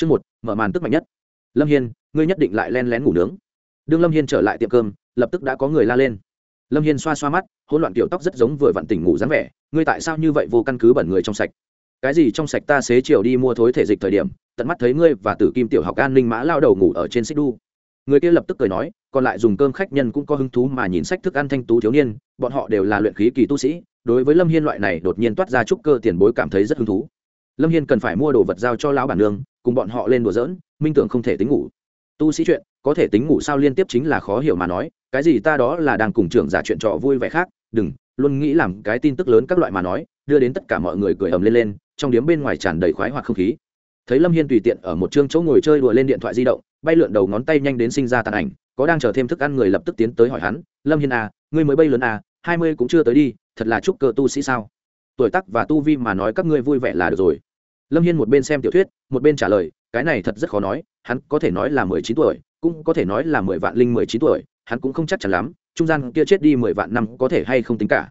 chương một, mở màn tức mạnh nhất. Lâm hiên, ngươi nhất định lại len lén ngủ nướng. Đương lâm hiên trở lại tiệm cơm, lập tức đã có người la lên. Lâm hiên xoa xoa mắt, hỗn loạn kiểu tóc rất giống vừa vặn tỉnh ngủ dáng vẻ, ngươi tại sao như vậy vô căn cứ bẩn người trong sạch? Cái gì trong sạch ta xế chiều đi mua thối thể dịch thời điểm, tận mắt thấy ngươi và tử kim tiểu học an ninh mã lao đầu ngủ ở trên xích đu. Người kia lập tức cười nói, còn lại dùng cơm khách nhân cũng có hứng thú mà nhìn sách thức ăn thanh tú thiếu niên, bọn họ đều là luyện khí kỳ tu sĩ, đối với lâm hiên loại này đột nhiên toát ra trúc cơ tiền bối cảm thấy rất hứng thú lâm hiên cần phải mua đồ vật giao cho lão bản nương, cùng bọn họ lên đùa dỡn minh tưởng không thể tính ngủ. Tu sĩ chuyện, có thể tính ngủ sao liên tiếp chính là khó hiểu mà nói, cái gì ta đó là đang cùng trưởng giả chuyện trò vui vẻ khác, đừng, luôn nghĩ làm cái tin tức lớn các loại mà nói, đưa đến tất cả mọi người cười ầm lên lên, trong điếm bên ngoài tràn đầy khoái hoặc không khí. Thấy lâm hiên tùy tiện ở một chương chỗ ngồi chơi đùa lên điện thoại di động, bay lượn đầu ngón tay nhanh đến sinh ra tàn ảnh, có đang chờ thêm thức ăn người lập tức tiến tới hỏi hắn, lâm hiên à ngươi mới bay lớn à hai mươi cũng chưa tới đi, thật là chúc cơ tu sĩ sao? Tuổi tắc và tu vi mà nói các ngươi vui vẻ là được rồi lâm hiên một bên xem tiểu thuyết, một bên trả lời, cái này thật rất khó nói, hắn có thể nói là mười chín tuổi, cũng có thể nói là mười vạn linh mười chín tuổi, hắn cũng không chắc chắn lắm, trung gian kia chết đi mười vạn năm có thể hay không tính cả.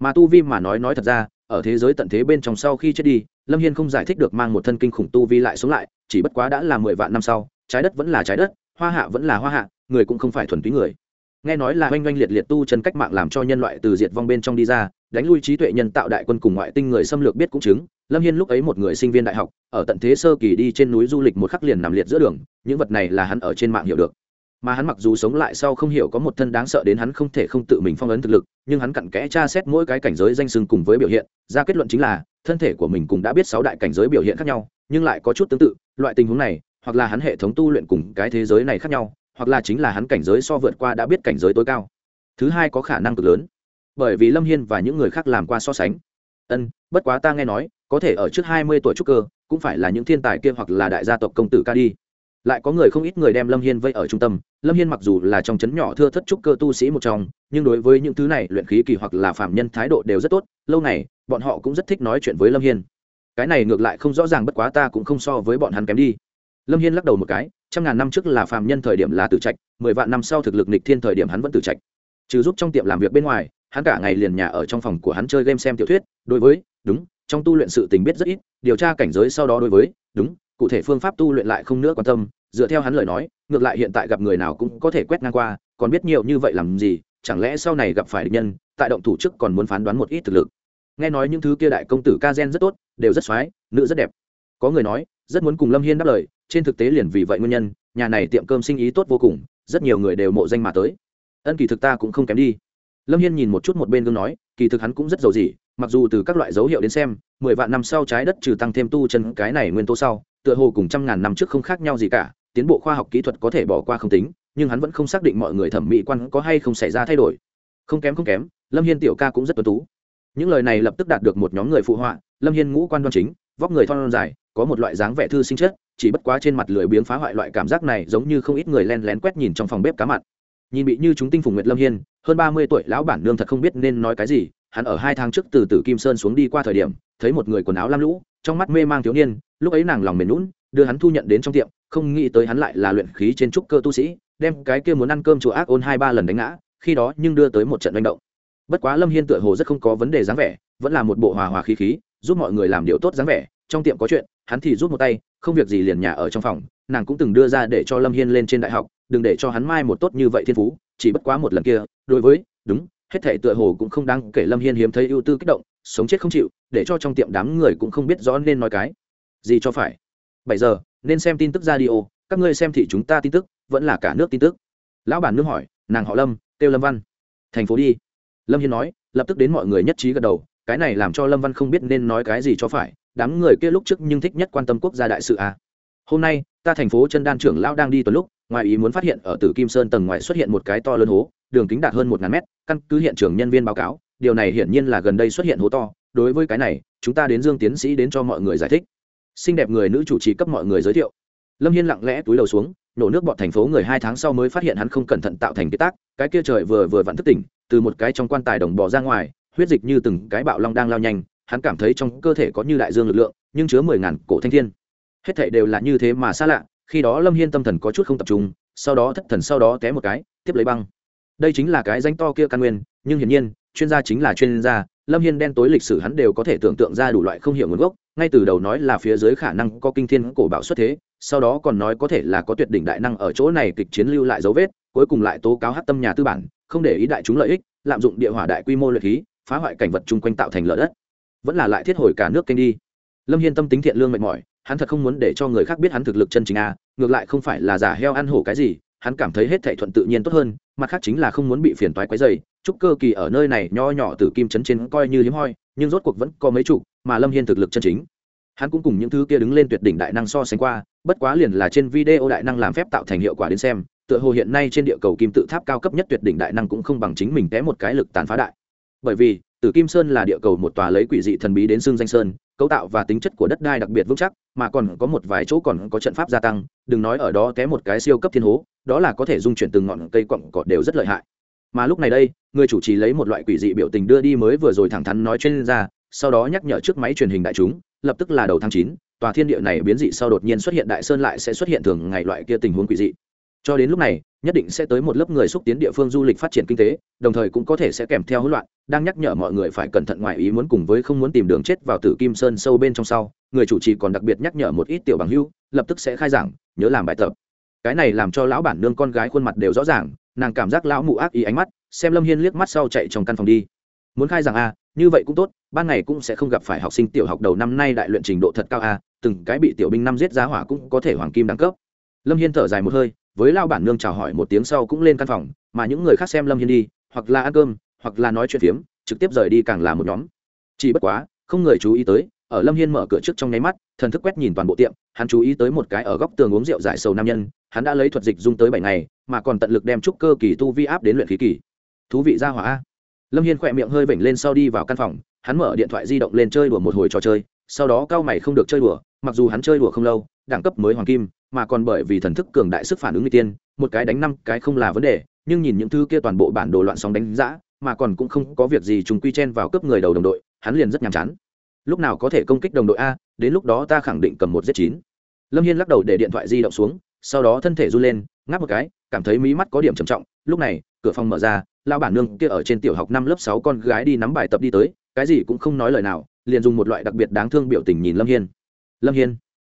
Mà tu vi mà nói nói thật ra, ở thế giới tận thế bên trong sau khi chết đi, lâm hiên không giải thích được mang một thân kinh khủng tu vi lại sống lại, chỉ bất quá đã là mười vạn năm sau, trái đất vẫn là trái đất, hoa hạ vẫn là hoa hạ, người cũng không phải thuần túy người. Nghe nói là oanh oanh liệt liệt tu chân cách mạng làm cho nhân loại từ diệt vong bên trong đi ra đánh lui trí tuệ nhân tạo đại quân cùng ngoại tinh người xâm lược biết cũng chứng, lâm hiên lúc ấy một người sinh viên đại học, ở tận thế sơ kỳ đi trên núi du lịch một khắc liền nằm liệt giữa đường, những vật này là hắn ở trên mạng hiểu được. Mà hắn mặc dù sống lại sau không hiểu có một thân đáng sợ đến hắn không thể không tự mình phong ấn thực lực, nhưng hắn cặn kẽ tra xét mỗi cái cảnh giới danh sưng cùng với biểu hiện, ra kết luận chính là, thân thể của mình cũng đã biết sáu đại cảnh giới biểu hiện khác nhau, nhưng lại có chút tương tự, loại tình huống này, hoặc là hắn hệ thống tu luyện cùng cái thế giới này khác nhau, hoặc là chính là hắn cảnh giới so vượt qua đã biết cảnh giới tối cao. Thứ hai có khả năng cực lớn bởi vì lâm hiên và những người khác làm qua so sánh. Ân, bất quá ta nghe nói, có thể ở trước hai mươi tuổi trúc cơ, cũng phải là những thiên tài kia hoặc là đại gia tộc công tử ca đi. Lại có người không ít người đem lâm hiên vây ở trung tâm. Lâm hiên mặc dù là trong trấn nhỏ thưa thất trúc cơ tu sĩ một trong, nhưng đối với những thứ này, luyện khí kỳ hoặc là phạm nhân thái độ đều rất tốt. Lâu này bọn họ cũng rất thích nói chuyện với lâm hiên. Cái này ngược lại không rõ ràng, bất quá ta cũng không so với bọn hắn kém đi. Lâm hiên lắc đầu một cái, trăm ngàn năm trước là phạm nhân thời điểm là tử trạch, mười vạn năm sau thực lực nịch thiên thời điểm hắn vẫn tử trạch. Trừ giúp trong tiệm làm việc bên ngoài hắn cả ngày liền nhà ở trong phòng của hắn chơi game xem tiểu thuyết, đối với, đúng, trong tu luyện sự tình biết rất ít, điều tra cảnh giới sau đó đối với, đúng, cụ thể phương pháp tu luyện lại không nữa quan tâm, dựa theo hắn lời nói, ngược lại hiện tại gặp người nào cũng có thể quét ngang qua, còn biết nhiều như vậy làm gì, chẳng lẽ sau này gặp phải địch nhân, tại động thủ trước còn muốn phán đoán một ít thực lực. Nghe nói những thứ kia đại công tử ca gen rất tốt, đều rất x nữ rất đẹp. Có người nói, rất muốn cùng lâm hiên đáp lời, trên thực tế liền vì vậy nguyên nhân, nhà này tiệm cơm sinh ý tốt vô cùng, rất nhiều người đều mộ danh mà tới. Ân kỳ thực ta cũng không kém đi lâm hiên nhìn một chút một bên gương nói, kỳ thực hắn cũng rất giàu gì, mặc dù từ các loại dấu hiệu đến xem, mười vạn năm sau trái đất trừ tăng thêm tu chân cái này nguyên tố sau, tựa hồ cùng trăm ngàn năm trước không khác nhau gì cả, tiến bộ khoa học kỹ thuật có thể bỏ qua không tính, nhưng hắn vẫn không xác định mọi người thẩm mỹ quan có hay không xảy ra thay đổi. Không kém không kém, lâm hiên tiểu ca cũng rất tuân tú. Những lời này lập tức đạt được một nhóm người phụ họa, lâm hiên ngũ quan đoan chính, vóc người thon dài, có một loại dáng vẻ thư sinh chất, chỉ bất quá trên mặt lười biếng phá hoại loại cảm giác này giống như không ít người len lén quét nhìn trong phòng bếp cá mặn nhìn bị như chúng tinh phùng nguyệt lâm hiên, hơn ba mươi tuổi lão bản nương thật không biết nên nói cái gì, hắn ở hai tháng trước từ tử kim sơn xuống đi qua thời điểm, thấy một người quần áo lam lũ, trong mắt mê mang thiếu niên, lúc ấy nàng lòng mềm lún đưa hắn thu nhận đến trong tiệm, không nghĩ tới hắn lại là luyện khí trên trúc cơ tu sĩ, đem cái kia muốn ăn cơm chùa ác ôn hai ba lần đánh ngã, khi đó nhưng đưa tới một trận manh động. Bất quá lâm hiên tựa hồ rất không có vấn đề dáng vẻ, vẫn là một bộ hòa hòa khí khí, giúp mọi người làm điều tốt dáng vẻ, trong tiệm có chuyện, hắn thì rút một tay, không việc gì liền nhà ở trong phòng, nàng cũng từng đưa ra để cho lâm hiên lên trên đại học đừng để cho hắn mai một tốt như vậy thiên phú, chỉ bất quá một lần kia, đối với, đúng, hết thể tựa hồ cũng không đáng kể lâm hiên hiếm thấy ưu tư kích động, sống chết không chịu, để cho trong tiệm đám người cũng không biết rõ nên nói cái gì cho phải. Bảy giờ, nên xem tin tức radio, các ngươi xem thị chúng ta tin tức, vẫn là cả nước tin tức. Lão bản nương hỏi, nàng họ lâm, kêu lâm văn. Thành phố đi. Lâm hiên nói, lập tức đến mọi người nhất trí gật đầu, cái này làm cho lâm văn không biết nên nói cái gì cho phải, đám người kia lúc trước nhưng thích nhất quan tâm quốc gia đại sự à. hôm nay, ta thành phố chân đan trưởng lão đang đi tuần lúc ngoài ý muốn phát hiện ở tử kim sơn tầng ngoài xuất hiện một cái to lớn hố, đường kính đạt hơn một ngàn mét, căn cứ hiện trường nhân viên báo cáo, điều này hiển nhiên là gần đây xuất hiện hố to. Đối với cái này, chúng ta đến dương tiến sĩ đến cho mọi người giải thích. Xinh đẹp người nữ chủ trì cấp mọi người giới thiệu. Lâm hiên lặng lẽ túi đầu xuống, nổ nước bọt thành phố người hai tháng sau mới phát hiện hắn không cẩn thận tạo thành cái tác, cái kia trời vừa vừa vặn thức tỉnh, từ một cái trong quan tài đồng bò ra ngoài, huyết dịch như từng cái bạo long đang lao nhanh, hắn cảm thấy trong cơ thể có như đại dương lực lượng, nhưng chứa mười ngàn cổ thanh thiên. Hết thảy đều là như thế mà xa lạ khi đó lâm hiên tâm thần có chút không tập trung, sau đó thất thần sau đó té một cái, tiếp lấy băng. Đây chính là cái danh to kia căn nguyên, nhưng hiển nhiên, chuyên gia chính là chuyên gia, lâm hiên đen tối lịch sử hắn đều có thể tưởng tượng ra đủ loại không hiểu nguồn gốc, ngay từ đầu nói là phía dưới khả năng có kinh thiên cổ bạo xuất thế, sau đó còn nói có thể là có tuyệt đỉnh đại năng ở chỗ này kịch chiến lưu lại dấu vết, cuối cùng lại tố cáo hát tâm nhà tư bản, không để ý đại chúng lợi ích, lạm dụng địa hỏa đại quy mô luyện khí, phá hoại cảnh vật chung quanh tạo thành lợi đất. Vẫn là lại thiết hồi cả nước kênh đi. Lâm hiên tâm tính thiện lương mệt mỏi hắn thật không muốn để cho người khác biết hắn thực lực chân chính a, ngược lại không phải là giả heo ăn hổ cái gì, hắn cảm thấy hết thảy thuận tự nhiên tốt hơn, mặt khác chính là không muốn bị phiền toái quấy dày chúc cơ kỳ ở nơi này nho nhỏ từ kim chấn trên coi như hiếm hoi, nhưng rốt cuộc vẫn có mấy chục mà lâm hiên thực lực chân chính. Hắn cũng cùng những thứ kia đứng lên tuyệt đỉnh đại năng so sánh qua, bất quá liền là trên video đại năng làm phép tạo thành hiệu quả đến xem, tựa hồ hiện nay trên địa cầu kim tự tháp cao cấp nhất tuyệt đỉnh đại năng cũng không bằng chính mình té một cái lực tàn phá đại. Bởi vì, tử kim sơn là địa cầu một tòa lấy quỷ dị thần bí đến xương danh sơn cấu tạo và tính chất của đất đai đặc biệt vững chắc, mà còn có một vài chỗ còn có trận pháp gia tăng, đừng nói ở đó té một cái siêu cấp thiên hố, đó là có thể dung chuyển từng ngọn cây cọng cọt đều rất lợi hại. Mà lúc này đây, người chủ trì lấy một loại quỷ dị biểu tình đưa đi mới vừa rồi thẳng thắn nói chuyên gia, sau đó nhắc nhở trước máy truyền hình đại chúng, lập tức là đầu tháng chín, tòa thiên địa này biến dị sau đột nhiên xuất hiện đại sơn lại sẽ xuất hiện thường ngày loại kia tình huống quỷ dị cho đến lúc này, nhất định sẽ tới một lớp người xúc tiến địa phương du lịch phát triển kinh tế, đồng thời cũng có thể sẽ kèm theo hỗn loạn, đang nhắc nhở mọi người phải cẩn thận ngoài ý muốn cùng với không muốn tìm đường chết vào tử kim sơn sâu bên trong sau. Người chủ trì còn đặc biệt nhắc nhở một ít tiểu bằng hưu lập tức sẽ khai giảng, nhớ làm bài tập. Cái này làm cho lão bản nương con gái khuôn mặt đều rõ ràng, nàng cảm giác lão mụ ác ý ánh mắt, xem lâm hiên liếc mắt sau chạy trong căn phòng đi. Muốn khai giảng a, như vậy cũng tốt, ban ngày cũng sẽ không gặp phải học sinh tiểu học đầu năm nay đại luyện trình độ thật cao a, từng cái bị tiểu binh năm giết giá hỏa cũng có thể hoàng kim đẳng cấp. Lâm hiên thở dài một hơi với lao bản nương chào hỏi một tiếng sau cũng lên căn phòng, mà những người khác xem lâm hiên đi, hoặc là ăn cơm, hoặc là nói chuyện phiếm, trực tiếp rời đi càng là một nhóm. Chỉ bất quá, không người chú ý tới, ở lâm hiên mở cửa trước trong nháy mắt, thần thức quét nhìn toàn bộ tiệm, hắn chú ý tới một cái ở góc tường uống rượu giải sầu nam nhân, hắn đã lấy thuật dịch dung tới bảy ngày, mà còn tận lực đem trúc cơ kỳ tu vi áp đến luyện khí kỳ. Thú vị ra hỏa lâm hiên khỏe miệng hơi vểnh lên sau đi vào căn phòng, hắn mở điện thoại di động lên chơi đùa một hồi trò chơi, sau đó cao mày không được chơi đùa, mặc dù hắn chơi đùa không lâu đẳng cấp mới hoàng kim, mà còn bởi vì thần thức cường đại sức phản ứng người tiên, một cái đánh năm cái không là vấn đề, nhưng nhìn những thứ kia toàn bộ bản đồ loạn sóng đánh giã, mà còn cũng không có việc gì chúng quy chen vào cấp người đầu đồng đội, hắn liền rất nhàm chán. Lúc nào có thể công kích đồng đội a, đến lúc đó ta khẳng định cầm một giết chín. Lâm hiên lắc đầu để điện thoại di động xuống, sau đó thân thể run lên, ngáp một cái, cảm thấy mí mắt có điểm trầm trọng, lúc này, cửa phòng mở ra lao bản nương kia ở trên tiểu học năm lớp sáu con gái đi nắm bài tập đi tới, cái gì cũng không nói lời nào, liền dùng một loại đặc biệt đáng thương biểu tình nhìn lâm hiên. Lâm hiên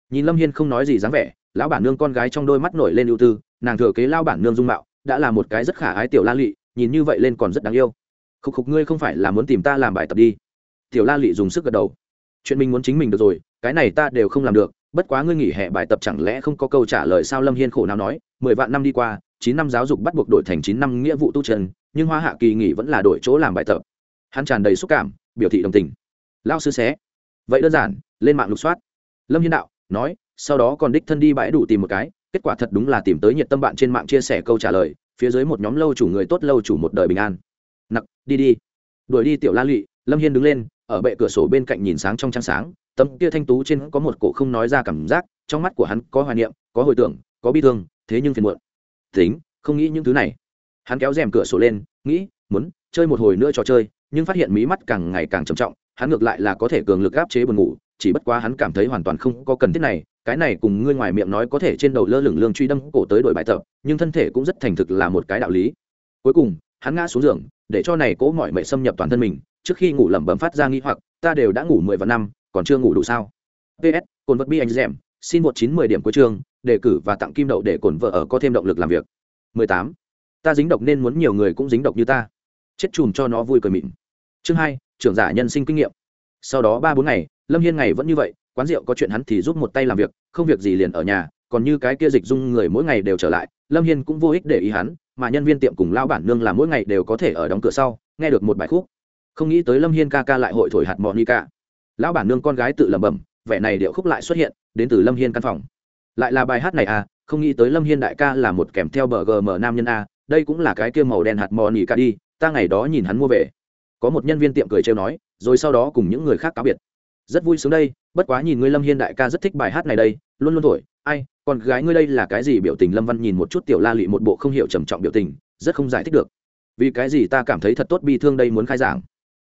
nhìn lâm hiên không nói gì dáng vẻ, lão bản nương con gái trong đôi mắt nổi lên ưu tư, nàng thừa kế lao bản nương dung mạo, đã là một cái rất khả ái tiểu la lị, nhìn như vậy lên còn rất đáng yêu. Khục khục ngươi không phải là muốn tìm ta làm bài tập đi. Tiểu la lị dùng sức gật đầu. Chuyện mình muốn chính mình được rồi, cái này ta đều không làm được, bất quá ngươi nghỉ hè bài tập chẳng lẽ không có câu trả lời sao lâm hiên khổ nào nói, mười vạn năm đi qua, chín năm giáo dục bắt buộc đổi thành chín năm nghĩa vụ tu trần nhưng hoa hạ kỳ nghỉ vẫn là đổi chỗ làm bài tập. Hắn tràn đầy xúc cảm, biểu thị đồng tình. Lao sư xé. Vậy đơn giản, lên mạng lục soát. Lâm hiên đạo nói, sau đó còn đích thân đi bãi đủ tìm một cái, kết quả thật đúng là tìm tới nhiệt tâm bạn trên mạng chia sẻ câu trả lời, phía dưới một nhóm lâu chủ người tốt lâu chủ một đời bình an. Nặc, đi đi. Đuổi đi tiểu la lụy, lâm hiên đứng lên, ở bệ cửa sổ bên cạnh nhìn sáng trong trăng sáng, tấm kia thanh tú trên có một cổ không nói ra cảm giác, trong mắt của hắn có hoài niệm, có hồi tưởng, có bi thương, thế nhưng phiền muộn. Tính, không nghĩ những thứ này. Hắn kéo rèm cửa sổ lên, nghĩ, muốn chơi một hồi nữa trò chơi, nhưng phát hiện mí mắt càng ngày càng trầm trọng, hắn ngược lại là có thể cường lực áp chế buồn ngủ chỉ bất quá hắn cảm thấy hoàn toàn không có cần thiết này, cái này cùng ngươi ngoài miệng nói có thể trên đầu lơ lửng lương truy đâm cổ tới đổi bài tập, nhưng thân thể cũng rất thành thực là một cái đạo lý. Cuối cùng, hắn ngã xuống giường, để cho này cố mọi mệ xâm nhập toàn thân mình, trước khi ngủ lẩm bẩm phát ra nghi hoặc, ta đều đã ngủ mười vạn năm, còn chưa ngủ đủ sao? Ps cồn vật bi anh dẻm, xin một chín mười điểm cuối chương, đề cử và tặng kim đậu để cồn vợ ở có thêm động lực làm việc. Mười tám. Ta dính độc nên muốn nhiều người cũng dính độc như ta. Chết chùm cho nó vui cười mịn. Chương hai, trưởng giả nhân sinh kinh nghiệm. Sau đó ba bốn ngày lâm hiên ngày vẫn như vậy, quán rượu có chuyện hắn thì giúp một tay làm việc, không việc gì liền ở nhà, còn như cái kia dịch dung người mỗi ngày đều trở lại, lâm hiên cũng vô ích để ý hắn, mà nhân viên tiệm cùng lao bản nương làm mỗi ngày đều có thể ở đóng cửa sau, nghe được một bài khúc. Không nghĩ tới lâm hiên ca ca lại hội thổi hạt mò ni ca lão bản nương con gái tự lẩm bẩm, vẻ này điệu khúc lại xuất hiện, đến từ lâm hiên căn phòng. Lại là bài hát này à không nghĩ tới lâm hiên đại ca là một kèm theo bờ gm nam nhân a, đây cũng là cái kia màu đen hạt mò nỉ ca đi, ta ngày đó nhìn hắn mua về. Có một nhân viên tiệm cười trêu nói, rồi sau đó cùng những người khác cáo biệt rất vui sướng đây, bất quá nhìn ngươi lâm hiên đại ca rất thích bài hát này đây, luôn luôn thổi, ai còn gái ngươi đây là cái gì? Biểu tình lâm văn nhìn một chút tiểu la lụy một bộ không hiểu trầm trọng biểu tình, rất không giải thích được. Vì cái gì ta cảm thấy thật tốt bi thương đây muốn khai giảng?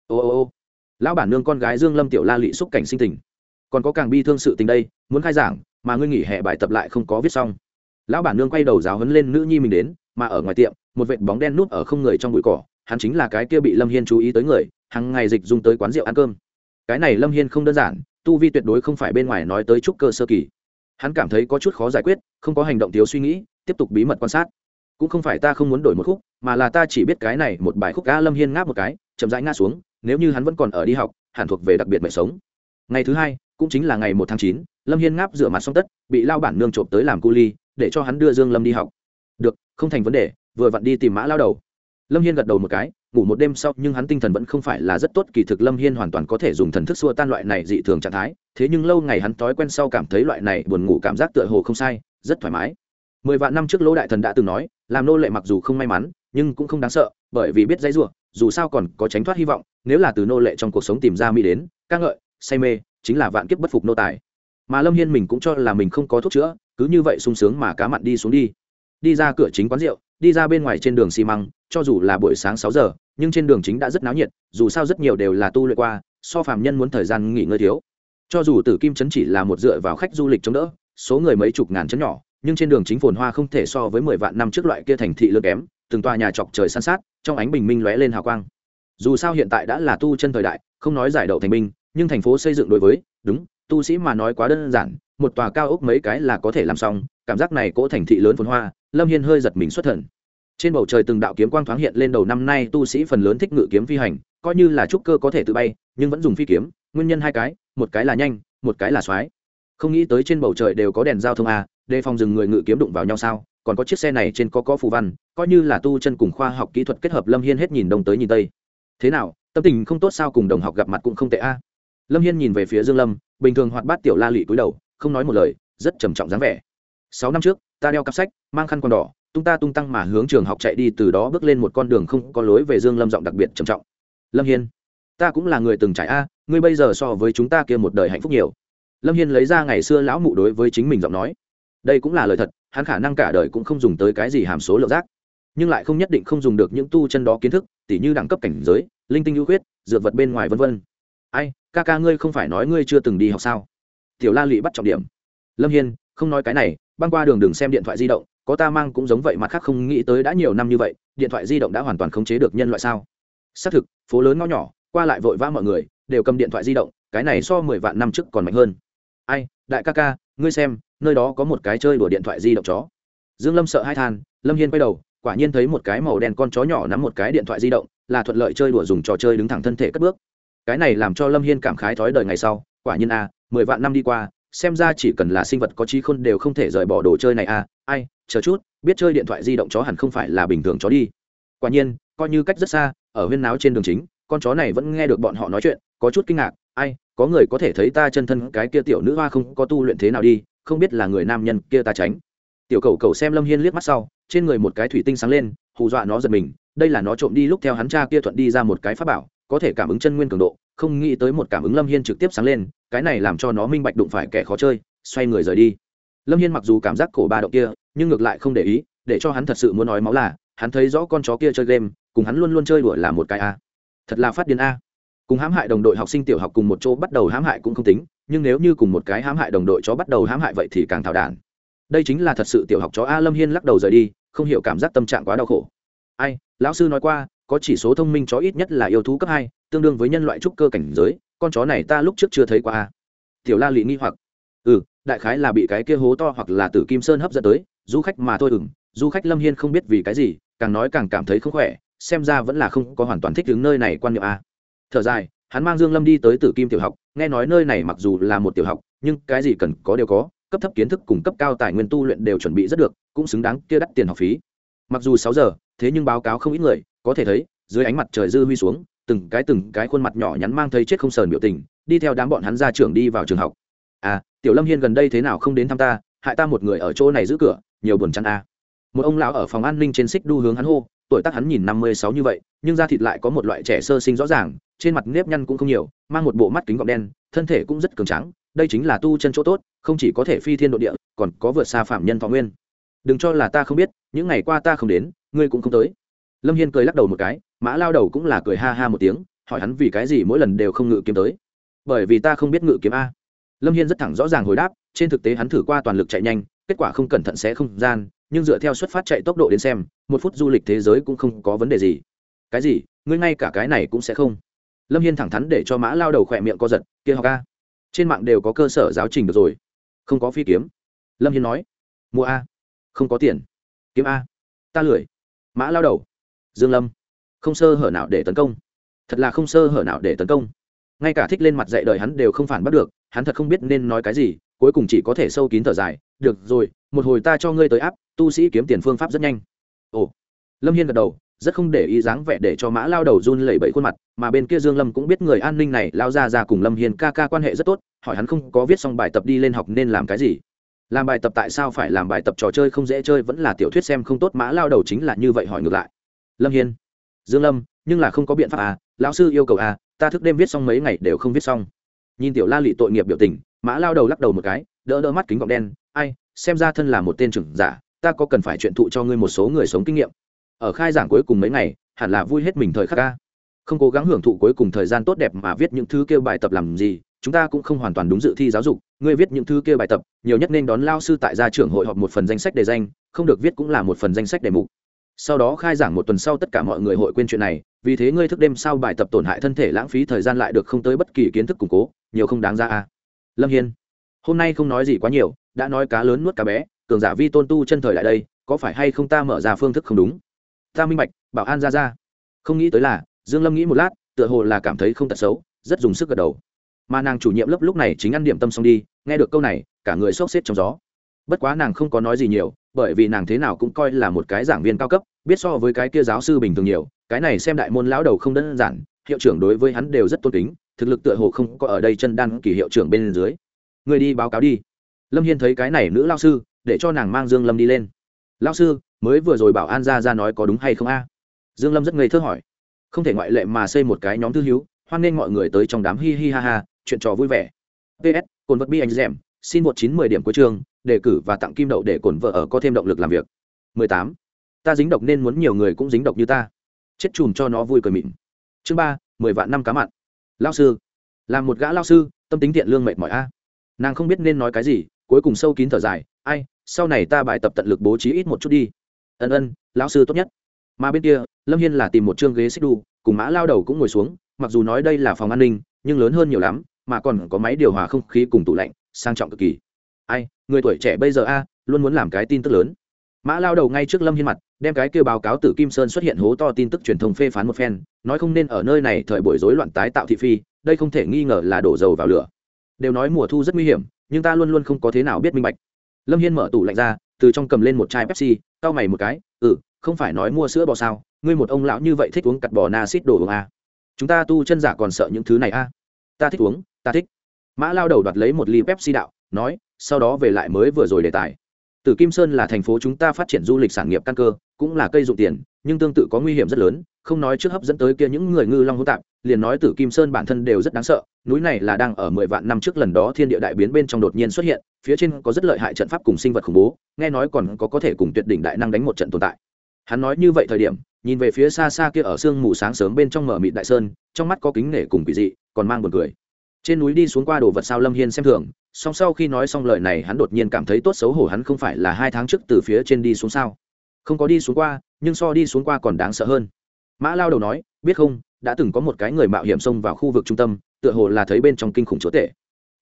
Ô ô ô. Lão bản nương con gái dương lâm tiểu la lụy xúc cảnh sinh tình. Còn có càng bi thương sự tình đây, muốn khai giảng, mà ngươi nghỉ hè bài tập lại không có viết xong. Lão bản nương quay đầu giáo hấn lên nữ nhi mình đến, mà ở ngoài tiệm, một vệt bóng đen núp ở không người trong bụi cỏ, hắn chính là cái kia bị lâm hiên chú ý tới người hàng ngày dịch dùng tới quán rượu ăn cơm cái này lâm hiên không đơn giản, tu vi tuyệt đối không phải bên ngoài nói tới trúc cơ sơ kỳ. Hắn cảm thấy có chút khó giải quyết, không có hành động thiếu suy nghĩ, tiếp tục bí mật quan sát. Cũng không phải ta không muốn đổi một khúc, mà là ta chỉ biết cái này một bài khúc ca lâm hiên ngáp một cái, chậm rãi ngã xuống, nếu như hắn vẫn còn ở đi học, hẳn thuộc về đặc biệt mệnh sống. Ngày thứ hai, cũng chính là ngày một tháng chín, lâm hiên ngáp rửa mặt xong tất, bị lao bản nương trộm tới làm cu ly, để cho hắn đưa dương lâm đi học. Được, không thành vấn đề, vừa vặn đi tìm mã lao đầu. Lâm hiên gật đầu một cái ngủ một đêm sau, nhưng hắn tinh thần vẫn không phải là rất tốt, kỳ thực lâm hiên hoàn toàn có thể dùng thần thức xua tan loại này dị thường trạng thái. Thế nhưng lâu ngày hắn thói quen sau cảm thấy loại này buồn ngủ cảm giác tựa hồ không sai, rất thoải mái. Mười vạn năm trước lỗ đại thần đã từng nói, làm nô lệ mặc dù không may mắn, nhưng cũng không đáng sợ, bởi vì biết dãy rủa, dù sao còn có tránh thoát hy vọng, nếu là từ nô lệ trong cuộc sống tìm ra mỹ đến, ca ngợi, say mê, chính là vạn kiếp bất phục nô tài. Mà lâm hiên mình cũng cho là mình không có thuốc chữa, cứ như vậy sung sướng mà cá mặn đi xuống đi. Đi ra cửa chính quán rượu, đi ra bên ngoài trên đường xi măng, cho dù là buổi sáng sáu giờ nhưng trên đường chính đã rất náo nhiệt, dù sao rất nhiều đều là tu luyện qua, so phàm nhân muốn thời gian nghỉ ngơi thiếu. Cho dù tử kim trấn chỉ là một dựa vào khách du lịch chống đỡ, số người mấy chục ngàn chấn nhỏ, nhưng trên đường chính phồn hoa không thể so với mười vạn năm trước loại kia thành thị lớn kém, từng tòa nhà chọc trời san sát, trong ánh bình minh lóe lên hào quang. Dù sao hiện tại đã là tu chân thời đại, không nói giải đậu thành binh, nhưng thành phố xây dựng đối với, đúng, tu sĩ mà nói quá đơn giản, một tòa cao ốc mấy cái là có thể làm xong, cảm giác này cỗ thành thị lớn phồn hoa, lâm hiên hơi giật mình xuất thần trên bầu trời từng đạo kiếm quang thoáng hiện lên đầu năm nay tu sĩ phần lớn thích ngự kiếm phi hành, coi như là trúc cơ có thể tự bay, nhưng vẫn dùng phi kiếm, nguyên nhân hai cái, một cái là nhanh, một cái là soái không nghĩ tới trên bầu trời đều có đèn giao thông à? đề phòng dừng người ngự kiếm đụng vào nhau sao, còn có chiếc xe này trên có có phù văn, coi như là tu chân cùng khoa học kỹ thuật kết hợp lâm hiên hết nhìn đông tới nhìn tây. Thế nào, tâm tình không tốt sao cùng đồng học gặp mặt cũng không tệ a lâm hiên nhìn về phía dương lâm, bình thường hoạt bát tiểu la lụy cúi đầu, không nói một lời, rất trầm trọng dáng vẻ. Sáu năm trước, ta đeo cặp sách, mang khăn quàng đỏ tung ta tung tăng mà hướng trường học chạy đi, từ đó bước lên một con đường không có lối về dương lâm giọng đặc biệt trầm trọng. Lâm hiên, ta cũng là người từng trải a, ngươi bây giờ so với chúng ta kia một đời hạnh phúc nhiều. Lâm hiên lấy ra ngày xưa lão mụ đối với chính mình giọng nói. Đây cũng là lời thật, hắn khả năng cả đời cũng không dùng tới cái gì hàm số lượng giác. Nhưng lại không nhất định không dùng được những tu chân đó kiến thức, tỉ như đẳng cấp cảnh giới, linh tinh ưu khuyết, dược vật bên ngoài vân vân. Ai, ca ca ngươi không phải nói ngươi chưa từng đi học sao? Tiểu la lụy bắt trọng điểm. Lâm hiên, không nói cái này, băng qua đường đừng xem điện thoại di động có ta mang cũng giống vậy mặt khác không nghĩ tới đã nhiều năm như vậy, điện thoại di động đã hoàn toàn khống chế được nhân loại sao? Xác thực, phố lớn ngõ nhỏ, qua lại vội vã mọi người, đều cầm điện thoại di động, cái này so mười vạn năm trước còn mạnh hơn. Ai, đại ca ca, ngươi xem, nơi đó có một cái chơi đùa điện thoại di động chó. Dương lâm sợ hai than, lâm hiên quay đầu, quả nhiên thấy một cái màu đen con chó nhỏ nắm một cái điện thoại di động, là thuận lợi chơi đùa dùng trò chơi đứng thẳng thân thể cất bước. Cái này làm cho lâm hiên cảm khái thói đời ngày sau, quả nhiên a, mười vạn năm đi qua, xem ra chỉ cần là sinh vật có trí khôn đều không thể rời bỏ đồ chơi này a, ai chờ chút, biết chơi điện thoại di động chó hẳn không phải là bình thường chó đi. Quả nhiên, coi như cách rất xa, ở huyên náo trên đường chính, con chó này vẫn nghe được bọn họ nói chuyện, có chút kinh ngạc, ai, có người có thể thấy ta chân thân cái kia tiểu nữ hoa không, có tu luyện thế nào đi, không biết là người nam nhân kia ta tránh. Tiểu cầu cầu xem lâm hiên liếc mắt sau, trên người một cái thủy tinh sáng lên, hù dọa nó giật mình, đây là nó trộm đi lúc theo hắn cha kia thuận đi ra một cái pháp bảo, có thể cảm ứng chân nguyên cường độ, không nghĩ tới một cảm ứng lâm hiên trực tiếp sáng lên, cái này làm cho nó minh bạch đụng phải kẻ khó chơi, xoay người rời đi lâm hiên mặc dù cảm giác cổ ba động kia, nhưng ngược lại không để ý, để cho hắn thật sự muốn nói máu là, hắn thấy rõ con chó kia chơi game, cùng hắn luôn luôn chơi đùa là một cái a. Thật là phát điên a. Cùng hãm hại đồng đội học sinh tiểu học cùng một chỗ bắt đầu hãm hại cũng không tính, nhưng nếu như cùng một cái hãm hại đồng đội chó bắt đầu hãm hại vậy thì càng thảo đản. Đây chính là thật sự tiểu học chó a lâm hiên lắc đầu rời đi, không hiểu cảm giác tâm trạng quá đau khổ. Ai, lão sư nói qua, có chỉ số thông minh chó ít nhất là yêu thú cấp hai, tương đương với nhân loại trúc cơ cảnh giới, con chó này ta lúc trước chưa thấy qua a. Tiểu la lị nghi hoặc. Ừ đại khái là bị cái kia hố to hoặc là tử kim sơn hấp dẫn tới, du khách mà thôi ừng, du khách lâm hiên không biết vì cái gì, càng nói càng cảm thấy không khỏe, xem ra vẫn là không có hoàn toàn thích đứng nơi này quan niệm a. Thở dài, hắn mang dương lâm đi tới tử kim tiểu học, nghe nói nơi này mặc dù là một tiểu học, nhưng cái gì cần có đều có, cấp thấp kiến thức cùng cấp cao tài nguyên tu luyện đều chuẩn bị rất được, cũng xứng đáng kia đắt tiền học phí. Mặc dù sáu giờ, thế nhưng báo cáo không ít người, có thể thấy, dưới ánh mặt trời dư huy xuống, từng cái từng cái khuôn mặt nhỏ nhắn mang thấy chết không sờn biểu tình, đi theo đám bọn hắn ra trường đi vào trường học. À tiểu lâm hiên gần đây thế nào không đến thăm ta, hại ta một người ở chỗ này giữ cửa, nhiều buồn chăn à. một ông lão ở phòng an ninh trên xích đu hướng hắn hô, tuổi tác hắn nhìn năm mươi sáu như vậy, nhưng da thịt lại có một loại trẻ sơ sinh rõ ràng, trên mặt nếp nhăn cũng không nhiều, mang một bộ mắt kính gọng đen, thân thể cũng rất cường trắng đây chính là tu chân chỗ tốt, không chỉ có thể phi thiên độ địa, còn có vượt xa phạm nhân thọ nguyên. Đừng cho là ta không biết, những ngày qua ta không đến, ngươi cũng không tới. Lâm hiên cười lắc đầu một cái, mã lao đầu cũng là cười ha ha một tiếng, hỏi hắn vì cái gì mỗi lần đều không ngự kiếm tới. Bởi vì ta không biết ngự kiếm a lâm hiên rất thẳng rõ ràng hồi đáp, trên thực tế hắn thử qua toàn lực chạy nhanh, kết quả không cẩn thận sẽ không gian, nhưng dựa theo xuất phát chạy tốc độ đến xem, một phút du lịch thế giới cũng không có vấn đề gì. Cái gì? Ngươi ngay cả cái này cũng sẽ không? Lâm hiên thẳng thắn để cho mã lao đầu khỏe miệng co giật, kia học a, trên mạng đều có cơ sở giáo trình được rồi. Không có phi kiếm. Lâm hiên nói, mua a, không có tiền. Kiếm a, ta lười. Mã lao đầu, dương lâm, không sơ hở nào để tấn công. Thật là không sơ hở nào để tấn công ngay cả thích lên mặt dạy đời hắn đều không phản bắt được, hắn thật không biết nên nói cái gì, cuối cùng chỉ có thể sâu kín thở dài, được rồi, một hồi ta cho ngươi tới áp, tu sĩ kiếm tiền phương pháp rất nhanh. Ồ. Lâm hiên gật đầu, rất không để ý dáng vẻ để cho mã lao đầu run lẩy bẩy khuôn mặt, mà bên kia dương lâm cũng biết người an ninh này, lao ra ra cùng lâm hiên ca ca quan hệ rất tốt, hỏi hắn không có viết xong bài tập đi lên học nên làm cái gì. Làm bài tập tại sao phải làm bài tập trò chơi không dễ chơi vẫn là tiểu thuyết xem không tốt, mã lao đầu chính là như vậy hỏi ngược lại. Lâm hiên. Dương lâm, nhưng là không có biện pháp à lão sư yêu cầu à ta thức đêm viết xong mấy ngày đều không viết xong. Nhìn tiểu la lị tội nghiệp biểu tình, mã lao đầu lắc đầu một cái, đỡ đỡ mắt kính gọng đen, ai, xem ra thân là một tên trưởng giả, ta có cần phải chuyện thụ cho ngươi một số người sống kinh nghiệm. Ở khai giảng cuối cùng mấy ngày, hẳn là vui hết mình thời khắc ca. Không cố gắng hưởng thụ cuối cùng thời gian tốt đẹp mà viết những thứ kêu bài tập làm gì, chúng ta cũng không hoàn toàn đúng dự thi giáo dục, ngươi viết những thứ kêu bài tập, nhiều nhất nên đón lao sư tại gia trưởng hội họp một phần danh sách đề danh, không được viết cũng là một phần danh sách đề mục sau đó khai giảng một tuần sau tất cả mọi người hội quên chuyện này, vì thế ngươi thức đêm sau bài tập tổn hại thân thể lãng phí thời gian lại được không tới bất kỳ kiến thức củng cố, nhiều không đáng ra à. lâm hiên, hôm nay không nói gì quá nhiều, đã nói cá lớn nuốt cá bé, cường giả vi tôn tu chân thời lại đây, có phải hay không ta mở ra phương thức không đúng? Ta minh bạch, bảo an ra ra. Không nghĩ tới là, dương lâm nghĩ một lát, tựa hồ là cảm thấy không tật xấu, rất dùng sức gật đầu. Mà nàng chủ nhiệm lớp lúc này chính ăn điểm tâm xong đi, nghe được câu này, cả người sốc xếp trong gió. Bất quá nàng không có nói gì nhiều bởi vì nàng thế nào cũng coi là một cái giảng viên cao cấp, biết so với cái kia giáo sư bình thường nhiều, cái này xem đại môn lão đầu không đơn giản, hiệu trưởng đối với hắn đều rất tôn kính, thực lực tựa hồ không có ở đây chân đan kỳ hiệu trưởng bên dưới. Người đi báo cáo đi. Lâm hiên thấy cái này nữ lao sư, để cho nàng mang dương lâm đi lên. Lao sư, mới vừa rồi bảo an ra ra nói có đúng hay không a? Dương lâm rất ngây thơ hỏi. Không thể ngoại lệ mà xây một cái nhóm thư hiếu hoan nghênh mọi người tới trong đám hi hi ha ha, chuyện trò vui vẻ. Ps cồn vật bi anh dẻm xin một chín mười điểm cuối trường đề cử và tặng kim đậu để cổn vợ ở có thêm động lực làm việc. 18. ta dính độc nên muốn nhiều người cũng dính độc như ta. Chết chùm cho nó vui cười mịn. Chương ba, mười vạn năm cá mặn. Lao sư, làm một gã lao sư, tâm tính thiện lương mệt mỏi a. Nàng không biết nên nói cái gì, cuối cùng sâu kín thở dài. Ai, sau này ta bài tập tận lực bố trí ít một chút đi. Ân ân lão sư tốt nhất. Mà bên kia, lâm hiên là tìm một chương ghế xích đu, cùng mã lao đầu cũng ngồi xuống, mặc dù nói đây là phòng an ninh, nhưng lớn hơn nhiều lắm, mà còn có máy điều hòa không khí cùng tủ lạnh, sang trọng cực kỳ. Ai người tuổi trẻ bây giờ a, luôn muốn làm cái tin tức lớn mã lao đầu ngay trước lâm hiên mặt, đem cái kêu báo cáo từ kim sơn xuất hiện hố to tin tức truyền thông phê phán một phen, nói không nên ở nơi này thời buổi rối loạn tái tạo thị phi, đây không thể nghi ngờ là đổ dầu vào lửa đều nói mùa thu rất nguy hiểm, nhưng ta luôn luôn không có thế nào biết minh bạch lâm hiên mở tủ lạnh ra, từ trong cầm lên một chai pepsi, cau mày một cái ừ không phải nói mua sữa bò sao, ngươi một ông lão như vậy thích uống cặt bò na xít đồ uống à. chúng ta tu chân giả còn sợ những thứ này à. ta thích uống, ta thích mã lao đầu đoạt lấy một ly pepsi đạo, nói sau đó về lại mới vừa rồi đề tài Tử Kim Sơn là thành phố chúng ta phát triển du lịch sản nghiệp căn cơ, cũng là cây dụng tiền, nhưng tương tự có nguy hiểm rất lớn, không nói trước hấp dẫn tới kia những người ngư long hỗn tạp, liền nói Tử Kim Sơn bản thân đều rất đáng sợ, núi này là đang ở mười vạn năm trước lần đó thiên địa đại biến bên trong đột nhiên xuất hiện, phía trên có rất lợi hại trận pháp cùng sinh vật khủng bố, nghe nói còn có có thể cùng tuyệt đỉnh đại năng đánh một trận tồn tại. Hắn nói như vậy thời điểm, nhìn về phía xa xa kia ở sương mù sáng sớm bên trong mở mịt đại sơn, trong mắt có kính nể cùng quỷ dị, còn mang buồn cười. Trên núi đi xuống qua đồ vật sao Lâm Hiên xem thường, song sau khi nói xong lời này hắn đột nhiên cảm thấy tốt xấu hổ hắn không phải là hai tháng trước từ phía trên đi xuống sao. Không có đi xuống qua nhưng so đi xuống qua còn đáng sợ hơn. Mã lao đầu nói biết không đã từng có một cái người mạo hiểm xông vào khu vực trung tâm tựa hồ là thấy bên trong kinh khủng chúa tệ.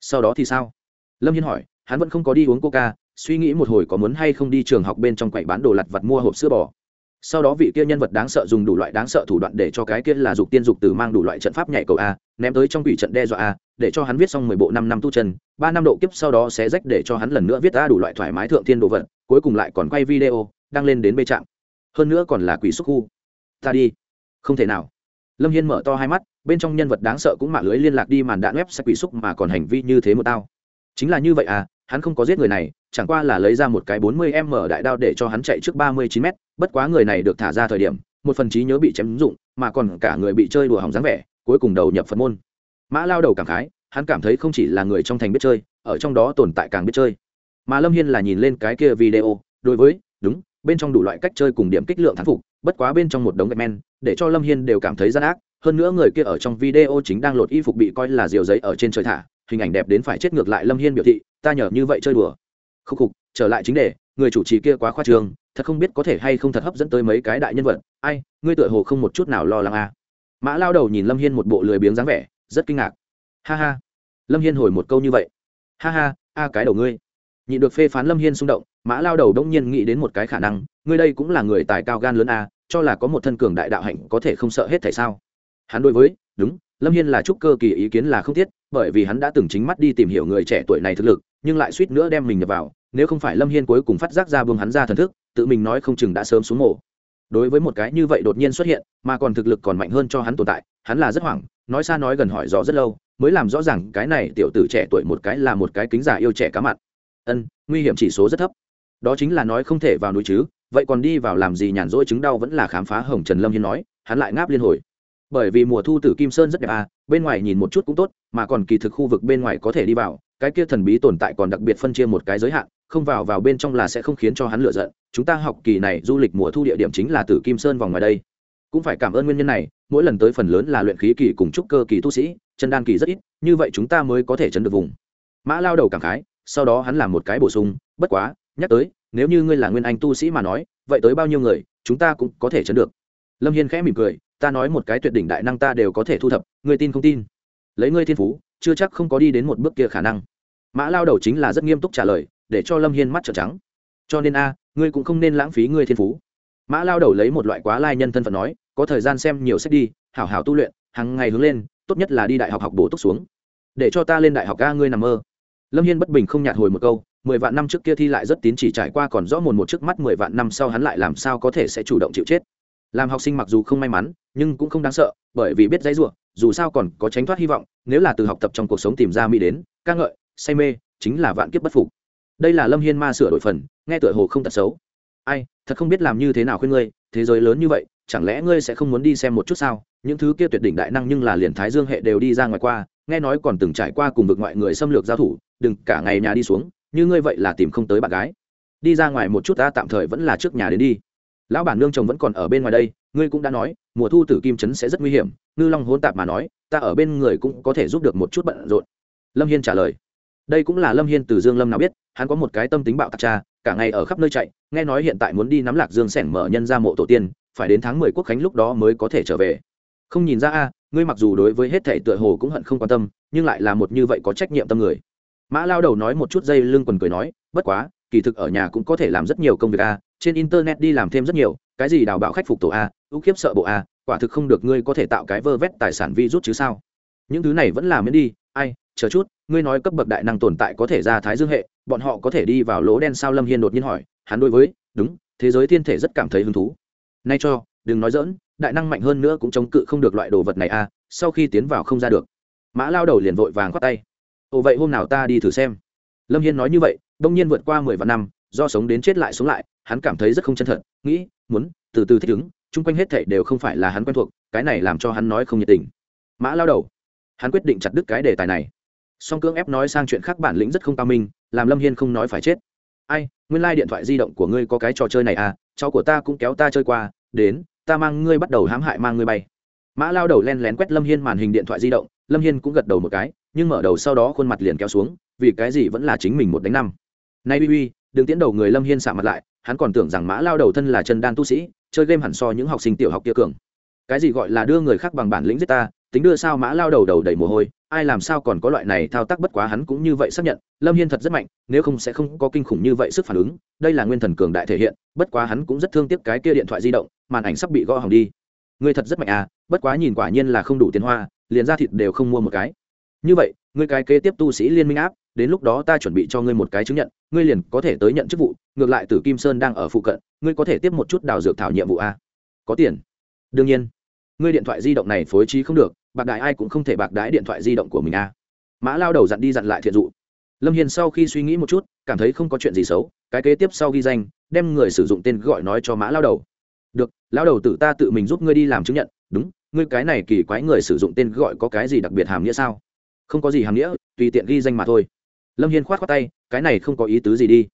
sau đó thì sao? Lâm hiên hỏi hắn vẫn không có đi uống coca suy nghĩ một hồi có muốn hay không đi trường học bên trong quầy bán đồ lặt vặt mua hộp sữa bò. Sau đó vị kia nhân vật đáng sợ dùng đủ loại đáng sợ thủ đoạn để cho cái kia là dục tiên dục tử mang đủ loại trận pháp nhảy cầu a ném tới trong quỷ trận đe dọa a để cho hắn viết xong mười bộ năm năm tu chân, ba năm độ kiếp sau đó sẽ rách để cho hắn lần nữa viết ra đủ loại thoải mái thượng thiên đồ vật, cuối cùng lại còn quay video, đăng lên đến bê trạm. Hơn nữa còn là quỷ xúc khu. Ta đi. Không thể nào. Lâm hiên mở to hai mắt, bên trong nhân vật đáng sợ cũng mạng lưới liên lạc đi màn đạn web sẽ quỷ xúc mà còn hành vi như thế một tao. Chính là như vậy à hắn không có giết người này, chẳng qua là lấy ra một cái bốn mươi m đại đao để cho hắn chạy trước ba mươi chín m, bất quá người này được thả ra thời điểm, một phần trí nhớ bị chém dụng, mà còn cả người bị chơi đùa hỏng dáng vẻ, cuối cùng đầu nhập phật môn mã lao đầu cảm khái, hắn cảm thấy không chỉ là người trong thành biết chơi, ở trong đó tồn tại càng biết chơi. Mà lâm hiên là nhìn lên cái kia video, đối với, đúng, bên trong đủ loại cách chơi cùng điểm kích lượng thắng phục, bất quá bên trong một đống gạch men, để cho lâm hiên đều cảm thấy gian ác. Hơn nữa người kia ở trong video chính đang lột y phục bị coi là diều giấy ở trên trời thả, hình ảnh đẹp đến phải chết ngược lại lâm hiên biểu thị, ta nhờ như vậy chơi đùa. Khúc khục, trở lại chính đề, người chủ trì kia quá khoa trương, thật không biết có thể hay không thật hấp dẫn tới mấy cái đại nhân vật. Ai, ngươi tựa hồ không một chút nào lo lắng à. mã lao đầu nhìn lâm hiên một bộ lười biếng dáng vẻ rất kinh ngạc. Ha ha. Lâm hiên hồi một câu như vậy. Ha ha, a cái đầu ngươi. Nhị được phê phán lâm hiên xung động, mã lao đầu đông nhiên nghĩ đến một cái khả năng, ngươi đây cũng là người tài cao gan lớn a, cho là có một thân cường đại đạo hạnh có thể không sợ hết tại sao? Hắn đối với, đúng, lâm hiên là trúc cơ kỳ ý kiến là không thiết, bởi vì hắn đã từng chính mắt đi tìm hiểu người trẻ tuổi này thực lực, nhưng lại suýt nữa đem mình nhập vào, nếu không phải lâm hiên cuối cùng phát giác ra buông hắn ra thần thức, tự mình nói không chừng đã sớm xuống mổ đối với một cái như vậy đột nhiên xuất hiện, mà còn thực lực còn mạnh hơn cho hắn tồn tại hắn là rất hoảng nói xa nói gần hỏi rõ rất lâu mới làm rõ ràng cái này tiểu tử trẻ tuổi một cái là một cái kính giả yêu trẻ cá mặn, ân nguy hiểm chỉ số rất thấp. Đó chính là nói không thể vào núi chứ vậy còn đi vào làm gì nhàn rỗi chứng đau vẫn là khám phá hồng trần lâm hiên nói hắn lại ngáp liên hồi. Bởi vì mùa thu tử kim sơn rất đẹp à bên ngoài nhìn một chút cũng tốt mà còn kỳ thực khu vực bên ngoài có thể đi vào cái kia thần bí tồn tại còn đặc biệt phân chia một cái giới hạn không vào vào bên trong là sẽ không khiến cho hắn lựa giận. Chúng ta học kỳ này du lịch mùa thu địa điểm chính là tử kim sơn vòng ngoài đây cũng phải cảm ơn nguyên nhân này, mỗi lần tới phần lớn là luyện khí kỳ cùng trúc cơ kỳ tu sĩ, chân đan kỳ rất ít, như vậy chúng ta mới có thể chấn được vùng. Mã lao đầu cảm khái, sau đó hắn làm một cái bổ sung, bất quá, nhắc tới, nếu như ngươi là nguyên anh tu sĩ mà nói, vậy tới bao nhiêu người, chúng ta cũng có thể chấn được. Lâm hiên khẽ mỉm cười, ta nói một cái tuyệt đỉnh đại năng ta đều có thể thu thập, ngươi tin không tin? Lấy ngươi thiên phú, chưa chắc không có đi đến một bước kia khả năng. Mã lao đầu chính là rất nghiêm túc trả lời, để cho lâm hiên mắt trợn trắng. Cho nên a, ngươi cũng không nên lãng phí ngươi thiên phú mã lao đầu lấy một loại quá lai nhân thân phận nói, có thời gian xem nhiều sách đi, hảo hảo tu luyện hàng ngày hướng lên, tốt nhất là đi đại học học bổ túc xuống. Để cho ta lên đại học ca ngươi nằm mơ. Lâm hiên bất bình không nhạt hồi một câu, mười vạn năm trước kia thi lại rất tín chỉ trải qua còn rõ mồn một trước mắt mười vạn năm sau hắn lại làm sao có thể sẽ chủ động chịu chết. Làm học sinh mặc dù không may mắn, nhưng cũng không đáng sợ, bởi vì biết dãy ruộng dù sao còn có tránh thoát hy vọng, nếu là từ học tập trong cuộc sống tìm ra mỹ đến, ca ngợi, say mê, chính là vạn kiếp bất phục. Đây là lâm hiên ma sửa đổi phần, nghe tựa hồ không tật xấu ai, thật không biết làm như thế nào khuyên ngươi, thế giới lớn như vậy, chẳng lẽ ngươi sẽ không muốn đi xem một chút sao? Những thứ kia tuyệt đỉnh đại năng nhưng là liền thái dương hệ đều đi ra ngoài qua, nghe nói còn từng trải qua cùng vực ngoại người xâm lược giao thủ, đừng cả ngày nhà đi xuống, như ngươi vậy là tìm không tới bạn gái. Đi ra ngoài một chút ta tạm thời vẫn là trước nhà đến đi. Lão bản nương chồng vẫn còn ở bên ngoài đây, ngươi cũng đã nói, mùa thu tử kim trấn sẽ rất nguy hiểm, ngư long hôn tạp mà nói, ta ở bên người cũng có thể giúp được một chút bận rộn. Lâm hiên trả lời đây cũng là lâm hiên từ dương lâm nào biết, hắn có một cái tâm tính bạo tạc cha, cả ngày ở khắp nơi chạy, nghe nói hiện tại muốn đi nắm lạc dương sẻng mở nhân ra mộ tổ tiên, phải đến tháng mười quốc khánh lúc đó mới có thể trở về. Không nhìn ra a, ngươi mặc dù đối với hết thể tựa hồ cũng hận không quan tâm, nhưng lại là một như vậy có trách nhiệm tâm người. Mã lao đầu nói một chút dây lưng quần cười nói, bất quá, kỳ thực ở nhà cũng có thể làm rất nhiều công việc a, trên internet đi làm thêm rất nhiều, cái gì đào bạo khách phục tổ a, ưu khiếp sợ bộ a, quả thực không được ngươi có thể tạo cái vơ vét tài sản vi rút chứ sao. Những thứ này vẫn làm miễn đi, ai chờ chút, ngươi nói cấp bậc đại năng tồn tại có thể ra thái dương hệ, bọn họ có thể đi vào lỗ đen sao lâm hiên đột nhiên hỏi, hắn đối với, đúng, thế giới thiên thể rất cảm thấy hứng thú. Nay cho, đừng nói dỡn đại năng mạnh hơn nữa cũng chống cự không được loại đồ vật này a sau khi tiến vào không ra được. Mã lao đầu liền vội vàng khoát tay. Ồ, vậy hôm nào ta đi thử xem. Lâm hiên nói như vậy, đông nhiên vượt qua mười vạn năm, do sống đến chết lại sống lại, hắn cảm thấy rất không chân thật, nghĩ, muốn, từ từ thích ứng, chung quanh hết thảy đều không phải là hắn quen thuộc, cái này làm cho hắn nói không nhiệt tình. Mã lao đầu, hắn quyết định chặt đứt cái đề tài này song cưỡng ép nói sang chuyện khác bản lĩnh rất không cao minh, làm lâm hiên không nói phải chết. Ai, nguyên lai、like、điện thoại di động của ngươi có cái trò chơi này à cháu của ta cũng kéo ta chơi qua, đến, ta mang ngươi bắt đầu hãm hại mang ngươi bay. Mã lao đầu len lén quét lâm hiên màn hình điện thoại di động, lâm hiên cũng gật đầu một cái, nhưng mở đầu sau đó khuôn mặt liền kéo xuống, vì cái gì vẫn là chính mình một đánh năm. Nay uy uy, đừng tiến đầu người lâm hiên xạ mặt lại, hắn còn tưởng rằng mã lao đầu thân là chân đan tu sĩ, chơi game hẳn so những học sinh tiểu học kia cường. Cái gì gọi là đưa người khác bằng bản lĩnh giết ta, tính đưa sao mã lao đầu đầu đầy mồ hôi ai làm sao còn có loại này thao tác bất quá hắn cũng như vậy xác nhận, lâm hiên thật rất mạnh, nếu không sẽ không có kinh khủng như vậy sức phản ứng, đây là nguyên thần cường đại thể hiện, bất quá hắn cũng rất thương tiếc cái kia điện thoại di động, màn ảnh sắp bị gõ hỏng đi. Ngươi thật rất mạnh à bất quá nhìn quả nhiên là không đủ tiền hoa, liền ra thịt đều không mua một cái. Như vậy, ngươi cái kế tiếp tu sĩ liên minh áp, đến lúc đó ta chuẩn bị cho ngươi một cái chứng nhận, ngươi liền có thể tới nhận chức vụ, ngược lại tử kim sơn đang ở phụ cận, ngươi có thể tiếp một chút đào dược thảo nhiệm vụ a có tiền. Đương nhiên. Ngươi điện thoại di động này phối trí không được bạc đại ai cũng không thể bạc đái điện thoại di động của mình a mã lao đầu dặn đi dặn lại thiện dụ. Lâm hiền sau khi suy nghĩ một chút, cảm thấy không có chuyện gì xấu, cái kế tiếp sau ghi danh, đem người sử dụng tên gọi nói cho mã lao đầu. Được, lao đầu tự ta tự mình giúp ngươi đi làm chứng nhận, đúng, ngươi cái này kỳ quái người sử dụng tên gọi có cái gì đặc biệt hàm nghĩa sao? Không có gì hàm nghĩa, tùy tiện ghi danh mà thôi. Lâm hiên khoát khoát tay, cái này không có ý tứ gì đi.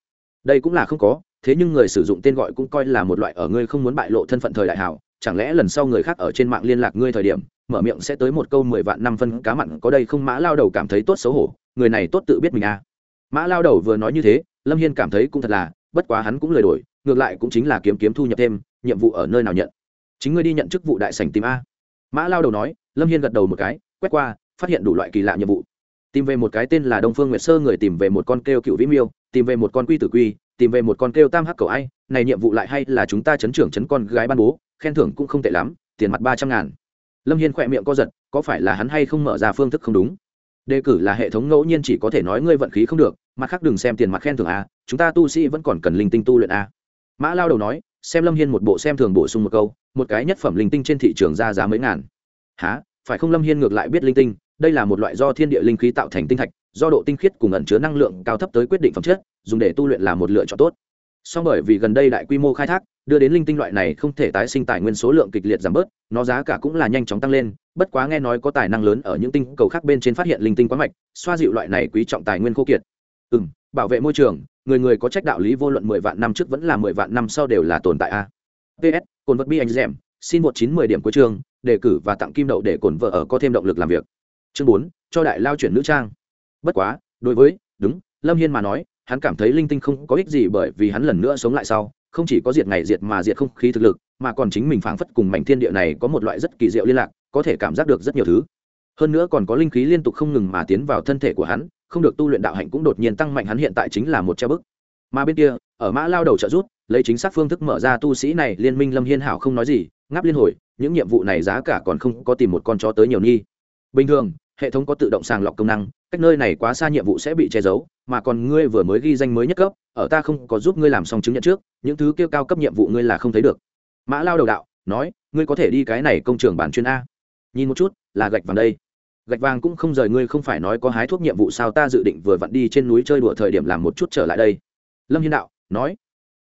Đây cũng là không có, thế nhưng người sử dụng tên gọi cũng coi là một loại ở ngươi không muốn bại lộ thân phận thời đại hảo, chẳng lẽ lần sau người khác ở trên mạng liên lạc ngươi thời điểm mở miệng sẽ tới một câu mười vạn năm phân cá mặn, có đây không? Mã lao đầu cảm thấy tốt xấu hổ. Người này tốt tự biết mình à. Mã lao đầu vừa nói như thế, lâm hiên cảm thấy cũng thật là, bất quá hắn cũng lời đổi, ngược lại cũng chính là kiếm kiếm thu nhập thêm, nhiệm vụ ở nơi nào nhận. Chính ngươi đi nhận chức vụ đại sảnh tìm a. Mã lao đầu nói, lâm hiên gật đầu một cái, quét qua, phát hiện đủ loại kỳ lạ nhiệm vụ. Tìm về một cái tên là đông phương nguyệt sơ, người tìm về một con kêu cựu vĩ miêu, tìm về một con quy tử quy, tìm về một con kêu tam hắc cầu ai. Này nhiệm vụ lại hay là chúng ta chấn trưởng chấn con gái ban bố, khen thưởng cũng không tệ lắm, tiền mặt ba trăm ngàn lâm hiên khỏe miệng co giật, có phải là hắn hay không mở ra phương thức không đúng? Đề cử là hệ thống ngẫu nhiên chỉ có thể nói ngươi vận khí không được mặt khác đừng xem tiền mặt khen thưởng a, chúng ta tu sĩ vẫn còn cần linh tinh tu luyện a. Mã lao đầu nói, xem lâm hiên một bộ xem thường bổ sung một câu, một cái nhất phẩm linh tinh trên thị trường ra giá mấy ngàn. Há phải không lâm hiên ngược lại biết linh tinh? Đây là một loại do thiên địa linh khí tạo thành tinh thạch, do độ tinh khiết cùng ẩn chứa năng lượng cao thấp tới quyết định phẩm chất, dùng để tu luyện là một lựa chọn tốt. Song bởi vì gần đây đại quy mô khai thác đưa đến linh tinh loại này không thể tái sinh tài nguyên số lượng kịch liệt giảm bớt nó giá cả cũng là nhanh chóng tăng lên bất quá nghe nói có tài năng lớn ở những tinh cầu khác bên trên phát hiện linh tinh quá mạch xoa dịu loại này quý trọng tài nguyên khô kiệt. Ừ m bảo vệ môi trường người người có trách đạo lý vô luận mười vạn năm trước vẫn là mười vạn năm sau đều là tồn tại a. Ps cồn vật bi anh dèm, xin một chín mười điểm của trường đề cử và tặng kim đậu để cồn vợ ở có thêm động lực làm việc. Chương bốn cho đại lao chuyển nữ trang. Bất quá đối với đúng lâm hiên mà nói hắn cảm thấy linh tinh không có ích gì bởi vì hắn lần nữa sống lại sau không chỉ có diệt ngày diệt mà diệt không khí thực lực, mà còn chính mình phảng phất cùng mảnh thiên địa này có một loại rất kỳ diệu liên lạc, có thể cảm giác được rất nhiều thứ. Hơn nữa còn có linh khí liên tục không ngừng mà tiến vào thân thể của hắn, không được tu luyện đạo hạnh cũng đột nhiên tăng mạnh hắn hiện tại chính là một treo bức. Mà bên kia, ở mã lao đầu trợ rút lấy chính xác phương thức mở ra tu sĩ này, liên minh lâm hiên hảo không nói gì, ngáp liên hồi, những nhiệm vụ này giá cả còn không có tìm một con chó tới nhiều nghi. Bình thường, hệ thống có tự động sàng lọc công năng, cách nơi này quá xa nhiệm vụ sẽ bị che giấu mà còn ngươi vừa mới ghi danh mới nhất cấp ở ta không có giúp ngươi làm xong chứng nhận trước những thứ kêu cao cấp nhiệm vụ ngươi là không thấy được. Mã lao đầu đạo nói ngươi có thể đi cái này công trường bản chuyên a. Nhìn một chút là gạch vàng đây. Gạch vàng cũng không rời ngươi không phải nói có hái thuốc nhiệm vụ sao ta dự định vừa vặn đi trên núi chơi đùa thời điểm làm một chút trở lại đây. Lâm hiên đạo nói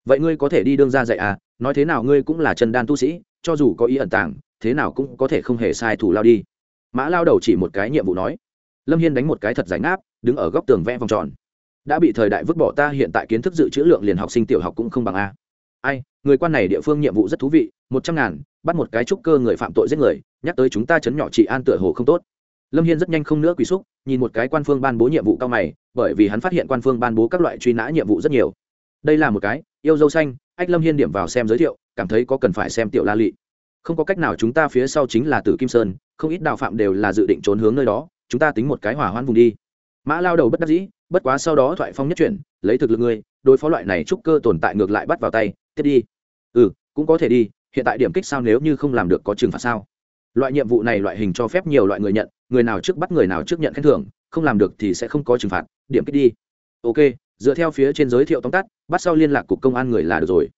vậy ngươi có thể đi đương ra dạy à nói thế nào ngươi cũng là chân đan tu sĩ cho dù có ý ẩn tàng thế nào cũng có thể không hề sai thủ lao đi. Mã lao đầu chỉ một cái nhiệm vụ nói. Lâm hiên đánh một cái thật giải ngáp, đứng ở góc tường vẽ vòng tròn đã bị thời đại vứt bỏ ta hiện tại kiến thức dự trữ lượng liền học sinh tiểu học cũng không bằng a. Ai, người quan này địa phương nhiệm vụ rất thú vị, một trăm ngàn, bắt một cái trúc cơ người phạm tội giết người, nhắc tới chúng ta chấn nhỏ chị an tựa hồ không tốt. Lâm hiên rất nhanh không nữa quỳ xúc nhìn một cái quan phương ban bố nhiệm vụ cao mày, bởi vì hắn phát hiện quan phương ban bố các loại truy nã nhiệm vụ rất nhiều. Đây là một cái, yêu dâu xanh, ách lâm hiên điểm vào xem giới thiệu, cảm thấy có cần phải xem tiểu la lị. Không có cách nào chúng ta phía sau chính là tử kim sơn, không ít đào phạm đều là dự định trốn hướng nơi đó, chúng ta tính một cái hỏa hoãn vùng đi. Mã lao đầu bất đắc dĩ bất quá sau đó thoại phong nhất chuyển, lấy thực lực ngươi, đối phó loại này trúc cơ tồn tại ngược lại bắt vào tay, tiếp đi. Ừ cũng có thể đi, hiện tại điểm kích sao nếu như không làm được có trừng phạt sao? Loại nhiệm vụ này loại hình cho phép nhiều loại người nhận, người nào trước bắt người nào trước nhận khen thưởng, không làm được thì sẽ không có trừng phạt, điểm kích đi. Ok, dựa theo phía trên giới thiệu tóm tắt, bắt sau liên lạc cục công an người là được rồi.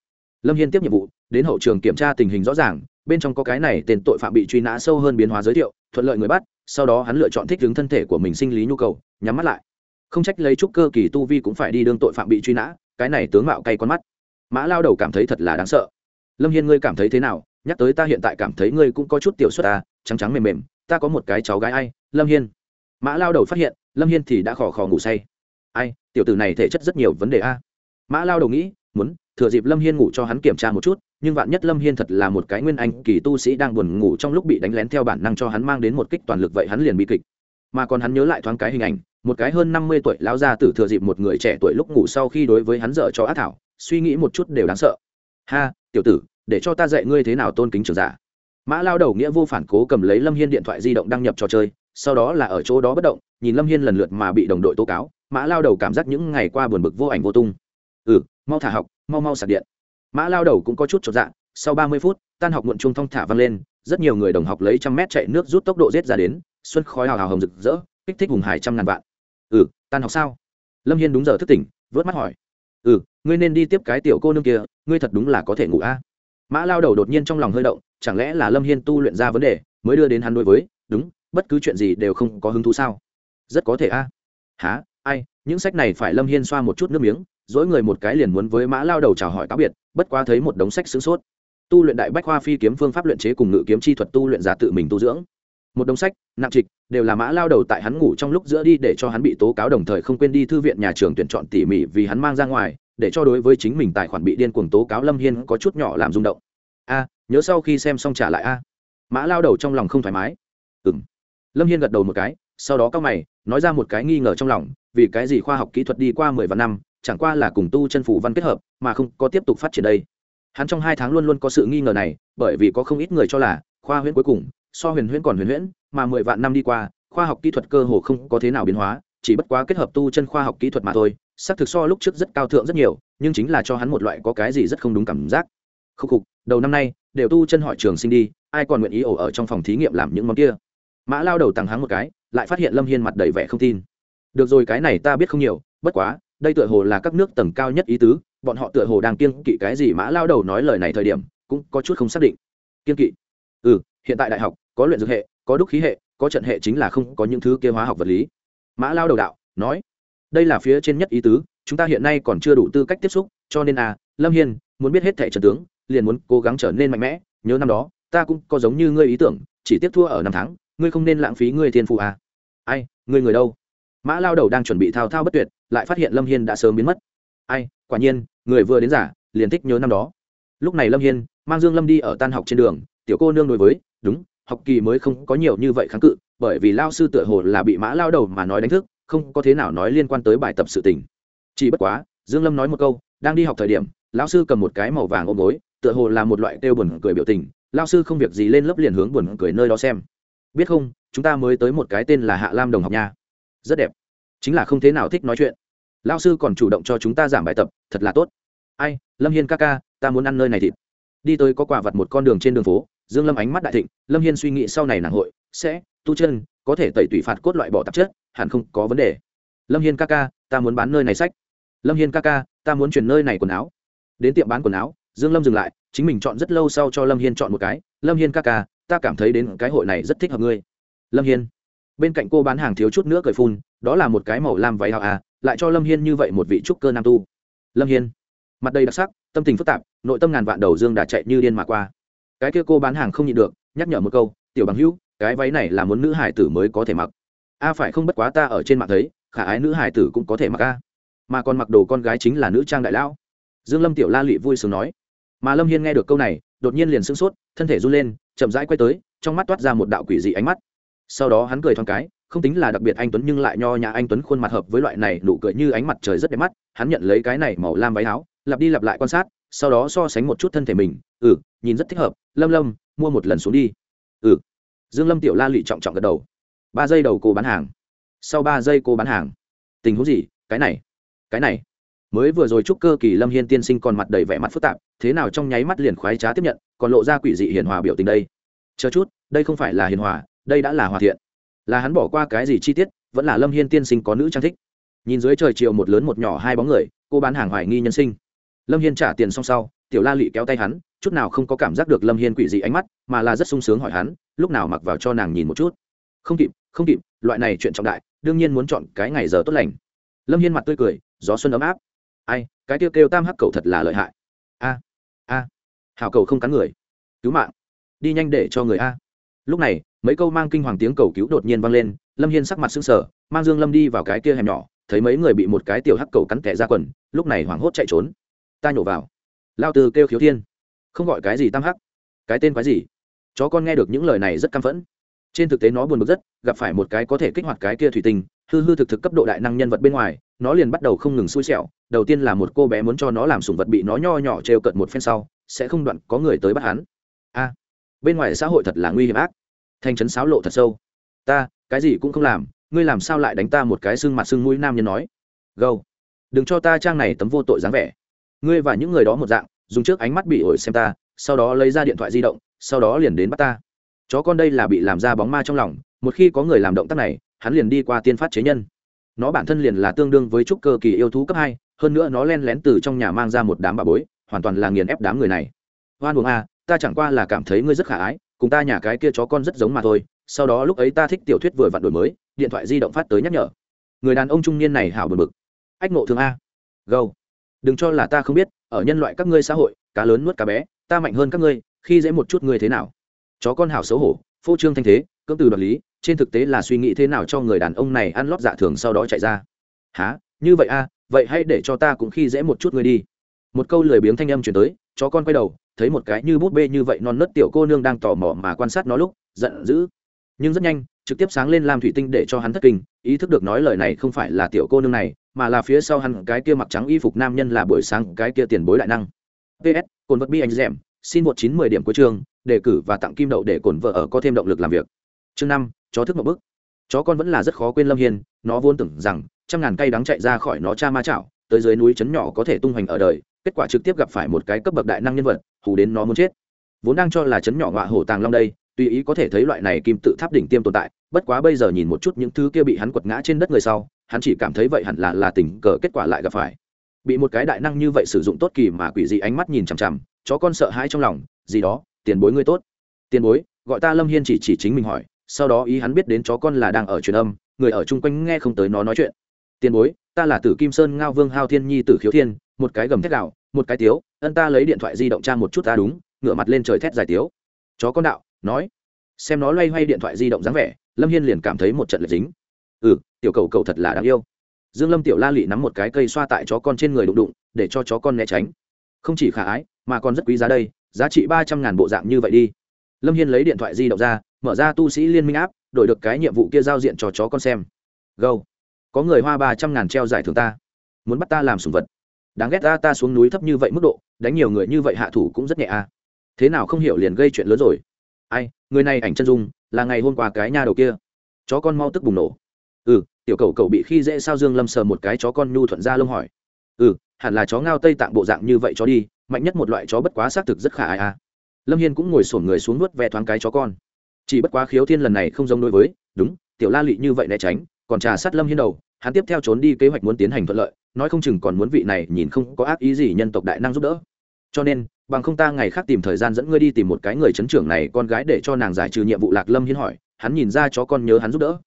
Lâm hiên tiếp nhiệm vụ, đến hậu trường kiểm tra tình hình rõ ràng, bên trong có cái này tên tội phạm bị truy nã sâu hơn biến hóa giới thiệu, thuận lợi người bắt, sau đó hắn lựa chọn thích ứng thân thể của mình sinh lý nhu cầu, nhắm mắt lại không trách lấy chút cơ kỳ tu vi cũng phải đi đương tội phạm bị truy nã, cái này tướng mạo cay con mắt. Mã lao đầu cảm thấy thật là đáng sợ. Lâm hiên ngươi cảm thấy thế nào? Nhắc tới ta hiện tại cảm thấy ngươi cũng có chút tiểu xuất ta, trắng trắng mềm mềm, ta có một cái cháu gái ai? Lâm hiên. Mã lao đầu phát hiện, lâm hiên thì đã khò khò ngủ say. Ai, tiểu tử này thể chất rất nhiều vấn đề a. Mã lao đầu nghĩ, muốn thừa dịp lâm hiên ngủ cho hắn kiểm tra một chút, nhưng vạn nhất lâm hiên thật là một cái nguyên anh kỳ tu sĩ đang buồn ngủ trong lúc bị đánh lén theo bản năng cho hắn mang đến một kích toàn lực vậy hắn liền bị kịch mà còn hắn nhớ lại thoáng cái hình ảnh, một cái hơn năm mươi tuổi lão gia tử thừa dịp một người trẻ tuổi lúc ngủ sau khi đối với hắn dở cho ác thảo, suy nghĩ một chút đều đáng sợ. Ha, tiểu tử, để cho ta dạy ngươi thế nào tôn kính trường giả. Mã lao đầu nghĩa vô phản cố cầm lấy lâm hiên điện thoại di động đăng nhập trò chơi, sau đó là ở chỗ đó bất động, nhìn lâm hiên lần lượt mà bị đồng đội tố cáo, mã lao đầu cảm giác những ngày qua buồn bực vô ảnh vô tung. Ừ mau thả học, mau mau sạc điện. Mã lao đầu cũng có chút chột dạ sau ba mươi phút, tan học muộn trung thong thả văng lên, rất nhiều người đồng học lấy trăm mét chạy nước rút tốc độ rết ra đến xuân khói hào hào hồng rực rỡ, kích thích hùng hải trăm ngàn vạn. Ừ tan học sao? Lâm hiên đúng giờ thức tỉnh, vớt mắt hỏi. Ừ ngươi nên đi tiếp cái tiểu cô nương kia, ngươi thật đúng là có thể ngủ a. Mã lao đầu đột nhiên trong lòng hơi động, chẳng lẽ là lâm hiên tu luyện ra vấn đề, mới đưa đến hắn đối với, đúng, bất cứ chuyện gì đều không có hứng thú sao? Rất có thể a. À? há ai? Những sách này phải lâm hiên xoa một chút nước miếng, dỗi người một cái liền muốn với mã lao đầu chào hỏi cáo biệt, bất quá thấy một đống sách xứng sốt. Tu luyện đại bách khoa phi kiếm phương pháp luyện chế cùng ngự kiếm chi thuật tu luyện giả tự mình tu dưỡng một đống sách, nặng trịch, đều là mã lao đầu tại hắn ngủ trong lúc giữa đi để cho hắn bị tố cáo đồng thời không quên đi thư viện nhà trường tuyển chọn tỉ mỉ vì hắn mang ra ngoài, để cho đối với chính mình tài khoản bị điên cuồng tố cáo lâm hiên có chút nhỏ làm rung động. A, nhớ sau khi xem xong trả lại a. Mã lao đầu trong lòng không thoải mái. Ừ m lâm hiên gật đầu một cái, sau đó các mày, nói ra một cái nghi ngờ trong lòng, vì cái gì khoa học kỹ thuật đi qua mười vạn năm, chẳng qua là cùng tu chân phủ văn kết hợp, mà không có tiếp tục phát triển đây. Hắn trong hai tháng luôn luôn có sự nghi ngờ này, bởi vì có không ít người cho là, khoa huyễn cuối cùng so huyền huyễn còn huyền huyễn, mà mười vạn năm đi qua, khoa học kỹ thuật cơ hồ không có thế nào biến hóa, chỉ bất quá kết hợp tu chân khoa học kỹ thuật mà thôi, xác thực so lúc trước rất cao thượng rất nhiều, nhưng chính là cho hắn một loại có cái gì rất không đúng cảm giác. Khúc khục, đầu năm nay, đều tu chân hỏi trường sinh đi, ai còn nguyện ý ổ ở trong phòng thí nghiệm làm những món kia? Mã lao đầu tăng háng một cái, lại phát hiện lâm hiên mặt đầy vẻ không tin. Được rồi, cái này ta biết không nhiều, bất quá, đây tựa hồ là các nước tầng cao nhất ý tứ, bọn họ tựa hồ đang kiêng kỵ cái gì mã lao đầu nói lời này thời điểm, cũng có chút không xác định. Kiêng kỵ? Ừ hiện tại đại học, có luyện dược hệ, có đúc khí hệ, có trận hệ chính là không có những thứ kia hóa học vật lý. Mã lao đầu đạo nói, đây là phía trên nhất ý tứ, chúng ta hiện nay còn chưa đủ tư cách tiếp xúc, cho nên à lâm hiên, muốn biết hết thẻ trận tướng, liền muốn cố gắng trở nên mạnh mẽ. Nhớ năm đó, ta cũng có giống như ngươi ý tưởng, chỉ tiếp thua ở năm tháng, ngươi không nên lãng phí ngươi thiên phụ à. Ai, ngươi người đâu? Mã lao đầu đang chuẩn bị thao thao bất tuyệt, lại phát hiện lâm hiên đã sớm biến mất. Ai, quả nhiên, người vừa đến giả, liền thích nhớ năm đó. Lúc này lâm hiên, mang dương lâm đi ở tan học trên đường, tiểu cô nương đối với đúng, học kỳ mới không có nhiều như vậy kháng cự, bởi vì lao sư tựa hồ là bị mã lao đầu mà nói đánh thức, không có thế nào nói liên quan tới bài tập sự tình. Chỉ bất quá, dương lâm nói một câu, đang đi học thời điểm, lão sư cầm một cái màu vàng ôm gối, tựa hồ là một loại kêu buồn cười biểu tình lao sư không việc gì lên lớp liền hướng buồn cười nơi đó xem. Biết không, chúng ta mới tới một cái tên là hạ lam đồng học nha. Rất đẹp. Chính là không thế nào thích nói chuyện. Lao sư còn chủ động cho chúng ta giảm bài tập, thật là tốt. Ai, lâm hiên ca ca, ta muốn ăn nơi này thịt đi tới có quả vặt một con đường trên đường phố, dương lâm ánh mắt đại thịnh, lâm hiên suy nghĩ sau này nàng hội, sẽ, tu chân, có thể tẩy tủy phạt cốt loại bỏ tạp chất, hẳn không có vấn đề. Lâm hiên ca ca, ta muốn bán nơi này sách. Lâm hiên ca ca, ta muốn chuyển nơi này quần áo. Đến tiệm bán quần áo, dương lâm dừng lại, chính mình chọn rất lâu sau cho lâm hiên chọn một cái, lâm hiên ca ca, ta cảm thấy đến cái hội này rất thích hợp ngươi. Lâm hiên. Bên cạnh cô bán hàng thiếu chút nữa cười phun, đó là một cái màu lam váy hào à lại cho lâm hiên như vậy một vị trúc cơ nam tu. Lâm hiên mặt đầy đặc sắc, tâm tình phức tạp, nội tâm ngàn vạn đầu dương đã chạy như điên mà qua. Cái kia cô bán hàng không nhịn được, nhắc nhở một câu, tiểu bằng hữu, cái váy này là muốn nữ hải tử mới có thể mặc. A, phải không? Bất quá ta ở trên mạng thấy, khả ái nữ hải tử cũng có thể mặc a. Mà còn mặc đồ con gái chính là nữ trang đại lão. Dương lâm tiểu la lị vui sướng nói. Mà lâm hiên nghe được câu này, đột nhiên liền sững sốt, thân thể run lên, chậm rãi quay tới, trong mắt toát ra một đạo quỷ dị ánh mắt. Sau đó hắn cười thoáng cái, không tính là đặc biệt anh tuấn nhưng lại nho nhã anh tuấn khuôn mặt hợp với loại này nụ cười như ánh mặt trời rất đẹp mắt, hắn nhận lấy cái này màu lam váy áo lặp đi lặp lại quan sát, sau đó so sánh một chút thân thể mình ừ nhìn rất thích hợp, lâm lâm, mua một lần xuống đi. Ừ. Dương lâm tiểu la lụy trọng trọng gật đầu. Ba giây đầu cô bán hàng. Sau ba giây cô bán hàng. Tình huống gì? Cái này cái này. Mới vừa rồi chúc cơ kỳ lâm hiên tiên sinh còn mặt đầy vẻ mặt phức tạp, thế nào trong nháy mắt liền khoái trá tiếp nhận, còn lộ ra quỷ dị hiền hòa biểu tình đây. Chờ chút, đây không phải là hiền hòa, đây đã là hòa thiện. Là hắn bỏ qua cái gì chi tiết, vẫn là lâm hiên tiên sinh có nữ trang thích. Nhìn dưới trời chiều một lớn một nhỏ hai bóng người, cô bán hàng hoài nghi nhân sinh lâm hiên trả tiền xong sau, tiểu la lị kéo tay hắn, chút nào không có cảm giác được lâm hiên quỷ dị ánh mắt, mà là rất sung sướng hỏi hắn, lúc nào mặc vào cho nàng nhìn một chút. Không kịp không kịp, loại này chuyện trọng đại, đương nhiên muốn chọn cái ngày giờ tốt lành. Lâm hiên mặt tươi cười, gió xuân ấm áp. Ai, cái kêu kêu tam hắc cầu thật là lợi hại. A a hào cầu không cắn người. Cứu mạng. Đi nhanh để cho người a. Lúc này, mấy câu mang kinh hoàng tiếng cầu cứu đột nhiên vang lên, lâm hiên sắc mặt sưng sờ, mang dương lâm đi vào cái kia hẻm nhỏ, thấy mấy người bị một cái tiểu hắc cầu cắn kẻ ra quần, lúc này hoảng hốt chạy trốn ta nhổ vào. Lao từ kêu khiếu thiên. Không gọi cái gì tam hắc. Cái tên quái gì? Chó con nghe được những lời này rất căm phẫn. Trên thực tế nó buồn bực rất, gặp phải một cái có thể kích hoạt cái kia thủy tinh, hư hư thực thực cấp độ đại năng nhân vật bên ngoài, nó liền bắt đầu không ngừng xui xẻo. Đầu tiên là một cô bé muốn cho nó làm sủng vật bị nó nho nhỏ trêu cận một phen sau, sẽ không đoạn có người tới bắt hắn. A, bên ngoài xã hội thật là nguy hiểm ác. Thành trấn sáo lộ thật sâu. Ta, cái gì cũng không làm, ngươi làm sao lại đánh ta một cái xương mặt xương mũi nam nhân nói? Gâu, đừng cho ta trang này tấm vô tội dáng vẻ ngươi và những người đó một dạng, dùng trước ánh mắt bị ổi xem ta, sau đó lấy ra điện thoại di động, sau đó liền đến bắt ta. Chó con đây là bị làm ra bóng ma trong lòng, một khi có người làm động tác này, hắn liền đi qua tiên phát chế nhân. Nó bản thân liền là tương đương với trúc cơ kỳ yêu thú cấp hai, hơn nữa nó len lén từ trong nhà mang ra một đám bà bối, hoàn toàn là nghiền ép đám người này. Hoan buồng a à, ta chẳng qua là cảm thấy ngươi rất khả ái, cùng ta nhà cái kia chó con rất giống mà thôi, sau đó lúc ấy ta thích tiểu thuyết vừa vặn đổi mới, điện thoại di động phát tới nhắc nhở. Người đàn ông trung niên này hảo bực bực. Ách ngộ thương a. Gâu đừng cho là ta không biết, ở nhân loại các ngươi xã hội, cá lớn nuốt cá bé, ta mạnh hơn các ngươi, khi dễ một chút ngươi thế nào? Chó con hảo xấu hổ, phô trương thanh thế, cưỡng từ đoạt lý, trên thực tế là suy nghĩ thế nào cho người đàn ông này ăn lót dạ thường sau đó chạy ra. Há như vậy a vậy hãy để cho ta cũng khi dễ một chút ngươi đi. Một câu lười biếng thanh âm chuyển tới, chó con quay đầu, thấy một cái như bút bê như vậy non nớt tiểu cô nương đang tò mò mà quan sát nó lúc, giận dữ. Nhưng rất nhanh, trực tiếp sáng lên làm thủy tinh để cho hắn thất kinh, ý thức được nói lời này không phải là tiểu cô nương này mà là phía sau hắn cái kia mặc trắng y phục nam nhân là buổi sáng cái kia tiền bối đại năng. Ps cồn vật bi anh dẻm xin một chín mười điểm cuối chương đề cử và tặng kim đậu để cồn vợ ở có thêm động lực làm việc. Chương năm, chó thức một bức. Chó con vẫn là rất khó quên lâm hiên, nó vốn tưởng rằng trăm ngàn cây đắng chạy ra khỏi nó cha ma chảo, tới dưới núi trấn nhỏ có thể tung hoành ở đời, kết quả trực tiếp gặp phải một cái cấp bậc đại năng nhân vật, hù đến nó muốn chết. Vốn đang cho là trấn nhỏ ngọa hổ tàng long đây, tùy ý có thể thấy loại này kim tự tháp đỉnh tiêm tồn tại, bất quá bây giờ nhìn một chút những thứ kia bị hắn quật ngã trên đất người sau hắn chỉ cảm thấy vậy hẳn là là tình cờ kết quả lại gặp phải. Bị một cái đại năng như vậy sử dụng tốt kỳ mà quỷ dị ánh mắt nhìn chằm chằm, chó con sợ hãi trong lòng, gì đó, tiền bối ngươi tốt. Tiền bối? gọi ta lâm hiên chỉ chỉ chính mình hỏi, sau đó ý hắn biết đến chó con là đang ở truyền âm, người ở chung quanh nghe không tới nó nói chuyện. Tiền bối, ta là tử kim sơn ngao vương hao thiên nhi tử khiếu thiên, một cái gầm thét gạo một cái tiếu, ân ta lấy điện thoại di động tra một chút ta đúng, ngửa mặt lên trời thét dài tiếu. Chó con đạo, nói. Xem nó loay hoay điện thoại di động dáng vẻ, lâm hiên liền cảm thấy một trận lệch dính ừ tiểu cầu cầu thật là đáng yêu. Dương lâm tiểu la lị nắm một cái cây xoa tại chó con trên người đụng đụng, để cho chó con né tránh. Không chỉ khả ái, mà còn rất quý giá đây, giá trị ba trăm ngàn bộ dạng như vậy đi. Lâm hiên lấy điện thoại di động ra, mở ra tu sĩ liên minh áp đổi được cái nhiệm vụ kia giao diện cho chó con xem. Gâu có người hoa ba trăm ngàn treo giải thưởng ta. Muốn bắt ta làm sùng vật. Đáng ghét ta ta xuống núi thấp như vậy mức độ, đánh nhiều người như vậy hạ thủ cũng rất nhẹ à. Thế nào không hiểu liền gây chuyện lớn rồi. Ai, người này ảnh chân dung, là ngày hôm qua cái nhà đầu kia. Chó con mau tức bùng nổ ừ tiểu cầu cầu bị khi dễ sao dương lâm sờ một cái chó con nhu thuận ra lông hỏi. Ừ hẳn là chó ngao tây tạng bộ dạng như vậy chó đi, mạnh nhất một loại chó bất quá xác thực rất khả ai à. Lâm hiên cũng ngồi sổn người xuống nuốt ve thoáng cái chó con. Chỉ bất quá khiếu thiên lần này không giống đối với, đúng, tiểu la lị như vậy né tránh, còn trà sát lâm hiên đầu, hắn tiếp theo trốn đi kế hoạch muốn tiến hành thuận lợi, nói không chừng còn muốn vị này nhìn không có ác ý gì nhân tộc đại năng giúp đỡ. Cho nên, bằng không ta ngày khác tìm thời gian dẫn ngươi đi tìm một cái người chấn trưởng này, con gái để cho nàng giải trừ nhiệm vụ lạc lâm hiên hỏi, hắn nhìn ra chó con nhớ hắn giúp đỡ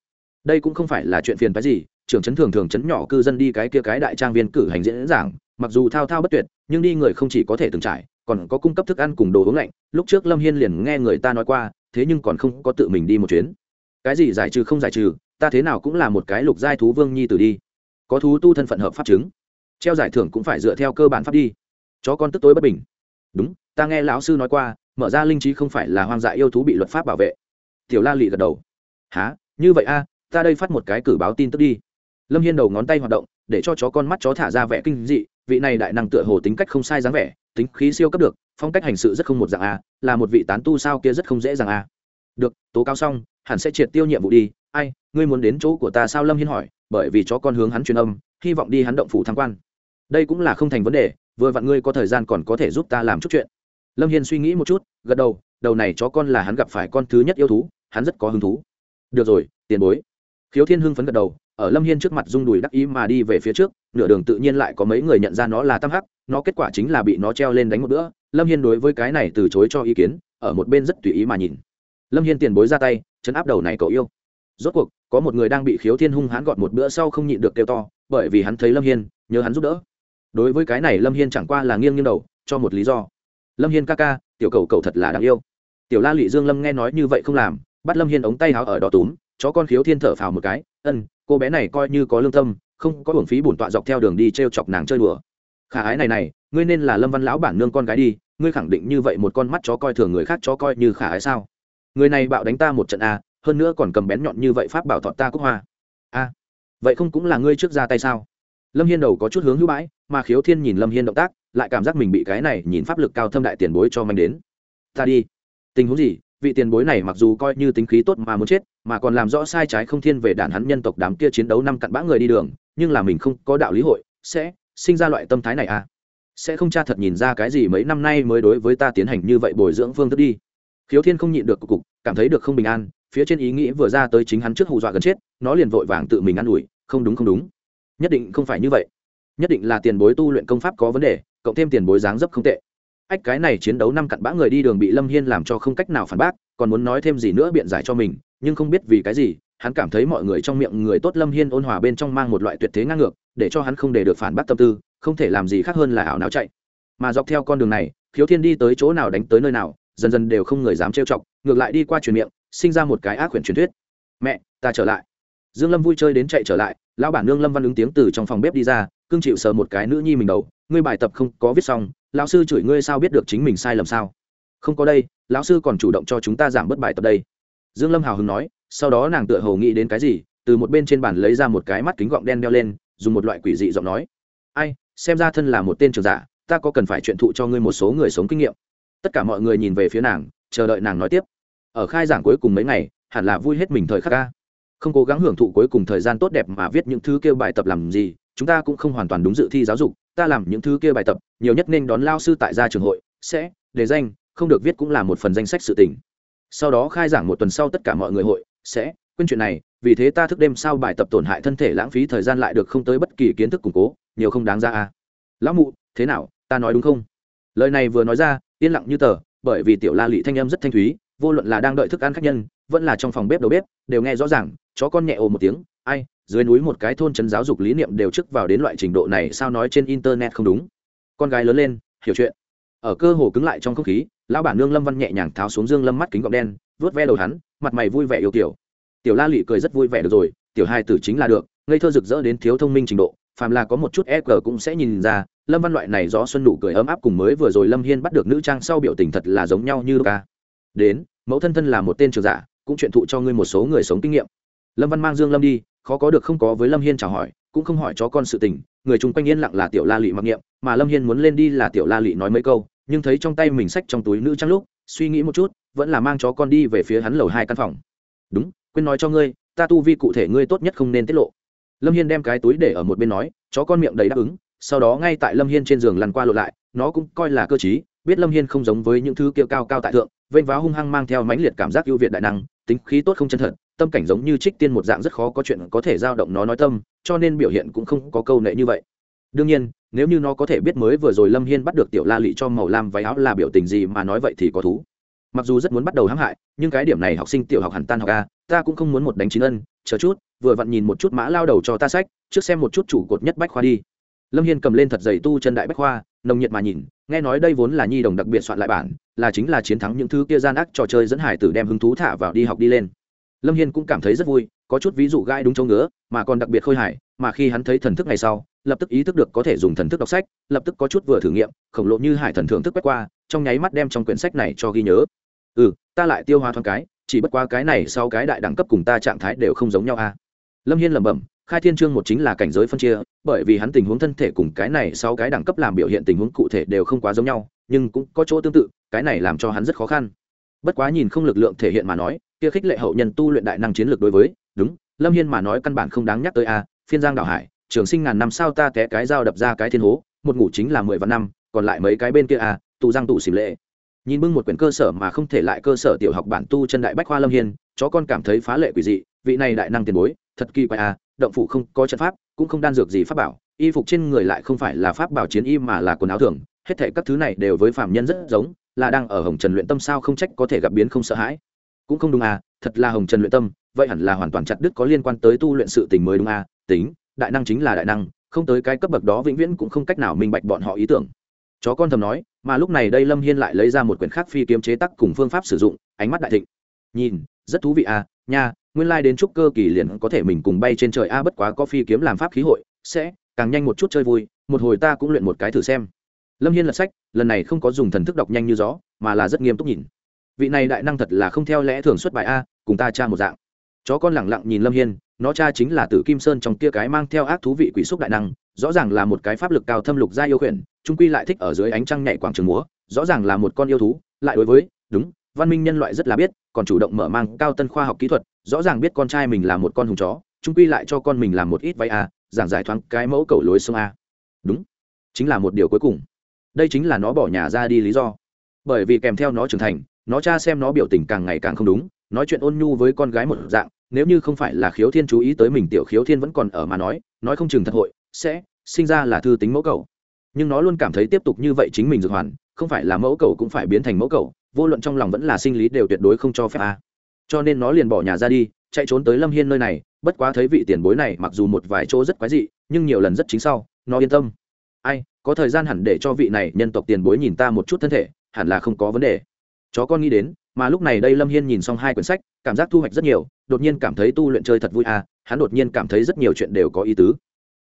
đây cũng không phải là chuyện phiền phái gì, trưởng chấn thường thường chấn nhỏ cư dân đi cái kia cái đại trang viên cử hành diễn giảng, mặc dù thao thao bất tuyệt, nhưng đi người không chỉ có thể từng trải, còn có cung cấp thức ăn cùng đồ uống lạnh. Lúc trước lâm hiên liền nghe người ta nói qua, thế nhưng còn không có tự mình đi một chuyến. Cái gì giải trừ không giải trừ, ta thế nào cũng là một cái lục giai thú vương nhi tử đi. Có thú tu thân phận hợp pháp chứng. Treo giải thưởng cũng phải dựa theo cơ bản pháp đi. Chó con tức tối bất bình. Đúng, ta nghe lão sư nói qua, mở ra linh trí không phải là hoang dại yêu thú bị luật pháp bảo vệ. Tiểu la lị gật đầu. Há như vậy a ta đây phát một cái cử báo tin tức đi. Lâm hiên đầu ngón tay hoạt động, để cho chó con mắt chó thả ra vẻ kinh dị, vị này đại năng tựa hồ tính cách không sai dáng vẻ, tính khí siêu cấp được, phong cách hành sự rất không một dạng a, là một vị tán tu sao kia rất không dễ dàng a. Được, tố cáo xong, hẳn sẽ triệt tiêu nhiệm vụ đi. Ai, ngươi muốn đến chỗ của ta sao? Lâm hiên hỏi, bởi vì chó con hướng hắn truyền âm, hy vọng đi hắn động phủ tham quan. Đây cũng là không thành vấn đề, vừa vặn ngươi có thời gian còn có thể giúp ta làm chút chuyện. Lâm hiên suy nghĩ một chút, gật đầu đầu này chó con là hắn gặp phải con thứ nhất yêu thú, hắn rất có hứng thú. Được rồi, tiền bối khiếu thiên hưng phấn gật đầu, ở lâm hiên trước mặt rung đùi đắc ý mà đi về phía trước, nửa đường tự nhiên lại có mấy người nhận ra nó là tam hắc, nó kết quả chính là bị nó treo lên đánh một bữa. Lâm hiên đối với cái này từ chối cho ý kiến, ở một bên rất tùy ý mà nhìn. Lâm hiên tiền bối ra tay, chấn áp đầu này cậu yêu. Rốt cuộc, có một người đang bị khiếu thiên hung hãn gọn một bữa sau không nhịn được kêu to, bởi vì hắn thấy lâm hiên, nhớ hắn giúp đỡ. Đối với cái này lâm hiên chẳng qua là nghiêng nghiêng đầu, cho một lý do. Lâm hiên ca ca, tiểu cầu cầu thật là đáng yêu. Tiểu la lụy dương lâm nghe nói như vậy không làm, bắt lâm hiên ống tay háo ở đỏ túm chó con khiếu thiên thở phào một cái, ân, cô bé này coi như có lương tâm, không có hưởng phí bổn tọa dọc theo đường đi t r e o chọc nàng chơi đùa. Khả ái này này, ngươi nên là lâm văn lão bản nương con gái đi, ngươi khẳng định như vậy một con mắt chó coi thường người khác chó coi như khả ái sao? Người này bạo đánh ta một trận a hơn nữa còn cầm bén nhọn như vậy pháp bảo thọt ta cúc hoa. A, vậy không cũng là ngươi trước ra tay sao? Lâm hiên đầu có chút hướng hữu bãi, mà khiếu thiên nhìn lâm hiên động tác, lại cảm giác mình bị cái này nhìn pháp lực cao thâm đại tiền bối cho manh đến. Ta đi. Tình huống gì? Vị tiền bối này mặc dù coi như tính khí tốt mà muốn chết, mà còn làm rõ sai trái không thiên về đàn hắn nhân tộc đám kia chiến đấu năm cặn bã người đi đường, nhưng là mình không có đạo lý hội, sẽ sinh ra loại tâm thái này à? Sẽ không cha thật nhìn ra cái gì mấy năm nay mới đối với ta tiến hành như vậy bồi dưỡng phương thức đi. Khiếu thiên không nhịn được cục cảm thấy được không bình an, phía trên ý nghĩ vừa ra tới chính hắn trước hù dọa gần chết, nó liền vội vàng tự mình ă n ủi, không đúng không đúng. Nhất định không phải như vậy. Nhất định là tiền bối tu luyện công pháp có vấn đề, cộng thêm tiền bối dáng dấp không tệ ách, cái này chiến đấu năm cặn bã người đi đường bị lâm hiên làm cho không cách nào phản bác, còn muốn nói thêm gì nữa biện giải cho mình, nhưng không biết vì cái gì, hắn cảm thấy mọi người trong miệng người tốt lâm hiên ôn hòa bên trong mang một loại tuyệt thế ngang ngược, để cho hắn không để được phản bác tâm tư, không thể làm gì khác hơn là ảo não chạy. Mà dọc theo con đường này, khiếu thiên đi tới chỗ nào đánh tới nơi nào, dần dần đều không người dám trêu chọc, ngược lại đi qua truyền miệng, sinh ra một cái ác quyển truyền thuyết. Mẹ, ta trở lại. Dương lâm vui chơi đến chạy trở lại, lão bản nương lâm văn ứng tiếng từ trong phòng bếp đi ra cương chịu sờ một cái nữ nhi mình đầu, ngươi bài tập không có viết xong lão sư chửi ngươi sao biết được chính mình sai lầm sao? Không có đây, lão sư còn chủ động cho chúng ta giảm bớt bài tập đây. Dương lâm hào hứng nói, sau đó nàng tựa hồ nghĩ đến cái gì, từ một bên trên bàn lấy ra một cái mắt kính gọng đen đeo lên, dùng một loại quỷ dị giọng nói. Ai, xem ra thân là một tên trường giả, ta có cần phải chuyện thụ cho ngươi một số người sống kinh nghiệm. Tất cả mọi người nhìn về phía nàng, chờ đợi nàng nói tiếp. Ở khai giảng cuối cùng mấy ngày, hẳn là vui hết mình thời khắc ca không cố gắng hưởng thụ cuối cùng thời gian tốt đẹp mà viết những thứ kêu bài tập làm gì, chúng ta cũng không hoàn toàn đúng dự thi giáo dục ta làm những thứ kia bài tập, nhiều nhất nên đón lao sư tại gia trường hội, sẽ, đề danh, không được viết cũng là một phần danh sách sự tình. Sau đó khai giảng một tuần sau tất cả mọi người hội, sẽ, quên chuyện này, vì thế ta thức đêm sau bài tập tổn hại thân thể lãng phí thời gian lại được không tới bất kỳ kiến thức củng cố, nhiều không đáng ra à lão mụ, thế nào, ta nói đúng không? Lời này vừa nói ra, yên lặng như tờ, bởi vì tiểu la lị thanh âm rất thanh thúy, vô luận là đang đợi thức ăn khách nhân, vẫn là trong phòng bếp đầu bếp, đều nghe rõ ràng, chó con nhẹ ồ một tiếng, ai dưới núi một cái thôn trấn giáo dục lý niệm đều chức vào đến loại trình độ này, sao nói trên internet không đúng? Con gái lớn lên, hiểu chuyện. Ở cơ hồ cứng lại trong không khí, lão bản nương lâm văn nhẹ nhàng tháo xuống dương lâm mắt kính gọng đen vớt ve đầu hắn, mặt mày vui vẻ yêu kiểu. Tiểu la lị cười rất vui vẻ được rồi, tiểu hai tử chính là được, ngây thơ rực rỡ đến thiếu thông minh trình độ, phàm là có một chút e cờ cũng sẽ nhìn ra, lâm văn loại này do xuân nụ cười ấm áp cùng mới vừa rồi lâm hiên bắt được nữ trang sau biểu tình thật là giống nhau như ca. Đến, mẫu thân thân là một tên trường giả, cũng chuyện thụ cho ngươi một số người sống kinh nghiệm. Lâm văn mang dương lâm đi khó có được không có với lâm hiên chào hỏi, cũng không hỏi cho con sự tình, người chung quanh yên lặng là tiểu la lị mặc niệm, mà lâm hiên muốn lên đi là tiểu la lị nói mấy câu, nhưng thấy trong tay mình sách trong túi nữ trang lúc, suy nghĩ một chút, vẫn là mang chó con đi về phía hắn lầu hai căn phòng. Đúng, quên nói cho ngươi, ta tu vi cụ thể ngươi tốt nhất không nên tiết lộ. Lâm hiên đem cái túi để ở một bên nói, chó con miệng đầy đáp ứng, sau đó ngay tại lâm hiên trên giường lăn qua lộ lại, nó cũng coi là cơ t biết lâm hiên không giống với những thứ kia cao cao tại thượng, vênh váo hung hăng mang theo mãnh liệt cảm giác ưu việt đại năng, tính khí tốt không chân thật tâm cảnh giống như trích tiên một dạng rất khó có chuyện có thể giao động nó nói tâm, cho nên biểu hiện cũng không có câu nệ như vậy. Đương nhiên, nếu như nó có thể biết mới vừa rồi lâm hiên bắt được tiểu la lị cho màu lam váy áo là biểu tình gì mà nói vậy thì có thú. Mặc dù rất muốn bắt đầu hãm hại, nhưng cái điểm này học sinh tiểu học hẳn tan học a, ta cũng không muốn một đánh chín ân, chờ chút, vừa vặn nhìn một chút mã lao đầu cho ta sách, trước xem một chút chủ cột nhất bách khoa đi. Lâm hiên cầm lên thật dày tu chân đại bách khoa, nồng nhiệt mà nhìn, nghe nói đây vốn là nhi đồng đặc biệt soạn lại bản, là chính là chiến thắng những thứ kia gian ác trò chơi dẫn hải tử đem hứng thú thả vào đi học đi lên lâm hiên cũng cảm thấy rất vui, có chút ví dụ gai đúng chỗ ngứa, mà còn đặc biệt khôi hài, mà khi hắn thấy thần thức ngày sau, lập tức ý thức được có thể dùng thần thức đọc sách, lập tức có chút vừa thử nghiệm, khổng lộ như hải thần thưởng thức quét qua, trong nháy mắt đem trong quyển sách này cho ghi nhớ ừ ta lại tiêu hóa thoáng cái, chỉ bất qua cái này sau cái đại đẳng cấp cùng ta trạng thái đều không giống nhau a à. lâm hiên lẩm bẩm, khai thiên chương một chính là cảnh giới phân chia, bởi vì hắn tình huống thân thể cùng cái này sau cái đẳng cấp làm biểu hiện tình huống cụ thể đều không quá giống nhau, nhưng cũng có chỗ tương tự, cái này làm cho hắn rất khó khăn bất quá nhìn không lực lượng thể hiện mà nói kia khích lệ hậu nhân tu luyện đại năng chiến lược đối với, đúng, lâm hiên mà nói căn bản không đáng nhắc tới a, phiên giang đảo hải, trường sinh ngàn năm sao ta té cái dao đập ra cái thiên hố, một ngủ chính là mười vạn năm, còn lại mấy cái bên kia a tụ giang tụ xỉm lệ. Nhìn bưng một quyển cơ sở mà không thể lại cơ sở tiểu học bản tu chân đại bách khoa lâm hiên, chó con cảm thấy phá lệ quỷ dị, vị này đại năng tiền bối, thật kỳ quái a, động phủ không có trận pháp, cũng không đan dược gì pháp bảo, y phục trên người lại không phải là pháp bảo chiến y mà là quần áo thường, hết thể các thứ này đều với phạm nhân rất giống, là đang ở hồng trần luyện tâm sao không trách có thể gặp biến không sợ hãi cũng không đúng à thật là hồng trần luyện tâm, vậy hẳn là hoàn toàn chặt đứt có liên quan tới tu luyện sự tình mới đúng à tính, đại năng chính là đại năng, không tới cái cấp bậc đó vĩnh viễn cũng không cách nào minh bạch bọn họ ý tưởng. Chó con thầm nói, mà lúc này đây lâm hiên lại lấy ra một quyển khác phi kiếm chế tắc cùng phương pháp sử dụng, ánh mắt đại thịnh. Nhìn, rất thú vị à nha, nguyên lai、like、đến trúc cơ kỳ liền có thể mình cùng bay trên trời a bất quá có phi kiếm làm pháp khí hội, sẽ càng nhanh một chút chơi vui, một hồi ta cũng luyện một cái thử xem. Lâm hiên lật sách, lần này không có dùng thần thức đọc nhanh như gió, mà là rất nghiêm túc nhìn vị này đại năng thật là không theo lẽ thường xuất bài a, cùng ta cha một dạng. Chó con lẳng lặng nhìn lâm hiên, nó cha chính là tử kim sơn trong kia cái mang theo ác thú vị quỷ xúc đại năng, rõ ràng là một cái pháp lực cao thâm lục gia yêu khuyển, trung quy lại thích ở dưới ánh trăng nhảy quảng trường múa, rõ ràng là một con yêu thú, lại đối với, đúng, văn minh nhân loại rất là biết, còn chủ động mở mang cao tân khoa học kỹ thuật, rõ ràng biết con trai mình là một con hùng chó, trung quy lại cho con mình làm một ít váy a, giảng giải thoáng cái mẫu cầu lối sông a. Đúng, chính là một điều cuối cùng. Đây chính là nó bỏ nhà ra đi lý do. Bởi vì kèm theo nó trưởng thành nó cha xem nó biểu tình càng ngày càng không đúng, nói chuyện ôn nhu với con gái một dạng, nếu như không phải là khiếu thiên chú ý tới mình, tiểu khiếu thiên vẫn còn ở mà nói nói không chừng thật hội, sẽ sinh ra là thư tính mẫu cầu. Nhưng nó luôn cảm thấy tiếp tục như vậy chính mình dược hoàn, không phải là mẫu cầu cũng phải biến thành mẫu cầu, vô luận trong lòng vẫn là sinh lý đều tuyệt đối không cho phép a. Cho nên nó liền bỏ nhà ra đi, chạy trốn tới lâm hiên nơi này, bất quá thấy vị tiền bối này mặc dù một vài chỗ rất quái dị, nhưng nhiều lần rất chính sau, nó yên tâm. Ai, có thời gian hẳn để cho vị này nhân tộc tiền bối nhìn ta một chút thân thể, hẳn là không có vấn đề chó con nghĩ đến, mà lúc này đây lâm hiên nhìn xong hai quyển sách, cảm giác thu hoạch rất nhiều, đột nhiên cảm thấy tu luyện chơi thật vui à hắn đột nhiên cảm thấy rất nhiều chuyện đều có ý tứ.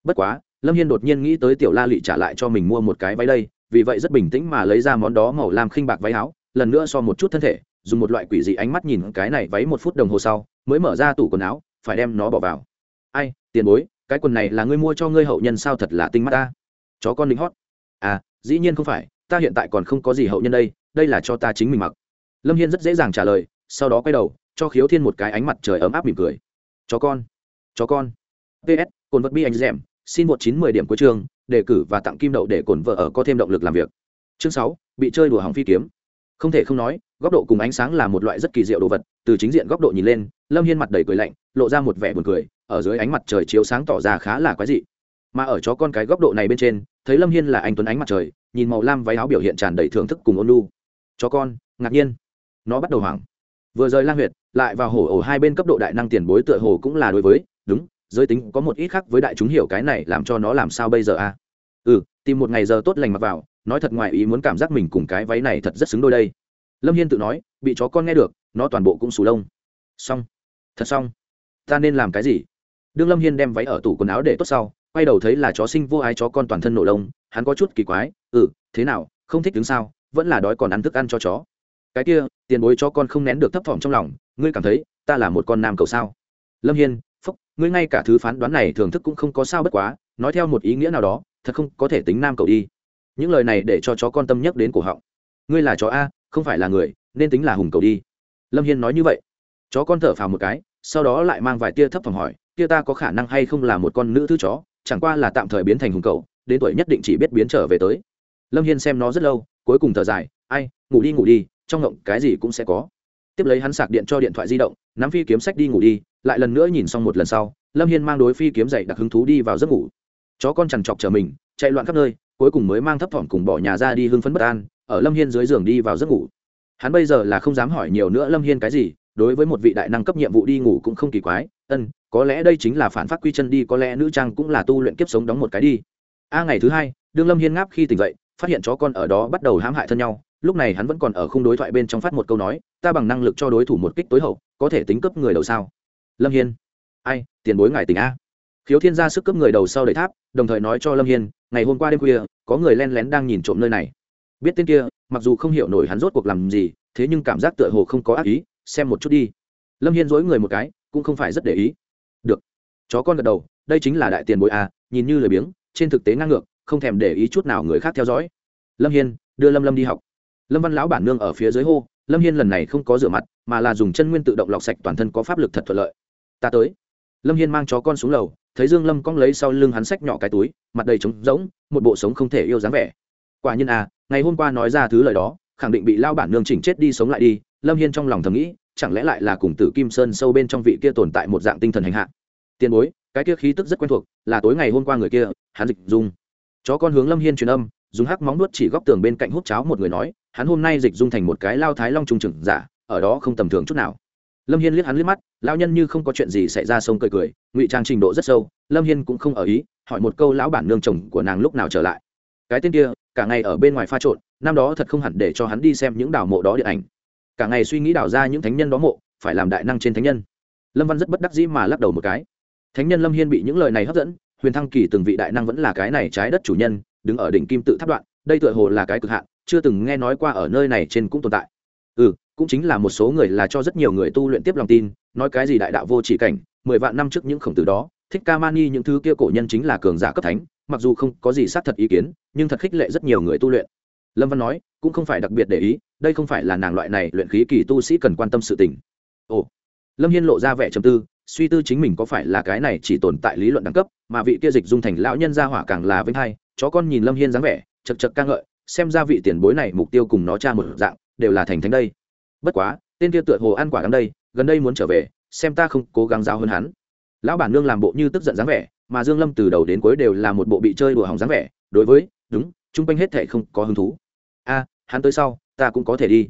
Bất quá, lâm hiên đột nhiên nghĩ tới tiểu la lị trả lại cho mình mua một cái váy đây, vì vậy rất bình tĩnh mà lấy ra món đó màu lam khinh bạc váy áo, lần nữa so một chút thân thể, dùng một loại quỷ dị ánh mắt nhìn cái này váy một phút đồng hồ sau, mới mở ra tủ quần áo, phải đem nó bỏ vào. Ai, tiền bối, cái quần này là ngươi mua cho ngươi hậu nhân sao thật là tinh mắt ta. Chó con lính hót. À dĩ nhiên không phải, ta hiện tại còn không có gì hậu nhân đây đây là cho ta chính mình mặc lâm hiên rất dễ dàng trả lời, sau đó quay đầu, cho khiếu thiên một cái ánh mặt trời ấm áp mỉm cười. Chó con chó con. Ps cồn vật bi anh dẻm xin một chín mười điểm cuối trường đề cử và tặng kim đậu để cồn vợ ở có thêm động lực làm việc. Chương sáu, bị chơi đùa hỏng phi kiếm. Không thể không nói, góc độ cùng ánh sáng là một loại rất kỳ diệu đồ vật, từ chính diện góc độ nhìn lên, lâm hiên mặt đầy cười lạnh, lộ ra một vẻ buồn cười, ở dưới ánh mặt trời chiếu sáng tỏ ra khá là quái dị. Mà ở chó con cái góc độ này bên trên, thấy lâm hiên là anh tuấn ánh mặt trời, nhìn màu lam váy áo biểu hiện tràn đầy thưởng thức cùng ôn lu chó con, ngạc nhiên nó bắt đầu hoảng. Vừa rời lang huyệt, lại vào hổ ổ hai bên cấp độ đại năng tiền bối tựa hồ cũng là đối với, đúng, giới tính có một ít khác với đại chúng hiểu cái này làm cho nó làm sao bây giờ a à? ừ tìm một ngày giờ tốt lành mặc vào, nói thật ngoài ý muốn cảm giác mình cùng cái váy này thật rất xứng đôi đây. Lâm hiên tự nói, bị chó con nghe được, nó toàn bộ cũng sù lông. Xong. Thật xong. Ta nên làm cái gì? Đương lâm hiên đem váy ở tủ quần áo để tốt sau, quay đầu thấy là chó sinh vô ái chó con toàn thân nổ lông, hắn có chút kỳ quái ừ thế nào, không thích đứng sao, vẫn là đói còn ăn thức ăn cho chó cái kia, tiền bối cho con không nén được thấp thỏm trong lòng, ngươi cảm thấy, ta là một con nam cầu sao? Lâm hiên, phúc, ngươi ngay cả thứ phán đoán này thưởng thức cũng không có sao bất quá, nói theo một ý nghĩa nào đó, thật không có thể tính nam cầu đi. Những lời này để cho chó con tâm nhắc đến cổ họng. Ngươi là chó a, không phải là người, nên tính là hùng cầu đi. Lâm hiên nói như vậy. Chó con thở phào một cái, sau đó lại mang vài tia thấp phòng hỏi tia ta có khả năng hay không là một con nữ thứ chó, chẳng qua là tạm thời biến thành hùng cầu, đến tuổi nhất định chỉ biết biến trở về tới. Lâm hiên xem nó rất lâu, cuối cùng thở dài, ai, ngủ đi ngủ đi trong ngộng cái gì cũng sẽ có. Tiếp lấy hắn sạc điện cho điện thoại di động, nắm phi kiếm sách đi ngủ đi, lại lần nữa nhìn xong một lần sau, lâm hiên mang đối phi kiếm dậy đặc hứng thú đi vào giấc ngủ. Chó con chằn chọc chờ mình, chạy loạn khắp nơi, cuối cùng mới mang thấp thỏm cùng bỏ nhà ra đi hưng phấn bất an, ở lâm hiên dưới giường đi vào giấc ngủ. Hắn bây giờ là không dám hỏi nhiều nữa lâm hiên cái gì, đối với một vị đại năng cấp nhiệm vụ đi ngủ cũng không kỳ quái, ân, có lẽ đây chính là phản phát quy chân đi, có lẽ nữ trang cũng là tu luyện kiếp sống đóng một cái đi. A ngày thứ hai, đương lâm hiên ngáp khi tỉnh dậy, phát hiện chó con ở đó bắt đầu hãm hại thân nhau lúc này hắn vẫn còn ở khung đối thoại bên trong phát một câu nói, ta bằng năng lực cho đối thủ một kích tối hậu, có thể tính cấp người đầu sao? Lâm hiên. Ai, tiền bối ngài tỉnh a. Khiếu thiên ra sức cấp người đầu sau đầy tháp, đồng thời nói cho lâm hiên, ngày hôm qua đêm khuya, có người len lén đang nhìn trộm nơi này. Biết tên kia, mặc dù không hiểu nổi hắn rốt cuộc làm gì, thế nhưng cảm giác tựa hồ không có ác ý, xem một chút đi. Lâm hiên dối người một cái, cũng không phải rất để ý. Được, chó con gật đầu, đây chính là đại tiền bối a, nhìn như lời biếng, trên thực tế ngang ngược, không thèm để ý chút nào người khác theo dõi. Lâm hiên đưa lâm lâm đi học lâm văn lão bản nương ở phía dưới hô, lâm hiên lần này không có rửa mặt, mà là dùng chân nguyên tự động lọc sạch toàn thân có pháp lực thật thuận lợi. Ta tới. Lâm hiên mang chó con xuống lầu, thấy dương lâm cong lấy sau lưng hắn sách nhỏ cái túi, mặt đầy trống rỗng, một bộ sống không thể yêu dáng vẻ. Quả nhiên à ngày hôm qua nói ra thứ lời đó, khẳng định bị lao bản nương chỉnh chết đi sống lại đi, lâm hiên trong lòng thầm nghĩ, chẳng lẽ lại là cùng tử kim sơn sâu bên trong vị kia tồn tại một dạng tinh thần hành hạ. Tiền bối, cái kia khí tức rất quen thuộc, là tối ngày hôm qua người kia, hắn dịch dung. Chó con hướng lâm hiên truyền âm, dùng hắc móng nuốt chỉ góc tường bên cạnh hút cháo một người nói hắn hôm nay dịch dung thành một cái lao thái long trung trưởng giả, ở đó không tầm thường chút nào. Lâm hiên liếc hắn liếc mắt lao nhân như không có chuyện gì xảy ra sông cười cười, ngụy trang trình độ rất sâu, lâm hiên cũng không ở ý, hỏi một câu lão bản nương chồng của nàng lúc nào trở lại. Cái tên kia, cả ngày ở bên ngoài pha trộn, năm đó thật không hẳn để cho hắn đi xem những đảo mộ đó điện ảnh. Cả ngày suy nghĩ đảo ra những thánh nhân đó mộ, phải làm đại năng trên thánh nhân. Lâm văn rất bất đắc dĩ mà lắc đầu một cái. Thánh nhân lâm hiên bị những lời này hấp dẫn, huyền thăng kỳ từng vị đại năng vẫn là cái này trái đất chủ nhân, đứng ở đỉnh kim tự tháp đoạn, đây tựa hồ là cái cực hạn chưa từng nghe nói qua ở nơi này trên cũng tồn tại. Ừ cũng chính là một số người là cho rất nhiều người tu luyện tiếp lòng tin, nói cái gì đại đạo vô chỉ cảnh, mười vạn năm trước những khổng tử đó, thích ca mani những thứ kia cổ nhân chính là cường giả cấp thánh, mặc dù không có gì xác thật ý kiến, nhưng thật khích lệ rất nhiều người tu luyện. Lâm văn nói, cũng không phải đặc biệt để ý, đây không phải là nàng loại này luyện khí kỳ tu sĩ cần quan tâm sự tình. Ồ, lâm hiên lộ ra vẻ trầm tư, suy tư chính mình có phải là cái này chỉ tồn tại lý luận đẳng cấp, mà vị kia dịch dung thành lão nhân gia hỏa càng là vinh hay chó con nhìn lâm hiên dáng vẻ chật chật ca ngợi xem ra vị tiền bối này mục tiêu cùng nó cha một dạng, đều là thành thánh đây. Bất quá, tên kia tựa hồ ăn quả đắng đây, gần đây muốn trở về, xem ta không cố gắng giao hơn hắn. Lão bản nương làm bộ như tức giận dáng vẻ, mà dương lâm từ đầu đến cuối đều là một bộ bị chơi đùa hỏng dáng vẻ, đối với, đúng, chung quanh hết thệ không có hứng thú. A, hắn tới sau, ta cũng có thể đi.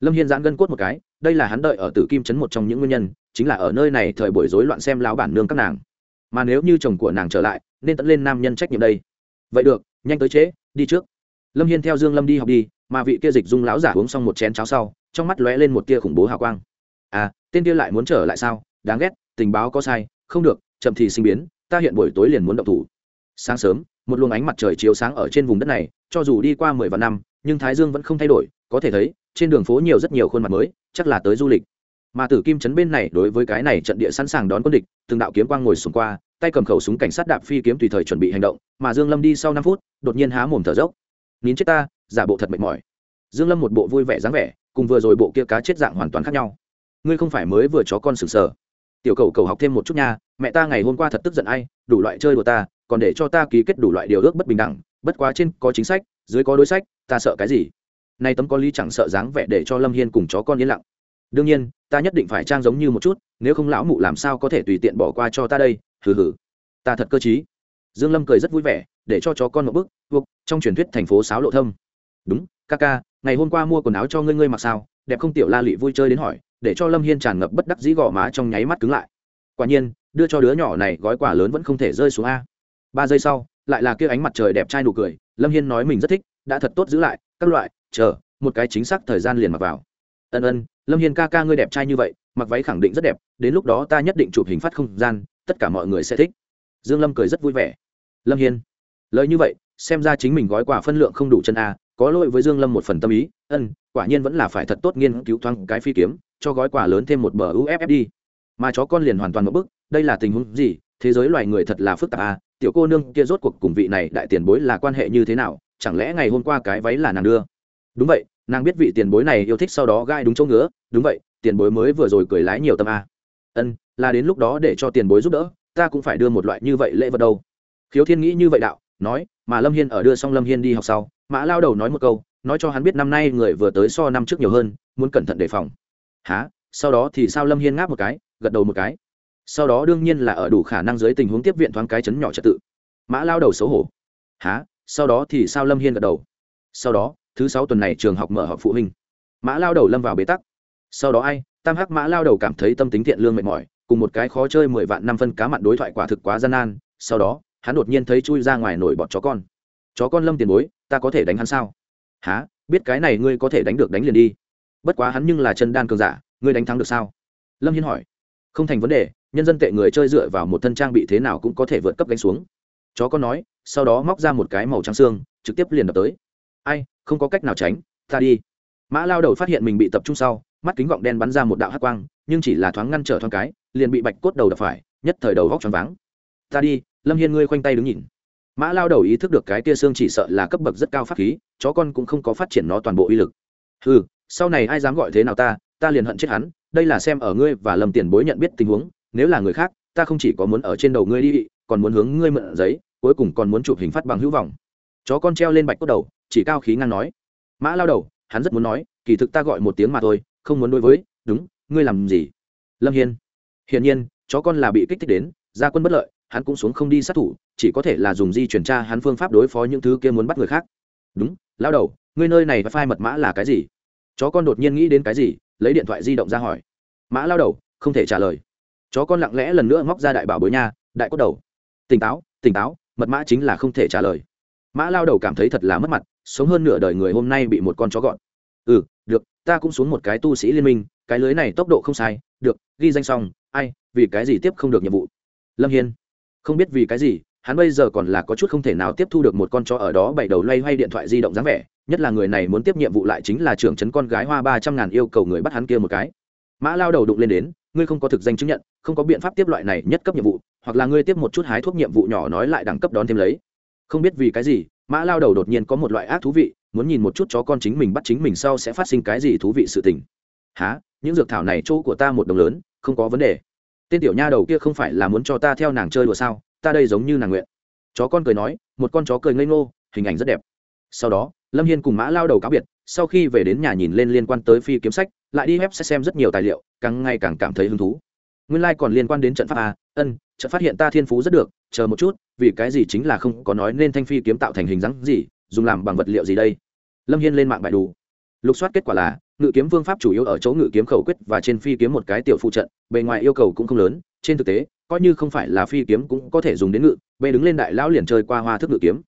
Lâm hiên giãn gân cốt một cái, đây là hắn đợi ở tử kim trấn một trong những nguyên nhân, chính là ở nơi này thời buổi rối loạn xem lão bản nương các nàng. Mà nếu như chồng của nàng trở lại, nên tận lên nam nhân trách nhiệm đây. Vậy được, nhanh tới chế đi trước lâm hiên theo dương lâm đi học đi, mà vị kia dịch dung lão giả uống xong một chén cháo sau, trong mắt lóe lên một tia khủng bố hào quang. À tên kia lại muốn trở lại sao? Đáng ghét, tình báo có sai, không được, chậm thì sinh biến, ta hiện buổi tối liền muốn động thủ. Sáng sớm, một luồng ánh mặt trời chiếu sáng ở trên vùng đất này, cho dù đi qua mười vạn năm, nhưng thái dương vẫn không thay đổi, có thể thấy, trên đường phố nhiều rất nhiều khuôn mặt mới, chắc là tới du lịch. Mà tử kim trấn bên này đối với cái này trận địa sẵn sàng đón quân địch, từng đạo kiếm quang ngồi xuống qua, tay cầm khẩu súng cảnh sát đạp phi kiếm tùy thời chuẩn bị hành động, mà dương lâm đi sau năm phút, đột nhiên há mồm thở dốc nín chết ta, giả bộ thật mệt mỏi. Dương lâm một bộ vui vẻ dáng vẻ, cùng vừa rồi bộ kia cá chết dạng hoàn toàn khác nhau. Ngươi không phải mới vừa chó con sừng sờ. Tiểu cầu cầu học thêm một chút nha, mẹ ta ngày hôm qua thật tức giận ai, đủ loại chơi đùa ta, còn để cho ta ký kết đủ loại điều ước bất bình đẳng, bất quá trên có chính sách, dưới có đối sách, ta sợ cái gì? Nay tấm có lý chẳng sợ dáng vẻ để cho lâm hiên cùng chó con yên lặng. Đương nhiên, ta nhất định phải trang giống như một chút, nếu không lão mụ làm sao có thể tùy tiện bỏ qua cho ta đây, hừ hừ. Ta thật cơ t dương lâm cười rất vui vẻ để cho chó con một bức buộc, trong truyền thuyết thành phố sáo lộ thâm. Đúng, ca ca, ngày hôm qua mua quần áo cho ngươi ngươi mặc sao? Đẹp không, tiểu la lị vui chơi đến hỏi, để cho lâm hiên tràn ngập bất đắc dĩ gò má trong nháy mắt cứng lại. Quả nhiên, đưa cho đứa nhỏ này gói quà lớn vẫn không thể rơi xuống a. Ba giây sau, lại là kia ánh mặt trời đẹp trai nụ cười, lâm hiên nói mình rất thích, đã thật tốt giữ lại, các loại, chờ, một cái chính xác thời gian liền mặc vào. Ân ân, lâm hiên ca ca ngươi đẹp trai như vậy, mặc váy khẳng định rất đẹp, đến lúc đó ta nhất định chụp hình phát không gian, tất cả mọi người sẽ thích. Dương lâm cười rất vui vẻ. Lâm hiên lời như vậy, xem ra chính mình gói quà phân lượng không đủ chân a, có lỗi với dương lâm một phần tâm ý, ân, quả nhiên vẫn là phải thật tốt nghiên cứu thoáng cái phi kiếm, cho gói quà lớn thêm một bờ uff đi. Mà chó con liền hoàn toàn một bức, đây là tình huống gì, thế giới loài người thật là phức tạp à? tiểu cô nương kia rốt cuộc cùng vị này đại tiền bối là quan hệ như thế nào, chẳng lẽ ngày hôm qua cái váy là nàng đưa? Đúng vậy, nàng biết vị tiền bối này yêu thích sau đó gai đúng chỗ ngứa, đúng vậy, tiền bối mới vừa rồi cười lái nhiều tâm a. Ân, là đến lúc đó để cho tiền bối giúp đỡ, ta cũng phải đưa một loại như vậy lễ vật đâu. Khiếu thiên nghĩ như vậy đạo nói, mà lâm hiên ở đưa xong lâm hiên đi học sau, mã lao đầu nói một câu, nói cho hắn biết năm nay người vừa tới so năm trước nhiều hơn, muốn cẩn thận đề phòng. Há sau đó thì sao? Lâm hiên ngáp một cái, gật đầu một cái. Sau đó đương nhiên là ở đủ khả năng dưới tình huống tiếp viện thoáng cái chấn nhỏ trật tự. Mã lao đầu xấu hổ. Há sau đó thì sao? Lâm hiên gật đầu. Sau đó, thứ sáu tuần này trường học mở họp phụ huynh. Mã lao đầu lâm vào bế tắc. Sau đó ai? Tam hắc mã lao đầu cảm thấy tâm tính thiện lương mệt mỏi, cùng một cái khó chơi mười vạn năm phân cá mặn đối thoại quả thực quá gian nan. Sau đó hắn đột nhiên thấy chui ra ngoài nổi bọt chó con. Chó con lâm tiền bối, ta có thể đánh hắn sao? Há biết cái này ngươi có thể đánh được đánh liền đi. Bất quá hắn nhưng là chân đan cường giả, ngươi đánh thắng được sao? Lâm hiên hỏi. Không thành vấn đề, nhân dân tệ người chơi dựa vào một thân trang bị thế nào cũng có thể vượt cấp đánh xuống. Chó con nói, sau đó móc ra một cái màu trắng xương, trực tiếp liền đập tới. Ai, không có cách nào tránh, ta đi. Mã lao đầu phát hiện mình bị tập trung sau, mắt kính gọng đen bắn ra một đạo hát quang, nhưng chỉ là thoáng ngăn trở thoáng cái, liền bị bạch cốt đầu đập phải, nhất thời đầu góc choáng váng. Ta đi lâm hiên ngươi khoanh tay đứng nhìn. Mã lao đầu ý thức được cái tia xương chỉ sợ là cấp bậc rất cao pháp khí, chó con cũng không có phát triển nó toàn bộ uy lực. Ừ sau này ai dám gọi thế nào ta ta liền hận chết hắn, đây là xem ở ngươi và lâm tiền bối nhận biết tình huống, nếu là người khác, ta không chỉ có muốn ở trên đầu ngươi đi, còn muốn hướng ngươi mượn giấy, cuối cùng còn muốn chụp hình phát bằng hữu vọng. Chó con treo lên bạch cốt đầu, chỉ cao khí ngang nói. Mã lao đầu, hắn rất muốn nói, kỳ thực ta gọi một tiếng mà thôi, không muốn đối với, đúng, ngươi làm gì? Lâm hiên, hiển nhiên, chó con là bị kích thích đến, gia quân bất lợi hắn cũng xuống không đi sát thủ, chỉ có thể là dùng di chuyển tra hắn phương pháp đối phó những thứ kia muốn bắt người khác. Đúng, lao đầu, ngươi nơi này phai mật mã là cái gì? Chó con đột nhiên nghĩ đến cái gì, lấy điện thoại di động ra hỏi. Mã lao đầu, không thể trả lời. Chó con lặng lẽ lần nữa móc ra đại bảo bối nha, đại cốt đầu. Tỉnh táo tỉnh táo, mật mã chính là không thể trả lời. Mã lao đầu cảm thấy thật là mất mặt, sống hơn nửa đời người hôm nay bị một con chó gọn. Ừ được, ta cũng xuống một cái tu sĩ liên minh, cái lưới này tốc độ không sai, được, ghi danh xong, ai, vì cái gì tiếp không được nhiệm vụ? Lâm hiên không biết vì cái gì, hắn bây giờ còn là có chút không thể nào tiếp thu được một con chó ở đó bảy đầu loay hoay điện thoại di động dáng vẻ, nhất là người này muốn tiếp nhiệm vụ lại chính là trưởng trấn con gái hoa ba trăm ngàn yêu cầu người bắt hắn kia một cái. Mã lao đầu đụng lên đến, ngươi không có thực danh chứng nhận, không có biện pháp tiếp loại này nhất cấp nhiệm vụ, hoặc là ngươi tiếp một chút hái thuốc nhiệm vụ nhỏ nói lại đẳng cấp đón thêm lấy. Không biết vì cái gì, mã lao đầu đột nhiên có một loại ác thú vị, muốn nhìn một chút chó con chính mình bắt chính mình sau sẽ phát sinh cái gì thú vị sự tình. Há những dược thảo này chỗ của ta một đồng lớn, không có vấn đề tên tiểu nha đầu kia không phải là muốn cho ta theo nàng chơi đùa sao? Ta đây giống như nàng nguyện. Chó con cười nói, một con chó cười ngây ngô, hình ảnh rất đẹp. Sau đó, lâm hiên cùng mã lao đầu cáo biệt, sau khi về đến nhà nhìn lên liên quan tới phi kiếm sách, lại đi web sẽ xem rất nhiều tài liệu, càng ngày càng cảm thấy hứng thú. Nguyên lai、like、còn liên quan đến trận pháp a ân, trận phát hiện ta thiên phú rất được, chờ một chút, vì cái gì chính là không có nói nên thanh phi kiếm tạo thành hình dáng gì, dùng làm bằng vật liệu gì đây? Lâm hiên lên mạng bài đủ. Lục soát kết quả là ngự kiếm phương pháp chủ yếu ở chỗ ngự kiếm khẩu quyết và trên phi kiếm một cái tiểu phụ trận, bề ngoài yêu cầu cũng không lớn, trên thực tế, coi như không phải là phi kiếm cũng có thể dùng đến ngự bê đứng lên đại lão liền chơi qua hoa thức ngự kiếm.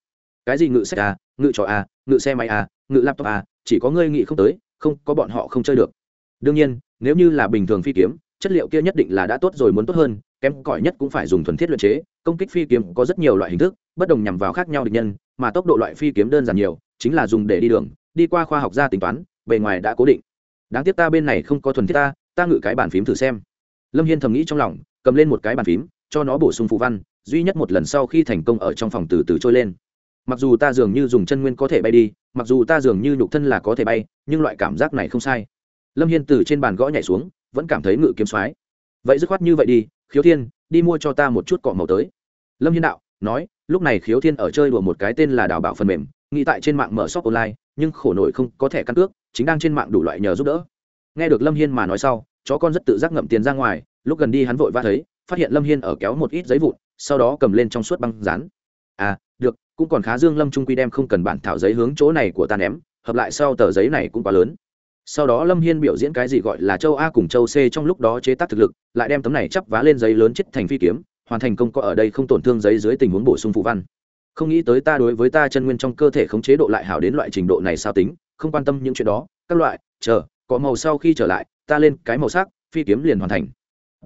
Cái gì ngự sách a ngự trò a ngự xe máy a ngự laptop a chỉ có ngươi nghĩ không tới, không, có bọn họ không chơi được. Đương nhiên, nếu như là bình thường phi kiếm, chất liệu kia nhất định là đã tốt rồi muốn tốt hơn, kém cỏi nhất cũng phải dùng thuần thiết luyện chế, công kích phi kiếm có rất nhiều loại hình thức, bất đồng nhằm vào khác nhau địch nhân, mà tốc độ loại phi kiếm đơn giản nhiều, chính là dùng để đi đường, đi qua khoa học gia tính toán bề ngoài đã cố định. Đáng tiếc ta bên này không có thuần thiết ta ta ngự cái bàn phím thử xem. Lâm hiên thầm nghĩ trong lòng, cầm lên một cái bàn phím, cho nó bổ sung phù văn, duy nhất một lần sau khi thành công ở trong phòng từ từ trôi lên. Mặc dù ta dường như dùng chân nguyên có thể bay đi, mặc dù ta dường như nhục thân là có thể bay, nhưng loại cảm giác này không sai. Lâm hiên từ trên bàn gõ nhảy xuống, vẫn cảm thấy ngự kiếm soái vậy dứt khoát như vậy đi, khiếu thiên, đi mua cho ta một chút cọ màu tới. Lâm hiên đạo, nói, lúc này khiếu thiên ở chơi đùa một cái tên là đào bảo phần mềm, nghĩ tại trên mạng mở shop online, nhưng khổ nổi không có thẻ căn cước chính đang trên mạng đủ loại nhờ giúp đỡ. Nghe được lâm hiên mà nói sau, chó con rất tự giác ngậm tiền ra ngoài, lúc gần đi hắn vội vã thấy, phát hiện lâm hiên ở kéo một ít giấy vụn, sau đó cầm lên trong suốt băng rán à được, cũng còn khá dương lâm trung quy đem không cần bản thảo giấy hướng chỗ này của ta ném, hợp lại sau tờ giấy này cũng quá lớn. Sau đó lâm hiên biểu diễn cái gì gọi là châu a cùng châu c trong lúc đó chế tác thực lực, lại đem tấm này chắp vá lên giấy lớn chết thành phi kiếm, hoàn thành công có ở đây không tổn thương giấy dưới tình huống bổ sung phụ văn. Không nghĩ tới ta đối với ta chân nguyên trong cơ thể khống chế độ lại hảo đến loại trình độ này sao tính không quan tâm những chuyện đó, các loại, chờ, có màu sau khi trở lại, ta lên cái màu sắc, phi kiếm liền hoàn thành.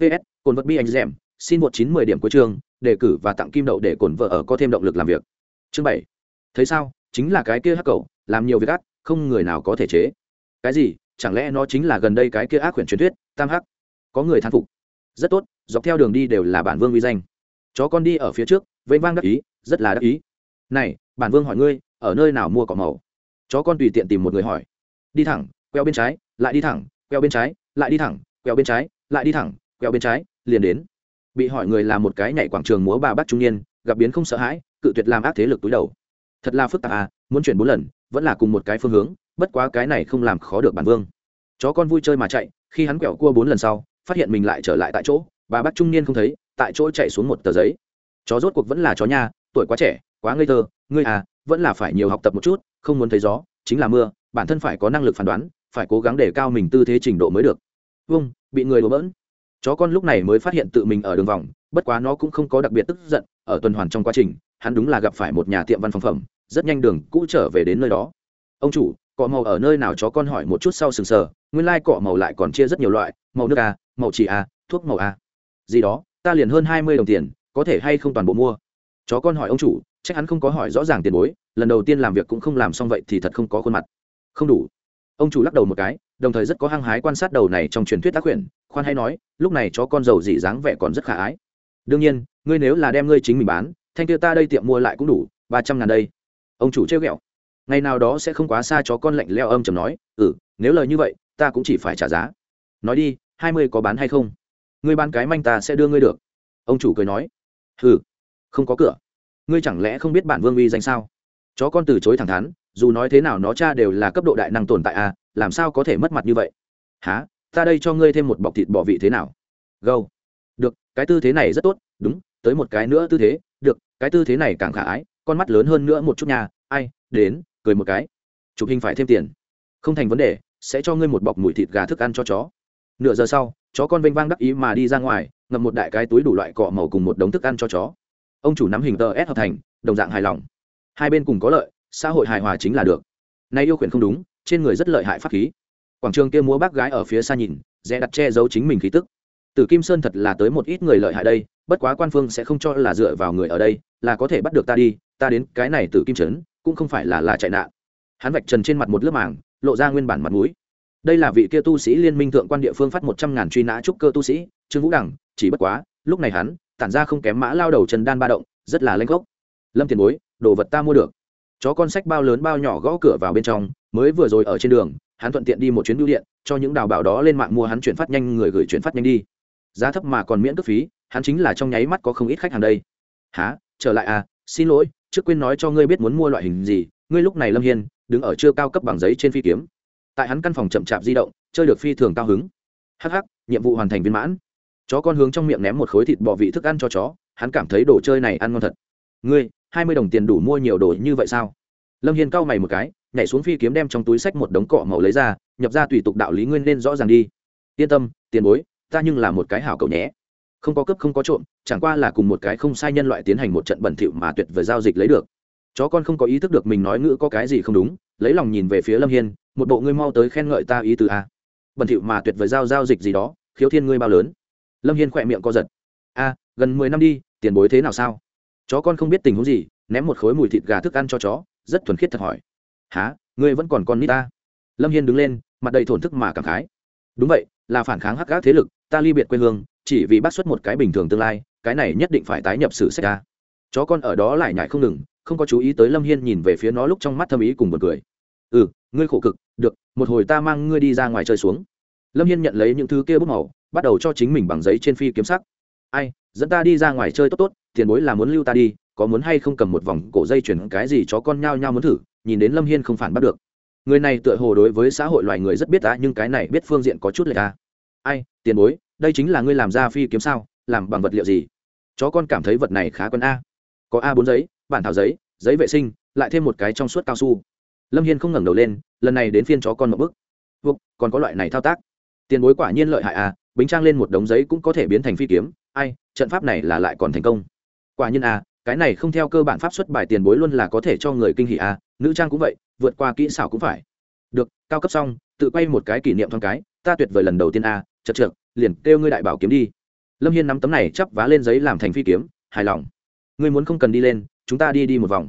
Ps cồn vật bi anh dèm xin một chín mười điểm cuối trường, đề cử và tặng kim đậu để cồn vợ ở có thêm động lực làm việc. Chương bảy, thấy sao, chính là cái kia hắc cầu, làm nhiều việc ác, không người nào có thể chế. Cái gì, chẳng lẽ nó chính là gần đây cái kia ác quyển truyền thuyết, tam hắc? Có người thán phục. Rất tốt, dọc theo đường đi đều là bản vương uy danh. Chó con đi ở phía trước, vênh vang đắc ý, rất là đắc ý. Này, bản vương hỏi ngươi, ở nơi nào mua cỏ màu? Chó con tùy tiện tìm một người hỏi. Đi thẳng, queo bên trái, lại đi thẳng, queo bên trái, lại đi thẳng, queo bên trái, lại đi thẳng, queo bên trái, liền đến. Bị hỏi người là một cái nhảy quảng trường múa bà bác trung niên, gặp biến không sợ hãi, cự tuyệt làm ác thế lực túi đầu. Thật là phức tạp à muốn chuyển bốn lần, vẫn là cùng một cái phương hướng, bất quá cái này không làm khó được bản vương. Chó con vui chơi mà chạy, khi hắn quẹo cua bốn lần sau, phát hiện mình lại trở lại tại chỗ, bà bác trung niên không thấy, tại chỗ chạy xuống một tờ giấy. Chó rốt cuộc vẫn là chó nha, tuổi quá trẻ, quá ngây thơ ngươi à vẫn là phải nhiều học tập một chút, không muốn thấy gió, chính là mưa, bản thân phải có năng lực phán đoán, phải cố gắng để cao mình tư thế trình độ mới được. Vâng bị người đổ bỡn. Chó con lúc này mới phát hiện tự mình ở đường vòng, bất quá nó cũng không có đặc biệt tức giận, ở tuần hoàn trong quá trình, hắn đúng là gặp phải một nhà tiệm văn phòng phẩm, rất nhanh đường cũ trở về đến nơi đó. Ông chủ, cọ màu ở nơi nào chó con hỏi một chút sau sừng sờ, nguyên lai cọ màu lại còn chia rất nhiều loại, màu nước a màu chỉ a thuốc màu a gì đó, ta liền hơn hai mươi đồng tiền, có thể hay không toàn bộ mua? Chó con hỏi ông chủ chắc hắn không có hỏi rõ ràng tiền bối, lần đầu tiên làm việc cũng không làm xong vậy thì thật không có khuôn mặt. Không đủ. Ông chủ lắc đầu một cái, đồng thời rất có hăng hái quan sát đầu này trong truyền thuyết tác quyển, khoan hay nói, lúc này chó con dầu dị dáng vẻ còn rất khả ái. Đương nhiên, ngươi nếu là đem ngươi chính mình bán, thanh kia ta đây tiệm mua lại cũng đủ, ba trăm ngàn đây. Ông chủ trêu ghẹo. Ngày nào đó sẽ không quá xa chó con lạnh leo âm chầm nói ừ nếu lời như vậy, ta cũng chỉ phải trả giá. Nói đi, hai mươi có bán hay không? Ngươi bán cái manh ta sẽ đưa ngươi được. Ông chủ cười nói ừ không có cửa ngươi chẳng lẽ không biết bản vương uy danh sao? Chó con từ chối thẳng thắn, dù nói thế nào nó cha đều là cấp độ đại năng tồn tại à làm sao có thể mất mặt như vậy? Há ta đây cho ngươi thêm một bọc thịt bỏ vị thế nào? Gâu. Được, cái tư thế này rất tốt, đúng, tới một cái nữa tư thế, được, cái tư thế này càng khả ái, con mắt lớn hơn nữa một chút nhà ai, đến, cười một cái. Chụp hình phải thêm tiền. Không thành vấn đề, sẽ cho ngươi một bọc mùi thịt gà thức ăn cho chó. Nửa giờ sau, chó con vênh vang đắc ý mà đi ra ngoài, ngậm một đại cái túi đủ loại cọ màu cùng một đống thức ăn cho chó ông chủ nắm hình tờ s hợp thành, đồng dạng hài lòng. Hai bên cùng có lợi, xã hội hài hòa chính là được. Nay yêu khuyển không đúng, trên người rất lợi hại pháp khí. Quảng trường kia múa bác gái ở phía xa nhìn, dè đặt che giấu chính mình khí tức. Từ kim sơn thật là tới một ít người lợi hại đây, bất quá quan phương sẽ không cho là dựa vào người ở đây, là có thể bắt được ta đi, ta đến cái này từ kim trấn, cũng không phải là là chạy nạn. Hắn vạch trần trên mặt một lớp màng, lộ ra nguyên bản mặt mũi. Đây là vị kia tu sĩ liên minh thượng quan địa phương phát một trăm ngàn truy nã trúc cơ tu sĩ, trương vũ đẳng, chỉ bất quá, lúc này hắn tản ra không kém mã lao đầu trần đan ba động, rất là lanh gốc lâm tiền bối, đồ vật ta mua được. Chó con sách bao lớn bao nhỏ gõ cửa vào bên trong, mới vừa rồi ở trên đường, hắn thuận tiện đi một chuyến bưu điện, cho những đào bảo đó lên mạng mua hắn chuyển phát nhanh, người gửi chuyển phát nhanh đi. Giá thấp mà còn miễn cước phí, hắn chính là trong nháy mắt có không ít khách hàng đây. Há trở lại à? Xin lỗi, trước quên nói cho ngươi biết muốn mua loại hình gì, ngươi lúc này lâm hiên, đứng ở chưa cao cấp bằng giấy trên phi kiếm. Tại hắn căn phòng chậm chạp di động, chơi được phi thường cao hứng. Hh nhiệm vụ hoàn thành viên mãn chó con hướng trong miệng ném một khối thịt bò vị thức ăn cho chó, hắn cảm thấy đồ chơi này ăn ngon thật. Ngươi, hai mươi đồng tiền đủ mua nhiều đồ như vậy sao? Lâm hiên cau mày một cái, nhảy xuống phi kiếm đem trong túi sách một đống cọ màu lấy ra, nhập ra tùy tục đạo lý nguyên nên rõ ràng đi. Yên tâm, tiền bối, ta nhưng là một cái hảo cậu nhé. Không có cướp, không có trộm, chẳng qua là cùng một cái không sai nhân loại tiến hành một trận bẩn thỉu mà tuyệt vời giao dịch lấy được. Chó con không có ý thức được mình nói ngữ có cái gì không đúng, lấy lòng nhìn về phía lâm hiên, một bộ ngươi mau tới khen ngợi ta ý từ a. Bẩn thỉu mà tuyệt vời giao giao dịch gì đó, khiếu thiên ngươi bao lớn lâm hiên khỏe miệng co giật. A, gần mười năm đi, tiền bối thế nào sao? Chó con không biết tình huống gì, ném một khối mùi thịt gà thức ăn cho chó, rất thuần khiết thật hỏi. Há ngươi vẫn còn con nít ta? Lâm hiên đứng lên, mặt đầy thổn thức mà cảm khái. Đúng vậy, là phản kháng hắc gác thế lực, ta ly biệt quê hương, chỉ vì bắt xuất một cái bình thường tương lai, cái này nhất định phải tái nhập sử sách ta. Chó con ở đó lại nhải không ngừng, không có chú ý tới lâm hiên nhìn về phía nó lúc trong mắt thâm ý cùng một cười. Ừ ngươi khổ cực, được, một hồi ta mang ngươi đi ra ngoài chơi xuống. Lâm hiên nhận lấy những thứ kia bút màu bắt đầu cho chính mình bằng giấy trên phi kiếm sắc. Ai dẫn ta đi ra ngoài chơi tốt tốt tiền bối là muốn lưu ta đi có muốn hay không cầm một vòng cổ dây chuyển cái gì chó con nhao nhao muốn thử nhìn đến lâm hiên không phản bắt được. Người này tựa hồ đối với xã hội loài người rất biết ta nhưng cái này biết phương diện có chút lệch ta ai tiền bối đây chính là ngươi làm ra phi kiếm sao làm bằng vật liệu gì? Chó con cảm thấy vật này khá quân a. Có a bốn giấy bản thảo giấy giấy vệ sinh lại thêm một cái trong suốt cao su. Lâm hiên không ngẩng đầu lên lần này đến phiên chó con một bức Vục, còn có loại này thao tác. Tiền bối quả nhiên lợi hại à bính trang lên một đống giấy cũng có thể biến thành phi kiếm. Ai, trận pháp này là lại còn thành công. Quả nhiên à cái này không theo cơ bản pháp xuất bài tiền bối luôn là có thể cho người kinh hỉ à nữ trang cũng vậy, vượt qua kỹ xảo cũng phải. Được, cao cấp xong, tự quay một cái kỷ niệm thoáng cái, ta tuyệt vời lần đầu tiên à chật trượt liền kêu ngươi đại bảo kiếm đi. Lâm hiên nắm tấm này chắp vá lên giấy làm thành phi kiếm, hài lòng. Ngươi muốn không cần đi lên, chúng ta đi đi một vòng.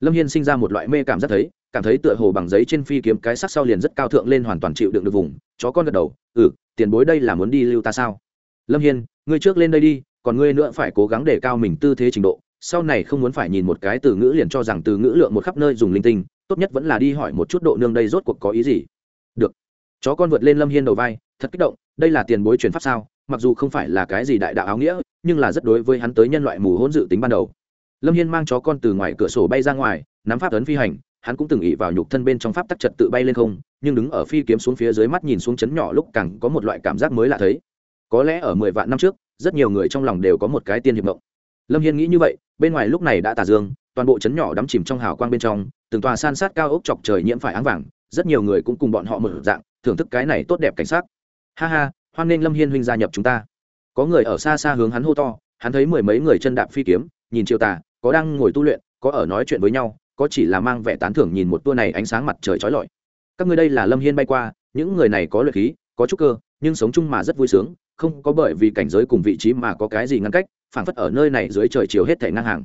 Lâm hiên sinh ra một loại mê cảm giác thấy, cảm thấy tựa hồ bằng giấy trên phi kiếm cái sắc sau liền rất cao thượng lên hoàn toàn chịu đựng được vùng, chó con gật đầu ừ tiền bối đây là muốn đi lưu ta sao? Lâm hiên, ngươi trước lên đây đi, còn ngươi nữa phải cố gắng để cao mình tư thế trình độ. Sau này không muốn phải nhìn một cái từ ngữ liền cho rằng từ ngữ lượng một khắp nơi dùng linh tinh, tốt nhất vẫn là đi hỏi một chút độ nương đây rốt cuộc có ý gì. Được. Chó con vượt lên lâm hiên đầu vai, thật kích động, đây là tiền bối truyền pháp sao? Mặc dù không phải là cái gì đại đạo áo nghĩa, nhưng là rất đối với hắn tới nhân loại mù hôn dự tính ban đầu. Lâm hiên mang chó con từ ngoài cửa sổ bay ra ngoài, nắm pháp ấn phi hành hắn cũng từng ỉ vào nhục thân bên trong pháp tắc trật tự bay lên không, nhưng đứng ở phi kiếm xuống phía dưới mắt nhìn xuống chấn nhỏ lúc càng có một loại cảm giác mới lạ thấy. Có lẽ ở mười vạn năm trước, rất nhiều người trong lòng đều có một cái tiên hiệp mộng. Lâm hiên nghĩ như vậy, bên ngoài lúc này đã tà dương, toàn bộ chấn nhỏ đắm chìm trong hào quang bên trong, từng tòa san sát cao ốc chọc trời nhiễm phải áng vàng, rất nhiều người cũng cùng bọn họ một dạng, thưởng thức cái này tốt đẹp cảnh sát ha ha, hoan nghênh lâm hiên huynh gia nhập chúng ta. Có người ở xa xa hướng hắn hô to, hắn thấy mười mấy người chân đạp phi kiếm, nhìn chiều tà, có đang ngồi tu luyện, có ở nói chuyện với nhau có chỉ là mang vẻ tán thưởng nhìn một tour này ánh sáng mặt trời trói lọi. Các ngươi đây là lâm hiên bay qua, những người này có lợi khí, có chút cơ, nhưng sống chung mà rất vui sướng, không có bởi vì cảnh giới cùng vị trí mà có cái gì ngăn cách, phảng phất ở nơi này dưới trời chiều hết thể ngang hàng.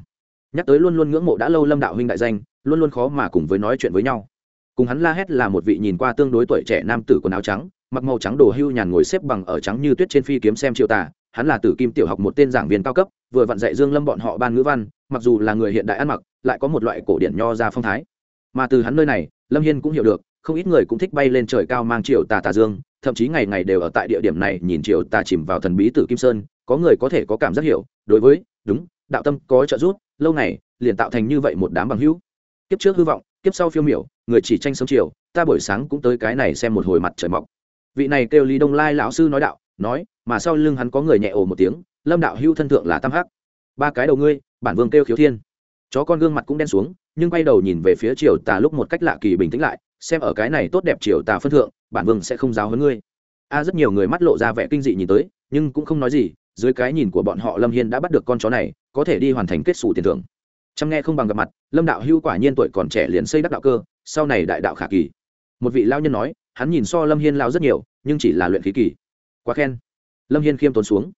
Nhắc tới luôn luôn ngưỡng mộ đã lâu lâm đạo huynh đại danh, luôn luôn khó mà cùng với nói chuyện với nhau. Cùng hắn la hét là một vị nhìn qua tương đối tuổi trẻ nam tử quần áo trắng, mặc màu trắng đồ hưu nhàn ngồi xếp bằng ở trắng như tuyết trên phi kiếm xem triệu tà, hắn là tử kim tiểu học một tên giảng viên cao cấp vừa vặn dạy dương lâm bọn họ ban ngữ văn, mặc dù là người hiện đại ăn mặc, lại có một loại cổ điển nho ra phong thái. Mà từ hắn nơi này, lâm hiên cũng hiểu được, không ít người cũng thích bay lên trời cao mang triều tà tà dương, thậm chí ngày ngày đều ở tại địa điểm này nhìn triều tà chìm vào thần bí tử kim sơn, có người có thể có cảm giác hiểu, đối với, đúng, đạo tâm có trợ giúp, lâu này liền tạo thành như vậy một đám bằng hữu. Kiếp trước hư vọng, kiếp sau phiêu miểu, người chỉ tranh sớm chiều ta buổi sáng cũng tới cái này xem một hồi mặt trời mọc. Vị này kêu lý đông lai lão sư nói đạo, nói, mà sau lưng hắn có người nhẹ ồ một tiếng lâm đạo hưu thân thượng là tam hắc. Ba cái đầu ngươi, bản vương kêu khiếu thiên. Chó con gương mặt cũng đen xuống, nhưng quay đầu nhìn về phía triều tà lúc một cách lạ kỳ bình tĩnh lại, xem ở cái này tốt đẹp triều tà phân thượng, bản vương sẽ không giáo hơn ngươi. A, rất nhiều người mắt lộ ra vẻ kinh dị nhìn tới, nhưng cũng không nói gì, dưới cái nhìn của bọn họ lâm hiên đã bắt được con chó này, có thể đi hoàn thành kết xù tiền thưởng. Chăm nghe không bằng gặp mặt, lâm đạo hưu quả nhiên tuổi còn trẻ liền xây đắc đạo cơ, sau này đại đạo khả kỳ. Một vị lao nhân nói, hắn nhìn so lâm hiên lao rất nhiều, nhưng chỉ là luyện khí kỳ. Quá khen. Lâm hiên khiêm tốn xuống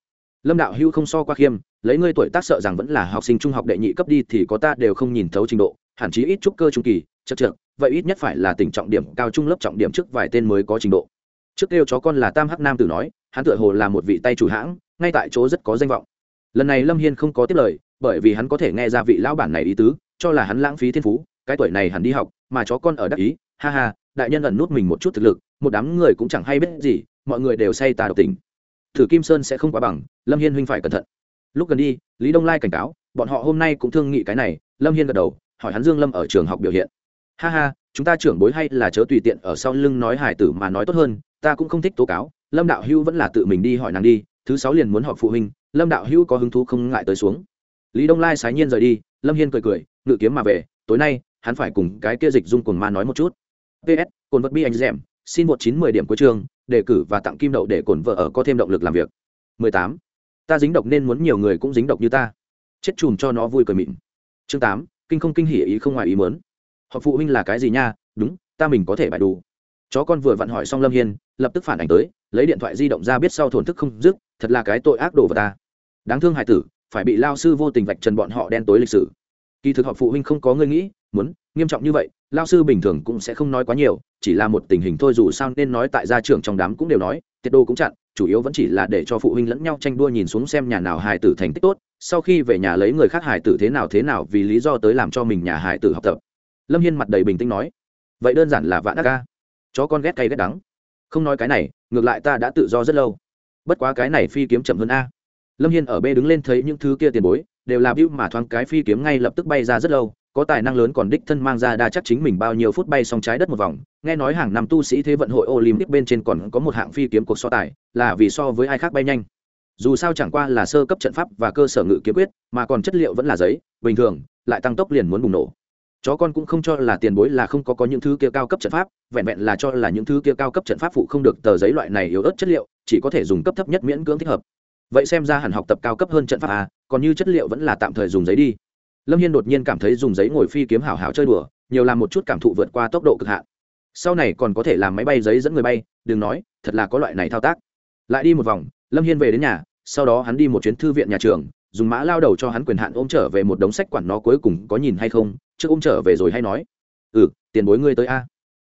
lâm đạo hưu không so qua khiêm, lấy ngươi tuổi tác sợ rằng vẫn là học sinh trung học đệ nhị cấp đi thì có ta đều không nhìn thấu trình độ, hẳn chí ít trúc cơ trung kỳ chật chật vậy ít nhất phải là tỉnh trọng điểm, cao trung lớp trọng điểm trước vài tên mới có trình độ. Trước kêu chó con là tam hắc nam tử nói, hắn tựa hồ là một vị tay chủ hãng, ngay tại chỗ rất có danh vọng. Lần này lâm hiên không có tiếp lời, bởi vì hắn có thể nghe ra vị lão bản này ý tứ, cho là hắn lãng phí thiên phú, cái tuổi này hắn đi học, mà chó con ở đắc ý, ha ha, đại nhân ẩn nút mình một chút thực lực, một đám người cũng chẳng hay biết gì, mọi người đều say tà độc tình thử kim sơn sẽ không quá bằng, lâm hiên huynh phải cẩn thận. Lúc gần đi, lý đông lai cảnh cáo, bọn họ hôm nay cũng thương nghị cái này, lâm hiên gật đầu, hỏi hắn dương lâm ở trường học biểu hiện. Ha ha, chúng ta trưởng bối hay là chớ tùy tiện ở sau lưng nói hải tử mà nói tốt hơn, ta cũng không thích tố cáo, lâm đạo hữu vẫn là tự mình đi hỏi nàng đi, thứ sáu liền muốn họp phụ huynh, lâm đạo hữu có hứng thú không ngại tới xuống. Lý đông lai sái nhiên rời đi, lâm hiên cười cười, ngự kiếm mà về, tối nay, hắn phải cùng cái kia dịch dung cùng ma nói một chút. Ps cồn vật bi anh rèm xin một chín mười điểm cuối trường, đề cử và tặng kim đậu để cổn vợ ở có thêm động lực làm việc. 18. ta dính độc nên muốn nhiều người cũng dính độc như ta. Chết chùm cho nó vui cười mịn. Chương 8. kinh không kinh hỉ ý không ngoài ý muốn. Họ phụ huynh là cái gì nha? Đúng, ta mình có thể bài đủ. Chó con vừa vặn hỏi xong lâm hiên, lập tức phản ảnh tới, lấy điện thoại di động ra biết sau thổn thức không dứt, thật là cái tội ác đồ vào ta. Đáng thương hải tử, phải bị lao sư vô tình vạch trần bọn họ đen tối lịch sử. Kỳ thực họ phụ huynh không có người nghĩ, muốn, nghiêm trọng như vậy, lao sư bình thường cũng sẽ không nói quá nhiều chỉ là một tình hình thôi, dù sao nên nói tại gia trưởng trong đám cũng đều nói, tiết đô cũng chặn, chủ yếu vẫn chỉ là để cho phụ huynh lẫn nhau tranh đua nhìn xuống xem nhà nào hài tử thành tích tốt, sau khi về nhà lấy người khác hài tử thế nào thế nào vì lý do tới làm cho mình nhà hài tử học tập. Lâm hiên mặt đầy bình tĩnh nói, vậy đơn giản là vạn đắc ca. Chó con ghét cay ghét đắng. Không nói cái này, ngược lại ta đã tự do rất lâu. Bất quá cái này phi kiếm chậm hơn a. Lâm hiên ở b đứng lên thấy những thứ kia tiền bối, đều là bưu mà thoáng cái phi kiếm ngay lập tức bay ra rất lâu có tài năng lớn còn đích thân mang ra đa chắc chính mình bao nhiêu phút bay xong trái đất một vòng. Nghe nói hàng năm tu sĩ thế vận hội olympic bên trên còn có một hạng phi kiếm cuộc so tài, là vì so với ai khác bay nhanh. Dù sao chẳng qua là sơ cấp trận pháp và cơ sở ngự kiếm quyết, mà còn chất liệu vẫn là giấy, bình thường, lại tăng tốc liền muốn bùng nổ. Chó con cũng không cho là tiền bối là không có có những thứ kia cao cấp trận pháp, vẹn vẹn là cho là những thứ kia cao cấp trận pháp phụ không được tờ giấy loại này yếu ớt chất liệu, chỉ có thể dùng cấp thấp nhất miễn cưỡng thích hợp. Vậy xem ra hẳn học tập cao cấp hơn trận pháp à còn như chất liệu vẫn là tạm thời dùng giấy đi lâm hiên đột nhiên cảm thấy dùng giấy ngồi phi kiếm hảo hảo chơi đùa, nhiều làm một chút cảm thụ vượt qua tốc độ cực hạn. Sau này còn có thể làm máy bay giấy dẫn người bay, đừng nói, thật là có loại này thao tác. Lại đi một vòng, lâm hiên về đến nhà, sau đó hắn đi một chuyến thư viện nhà trường, dùng mã lao đầu cho hắn quyền hạn ôm trở về một đống sách quản nó cuối cùng có nhìn hay không, trước ôm trở về rồi hay nói. Ừ tiền bối ngươi tới a.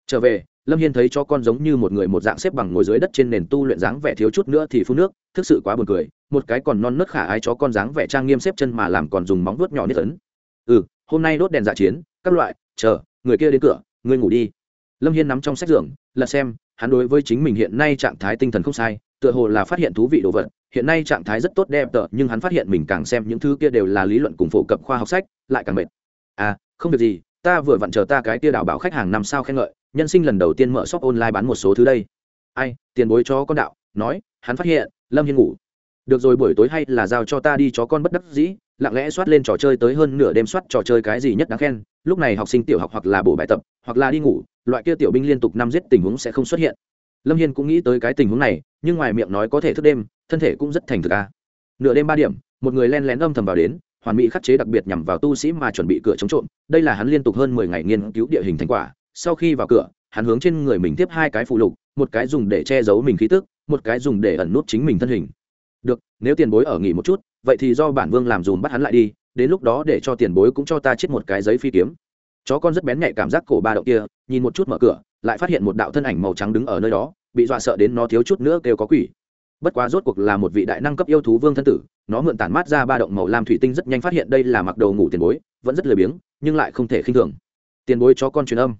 Trở về, lâm hiên thấy cho con giống như một người một dạng xếp bằng ngồi dưới đất trên nền tu luyện dáng vẻ thiếu chút nữa thì phun nước thực sự quá buồn cười, một cái còn non nớt khả ái chó con dáng vẻ trang nghiêm xếp chân mà làm còn dùng móng vuốt nhỏ nít ấn ừ hôm nay đốt đèn dạ chiến, các loại, chờ, người kia đến cửa, ngươi ngủ đi. Lâm hiên nắm trong sách giường lật xem, hắn đối với chính mình hiện nay trạng thái tinh thần không sai, tựa hồ là phát hiện thú vị đồ vật, hiện nay trạng thái rất tốt đẹp tợ, nhưng hắn phát hiện mình càng xem những thứ kia đều là lý luận cùng phổ cập khoa học sách, lại càng mệt. À không việc gì, ta vừa vặn chờ ta cái kia đảo bảo khách hàng năm sao khen ngợi, nhân sinh lần đầu tiên mở shop online bán một số thứ đây. Ai, tiền bối cho con đạo, nói, hắn phát hiện, lâm hiên ngủ. Được rồi, buổi tối hay là giao cho ta đi chó con bất đắc dĩ lặng lẽ soát lên trò chơi tới hơn nửa đêm soát trò chơi cái gì nhất đáng khen, lúc này học sinh tiểu học hoặc là bổ bài tập, hoặc là đi ngủ, loại kia tiểu binh liên tục năm giết tình huống sẽ không xuất hiện. Lâm hiên cũng nghĩ tới cái tình huống này, nhưng ngoài miệng nói có thể thức đêm, thân thể cũng rất thành thực a. Nửa đêm ba điểm, một người len lén âm thầm vào đến, hoàn mỹ khắc chế đặc biệt nhằm vào tu sĩ mà chuẩn bị cửa chống trộm, đây là hắn liên tục hơn mười ngày nghiên cứu địa hình thành quả, sau khi vào cửa, hắn hướng trên người mình tiếp hai cái phụ lục, một cái dùng để che giấu mình khí tức, một cái dùng để ẩn nút chính mình thân hình. Được, nếu tiền bối ở nghỉ một chút vậy thì do bản vương làm dùm bắt hắn lại đi, đến lúc đó để cho tiền bối cũng cho ta chết một cái giấy phi kiếm. Chó con rất bén nhạy cảm giác cổ ba động kia, nhìn một chút mở cửa, lại phát hiện một đạo thân ảnh màu trắng đứng ở nơi đó, bị dọa sợ đến nó thiếu chút nữa kêu có quỷ. Bất quá rốt cuộc là một vị đại năng cấp yêu thú vương thân tử, nó mượn tản mát ra ba động màu lam thủy tinh rất nhanh phát hiện đây là mặc đồ ngủ tiền bối, vẫn rất lười biếng, nhưng lại không thể khinh thường. Tiền bối cho con truyền âm.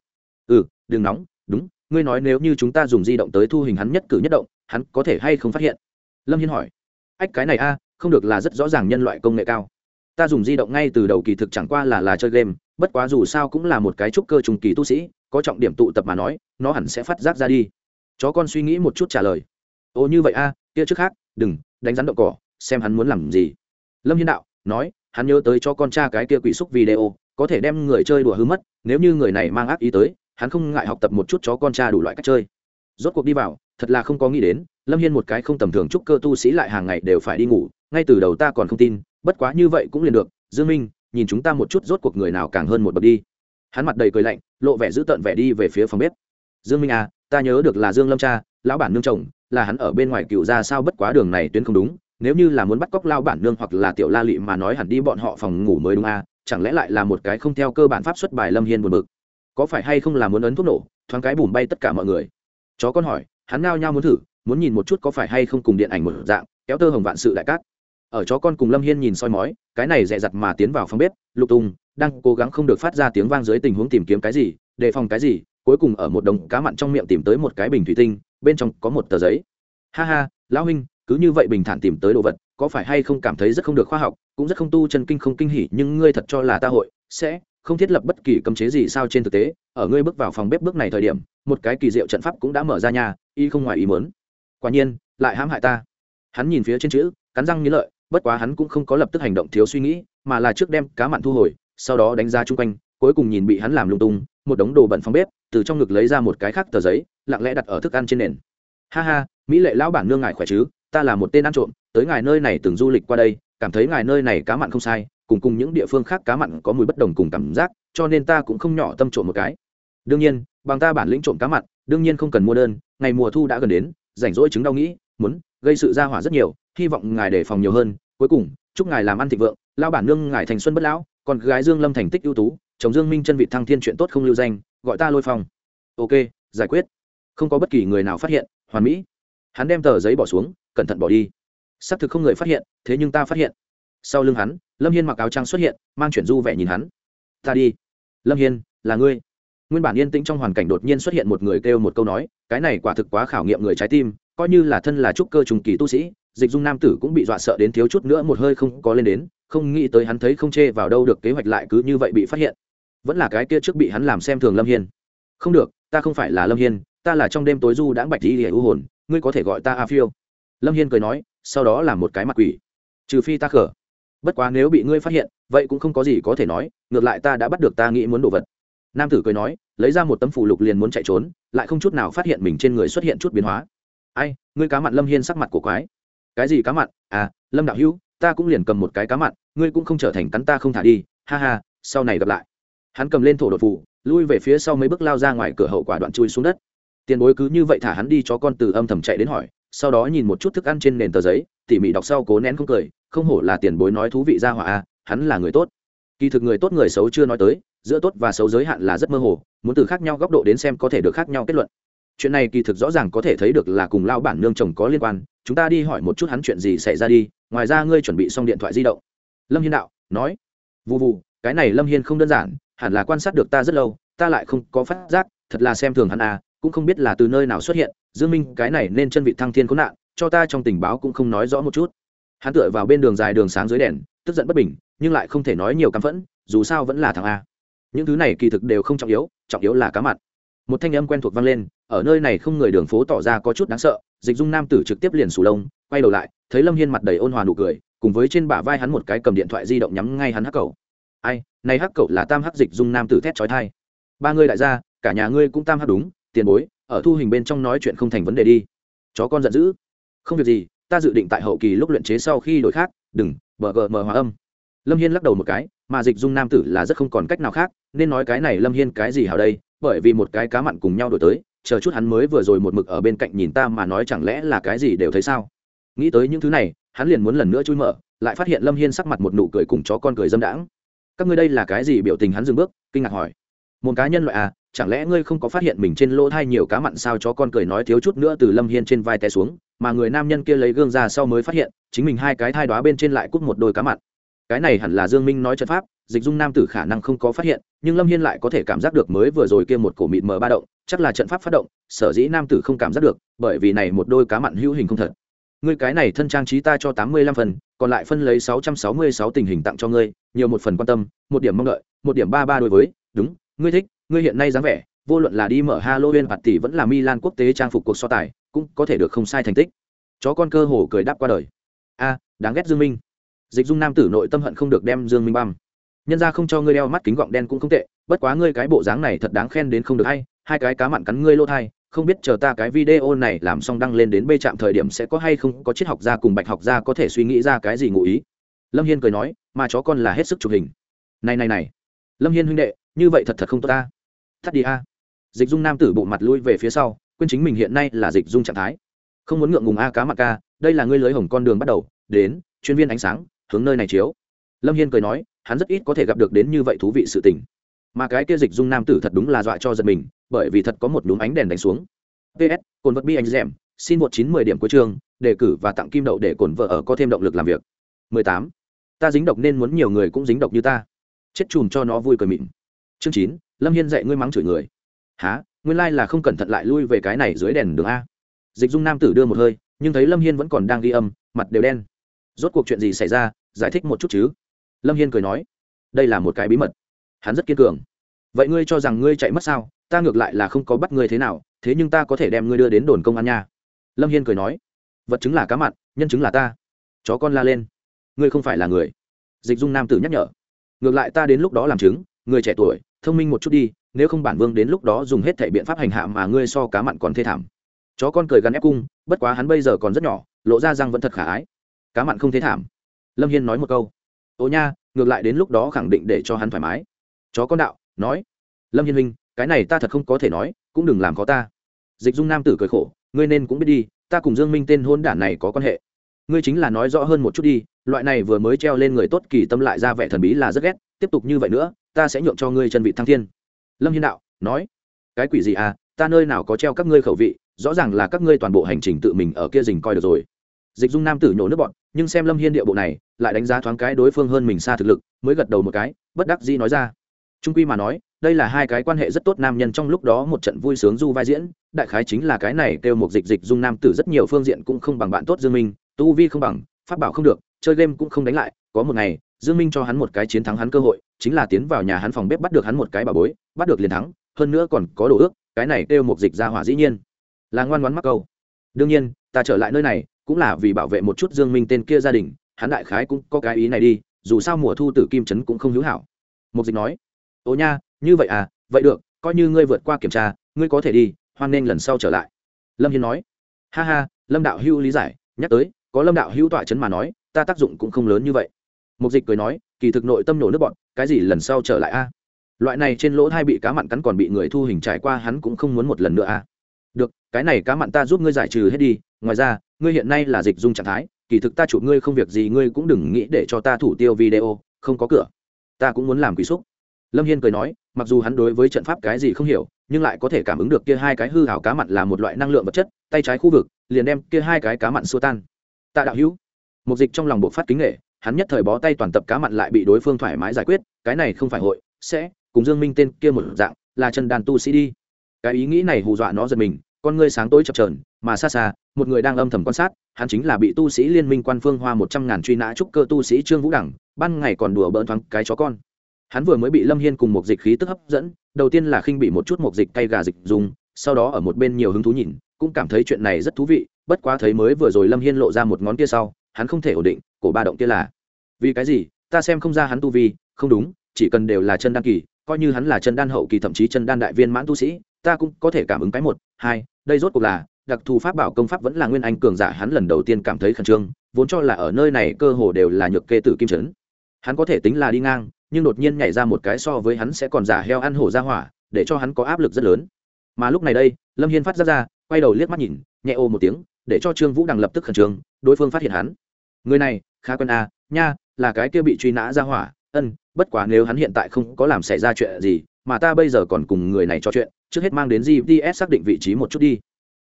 Ừ đừng nóng, đúng, ngươi nói nếu như chúng ta dùng di động tới thu hình hắn nhất cử nhất động, hắn có thể hay không phát hiện? Lâm hiên hỏi. Ách, cái này a không được là rất rõ ràng nhân loại công nghệ cao. Ta dùng di động ngay từ đầu kỳ thực chẳng qua là là chơi game, bất quá dù sao cũng là một cái trúc cơ trùng kỳ tu sĩ, có trọng điểm tụ tập mà nói, nó hẳn sẽ phát giác ra đi. Chó con suy nghĩ một chút trả lời. Ô, như vậy a, kia trước khác, đừng, đánh rắn động cỏ, xem hắn muốn làm gì. Lâm hiên đạo, nói, hắn nhớ tới cho con cha cái kia quỷ xúc video, có thể đem người chơi đùa hư mất, nếu như người này mang ác ý tới, hắn không ngại học tập một chút chó con cha đủ loại cách chơi. Rốt cuộc đi vào, thật là không có nghĩ đến, lâm hiên một cái không tầm thường chúc cơ tu sĩ lại hàng ngày đều phải đi ngủ ngay từ đầu ta còn không tin, bất quá như vậy cũng liền được, dương minh, nhìn chúng ta một chút rốt cuộc người nào càng hơn một bậc đi. Hắn mặt đầy cười lạnh, lộ vẻ giữ tợn vẻ đi về phía phòng bếp. Dương minh à ta nhớ được là dương lâm cha, lão bản nương chồng, là hắn ở bên ngoài cựu ra sao bất quá đường này tuyến không đúng, nếu như là muốn bắt cóc lao bản nương hoặc là tiểu la lị mà nói hẳn đi bọn họ phòng ngủ mới đúng à chẳng lẽ lại là một cái không theo cơ bản pháp xuất bài lâm hiên buồn bực? Có phải hay không là muốn ấn thuốc nổ, thoáng cái bùm bay tất cả mọi người? Chó con hỏi, hắn ngao nhau muốn thử, muốn nhìn một chút có phải hay không cùng điện ảnh một dạng, kéo tơ hồng vạn sự đại cát ở chó con cùng lâm hiên nhìn soi mói, cái này dẹ dặt mà tiến vào phòng bếp, lục tùng đang cố gắng không được phát ra tiếng vang dưới tình huống tìm kiếm cái gì, đề phòng cái gì, cuối cùng ở một đồng cá mặn trong miệng tìm tới một cái bình thủy tinh, bên trong có một tờ giấy. Ha ha, lão huynh, cứ như vậy bình thản tìm tới đồ vật, có phải hay không cảm thấy rất không được khoa học, cũng rất không tu chân kinh không kinh hỉ, nhưng ngươi thật cho là ta hội sẽ không thiết lập bất kỳ cấm chế gì sao trên thực tế, ở ngươi bước vào phòng bếp bước này thời điểm, một cái kỳ diệu trận pháp cũng đã mở ra nhà y không ngoài ý muốn. Quả nhiên, lại hãm hại ta. Hắn nhìn phía trên chữ, cắn răng nghĩ lợi bất quá hắn cũng không có lập tức hành động thiếu suy nghĩ, mà là trước đem cá mặn thu hồi, sau đó đánh ra chung quanh, cuối cùng nhìn bị hắn làm lung tung, một đống đồ bẩn phòng bếp, từ trong ngực lấy ra một cái khác tờ giấy, lặng lẽ đặt ở thức ăn trên nền. Ha ha, mỹ lệ lão bản nương ngài khỏe chứ? Ta là một tên ăn trộm, tới ngài nơi này từng du lịch qua đây, cảm thấy ngài nơi này cá mặn không sai, cùng cùng những địa phương khác cá mặn có mùi bất đồng cùng cảm giác, cho nên ta cũng không nhỏ tâm trộm một cái. Đương nhiên, bằng ta bản lĩnh trộm cá mặn, đương nhiên không cần mua đơn, ngày mùa thu đã gần đến, rảnh rỗi chứng đau nghĩ, muốn gây sự ra hỏa rất nhiều, hy vọng ngài đề phòng nhiều hơn cuối cùng, chúc ngài làm ăn thịnh vượng, lao bản nương ngài thành xuân bất lão còn gái dương lâm thành tích ưu tú, chồng dương minh chân vị thăng thiên chuyện tốt không lưu danh, gọi ta lôi phong. Ok, giải quyết. Không có bất kỳ người nào phát hiện, hoàn mỹ. Hắn đem tờ giấy bỏ xuống, cẩn thận bỏ đi. Xác thực không người phát hiện, thế nhưng ta phát hiện. Sau lưng hắn, lâm hiên mặc áo trắng xuất hiện, mang chuyển du vẻ nhìn hắn. Ta đi. Lâm hiên, là ngươi. Nguyên bản yên tĩnh trong hoàn cảnh đột nhiên xuất hiện một người kêu một câu nói, cái này quả thực quá khảo nghiệm người trái tim, coi như là thân là trúc cơ trùng kỳ tu sĩ dịch dung nam tử cũng bị dọa sợ đến thiếu chút nữa một hơi không có lên đến, không nghĩ tới hắn thấy không chê vào đâu được kế hoạch lại cứ như vậy bị phát hiện. Vẫn là cái kia trước bị hắn làm xem thường lâm hiên. Không được, ta không phải là lâm hiên, ta là trong đêm tối du đãng bạch đi hề u hồn, ngươi có thể gọi ta a phiêu. Lâm hiên cười nói, sau đó là một cái mặt quỷ. Trừ phi ta khở bất quá nếu bị ngươi phát hiện, vậy cũng không có gì có thể nói, ngược lại ta đã bắt được ta nghĩ muốn đồ vật. Nam tử cười nói, lấy ra một tấm phủ lục liền muốn chạy trốn, lại không chút nào phát hiện mình trên người xuất hiện chút biến hóa. Ai, ngươi cá mặn lâm hiên sắc mặt của quái cái gì cá mặn? À lâm đạo hữu, ta cũng liền cầm một cái cá mặn, ngươi cũng không trở thành cắn ta không thả đi. Ha ha, sau này gặp lại. Hắn cầm lên thổ đột phủ lui về phía sau mấy bước lao ra ngoài cửa hậu quả đoạn chui xuống đất. Tiền bối cứ như vậy thả hắn đi cho con từ âm thầm chạy đến hỏi, sau đó nhìn một chút thức ăn trên nền tờ giấy, tỉ mỉ đọc sau cố nén không cười, không hổ là tiền bối nói thú vị ra hỏa a hắn là người tốt. Kỳ thực người tốt người xấu chưa nói tới, giữa tốt và xấu giới hạn là rất mơ hồ, muốn từ khác nhau góc độ đến xem có thể được khác nhau kết luận. Chuyện này kỳ thực rõ ràng có thể thấy được là cùng lao bản nương chồng có liên quan chúng ta đi hỏi một chút hắn chuyện gì xảy ra đi, ngoài ra ngươi chuẩn bị xong điện thoại di động. Lâm hiên đạo, nói. Vụ vụ cái này lâm hiên không đơn giản, hẳn là quan sát được ta rất lâu, ta lại không có phát giác, thật là xem thường hắn à cũng không biết là từ nơi nào xuất hiện, dương minh, cái này nên chân vị thăng thiên có nạn, cho ta trong tình báo cũng không nói rõ một chút. Hắn tựa vào bên đường dài đường sáng dưới đèn, tức giận bất bình, nhưng lại không thể nói nhiều căm phẫn, dù sao vẫn là thằng a. Những thứ này kỳ thực đều không trọng yếu trọng yếu là cá mặt. Một thanh âm quen thuộc vang lên ở nơi này không người đường phố tỏ ra có chút đáng sợ, dịch dung nam tử trực tiếp liền sù lông, quay đầu lại, thấy lâm hiên mặt đầy ôn hòa nụ cười, cùng với trên bả vai hắn một cái cầm điện thoại di động nhắm ngay hắn hắc cầu ai, này hắc cầu là tam hắc dịch dung nam tử thét trói thai ba người đại gia, cả nhà ngươi cũng tam hắc đúng, tiền bối, ở thu hình bên trong nói chuyện không thành vấn đề đi. Chó con giận dữ. Không việc gì, ta dự định tại hậu kỳ lúc luyện chế sau khi đổi khác, đừng, bờ gờ mờ hòa âm. Lâm hiên lắc đầu một cái, mà dịch dung nam tử là rất không còn cách nào khác, nên nói cái này lâm hiên cái gì hào đây, bởi vì một cái cá mặn cùng nhau đổi tới chờ chút hắn mới vừa rồi một mực ở bên cạnh nhìn ta mà nói chẳng lẽ là cái gì đều thấy sao? Nghĩ tới những thứ này, hắn liền muốn lần nữa chui mở, lại phát hiện lâm hiên sắc mặt một nụ cười cùng chó con cười dâm đãng. Các ngươi đây là cái gì biểu tình hắn dừng bước, kinh ngạc hỏi. Một cá nhân loại à chẳng lẽ ngươi không có phát hiện mình trên lỗ thai nhiều cá mặn sao? Chó con cười nói thiếu chút nữa từ lâm hiên trên vai té xuống, mà người nam nhân kia lấy gương ra sau mới phát hiện, chính mình hai cái thai đóa bên trên lại cút một đôi cá mặn. Cái này hẳn là dương minh nói trận pháp, dịch dung nam tử khả năng không có phát hiện, nhưng lâm hiên lại có thể cảm giác được mới vừa rồi kia một cổ mịt mờ ba động chắc là trận pháp phát động, sở dĩ nam tử không cảm giác được, bởi vì này một đôi cá mặn hữu hình không thật. Ngươi cái này thân trang trí ta cho tám mươi lăm phần, còn lại phân lấy sáu trăm sáu mươi sáu tình hình tặng cho ngươi, nhiều một phần quan tâm, một điểm mong đợi, một điểm ba ba đối với, đúng, ngươi thích, ngươi hiện nay dáng vẻ, vô luận là đi mở halloween bạt tỷ vẫn là milan quốc tế trang phục cuộc so tài, cũng có thể được không sai thành tích. Chó con cơ hồ cười đáp qua đời. A, đáng ghét dương minh. Dịch dung nam tử nội tâm hận không được đem dương minh băm. Nhân ra không cho ngươi đeo mắt kính gọng đen cũng không tệ, bất quá ngươi cái bộ dáng này thật đáng khen đến không được hay hai cái cá mặn cắn ngươi lỗ thai, không biết chờ ta cái video này làm xong đăng lên đến bê trạm thời điểm sẽ có hay không, có triết học gia cùng bạch học gia có thể suy nghĩ ra cái gì ngụ ý. Lâm hiên cười nói, mà chó con là hết sức chụp hình. Này này này, lâm hiên huynh đệ, như vậy thật thật không tốt ta. Thắt đi a. Dịch dung nam tử bộ mặt lui về phía sau, quên chính mình hiện nay là dịch dung trạng thái. Không muốn ngượng ngùng a cá mặt ca, đây là ngươi lưới hồng con đường bắt đầu, đến, chuyên viên ánh sáng, hướng nơi này chiếu. Lâm hiên cười nói, hắn rất ít có thể gặp được đến như vậy thú vị sự tình. Mà cái kia dịch dung nam tử thật đúng là dọa cho giật mình bởi vì thật có một núm ánh đèn đánh xuống. Ps cồn vật bi anh dèm, xin một chín mười điểm cuối trường đề cử và tặng kim đậu để cồn vợ ở có thêm động lực làm việc. 18. ta dính độc nên muốn nhiều người cũng dính độc như ta. Chết chùm cho nó vui cười mịn. Chương chín lâm hiên dạy ngươi mắng chửi người. Há nguyên lai là không cẩn thận lại lui về cái này dưới đèn đường a. Dịch dung nam tử đưa một hơi nhưng thấy lâm hiên vẫn còn đang ghi âm mặt đều đen. Rốt cuộc chuyện gì xảy ra? Giải thích một chút chứ. Lâm hiên cười nói đây là một cái bí mật. Hắn rất kiên cường. Vậy ngươi cho rằng ngươi chạy mất sao? Ta ngược lại là không có bắt ngươi thế nào, thế nhưng ta có thể đem ngươi đưa đến đồn công an nha. Lâm hiên cười nói, vật chứng là cá mặn, nhân chứng là ta. Chó con la lên. Ngươi không phải là người. Dịch dung nam tử nhắc nhở, ngược lại ta đến lúc đó làm chứng, người trẻ tuổi, thông minh một chút đi, nếu không bản vương đến lúc đó dùng hết thể biện pháp hành hạ mà ngươi so cá mặn còn thê thảm. Chó con cười gắn ép cung, bất quá hắn bây giờ còn rất nhỏ, lộ ra răng vẫn thật khả ái. Cá mặn không thế thảm. Lâm hiên nói một câu ô nha, ngược lại đến lúc đó khẳng định để cho hắn thoải mái. Chó con đạo, nói, lâm hiên minh cái này ta thật không có thể nói, cũng đừng làm có ta. Dịch dung nam tử cười khổ, ngươi nên cũng biết đi, ta cùng dương minh tên hôn đản này có quan hệ. Ngươi chính là nói rõ hơn một chút đi, loại này vừa mới treo lên người tốt kỳ tâm lại ra vẻ thần bí là rất ghét, tiếp tục như vậy nữa, ta sẽ nhượng cho ngươi chân vị thăng thiên. Lâm hiên đạo, nói, cái quỷ gì à ta nơi nào có treo các ngươi khẩu vị, rõ ràng là các ngươi toàn bộ hành trình tự mình ở kia rình coi được rồi. Dịch dung nam tử nhổ nước bọn nhưng xem lâm hiên địa bộ này, lại đánh giá thoáng cái đối phương hơn mình xa thực lực, mới gật đầu một cái, bất đắc dĩ nói ra trung quy mà nói, đây là hai cái quan hệ rất tốt nam nhân trong lúc đó một trận vui sướng du vai diễn, đại khái chính là cái này kêu một dịch dịch dung nam tử rất nhiều phương diện cũng không bằng bạn tốt dương minh, tu vi không bằng phát bảo không được, chơi game cũng không đánh lại, có một ngày, dương minh cho hắn một cái chiến thắng hắn cơ hội, chính là tiến vào nhà hắn phòng bếp bắt được hắn một cái bà bối, bắt được liền thắng, hơn nữa còn có đồ ước, cái này kêu một dịch ra hỏa dĩ nhiên. Là ngoan ngoãn mắc câu. Đương nhiên, ta trở lại nơi này, cũng là vì bảo vệ một chút dương minh tên kia gia đình, hắn đại khái cũng có cái ý này đi, dù sao mùa thu tử kim trấn cũng không hữu hảo. Một dịch nói ô nha, như vậy à vậy được, coi như ngươi vượt qua kiểm tra, ngươi có thể đi, hoan nghênh lần sau trở lại. Lâm hiên nói. Ha ha, lâm đạo hữu lý giải, nhắc tới, có lâm đạo hữu tọa chấn mà nói, ta tác dụng cũng không lớn như vậy. Mục dịch cười nói, kỳ thực nội tâm nổ nước bọn, cái gì lần sau trở lại a? Loại này trên lỗ thai bị cá mặn cắn còn bị người thu hình trải qua hắn cũng không muốn một lần nữa a. Được, cái này cá mặn ta giúp ngươi giải trừ hết đi, ngoài ra, ngươi hiện nay là dịch dung trạng thái, kỳ thực ta chụp ngươi không việc gì, ngươi cũng đừng nghĩ để cho ta thủ tiêu video, không có cửa. Ta cũng muốn làm quý xúc lâm hiên cười nói, mặc dù hắn đối với trận pháp cái gì không hiểu, nhưng lại có thể cảm ứng được kia hai cái hư hảo cá mặn là một loại năng lượng vật chất, tay trái khu vực, liền đem kia hai cái cá mặn xua tan. Tạ đạo hữu một dịch trong lòng bộ phát kính nghệ, hắn nhất thời bó tay toàn tập cá mặn lại bị đối phương thoải mái giải quyết, cái này không phải hội, sẽ, cùng dương minh tên kia một dạng, là chân đàn tu sĩ đi. Cái ý nghĩ này hù dọa nó giật mình, con ngươi sáng tối chập trờn mà xa xa, một người đang âm thầm quan sát, hắn chính là bị tu sĩ liên minh quan phương hoa một trăm ngàn truy nã trúc cơ tu sĩ trương vũ đẳng, ban ngày còn đùa bỡn thoáng cái chó con hắn vừa mới bị lâm hiên cùng một dịch khí tức hấp dẫn, đầu tiên là khinh bị một chút một dịch cay gà dịch dùng, sau đó ở một bên nhiều hứng thú nhìn, cũng cảm thấy chuyện này rất thú vị, bất quá thấy mới vừa rồi lâm hiên lộ ra một ngón kia sau, hắn không thể ổn định, cổ ba động kia là, vì cái gì? Ta xem không ra hắn tu vi, không đúng, chỉ cần đều là chân đan kỳ, coi như hắn là chân đan hậu kỳ thậm chí chân đan đại viên mãn tu sĩ, ta cũng có thể cảm ứng cái một, hai, đây rốt cuộc là, đặc thù pháp bảo công pháp vẫn là nguyên anh cường giả hắn lần đầu tiên cảm thấy khẩn trương, vốn cho là ở nơi này cơ hồ đều là nhược kê tử kim trấn hắn có thể tính là đi ngang nhưng đột nhiên nhảy ra một cái so với hắn sẽ còn giả heo ăn hổ ra hỏa để cho hắn có áp lực rất lớn. Mà lúc này đây lâm hiên phát ra ra quay đầu liếc mắt nhìn nhẹ ô một tiếng để cho trương vũ đằng lập tức khẩn trương đối phương phát hiện hắn. Người này khá quen a à, nha là cái kia bị truy nã ra hỏa ân bất quá nếu hắn hiện tại không có làm xảy ra chuyện gì mà ta bây giờ còn cùng người này trò chuyện trước hết mang đến gps xác định vị trí một chút đi.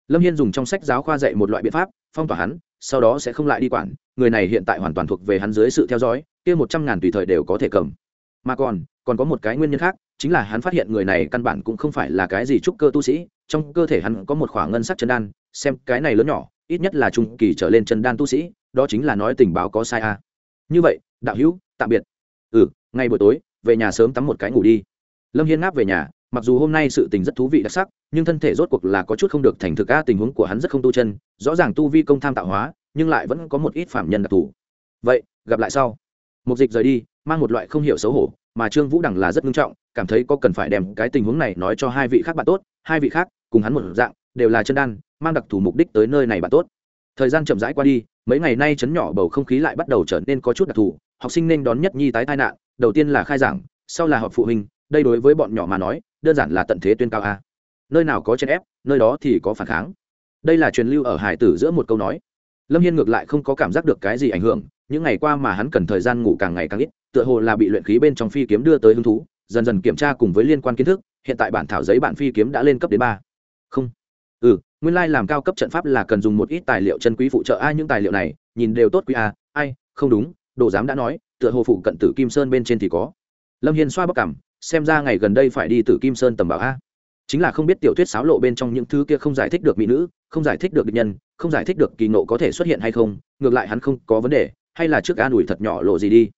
Lâm hiên dùng trong sách giáo khoa dạy một loại biện pháp phong tỏa hắn sau đó sẽ không lại đi quản người này hiện tại hoàn toàn thuộc về hắn dưới sự theo dõi kia một trăm ngàn tùy thời đều có thể cầm mà còn còn có một cái nguyên nhân khác, chính là hắn phát hiện người này căn bản cũng không phải là cái gì trúc cơ tu sĩ, trong cơ thể hắn có một khoảng ngân sắc chân đan, xem cái này lớn nhỏ, ít nhất là trung kỳ trở lên chân đan tu sĩ, đó chính là nói tình báo có sai à. như vậy, đạo hữu, tạm biệt. Ừ ngay buổi tối, về nhà sớm tắm một cái ngủ đi. Lâm hiên ngáp về nhà, mặc dù hôm nay sự tình rất thú vị đặc sắc, nhưng thân thể rốt cuộc là có chút không được thành thực a, tình huống của hắn rất không tu chân, rõ ràng tu vi công tham tạo hóa, nhưng lại vẫn có một ít phạm nhân đặc thù. Vậy, gặp lại sau. Mục dịch rời đi mang một loại không hiểu xấu hổ, mà trương vũ đẳng là rất nghiêm trọng, cảm thấy có cần phải đem cái tình huống này nói cho hai vị khác bạn tốt, hai vị khác, cùng hắn một dạng, đều là chân đan, mang đặc thù mục đích tới nơi này bạn tốt. Thời gian chậm rãi qua đi, mấy ngày nay chấn nhỏ bầu không khí lại bắt đầu trở nên có chút đặc thù, học sinh nên đón nhất nhi tái tai nạn, đầu tiên là khai giảng, sau là họp phụ huynh, đây đối với bọn nhỏ mà nói, đơn giản là tận thế tuyên cao a. Nơi nào có chèn ép, nơi đó thì có phản kháng. Đây là truyền lưu ở hải tử giữa một câu nói. Lâm hiên ngược lại không có cảm giác được cái gì ảnh hưởng, những ngày qua mà hắn cần thời gian ngủ càng ngày càng ít tựa hồ là bị luyện khí bên trong phi kiếm đưa tới hứng thú, dần dần kiểm tra cùng với liên quan kiến thức, hiện tại bản thảo giấy bản phi kiếm đã lên cấp đến ba. Không. Ừ nguyên lai làm cao cấp trận pháp là cần dùng một ít tài liệu chân quý phụ trợ. Ai, những tài liệu này, nhìn đều tốt quý a ai, không đúng, đồ giám đã nói, tựa hồ phụ cận tử kim sơn bên trên thì có. Lâm hiên xoa bắc cảm xem ra ngày gần đây phải đi tử kim sơn tầm bảo a. Chính là không biết tiểu thuyết xáo lộ bên trong những thứ kia không giải thích được mỹ nữ, không giải thích được địch nhân, không giải thích được kỳ nộ có thể xuất hiện hay không, ngược lại hắn không có vấn đề, hay là trước an ủi thật nhỏ lộ gì đi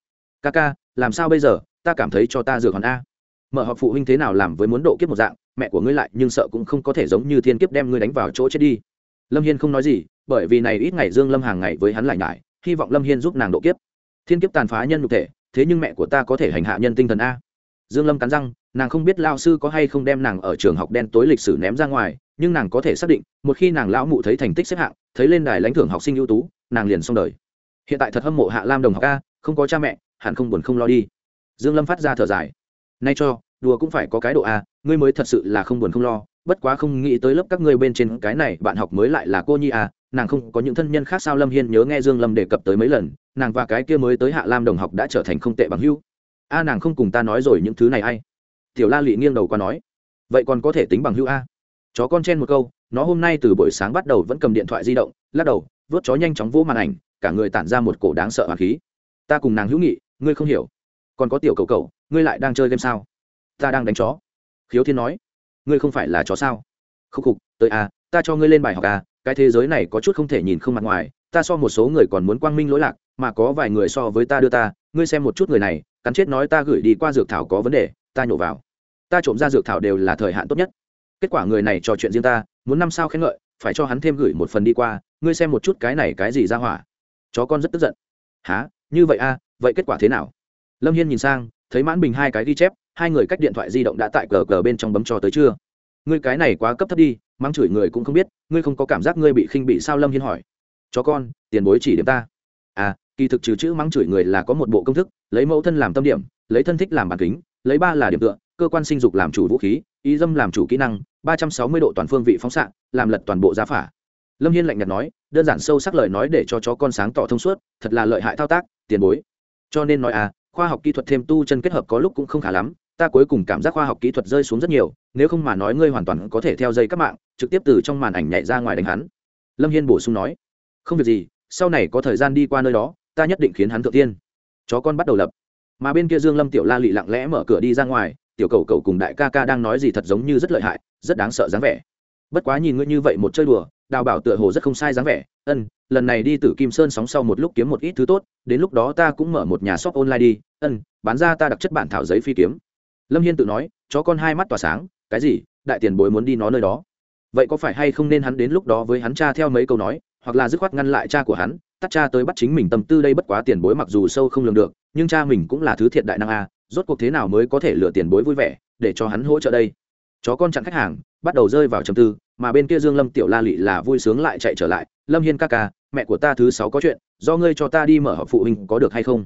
ca ca, làm sao bây giờ? Ta cảm thấy cho ta dược hòn a. Mở họp phụ huynh thế nào làm với muốn độ kiếp một dạng, mẹ của ngươi lại nhưng sợ cũng không có thể giống như thiên kiếp đem ngươi đánh vào chỗ chết đi. Lâm hiên không nói gì, bởi vì này ít ngày dương lâm hàng ngày với hắn lại ngại hy vọng lâm hiên giúp nàng độ kiếp. Thiên kiếp tàn phá nhân nhục thể, thế nhưng mẹ của ta có thể hành hạ nhân tinh thần a. Dương lâm cắn răng, nàng không biết lao sư có hay không đem nàng ở trường học đen tối lịch sử ném ra ngoài, nhưng nàng có thể xác định, một khi nàng lão mụ thấy thành tích xếp hạng, thấy lên đài lãnh thưởng học sinh ưu tú, nàng liền xong đời. Hiện tại thật hâm mộ hạ lam đồng học a, không có cha mẹ hẳn không buồn không lo đi. Dương lâm phát ra thở dài. Nay cho, đùa cũng phải có cái độ a, ngươi mới thật sự là không buồn không lo, bất quá không nghĩ tới lớp các ngươi bên trên cái này bạn học mới lại là cô nhi a, nàng không có những thân nhân khác sao lâm hiên nhớ nghe dương lâm đề cập tới mấy lần, nàng và cái kia mới tới hạ lam đồng học đã trở thành không tệ bằng hữu. A nàng không cùng ta nói rồi những thứ này ai? Tiểu la lụy nghiêng đầu qua nói. Vậy còn có thể tính bằng hữu a? Chó con chen một câu, nó hôm nay từ buổi sáng bắt đầu vẫn cầm điện thoại di động, lắc đầu, vớt chó nhanh chóng vỗ màn ảnh, cả người tản ra một cổ đáng sợ hoàng khí. Ta cùng nàng hữu nghị ngươi không hiểu. Còn có tiểu cầu cầu, ngươi lại đang chơi game sao? Ta đang đánh chó. Khiếu thiên nói. Ngươi không phải là chó sao? Khúc khục, tới à ta cho ngươi lên bài học à cái thế giới này có chút không thể nhìn không mặt ngoài, ta so một số người còn muốn quang minh lỗi lạc, mà có vài người so với ta đưa ta, ngươi xem một chút người này, cắn chết nói ta gửi đi qua dược thảo có vấn đề, ta nhổ vào. Ta trộm ra dược thảo đều là thời hạn tốt nhất. Kết quả người này trò chuyện riêng ta, muốn năm sao khen ngợi, phải cho hắn thêm gửi một phần đi qua, ngươi xem một chút cái này cái gì ra hỏa. Chó con rất tức giận. Há như vậy a à, vậy kết quả thế nào? Lâm hiên nhìn sang thấy mãn bình hai cái ghi chép hai người cách điện thoại di động đã tại cờ cờ bên trong bấm cho tới chưa ngươi cái này quá cấp thấp đi mang chửi người cũng không biết ngươi không có cảm giác ngươi bị khinh bị sao? Lâm hiên hỏi. Chó con tiền bối chỉ điểm ta. À kỳ thực trừ chữ mắng chửi người là có một bộ công thức lấy mẫu thân làm tâm điểm lấy thân thích làm bản kính lấy ba là điểm tựa cơ quan sinh dục làm chủ vũ khí ý dâm làm chủ kỹ năng ba trăm sáu mươi độ toàn phương vị phóng xạ làm lật toàn bộ giá phả. Lâm hiên lạnh nhạt nói đơn giản sâu sắc lời nói để cho chó con sáng tỏ thông suốt thật là lợi hại thao tác tiền bối. Cho nên nói à khoa học kỹ thuật thêm tu chân kết hợp có lúc cũng không khá lắm, ta cuối cùng cảm giác khoa học kỹ thuật rơi xuống rất nhiều, nếu không mà nói ngươi hoàn toàn có thể theo dây các mạng, trực tiếp từ trong màn ảnh nhảy ra ngoài đánh hắn. Lâm hiên bổ sung nói. Không việc gì, sau này có thời gian đi qua nơi đó, ta nhất định khiến hắn thượng tiên. Chó con bắt đầu lập. Mà bên kia dương lâm tiểu la lị lặng lẽ mở cửa đi ra ngoài, tiểu cầu cầu cùng đại ca ca đang nói gì thật giống như rất lợi hại, rất đáng sợ dáng vẻ. Bất quá nhìn ngươi như vậy một chơi đùa, đào bảo tựa hồ rất không sai dáng vẻ, ân lần này đi từ kim sơn sóng sau một lúc kiếm một ít thứ tốt, đến lúc đó ta cũng mở một nhà shop online đi. Ân, bán ra ta đặc chất bản thảo giấy phi kiếm. Lâm hiên tự nói, chó con hai mắt tỏa sáng, cái gì? Đại tiền bối muốn đi nó nơi đó. Vậy có phải hay không nên hắn đến lúc đó với hắn cha theo mấy câu nói, hoặc là dứt khoát ngăn lại cha của hắn, tắt cha tới bắt chính mình tâm tư đây bất quá tiền bối mặc dù sâu không lường được, nhưng cha mình cũng là thứ thiện đại năng a, rốt cuộc thế nào mới có thể lựa tiền bối vui vẻ, để cho hắn hỗ trợ đây? Chó con chặn khách hàng, bắt đầu rơi vào trầm tư, mà bên kia dương lâm tiểu la lị là vui sướng lại chạy trở lại, lâm hiên ca ca, mẹ của ta thứ sáu có chuyện, do ngươi cho ta đi mở họp phụ huynh có được hay không?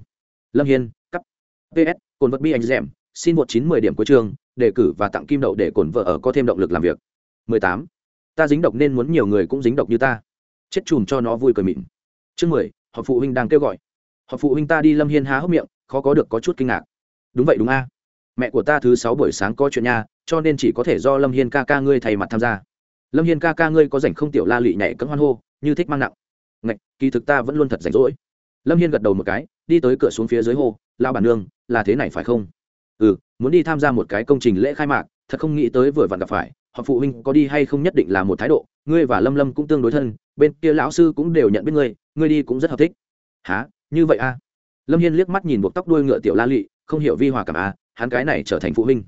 Lâm hiên cấp ps cồn vật bi anh dẻm xin một chín mười điểm cuối trường, đề cử và tặng kim đậu để cồn vợ ở có thêm động lực làm việc. 18. ta dính độc nên muốn nhiều người cũng dính độc như ta. Chết chùm cho nó vui cười mịn. Chương mười, họp phụ huynh đang kêu gọi. Họp phụ huynh ta đi, lâm hiên há hốc miệng, khó có được có chút kinh ngạc. Đúng vậy, đúng a. Mẹ của ta thứ sáu buổi sáng có chuyện nha cho nên chỉ có thể do lâm hiên ca ca ngươi thay mặt tham gia. Lâm hiên ca ca ngươi có rảnh không tiểu la lụy nhảy cấm hoan hô như thích mang nặng. Ngạch kỳ thực ta vẫn luôn thật rảnh rỗi. Lâm hiên gật đầu một cái đi tới cửa xuống phía dưới hô lao bản nương là thế này phải không? Ừ muốn đi tham gia một cái công trình lễ khai mạc thật không nghĩ tới vừa vặn gặp phải họ phụ huynh có đi hay không nhất định là một thái độ ngươi và lâm lâm cũng tương đối thân bên kia lão sư cũng đều nhận biết ngươi ngươi đi cũng rất hợp thích. Há như vậy a à? lâm hiên liếc mắt nhìn buộc tóc đuôi ngựa tiểu la lụy, không hiểu vi hòa cảm a à, hắn cái này trở thành phụ huynh.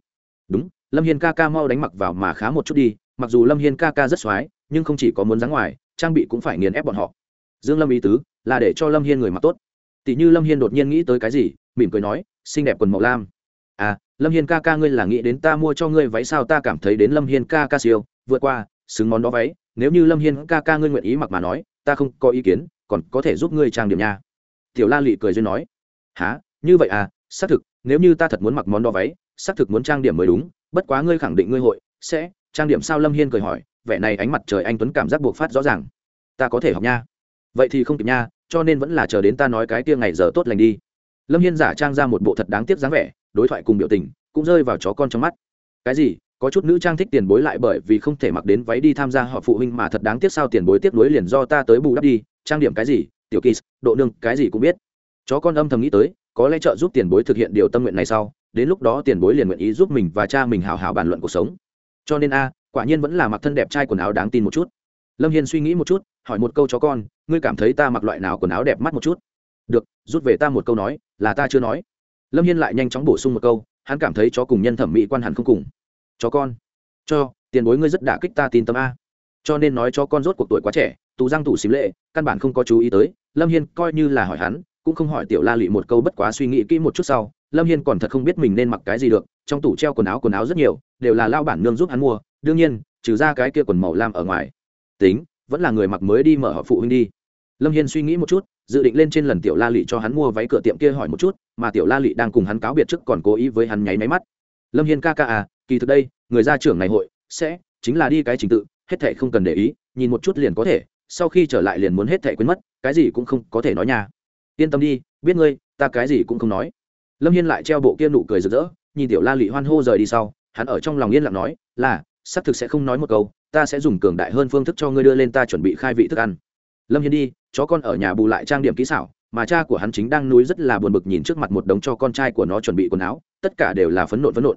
Đúng lâm hiên ca ca mau đánh mặc vào mà khá một chút đi, mặc dù lâm hiên ca ca rất x o á i nhưng không chỉ có muốn dáng ngoài, trang bị cũng phải nghiền ép bọn họ. Dương lâm ý tứ, là để cho lâm hiên người mặc tốt. Tỷ như lâm hiên đột nhiên nghĩ tới cái gì, mỉm cười nói, xinh đẹp quần màu lam. À lâm hiên ca ca ngươi là nghĩ đến ta mua cho ngươi váy sao ta cảm thấy đến lâm hiên ca ca siêu, vượt qua, xứng món đó váy, nếu như lâm hiên ca ca ngươi nguyện ý mặc mà nói, ta không có ý kiến, còn có thể giúp ngươi trang điểm nha. Tiểu la lị cười duyên nói há như vậy à xác thực, nếu như ta thật muốn mặc món đó váy, xác thực muốn trang điểm mới đúng bất quá ngươi khẳng định ngươi hội, sẽ, trang điểm sao lâm hiên cười hỏi, vẻ này ánh mặt trời anh tuấn cảm giác buộc phát rõ ràng. Ta có thể học nha. Vậy thì không kịp nha, cho nên vẫn là chờ đến ta nói cái kia ngày giờ tốt lành đi. Lâm hiên giả trang ra một bộ thật đáng tiếc dáng vẻ, đối thoại cùng biểu tình, cũng rơi vào chó con trong mắt. Cái gì? Có chút nữ trang thích tiền bối lại bởi vì không thể mặc đến váy đi tham gia họ phụ huynh mà thật đáng tiếc sao tiền bối tiếp nối liền do ta tới bù đắp đi, trang điểm cái gì, tiểu kỳ, độ nương, cái gì cũng biết. Chó con âm thầm nghĩ tới, có lẽ trợ giúp tiền bối thực hiện điều tâm nguyện này sau đến lúc đó tiền bối liền nguyện ý giúp mình và cha mình hào hào bàn luận cuộc sống. Cho nên a, quả nhiên vẫn là mặc thân đẹp trai quần áo đáng tin một chút. Lâm hiên suy nghĩ một chút, hỏi một câu chó con, ngươi cảm thấy ta mặc loại nào quần áo đẹp mắt một chút? Được, rút về ta một câu nói, là ta chưa nói. Lâm hiên lại nhanh chóng bổ sung một câu, hắn cảm thấy chó cùng nhân thẩm mỹ quan hẳn không cùng. Chó con. Cho, tiền bối ngươi rất đả kích ta tin tâm a. Cho nên nói cho con rốt cuộc tuổi quá trẻ, tù giang tủ xím lệ, căn bản không có chú ý tới. Lâm hiên coi như là hỏi hắn, cũng không hỏi tiểu la Lụy một câu bất quá suy nghĩ kỹ một chút sau lâm hiên còn thật không biết mình nên mặc cái gì được, trong tủ treo quần áo quần áo rất nhiều, đều là lao bản nương giúp hắn mua, đương nhiên, trừ ra cái kia quần màu lam ở ngoài. Tính, vẫn là người mặc mới đi mở họ phụ huynh đi. Lâm hiên suy nghĩ một chút, dự định lên trên lần tiểu la lị cho hắn mua váy cửa tiệm kia hỏi một chút, mà tiểu la lị đang cùng hắn cáo biệt trước còn cố ý với hắn nháy máy mắt. Lâm hiên ca ca à kỳ thực đây, người gia trưởng này hội, sẽ chính là đi cái trình tự, hết thệ không cần để ý, nhìn một chút liền có thể, sau khi trở lại liền muốn hết thệ quên mất, cái gì cũng không có thể nói nha. Yên tâm đi, biết ngươi, ta cái gì cũng không nói lâm hiên lại treo bộ kia nụ cười rực rỡ, nhìn tiểu la lị hoan hô rời đi sau, hắn ở trong lòng yên lặng nói, là, xác thực sẽ không nói một câu, ta sẽ dùng cường đại hơn phương thức cho ngươi đưa lên ta chuẩn bị khai vị thức ăn. Lâm hiên đi, chó con ở nhà bù lại trang điểm kỹ xảo, mà cha của hắn chính đang núi rất là buồn bực nhìn trước mặt một đống cho con trai của nó chuẩn bị quần áo, tất cả đều là phấn nộn phấn nộn.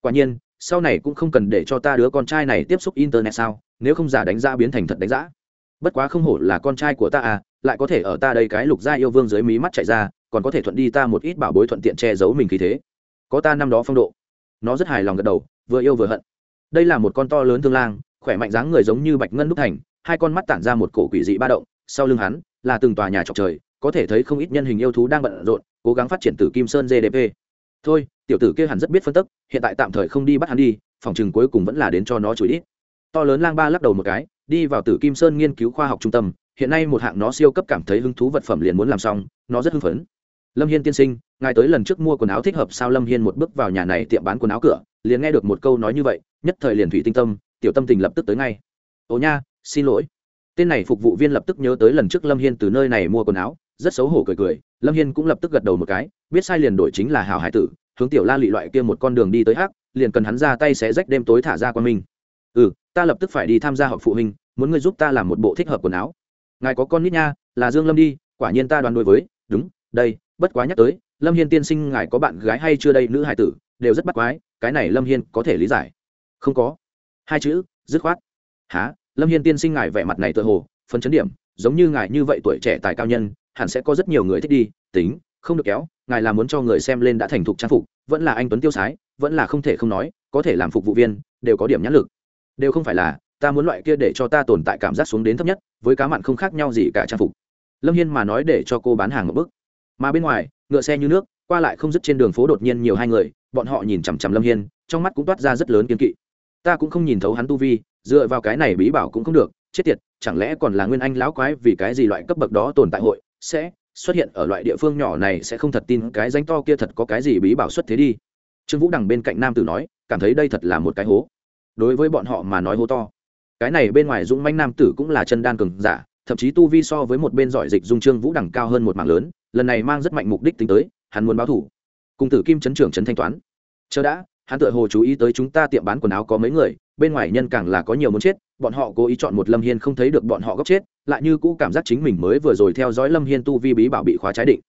Quả nhiên, sau này cũng không cần để cho ta đứa con trai này tiếp xúc internet sao, nếu không giả đánh giá biến thành thật đánh giá. Bất quá không hổ là con trai của ta à lại có thể ở ta đây cái lục gia yêu vương dưới mí mắt chạy ra còn có thể thuận đi ta một ít bảo bối thuận tiện che giấu mình khí thế. Có ta năm đó phong độ. Nó rất hài lòng gật đầu, vừa yêu vừa hận. Đây là một con to lớn thương lang, khỏe mạnh dáng người giống như bạch ngân đúc thành, hai con mắt tản ra một cổ quỷ dị ba động, sau lưng hắn là từng tòa nhà trọc trời, có thể thấy không ít nhân hình yêu thú đang bận rộn, cố gắng phát triển từ kim sơn gdp thôi, tiểu tử kia hẳn rất biết phân tức, hiện tại tạm thời không đi bắt hắn đi, phòng chừng cuối cùng vẫn là đến cho nó chửi ít to lớn lang ba lắc đầu một cái, đi vào tử kim sơn nghiên cứu khoa học trung tâm, hiện nay một hạng nó siêu cấp cảm thấy hứng thú vật phẩm liền muốn làm xong, nó rất hưng phấn lâm hiên tiên sinh, ngài tới lần trước mua quần áo thích hợp sao? Lâm hiên một bước vào nhà này tiệm bán quần áo cửa, liền nghe được một câu nói như vậy, nhất thời liền thủy tinh tâm, tiểu tâm tình lập tức tới ngay. Ồ nha, xin lỗi. Tên này phục vụ viên lập tức nhớ tới lần trước lâm hiên từ nơi này mua quần áo, rất xấu hổ cười cười. Lâm hiên cũng lập tức gật đầu một cái, biết sai liền đổi chính là hào hải tử, hướng tiểu la lị loại kia một con đường đi tới hắc, liền cần hắn ra tay xé rách đêm tối thả ra qua mình. Ừ ta lập tức phải đi tham gia họp phụ huynh, muốn ngươi giúp ta làm một bộ thích hợp quần áo. Ngài có con nít nha, là dương lâm đi, quả nhiên ta đoán đối với. Đúng, đây bất quá nhắc tới, lâm hiên tiên sinh ngài có bạn gái hay chưa đây, nữ hải tử, đều rất bắt quái, cái này lâm hiên có thể lý giải. Không có. Hai chữ, dứt khoát. Há lâm hiên tiên sinh ngài vẻ mặt này tự hồ phân chấn điểm, giống như ngài như vậy tuổi trẻ tài cao nhân, hẳn sẽ có rất nhiều người thích đi, tính, không được kéo, ngài là muốn cho người xem lên đã thành thục trang phục, vẫn là anh tuấn tiêu sái, vẫn là không thể không nói, có thể làm phục vụ viên, đều có điểm nhãn lực. Đều không phải là, ta muốn loại kia để cho ta tồn tại cảm giác xuống đến thấp nhất, với cá mặn không khác nhau gì cả trang phục. Lâm hiên mà nói để cho cô bán hàng một bức mà bên ngoài, ngựa xe như nước, qua lại không dứt trên đường phố đột nhiên nhiều hai người, bọn họ nhìn chằm chằm lâm hiên, trong mắt cũng toát ra rất lớn kiên kỵ. Ta cũng không nhìn thấu hắn tu vi, dựa vào cái này bí bảo cũng không được, chết tiệt, chẳng lẽ còn là nguyên anh lão quái vì cái gì loại cấp bậc đó tồn tại hội, sẽ xuất hiện ở loại địa phương nhỏ này sẽ không thật tin cái danh to kia thật có cái gì bí bảo xuất thế đi. Trương vũ đằng bên cạnh nam tử nói, cảm thấy đây thật là một cái hố. Đối với bọn họ mà nói hố to. Cái này bên ngoài dũng manh nam tử cũng là chân đan cường giả thậm chí tu vi so với một bên giỏi dịch dung trương vũ đẳng cao hơn một mạng lớn, lần này mang rất mạnh mục đích tính tới, hắn muốn báo thủ. Cùng tử kim chấn trưởng chấn thanh toán. Chờ đã, hắn tự hồ chú ý tới chúng ta tiệm bán quần áo có mấy người, bên ngoài nhân càng là có nhiều muốn chết, bọn họ cố ý chọn một lâm hiên không thấy được bọn họ góc chết, lại như cũ cảm giác chính mình mới vừa rồi theo dõi lâm hiên tu vi bí bảo bị khóa trái định.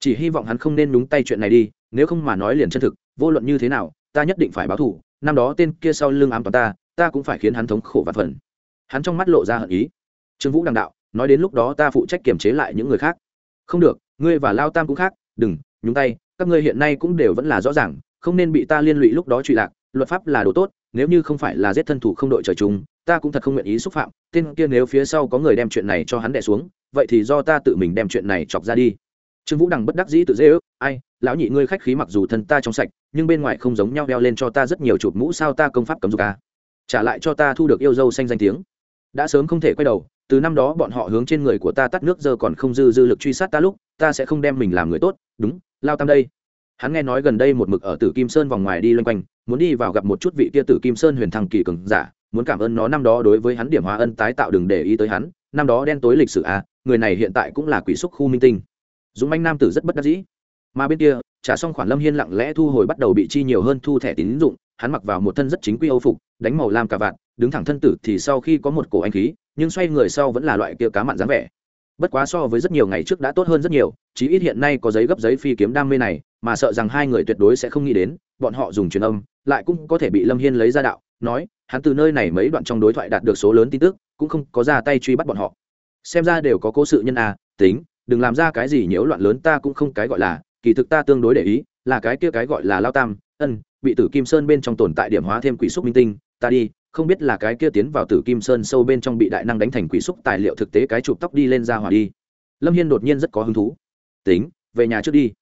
Chỉ hy vọng hắn không nên đúng tay chuyện này đi, nếu không mà nói liền chân thực, vô luận như thế nào, ta nhất định phải báo thủ, năm đó tên kia sau lưng ám toàn ta ta cũng phải khiến hắn thống khổ và phần hắn trong mắt lộ ra hận ý. Trương vũ đằng đạo nói đến lúc đó ta phụ trách kiểm chế lại những người khác. Không được, ngươi và lao tam cũng khác, đừng, nhúng tay, các ngươi hiện nay cũng đều vẫn là rõ ràng, không nên bị ta liên lụy lúc đó truy lạc, luật pháp là đồ tốt, nếu như không phải là giết thân thủ không đội trời chung, ta cũng thật không nguyện ý xúc phạm, tên kia nếu phía sau có người đem chuyện này cho hắn đẻ xuống, vậy thì do ta tự mình đem chuyện này chọc ra đi. Trương vũ đằng bất đắc dĩ tự dễ ước, ai, lão nhị ngươi khách khí mặc dù thân ta trong sạch, nhưng bên ngoài không giống nhau đeo lên cho ta rất nhiều chụp mũ sao ta công pháp cấm dục ca trả lại cho ta thu được yêu dâu xanh danh tiếng. Đã sớm không thể quay đầu từ năm đó bọn họ hướng trên người của ta tắt nước giờ còn không dư dư lực truy sát ta lúc ta sẽ không đem mình làm người tốt. Đúng lao tam đây. Hắn nghe nói gần đây một mực ở tử kim sơn vòng ngoài đi loanh quanh muốn đi vào gặp một chút vị kia tử kim sơn huyền thăng kỳ cường giả muốn cảm ơn nó năm đó đối với hắn điểm hóa ân tái tạo đừng để ý tới hắn. Năm đó đen tối lịch sử à người này hiện tại cũng là quỷ xúc khu minh tinh. Dũng anh nam tử rất bất đắc dĩ. Mà bên kia trả xong khoản lâm hiên lặng lẽ thu hồi bắt đầu bị chi nhiều hơn thu thẻ tín dụng hắn mặc vào một thân rất chính quy âu phục đánh màu lam cả vạn, đứng thẳng thân tử thì sau khi có một cổ anh khí nhưng xoay người sau vẫn là loại kia cá mặn dáng vẻ. Bất quá so với rất nhiều ngày trước đã tốt hơn rất nhiều, chí ít hiện nay có giấy gấp giấy phi kiếm đam mê này, mà sợ rằng hai người tuyệt đối sẽ không nghĩ đến, bọn họ dùng truyền âm, lại cũng có thể bị lâm hiên lấy ra đạo, nói, hắn từ nơi này mấy đoạn trong đối thoại đạt được số lớn tin tức, cũng không có ra tay truy bắt bọn họ. Xem ra đều có cố sự nhân à tính, đừng làm ra cái gì nhiễu loạn lớn ta cũng không cái gọi là, kỳ thực ta tương đối để ý, là cái kia cái gọi là lao tam, ân, bị tử kim sơn bên trong tồn tại điểm hóa thêm quỷ xúc minh tinh, ta đi không biết là cái kia tiến vào tử kim sơn sâu bên trong bị đại năng đánh thành quỷ xúc tài liệu thực tế cái chụp tóc đi lên ra hỏa đi. Lâm hiên đột nhiên rất có hứng thú. Tính, về nhà trước đi.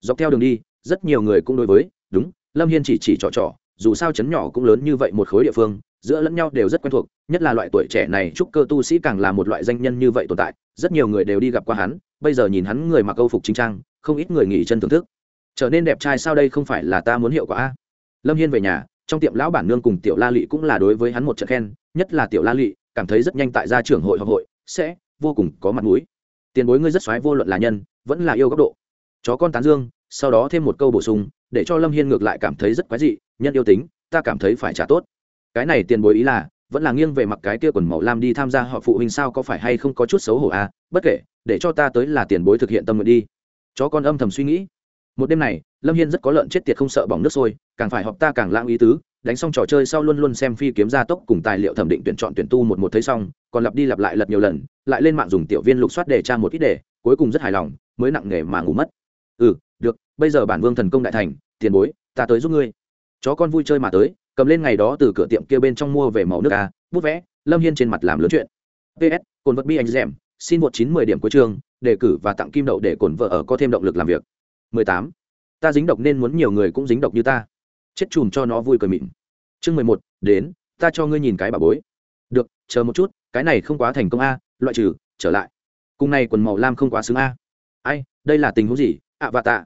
Dọc theo đường đi, rất nhiều người cũng đối với, đúng, lâm hiên chỉ chỉ trò trò, dù sao chấn nhỏ cũng lớn như vậy một khối địa phương, giữa lẫn nhau đều rất quen thuộc, nhất là loại tuổi trẻ này, trúc cơ tu sĩ càng là một loại danh nhân như vậy tồn tại, rất nhiều người đều đi gặp qua hắn, bây giờ nhìn hắn người mặc câu phục chính trang, không ít người nghỉ chân thưởng thức. Trở nên đẹp trai sao đây không phải là ta muốn hiệu quả a? Lâm hiên về nhà trong tiệm lão bản nương cùng tiểu la lị cũng là đối với hắn một trận khen, nhất là tiểu la lị, cảm thấy rất nhanh tại gia trưởng hội học hội, sẽ vô cùng có mặt mũi. Tiền bối ngươi rất xoáy vô luận là nhân, vẫn là yêu góc độ. Chó con tán dương, sau đó thêm một câu bổ sung, để cho lâm hiên ngược lại cảm thấy rất quái dị, nhân yêu tính, ta cảm thấy phải trả tốt. Cái này tiền bối ý là, vẫn là nghiêng về mặc cái kia quần màu lam đi tham gia họ phụ huynh sao có phải hay không có chút xấu hổ à? Bất kể, để cho ta tới là tiền bối thực hiện tâm nguyện đi. Chó con âm thầm suy nghĩ. Một đêm này lâm hiên rất có lợn chết tiệt không sợ bỏng nước sôi, càng phải họp ta càng lãng ý tứ, đánh xong trò chơi sau luôn luôn xem phi kiếm gia tốc cùng tài liệu thẩm định tuyển chọn tuyển tu một một thấy xong, còn lặp đi lặp lại lật nhiều lần, lại lên mạng dùng tiểu viên lục soát để tra một ít đề cuối cùng rất hài lòng, mới nặng nghề mà ngủ mất. Ừ được, bây giờ bản vương thần công đại thành, tiền bối, ta tới giúp ngươi. Chó con vui chơi mà tới, cầm lên ngày đó từ cửa tiệm kia bên trong mua về màu nước a bút vẽ, lâm hiên trên mặt làm lớn chuyện. Ps cồn vật bi anh rèm, xin một chín mười điểm cuối chương, đề cử và tặng kim đậu để cồn vợ ở có thêm động lực làm việc. mười tám ta dính độc nên muốn nhiều người cũng dính độc như ta. Chết chùm cho nó vui cười mịn. Chương mười một, đến, ta cho ngươi nhìn cái bà bối. Được, chờ một chút, cái này không quá thành công a, loại trừ, trở lại. Cùng này quần màu lam không quá xứng a. Ai, đây là tình huống gì? Ạ và tạ.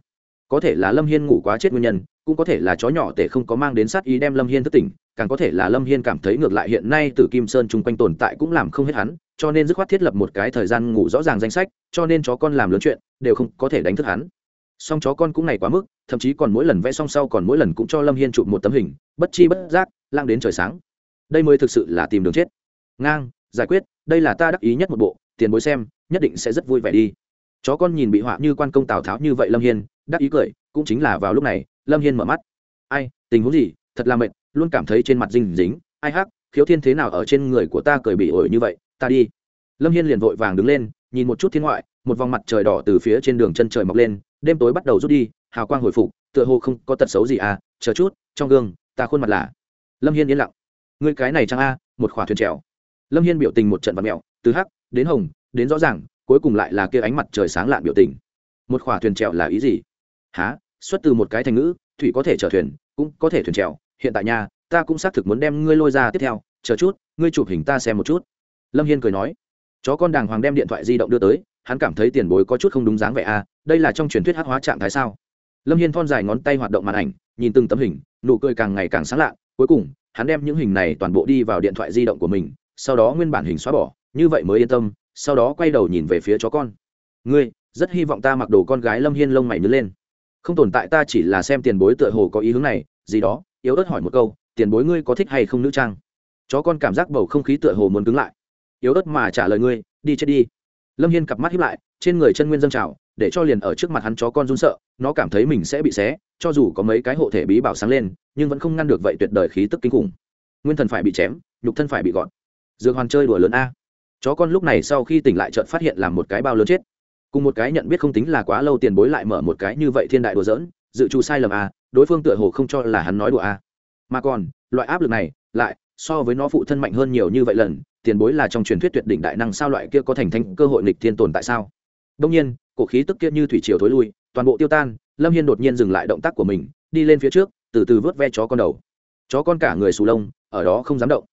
Có thể là lâm hiên ngủ quá chết nguyên nhân, cũng có thể là chó nhỏ tể không có mang đến sát ý đem lâm hiên thất tỉnh, càng có thể là lâm hiên cảm thấy ngược lại hiện nay từ kim sơn chung quanh tồn tại cũng làm không hết hắn, cho nên dứt khoát thiết lập một cái thời gian ngủ rõ ràng danh sách, cho nên chó con làm lớn chuyện, đều không có thể đánh thức hắn song chó con cũng này quá mức, thậm chí còn mỗi lần vẽ song sau còn mỗi lần cũng cho lâm hiên chụp một tấm hình, bất chi bất giác lang đến trời sáng. Đây mới thực sự là tìm đường chết. Ngang, giải quyết, đây là ta đắc ý nhất một bộ, tiền bối xem, nhất định sẽ rất vui vẻ đi. Chó con nhìn bị họa như quan công tào tháo như vậy lâm hiên, đắc ý cười, cũng chính là vào lúc này, lâm hiên mở mắt. Ai, tình huống gì? Thật là mệt, luôn cảm thấy trên mặt dinh dính ai hắc, khiếu thiên thế nào ở trên người của ta cười bị ổi như vậy, ta đi. Lâm hiên liền vội vàng đứng lên, nhìn một chút thiên ngoại, một vòng mặt trời đỏ từ phía trên đường chân trời mọc lên đêm tối bắt đầu rút đi, hào quang hồi phục, tựa hồ không có tật xấu gì à chờ chút, trong gương, ta khuôn mặt là lâm hiên yên lặng. Ngươi cái này chăng a, một khỏa thuyền trèo. Lâm hiên biểu tình một trận vật mẹo, từ hắc đến hồng, đến rõ ràng, cuối cùng lại là kia ánh mặt trời sáng lạn biểu tình. Một khỏa thuyền trèo là ý gì? Há xuất từ một cái thành ngữ, thủy có thể chở thuyền, cũng có thể thuyền trèo. Hiện tại nhà ta cũng xác thực muốn đem ngươi lôi ra tiếp theo, chờ chút, ngươi chụp hình ta xem một chút. Lâm hiên cười nói. Chó con đàng hoàng đem điện thoại di động đưa tới hắn cảm thấy tiền bối có chút không đúng dáng vẻ a à, đây là trong truyền thuyết hát hóa trạng thái sao? Lâm hiên thon dài ngón tay hoạt động màn ảnh nhìn từng tấm hình nụ cười càng ngày càng sáng lạ cuối cùng hắn đem những hình này toàn bộ đi vào điện thoại di động của mình sau đó nguyên bản hình xóa bỏ như vậy mới yên tâm sau đó quay đầu nhìn về phía chó con. Ngươi rất hy vọng ta mặc đồ con gái lâm hiên lông mày nhớ lên. Không tồn tại ta chỉ là xem tiền bối tựa hồ có ý hướng này gì đó yếu ớt hỏi một câu tiền bối ngươi có thích hay không nữ trang? Chó con cảm giác bầu không khí tựa hồ muốn cứng lại. Yếu ớt mà trả lời ngươi đi chết đi lâm hiên cặp mắt hiếp lại, trên người chân nguyên dâng trào, để cho liền ở trước mặt hắn chó con run sợ, nó cảm thấy mình sẽ bị xé, cho dù có mấy cái hộ thể bí bảo sáng lên, nhưng vẫn không ngăn được vậy tuyệt đời khí tức kinh khủng. Nguyên thần phải bị chém, nhục thân phải bị gọn dược hoàn chơi đùa lớn a. Chó con lúc này sau khi tỉnh lại chợt phát hiện là một cái bao lớn chết. Cùng một cái nhận biết không tính là quá lâu tiền bối lại mở một cái như vậy thiên đại đùa dỡn dự trù sai lầm a, đối phương tựa hồ không cho là hắn nói đùa a. Mà còn, loại áp lực này, lại so với nó phụ thân mạnh hơn nhiều như vậy lần tiền bối là trong truyền thuyết tuyệt đỉnh đại năng sao loại kia có thành thanh cơ hội nghịch thiên tồn tại sao? Đông nhiên, cổ khí tức kia như thủy triều thối lui, toàn bộ tiêu tan, lâm hiên đột nhiên dừng lại động tác của mình, đi lên phía trước, từ từ vớt ve chó con đầu. Chó con cả người sù lông, ở đó không dám động.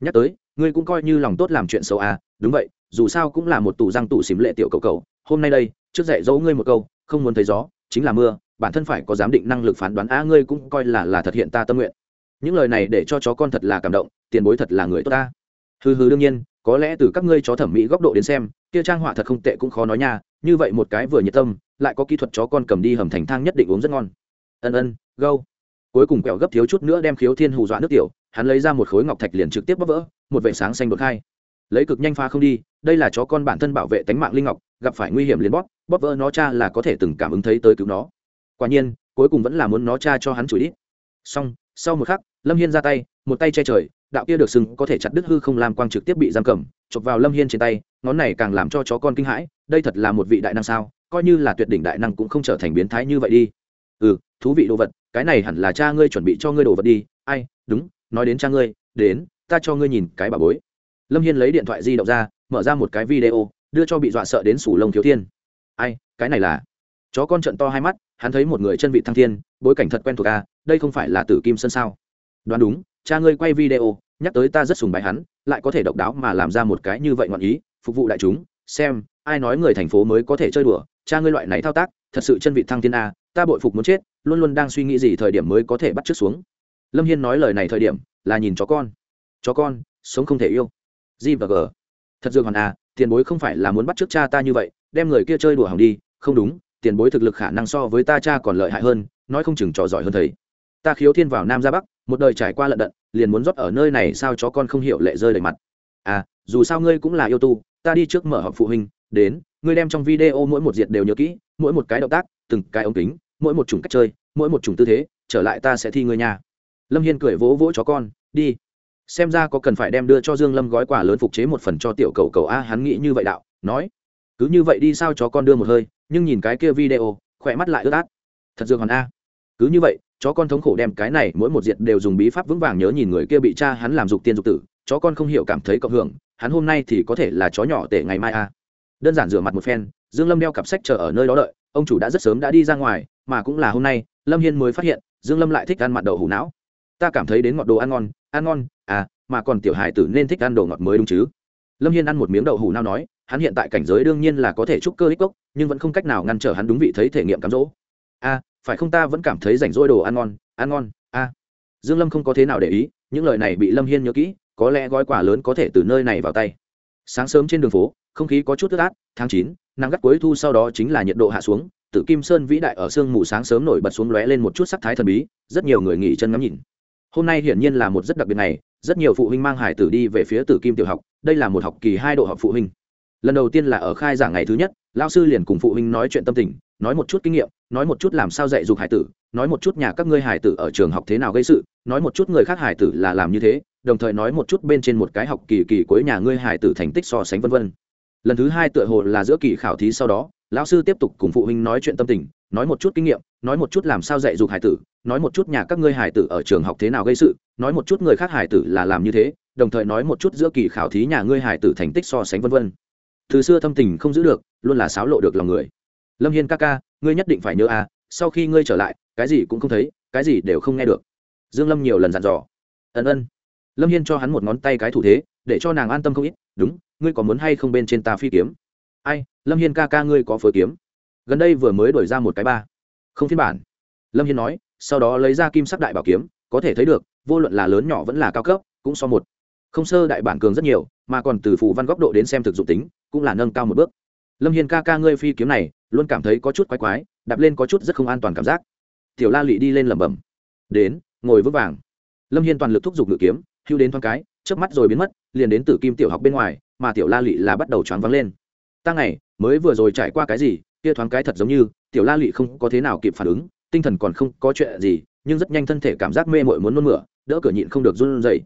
Nhắc tới, ngươi cũng coi như lòng tốt làm chuyện xấu à đúng vậy, dù sao cũng là một tủ răng tủ xím lệ tiểu cầu cầu, hôm nay đây, trước dạy dỗ ngươi một câu, không muốn thấy gió, chính là mưa, bản thân phải có giám định năng lực phán đoán, á, ngươi cũng coi là là thật hiện ta tâm nguyện. Những lời này để cho chó con thật là cảm động, tiền bối thật là người tốt ta hừ hừ đương nhiên, có lẽ từ các ngươi chó thẩm mỹ góc độ đến xem, kia trang họa thật không tệ cũng khó nói nha, như vậy một cái vừa nhiệt tâm, lại có kỹ thuật chó con cầm đi hầm thành thang nhất định uống rất ngon. Ân ân, gâu. Cuối cùng quẹo gấp thiếu chút nữa đem khiếu thiên hù dọa nước tiểu, hắn lấy ra một khối ngọc thạch liền trực tiếp bóp vỡ, một vệ sáng xanh đột khai. Lấy cực nhanh pha không đi, đây là chó con bản thân bảo vệ tánh mạng linh ngọc, gặp phải nguy hiểm liền bóp bóp vỡ nó cha là có thể từng cảm ứng thấy tới cứu nó. Quả nhiên, cuối cùng vẫn là muốn nó cha cho hắn chửi đi. Xong, sau một khắc, lâm hiên ra tay một tay che trời, đạo kia được sừng có thể chặt đứt hư không làm quang trực tiếp bị giam cầm, chụp vào lâm hiên trên tay, ngón này càng làm cho chó con kinh hãi, đây thật là một vị đại năng sao, coi như là tuyệt đỉnh đại năng cũng không trở thành biến thái như vậy đi. Ừ thú vị đồ vật, cái này hẳn là cha ngươi chuẩn bị cho ngươi đồ vật đi. Ai, đúng, nói đến cha ngươi, đến, ta cho ngươi nhìn cái bà bối. Lâm hiên lấy điện thoại di động ra, mở ra một cái video, đưa cho bị dọa sợ đến sủ lông thiếu thiên. Ai, cái này là? Chó con trận to hai mắt, hắn thấy một người chân vị thăng thiên, bối cảnh thật quen thuộc à đây không phải là tử kim sân sao? Đoán đúng cha ngươi quay video, nhắc tới ta rất sùng bài hắn, lại có thể độc đáo mà làm ra một cái như vậy ngọn ý, phục vụ đại chúng, xem, ai nói người thành phố mới có thể chơi đùa, cha ngươi loại này thao tác, thật sự chân vị thăng thiên a, ta bội phục muốn chết, luôn luôn đang suy nghĩ gì thời điểm mới có thể bắt trước xuống. Lâm hiên nói lời này thời điểm, là nhìn chó con. Chó con, sống không thể yêu. G và g. Thật dường hoàn a, tiền bối không phải là muốn bắt trước cha ta như vậy, đem người kia chơi đùa hỏng đi, không đúng, tiền bối thực lực khả năng so với ta cha còn lợi hại hơn, nói không chừng trò giỏi hơn thầy. Ta khiếu thiên vào nam ra bắc một đời trải qua lận đận, liền muốn rót ở nơi này sao chó con không hiểu lệ rơi đầy mặt. À dù sao ngươi cũng là yêu tu, ta đi trước mở họp phụ huynh, đến, ngươi đem trong video mỗi một diệt đều nhớ kỹ, mỗi một cái động tác, từng cái ống kính, mỗi một chủng cách chơi, mỗi một chủng tư thế, trở lại ta sẽ thi ngươi nhà lâm hiên cười vỗ vỗ chó con, đi. Xem ra có cần phải đem đưa cho dương lâm gói quà lớn phục chế một phần cho tiểu cầu cầu a, hắn nghĩ như vậy đạo, nói. Cứ như vậy đi sao chó con đưa một hơi, nhưng nhìn cái kia video, khỏe mắt lại ướt át. Thật dược hoàn a. Cứ như vậy chó con thống khổ đem cái này mỗi một diện đều dùng bí pháp vững vàng nhớ nhìn người kia bị cha hắn làm dục tiên dục tử chó con không hiểu cảm thấy cộng hưởng hắn hôm nay thì có thể là chó nhỏ tệ ngày mai a đơn giản rửa mặt một phen dương lâm đeo cặp sách chờ ở nơi đó đợi ông chủ đã rất sớm đã đi ra ngoài mà cũng là hôm nay lâm hiên mới phát hiện dương lâm lại thích ăn mặt đậu hủ não. Ta cảm thấy đến ngọt đồ ăn ngon ăn ngon à mà còn tiểu hải tử nên thích ăn đồ ngọt mới đúng chứ. Lâm hiên ăn một miếng đậu hủ não nói hắn hiện tại cảnh giới đương nhiên là có thể trúc cơ ích cốc nhưng vẫn không cách nào ngăn trở hắn đúng vị thấy thể nghiệm cám dỗ. A à, phải không ta vẫn cảm thấy rảnh rỗi đồ ăn ngon ăn ngon, a. À. dương lâm không có thế nào để ý, những lời này bị lâm hiên nhớ kỹ, có lẽ gói quà lớn có thể từ nơi này vào tay. Sáng sớm trên đường phố, không khí có chút ướt át, tháng chín, nắng gắt cuối thu sau đó chính là nhiệt độ hạ xuống, tử kim sơn vĩ đại ở sương mù sáng sớm nổi bật xuống lóe lên một chút sắc thái thần bí, rất nhiều người nghỉ chân ngắm nhìn. Hôm nay hiển nhiên là một rất đặc biệt ngày, rất nhiều phụ huynh mang hải tử đi về phía tử kim tiểu học, đây là một học kỳ hai độ học phụ huynh lần đầu tiên là ở khai giảng ngày thứ nhất lao sư liền cùng phụ huynh nói chuyện tâm tình nói một chút kinh nghiệm nói một chút làm sao dạy dục hải tử nói một chút nhà các ngươi hải tử ở trường học thế nào gây sự nói một chút người khác hải tử là làm như thế đồng thời nói một chút bên trên một cái học kỳ kỳ cuối nhà ngươi hải tử thành tích so sánh vân vân lần thứ hai tựa hồ là giữa kỳ khảo thí sau đó lão sư tiếp tục cùng phụ huynh nói chuyện tâm tình nói một chút kinh nghiệm nói một chút làm sao dạy dục hải tử nói một chút nhà các ngươi hải tử ở trường học thế nào gây sự nói một chút người khác hải tử là làm như thế đồng thời nói một chút giữa kỳ khảo thí nhà ngươi hải tử thành tích so sánh vân vân từ xưa thâm tình không giữ được, luôn là xáo lộ được lòng người. Lâm hiên ca ca, ngươi nhất định phải nhớ à sau khi ngươi trở lại, cái gì cũng không thấy, cái gì đều không nghe được. Dương lâm nhiều lần dặn dò. Ân ân. Lâm hiên cho hắn một ngón tay cái thủ thế, để cho nàng an tâm không ít, đúng, ngươi có muốn hay không bên trên ta phi kiếm? Ai, lâm hiên ca ca ngươi có phối kiếm? Gần đây vừa mới đổi ra một cái ba. Không phiên bản. Lâm hiên nói, sau đó lấy ra kim sắc đại bảo kiếm, có thể thấy được, vô luận là lớn nhỏ vẫn là cao cấp, cũng so một. Không sơ đại bản cường rất nhiều mà còn từ phù văn góc độ đến xem thực dụng tính, cũng là nâng cao một bước. Lâm hiên ca ca ngươi phi kiếm này, luôn cảm thấy có chút quái quái, đạp lên có chút rất không an toàn cảm giác. Tiểu la lị đi lên lẩm bẩm. Đến, ngồi vững vàng. Lâm hiên toàn lực thúc giục ngự kiếm, hưu đến thoáng cái, chớp mắt rồi biến mất, liền đến từ kim tiểu học bên ngoài, mà tiểu la lị là bắt đầu choáng vắng lên. Ta ngày, mới vừa rồi trải qua cái gì, kia thoáng cái thật giống như, tiểu la lị không có thế nào kịp phản ứng, tinh thần còn không có chuyện gì, nhưng rất nhanh thân thể cảm giác mê mội muốn nôn mửa, đỡ cửa nhịn không được run rẩy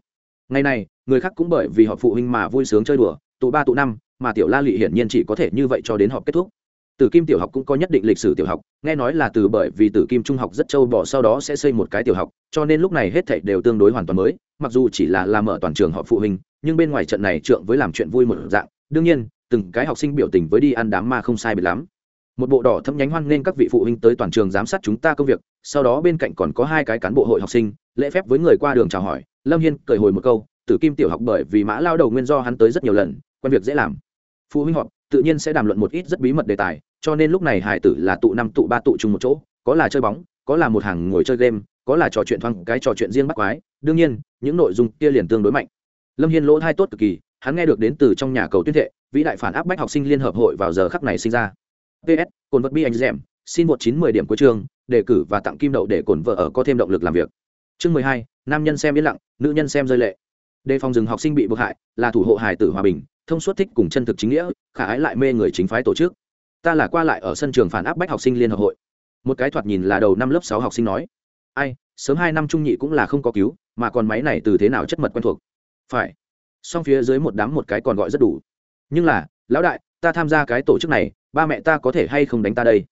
ngày này, người khác cũng bởi vì họ phụ huynh mà vui sướng chơi đùa, tụ ba tụ năm, mà tiểu la lị hiển nhiên chỉ có thể như vậy cho đến họp kết thúc. Tử kim tiểu học cũng có nhất định lịch sử tiểu học, nghe nói là từ bởi vì tử kim trung học rất châu bỏ sau đó sẽ xây một cái tiểu học, cho nên lúc này hết thảy đều tương đối hoàn toàn mới, mặc dù chỉ là làm ở toàn trường họ phụ huynh, nhưng bên ngoài trận này trượng với làm chuyện vui một dạng. Đương nhiên, từng cái học sinh biểu tình với đi ăn đám ma không sai biệt lắm. Một bộ đỏ thâm nhánh hoan nên các vị phụ huynh tới toàn trường giám sát chúng ta công việc, sau đó bên cạnh còn có hai cái cán bộ hội học sinh, lễ phép với người qua đường chào hỏi lâm hiên cởi hồi một câu, tử kim tiểu học bởi vì mã lao đầu nguyên do hắn tới rất nhiều lần, quen việc dễ làm. Phụ huynh họp tự nhiên sẽ đàm luận một ít rất bí mật đề tài, cho nên lúc này hải tử là tụ năm tụ ba tụ chung một chỗ, có là chơi bóng, có là một hàng ngồi chơi game, có là trò chuyện thoáng cái trò chuyện riêng bắt quái. Đương nhiên, những nội dung kia liền tương đối mạnh. Lâm hiên lỗ thai tốt cực kỳ, hắn nghe được đến từ trong nhà cầu tuyên thệ, vĩ đại phản áp bách học sinh liên hợp hội vào giờ khắc này sinh ra. Ps cồn vật bi anh dẻm, xin một chín mười điểm cuối chương, đề cử và tặng kim đậu để cồn vợ ở có thêm động lực làm việc. Chương mười hai nam nhân xem yên lặng, nữ nhân xem rơi lệ. Đề phòng rừng học sinh bị bức hại là thủ hộ hài tử hòa bình, thông suốt thích cùng chân thực chính nghĩa, khả ái lại mê người chính phái tổ chức. Ta là qua lại ở sân trường phản áp bách học sinh liên hợp hội. Một cái thoạt nhìn là đầu năm lớp sáu học sinh nói, ai, sớm hai năm trung nhị cũng là không có cứu, mà còn máy này từ thế nào chất mật quen thuộc? Phải. Song phía dưới một đám một cái còn gọi rất đủ. Nhưng là, lão đại, ta tham gia cái tổ chức này, ba mẹ ta có thể hay không đánh ta đây?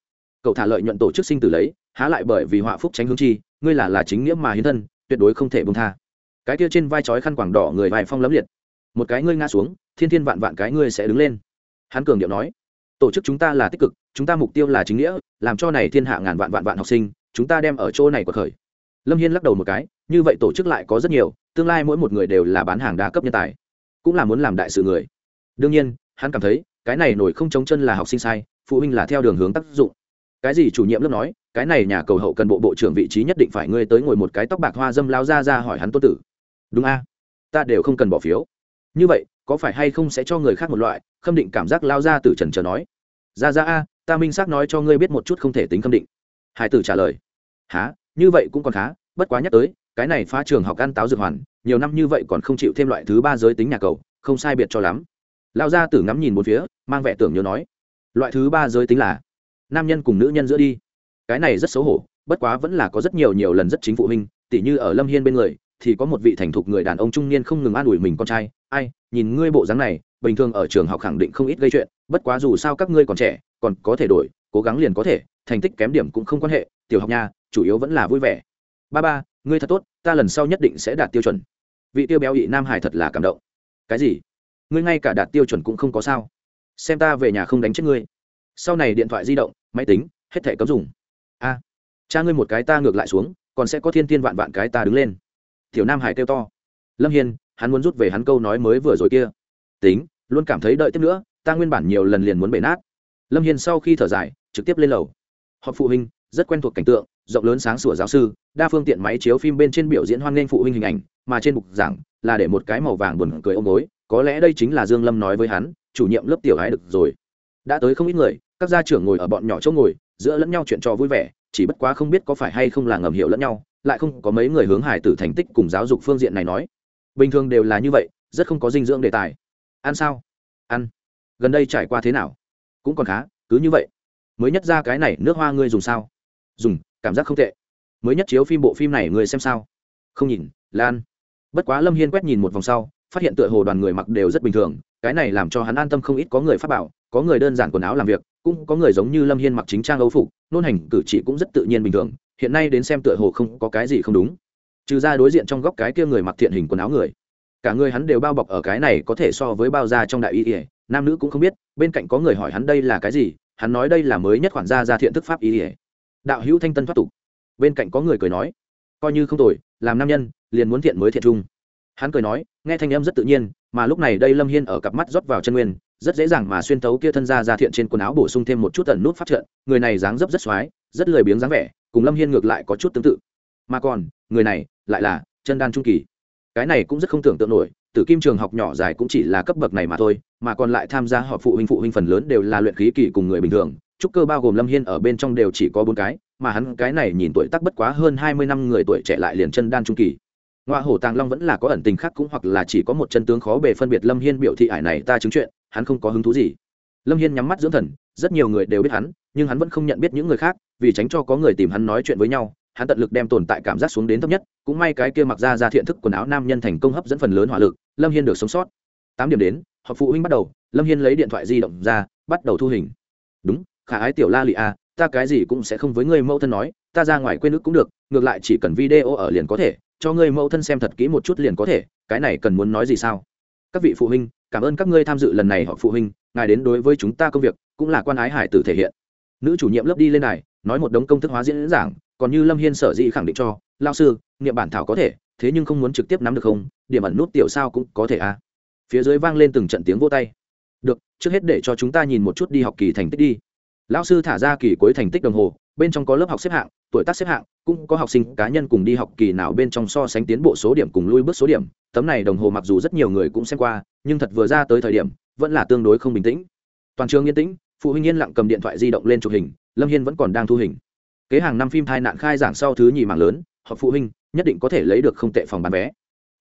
Cậu thả lợi nhuận tổ chức sinh tử lấy, há lại bởi vì họa phúc tránh hướng chi, ngươi là là chính nghĩa mà hiến thân tuyệt đối không thể bông tha. Cái kia trên vai trói khăn quảng đỏ người vài phong lấm liệt. Một cái ngươi ngã xuống, thiên thiên vạn vạn cái ngươi sẽ đứng lên. Hắn cường điệu nói, tổ chức chúng ta là tích cực, chúng ta mục tiêu là chính nghĩa, làm cho này thiên hạ ngàn vạn vạn vạn học sinh, chúng ta đem ở chỗ này của khởi. Lâm hiên lắc đầu một cái, như vậy tổ chức lại có rất nhiều, tương lai mỗi một người đều là bán hàng đa cấp nhân tài, cũng là muốn làm đại sự người. Đương nhiên, hắn cảm thấy, cái này nổi không chống chân là học sinh sai, phụ huynh là theo đường hướng tác dụng. Cái gì chủ nhiệm lớp nói cái này nhà cầu hậu cần bộ bộ trưởng vị trí nhất định phải ngươi tới ngồi một cái tóc bạc hoa dâm lao ra ra hỏi hắn tôn tử. Đúng a, ta đều không cần bỏ phiếu. Như vậy, có phải hay không sẽ cho người khác một loại, khâm định cảm giác lao ra từ trần trờ nói. Ra ra a, ta minh xác nói cho ngươi biết một chút không thể tính khâm định. Hải tử trả lời. Há như vậy cũng còn khá, bất quá nhắc tới, cái này phá trường học ăn táo dược hoàn, nhiều năm như vậy còn không chịu thêm loại thứ ba giới tính nhà cầu, không sai biệt cho lắm. Lao ra tử ngắm nhìn một phía, mang vẻ tưởng nhớ nói. Loại thứ ba giới tính là, nam nhân cùng nữ nhân giữa đi cái này rất xấu hổ, bất quá vẫn là có rất nhiều nhiều lần rất chính phụ huynh, tỉ như ở lâm hiên bên người, thì có một vị thành thục người đàn ông trung niên không ngừng an ủi mình con trai, ai, nhìn ngươi bộ dáng này, bình thường ở trường học khẳng định không ít gây chuyện, bất quá dù sao các ngươi còn trẻ, còn có thể đổi, cố gắng liền có thể, thành tích kém điểm cũng không quan hệ, tiểu học nha, chủ yếu vẫn là vui vẻ. Ba ba, ngươi thật tốt, ta lần sau nhất định sẽ đạt tiêu chuẩn. Vị tiêu béo ị nam hải thật là cảm động. Cái gì? Ngươi ngay cả đạt tiêu chuẩn cũng không có sao? Xem ta về nhà không đánh chết ngươi. Sau này điện thoại di động, máy tính, hết thẻ cấm dùng a, cha ngươi một cái ta ngược lại xuống, còn sẽ có thiên thiên vạn vạn cái ta đứng lên. Tiểu nam hải kêu to. Lâm hiên, hắn muốn rút về hắn câu nói mới vừa rồi kia. Tính, luôn cảm thấy đợi tiếp nữa, ta nguyên bản nhiều lần liền muốn bể nát. Lâm hiên sau khi thở dài, trực tiếp lên lầu. Họp phụ huynh, rất quen thuộc cảnh tượng, rộng lớn sáng sủa giáo sư, đa phương tiện máy chiếu phim bên trên biểu diễn hoan nghênh phụ huynh hình ảnh, mà trên bục giảng là để một cái màu vàng buồn cười ôm gối, có lẽ đây chính là dương lâm nói với hắn, chủ nhiệm lớp tiểu hái được rồi. Đã tới không ít người, các gia trưởng ngồi ở bọn nhỏ chỗ ngồi giữa lẫn nhau chuyện trò vui vẻ, chỉ bất quá không biết có phải hay không là ngầm hiểu lẫn nhau, lại không có mấy người hướng hải tử thành tích cùng giáo dục phương diện này nói. Bình thường đều là như vậy, rất không có dinh dưỡng đề tài. Ăn sao? Ăn. Gần đây trải qua thế nào? Cũng còn khá, cứ như vậy. Mới nhất ra cái này, nước hoa ngươi dùng sao? Dùng, cảm giác không tệ. Mới nhất chiếu phim bộ phim này ngươi xem sao? Không nhìn lan bất quá lâm hiên quét nhìn một vòng sau, phát hiện tựa hồ đoàn người mặc đều rất bình thường, cái này làm cho hắn an tâm không ít có người phát bảo, có người đơn giản quần áo làm việc cũng có người giống như lâm hiên mặc chính trang âu phục, nôn hành cử chỉ cũng rất tự nhiên bình thường, hiện nay đến xem tựa hồ không có cái gì không đúng. Trừ ra đối diện trong góc cái kia người mặc thiện hình quần áo người. Cả người hắn đều bao bọc ở cái này có thể so với bao da trong đại y ỉa nam nữ cũng không biết, bên cạnh có người hỏi hắn đây là cái gì, hắn nói đây là mới nhất khoản gia ra thiện thức pháp y ỉa đạo hữu thanh tân thoát tục. Bên cạnh có người cười nói, coi như không tồi, làm nam nhân, liền muốn thiện mới thiện trung hắn cười nói, nghe thanh âm rất tự nhiên, mà lúc này đây lâm hiên ở cặp mắt rót vào chân nguyên rất dễ dàng mà xuyên tấu kia thân ra ra thiện trên quần áo bổ sung thêm một chút tần nút phát trận, người này dáng dấp rất x rất lười biếng dáng vẻ, cùng lâm hiên ngược lại có chút tương tự. Mà còn, người này lại là chân đan trung kỳ. Cái này cũng rất không tưởng tượng nổi, tử kim trường học nhỏ dài cũng chỉ là cấp bậc này mà thôi, mà còn lại tham gia họp phụ huynh phụ huynh phần lớn đều là luyện khí kỳ cùng người bình thường. Trúc cơ bao gồm lâm hiên ở bên trong đều chỉ có bốn cái, mà hắn cái này nhìn tuổi tác bất quá hơn hai mươi năm người tuổi trẻ lại liền chân đan trung kỳ. Ngoa hổ tàng long vẫn là có ẩn tình khác cũng hoặc là chỉ có một chân tướng khó bề phân biệt lâm hiên biểu thị ải này ta chứng chuyện hắn không có hứng thú gì. Lâm hiên nhắm mắt dưỡng thần, rất nhiều người đều biết hắn, nhưng hắn vẫn không nhận biết những người khác, vì tránh cho có người tìm hắn nói chuyện với nhau, hắn tận lực đem tồn tại cảm giác xuống đến thấp nhất, cũng may cái kia mặc ra ra thiện thức quần áo nam nhân thành công hấp dẫn phần lớn hỏa lực, lâm hiên được sống sót. Tám điểm đến, họp phụ huynh bắt đầu, lâm hiên lấy điện thoại di động ra, bắt đầu thu hình. Đúng, khả ái tiểu la lị a, ta cái gì cũng sẽ không với người mẫu thân nói, ta ra ngoài quên nước cũng được, ngược lại chỉ cần video ở liền có thể, cho người mẫu thân xem thật kỹ một chút liền có thể, cái này cần muốn nói gì sao? Các vị phụ huynh cảm ơn các ngươi tham dự lần này họ phụ huynh, ngài đến đối với chúng ta công việc, cũng là quan ái hải tử thể hiện. Nữ chủ nhiệm lớp đi lên này nói một đống công thức hóa diễn giảng, còn như lâm hiên sở dĩ khẳng định cho lao sư nghiệm bản thảo có thể, thế nhưng không muốn trực tiếp nắm được không, điểm ẩn nút tiểu sao cũng có thể à. Phía dưới vang lên từng trận tiếng vô tay. Được, trước hết để cho chúng ta nhìn một chút đi học kỳ thành tích đi. Lão sư thả ra kỳ cuối thành tích đồng hồ, bên trong có lớp học xếp hạng tuổi tác xếp hạng, cũng có học sinh cá nhân cùng đi học kỳ nào bên trong so sánh tiến bộ số điểm cùng lui bước số điểm. Tấm này đồng hồ mặc dù rất nhiều người cũng xem qua, nhưng thật vừa ra tới thời điểm, vẫn là tương đối không bình tĩnh. Toàn trường yên tĩnh, phụ huynh yên lặng cầm điện thoại di động lên chụp hình, lâm hiên vẫn còn đang thu hình. Kế hàng năm phim thai nạn khai giảng sau thứ nhì mạng lớn hoặc phụ huynh, nhất định có thể lấy được không tệ phòng bán vé.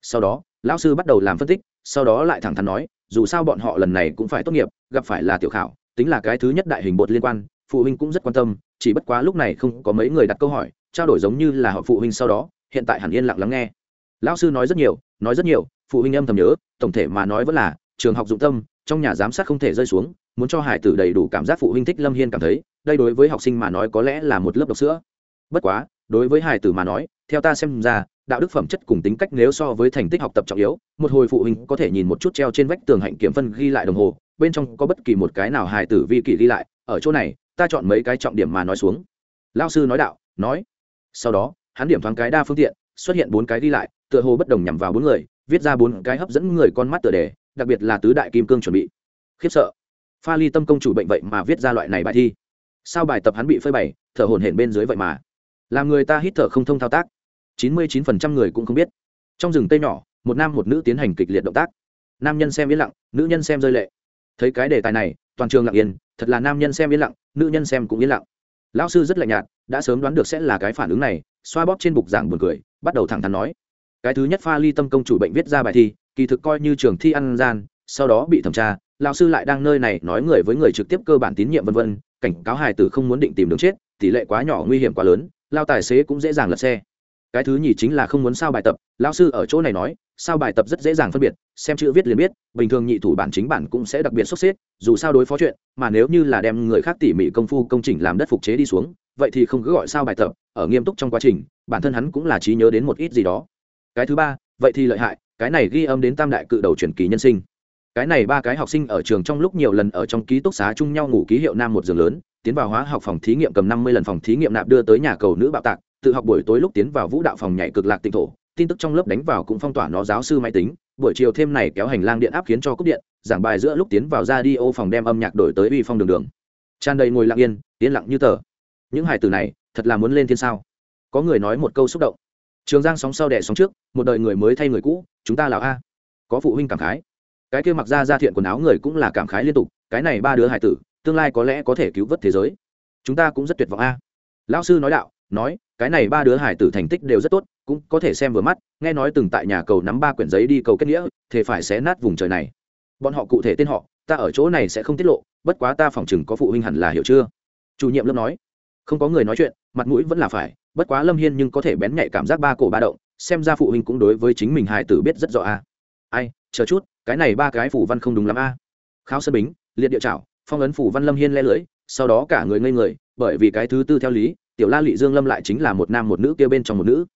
Sau đó, lão sư bắt đầu làm phân tích, sau đó lại thẳng thắn nói, dù sao bọn họ lần này cũng phải tốt nghiệp, gặp phải là tiểu khảo, tính là cái thứ nhất đại hình bột liên quan phụ huynh cũng rất quan tâm, chỉ bất quá lúc này không có mấy người đặt câu hỏi, trao đổi giống như là họ phụ huynh sau đó, hiện tại hẳn yên lặng lắng nghe. Lão sư nói rất nhiều, nói rất nhiều, phụ huynh âm thầm nhớ, tổng thể mà nói vẫn là, trường học dụng tâm, trong nhà giám sát không thể rơi xuống, muốn cho hải tử đầy đủ cảm giác phụ huynh thích lâm hiên cảm thấy, đây đối với học sinh mà nói có lẽ là một lớp độc sữa. Bất quá, đối với hải tử mà nói, theo ta xem ra, đạo đức phẩm chất cùng tính cách nếu so với thành tích học tập trọng yếu, một hồi phụ huynh có thể nhìn một chút treo trên vách tường hạnh kiểm phân ghi lại đồng hồ, bên trong có bất kỳ một cái nào hài tử vi kỷ ghi lại, ở chỗ này ta chọn mấy cái trọng điểm mà nói xuống. Lao sư nói đạo, nói. Sau đó, hắn điểm thoáng cái đa phương tiện, xuất hiện bốn cái ghi lại, tựa hồ bất đồng nhằm vào bốn người, viết ra bốn cái hấp dẫn người con mắt tựa đề, đặc biệt là tứ đại kim cương chuẩn bị. Khiếp sợ. Pha ly tâm công chủ bệnh vậy mà viết ra loại này bài thi. Sao bài tập hắn bị phơi bày, thở hổn hển bên dưới vậy mà. Làm người ta hít thở không thông thao tác. Chín mươi chín phần trăm người cũng không biết. Trong rừng tây nhỏ, một nam một nữ tiến hành kịch liệt động tác. Nam nhân xem yên lặng, nữ nhân xem rơi lệ. Thấy cái đề tài này toàn trường lặng yên, thật là nam nhân xem yên lặng, nữ nhân xem cũng yên lặng. Lão sư rất lạnh nhạt, đã sớm đoán được sẽ là cái phản ứng này, xoa bóp trên bục giảng buồn cười, bắt đầu thẳng thắn nói. Cái thứ nhất pha ly tâm công chủ bệnh viết ra bài thi, kỳ thực coi như trường thi ăn gian, sau đó bị thẩm tra, lão sư lại đang nơi này nói người với người trực tiếp cơ bản tín nhiệm vân vân, cảnh cáo hài tử không muốn định tìm đường chết, tỷ lệ quá nhỏ nguy hiểm quá lớn, lao tài xế cũng dễ dàng lật xe. Cái thứ nhì chính là không muốn sao bài tập, lão sư ở chỗ này nói sao bài tập rất dễ dàng phân biệt, xem chữ viết liền biết, bình thường nhị thủ bản chính bản cũng sẽ đặc biệt sốc xếp, dù sao đối phó chuyện, mà nếu như là đem người khác tỉ mỉ công phu công trình làm đất phục chế đi xuống, vậy thì không cứ gọi sao bài tập, ở nghiêm túc trong quá trình, bản thân hắn cũng là trí nhớ đến một ít gì đó. Cái thứ ba, vậy thì lợi hại, cái này ghi âm đến tam đại cự đầu truyền kỳ nhân sinh. Cái này ba cái học sinh ở trường trong lúc nhiều lần ở trong ký túc xá chung nhau ngủ ký hiệu nam một giường lớn, tiến vào hóa học phòng thí nghiệm cầm năm mươi lần phòng thí nghiệm nạp đưa tới nhà cầu nữ bạo tạc, tự học buổi tối lúc tiến vào vũ đạo phòng nhảy cực lạc tịnh thổ tin tức trong lớp đánh vào cũng phong tỏa nó giáo sư máy tính. Buổi chiều thêm này kéo hành lang điện áp khiến cho cúp điện, giảng bài giữa lúc tiến vào ra đi ô phòng đem âm nhạc đổi tới uy phong đường đường. Tràn đầy ngồi lặng yên yên lặng như tờ. Những hài từ này, thật là muốn lên thiên sao? Có người nói một câu xúc động. Trường giang sóng sau đẻ sóng trước, một đời người mới thay người cũ, chúng ta là a. Có phụ huynh cảm khái. Cái kia mặc ra ra thiện quần áo người cũng là cảm khái liên tục, cái này ba đứa hải tử, tương lai có lẽ có thể cứu vớt thế giới. Chúng ta cũng rất tuyệt vọng a. Lão sư nói đạo, nói cái này ba đứa hải tử thành tích đều rất tốt, cũng có thể xem vừa mắt, nghe nói từng tại nhà cầu nắm ba quyển giấy đi cầu kết nghĩa thì phải xé nát vùng trời này. Bọn họ cụ thể tên họ, ta ở chỗ này sẽ không tiết lộ, bất quá ta phỏng chừng có phụ huynh hẳn là hiểu chưa? Chủ nhiệm lớp nói. Không có người nói chuyện, mặt mũi vẫn là phải, bất quá lâm hiên nhưng có thể bén nhạy cảm giác ba cổ ba động, xem ra phụ huynh cũng đối với chính mình hải tử biết rất rõ a ai, chờ chút, cái này ba cái phủ văn không đúng lắm a khao sơn bính, liệt địa trảo phong ấn phủ văn lâm hiên le lưỡi, sau đó cả người ngây người, bởi vì cái thứ tư theo lý tiểu la lị dương lâm lại chính là một nam một nữ kia bên trong một nữ.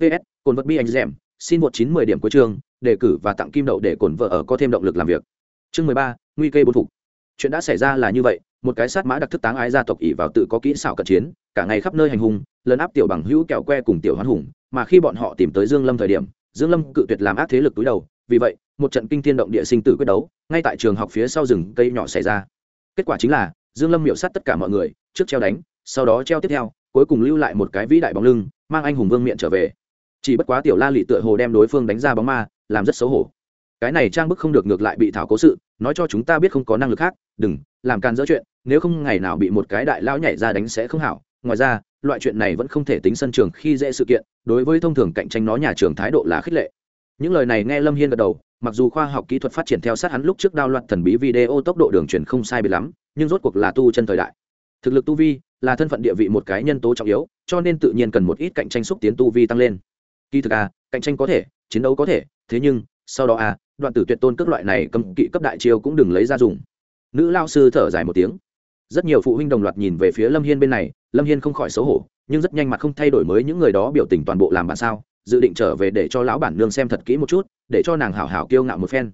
Ps cồn vật bi anh dẻm, xin một chín mười điểm cuối trường đề cử và tặng kim đậu để cồn vợ ở có thêm động lực làm việc. Chương mười ba nguy cơ bốn phục. Chuyện đã xảy ra là như vậy một cái sát mã đặc thức táng ái gia tộc ỷ vào tự có kỹ xảo cận chiến cả ngày khắp nơi hành hung lấn áp tiểu bằng hữu kẹo que cùng tiểu hoán hùng mà khi bọn họ tìm tới dương lâm thời điểm dương lâm cự tuyệt làm ác thế lực túi đầu vì vậy một trận kinh thiên động địa sinh tử quyết đấu ngay tại trường học phía sau rừng cây nhỏ xảy ra. Kết quả chính là dương lâm miểu sát tất cả mọi người trước treo đánh sau đó treo tiếp theo cuối cùng lưu lại một cái vĩ đại bóng lưng, mang anh hùng vương miện trở về. Chỉ bất quá tiểu la lị tựa hồ đem đối phương đánh ra bóng ma, làm rất xấu hổ. Cái này trang bức không được ngược lại bị thảo cố sự, nói cho chúng ta biết không có năng lực khác, đừng, làm can dỡ chuyện, nếu không ngày nào bị một cái đại lão nhảy ra đánh sẽ không hảo. Ngoài ra, loại chuyện này vẫn không thể tính sân trường khi dễ sự kiện, đối với thông thường cạnh tranh nó nhà trường thái độ là khích lệ. Những lời này nghe lâm hiên gật đầu, mặc dù khoa học kỹ thuật phát triển theo sát hắn lúc trước đao loạn thần bí video tốc độ đường truyền không sai biệt lắm, nhưng rốt cuộc là tu chân thời đại. Thực lực tu vi là thân phận địa vị một cái nhân tố trọng yếu, cho nên tự nhiên cần một ít cạnh tranh xúc tiến tu vi tăng lên. Kỳ thực à cạnh tranh có thể, chiến đấu có thể, thế nhưng, sau đó à đoạn tử tuyệt tôn cước loại này cầm kỵ cấp đại chiêu cũng đừng lấy ra dùng. Nữ lao sư thở dài một tiếng. Rất nhiều phụ huynh đồng loạt nhìn về phía lâm hiên bên này, lâm hiên không khỏi xấu hổ, nhưng rất nhanh mặt không thay đổi mới những người đó biểu tình toàn bộ làm bản sao, dự định trở về để cho lão bản nương xem thật kỹ một chút, để cho nàng hảo hảo kiêu ngạo một phen.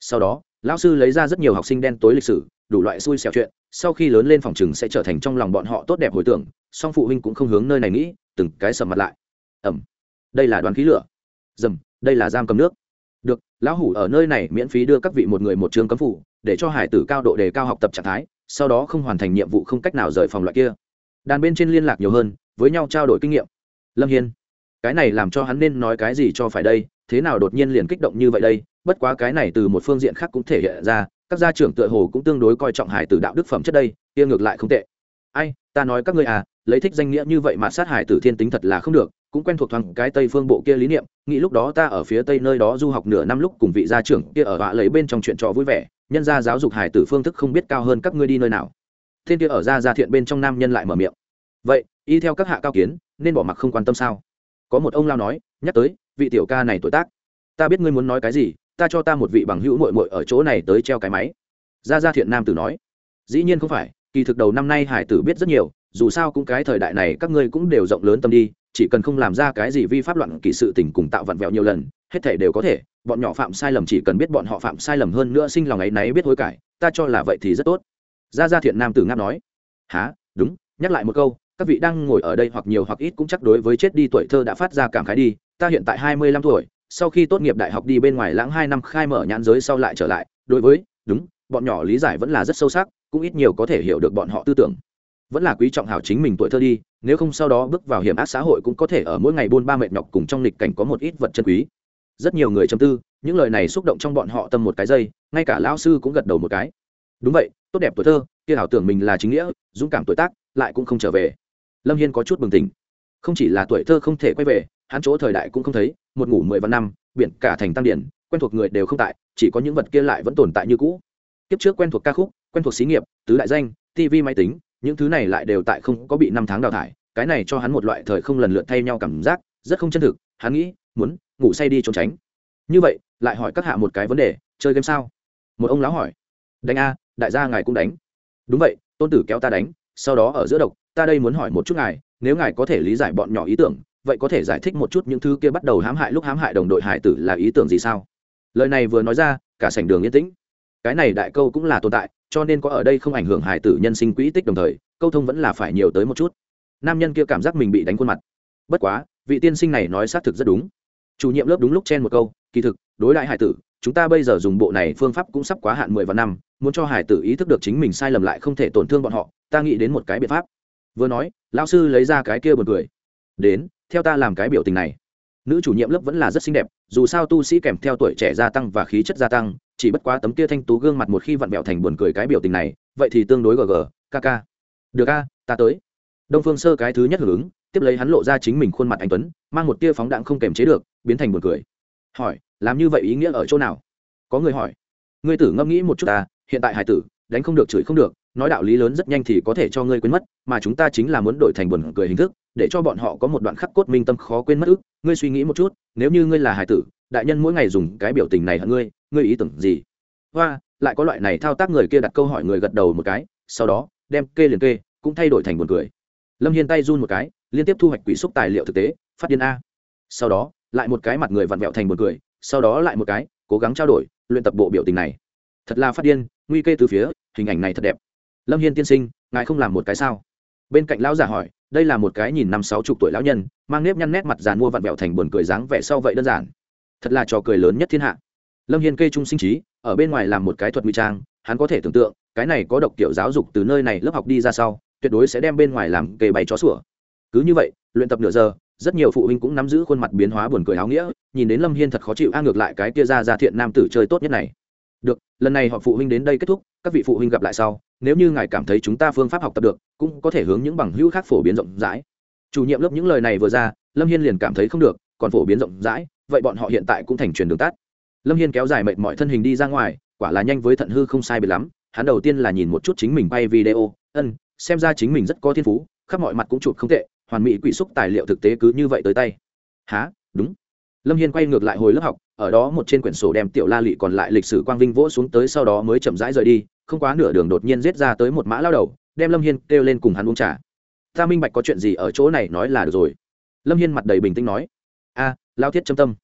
Sau đó, lão sư lấy ra rất nhiều học sinh đen tối lịch sử đủ loại xui xẻo chuyện, sau khi lớn lên phòng chừng sẽ trở thành trong lòng bọn họ tốt đẹp hồi tưởng, song phụ huynh cũng không hướng nơi này nghĩ, từng cái sầm mặt lại. Ẩm. Đây là đoàn khí lửa. Dầm, đây là giam cầm nước. Được, lão hủ ở nơi này miễn phí đưa các vị một người một trường cấm phủ, để cho hải tử cao độ đề cao học tập trạng thái, sau đó không hoàn thành nhiệm vụ không cách nào rời phòng loại kia. Đàn bên trên liên lạc nhiều hơn, với nhau trao đổi kinh nghiệm. Lâm hiên. Cái này làm cho hắn nên nói cái gì cho phải đây, thế nào đột nhiên liền kích động như vậy đây, bất quá cái này từ một phương diện khác cũng thể hiện ra các gia trưởng tựa hồ cũng tương đối coi trọng hải tử đạo đức phẩm chất đây, kia ngược lại không tệ. Ai, ta nói các ngươi à lấy thích danh nghĩa như vậy mà sát hải tử thiên tính thật là không được, cũng quen thuộc thoáng cái tây phương bộ kia lý niệm, nghĩ lúc đó ta ở phía tây nơi đó du học nửa năm lúc cùng vị gia trưởng kia ở họa lấy bên trong chuyện trò vui vẻ, nhân gia giáo dục hải tử phương thức không biết cao hơn các ngươi đi nơi nào. Thiên kia ở gia gia thiện bên trong nam nhân lại mở miệng. Vậy, y theo các hạ cao kiến, nên bỏ mặc không quan tâm sao? Có một ông lao nói, nhắc tới, vị tiểu ca này tuổi tác. Ta biết ngươi muốn nói cái gì ta cho ta một vị bằng hữu mội mội ở chỗ này tới treo cái máy. Gia gia thiện nam tử nói. Dĩ nhiên không phải, kỳ thực đầu năm nay hải tử biết rất nhiều, dù sao cũng cái thời đại này các ngươi cũng đều rộng lớn tâm đi, chỉ cần không làm ra cái gì vi pháp loạn kỳ sự tình cùng tạo vặn vẹo nhiều lần, hết thể đều có thể, bọn nhỏ phạm sai lầm chỉ cần biết bọn họ phạm sai lầm hơn nữa sinh lòng ấy náy biết hối cải, ta cho là vậy thì rất tốt. Gia gia thiện nam tử ngáp nói. Há đúng, nhắc lại một câu, các vị đang ngồi ở đây hoặc nhiều hoặc ít cũng chắc đối với chết đi tuổi thơ đã phát ra cảm khái đi, ta hiện tại hai mươi lăm tuổi sau khi tốt nghiệp đại học đi bên ngoài lãng hai năm khai mở nhãn giới sau lại trở lại, đối với, đúng, bọn nhỏ lý giải vẫn là rất sâu sắc, cũng ít nhiều có thể hiểu được bọn họ tư tưởng. Vẫn là quý trọng hảo chính mình tuổi thơ đi, nếu không sau đó bước vào hiểm ác xã hội cũng có thể ở mỗi ngày buôn ba mệt nhọc cùng trong lịch cảnh có một ít vật chân quý. Rất nhiều người châm tư, những lời này xúc động trong bọn họ tâm một cái giây ngay cả lão sư cũng gật đầu một cái. Đúng vậy, tốt đẹp tuổi thơ, kia ảo tưởng mình là chính nghĩa, dũng cảm tuổi tác, lại cũng không trở về. Lâm hiên có chút bừng tỉnh. Không chỉ là tuổi thơ không thể quay về, hắn chỗ thời đại cũng không thấy một ngủ mười vạn năm, biển cả thành tăng điển, quen thuộc người đều không tại, chỉ có những vật kia lại vẫn tồn tại như cũ. Kiếp trước quen thuộc ca khúc, quen thuộc xí nghiệp, tứ đại danh tv máy tính, những thứ này lại đều tại không có bị năm tháng đào thải, cái này cho hắn một loại thời không lần lượt thay nhau cảm giác, rất không chân thực, hắn nghĩ, muốn ngủ say đi trốn tránh. Như vậy, lại hỏi các hạ một cái vấn đề, chơi game sao? Một ông lão hỏi. Đánh a, đại gia ngài cũng đánh. Đúng vậy, tôn tử kéo ta đánh, sau đó ở giữa độc, ta đây muốn hỏi một chút ngài, nếu ngài có thể lý giải bọn nhỏ ý tưởng vậy có thể giải thích một chút những thứ kia bắt đầu hãm hại lúc hãm hại đồng đội hải tử là ý tưởng gì sao? Lời này vừa nói ra, cả sảnh đường yên tĩnh. Cái này đại câu cũng là tồn tại, cho nên có ở đây không ảnh hưởng hải tử nhân sinh quỹ tích đồng thời, câu thông vẫn là phải nhiều tới một chút. Nam nhân kia cảm giác mình bị đánh khuôn mặt. Bất quá, vị tiên sinh này nói xác thực rất đúng. Chủ nhiệm lớp đúng lúc chen một câu, kỳ thực, đối lại hải tử, chúng ta bây giờ dùng bộ này phương pháp cũng sắp quá hạn mười vạn năm, muốn cho hải tử ý thức được chính mình sai lầm lại không thể tổn thương bọn họ, ta nghĩ đến một cái biện pháp. Vừa nói, lão sư lấy ra cái kia buồn cười. Đến theo ta làm cái biểu tình này. Nữ chủ nhiệm lớp vẫn là rất xinh đẹp, dù sao tu sĩ kèm theo tuổi trẻ gia tăng và khí chất gia tăng, chỉ bất quá tấm kia thanh tú gương mặt một khi vặn vẹo thành buồn cười cái biểu tình này, vậy thì tương đối gg kk được a, ta tới. Đông phương sơ cái thứ nhất hưởng ứng, tiếp lấy hắn lộ ra chính mình khuôn mặt anh tuấn, mang một tia phóng đạn không kềm chế được, biến thành buồn cười. Hỏi, làm như vậy ý nghĩa ở chỗ nào? Có người hỏi. Ngươi tử ngẫm nghĩ một chút ta, hiện tại hải tử, đánh không được, chửi không được nói đạo lý lớn rất nhanh thì có thể cho ngươi quên mất, mà chúng ta chính là muốn đổi thành buồn cười hình thức, để cho bọn họ có một đoạn khắc cốt minh tâm khó quên mất ức. Ngươi suy nghĩ một chút, nếu như ngươi là hải tử, đại nhân mỗi ngày dùng cái biểu tình này hận ngươi ngươi ý tưởng gì? Hoa, lại có loại này thao tác người kia đặt câu hỏi người gật đầu một cái, sau đó, đem kê liền kê, cũng thay đổi thành buồn cười. Lâm hiên tay run một cái, liên tiếp thu hoạch quỷ xúc tài liệu thực tế, phát điên a. Sau đó, lại một cái mặt người vặn vẹo thành buồn cười, sau đó lại một cái, cố gắng trao đổi, luyện tập bộ biểu tình này. Thật là phát điên, nguy kê từ phía, hình ảnh này thật đẹp lâm hiên tiên sinh, ngài không làm một cái sao? Bên cạnh lão giả hỏi, đây là một cái nhìn năm sáu chục tuổi lão nhân, mang nếp nhăn nét mặt giàn mua vặn vẹo thành buồn cười dáng vẻ sau vậy đơn giản. Thật là trò cười lớn nhất thiên hạ. Lâm hiên kê trung sinh trí, ở bên ngoài làm một cái thuật nguy trang, hắn có thể tưởng tượng, cái này có độc kiểu giáo dục từ nơi này lớp học đi ra sau, tuyệt đối sẽ đem bên ngoài làm kề bày chó sủa. Cứ như vậy, luyện tập nửa giờ, rất nhiều phụ huynh cũng nắm giữ khuôn mặt biến hóa buồn cười áo nghĩa, nhìn đến lâm hiên thật khó chịu, a ngược lại cái kia ra ra thiện nam tử chơi tốt nhất này được, lần này họ phụ huynh đến đây kết thúc, các vị phụ huynh gặp lại sau, nếu như ngài cảm thấy chúng ta phương pháp học tập được, cũng có thể hướng những bằng hữu khác phổ biến rộng rãi. Chủ nhiệm lớp những lời này vừa ra, lâm hiên liền cảm thấy không được, còn phổ biến rộng rãi, vậy bọn họ hiện tại cũng thành truyền đường tắt. Lâm hiên kéo dài mệt mọi thân hình đi ra ngoài, quả là nhanh với thận hư không sai biệt lắm, hắn đầu tiên là nhìn một chút chính mình bay video, ân, xem ra chính mình rất có thiên phú, khắp mọi mặt cũng chụp không tệ, hoàn mỹ quỹ xúc tài liệu thực tế cứ như vậy tới tay. Há đúng lâm hiên quay ngược lại hồi lớp học, ở đó một trên quyển sổ đem tiểu la lị còn lại lịch sử quang vinh vỗ xuống tới sau đó mới chậm rãi rời đi, không quá nửa đường đột nhiên giết ra tới một mã lao đầu, đem lâm hiên kêu lên cùng hắn uống trà. Ta minh bạch có chuyện gì ở chỗ này nói là được rồi. Lâm hiên mặt đầy bình tĩnh nói. A, lao thiết châm tâm.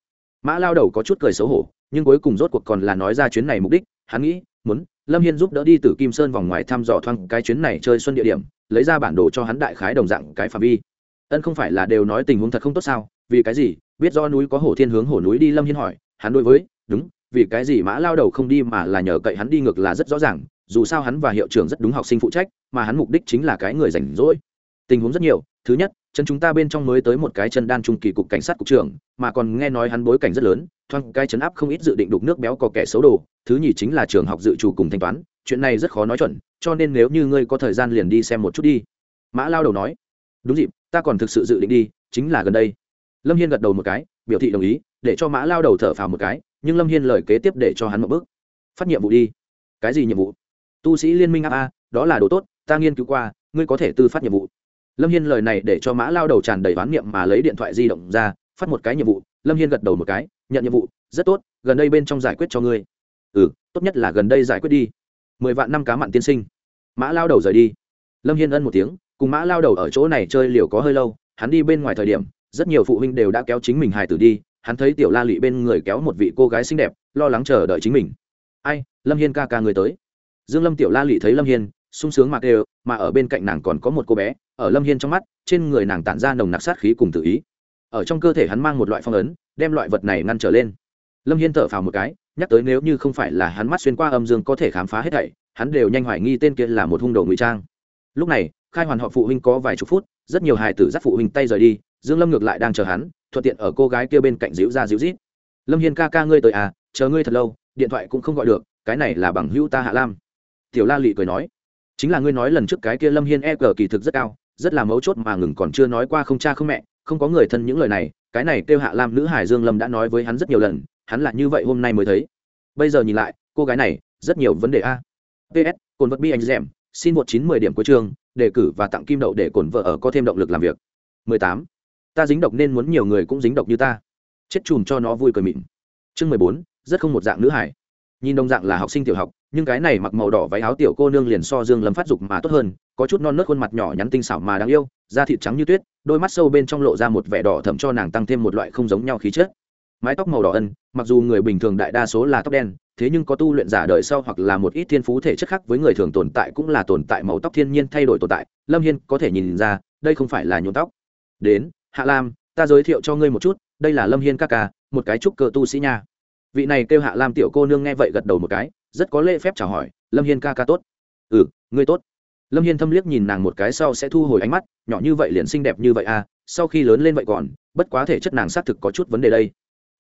Mã lao đầu có chút cười xấu hổ, nhưng cuối cùng rốt cuộc còn là nói ra chuyến này mục đích, hắn nghĩ, muốn lâm hiên giúp đỡ đi từ kim sơn vòng ngoài thăm dò thoang cái chuyến này chơi xuân địa điểm, lấy ra bản đồ cho hắn đại khái đồng dạng cái phạm vi ân không phải là đều nói tình huống thật không tốt sao? Vì cái gì? Biết do núi có hổ thiên hướng hổ núi đi, lâm hiên hỏi. Hắn đối với, đúng, vì cái gì mã lao đầu không đi mà là nhờ cậy hắn đi ngược là rất rõ ràng. Dù sao hắn và hiệu trưởng rất đúng học sinh phụ trách, mà hắn mục đích chính là cái người rảnh rỗi. Tình huống rất nhiều. Thứ nhất, chân chúng ta bên trong mới tới một cái chân đan trung kỳ cục cảnh sát cục trưởng, mà còn nghe nói hắn bối cảnh rất lớn, thoáng cái chấn áp không ít dự định đục nước béo có kẻ xấu đồ. Thứ nhì chính là trường học dự trù cùng thanh toán. Chuyện này rất khó nói chuẩn, cho nên nếu như ngươi có thời gian liền đi xem một chút đi. Mã lao đầu nói. Đúng dịp ta còn thực sự dự định đi, chính là gần đây. Lâm hiên gật đầu một cái, biểu thị đồng ý, để cho mã lao đầu thở phào một cái, nhưng lâm hiên lời kế tiếp để cho hắn một bước. Phát nhiệm vụ đi. Cái gì nhiệm vụ? Tu sĩ liên minh áp a, đó là đồ tốt, ta nghiên cứu qua, ngươi có thể tư phát nhiệm vụ. Lâm hiên lời này để cho mã lao đầu tràn đầy oán niệm mà lấy điện thoại di động ra, phát một cái nhiệm vụ, lâm hiên gật đầu một cái, nhận nhiệm vụ, rất tốt, gần đây bên trong giải quyết cho ngươi. Ừ tốt nhất là gần đây giải quyết đi. Mười vạn năm cá mặn tiên sinh. Mã lao đầu rời đi. Lâm hiên ân một tiếng cùng mã lao đầu ở chỗ này chơi liều có hơi lâu, hắn đi bên ngoài thời điểm, rất nhiều phụ huynh đều đã kéo chính mình hài tử đi, hắn thấy tiểu la lụy bên người kéo một vị cô gái xinh đẹp, lo lắng chờ đợi chính mình. Ai, lâm hiên ca ca người tới. Dương lâm tiểu la Lụy thấy lâm hiên, sung sướng mặc đều mà ở bên cạnh nàng còn có một cô bé, ở lâm hiên trong mắt, trên người nàng tản ra nồng nặc sát khí cùng tự ý. Ở trong cơ thể hắn mang một loại phong ấn, đem loại vật này ngăn trở lên. Lâm hiên thở phào một cái, nhắc tới nếu như không phải là hắn mắt xuyên qua âm dương có thể khám phá hết thảy, hắn đều nhanh hoài nghi tên kia là một hung đồ ngụy trang lúc này, khai hoàn họ phụ huynh có vài chục phút, rất nhiều hài tử dắt phụ huynh tay rời đi, dương lâm ngược lại đang chờ hắn, thuận tiện ở cô gái kia bên cạnh dịu ra dịu rít lâm hiên ca ca ngươi tới à chờ ngươi thật lâu, điện thoại cũng không gọi được, cái này là bằng hữu ta hạ lam. Tiểu la lị cười nói, chính là ngươi nói lần trước cái kia lâm hiên e cờ kỳ thực rất cao, rất là mấu chốt mà ngừng còn chưa nói qua không cha không mẹ, không có người thân những lời này, cái này kêu hạ lam nữ hải dương lâm đã nói với hắn rất nhiều lần, hắn là như vậy hôm nay mới thấy. Bây giờ nhìn lại, cô gái này, rất nhiều vấn đề a. Ps cồn vật bi anh dẻm xin một chín mười điểm cuối chương đề cử và tặng kim đậu để cổn vợ ở có thêm động lực làm việc. mười tám. Ta dính độc nên muốn nhiều người cũng dính độc như ta. Chết chùm cho nó vui cười mịn. Chương mười bốn, rất không một dạng nữ hải nhìn đồng dạng là học sinh tiểu học, nhưng cái này mặc màu đỏ váy áo tiểu cô nương liền so dương lâm phát dục mà tốt hơn, có chút non nớt khuôn mặt nhỏ nhắn tinh xảo mà đáng yêu, da thịt trắng như tuyết, đôi mắt sâu bên trong lộ ra một vẻ đỏ thẫm cho nàng tăng thêm một loại không giống nhau khí chất. Mái tóc màu đỏ ân, mặc dù người bình thường đại đa số là tóc đen thế nhưng có tu luyện giả đời sau hoặc là một ít thiên phú thể chất khác với người thường tồn tại cũng là tồn tại màu tóc thiên nhiên thay đổi tồn tại. Lâm hiên có thể nhìn ra, đây không phải là nhuộm tóc. Đến, hạ lam, ta giới thiệu cho ngươi một chút, đây là lâm hiên ca ca, một cái trúc cơ tu sĩ nha. Vị này kêu hạ lam tiểu cô nương nghe vậy gật đầu một cái, rất có lễ phép chào hỏi, lâm hiên ca ca tốt. Ừ ngươi tốt. Lâm hiên thâm liếc nhìn nàng một cái sau sẽ thu hồi ánh mắt, nhỏ như vậy liền xinh đẹp như vậy à sau khi lớn lên vậy còn, bất quá thể chất nàng xác thực có chút vấn đề đây.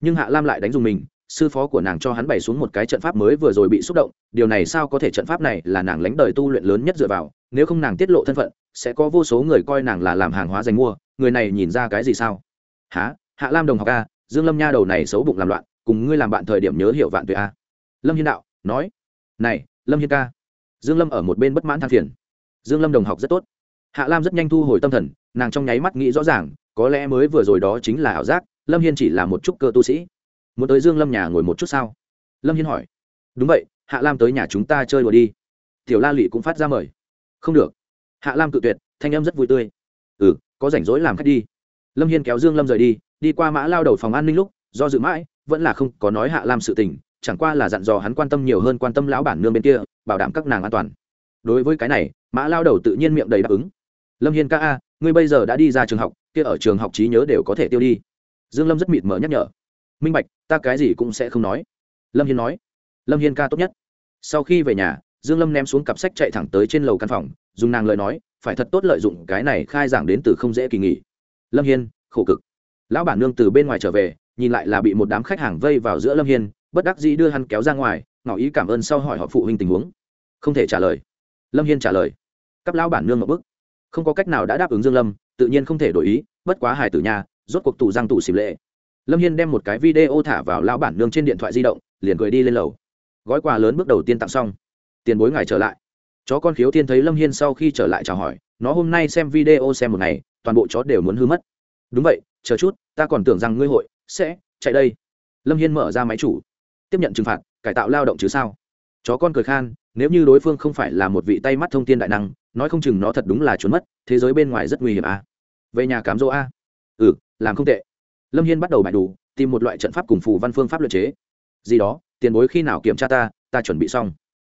Nhưng hạ lam lại đánh dùng mình sư phó của nàng cho hắn bày xuống một cái trận pháp mới vừa rồi bị xúc động, điều này sao có thể trận pháp này là nàng lánh đời tu luyện lớn nhất dựa vào, nếu không nàng tiết lộ thân phận, sẽ có vô số người coi nàng là làm hàng hóa dành mua, người này nhìn ra cái gì sao? Há hạ lam đồng học a, dương lâm nha đầu này xấu bụng làm loạn, cùng ngươi làm bạn thời điểm nhớ hiểu vạn tuệ a. Lâm hiên đạo, nói, này, lâm hiên ca. Dương lâm ở một bên bất mãn than phiền. Dương lâm đồng học rất tốt. Hạ lam rất nhanh thu hồi tâm thần, nàng trong nháy mắt nghĩ rõ ràng, có lẽ mới vừa rồi đó chính là ảo giác, lâm hiên chỉ là một chút cơ tu sĩ muốn tới dương lâm nhà ngồi một chút sao? Lâm hiên hỏi. Đúng vậy, hạ lam tới nhà chúng ta chơi đùa đi. Tiểu la lụy cũng phát ra mời. Không được. Hạ lam cự tuyệt, thanh âm rất vui tươi. Ừ có rảnh rỗi làm khách đi. Lâm hiên kéo dương lâm rời đi đi qua mã lao đầu phòng an ninh lúc, do dự mãi, vẫn là không có nói hạ lam sự tình, chẳng qua là dặn dò hắn quan tâm nhiều hơn quan tâm lão bản nương bên kia, bảo đảm các nàng an toàn. Đối với cái này, mã lao đầu tự nhiên miệng đầy đáp ứng. Lâm hiên ca a, ngươi bây giờ đã đi ra trường học, kia ở trường học trí nhớ đều có thể tiêu đi. Dương lâm rất mịt mờ nhắc nhở minh bạch, ta cái gì cũng sẽ không nói. Lâm hiên nói. Lâm hiên ca tốt nhất. Sau khi về nhà, dương lâm ném xuống cặp sách chạy thẳng tới trên lầu căn phòng, dùng nàng lời nói, phải thật tốt lợi dụng cái này khai giảng đến từ không dễ kỳ nghỉ. Lâm hiên, khổ cực. Lão bản nương từ bên ngoài trở về, nhìn lại là bị một đám khách hàng vây vào giữa lâm hiên, bất đắc dĩ đưa hắn kéo ra ngoài, ngỏ ý cảm ơn sau hỏi họ phụ huynh tình huống. Không thể trả lời. Lâm hiên trả lời. Các lão bản nương một bức không có cách nào đã đáp ứng dương lâm, tự nhiên không thể đổi ý, bất quá hài tử nhà, rốt cuộc tù giang tù xịp lệ lâm hiên đem một cái video thả vào lão bản nương trên điện thoại di động, liền cười đi lên lầu. Gói quà lớn bước đầu tiên tặng xong. Tiền bối ngài trở lại. Chó con khiếu thiên thấy lâm hiên sau khi trở lại chào hỏi, nó hôm nay xem video xem một ngày, toàn bộ chó đều muốn hư mất. Đúng vậy, chờ chút, ta còn tưởng rằng ngươi hội sẽ chạy đây. Lâm hiên mở ra máy chủ. Tiếp nhận trừng phạt, cải tạo lao động chứ sao? Chó con cười khan, nếu như đối phương không phải là một vị tay mắt thông tin đại năng, nói không chừng nó thật đúng là trốn mất, thế giới bên ngoài rất nguy hiểm à. về nhà cám dỗ a. À? ừ làm không tệ lâm hiên bắt đầu bài đủ, tìm một loại trận pháp cùng phù văn phương pháp luật chế. Gì đó, tiền bối khi nào kiểm tra ta ta chuẩn bị xong.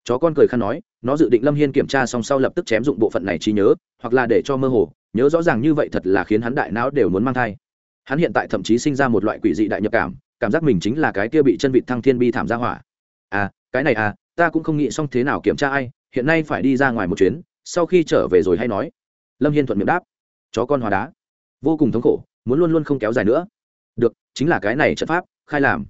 Chó con cười khăn nói, nó dự định lâm hiên kiểm tra xong sau lập tức chém dụng bộ phận này trí nhớ, hoặc là để cho mơ hồ, nhớ rõ ràng như vậy thật là khiến hắn đại não đều muốn mang thai. Hắn hiện tại thậm chí sinh ra một loại quỷ dị đại nhập cảm cảm giác mình chính là cái kia bị chân vịt thăng thiên bi thảm ra hỏa. À cái này à ta cũng không nghĩ xong thế nào kiểm tra ai, hiện nay phải đi ra ngoài một chuyến, sau khi trở về rồi hay nói. Lâm hiên thuận miệng đáp. Chó con hóa đá. Vô cùng thống khổ, muốn luôn luôn không kéo dài nữa được, chính là cái này trận pháp, khai làm.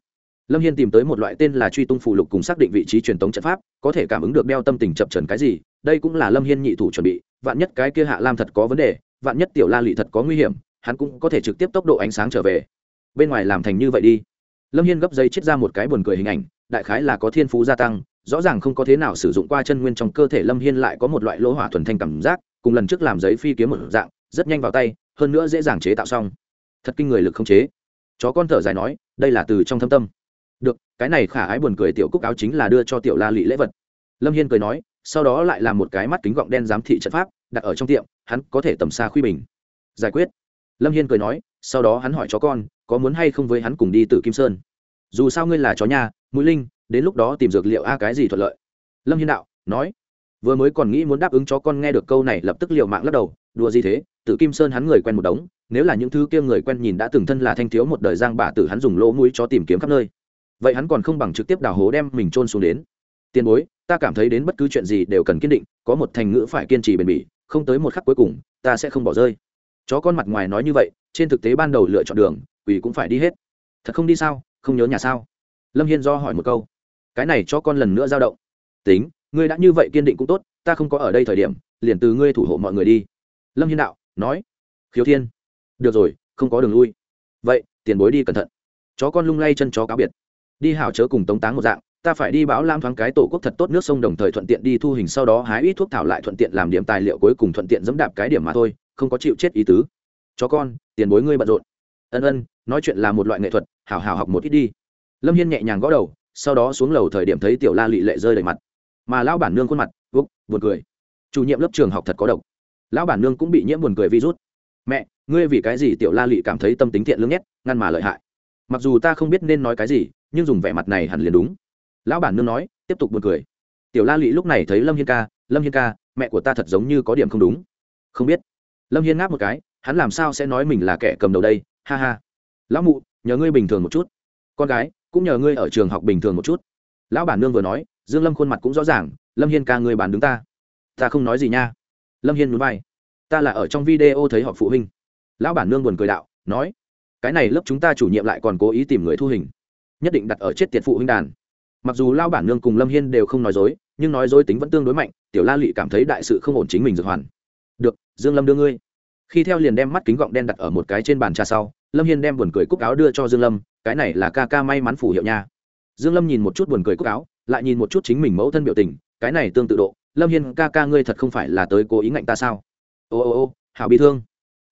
Lâm hiên tìm tới một loại tên là truy tung phụ lục cùng xác định vị trí truyền tống trận pháp, có thể cảm ứng được đeo tâm tình chập trần cái gì, đây cũng là lâm hiên nhị thủ chuẩn bị, vạn nhất cái kia hạ lam thật có vấn đề, vạn nhất tiểu la lị thật có nguy hiểm, hắn cũng có thể trực tiếp tốc độ ánh sáng trở về. Bên ngoài làm thành như vậy đi. Lâm hiên gấp dây chết ra một cái buồn cười hình ảnh, đại khái là có thiên phú gia tăng, rõ ràng không có thế nào sử dụng qua chân nguyên trong cơ thể lâm hiên lại có một loại lỗ hỏa thuần thanh cảm giác, cùng lần trước làm giấy phi kiếm một dạng, rất nhanh vào tay, hơn nữa dễ dàng chế tạo xong. Thật kinh người lực không chế chó con thở dài nói, đây là từ trong thâm tâm. Được, cái này khả ái buồn cười tiểu cúc áo chính là đưa cho tiểu la lị lễ vật. Lâm hiên cười nói, sau đó lại làm một cái mắt kính gọng đen giám thị trận pháp, đặt ở trong tiệm, hắn có thể tầm xa khuy bình. Giải quyết. Lâm hiên cười nói, sau đó hắn hỏi chó con, có muốn hay không với hắn cùng đi từ kim sơn? Dù sao ngươi là chó nhà, mũi linh, đến lúc đó tìm dược liệu a cái gì thuận lợi. Lâm hiên đạo, nói, vừa mới còn nghĩ muốn đáp ứng chó con nghe được câu này lập tức liệu mạng lắc đầu đùa gì thế? Tử kim sơn hắn người quen một đống, nếu là những thứ kia người quen nhìn đã từng thân là thanh thiếu một đời giang bả tử hắn dùng lỗ mũi cho tìm kiếm khắp nơi. Vậy hắn còn không bằng trực tiếp đào hố đem mình trôn xuống đến. Tiền bối, ta cảm thấy đến bất cứ chuyện gì đều cần kiên định, có một thành ngữ phải kiên trì bền bỉ, không tới một khắc cuối cùng, ta sẽ không bỏ rơi. Chó con mặt ngoài nói như vậy, trên thực tế ban đầu lựa chọn đường, quỷ cũng phải đi hết. Thật không đi sao? Không nhớ nhà sao? Lâm hiên do hỏi một câu. Cái này cho con lần nữa dao động. Tính, ngươi đã như vậy kiên định cũng tốt, ta không có ở đây thời điểm, liền từ ngươi thủ hộ mọi người đi lâm hiên đạo nói, khiếu thiên, được rồi, không có đường lui. Vậy, tiền bối đi cẩn thận. Chó con lung lay chân chó cáo biệt. Đi hảo chớ cùng tống táng một dạng, ta phải đi báo lam thoáng cái tổ quốc thật tốt nước sông đồng thời thuận tiện đi thu hình sau đó hái ít thuốc thảo lại thuận tiện làm điểm tài liệu cuối cùng thuận tiện dẫm đạp cái điểm mà thôi, không có chịu chết ý tứ. Chó con, tiền bối ngươi bận rộn. Ân ân, nói chuyện là một loại nghệ thuật, hảo hảo học một ít đi. Lâm hiên nhẹ nhàng gõ đầu, sau đó xuống lầu thời điểm thấy tiểu la lị lệ rơi đầy mặt. Mà lao bản nương khuôn mặt, úc, buồn cười. Chủ nhiệm lớp trường học thật có độc lão bản nương cũng bị nhiễm buồn cười virus mẹ, ngươi vì cái gì tiểu la lị cảm thấy tâm tính thiện lương nhét ngăn mà lợi hại? Mặc dù ta không biết nên nói cái gì, nhưng dùng vẻ mặt này hẳn liền đúng. Lão bản nương nói, tiếp tục buồn cười. Tiểu la lị lúc này thấy lâm hiên ca, lâm hiên ca, mẹ của ta thật giống như có điểm không đúng. Không biết. Lâm hiên ngáp một cái, hắn làm sao sẽ nói mình là kẻ cầm đầu đây? Ha ha. Lão mụ, nhờ ngươi bình thường một chút. Con gái, cũng nhờ ngươi ở trường học bình thường một chút. Lão bản nương vừa nói, dương lâm khuôn mặt cũng rõ ràng, lâm hiên ca, ngươi bàn đứng ta. Ta không nói gì nha lâm hiên núi vai. Ta là ở trong video thấy họ phụ huynh. Lão bản nương buồn cười đạo, nói, cái này lớp chúng ta chủ nhiệm lại còn cố ý tìm người thu hình. Nhất định đặt ở chết tiệt phụ huynh đàn. Mặc dù lao bản nương cùng lâm hiên đều không nói dối, nhưng nói dối tính vẫn tương đối mạnh, tiểu la lụy cảm thấy đại sự không ổn chính mình dược hoàn. Được, dương lâm đưa ngươi. Khi theo liền đem mắt kính gọng đen đặt ở một cái trên bàn trà sau, lâm hiên đem buồn cười cúc áo đưa cho dương lâm, cái này là ca ca may mắn phủ hiệu nha. Dương lâm nhìn một chút buồn cười cúc áo, lại nhìn một chút chính mình mẫu thân biểu tình, cái này tương tự độ lâm hiên ca ca ngươi thật không phải là tới cố ý ngạnh ta sao? Ô ô ô, hảo bị thương.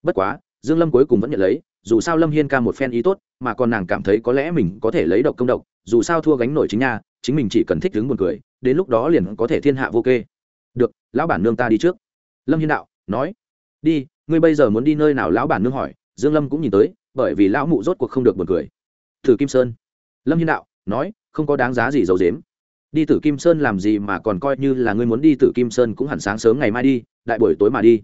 Bất quá, dương lâm cuối cùng vẫn nhận lấy, dù sao lâm hiên ca một phen ý tốt, mà còn nàng cảm thấy có lẽ mình có thể lấy độc công độc, dù sao thua gánh nổi chính nha, chính mình chỉ cần thích đứng buồn cười, đến lúc đó liền có thể thiên hạ vô kê. Được, lão bản nương ta đi trước. Lâm hiên đạo, nói, đi, ngươi bây giờ muốn đi nơi nào? Lão bản nương hỏi, dương lâm cũng nhìn tới, bởi vì lão mụ rốt cuộc không được buồn cười. Thử kim sơn. Lâm hiên đạo, nói, không có đáng giá gì giấu dếm đi tử kim sơn làm gì mà còn coi như là ngươi muốn đi tử kim sơn cũng hẳn sáng sớm ngày mai đi, đại buổi tối mà đi.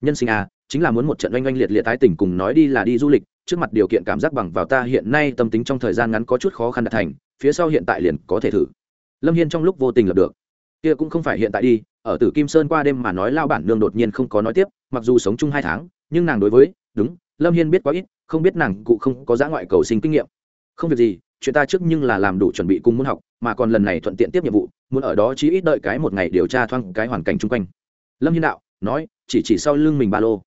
Nhân sinh à chính là muốn một trận oanh oanh liệt liệt tái tỉnh cùng nói đi là đi du lịch, trước mặt điều kiện cảm giác bằng vào ta hiện nay tâm tính trong thời gian ngắn có chút khó khăn đạt thành, phía sau hiện tại liền có thể thử. Lâm hiên trong lúc vô tình lập được. Kia cũng không phải hiện tại đi, ở tử kim sơn qua đêm mà nói lao bản nương đột nhiên không có nói tiếp, mặc dù sống chung hai tháng, nhưng nàng đối với, đúng, lâm hiên biết quá ít, không biết nàng cụ không có giã ngoại cầu sinh kinh nghiệm. Không việc gì chuyện ta trước nhưng là làm đủ chuẩn bị cùng muốn học, mà còn lần này thuận tiện tiếp nhiệm vụ, muốn ở đó chỉ ít đợi cái một ngày điều tra thoang cái hoàn cảnh chung quanh. Lâm hiên đạo nói, chỉ chỉ sau lưng mình ba lô.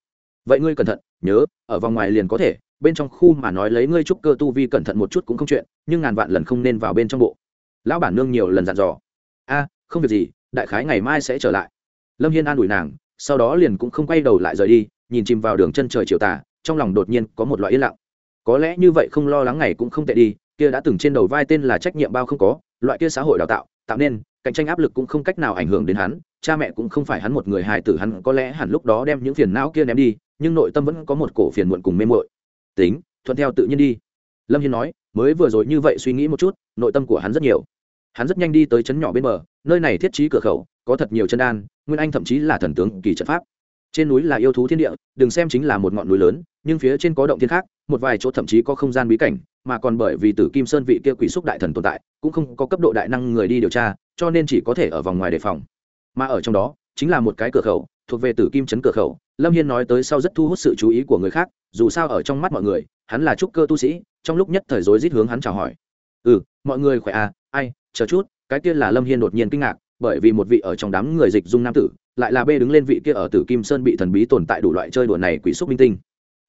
Vậy ngươi cẩn thận, nhớ, ở vòng ngoài liền có thể, bên trong khu mà nói lấy ngươi trúc cơ tu vi cẩn thận một chút cũng không chuyện, nhưng ngàn vạn lần không nên vào bên trong bộ. Lão bản nương nhiều lần dặn dò. A, không việc gì, đại khái ngày mai sẽ trở lại. Lâm hiên an ủi nàng, sau đó liền cũng không quay đầu lại rời đi, nhìn chìm vào đường chân trời chiều tà, trong lòng đột nhiên có một loại yên lặng. Có lẽ như vậy không lo lắng ngày cũng không tệ đi kia đã từng trên đầu vai tên là trách nhiệm bao không có, loại kia xã hội đào tạo tạo nên, cạnh tranh áp lực cũng không cách nào ảnh hưởng đến hắn, cha mẹ cũng không phải hắn một người hài tử, hắn có lẽ hẳn lúc đó đem những phiền não kia ném đi, nhưng nội tâm vẫn có một cổ phiền muộn cùng mê muội. Tính, thuận theo tự nhiên đi. Lâm hiên nói, mới vừa rồi như vậy suy nghĩ một chút, nội tâm của hắn rất nhiều. Hắn rất nhanh đi tới trấn nhỏ bên bờ, nơi này thiết trí cửa khẩu, có thật nhiều chân đan, nguyên anh thậm chí là thần tướng kỳ trận pháp. Trên núi là yêu thú thiên địa đừng xem chính là một ngọn núi lớn, nhưng phía trên có động thiên khác, một vài chỗ thậm chí có không gian bí cảnh mà còn bởi vì tử kim sơn vị kia quỷ xúc đại thần tồn tại, cũng không có cấp độ đại năng người đi điều tra, cho nên chỉ có thể ở vòng ngoài đề phòng. Mà ở trong đó, chính là một cái cửa khẩu, thuộc về tử kim trấn cửa khẩu. Lâm hiên nói tới sau rất thu hút sự chú ý của người khác, dù sao ở trong mắt mọi người, hắn là trúc cơ tu sĩ, trong lúc nhất thời rối rít hướng hắn chào hỏi. Ừ mọi người khỏe à? Ai, chờ chút. Cái kia là lâm hiên đột nhiên kinh ngạc, bởi vì một vị ở trong đám người dịch dung nam tử, lại là bê đứng lên vị kia ở tử kim sơn bị thần bí tồn tại đủ loại chơi đùa này quỷ xúc minh tinh.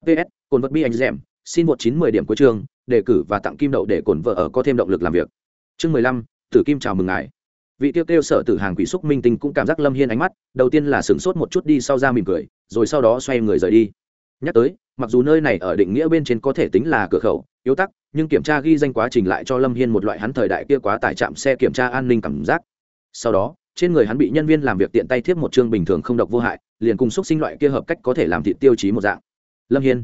Ps cồn vật bi anh dẻm xin một chín mười điểm cuối chương đề cử và tặng kim đậu để cổn vợ ở có thêm động lực làm việc. Chương mười lăm, tử kim chào mừng ngài. Vị tiêu kêu sở tử hàng quỷ xúc minh tinh cũng cảm giác lâm hiên ánh mắt, đầu tiên là sửng sốt một chút đi sau ra mỉm cười, rồi sau đó xoay người rời đi. Nhắc tới, mặc dù nơi này ở định nghĩa bên trên có thể tính là cửa khẩu, yếu tắc, nhưng kiểm tra ghi danh quá trình lại cho lâm hiên một loại hắn thời đại kia quá tải chạm xe kiểm tra an ninh cảm giác. Sau đó, trên người hắn bị nhân viên làm việc tiện tay thiếp một chương bình thường không độc vô hại, liền cùng xúc sinh loại kia hợp cách có thể làm thịt tiêu chí một dạng. Lâm hiên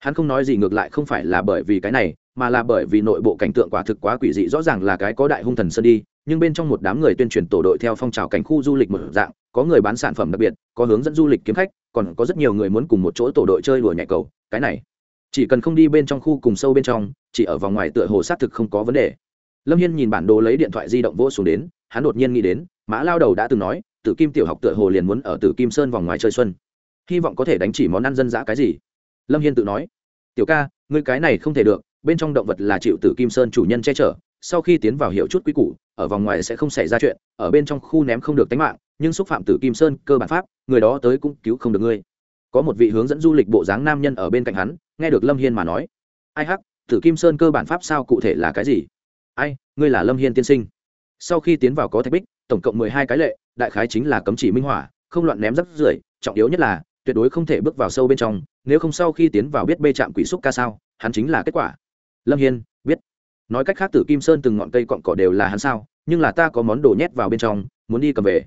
hắn không nói gì ngược lại không phải là bởi vì cái này, mà là bởi vì nội bộ cảnh tượng quả thực quá quỷ dị, rõ ràng là cái có đại hung thần sơn đi, nhưng bên trong một đám người tuyên truyền tổ đội theo phong trào cảnh khu du lịch một dạng, có người bán sản phẩm đặc biệt, có hướng dẫn du lịch kiếm khách, còn có rất nhiều người muốn cùng một chỗ tổ đội chơi đùa nhảy cầu, cái này. Chỉ cần không đi bên trong khu cùng sâu bên trong, chỉ ở vòng ngoài tựa hồ xác thực không có vấn đề. Lâm hiên nhìn bản đồ lấy điện thoại di động vỗ xuống đến, hắn đột nhiên nghĩ đến, mã lao đầu đã từng nói, tử kim tiểu học tựa hồ liền muốn ở tử kim sơn vòng ngoài chơi xuân. Hy vọng có thể đánh chỉ món ăn dân dã cái gì lâm hiên tự nói, tiểu ca, ngươi cái này không thể được, bên trong động vật là chịu tử kim sơn chủ nhân che chở, sau khi tiến vào hiệu chút quý củ, ở vòng ngoài sẽ không xảy ra chuyện, ở bên trong khu ném không được tính mạng, nhưng xúc phạm tử kim sơn cơ bản pháp, người đó tới cũng cứu không được ngươi. Có một vị hướng dẫn du lịch bộ dáng nam nhân ở bên cạnh hắn, nghe được lâm hiên mà nói, ai hắc, tử kim sơn cơ bản pháp sao cụ thể là cái gì? Ai, ngươi là lâm hiên tiên sinh. Sau khi tiến vào có thạch bích, tổng cộng mười hai cái lệ, đại khái chính là cấm chỉ minh hỏa, không loạn ném rắc rưởi, trọng yếu nhất là, tuyệt đối không thể bước vào sâu bên trong nếu không sau khi tiến vào biết bê chạm quỷ xúc ca sao, hắn chính là kết quả. Lâm hiên, biết. Nói cách khác, tử kim sơn từng ngọn cây cọn cỏ đều là hắn sao, nhưng là ta có món đồ nhét vào bên trong, muốn đi cầm về.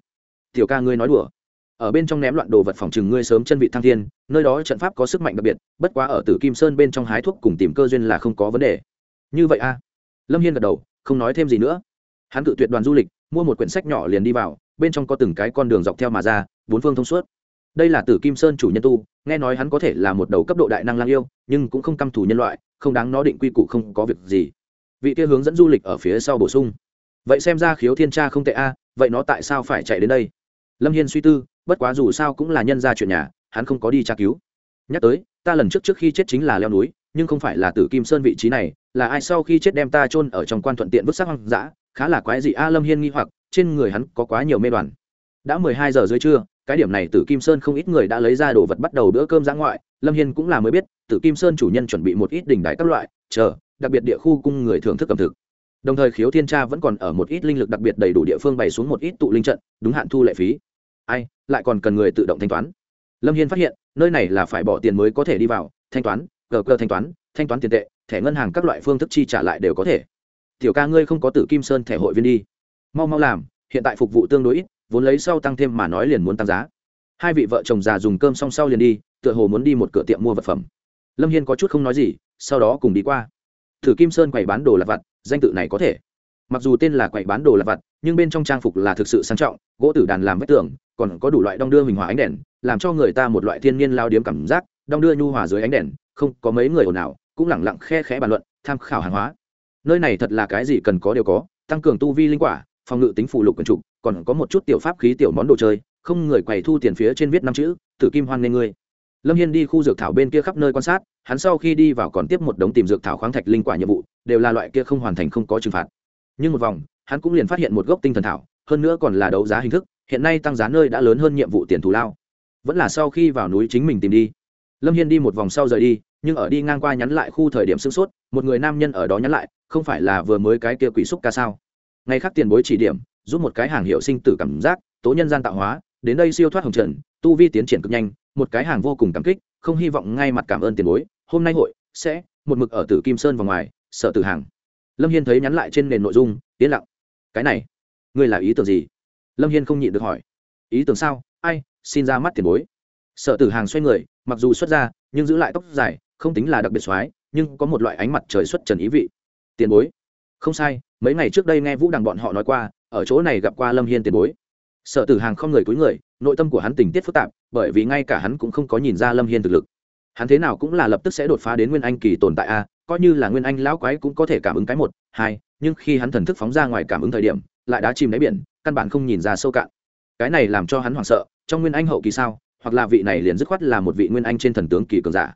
Tiểu ca ngươi nói đùa. Ở bên trong ném loạn đồ vật phòng chừng ngươi sớm chân vị thăng thiên, nơi đó trận pháp có sức mạnh đặc biệt, bất quá ở tử kim sơn bên trong hái thuốc cùng tìm cơ duyên là không có vấn đề. Như vậy a? À? lâm hiên gật đầu, không nói thêm gì nữa. Hắn cự tuyệt đoàn du lịch, mua một quyển sách nhỏ liền đi vào, bên trong có từng cái con đường dọc theo mà ra, bốn phương thông suốt đây là tử kim sơn chủ nhân tu, nghe nói hắn có thể là một đầu cấp độ đại năng lang yêu, nhưng cũng không căm thù nhân loại, không đáng nó định quy củ không có việc gì. Vị kia hướng dẫn du lịch ở phía sau bổ sung. Vậy xem ra khiếu thiên tra không tệ a, vậy nó tại sao phải chạy đến đây? Lâm hiên suy tư, bất quá dù sao cũng là nhân ra chuyện nhà, hắn không có đi tra cứu. Nhắc tới, ta lần trước trước khi chết chính là leo núi, nhưng không phải là tử kim sơn vị trí này, là ai sau khi chết đem ta chôn ở trong quan thuận tiện vứt xác hoang dã, khá là quái dị a, lâm hiên nghi hoặc, trên người hắn có quá nhiều mê đoàn. Đã mười hai giờ dưới trưa cái điểm này tử kim sơn không ít người đã lấy ra đồ vật bắt đầu bữa cơm giã ngoại, lâm hiên cũng là mới biết, tử kim sơn chủ nhân chuẩn bị một ít đỉnh đài các loại, chờ, đặc biệt địa khu cung người thưởng thức ẩm thực. Đồng thời khiếu thiên tra vẫn còn ở một ít linh lực đặc biệt đầy đủ địa phương bày xuống một ít tụ linh trận, đúng hạn thu lệ phí. Ai, lại còn cần người tự động thanh toán. Lâm hiên phát hiện, nơi này là phải bỏ tiền mới có thể đi vào, thanh toán, gờ cơ thanh toán thanh toán tiền tệ, thẻ ngân hàng các loại phương thức chi trả lại đều có thể. Tiểu ca ngươi không có tử kim sơn thẻ hội viên đi. Mau mau làm, hiện tại phục vụ tương đối ít vốn lấy sau tăng thêm mà nói liền muốn tăng giá. Hai vị vợ chồng già dùng cơm xong sau liền đi, tựa hồ muốn đi một cửa tiệm mua vật phẩm. Lâm hiên có chút không nói gì, sau đó cùng đi qua. Thử kim sơn quầy bán đồ lặt vặt, danh tự này có thể. Mặc dù tên là quầy bán đồ lặt vặt, nhưng bên trong trang phục là thực sự sang trọng, gỗ tử đàn làm vách tường, còn có đủ loại đong đưa hình hòa ánh đèn, làm cho người ta một loại thiên nhiên lao điếm cảm giác, đong đưa nhu hòa dưới ánh đèn, không có mấy người ồn ào, cũng lẳng lặng khe khẽ bàn luận, tham khảo hàng hóa. Nơi này thật là cái gì cần có đều có, tăng cường tu vi linh quả, phòng ngự tính phụ lục quần trục còn có một chút tiểu pháp khí tiểu món đồ chơi, không người quầy thu tiền phía trên viết năm chữ, tử kim hoan nên ngươi. Lâm hiên đi khu dược thảo bên kia khắp nơi quan sát, hắn sau khi đi vào còn tiếp một đống tìm dược thảo khoáng thạch linh quả nhiệm vụ, đều là loại kia không hoàn thành không có trừng phạt. Nhưng một vòng, hắn cũng liền phát hiện một gốc tinh thần thảo, hơn nữa còn là đấu giá hình thức, hiện nay tăng giá nơi đã lớn hơn nhiệm vụ tiền thù lao. Vẫn là sau khi vào núi chính mình tìm đi. Lâm hiên đi một vòng sau rời đi, nhưng ở đi ngang qua nhắn lại khu thời điểm sưng sốt, một người nam nhân ở đó nhắn lại, không phải là vừa mới cái kia quỷ xúc ca sao? Ngay khác tiền bối chỉ điểm giúp một cái hàng hiệu sinh tử cảm giác, tố nhân gian tạo hóa, đến đây siêu thoát hồng trần, tu vi tiến triển cực nhanh, một cái hàng vô cùng cảm kích, không hy vọng ngay mặt cảm ơn tiền bối, hôm nay hội sẽ một mực ở tử kim sơn và ngoài, sở tử hàng. Lâm hiên thấy nhắn lại trên nền nội dung, yên lặng. Cái này, ngươi là ý tưởng gì? Lâm hiên không nhịn được hỏi. Ý tưởng sao? Ai, xin ra mắt tiền bối. Sở tử hàng xoay người, mặc dù xuất ra, nhưng giữ lại tóc dài, không tính là đặc biệt x nhưng có một loại ánh mặt trời xuất trần ý vị. Tiền bối. Không sai, mấy ngày trước đây nghe vũ đằng bọn họ nói qua ở chỗ này gặp qua lâm hiên tiền bối. Sở tử hàng không người cuối người, nội tâm của hắn tình tiết phức tạp, bởi vì ngay cả hắn cũng không có nhìn ra lâm hiên thực lực. Hắn thế nào cũng là lập tức sẽ đột phá đến nguyên anh kỳ tồn tại a, coi như là nguyên anh lão quái cũng có thể cảm ứng cái một, hai, nhưng khi hắn thần thức phóng ra ngoài cảm ứng thời điểm, lại đã chìm đáy biển, căn bản không nhìn ra sâu cạn. Cái này làm cho hắn hoảng sợ, trong nguyên anh hậu kỳ sao, hoặc là vị này liền dứt khoát là một vị nguyên anh trên thần tướng kỳ cường giả.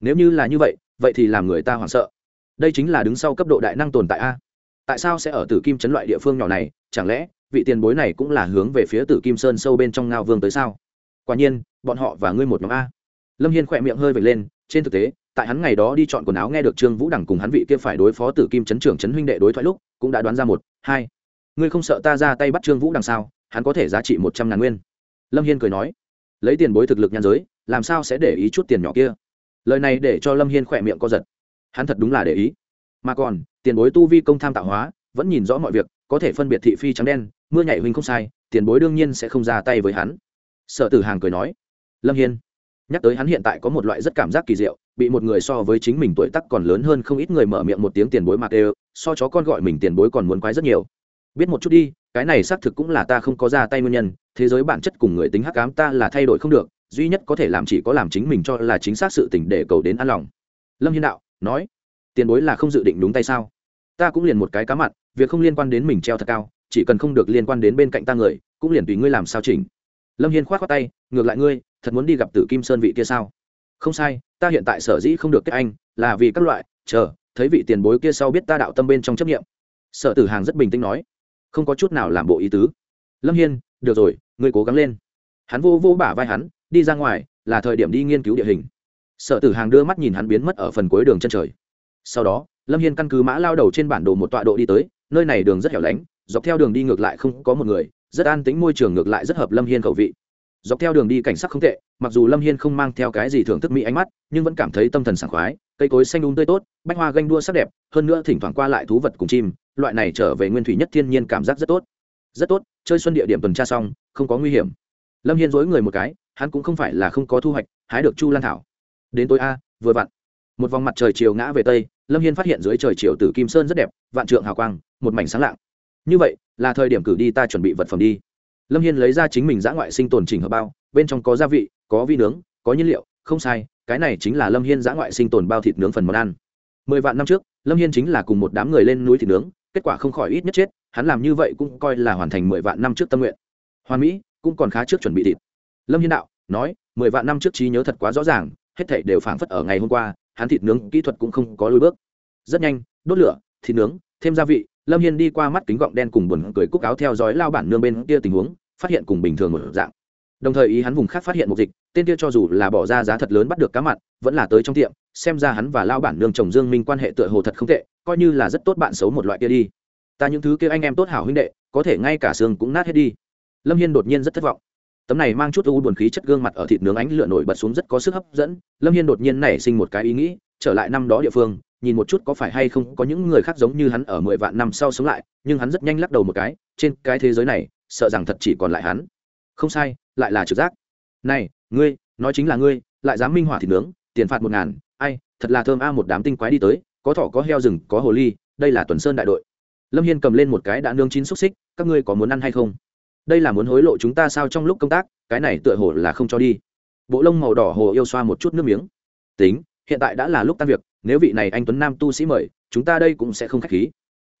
Nếu như là như vậy vậy thì làm người ta hoảng sợ. Đây chính là đứng sau cấp độ đại năng tồn tại a tại sao sẽ ở tử kim chấn loại địa phương nhỏ này? Chẳng lẽ vị tiền bối này cũng là hướng về phía tử kim sơn sâu bên trong ngao vương tới sao? Quả nhiên, bọn họ và ngươi một nhóm a. Lâm hiên khỏe miệng hơi vệt lên, trên thực tế, tại hắn ngày đó đi chọn quần áo nghe được trương vũ đằng cùng hắn vị kia phải đối phó tử kim chấn trưởng chấn huynh đệ đối thoại lúc, cũng đã đoán ra một, hai. Ngươi không sợ ta ra tay bắt trương vũ đằng sao? Hắn có thể giá trị một trăm ngàn nguyên. Lâm hiên cười nói. Lấy tiền bối thực lực nhan giới, làm sao sẽ để ý chút tiền nhỏ kia? Lời này để cho lâm hiên khỏe miệng co giật. Hắn thật đúng là để ý mà còn, tiền bối tu vi công tham tạo hóa, vẫn nhìn rõ mọi việc, có thể phân biệt thị phi trắng đen, mưa nhảy huynh không sai, tiền bối đương nhiên sẽ không ra tay với hắn. Sở tử hàng cười nói. Lâm hiên, nhắc tới hắn hiện tại có một loại rất cảm giác kỳ diệu, bị một người so với chính mình tuổi tắc còn lớn hơn không ít người mở miệng một tiếng tiền bối mặc đều so chó con gọi mình tiền bối còn muốn quái rất nhiều. Biết một chút đi, cái này xác thực cũng là ta không có ra tay nguyên nhân, thế giới bản chất cùng người tính hắc ám ta là thay đổi không được, duy nhất có thể làm chỉ có làm chính mình cho là chính xác sự tình để cầu đến an lòng. Lâm hiên đạo, nói tiền bối là không dự định đúng tay sao? Ta cũng liền một cái cá mặt việc không liên quan đến mình treo thật cao, chỉ cần không được liên quan đến bên cạnh ta người, cũng liền tùy ngươi làm sao chỉnh. Lâm hiên k h o á t khoác tay, ngược lại ngươi, thật muốn đi gặp tử kim sơn vị kia sao? Không sai, ta hiện tại sở dĩ không được kết anh, là vì các loại, chờ, thấy vị tiền bối kia sau biết ta đạo tâm bên trong chấp nghiệm sở tử hàng rất bình tĩnh nói, không có chút nào làm bộ ý tứ. Lâm hiên, được rồi, ngươi cố gắng lên. Hắn vô vô bả vai hắn, đi ra ngoài, là thời điểm đi nghiên cứu địa hình. Sở tử hàng đưa mắt nhìn hắn biến mất ở phần cuối đường chân trời sau đó, lâm hiên căn cứ mã lao đầu trên bản đồ một tọa độ đi tới, nơi này đường rất hẻo lánh, dọc theo đường đi ngược lại không có một người, rất an tính môi trường ngược lại rất hợp lâm hiên khẩu vị. Dọc theo đường đi cảnh sắc không tệ, mặc dù lâm hiên không mang theo cái gì thưởng thức mỹ ánh mắt, nhưng vẫn cảm thấy tâm thần sảng khoái, cây cối xanh đun um tươi tốt, bách hoa ganh đua sắc đẹp, hơn nữa thỉnh thoảng qua lại thú vật cùng chim, loại này trở về nguyên thủy nhất thiên nhiên cảm giác rất tốt. Rất tốt, chơi xuân địa điểm tuần tra xong, không có nguy hiểm. Lâm hiên dối người một cái, hắn cũng không phải là không có thu hoạch, hái được chu lan thảo. Đến tối a, vừa vặn. Một vòng mặt trời chiều ngã về tây lâm hiên phát hiện dưới trời chiều từ kim sơn rất đẹp, vạn trượng hào quang, một mảnh sáng lạng. Như vậy, là thời điểm cử đi ta chuẩn bị vật phẩm đi. Lâm hiên lấy ra chính mình giã ngoại sinh tồn trình hợp bao, bên trong có gia vị, có vi nướng, có nhiên liệu, không sai, cái này chính là lâm hiên giã ngoại sinh tồn bao thịt nướng phần món ăn. Mười vạn năm trước, lâm hiên chính là cùng một đám người lên núi thịt nướng, kết quả không khỏi ít nhất chết, hắn làm như vậy cũng coi là hoàn thành mười vạn năm trước tâm nguyện. Hoàn mỹ cũng còn khá trước chuẩn bị thịt. Lâm hiên đạo, nói, mười vạn năm trước trí nhớ thật quá rõ ràng, hết thảy đều phảng phất ở ngày hôm qua hắn thịt nướng kỹ thuật cũng không có lối bước. Rất nhanh, đốt lửa, thịt nướng, thêm gia vị, lâm hiên đi qua mắt kính gọng đen cùng buồn cười cúc áo theo dõi lao bản nương bên kia tình huống, phát hiện cùng bình thường một dạng. Đồng thời ý hắn vùng khác phát hiện một dịch, tên kia cho dù là bỏ ra giá thật lớn bắt được cá mặn, vẫn là tới trong tiệm, xem ra hắn và lao bản nương chồng dương minh quan hệ tựa hồ thật không tệ, coi như là rất tốt bạn xấu một loại kia đi. Ta những thứ kia anh em tốt hảo huynh đệ, có thể ngay cả xương cũng nát hết đi. Lâm hiên đột nhiên rất thất vọng tấm này mang chút u buồn khí chất gương mặt ở thịt nướng ánh lửa nổi bật xuống rất có sức hấp dẫn, lâm hiên đột nhiên nảy sinh một cái ý nghĩ, trở lại năm đó địa phương, nhìn một chút có phải hay không có những người khác giống như hắn ở mười vạn năm sau sống lại, nhưng hắn rất nhanh lắc đầu một cái, trên cái thế giới này, sợ rằng thật chỉ còn lại hắn. Không sai, lại là trực giác. Này, ngươi, nói chính là ngươi, lại dám minh hỏa thịt nướng, tiền phạt một ngàn, ai, thật là thơm a, một đám tinh quái đi tới, có thỏ, có heo rừng, có hồ ly, đây là tuần sơn đại đội. Lâm hiên cầm lên một cái đã nương chín xúc xích, các ngươi có muốn ăn hay không? Đây là muốn hối lộ chúng ta sao trong lúc công tác, cái này tựa hồ là không cho đi. Bộ lông màu đỏ hồ yêu xoa một chút nước miếng. Tính, hiện tại đã là lúc tan việc, nếu vị này anh tuấn nam tu sĩ mời, chúng ta đây cũng sẽ không k h á c h khí.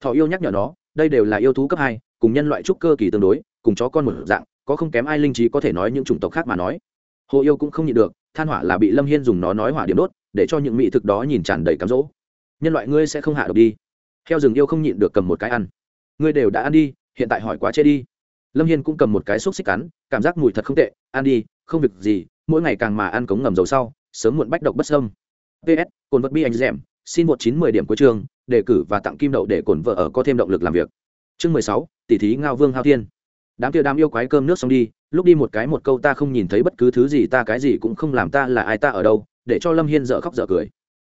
Thọ yêu nhắc nhở nó, đây đều là yêu thú cấp hai, cùng nhân loại trúc cơ kỳ tương đối, cùng chó con một dạng, có không kém ai linh trí có thể nói những chủng tộc khác mà nói. Hồ yêu cũng không nhịn được, than hỏa là bị lâm hiên dùng nó nói hỏa điểm đốt, để cho những mỹ thực đó nhìn tràn đầy cám rỗ nhân loại ngươi sẽ không hạ độc đi. Heo rừng yêu không nhịn được cầm một cái ăn. Ngươi đều đã ăn đi, hiện tại hỏi quá chê đi lâm hiên cũng cầm một cái xúc xích cắn, cảm giác mùi thật không tệ, ăn đi, không việc gì, mỗi ngày càng mà ăn cống ngầm dầu sau, sớm muộn bách độc bất sâm ps cồn vật bi anh dẻm xin một chín mười điểm cuối trường đề cử và tặng kim đậu để cồn vợ ở có thêm động lực làm việc. Chương mười sáu tỷ thí ngao vương hao thiên. Đám kia đám yêu quái cơm nước xong đi, lúc đi một cái một câu ta không nhìn thấy bất cứ thứ gì, ta cái gì cũng không làm ta là ai ta ở đâu, để cho lâm hiên dở khóc dở cười.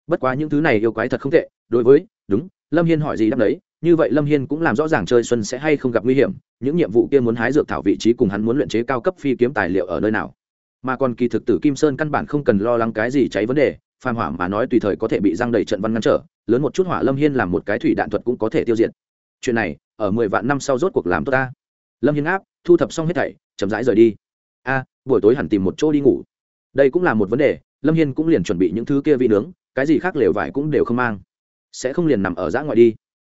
Bất quá những thứ này yêu quái thật không tệ, đối với, đúng, lâm hiên hỏi gì đáp đấy như vậy lâm hiên cũng làm rõ ràng chơi xuân sẽ hay không gặp nguy hiểm, những nhiệm vụ kia muốn hái dược thảo vị trí cùng hắn muốn luyện chế cao cấp phi kiếm tài liệu ở nơi nào. Mà còn kỳ thực tử kim sơn căn bản không cần lo lắng cái gì cháy vấn đề, phàm hỏa mà nói tùy thời có thể bị giang đầy trận văn ngăn trở, lớn một chút hỏa lâm hiên làm một cái thủy đạn thuật cũng có thể tiêu diệt. Chuyện này, ở mười vạn năm sau rốt cuộc làm tốt ta. Lâm hiên áp, thu thập xong hết thảy, chậm rãi rời đi. A, buổi tối hẳn tìm một chỗ đi ngủ. Đây cũng là một vấn đề, lâm hiên cũng liền chuẩn bị những thứ kia vị nướng, cái gì khác lều vải cũng đều không mang. Sẽ không liền nằm ở giã ngoại đi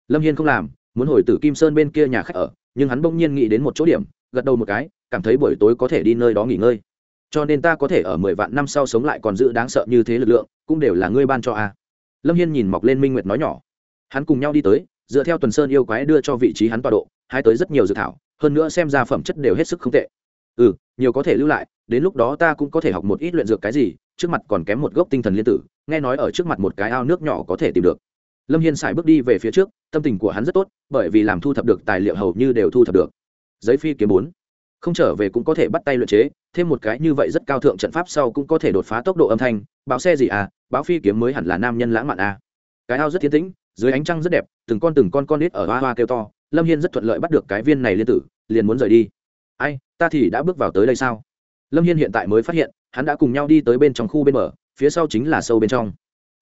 lâm hiên không làm, muốn hồi tử kim sơn bên kia nhà khách ở, nhưng hắn bỗng nhiên nghĩ đến một chỗ điểm, gật đầu một cái, cảm thấy buổi tối có thể đi nơi đó nghỉ ngơi. Cho nên ta có thể ở mười vạn năm sau sống lại còn giữ đáng sợ như thế lực lượng, cũng đều là ngươi ban cho a. Lâm hiên nhìn mọc lên minh nguyệt nói nhỏ. Hắn cùng nhau đi tới, dựa theo tuần sơn yêu quái đưa cho vị trí hắn tọa độ, hai tới rất nhiều dự thảo, hơn nữa xem ra phẩm chất đều hết sức không tệ. Ừ nhiều có thể lưu lại, đến lúc đó ta cũng có thể học một ít luyện dược cái gì, trước mặt còn kém một gốc tinh thần liên tử, nghe nói ở trước mặt một cái ao nước nhỏ có thể tìm được lâm hiên xài bước đi về phía trước tâm tình của hắn rất tốt bởi vì làm thu thập được tài liệu hầu như đều thu thập được. Giấy phi kiếm bốn. Không trở về cũng có thể bắt tay luyện chế thêm một cái như vậy rất cao thượng trận pháp sau cũng có thể đột phá tốc độ âm thanh. Báo xe gì à? Báo phi kiếm mới hẳn là nam nhân lãng mạn à. cái ao rất thiên tĩnh dưới ánh trăng rất đẹp từng con từng con con nít ở hoa hoa kêu to. Lâm hiên rất thuận lợi bắt được cái viên này liên tử liền muốn rời đi. Ai ta thì đã bước vào tới đây sao? Lâm hiên hiện tại mới phát hiện hắn đã cùng nhau đi tới bên trong khu bên mở, phía sau chính là sâu bên trong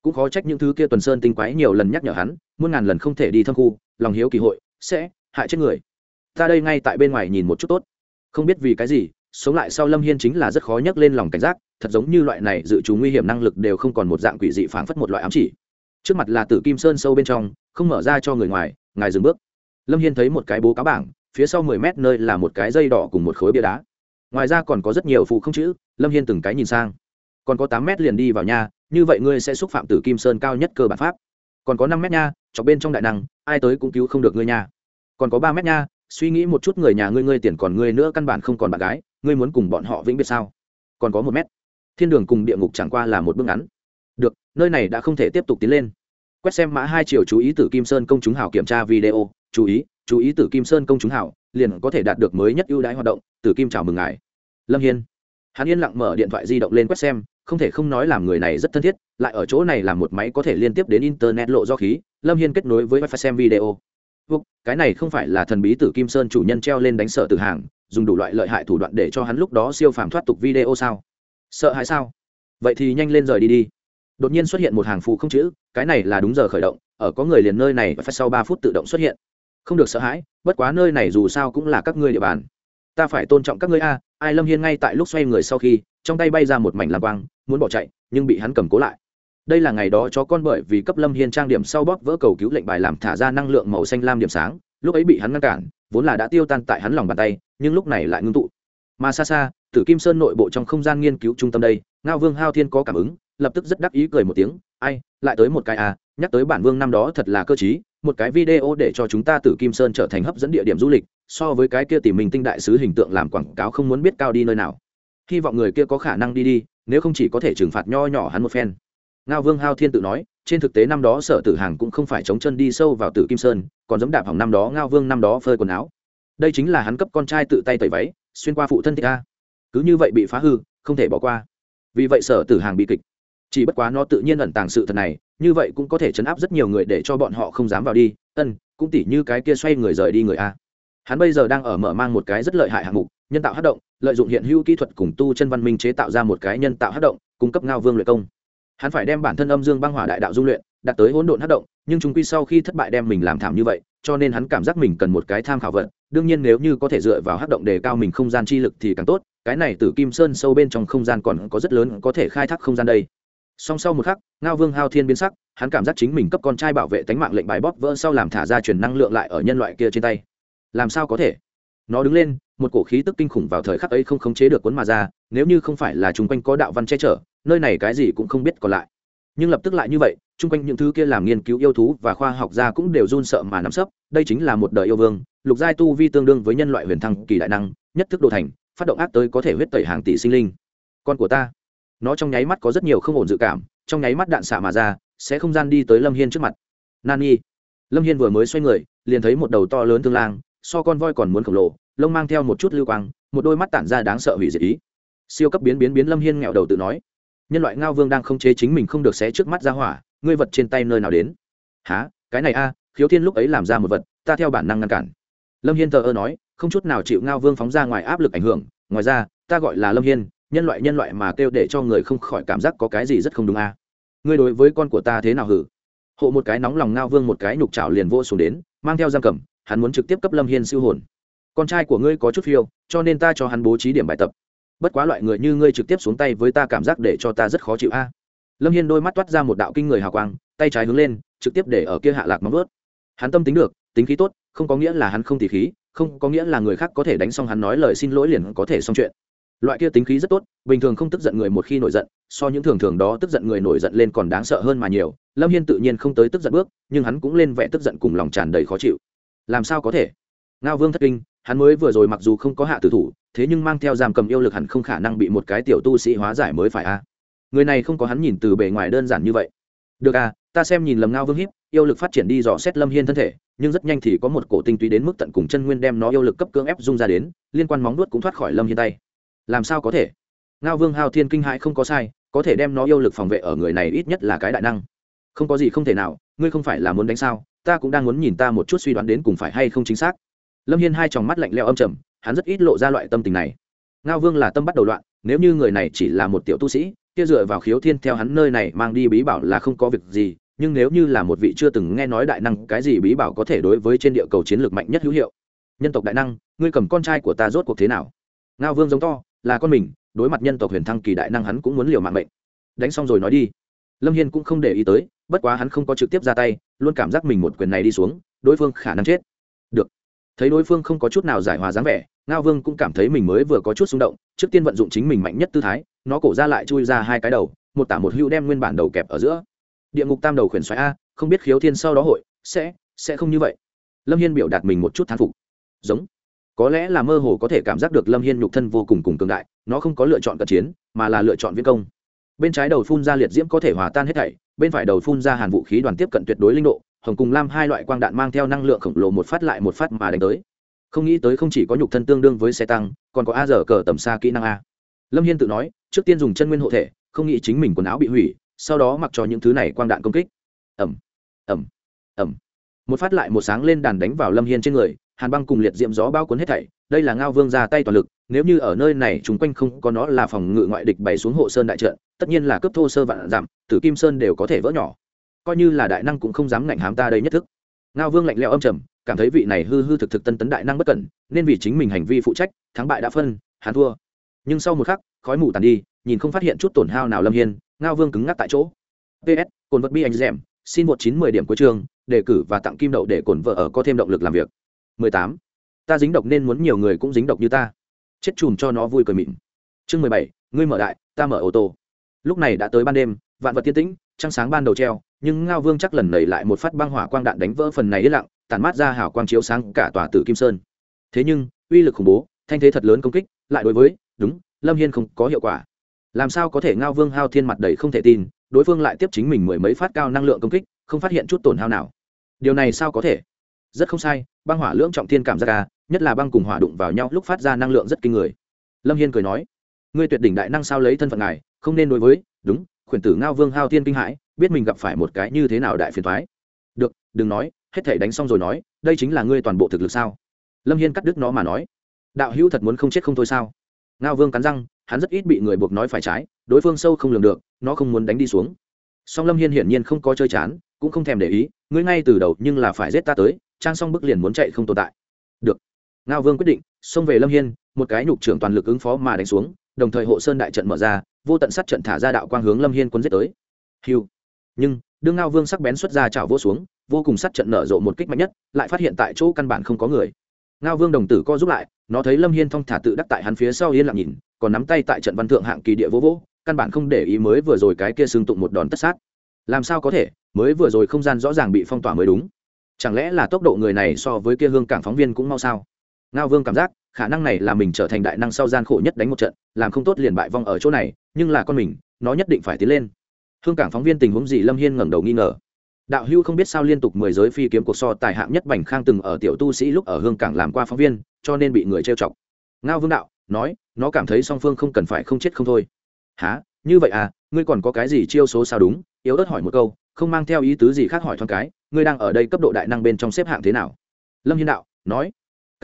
cũng khó trách những thứ kia tuần sơn tinh quái nhiều lần nhắc nhở hắn, muôn ngàn lần không thể đi thâm khu, lòng hiếu kỳ hội, sẽ hại chết người. Ta đây ngay tại bên ngoài nhìn một chút tốt. Không biết vì cái gì, sống lại sau lâm hiên chính là rất khó nhắc lên lòng cảnh giác, thật giống như loại này dự trù nguy hiểm năng lực đều không còn một dạng quỷ dị phảng phất một loại ám chỉ. Trước mặt là tử kim sơn sâu bên trong, không mở ra cho người ngoài, ngài dừng bước. Lâm hiên thấy một cái bố cáo bảng, phía sau mười mét nơi là một cái dây đỏ cùng một khối bia đá. Ngoài ra còn có rất nhiều phụ không chữ, lâm hiên từng cái nhìn sang. Còn có tám mét liền đi vào nhà như vậy ngươi sẽ xúc phạm tử kim sơn cao nhất cơ bản pháp. Còn có năm mét nha, chọc bên trong đại năng, ai tới cũng cứu không được ngươi nha. Còn có ba mét nha, suy nghĩ một chút người nhà ngươi ngươi tiền còn ngươi nữa, căn bản không còn bạn gái, ngươi muốn cùng bọn họ vĩnh biệt sao? Còn có một mét. Thiên đường cùng địa ngục chẳng qua là một bước ngắn. Được, nơi này đã không thể tiếp tục tiến lên. Quét xem mã hai chiều chú ý Tử kim sơn công chúng hào kiểm tra video, chú ý chú ý Tử kim sơn công chúng hào liền có thể đạt được mới nhất ưu đãi hoạt động, Tử kim chào mừng ngài. Lâm hiên. Hắn yên lặng mở điện thoại di động lên quét xem không thể không nói làm người này rất thân thiết lại ở chỗ này là một máy có thể liên tiếp đến internet lộ do khí lâm hiên kết nối với wifi xem video. Vục, cái này không phải là thần bí tử kim sơn chủ nhân treo lên đánh sợ từ hàng dùng đủ loại lợi hại thủ đoạn để cho hắn lúc đó siêu phàm thoát tục video sao? Sợ hãi sao? Vậy thì nhanh lên rời đi đi. Đột nhiên xuất hiện một hàng phụ không chữ cái này là đúng giờ khởi động ở có người liền nơi này và phải sau ba phút tự động xuất hiện. Không được sợ hãi bất quá nơi này dù sao cũng là các ngươi địa bàn. Ta phải tôn trọng các ngươi a ai lâm hiên ngay tại lúc xoay người sau khi trong tay bay ra một mảnh làm quang, muốn bỏ chạy, nhưng bị hắn cầm cố lại. Đây là ngày đó chó con bởi vì cấp lâm hiên trang điểm sau bóp vỡ cầu cứu lệnh bài làm thả ra năng lượng màu xanh lam điểm sáng, lúc ấy bị hắn ngăn cản, vốn là đã tiêu tan tại hắn lòng bàn tay, nhưng lúc này lại ngưng tụ. Mà xa xa, tử kim sơn nội bộ trong không gian nghiên cứu trung tâm đây, ngao vương hao thiên có cảm ứng, lập tức rất đắc ý cười một tiếng, ai, lại tới một cái à nhắc tới bản vương năm đó thật là cơ t một cái video để cho chúng ta tử kim sơn trở thành hấp dẫn địa điểm du lịch, so với cái kia tìm mình tinh đại sứ hình tượng làm quảng cáo không muốn biết cao đi nơi nào hy vọng người kia có khả năng đi đi, nếu không chỉ có thể trừng phạt nho nhỏ hắn một phen. Ngao vương hao thiên tự nói, trên thực tế năm đó sở tử hàng cũng không phải chống chân đi sâu vào tử kim sơn, còn giống đạp hỏng năm đó ngao vương năm đó phơi quần áo. Đây chính là hắn cấp con trai tự tay tẩy váy, xuyên qua phụ thân thích a. Cứ như vậy bị phá hư, không thể bỏ qua. Vì vậy sở tử hàng bị kịch. Chỉ bất quá nó tự nhiên ẩn tàng sự thật này, như vậy cũng có thể chấn áp rất nhiều người để cho bọn họ không dám vào đi. Ân, cũng tỉ như cái kia xoay người rời đi người a. Hắn bây giờ đang ở mở mang một cái rất lợi hại hạng mục nhân tạo hát động, lợi dụng hiện hữu kỹ thuật cùng tu chân văn minh chế tạo ra một cái nhân tạo hát động, cung cấp ngao vương luyện công. Hắn phải đem bản thân âm dương băng hỏa đại đạo dung luyện, đạt tới hỗn độn hát động, nhưng chúng quy sau khi thất bại đem mình làm thảm như vậy, cho nên hắn cảm giác mình cần một cái tham khảo vật. Đương nhiên nếu như có thể dựa vào hát động đề cao mình không gian chi lực thì càng tốt, cái này từ kim sơn sâu bên trong không gian còn có rất lớn có thể khai thác không gian đây. Song sau một khắc, ngao vương hao thiên biến sắc, hắn cảm giác chính mình cấp con trai bảo vệ tánh mạng lệnh bài bóp vỡ sau làm thả ra truyền năng lượng lại ở nhân loại kia trên tay. Làm sao có thể? Nó đứng lên một cổ khí tức kinh khủng vào thời khắc ấy không khống chế được cuốn mà ra, nếu như không phải là chung quanh có đạo văn che chở, nơi này cái gì cũng không biết còn lại. Nhưng lập tức lại như vậy, chung quanh những thứ kia làm nghiên cứu yêu thú và khoa học gia cũng đều run sợ mà nắm sấp, đây chính là một đời yêu vương, lục giai tu vi tương đương với nhân loại huyền thăng kỳ đại năng, nhất thức đồ thành, phát động ác tới có thể huyết tẩy hàng tỷ sinh linh. Con của ta, nó trong nháy mắt có rất nhiều không ổn dự cảm, trong nháy mắt đạn xạ mà ra, sẽ không gian đi tới lâm hiên trước mặt. Nani, lâm hiên vừa mới xoay người, liền thấy một đầu to lớn thương lang, so con voi còn muốn khổng lồ lông mang theo một chút lưu quang, một đôi mắt tản ra đáng sợ hủy diệt ý. Siêu cấp biến biến biến lâm hiên nghẹo đầu tự nói, nhân loại ngao vương đang không chế chính mình không được xé trước mắt ra hỏa, ngươi vật trên tay nơi nào đến? Há cái này a, khiếu thiên lúc ấy làm ra một vật, ta theo bản năng ngăn cản. Lâm hiên thờ ơ nói, không chút nào chịu ngao vương phóng ra ngoài áp lực ảnh hưởng, ngoài ra, ta gọi là lâm hiên, nhân loại nhân loại mà kêu để cho người không khỏi cảm giác có cái gì rất không đúng a. Ngươi đối với con của ta thế nào hử? Hộ một cái nóng lòng ngao vương một cái nhục trào liền vô xuống đến, mang theo giam cầm, hắn muốn trực tiếp cấp lâm hiên siêu hồn con trai của ngươi có chút phiêu, cho nên ta cho hắn bố trí điểm bài tập. Bất quá loại người như ngươi trực tiếp xuống tay với ta cảm giác để cho ta rất khó chịu a. Lâm hiên đôi mắt toát ra một đạo kinh người hào quang, tay trái hướng lên, trực tiếp để ở kia hạ lạc móng vớt hắn tâm tính được, tính khí tốt, không có nghĩa là hắn không tỉ khí, không có nghĩa là người khác có thể đánh xong hắn nói lời xin lỗi liền có thể xong chuyện. Loại kia tính khí rất tốt, bình thường không tức giận người một khi nổi giận, so những thường thường đó tức giận người nổi giận lên còn đáng sợ hơn mà nhiều. Lâm hiên tự nhiên không tới tức giận bước, nhưng hắn cũng lên vẻ tức giận cùng lòng tràn đầy khó chịu. Làm sao có thể? Ngao vương thất kinh hắn mới vừa rồi mặc dù không có hạ tử thủ, thế nhưng mang theo giam cầm yêu lực hẳn không khả năng bị một cái tiểu tu sĩ hóa giải mới phải a người này không có hắn nhìn từ bề ngoài đơn giản như vậy. Được à ta xem nhìn lầm ngao vương hiếp, yêu lực phát triển đi dò xét lâm hiên thân thể, nhưng rất nhanh thì có một cổ tinh túy đến mức tận cùng chân nguyên đem nó yêu lực cấp cưỡng ép dung ra đến, liên quan móng nuốt cũng thoát khỏi lâm hiên tay. Làm sao có thể? Ngao vương hao thiên kinh hãi không có sai, có thể đem nó yêu lực phòng vệ ở người này ít nhất là cái đại năng. Không có gì không thể nào, ngươi không phải là muốn đánh sao, ta cũng đang muốn nhìn ta một chút suy đoán đến cùng phải hay không chính xác lâm hiên hai tròng mắt lạnh leo âm trầm, hắn rất ít lộ ra loại tâm tình này. Ngao vương là tâm bắt đầu loạn, nếu như người này chỉ là một tiểu tu sĩ, kia dựa vào khiếu thiên theo hắn nơi này mang đi bí bảo là không có việc gì, nhưng nếu như là một vị chưa từng nghe nói đại năng, cái gì bí bảo có thể đối với trên địa cầu chiến lược mạnh nhất hữu hiệu? Nhân tộc đại năng, ngươi cầm con trai của ta rốt cuộc thế nào? Ngao vương giống to, là con mình, đối mặt nhân tộc huyền thăng kỳ đại năng hắn cũng muốn liều mạng mệnh. Đánh xong rồi nói đi. Lâm hiên cũng không để ý tới, bất quá hắn không có trực tiếp ra tay, luôn cảm giác mình một quyền này đi xuống, đối phương khả năng chết. Được thấy đối phương không có chút nào giải hòa dáng vẻ, ngao vương cũng cảm thấy mình mới vừa có chút xung động, trước tiên vận dụng chính mình mạnh nhất tư thái, nó cổ ra lại chui ra hai cái đầu, một tả một hữu đem nguyên bản đầu kẹp ở giữa. Địa ngục tam đầu khuyển xoáy a, không biết khiếu thiên sau đó hội, sẽ sẽ không như vậy. Lâm hiên biểu đạt mình một chút thán phục. Giống. Có lẽ là mơ hồ có thể cảm giác được lâm hiên nhục thân vô cùng cùng cường đại, nó không có lựa chọn cận chiến, mà là lựa chọn viễn công. Bên trái đầu phun ra liệt diễm có thể hòa tan hết thảy bên phải đầu phun ra hàn vũ khí đoàn tiếp cận tuyệt đối linh độ, hồng cùng lam hai loại quang đạn mang theo năng lượng khổng lồ một phát lại một phát mà đánh tới. Không nghĩ tới không chỉ có nhục thân tương đương với xe tăng, còn có a giờ cờ tầm xa kỹ năng a. Lâm hiên tự nói, trước tiên dùng chân nguyên hộ thể, không nghĩ chính mình quần áo bị hủy, sau đó mặc cho những thứ này quang đạn công kích. Ẩm ẩm ẩm một phát lại một sáng lên đàn đánh vào lâm hiên trên người, hàn băng cùng liệt diệm gió bao cuốn hết thảy, đây là ngao vương ra tay toàn lực nếu như ở nơi này chúng quanh không có nó là phòng ngự ngoại địch bày xuống hộ sơn đại trận, tất nhiên là cấp thô sơ vạn giảm tử kim sơn đều có thể vỡ nhỏ. Coi như là đại năng cũng không dám ngạnh hám ta đây nhất thức. Ngao vương lạnh lẽo âm trầm, cảm thấy vị này hư hư thực thực tân tấn đại năng bất cẩn, nên vì chính mình hành vi phụ trách, thắng bại đã phân, hắn thua. Nhưng sau một khắc, khói mù tàn đi, nhìn không phát hiện chút tổn hao nào lâm hiên, ngao vương cứng ngắc tại chỗ. Ps cồn vật bi anh rèm, xin một chín mười điểm cuối trường đề cử và tặng kim đậu để cồn vợ ở có thêm động lực làm việc. 18. ta dính độc nên muốn nhiều người cũng dính độc như ta chết chùm cho nó vui cười mịn. Chương mười bảy, ngươi mở đại, ta mở ô tô. Lúc này đã tới ban đêm, vạn vật tiên tĩnh, trăng sáng ban đầu treo, nhưng ngao vương chắc lần nảy lại một phát băng hỏa quang đạn đánh vỡ phần này yên lặng tàn mát ra hào quang chiếu sáng cả tòa tử kim sơn. Thế nhưng, uy lực khủng bố, thanh thế thật lớn công kích, lại đối với, đúng, lâm hiên không có hiệu quả. Làm sao có thể ngao vương hao thiên mặt đầy không thể tin, đối phương lại tiếp chính mình mười mấy phát cao năng lượng công kích, không phát hiện chút tổn hao nào. Điều này sao có thể? Rất không sai, băng hỏa lưỡng trọng thiên cảm giác ca nhất là băng cùng hỏa đụng vào nhau lúc phát ra năng lượng rất kinh người. Lâm hiên cười nói ngươi tuyệt đỉnh đại năng sao lấy thân phận này, không nên đối với đúng khuyển tử ngao vương hao thiên kinh hãi biết mình gặp phải một cái như thế nào đại phiền thoái được đừng nói hết thể đánh xong rồi nói đây chính là ngươi toàn bộ thực lực sao? Lâm hiên cắt đứt nó mà nói đạo hữu thật muốn không chết không thôi sao? Ngao vương cắn răng hắn rất ít bị người buộc nói phải trái đối phương sâu không lường được nó không muốn đánh đi xuống. Song lâm hiên hiển nhiên không có chơi chán cũng không thèm để ý ngươi ngay từ đầu nhưng là phải giết ta tới trang xong bức liền muốn chạy không tồn tại. Được ngao vương quyết định, xông về lâm hiên, một cái nhục trưởng toàn lực ứng phó mà đánh xuống, đồng thời hộ sơn đại trận mở ra, vô tận sát trận thả ra đạo quang hướng lâm hiên quân giết tới. Hiu. Nhưng, đương ngao vương sắc bén xuất ra chảo vô xuống, vô cùng sát trận nở rộ một kích mạnh nhất, lại phát hiện tại chỗ căn bản không có người. Ngao vương đồng tử co giúp lại, nó thấy lâm hiên thong thả tự đắc tại hắn phía sau yên lặng nhìn, còn nắm tay tại trận văn thượng hạng kỳ địa vô vỗ, căn bản không để ý mới vừa rồi cái kia xương tụng một đòn tất sát. Làm sao có thể, mới vừa rồi không gian rõ ràng bị phong tỏa mới đúng. Chẳng lẽ là tốc độ người này so với kia hương cảng phóng viên cũng mau sao? Ngao vương cảm giác, khả năng này là mình trở thành đại năng sau gian khổ nhất đánh một trận, làm không tốt liền bại vong ở chỗ này, nhưng là con mình, nó nhất định phải tiến lên. Hương cảng phóng viên tình huống gì lâm hiên ngẩng đầu nghi ngờ. Đạo hưu không biết sao liên tục mười giới phi kiếm cuộc so tài hạng nhất bành khang từng ở tiểu tu sĩ lúc ở hương cảng làm qua phóng viên, cho nên bị người trêu chọc. Ngao vương đạo, nói, nó cảm thấy song phương không cần phải không chết không thôi. Há như vậy à? Ngươi còn có cái gì chiêu số sao đúng? Yếu ớt hỏi một câu, không mang theo ý tứ gì khác hỏi thoáng cái, ngươi đang ở đây cấp độ đại năng bên trong xếp hạng thế nào? Lâm hiên đạo, nói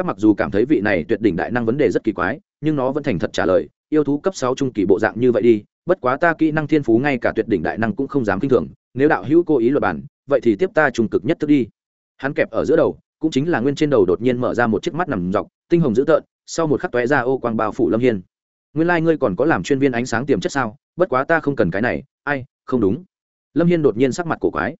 các mặc dù cảm thấy vị này tuyệt đỉnh đại năng vấn đề rất kỳ quái, nhưng nó vẫn thành thật trả lời, yêu thú cấp sáu trung kỳ bộ dạng như vậy đi, bất quá ta kỹ năng thiên phú ngay cả tuyệt đỉnh đại năng cũng không dám kinh thường, nếu đạo hữu cố ý luật bản, vậy thì tiếp ta trung cực nhất tức đi. Hắn kẹp ở giữa đầu, cũng chính là nguyên trên đầu đột nhiên mở ra một chiếc mắt nằm dọc, tinh hồng dữ tợn, sau một khắc tóe ra ô quang bao phủ lâm hiên. Nguyên lai、like、ngươi còn có làm chuyên viên ánh sáng tiềm chất sao, bất quá ta không cần cái này, ai, không đúng. Lâm hiên đột nhiên sắc mặt cổ quái.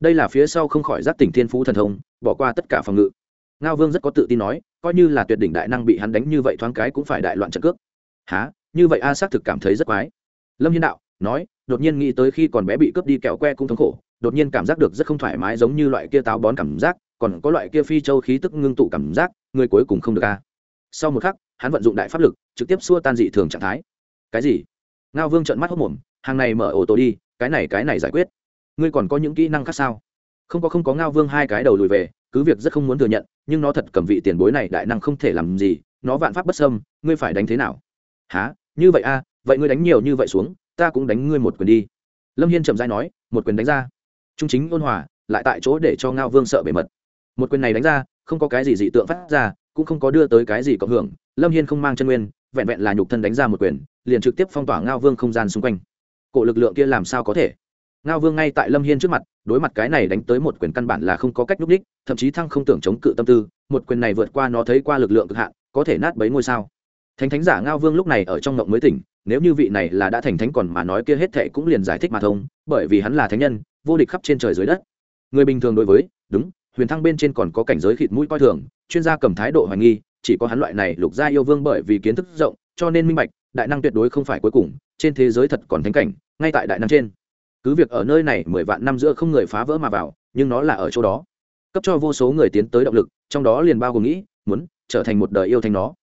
Đây là phía sau không khỏi giác tỉnh thiên phú thần thông, bỏ qua tất cả phòng ngự ngao vương rất có tự tin nói, coi như là tuyệt đỉnh đại năng bị hắn đánh như vậy thoáng cái cũng phải đại loạn trận cước. Há như vậy a xác thực cảm thấy rất quái. Lâm hiên đạo nói, đột nhiên nghĩ tới khi còn bé bị cướp đi kẹo que cũng thống khổ, đột nhiên cảm giác được rất không thoải mái giống như loại kia táo bón cảm giác, còn có loại kia phi châu khí tức ngưng tụ cảm giác, người cuối cùng không được a. Sau một khắc, hắn vận dụng đại pháp lực, trực tiếp xua tan dị thường trạng thái. Cái gì? Ngao vương trợn mắt hốc mồm, hàng này mở ô tô đi, cái này cái này giải quyết. Ngươi còn có những kỹ năng khác sao? Không có không có ngao vương hai cái đầu lùi về cứ việc rất không muốn thừa nhận, nhưng nó thật cầm vị tiền bối này đại năng không thể làm gì, nó vạn pháp bất xâm, ngươi phải đánh thế nào? Há như vậy a vậy ngươi đánh nhiều như vậy xuống, ta cũng đánh ngươi một quyền đi. Lâm hiên trầm dai nói, một quyền đánh ra. Trung chính ôn hòa, lại tại chỗ để cho ngao vương sợ bề mật. Một quyền này đánh ra, không có cái gì dị tượng phát ra, cũng không có đưa tới cái gì cộng hưởng. Lâm hiên không mang chân nguyên, vẹn vẹn là nhục thân đánh ra một quyền, liền trực tiếp phong tỏa ngao vương không gian xung quanh. Cổ lực lượng kia làm sao có thể? Ngao vương ngay tại lâm hiên trước mặt, đối mặt cái này đánh tới một quyền căn bản là không có cách núp đích, thậm chí thăng không tưởng chống cự tâm tư, một quyền này vượt qua nó thấy qua lực lượng cực hạn, có thể nát bấy ngôi sao. Thánh thánh giả ngao vương lúc này ở trong ngộng mới tỉnh, nếu như vị này là đã thành thánh còn mà nói kia hết thệ cũng liền giải thích mà thông, bởi vì hắn là thánh nhân, vô địch khắp trên trời dưới đất. Người bình thường đối với, đúng, huyền thăng bên trên còn có cảnh giới khịt mũi coi thường, chuyên gia cầm thái độ hoài nghi, chỉ có hắn loại này lục gia yêu vương bởi vì kiến thức rộng, cho nên minh bạch, đại năng tuyệt đối không phải cuối cùng, trên thế giới thật còn thánh cảnh, ngay tại đại năng trên cứ việc ở nơi này mười vạn năm giữa không người phá vỡ mà vào, nhưng nó là ở chỗ đó. Cấp cho vô số người tiến tới động lực, trong đó liền bao gồm nghĩ, muốn, trở thành một đời yêu thành nó.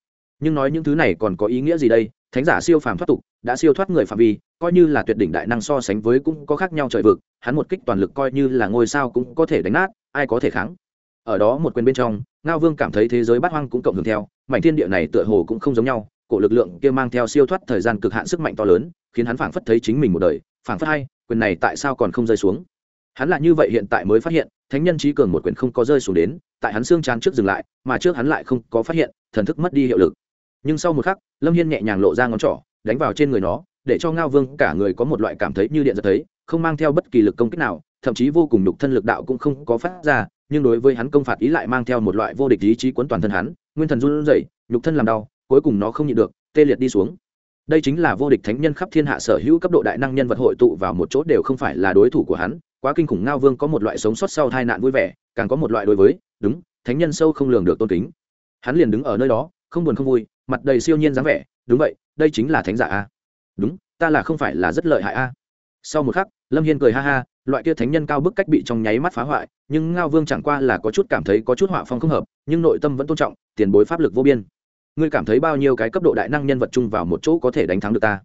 Nhưng nói những thứ này còn có ý nghĩa gì đây? Thánh giả siêu phàm thoát tục, đã siêu thoát người phạm vi, coi như là tuyệt đỉnh đại năng so sánh với cũng có khác nhau trời vực, hắn một kích toàn lực coi như là ngôi sao cũng có thể đánh nát, ai có thể kháng? Ở đó một quyền bên trong, ngao vương cảm thấy thế giới bát hoang cũng cộng hưởng theo, mảnh thiên địa này tựa hồ cũng không giống nhau, cổ lực lượng kia mang theo siêu thoát thời gian cực hạn sức mạnh to lớn, khiến hắn phảng phất thấy chính mình một đời, phảng phất hay quyền này tại sao còn không rơi xuống? Hắn là như vậy hiện tại mới phát hiện, thánh nhân trí cường một quyền không có rơi xuống đến, tại hắn xương chán trước dừng lại, mà trước hắn lại không có phát hiện, thần thức mất đi hiệu lực. Nhưng sau một khắc, lâm hiên nhẹ nhàng lộ ra ngón trỏ, đánh vào trên người nó, để cho ngao vương cả người có một loại cảm thấy như điện giật thấy, không mang theo bất kỳ lực công kích nào, thậm chí vô cùng đục thân lực đạo cũng không có phát ra, nhưng đối với hắn công phạt ý lại mang theo một loại vô địch ý chí quấn toàn thân hắn, nguyên thần run rẩy, nhục thân làm đau, cuối cùng nó không nhịn được, tê liệt đi xuống đây chính là vô địch thánh nhân khắp thiên hạ sở hữu cấp độ đại năng nhân vật hội tụ vào một chỗ đều không phải là đối thủ của hắn, quá kinh khủng ngao vương có một loại sống sót sau tai nạn vui vẻ, càng có một loại đối với, đúng, thánh nhân sâu không lường được tôn kính. Hắn liền đứng ở nơi đó, không buồn không vui, mặt đầy siêu nhiên dáng vẻ, đúng vậy, đây chính là thánh giả a. Đúng, ta là không phải là rất lợi hại a. Sau một khắc, lâm hiên cười ha ha, loại kia thánh nhân cao bức cách bị trong nháy mắt phá hoại, nhưng ngao vương chẳng qua là có chút cảm thấy có chút họa phong không hợp, nhưng nội tâm vẫn tôn trọng, tiền bối pháp lực vô biên ngươi cảm thấy bao nhiêu cái cấp độ đại năng nhân vật chung vào một chỗ có thể đánh thắng được ta?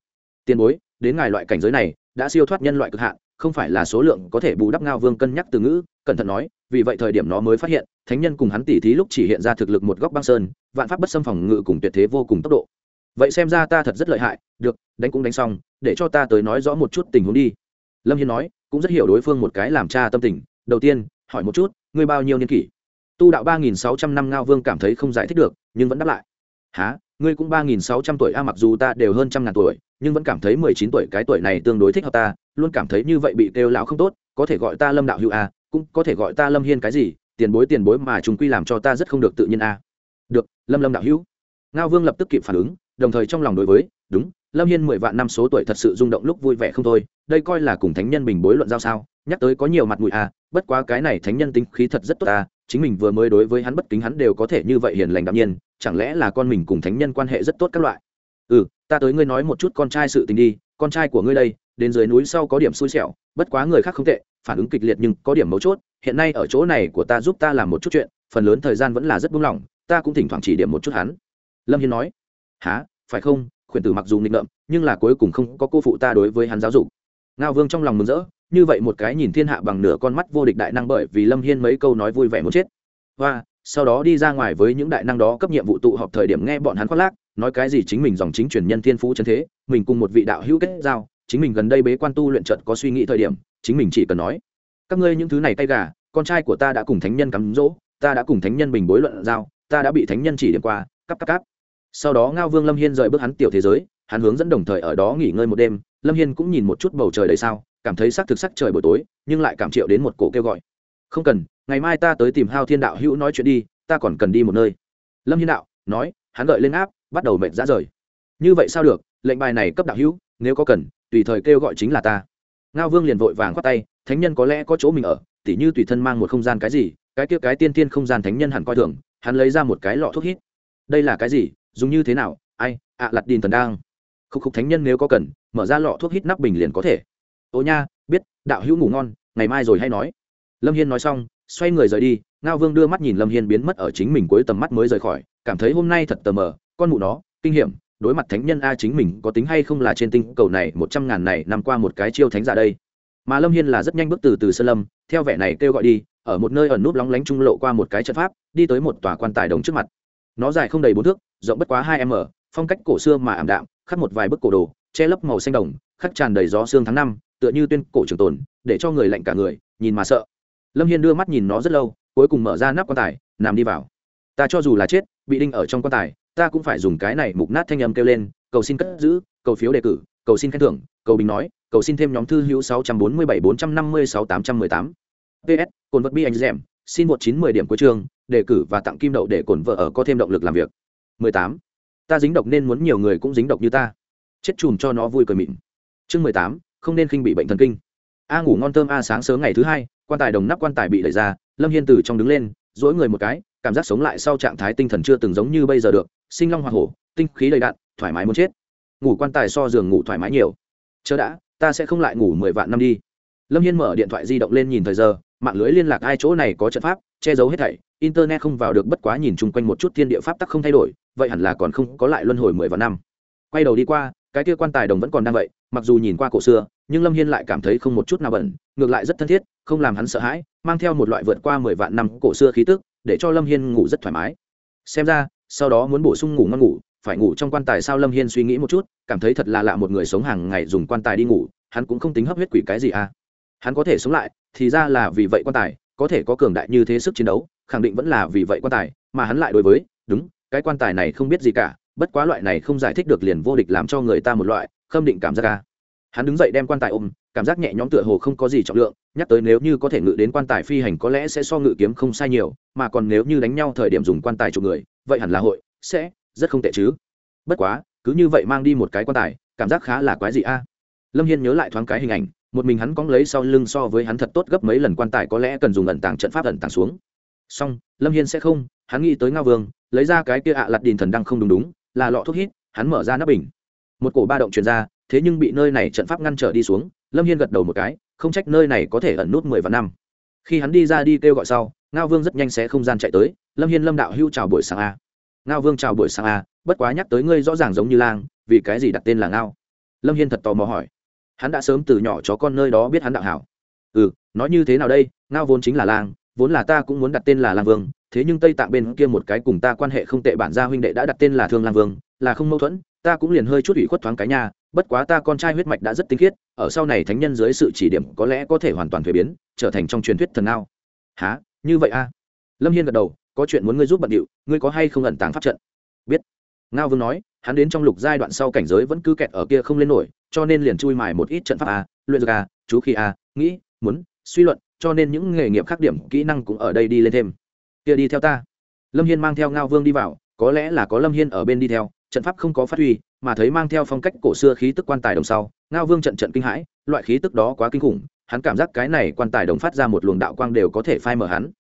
Tiền bối, đến ngài loại cảnh giới này, đã siêu thoát nhân loại cực hạn, không phải là số lượng có thể bù đắp ngao vương cân nhắc từ ngữ, cẩn thận nói, vì vậy thời điểm nó mới phát hiện, thánh nhân cùng hắn tỉ thí lúc chỉ hiện ra thực lực một góc băng sơn, vạn pháp bất xâm phòng ngự cùng tuyệt thế vô cùng tốc độ. Vậy xem ra ta thật rất lợi hại, được, đánh cũng đánh xong, để cho ta tới nói rõ một chút tình huống đi. Lâm hiên nói, cũng rất hiểu đối phương một cái làm cha tâm tình, đầu tiên, hỏi một chút, ngươi bao nhiêu niên kỷ? Tu đạo ba nghìn sáu trăm năm ngao vương cảm thấy không giải thích được, nhưng vẫn đáp lại há ngươi cũng ba nghìn sáu trăm tuổi a, mặc dù ta đều hơn trăm ngàn tuổi, nhưng vẫn cảm thấy mười chín tuổi cái tuổi này tương đối thích hợp ta, luôn cảm thấy như vậy bị kêu lão không tốt, có thể gọi ta lâm đạo hữu a, cũng có thể gọi ta lâm hiên cái gì, tiền bối tiền bối mà chúng quy làm cho ta rất không được tự nhiên a. Được, lâm lâm đạo hữu. Ngao vương lập tức kịp phản ứng, đồng thời trong lòng đối với, đúng, lâm hiên mười vạn năm số tuổi thật sự rung động lúc vui vẻ không thôi, đây coi là cùng thánh nhân bình bối luận giao sao, nhắc tới có nhiều mặt mũi à bất quá cái này thánh nhân tính khí thật rất tốt à chính mình vừa mới đối với hắn bất kính hắn đều có thể như vậy hiền lành đạm nhiên, chẳng lẽ là con mình cùng thánh nhân quan hệ rất tốt các loại? Ừ ta tới ngươi nói một chút con trai sự tình đi, con trai của ngươi đây, đến dưới núi sau có điểm xui xẻo, bất quá người khác không tệ, phản ứng kịch liệt nhưng có điểm mấu chốt, hiện nay ở chỗ này của ta giúp ta làm một chút chuyện, phần lớn thời gian vẫn là rất buông lỏng, ta cũng thỉnh thoảng chỉ điểm một chút hắn. Lâm hiên nói. Há phải không? Khuyển tử mặc dù nghịch ngợm, nhưng là cuối cùng không có cô phụ ta đối với hắn giáo dục. Ngao vương trong lòng mừng rỡ như vậy một cái nhìn thiên hạ bằng nửa con mắt vô địch đại năng bởi vì lâm hiên mấy câu nói vui vẻ muốn chết. Và sau đó đi ra ngoài với những đại năng đó cấp nhiệm vụ tụ họp thời điểm nghe bọn hắn khoác lác, nói cái gì chính mình dòng chính truyền nhân thiên phú chân thế, mình cùng một vị đạo hữu kết giao, chính mình gần đây bế quan tu luyện trận có suy nghĩ thời điểm, chính mình chỉ cần nói, các ngươi những thứ này tay gà, con trai của ta đã cùng thánh nhân cắm rỗ, ta đã cùng thánh nhân bình bối luận giao, ta đã bị thánh nhân chỉ điểm qua, cắp cắp cắp. Sau đó ngao vương lâm hiên rời bước hắn tiểu thế giới, hắn hướng dẫn đồng thời ở đó nghỉ ngơi một đêm, lâm hiên cũng nhìn một chút bầu trời đầy sao cảm thấy sắc thực sắc trời buổi tối nhưng lại cảm triệu đến một cổ kêu gọi. Không cần ngày mai ta tới tìm hao thiên đạo hữu nói chuyện đi ta còn cần đi một nơi. Lâm hiên đạo nói hắn gợi lên áp bắt đầu mệt ra rời. Như vậy sao được lệnh bài này cấp đạo hữu nếu có cần tùy thời kêu gọi chính là ta. Ngao vương liền vội vàng khoát tay thánh nhân có lẽ có chỗ mình ở tỉ như tùy thân mang một không gian cái gì cái kia cái tiên tiên không gian thánh nhân hẳn coi thường hắn lấy ra một cái lọ thuốc hít. Đây là cái gì dùng như thế nào ai ạ à, lặt đìn thần đang. Khúc khúc thánh nhân nếu có cần mở ra lọ thuốc hít nắp bình liền có thể ô nha, biết, đạo hữu ngủ ngon, ngày mai rồi hay nói. Lâm hiên nói xong, xoay người rời đi, ngao vương đưa mắt nhìn lâm hiên biến mất ở chính mình cuối tầm mắt mới rời khỏi, cảm thấy hôm nay thật tờ mờ, con mụ nó, kinh hiểm, đối mặt thánh nhân a chính mình có tính hay không là trên tinh cầu này, một trăm ngàn này nằm qua một cái chiêu thánh giả đây. Mà lâm hiên là rất nhanh bước từ từ sơn lâm, theo vẻ này kêu gọi đi, ở một nơi ẩn núp lóng lánh trung lộ qua một cái trận pháp, đi tới một tòa quan tài đồng trước mặt. Nó dài không đầy bốn thước, rộng bất quá hai m, phong cách cổ xưa mà ảm đạm, khắc một vài bức cổ đồ, che lấp màu xanh đồng, khắc tràn đầy gió xương tháng năm tựa như tuyên cổ trường tồn, để cho người lạnh cả người, nhìn mà sợ. Lâm hiên đưa mắt nhìn nó rất lâu, cuối cùng mở ra nắp quan tài, nằm đi vào. Ta cho dù là chết, bị đinh ở trong quan tài, ta cũng phải dùng cái này mục nát thanh âm kêu lên, cầu xin cất giữ, cầu phiếu đề cử, cầu xin khen thưởng, cầu bình nói, cầu xin thêm nhóm thư hữu sáu trăm bốn mươi bảy bốn trăm năm mươi sáu tám trăm mười tám. Ps cồn vật bi anh dẻm xin một chín mười điểm cuối chương, đề cử và tặng kim đậu để cổn vợ ở có thêm động lực làm việc. Mười tám, ta dính độc nên muốn nhiều người cũng dính độc như ta. Chết chùm cho nó vui cười mịn. Chương mười tám không nên khinh bị bệnh thần kinh. A ngủ ngon thơm a sáng sớm ngày thứ hai, quan tài đồng nắp quan tài bị đẩy ra, lâm hiên từ trong đứng lên dỗi người một cái, cảm giác sống lại sau trạng thái tinh thần chưa từng giống như bây giờ được, sinh long hoa hổ, tinh khí đầy đạn, thoải mái muốn chết. Ngủ quan tài so giường ngủ thoải mái nhiều. Chớ đã, ta sẽ không lại ngủ mười vạn năm đi. Lâm hiên mở điện thoại di động lên nhìn thời giờ, mạng lưới liên lạc ai chỗ này có trận pháp, che giấu hết thảy, internet không vào được bất quá nhìn chung quanh một chút thiên địa pháp tắc không thay đổi, vậy hẳn là còn không có lại luân hồi mười vạn năm. Quay đầu đi qua, cái kia quan tài đồng vẫn còn đang vậy mặc dù nhìn qua cổ xưa, nhưng lâm hiên lại cảm thấy không một chút nào bẩn, ngược lại rất thân thiết, không làm hắn sợ hãi, mang theo một loại vượt qua mười vạn năm cổ xưa khí tức, để cho lâm hiên ngủ rất thoải mái. Xem ra, sau đó muốn bổ sung ngủ ngon ngủ, phải ngủ trong quan tài sao lâm hiên suy nghĩ một chút, cảm thấy thật là lạ một người sống hàng ngày dùng quan tài đi ngủ, hắn cũng không tính hấp huyết quỷ cái gì à. Hắn có thể sống lại, thì ra là vì vậy quan tài, có thể có cường đại như thế sức chiến đấu, khẳng định vẫn là vì vậy quan tài, mà hắn lại đối với, đúng, cái quan tài này không biết gì cả, bất quá loại này không giải thích được liền vô địch làm cho người ta một loại khâm định cảm giác ca. Hắn đứng dậy đem quan tài ôm, cảm giác nhẹ nhõm tựa hồ không có gì trọng lượng, nhắc tới nếu như có thể ngự đến quan tài phi hành có lẽ sẽ so ngự kiếm không sai nhiều, mà còn nếu như đánh nhau thời điểm dùng quan tài chụp người, vậy hẳn là hội sẽ rất không tệ chứ. Bất quá, cứ như vậy mang đi một cái quan tài, cảm giác khá là quái dị a. Lâm hiên nhớ lại thoáng cái hình ảnh, một mình hắn cóng lấy sau lưng so với hắn thật tốt gấp mấy lần quan tài có lẽ cần dùng ẩn tàng trận pháp ẩn tàng xuống. Song lâm hiên sẽ không, hắn nghĩ tới ngao vương, lấy ra cái kia ạ à lặt đìn thần đăng không đúng đúng, là lọ thuốc hít, hắn mở ra nắp bình một cổ ba động truyền ra, thế nhưng bị nơi này trận pháp ngăn trở đi xuống, lâm hiên gật đầu một cái, không trách nơi này có thể ẩn nút mười vạn năm. Khi hắn đi ra đi kêu gọi sau, ngao vương rất nhanh sẽ không gian chạy tới, lâm hiên lâm đạo hưu chào buổi sáng a. Ngao vương chào buổi sáng a, bất quá nhắc tới ngươi rõ ràng giống như lang, vì cái gì đặt tên là ngao? Lâm hiên thật tò mò hỏi. Hắn đã sớm từ nhỏ chó con nơi đó biết hắn đạo hảo. Ừ nói như thế nào đây, ngao vốn chính là lang, vốn là ta cũng muốn đặt tên là lang vương, thế nhưng tây tạng bên kia một cái cùng ta quan hệ không tệ bản gia huynh đệ đã đặt tên là thương lang vương, là không mâu thuẫn ta cũng liền hơi chút ủy khuất thoáng cái nha, bất quá ta con trai huyết mạch đã rất tinh khiết ở sau này thánh nhân dưới sự chỉ điểm có lẽ có thể hoàn toàn thuế biến trở thành trong truyền thuyết thần ao. há như vậy a à? lâm hiên gật đầu có chuyện muốn ngươi giúp bận điệu ngươi có hay không ẩn tàng pháp trận? Biết. Ngao vương nói hắn đến trong lục giai đoạn sau cảnh giới vẫn cứ kẹt ở kia không lên nổi cho nên liền chui mài một ít trận pháp a luyện dược a chú khi a à, nghĩ muốn suy luận cho nên những nghề nghiệp khác điểm kỹ năng cũng ở đây đi lên thêm. Kia đi theo ta. Lâm hiên mang theo ngao vương đi vào có lẽ là có lâm hiên ở bên đi theo trận pháp không có phát huy, mà thấy mang theo phong cách cổ xưa khí tức quan tài đồng sau, ngao vương trận trận kinh hãi, loại khí tức đó quá kinh khủng, hắn cảm giác cái này quan tài đồng phát ra một luồng đạo quang đều có thể phai mở hắn.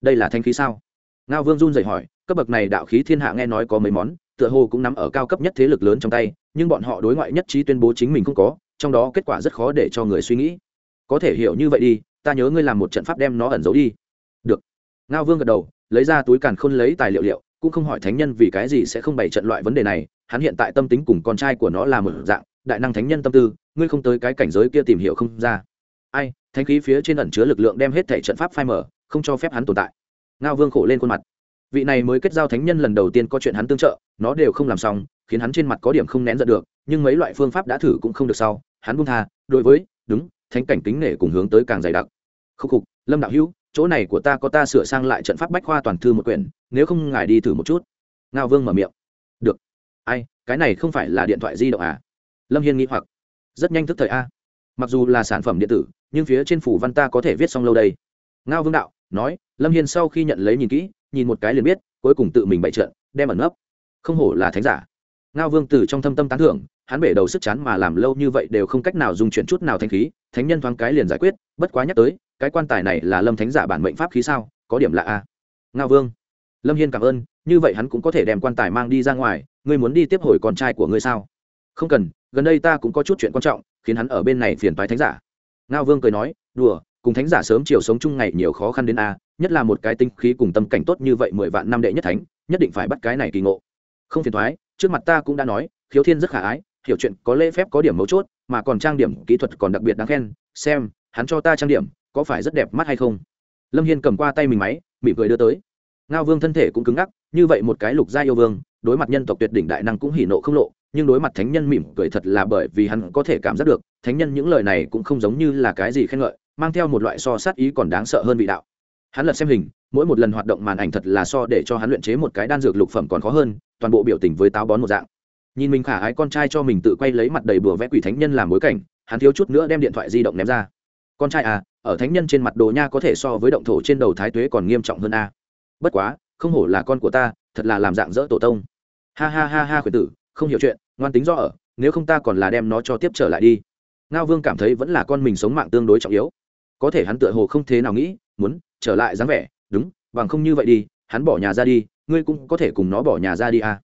Đây là thanh khí sao? Ngao vương run dậy hỏi, cấp bậc này đạo khí thiên hạ nghe nói có mấy món, tựa hồ cũng nằm ở cao cấp nhất thế lực lớn trong tay, nhưng bọn họ đối ngoại nhất trí tuyên bố chính mình không có, trong đó kết quả rất khó để cho người suy nghĩ. Có thể hiểu như vậy đi, ta nhớ ngươi làm một trận pháp đem nó ẩn giấu đi. Được. Ngao vương gật đầu, lấy ra túi càn khôn lấy tài liệu liệu cũng không hỏi thánh nhân vì cái gì sẽ không bày trận loại vấn đề này, hắn hiện tại tâm tính cùng con trai của nó là một dạng, đại năng thánh nhân tâm tư, ngươi không tới cái cảnh giới kia tìm hiểu không ra. Ai, thánh khí phía trên ẩn chứa lực lượng đem hết thể trận pháp phai mở không cho phép hắn tồn tại. Ngao vương khổ lên khuôn mặt. Vị này mới kết giao thánh nhân lần đầu tiên có chuyện hắn tương trợ, nó đều không làm xong, khiến hắn trên mặt có điểm không nén giận được, nhưng mấy loại phương pháp đã thử cũng không được sau, hắn buông tha, đối với, đúng, thánh cảnh kính nể cùng hướng tới càng dày đặc. Khúc khục, lâm đạo hữu chỗ này của ta có ta sửa sang lại trận pháp bách khoa toàn thư một quyển, nếu không ngài đi thử một chút. Ngao vương mở miệng. Được. Ai, cái này không phải là điện thoại di động à? Lâm hiên nghĩ hoặc. Rất nhanh thức thời a. Mặc dù là sản phẩm điện tử, nhưng phía trên phủ văn ta có thể viết xong lâu đây. Ngao vương đạo, nói, lâm hiên sau khi nhận lấy nhìn kỹ, nhìn một cái liền biết, cuối cùng tự mình bày trận, đem ẩn nấp. Không hổ là thánh giả. Ngao vương từ trong thâm tâm tán thưởng hắn bể đầu sức chán mà làm lâu như vậy đều không cách nào dùng chuyển chút nào thanh khí, thánh nhân thoáng cái liền giải quyết, bất quá nhắc tới, cái quan tài này là lâm thánh giả bản mệnh pháp khí sao, có điểm lạ a à? ngao vương, lâm hiên cảm ơn, như vậy hắn cũng có thể đem quan tài mang đi ra ngoài, ngươi muốn đi tiếp hồi con trai của ngươi sao? Không cần, gần đây ta cũng có chút chuyện quan trọng, khiến hắn ở bên này phiền toái thánh giả. Ngao vương cười nói, đùa, cùng thánh giả sớm chiều sống chung ngày nhiều khó khăn đến a, nhất là một cái tinh khí cùng tâm cảnh tốt như vậy mười vạn năm đệ nhất thánh, nhất định phải bắt cái này kỳ ngộ. Không phiền thoái trước mặt ta cũng đã nói, khiếu thiên rất khả ái hiểu chuyện có lễ phép có điểm mấu chốt, mà còn trang điểm kỹ thuật còn đặc biệt đáng khen, xem, hắn cho ta trang điểm, có phải rất đẹp mắt hay không? Lâm hiên cầm qua tay mình máy, mỉm cười đưa tới. Ngao vương thân thể cũng cứng ngắc, như vậy một cái lục gia yêu vương, đối mặt nhân tộc tuyệt đỉnh đại năng cũng hỉ nộ không lộ, nhưng đối mặt thánh nhân mỉm cười thật là bởi vì hắn có thể cảm giác được, thánh nhân những lời này cũng không giống như là cái gì khen ngợi, mang theo một loại so sát ý còn đáng sợ hơn vị đạo. Hắn lật xem hình, mỗi một lần hoạt động màn ảnh thật là so để cho hắn luyện chế một cái đan dược lục phẩm còn khó hơn, toàn bộ biểu tình với táo bón một dạng nhìn mình khả ái con trai cho mình tự quay lấy mặt đầy bừa vẽ quỷ thánh nhân làm bối cảnh, hắn thiếu chút nữa đem điện thoại di động ném ra. Con trai à ở thánh nhân trên mặt đồ nha có thể so với động thổ trên đầu thái tuế còn nghiêm trọng hơn a. Bất quá, không hổ là con của ta, thật là làm dạng dỡ tổ tông. Ha ha ha ha khuyển tử, không hiểu chuyện, ngoan tính do ở, nếu không ta còn là đem nó cho tiếp trở lại đi. Ngao vương cảm thấy vẫn là con mình sống mạng tương đối trọng yếu. Có thể hắn tựa hồ không thế nào nghĩ, muốn trở lại dáng vẻ, đúng, bằng không như vậy đi, hắn bỏ nhà ra đi, ngươi cũng có thể cùng nó bỏ nhà ra đi à.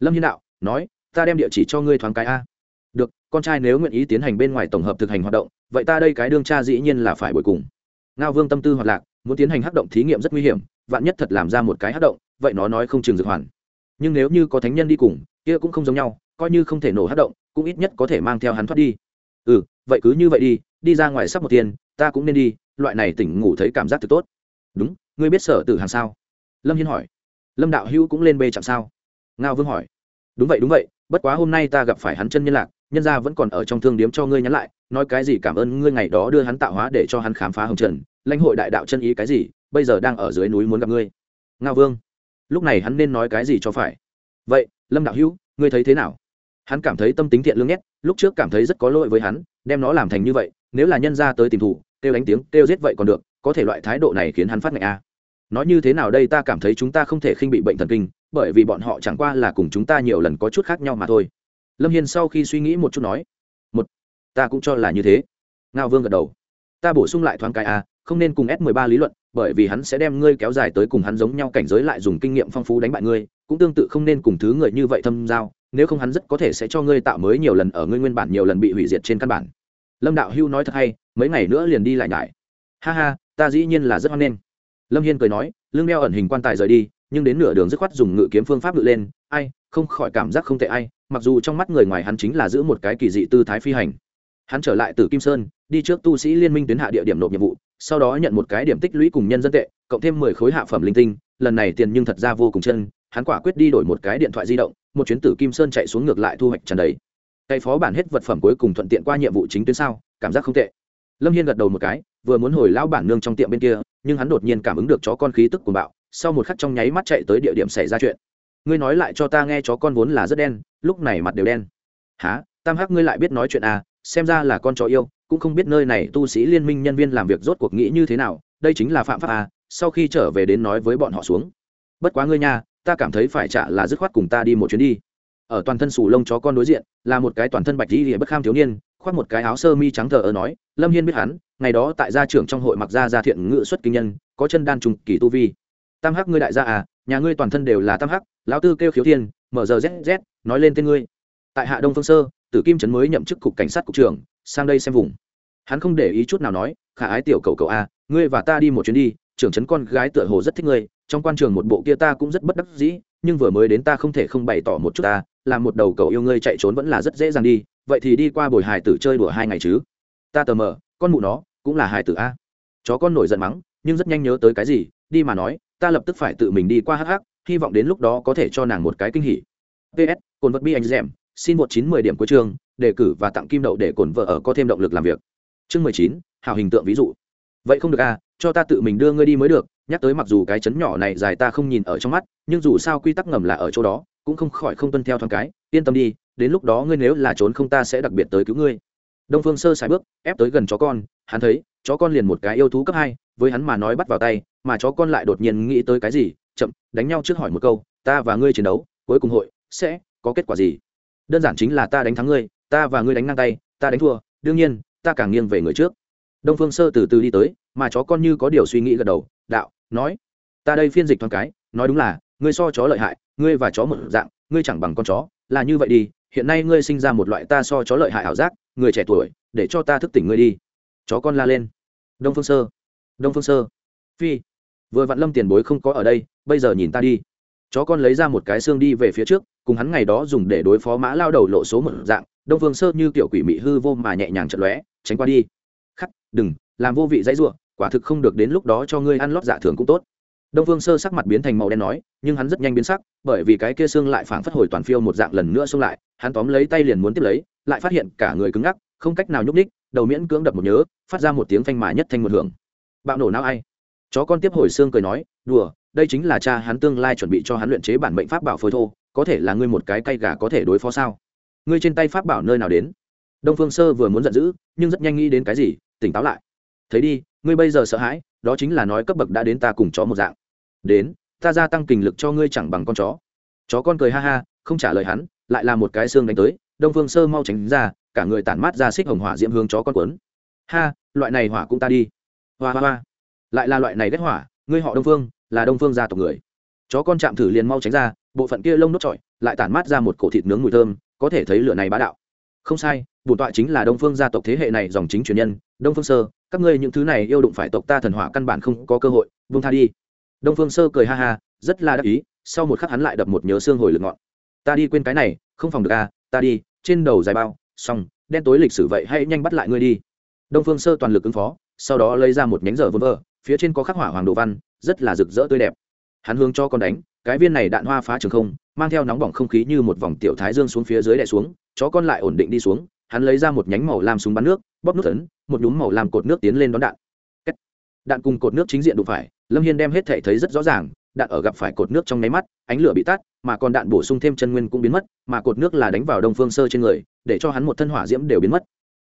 lâm hiên đạo, nói ta đem địa chỉ cho ngươi thoáng cái a. Được, con trai nếu nguyện ý tiến hành bên ngoài tổng hợp thực hành hoạt động, vậy ta đây cái đương cha dĩ nhiên là phải bồi cùng. Ngao vương tâm tư hoạt lạc, muốn tiến hành hắc động thí nghiệm rất nguy hiểm, vạn nhất thật làm ra một cái hắc động, vậy nó nói không chừng dược hoàn. Nhưng nếu như có thánh nhân đi cùng, kia cũng không giống nhau, coi như không thể nổ hắc động, cũng ít nhất có thể mang theo hắn thoát đi. Ừ vậy cứ như vậy đi đi ra ngoài sắp một tiền, ta cũng nên đi, loại này tỉnh ngủ thấy cảm giác thực tốt. Đúng, ngươi biết sở tử hàng sao? Lâm hiên hỏi. Lâm đạo hữu cũng lên bê chạm sao? Ngao vương hỏi đúng vậy đúng vậy, bất quá hôm nay ta gặp phải hắn chân nhân lạc, nhân gia vẫn còn ở trong thương điếm cho ngươi nhắn lại, nói cái gì cảm ơn ngươi ngày đó đưa hắn tạo hóa để cho hắn khám phá hồng trần, lãnh hội đại đạo chân ý cái gì, bây giờ đang ở dưới núi muốn gặp ngươi. Ngao vương, lúc này hắn nên nói cái gì cho phải? Vậy, lâm đạo hữu, ngươi thấy thế nào? Hắn cảm thấy tâm tính thiện lương nhét lúc trước cảm thấy rất có lỗi với hắn, đem nó làm thành như vậy, nếu là nhân ra tới tìm thủ, kêu đánh tiếng, kêu giết vậy còn được, có thể loại thái độ này khiến hắn phát ngại a. À. nói như thế nào đây ta cảm thấy chúng ta không thể khinh bị bệnh thần kinh bởi vì bọn họ chẳng qua là cùng chúng ta nhiều lần có chút khác nhau mà thôi. Lâm hiên sau khi suy nghĩ một chút nói, một, ta cũng cho là như thế. Ngao vương gật đầu, ta bổ sung lại thoáng cái a không nên cùng s 13 lý luận, bởi vì hắn sẽ đem ngươi kéo dài tới cùng hắn giống nhau cảnh giới lại dùng kinh nghiệm phong phú đánh bại ngươi, cũng tương tự không nên cùng thứ người như vậy thâm giao, nếu không hắn rất có thể sẽ cho ngươi tạo mới nhiều lần ở ngươi nguyên bản nhiều lần bị hủy diệt trên căn bản. Lâm đạo hưu nói thật hay, mấy ngày nữa liền đi lại nhải. Ha ha, ta dĩ nhiên là rất hoan nghênh. Lâm hiên cười nói, lương đeo ẩn hình quan tài rời đi nhưng đến nửa đường dứt khoát dùng ngự kiếm phương pháp ngự lên, ai, không khỏi cảm giác không tệ ai, mặc dù trong mắt người ngoài hắn chính là giữ một cái kỳ dị tư thái phi hành. Hắn trở lại từ kim sơn, đi trước tu sĩ liên minh tuyến hạ địa điểm nộp nhiệm vụ, sau đó nhận một cái điểm tích lũy cùng nhân dân tệ, cộng thêm mười khối hạ phẩm linh tinh, lần này tiền nhưng thật ra vô cùng chân, hắn quả quyết đi đổi một cái điện thoại di động, một chuyến tử kim sơn chạy xuống ngược lại thu hoạch tràn đầy. Cây phó bản hết vật phẩm cuối cùng thuận tiện qua nhiệm vụ chính tuyến sao, cảm giác không tệ. Lâm hiên gật đầu một cái, vừa muốn hồi lão bản nương trong tiệm bên kia, nhưng hắn đột nhiên cảm ứng được chó con khí tức của bạo sau một khắc trong nháy mắt chạy tới địa điểm xảy ra chuyện. Ngươi nói lại cho ta nghe chó con vốn là rất đen, lúc này mặt đều đen. Há tam hắc ngươi lại biết nói chuyện à? Xem ra là con chó yêu, cũng không biết nơi này tu sĩ liên minh nhân viên làm việc rốt cuộc nghĩ như thế nào, đây chính là phạm pháp à? Sau khi trở về đến nói với bọn họ xuống. Bất quá ngươi nha, ta cảm thấy phải trả là dứt khoát cùng ta đi một chuyến đi. Ở toàn thân sù lông chó con đối diện, là một cái toàn thân bạch đi bất kham thiếu niên, khoác một cái áo sơ mi trắng thờ ở nói, lâm hiên biết hắn, ngày đó tại gia trưởng trong hội mặc gia gia thiện ngự xuất kinh nhân, có chân đan trùng kỳ tu vi tam hắc ngươi đại gia à nhà ngươi toàn thân đều là tam hắc, lão tư kêu khiếu thiên, mở giờ zz nói lên tên ngươi. Tại hạ đông phương sơ, tử kim trấn mới nhậm chức cục cảnh sát cục trưởng, sang đây xem vùng. Hắn không để ý chút nào nói, khả ái tiểu cầu cầu a ngươi và ta đi một chuyến đi, trưởng trấn con gái tựa hồ rất thích ngươi, trong quan trường một bộ kia ta cũng rất bất đắc dĩ, nhưng vừa mới đến ta không thể không bày tỏ một chút ta là một đầu cầu yêu ngươi chạy trốn vẫn là rất dễ dàng đi, vậy thì đi qua bồi hài tử chơi đùa hai ngày chứ. Ta tờ mờ, con mụ nó, cũng là hài tử a. Chó con nổi giận mắng, nhưng rất nhanh nhớ tới cái gì đi mà nói, ta lập tức phải tự mình đi qua hh hy vọng đến lúc đó có thể cho nàng một cái kinh hỉ. Ps cồn vật bi anh dẻm xin một chín mười điểm cuối chương, đề cử và tặng kim đậu để cồn vợ ở có thêm động lực làm việc. Chương mười chín, hào hình tượng ví dụ. Vậy không được à cho ta tự mình đưa ngươi đi mới được, nhắc tới mặc dù cái chấn nhỏ này dài ta không nhìn ở trong mắt, nhưng dù sao quy tắc ngầm là ở chỗ đó, cũng không khỏi không tuân theo thoáng cái, yên tâm đi, đến lúc đó ngươi nếu là trốn không ta sẽ đặc biệt tới cứu ngươi. Đông phương sơ sài bước, ép tới gần chó con, hắn thấy, chó con liền một cái yêu thú cấp hai, với hắn mà nói bắt vào tay mà chó con lại đột nhiên nghĩ tới cái gì, chậm, đánh nhau trước hỏi một câu, ta và ngươi chiến đấu, cuối cùng hội sẽ có kết quả gì? Đơn giản chính là ta đánh thắng ngươi, ta và ngươi đánh ngang tay, ta đánh thua, đương nhiên, ta càng nghiêng về người trước. Đông phương sơ từ từ đi tới, mà chó con như có điều suy nghĩ gật đầu, đạo, nói, ta đây phiên dịch thoáng cái, nói đúng là, ngươi so chó lợi hại, ngươi và chó một dạng, ngươi chẳng bằng con chó, là như vậy đi, hiện nay ngươi sinh ra một loại ta so chó lợi hại ảo giác, người trẻ tuổi, để cho ta thức tỉnh ngươi đi. Chó con la lên. Đông phương sơ, đông phương sơ, phi vừa vạn lâm tiền bối không có ở đây, bây giờ nhìn ta đi. Chó con lấy ra một cái xương đi về phía trước, cùng hắn ngày đó dùng để đối phó mã lao đầu lộ số một dạng, đông phương sơ như kiểu quỷ mị hư vô mà nhẹ nhàng chật lóe, tránh qua đi. Khắc, đừng, làm vô vị dãy ruộng quả thực không được đến lúc đó cho ngươi ăn lót dạ thường cũng tốt. Đông phương sơ sắc mặt biến thành màu đen nói, nhưng hắn rất nhanh biến sắc, bởi vì cái kia xương lại phảng phất hồi toàn phiêu một dạng lần nữa xông lại, hắn tóm lấy tay liền muốn tiếp lấy, lại phát hiện cả người cứng ngắc, không cách nào nhúc ních đầu miễn cưỡng đập một nhớ, phát ra một tiếng phanh mà nhất thanh một hưởng. Bạo nổ não ai? Chó con tiếp hồi xương cười nói, đùa, đây chính là cha hắn tương lai chuẩn bị cho hắn luyện chế bản mệnh pháp bảo phôi thô, có thể là ngươi một cái cay gà có thể đối phó sao? Ngươi trên tay pháp bảo nơi nào đến? Đông phương sơ vừa muốn giận dữ, nhưng rất nhanh nghĩ đến cái gì, tỉnh táo lại. Thấy đi, ngươi bây giờ sợ hãi, đó chính là nói cấp bậc đã đến ta cùng chó một dạng. Đến, ta gia tăng kình lực cho ngươi chẳng bằng con chó. Chó con cười ha ha, không trả lời hắn, lại là một cái xương đánh tới, đông phương sơ mau tránh ra, cả người tản mát ra xích hồng hỏa diễm hướng chó con quấn ha, loại này hỏa cũng ta đi. Hoa hoa hoa lại là loại này ghét hỏa, ngươi họ đông phương, là đông phương gia tộc người. Chó con chạm thử liền mau tránh ra, bộ phận kia lông nốt trọi, lại tản mát ra một cổ thịt nướng mùi thơm, có thể thấy lửa này bá đạo. Không sai, bổn tọa chính là đông phương gia tộc thế hệ này dòng chính truyền nhân, đông phương sơ, các ngươi những thứ này yêu đụng phải tộc ta thần hỏa căn bản không có cơ hội vung tha đi. Đông phương sơ cười ha ha, rất là đắc ý, sau một khắc hắn lại đập một nhớ xương hồi lực ngọn. Ta đi quên cái này, không phòng được à ta đi, trên đầu dài bao, xong, đen tối lịch sử vậy hãy nhanh bắt lại ngươi đi. Đông phương sơ toàn lực ứng phó, sau đó lấy ra một nhánh dở vỡ vờ phía trên có khắc hỏa hoàng đồ văn, rất là rực rỡ tươi đẹp. Hắn hướng cho con đánh, cái viên này đạn hoa phá trường không, mang theo nóng bỏng không khí như một vòng tiểu thái dương xuống phía dưới đè xuống, chó con lại ổn định đi xuống, hắn lấy ra một nhánh màu lam súng bắn nước, bóp nút tấn một nhúm màu lam cột nước tiến lên đón đạn. Đạn cùng cột nước chính diện đụng phải, lâm hiên đem hết thể thấy rất rõ ràng, đạn ở gặp phải cột nước trong nháy mắt, ánh lửa bị tắt, mà còn đạn bổ sung thêm chân nguyên cũng biến mất, mà cột nước là đánh vào đông phương sơ trên người, để cho hắn một thân hỏa diễm đều biến mất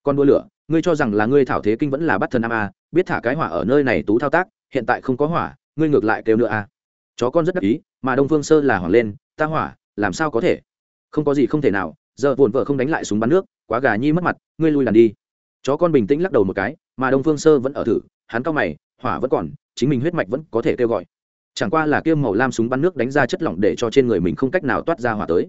con đua lửa, ngươi cho rằng là ngươi thảo thế kinh vẫn là bắt thần nam a, biết thả cái hỏa ở nơi này tú thao tác, hiện tại không có hỏa, ngươi ngược lại kêu nữa a. Chó con rất đắc ý, mà đông phương sơ là hoảng lên, ta hỏa, làm sao có thể? Không có gì không thể nào, giờ vồn vợ không đánh lại súng bắn nước, quá gà nhi mất mặt, ngươi lui làn đi. Chó con bình tĩnh lắc đầu một cái, mà đông phương sơ vẫn ở thử, hắn cao mày, hỏa vẫn còn, chính mình huyết mạch vẫn có thể kêu gọi. Chẳng qua là kêu màu lam súng bắn nước đánh ra chất lỏng để cho trên người mình không cách nào toát ra hỏa tới.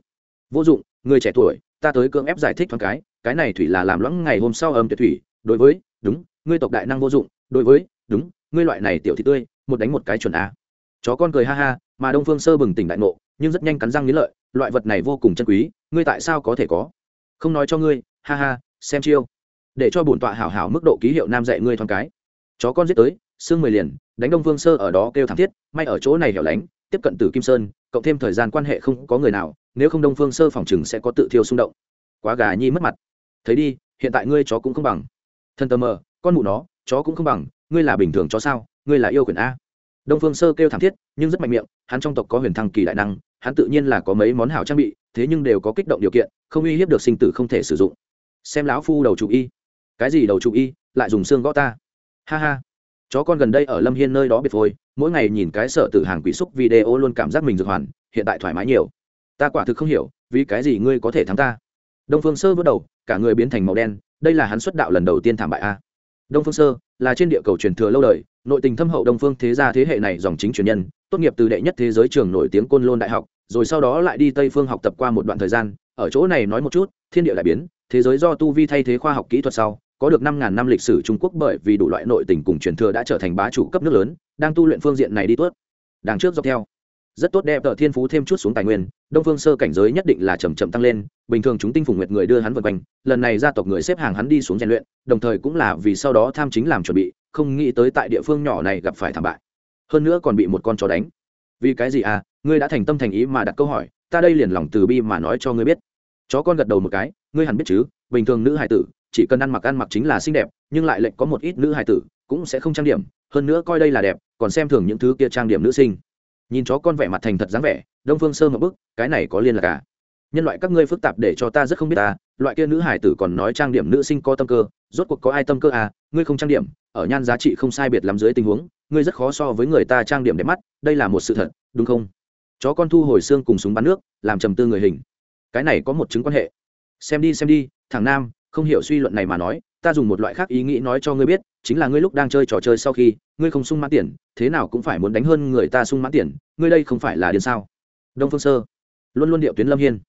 Vô dụng, người trẻ tuổi, ta tới cưỡng ép giải thích thoáng cái cái này thủy là làm loãng ngày hôm sau âm tuyệt thủy, đối với, đúng, ngươi tộc đại năng vô dụng, đối với, đúng, ngươi loại này tiểu thị tươi, một đánh một cái chuẩn a. Chó con cười ha ha, mà đông phương sơ bừng tỉnh đại ngộ, nhưng rất nhanh cắn răng nghĩ lợi, loại vật này vô cùng chân quý, ngươi tại sao có thể có? Không nói cho ngươi, ha ha, xem chiêu. Để cho bổn tọa hảo hảo mức độ ký hiệu nam dạy ngươi thoáng cái. Chó con giết tới xương mười liền, đánh đông phương sơ ở đó kêu thảm thiết, may ở chỗ này hẻo lánh, tiếp cận từ kim sơn, cộng thêm thời gian quan hệ không có người nào, nếu không đông phương sơ phòng chừng sẽ có tự thiêu xung động. Quá gà nhi mất mặt thấy đi, hiện tại ngươi chó cũng không bằng. Thần tờ mờ, con mụ nó, chó cũng không bằng, ngươi là bình thường chó sao, ngươi là yêu quyền a. Đông phương sơ kêu thảm thiết, nhưng rất mạnh miệng, hắn trong tộc có huyền thăng kỳ đại năng, hắn tự nhiên là có mấy món hảo trang bị, thế nhưng đều có kích động điều kiện, không uy hiếp được sinh tử không thể sử dụng. Xem lão phu đầu chủ y. Cái gì đầu chủ y, lại dùng xương gõ ta. Ha ha. Chó con gần đây ở lâm hiên nơi đó biệt phôi, mỗi ngày nhìn cái sợ tử hàng quỷ xúc video luôn cảm giác mình dược hoàn, hiện tại thoải mái nhiều. Ta quả thực không hiểu, vì cái gì ngươi có thể thắng ta? Đông phương sơ vớt đầu, cả người biến thành màu đen, đây là hắn xuất đạo lần đầu tiên thảm bại a. Đông phương sơ là trên địa cầu truyền thừa lâu đời, nội tình thâm hậu đông phương thế gia thế hệ này dòng chính truyền nhân, tốt nghiệp từ đệ nhất thế giới trường nổi tiếng côn lôn đại học, rồi sau đó lại đi tây phương học tập qua một đoạn thời gian, ở chỗ này nói một chút, thiên địa lại biến, thế giới do tu vi thay thế khoa học kỹ thuật sau, có được năm ngàn năm lịch sử trung quốc bởi vì đủ loại nội tình cùng truyền thừa đã trở thành bá chủ cấp nước lớn, đang tu luyện phương diện này đi tuốt. Đằng trước dọc theo rất tốt đẹp tờ thiên phú thêm chút xuống tài nguyên, đông phương sơ cảnh giới nhất định là chầm chậm tăng lên, bình thường chúng tinh phùng nguyệt người đưa hắn vượt quanh, lần này gia tộc người xếp hàng hắn đi xuống rèn luyện, đồng thời cũng là vì sau đó tham chính làm chuẩn bị, không nghĩ tới tại địa phương nhỏ này gặp phải thảm bại. Hơn nữa còn bị một con chó đánh. Vì cái gì à ngươi đã thành tâm thành ý mà đặt câu hỏi, ta đây liền lòng từ bi mà nói cho ngươi biết. Chó con gật đầu một cái, ngươi hẳn biết chứ, bình thường nữ hài tử, chỉ cần ăn mặc ăn mặc chính là xinh đẹp, nhưng lại lệnh có một ít nữ hài tử, cũng sẽ không trang điểm, hơn nữa coi đây là đẹp, còn xem thường những thứ kia trang điểm nữ sinh nhìn chó con vẻ mặt thành thật dáng vẻ, đông phương sơ một bức, cái này có liên lạc cả nhân loại các ngươi phức tạp để cho ta rất không biết ta, loại kia nữ hải tử còn nói trang điểm nữ sinh có tâm cơ, rốt cuộc có ai tâm cơ à? Ngươi không trang điểm, ở nhan giá trị không sai biệt lắm dưới tình huống, ngươi rất khó so với người ta trang điểm đẹp mắt, đây là một sự thật, đúng không? Chó con thu hồi xương cùng súng bắn nước, làm trầm tư người hình. Cái này có một chứng quan hệ. Xem đi xem đi, thằng nam, không hiểu suy luận này mà nói ta dùng một loại khác ý nghĩ nói cho ngươi biết, chính là ngươi lúc đang chơi trò chơi sau khi, ngươi không sung mãn tiền, thế nào cũng phải muốn đánh hơn người ta sung mãn tiền, ngươi đây không phải là điên sao? Đông phương sơ, luôn luôn điệu tuyến lâm hiên.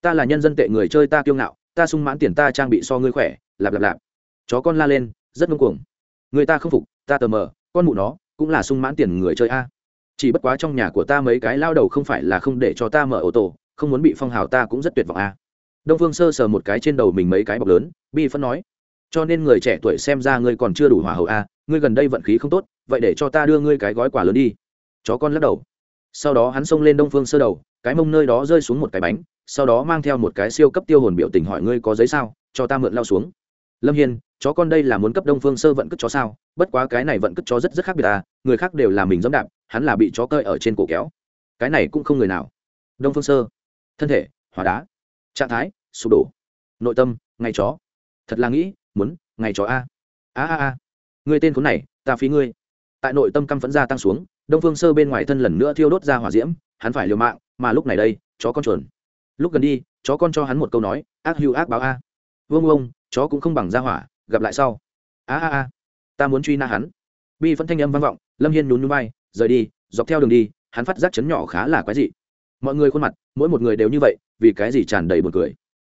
Ta là nhân dân tệ người chơi ta kiêu ngạo, ta sung mãn tiền ta trang bị so ngươi khỏe, lạp lạp lạp. Chó con la lên, rất ngông cuồng. Người ta không phục, ta tờ mờ, con mụ nó, cũng là sung mãn tiền người chơi a. Chỉ bất quá trong nhà của ta mấy cái lao đầu không phải là không để cho ta mở ô tô, không muốn bị phong hào ta cũng rất tuyệt vọng a. Đông phương sơ sờ một cái trên đầu mình mấy cái bọc lớn, bi phân nói cho nên người trẻ tuổi xem ra ngươi còn chưa đủ hỏa hậu a ngươi gần đây vận khí không tốt, vậy để cho ta đưa ngươi cái gói quà lớn đi. Chó con lắc đầu. Sau đó hắn xông lên đông phương sơ đầu, cái mông nơi đó rơi xuống một cái bánh, sau đó mang theo một cái siêu cấp tiêu hồn biểu tình hỏi ngươi có giấy sao, cho ta mượn lao xuống. Lâm hiên, chó con đây là muốn cấp đông phương sơ vận cất chó sao? Bất quá cái này vận cất chó rất rất khác biệt à người khác đều là mình dẫm đạp, hắn là bị chó cơi ở trên cổ kéo. Cái này cũng không người nào. Đông phương sơ, thân thể, hỏa đá. Trạng thái, sụp đổ. Nội tâm, ngay chó. Thật là nghĩ muốn, ngày chó a. A a a. Người tên khốn này, ta phí ngươi. Tại nội tâm căm phẫn gia tăng xuống, đông phương sơ bên ngoài thân lần nữa thiêu đốt ra hỏa diễm, hắn phải liều mạng, mà lúc này đây, chó con chuồn. Lúc gần đi, chó con cho hắn một câu nói, ác hưu ác báo a. À. vương ông, chó cũng không bằng ra hỏa, gặp lại sau. A a a, ta muốn truy na hắn. Bi phân thanh âm vang vọng, lâm hiên nhún núi bay rời đi, dọc theo đường đi, hắn phát giác chấn nhỏ khá là quái dị. Mọi người khuôn mặt, mỗi một người đều như vậy, vì cái gì tràn đầy buồn cười.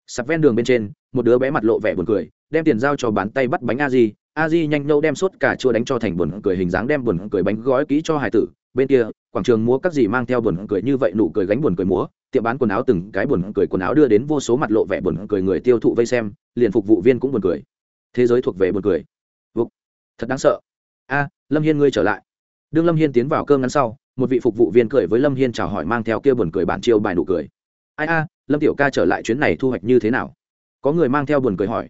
Sạp ven đường bên trên, một đứa bé mặt lộ vẻ buồn cười đem tiền giao cho bán tay bắt bánh a di a di nhanh nhâu đem sốt cà chua đánh cho thành buồn cười hình dáng đem buồn cười bánh gói kỹ cho hải tử. Bên kia, quảng trường múa các gì mang theo buồn cười như vậy, nụ cười gánh buồn cười múa, tiệm bán quần áo từng cái buồn cười quần áo đưa đến vô số mặt lộ vẻ buồn cười người tiêu thụ vây xem, liền phục vụ viên cũng buồn cười. Thế giới thuộc về buồn cười. Vục. thật đáng sợ. A, lâm hiên ngươi trở lại. Đương lâm hiên tiến vào cơm ngắn sau, một vị phục vụ viên cười với lâm hiên chào hỏi mang theo kia buồn cười bản chiêu bài nụ cười. Ai a, lâm tiểu ca trở lại chuyến này thu hoạch như thế nào? Có người mang theo buồn cười hỏi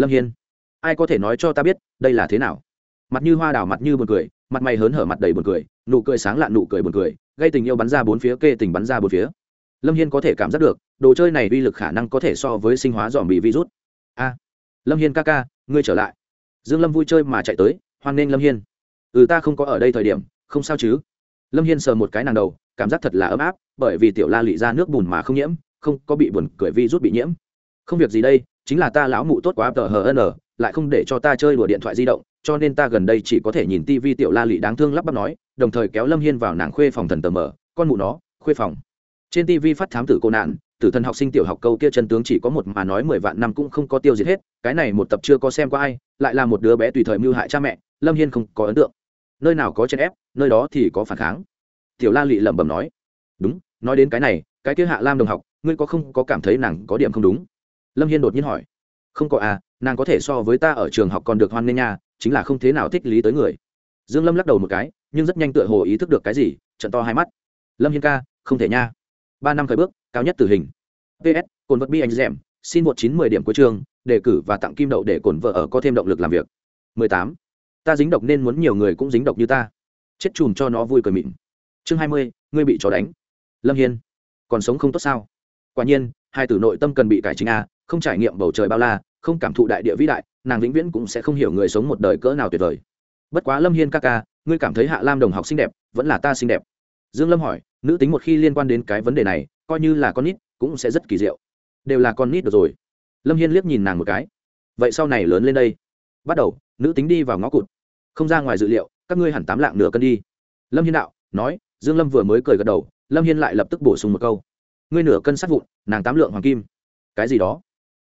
lâm hiên, ai có thể nói cho ta biết đây là thế nào? Mặt như hoa đào, mặt như buồn cười, mặt mày hớn hở, mặt đầy buồn cười, nụ cười sáng lạn, nụ cười buồn cười, gây tình yêu bắn ra bốn phía, kê tình bắn ra bốn phía. Lâm hiên có thể cảm giác được, đồ chơi này uy lực khả năng có thể so với sinh hóa dòm bị virus. A, lâm hiên ca ca, ngươi trở lại. Dương lâm vui chơi mà chạy tới, hoan nghênh lâm hiên. Ừ ta không có ở đây thời điểm, không sao chứ? Lâm hiên sờ một cái nàng đầu, cảm giác thật là ấm áp, bởi vì tiểu la lị ra nước bùn mà không nhiễm, không có bị buồn cười vi rút bị nhiễm. Không việc gì đây chính là ta lão mụ tốt quá tờ hờ n lại không để cho ta chơi đùa điện thoại di động, cho nên ta gần đây chỉ có thể nhìn tivi tiểu la lị đáng thương lắp bắp nói, đồng thời kéo lâm hiên vào nàng khuê phòng thần tờ mở, con mụ nó, khuê phòng. Trên tivi phát thám tử cô nạn, tử thần học sinh tiểu học câu kia chân tướng chỉ có một mà nói mười vạn năm cũng không có tiêu diệt hết, cái này một tập chưa có xem qua ai, lại là một đứa bé tùy thời mưu hại cha mẹ, lâm hiên không có ấn tượng. Nơi nào có chen ép, nơi đó thì có phản kháng. Tiểu la lị lẩm bẩm nói, đúng, nói đến cái này, cái kia hạ lam đồng học, ngươi có không có cảm thấy nàng có điểm không đúng? Lâm hiên đột nhiên hỏi. Không có à nàng có thể so với ta ở trường học còn được hoan nghênh nha chính là không thế nào thích lý tới người. Dương lâm lắc đầu một cái nhưng rất nhanh tựa hồ ý thức được cái gì trận to hai mắt. Lâm hiên ca không thể nha. Ba năm khởi bước cao nhất tử hình. Ps cồn vật bi anh dẻm xin một chín mười điểm cuối trường đề cử và tặng kim đậu để cồn vợ ở có thêm động lực làm việc. 18. ta dính độc nên muốn nhiều người cũng dính độc như ta. Chết chùm cho nó vui cười mịn. Chương 20, ngươi bị chó đánh. Lâm hiên. Còn sống không tốt sao? Quả nhiên hai tử nội tâm cần bị cải chính a không trải nghiệm bầu trời bao la, không cảm thụ đại địa vĩ đại, nàng vĩnh viễn cũng sẽ không hiểu người sống một đời cỡ nào tuyệt vời. Bất quá lâm hiên ca ca, ngươi cảm thấy hạ lam đồng học xinh đẹp, vẫn là ta xinh đẹp. Dương lâm hỏi, nữ tính một khi liên quan đến cái vấn đề này, coi như là con nít, cũng sẽ rất kỳ diệu. Đều là con nít được rồi. Lâm hiên liếc nhìn nàng một cái. Vậy sau này lớn lên đây. Bắt đầu, nữ tính đi vào ngõ cụt. Không ra ngoài dự liệu, các ngươi hẳn tám lạng nửa cân đi. Lâm hiên đạo, nói, dương lâm vừa mới cười gật đầu, lâm hiên lại lập tức bổ sung một câu. Ngươi nửa cân sát vụn, nàng tám lượng hoàng kim. Cái gì đó?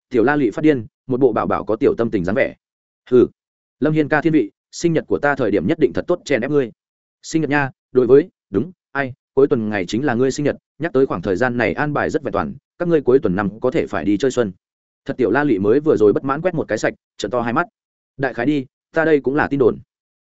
Tiểu la lụy phát điên, một bộ bảo bảo có tiểu tâm tình dáng vẻ. Hừ, lâm hiên ca thiên vị, sinh nhật của ta thời điểm nhất định thật tốt chèn ép ngươi. Sinh nhật nha, đối với, đúng, ai, cuối tuần ngày chính là ngươi sinh nhật, nhắc tới khoảng thời gian này an bài rất vẹn toàn, các ngươi cuối tuần năm có thể phải đi chơi xuân. Thật tiểu la lụy mới vừa rồi bất mãn quét một cái sạch trận to hai mắt. Đại khái đi, ta đây cũng là tin đồn.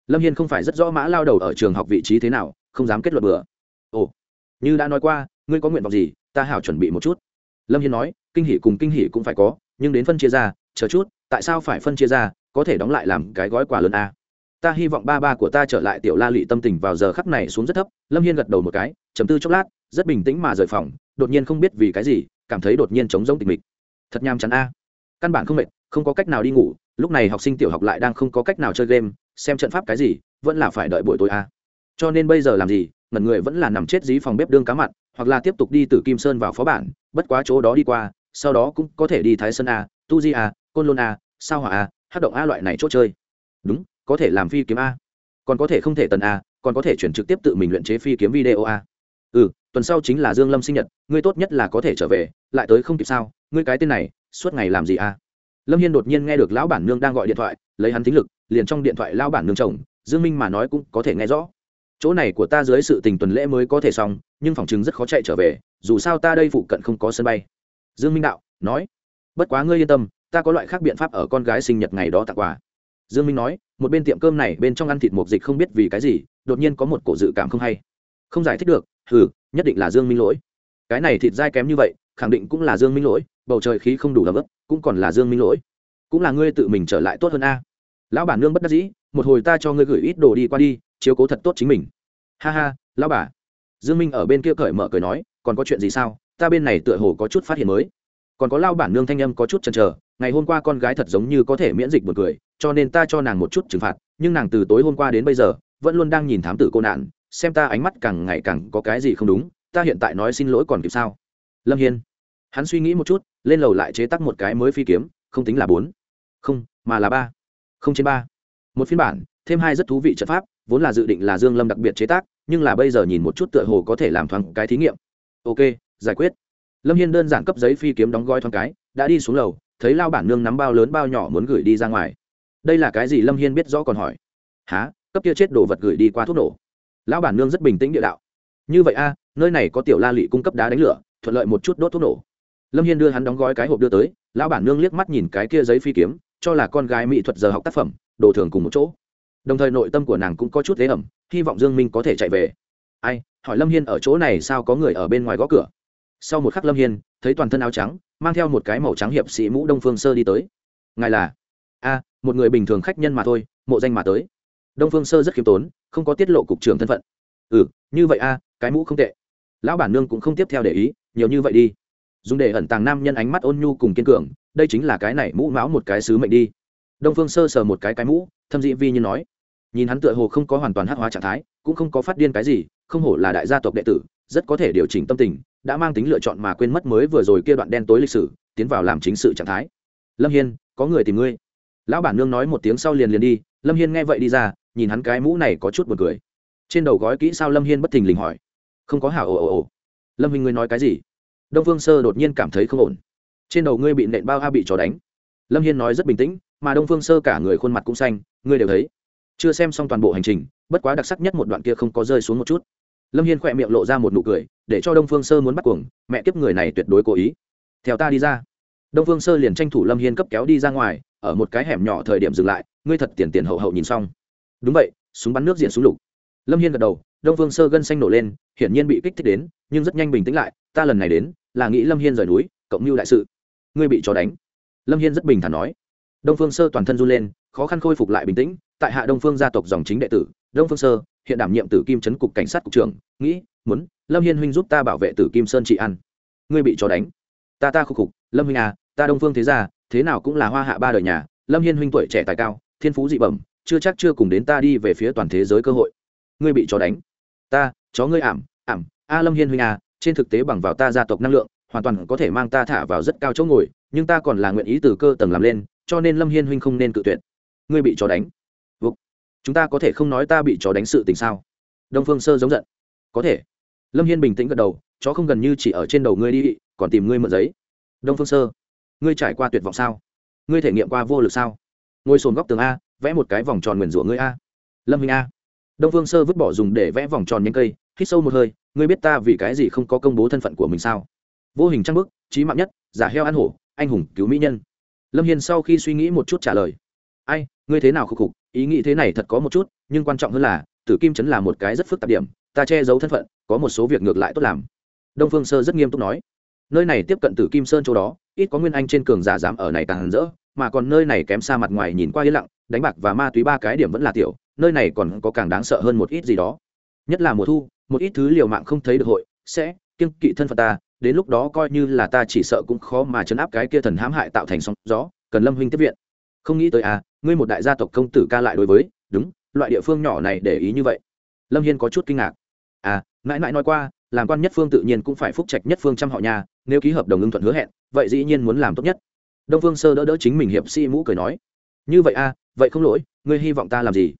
Lâm hiên không phải rất rõ mã lao đầu ở trường học vị trí thế nào, không dám kết luận bừa. Ồ, như đã nói qua, ngươi có nguyện vọng gì, ta hảo chuẩn bị một chút. Lâm hiên nói, kinh hỷ cùng kinh hỷ cũng phải có nhưng đến phân chia ra, chờ chút, tại sao phải phân chia ra, có thể đóng lại làm cái gói quà lớn a? Ta hy vọng ba ba của ta trở lại tiểu la lị tâm tình vào giờ khắc này xuống rất thấp, lâm hiên gật đầu một cái chấm tư chốc lát, rất bình tĩnh mà rời phòng, đột nhiên không biết vì cái gì, cảm thấy đột nhiên trống rỗng tịch mịch. Thật nham chắn a. Căn bản không mệt, không có cách nào đi ngủ, lúc này học sinh tiểu học lại đang không có cách nào chơi game, xem trận pháp cái gì, vẫn là phải đợi buổi tối a. Cho nên bây giờ làm gì, ngẩn người vẫn là nằm chết dí phòng bếp đương cá mặn, hoặc là tiếp tục đi từ kim sơn vào phó bản, bất quá chỗ đó đi qua sau đó cũng có thể đi thái sơn a, tu di a, côn lôn a, sao hỏa a hát động a loại này chỗ chơi. Đúng, có thể làm phi kiếm a. Còn có thể không thể tần a, còn có thể chuyển trực tiếp tự mình luyện chế phi kiếm video a. Ừ tuần sau chính là dương lâm sinh nhật, ngươi tốt nhất là có thể trở về, lại tới không kịp sao, ngươi cái tên này, suốt ngày làm gì a? Lâm hiên đột nhiên nghe được lão bản nương đang gọi điện thoại, lấy hắn thính lực, liền trong điện thoại lão bản nương chồng, dương minh mà nói cũng có thể nghe rõ. Chỗ này của ta dưới sự tình tuần lễ mới có thể xong, nhưng phòng chứng rất khó chạy trở về, dù sao ta đây phụ cận không có sân bay dương minh đạo nói bất quá ngươi yên tâm ta có loại khác biện pháp ở con gái sinh nhật ngày đó tặng quà. Dương minh nói một bên tiệm cơm này bên trong ăn thịt mộc dịch không biết vì cái gì đột nhiên có một cổ dự cảm không hay. Không giải thích được Hừ, nhất định là dương minh lỗi. Cái này thịt dai kém như vậy khẳng định cũng là dương minh lỗi bầu trời khí không đủ ấm ức cũng còn là dương minh lỗi. Cũng là ngươi tự mình trở lại tốt hơn a. Lão bản nương bất đắc dĩ một hồi ta cho ngươi gửi ít đồ đi qua đi chiếu cố thật tốt chính mình. Ha ha lão bà. Dương minh ở bên kia cởi mở cười nói còn có chuyện gì sao? Ta bên này tựa hồ có chút phát hiện mới. Còn có lao bản nương thanh âm có chút chần chờ, ngày hôm qua con gái thật giống như có thể miễn dịch một cười, cho nên ta cho nàng một chút trừng phạt, nhưng nàng từ tối hôm qua đến bây giờ, vẫn luôn đang nhìn thám tử cô nạn, xem ta ánh mắt càng ngày càng có cái gì không đúng, ta hiện tại nói xin lỗi còn kịp sao? Lâm hiên, hắn suy nghĩ một chút, lên lầu lại chế tắc một cái mới phi kiếm, không tính là bốn. Không, mà là ba. Không trên ba. Một phiên bản, thêm hai rất thú vị trận pháp, vốn là dự định là dương lâm đặc biệt chế tác, nhưng là bây giờ nhìn một chút tựa hồ có thể làm thoáng cái thí nghiệm. Ok giải quyết. Lâm hiên đơn giản cấp giấy phi kiếm đóng gói thoáng cái, đã đi xuống lầu, thấy lao bản nương nắm bao lớn bao nhỏ muốn gửi đi ra ngoài. Đây là cái gì? Lâm hiên biết rõ còn hỏi. Há cấp kia chết đồ vật gửi đi qua thuốc nổ. Lão bản nương rất bình tĩnh địa đạo. Như vậy a, nơi này có tiểu la lị cung cấp đá đánh lửa, thuận lợi một chút đốt thuốc nổ. Lâm hiên đưa hắn đóng gói cái hộp đưa tới, lão bản nương liếc mắt nhìn cái kia giấy phi kiếm, cho là con gái mỹ thuật giờ học tác phẩm, đồ thường cùng một chỗ. Đồng thời nội tâm của nàng cũng có chút thế ẩm, hy vọng dương minh có thể chạy về. Ai? Hỏi lâm hiên ở chỗ này sao có người ở bên ngoài gõ cửa? Sau một khắc lâm hiên, thấy toàn thân áo trắng, mang theo một cái màu trắng hiệp sĩ mũ đông phương sơ đi tới. Ngài là? A, một người bình thường khách nhân mà thôi, mộ danh mà tới. Đông phương sơ rất khiêm tốn, không có tiết lộ cục trưởng thân phận. Ừ như vậy a, cái mũ không tệ. Lão bản nương cũng không tiếp theo để ý, nhiều như vậy đi. Dùng để ẩn tàng nam nhân ánh mắt ôn nhu cùng kiên cường, đây chính là cái này mũ máu một cái sứ mệnh đi. Đông phương sơ sờ một cái cái mũ, thâm dị vi như nói. Nhìn hắn tựa hồ không có hoàn toàn hát hóa trạng thái, cũng không có phát điên cái gì, không hổ là đại gia tộc đệ tử, rất có thể điều chỉnh tâm tình đã mang tính lựa chọn mà quên mất mới vừa rồi kia đoạn đen tối lịch sử, tiến vào làm chính sự trạng thái. Lâm hiên, có người tìm ngươi. Lão bản nương nói một tiếng sau liền liền đi, lâm hiên nghe vậy đi ra, nhìn hắn cái mũ này có chút b u ồ n cười. Trên đầu gói kỹ sao lâm hiên bất thình lình hỏi. Không có hảo, ồ ồ ồ. Lâm hình ngươi nói cái gì? Đông phương sơ đột nhiên cảm thấy không ổn. Trên đầu ngươi bị nện bao a bị chó đánh. Lâm hiên nói rất bình tĩnh, mà đông phương sơ cả người khuôn mặt cũng xanh, ngươi đều thấy. Chưa xem xong toàn bộ hành trình, bất quá đặc sắc nhất một đoạn kia không có rơi xuống một chút lâm hiên khỏe miệng lộ ra một nụ cười, để cho đông phương sơ muốn bắt cuồng, mẹ kiếp người này tuyệt đối cố ý. Theo ta đi ra. Đông phương sơ liền tranh thủ lâm hiên cấp kéo đi ra ngoài, ở một cái hẻm nhỏ thời điểm dừng lại, ngươi thật tiền tiền hậu hậu nhìn xong. Đúng vậy, súng bắn nước diện súng lục. Lâm hiên gật đầu, đông phương sơ gân xanh nổ lên, hiển nhiên bị kích thích đến, nhưng rất nhanh bình tĩnh lại, ta lần này đến, là nghĩ lâm hiên rời núi, cộng mưu đại sự. Ngươi bị chó đánh. Lâm hiên rất bình thản nói. Đông phương sơ toàn thân run lên, khó khăn khôi phục lại bình tĩnh, tại hạ đông phương gia tộc dòng chính đệ tử, đông phương sơ hiện đảm nhiệm tử kim trấn cục cảnh sát cục trưởng, nghĩ, muốn, lâm hiên huynh giúp ta bảo vệ tử kim sơn trị ăn ngươi bị chó đánh. Ta ta khục khục, lâm huynh à ta đông phương thế gia, thế nào cũng là hoa hạ ba đời nhà, lâm hiên huynh tuổi trẻ tài cao, thiên phú dị bẩm, chưa chắc chưa cùng đến ta đi về phía toàn thế giới cơ hội. Ngươi bị chó đánh. Ta, chó ngươi ảm ảm, a lâm hiên huynh à trên thực tế bằng vào ta gia tộc năng lượng, hoàn toàn có thể mang ta thả vào rất cao chỗ ngồi, nhưng ta còn là nguyện ý từ cơ tầng làm lên, cho nên lâm hiên huynh không nên cự tuyệt. Ngươi bị chó đánh chúng ta có thể không nói ta bị chó đánh sự tình sao? Đông phương sơ giống giận. Có thể. Lâm hiên bình tĩnh gật đầu, chó không gần như chỉ ở trên đầu ngươi đi, còn tìm ngươi mượn giấy. Đông phương sơ, ngươi trải qua tuyệt vọng sao? Ngươi thể nghiệm qua vô lực sao? Ngồi sồn góc tường a, vẽ một cái vòng tròn nguyền rủa ngươi a. Lâm minh a. Đông phương sơ vứt bỏ dùng để vẽ vòng tròn nhanh cây, hít sâu một hơi, ngươi biết ta vì cái gì không có công bố thân phận của mình sao? Vô hình trang bức trí mạng nhất, giả heo ăn hổ, anh hùng cứu mỹ nhân. Lâm hiền sau khi suy nghĩ một chút trả lời. Ai, ngươi thế nào khục khục? Ý nghĩ thế này thật có một chút, nhưng quan trọng hơn là, tử kim chấn là một cái rất phức tạp điểm, ta che giấu thân phận, có một số việc ngược lại tốt làm. Đông phương sơ rất nghiêm túc nói, nơi này tiếp cận tử kim sơn chỗ đó, ít có nguyên anh trên cường giả dám ở này càng rỡ, mà còn nơi này kém xa mặt ngoài nhìn qua yên lặng, đánh bạc và ma túy ba cái điểm vẫn là tiểu, nơi này còn có càng đáng sợ hơn một ít gì đó. Nhất là mùa thu, một ít thứ liều mạng không thấy được hội, sẽ kiên kỵ thân phận ta, đến lúc đó coi như là ta chỉ sợ cũng khó mà chấn áp cái kia thần hãm hại tạo thành sóng gió, cần lâm huynh tiếp viện không nghĩ tới à ngươi một đại gia tộc công tử ca lại đối với đúng loại địa phương nhỏ này để ý như vậy. Lâm hiên có chút kinh ngạc. À mãi mãi nói qua làm quan nhất phương tự nhiên cũng phải phúc trạch nhất phương trăm họ nhà nếu ký hợp đồng ưng thuận hứa hẹn vậy dĩ nhiên muốn làm tốt nhất. Đông phương sơ đỡ đỡ chính mình hiệp sĩ mũ cười nói. Như vậy à, vậy không lỗi ngươi hy vọng ta làm gì?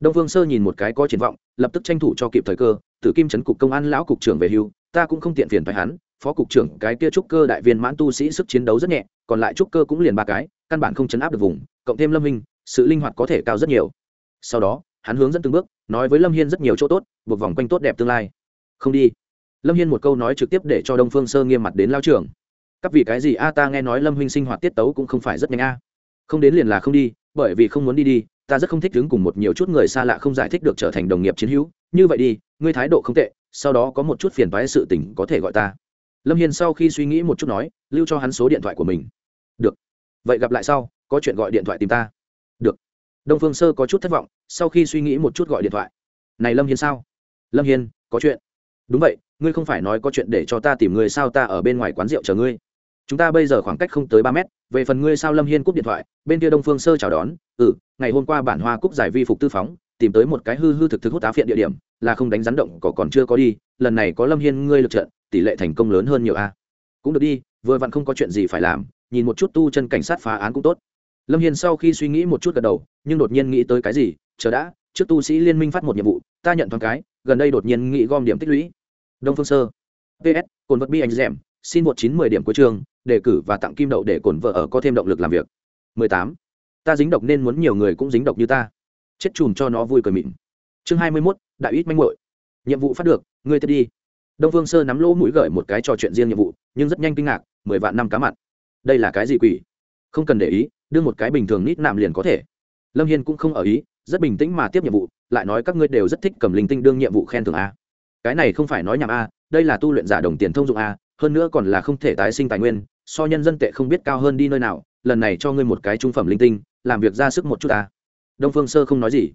Đông phương sơ nhìn một cái có triển vọng lập tức tranh thủ cho kịp thời cơ tử kim trấn cục công an lão cục trưởng về hưu ta cũng không tiện phiền phải hắn phó cục trưởng cái kia trúc cơ đại viên mãn tu sĩ sức chiến đấu rất nhẹ còn lại trúc cơ cũng liền ba cái căn bản không chấn áp được vùng, cộng thêm lâm minh sự linh hoạt có thể cao rất nhiều. Sau đó, hắn hướng dẫn từng bước, nói với lâm hiên rất nhiều chỗ tốt, buộc vòng quanh tốt đẹp tương lai. Không đi. Lâm hiên một câu nói trực tiếp để cho đông phương sơ nghiêm mặt đến lao trường. Các vì cái gì a, ta nghe nói lâm huynh sinh hoạt tiết tấu cũng không phải rất nhanh a. Không đến liền là không đi, bởi vì không muốn đi đi, ta rất không thích đứng cùng một nhiều chút người xa lạ không giải thích được trở thành đồng nghiệp chiến hữu. Như vậy đi, ngươi thái độ không tệ, sau đó có một chút phiền toái sự tình có thể gọi ta. Lâm Hiên sau khi suy nghĩ một chút nói, lưu cho hắn số điện thoại của mình. Được vậy gặp lại sau, có chuyện gọi điện thoại tìm ta. Được. Đông phương sơ có chút thất vọng, sau khi suy nghĩ một chút gọi điện thoại. Này lâm hiên sao? Lâm hiên, có chuyện. Đúng vậy, ngươi không phải nói có chuyện để cho ta tìm người sao ta ở bên ngoài quán rượu chờ ngươi. Chúng ta bây giờ khoảng cách không tới ba mét, về phần ngươi sao lâm hiên cúp điện thoại, bên kia đông phương sơ chào đón. Ừ ngày hôm qua bản hoa cúp giải vi phục tư phóng, tìm tới một cái hư hư thực thực hút tá phiện địa điểm, là không đánh rắn động, cỏ còn chưa có đi, lần này có lâm hiên ngươi lượt trận, tỷ lệ thành công lớn hơn nhiều a. Cũng được đi, vừa vặn không có chuyện gì phải làm nhìn một chút tu chân cảnh sát phá án cũng tốt. Lâm Hiền sau khi suy nghĩ một chút gật đầu, nhưng đột nhiên nghĩ tới cái gì, chờ đã, trước tu sĩ liên minh phát một nhiệm vụ, ta nhận thoáng cái, gần đây đột nhiên nghĩ gom điểm tích lũy. Đông phương sơ. Ps cồn vật bi anh dẻm xin một chín mười điểm cuối trường đề cử và tặng kim đậu để cồn vợ ở có thêm động lực làm việc. Mười tám. Ta dính độc nên muốn nhiều người cũng dính độc như ta. Chết chùm cho nó vui cười mịn. Chương hai mươi mốt, đại ít manh muội. Nhiệm vụ phát được, ngươi tiếp đi. Đông phương sơ nắm lỗ mũi gởi một cái trò chuyện riêng nhiệm vụ, nhưng rất nhanh kinh ngạc, mười vạn năm cá mặn đây là cái gì quỷ? Không cần để ý, đưa một cái bình thường nít nạm liền có thể. Lâm hiên cũng không ở ý, rất bình tĩnh mà tiếp nhiệm vụ, lại nói các ngươi đều rất thích cầm linh tinh đương nhiệm vụ khen thưởng a. Cái này không phải nói nhảm a, đây là tu luyện giả đồng tiền thông dụng a, hơn nữa còn là không thể tái sinh tài nguyên, so nhân dân tệ không biết cao hơn đi nơi nào, lần này cho ngươi một cái trung phẩm linh tinh, làm việc ra sức một chút ta đông phương sơ không nói gì.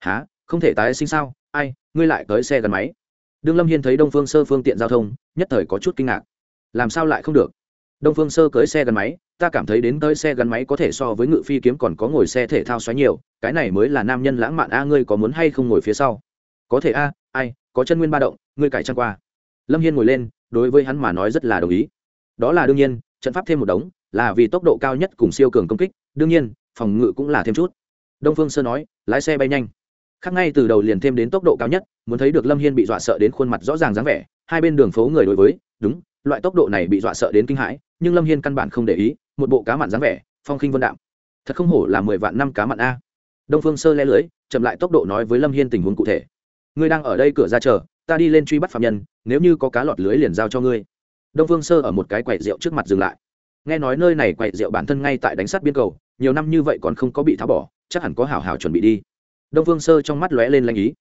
Há không thể tái sinh sao? Ai? Ngươi lại tới xe gắn máy. Đương lâm hiên thấy đông phương sơ phương tiện giao thông, nhất thời có chút kinh ngạc. Làm sao lại không được? Đông phương sơ cưới xe gắn máy, ta cảm thấy đến tới xe gắn máy có thể so với ngự phi kiếm còn có ngồi xe thể thao xoáy nhiều, cái này mới là nam nhân lãng mạn a, ngươi có muốn hay không ngồi phía sau? Có thể a, ai, có chân nguyên ba động, ngươi cải trăng qua. Lâm hiên ngồi lên, đối với hắn mà nói rất là đồng ý. Đó là đương nhiên, trận pháp thêm một đống, là vì tốc độ cao nhất cùng siêu cường công kích, đương nhiên, phòng ngự cũng là thêm chút. Đông phương sơ nói, lái xe bay nhanh. Khác ngay từ đầu liền thêm đến tốc độ cao nhất, muốn thấy được lâm hiên bị dọa sợ đến khuôn mặt rõ ràng dáng vẻ, hai bên đường phố người đối với, đúng, loại tốc độ này bị dọa sợ đến kinh hãi nhưng lâm hiên căn bản không để ý, một bộ cá mặn dáng vẻ, phong khinh vân đạm. Thật không hổ là mười vạn năm cá mặn a. Đông phương sơ le lưới, chậm lại tốc độ nói với lâm hiên tình huống cụ thể. Ngươi đang ở đây cửa ra chờ, ta đi lên truy bắt phạm nhân, nếu như có cá lọt lưới liền giao cho ngươi. Đông phương sơ ở một cái quầy rượu trước mặt dừng lại. Nghe nói nơi này quầy rượu bản thân ngay tại đánh sát biên cầu, nhiều năm như vậy còn không có bị tháo bỏ, chắc hẳn có hảo hảo chuẩn bị đi. Đông phương sơ trong mắt lóe lên lanh ý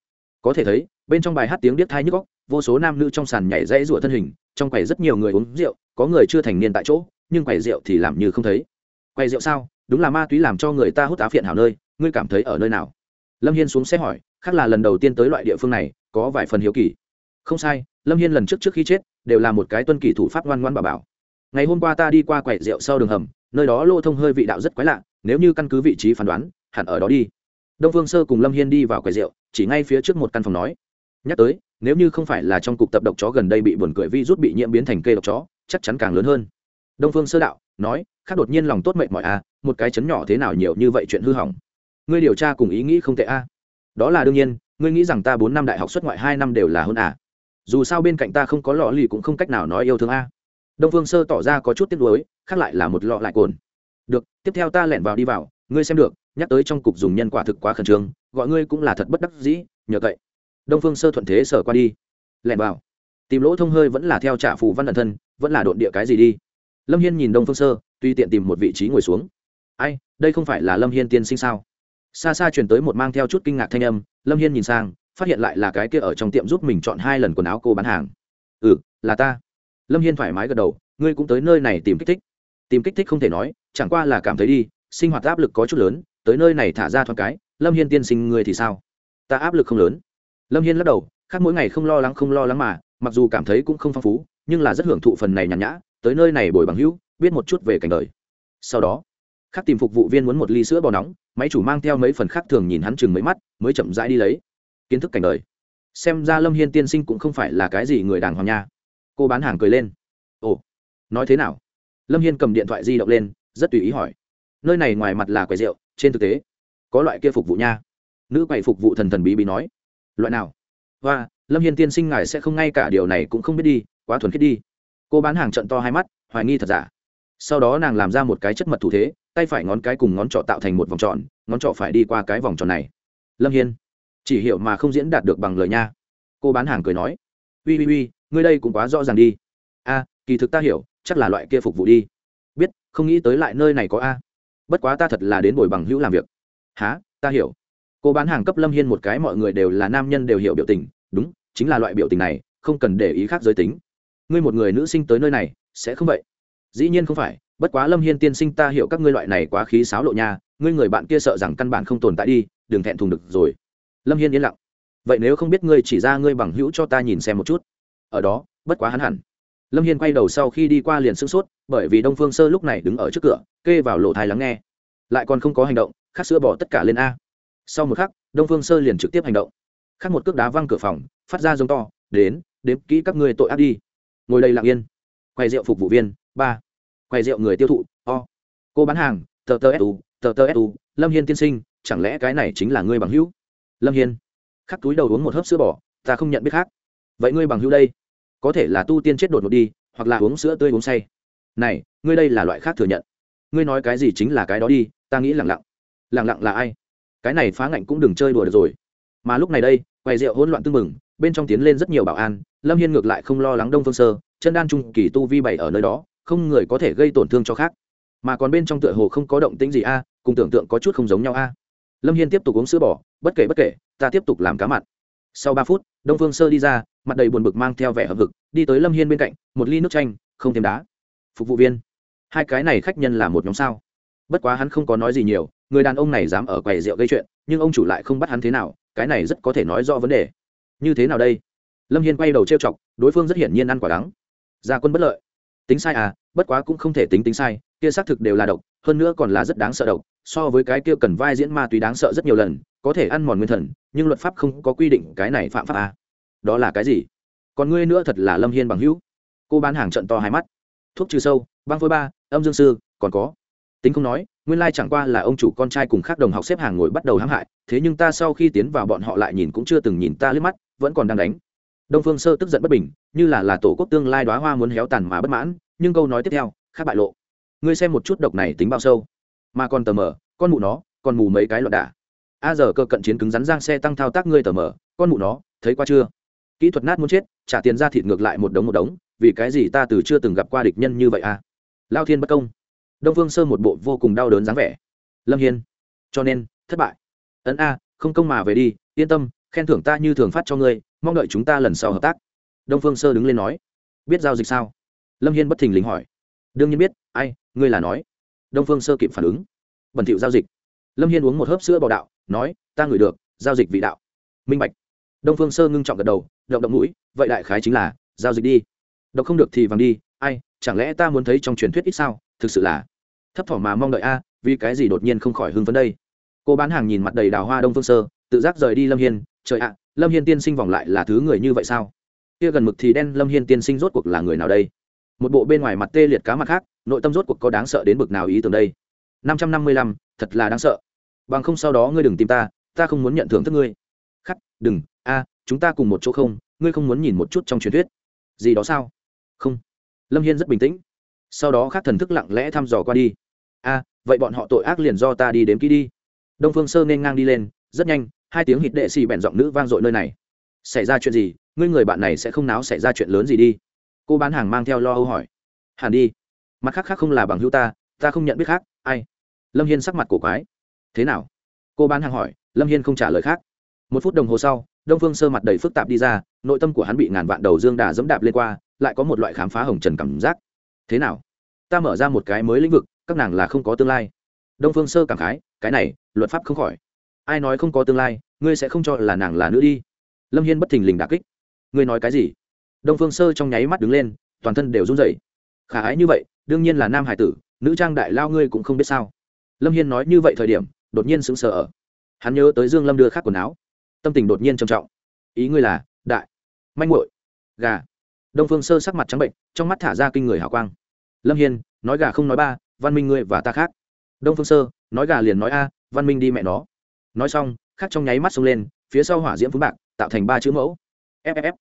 có thể thấy, bên trong bài hát tiếng điếc thai nhức góc vô số nam nữ trong sàn nhảy dãy rủa thân hình, trong quầy rất nhiều người uống rượu, có người chưa thành niên tại chỗ, nhưng quầy rượu thì làm như không thấy. Quầy rượu sao? Đúng là ma túy làm cho người ta hút á phiện hảo nơi, ngươi cảm thấy ở nơi nào? Lâm hiên xuống xe hỏi, khác là lần đầu tiên tới loại địa phương này, có vài phần hiếu kỳ. Không sai, lâm hiên lần trước trước khi chết, đều là một cái tuân kỳ thủ pháp ngoan ngoan bà bảo. Ngày hôm qua ta đi qua quầy rượu sau đường hầm, nơi đó lô thông hơi vị đạo rất quái lạ, nếu như căn cứ vị trí phán đoán, hẳn ở đó đi đông vương sơ cùng lâm hiên đi vào quầy rượu, chỉ ngay phía trước một căn phòng nói, nhắc tới, nếu như không phải là trong cục tập độc chó gần đây bị buồn cười vi rút bị nhiễm biến thành cây độc chó, chắc chắn càng lớn hơn. Đông phương sơ đạo, nói, khác đột nhiên lòng tốt mệnh mọi a à, một cái chấn nhỏ thế nào nhiều như vậy chuyện hư hỏng. Ngươi điều tra cùng ý nghĩ không tệ a đó là đương nhiên, ngươi nghĩ rằng ta bốn năm đại học xuất ngoại hai năm đều là hơn à. Dù sao bên cạnh ta không có lọ lì cũng không cách nào nói yêu thương a đông phương sơ tỏ ra có chút tiếc nuối, khác lại là một lọ lại cồn được, tiếp theo ta lẻn vào đi vào, ngươi xem được nhắc tới trong cục dùng nhân quả thực quá khẩn trương, gọi ngươi cũng là thật bất đắc dĩ, nhờ cậy. Đông phương sơ thuận thế sở qua đi. Lẻn vào. Tìm lỗ thông hơi vẫn là theo trả phù văn ẩn thân, vẫn là độn địa cái gì đi. Lâm hiên nhìn đông phương sơ, tuy tiện tìm một vị trí ngồi xuống. Ai, đây không phải là lâm hiên tiên sinh sao? Xa xa chuyển tới một mang theo chút kinh ngạc thanh âm, lâm hiên nhìn sang, phát hiện lại là cái kia ở trong tiệm giúp mình chọn hai lần quần áo cô bán hàng. Ừ là ta. Lâm hiên thoải mái gật đầu, ngươi cũng tới nơi này tìm kích thích. Tìm kích thích không thể nói, chẳng qua là cảm thấy đi, sinh hoạt áp lực có chút lớn tới nơi này thả ra thoáng cái, lâm hiên tiên sinh người thì sao? Ta áp lực không lớn. Lâm hiên lắc đầu, khác mỗi ngày không lo lắng không lo lắng mà, mặc dù cảm thấy cũng không phong phú, nhưng là rất hưởng thụ phần này nhàn nhã, tới nơi này bồi bằng hữu, biết một chút về cảnh đời. Sau đó, khác tìm phục vụ viên muốn một ly sữa bò nóng, máy chủ mang theo mấy phần khác thường nhìn hắn chừng mấy mắt, mới chậm rãi đi lấy. Kiến thức cảnh đời. Xem ra lâm hiên tiên sinh cũng không phải là cái gì người đàng hoàng nha. Cô bán hàng cười lên. Ồ, nói thế nào? Lâm hiên cầm điện thoại di động lên, rất tùy ý hỏi. Nơi này ngoài mặt là quầy rượu trên thực tế, có loại kia phục vụ nha. Nữ quầy phục vụ thần thần bí bí nói, loại nào? Và lâm hiên tiên sinh ngài sẽ không ngay cả điều này cũng không biết đi, quá thuần khiết đi. Cô bán hàng trận to hai mắt, hoài nghi thật giả. Sau đó nàng làm ra một cái chất mật thủ thế, tay phải ngón cái cùng ngón trỏ tạo thành một vòng tròn, ngón trỏ phải đi qua cái vòng tròn này. Lâm hiên, chỉ hiểu mà không diễn đạt được bằng lời nha. Cô bán hàng cười nói ui ui ui ngươi đây cũng quá rõ ràng đi. A, kỳ thực ta hiểu, chắc là loại kia phục vụ đi. Biết, không nghĩ tới lại nơi này có a bất quá ta thật là đến bồi bằng hữu làm việc. Há ta hiểu. Cô bán hàng cấp lâm hiên một cái mọi người đều là nam nhân đều hiểu biểu tình. Đúng, chính là loại biểu tình này, không cần để ý khác giới tính. Ngươi một người nữ sinh tới nơi này, sẽ không vậy? Dĩ nhiên không phải, bất quá lâm hiên tiên sinh ta hiểu các ngươi loại này quá khí sáo lộ nha, ngươi người bạn kia sợ rằng căn bản không tồn tại đi, đừng thẹn thùng được rồi. Lâm hiên yên lặng. Vậy nếu không biết ngươi chỉ ra ngươi bằng hữu cho ta nhìn xem một chút. Ở đó, bất quá hắn hẳn lâm hiên quay đầu sau khi đi qua liền sửng sốt bởi vì đông phương sơ lúc này đứng ở trước cửa kê vào lỗ thai lắng nghe. Lại còn không có hành động khát sữa bỏ tất cả lên a. Sau một khắc đông phương sơ liền trực tiếp hành động. Khắc một cước đá văng cửa phòng phát ra giống to đến đếm kỹ các ngươi tội ác đi. Ngồi đây lặng yên. Quay rượu phục vụ viên ba. Quay rượu người tiêu thụ o. Cô bán hàng tờ tờ su tờ tờ su lâm hiên tiên sinh chẳng lẽ cái này chính là ngươi bằng hữu? Lâm hiên khắc túi đầu uống một hớp sữa bỏ, ta không nhận biết khác. Vậy ngươi bằng hữu đây? Có thể là tu tiên chết đột ngột đi, hoặc là uống sữa tươi uống say. Này, ngươi đây là loại khác thừa nhận. Ngươi nói cái gì chính là cái đó đi, ta nghĩ lẳng lặng. Lẳng lặng là ai? Cái này phá ngạnh cũng đừng chơi đùa được rồi. Mà lúc này đây, quầy rượu hỗn loạn tưng mừng bên trong tiến lên rất nhiều bảo an, lâm hiên ngược lại không lo lắng đông phương sơ, chân đan trung kỳ tu vi bày ở nơi đó, không người có thể gây tổn thương cho khác. Mà còn bên trong tựa hồ không có động tĩnh gì a, cùng tưởng tượng có chút không giống nhau a. Lâm hiên tiếp tục uống sữa bỏ bất kể bất kể, ta tiếp tục làm cá mặn sau ba phút, đông phương sơ đi ra, mặt đầy buồn bực mang theo vẻ hợp vực đi tới lâm hiên bên cạnh, một ly nước chanh, không thêm đá. Phục vụ viên. Hai cái này khách nhân là một nhóm sao? Bất quá hắn không có nói gì nhiều, người đàn ông này dám ở quầy rượu gây chuyện, nhưng ông chủ lại không bắt hắn thế nào, cái này rất có thể nói rõ vấn đề. Như thế nào đây? Lâm hiên quay đầu trêu chọc, đối phương rất hiển nhiên ăn quả đắng. Gia quân bất lợi. Tính sai à bất quá cũng không thể tính tính sai, kia xác thực đều là độc, hơn nữa còn là rất đáng sợ độc, so với cái kia cần vai diễn ma túy đáng sợ rất nhiều lần có thể ăn mòn nguyên thần, nhưng luật pháp không có quy định cái này phạm pháp à. đó là cái gì? Còn ngươi nữa thật là lâm hiên bằng hữu. Cô bán hàng trận to hai mắt. Thuốc trừ sâu, băng phôi ba, âm dương sư, còn có. Tính không nói, nguyên lai chẳng qua là ông chủ con trai cùng khác đồng học xếp hàng ngồi bắt đầu hãm hại, thế nhưng ta sau khi tiến vào bọn họ lại nhìn cũng chưa từng nhìn ta lướt mắt, vẫn còn đang đánh. Đông phương sơ tức giận bất bình, như là là tổ quốc tương lai đoá hoa muốn héo tàn mà bất mãn, nhưng câu nói tiếp theo, khác bại lộ. Ngươi xem một chút độc này tính bao sâu. Mà còn tờ mờ, con mụ nó, còn mù mấy cái loạn đả a giờ cơ cận chiến cứng rắn giang xe tăng thao tác ngươi tờ mở con mụ nó, thấy qua chưa? Kỹ thuật nát muốn chết, trả tiền ra thịt ngược lại một đống một đống, vì cái gì ta từ chưa từng gặp qua địch nhân như vậy à? Lao thiên bất công. Đông phương sơ một bộ vô cùng đau đớn dáng vẻ. Lâm hiên. Cho nên, thất bại. Ấn a, không công mà về đi, yên tâm, khen thưởng ta như thường phát cho ngươi, mong đợi chúng ta lần sau hợp tác. Đông phương sơ đứng lên nói. Biết giao dịch sao? Lâm hiên bất thình lình hỏi. Đương nhiên biết, ai, ngươi là nói. Đông phương sơ kịp phản ứng. Bẩn thiệu giao dịch lâm hiên uống một hớp sữa bò đạo, nói, ta ngửi được, giao dịch vị đạo. Minh bạch. Đông phương sơ ngưng trọng gật đầu, động động mũi, vậy đại khái chính là, giao dịch đi. Độc không được thì vàng đi, ai, chẳng lẽ ta muốn thấy trong truyền thuyết ít sao? Thực sự là thấp thỏm mà mong đợi a, vì cái gì đột nhiên không khỏi hưng phấn đây? Cô bán hàng nhìn mặt đầy đào hoa đông phương sơ, tự giác rời đi lâm hiên, trời ạ, lâm hiên tiên sinh vòng lại là thứ người như vậy sao? Kia gần mực thì đen lâm hiên tiên sinh rốt cuộc là người nào đây? Một bộ bên ngoài mặt tê liệt cá mặt khác, nội tâm rốt cuộc có đáng sợ đến bực nào ý tưởng đây? Năm trăm năm mươi lăm, thật là đáng sợ. Bằng không sau đó ngươi đừng tìm ta ta không muốn nhận thưởng thức ngươi. Khắc, đừng, a, chúng ta cùng một chỗ không, ngươi không muốn nhìn một chút trong truyền thuyết. Gì đó sao? Không. Lâm hiên rất bình tĩnh. Sau đó khác thần thức lặng lẽ thăm dò qua đi. A, vậy bọn họ tội ác liền do ta đi đếm kỹ đi. Đông phương sơ nên ngang đi lên, rất nhanh, hai tiếng hít đệ xì bẹn giọng nữ vang dội nơi này. Xảy ra chuyện gì? Ngươi người bạn này sẽ không náo xảy ra chuyện lớn gì đi. Cô bán hàng mang theo lo âu hỏi. Hẳn đi. Mặt khác khác không là bằng hữu ta ta không nhận biết khác. Ai? Lâm hiên sắc mặt cổ quái. Thế nào? Cô bán hàng hỏi, lâm hiên không trả lời khác. Một phút đồng hồ sau, đông phương sơ mặt đầy phức tạp đi ra, nội tâm của hắn bị ngàn vạn đầu dương đà dẫm đạp lên qua, lại có một loại khám phá hồng trần cảm giác. Thế nào? Ta mở ra một cái mới lĩnh vực, các nàng là không có tương lai. Đông phương sơ cảm khái, cái này, luật pháp không khỏi. Ai nói không có tương lai, ngươi sẽ không cho là nàng là nữ đi. Lâm hiên bất thình lình đà kích. Ngươi nói cái gì? Đông phương sơ trong nháy mắt đứng lên, toàn thân đều run rẩy. Khả ái như vậy, đương nhiên là nam hải tử, nữ trang đại lao ngươi cũng không biết sao lâm hiên nói như vậy thời điểm, đột nhiên sững sờ ở. Hắn nhớ tới dương lâm đưa khác quần áo. Tâm tình đột nhiên trầm trọng. Ý ngươi là, đại, manh muội, gà. Đông phương sơ sắc mặt trắng bệnh, trong mắt thả ra kinh người hào quang. Lâm hiên, nói gà không nói ba, văn minh ngươi và ta khác. Đông phương sơ, nói gà liền nói a, văn minh đi mẹ nó. Nói xong khác trong nháy mắt xông lên, phía sau hỏa diễm phú bạc, tạo thành ba chữ mẫu. Fff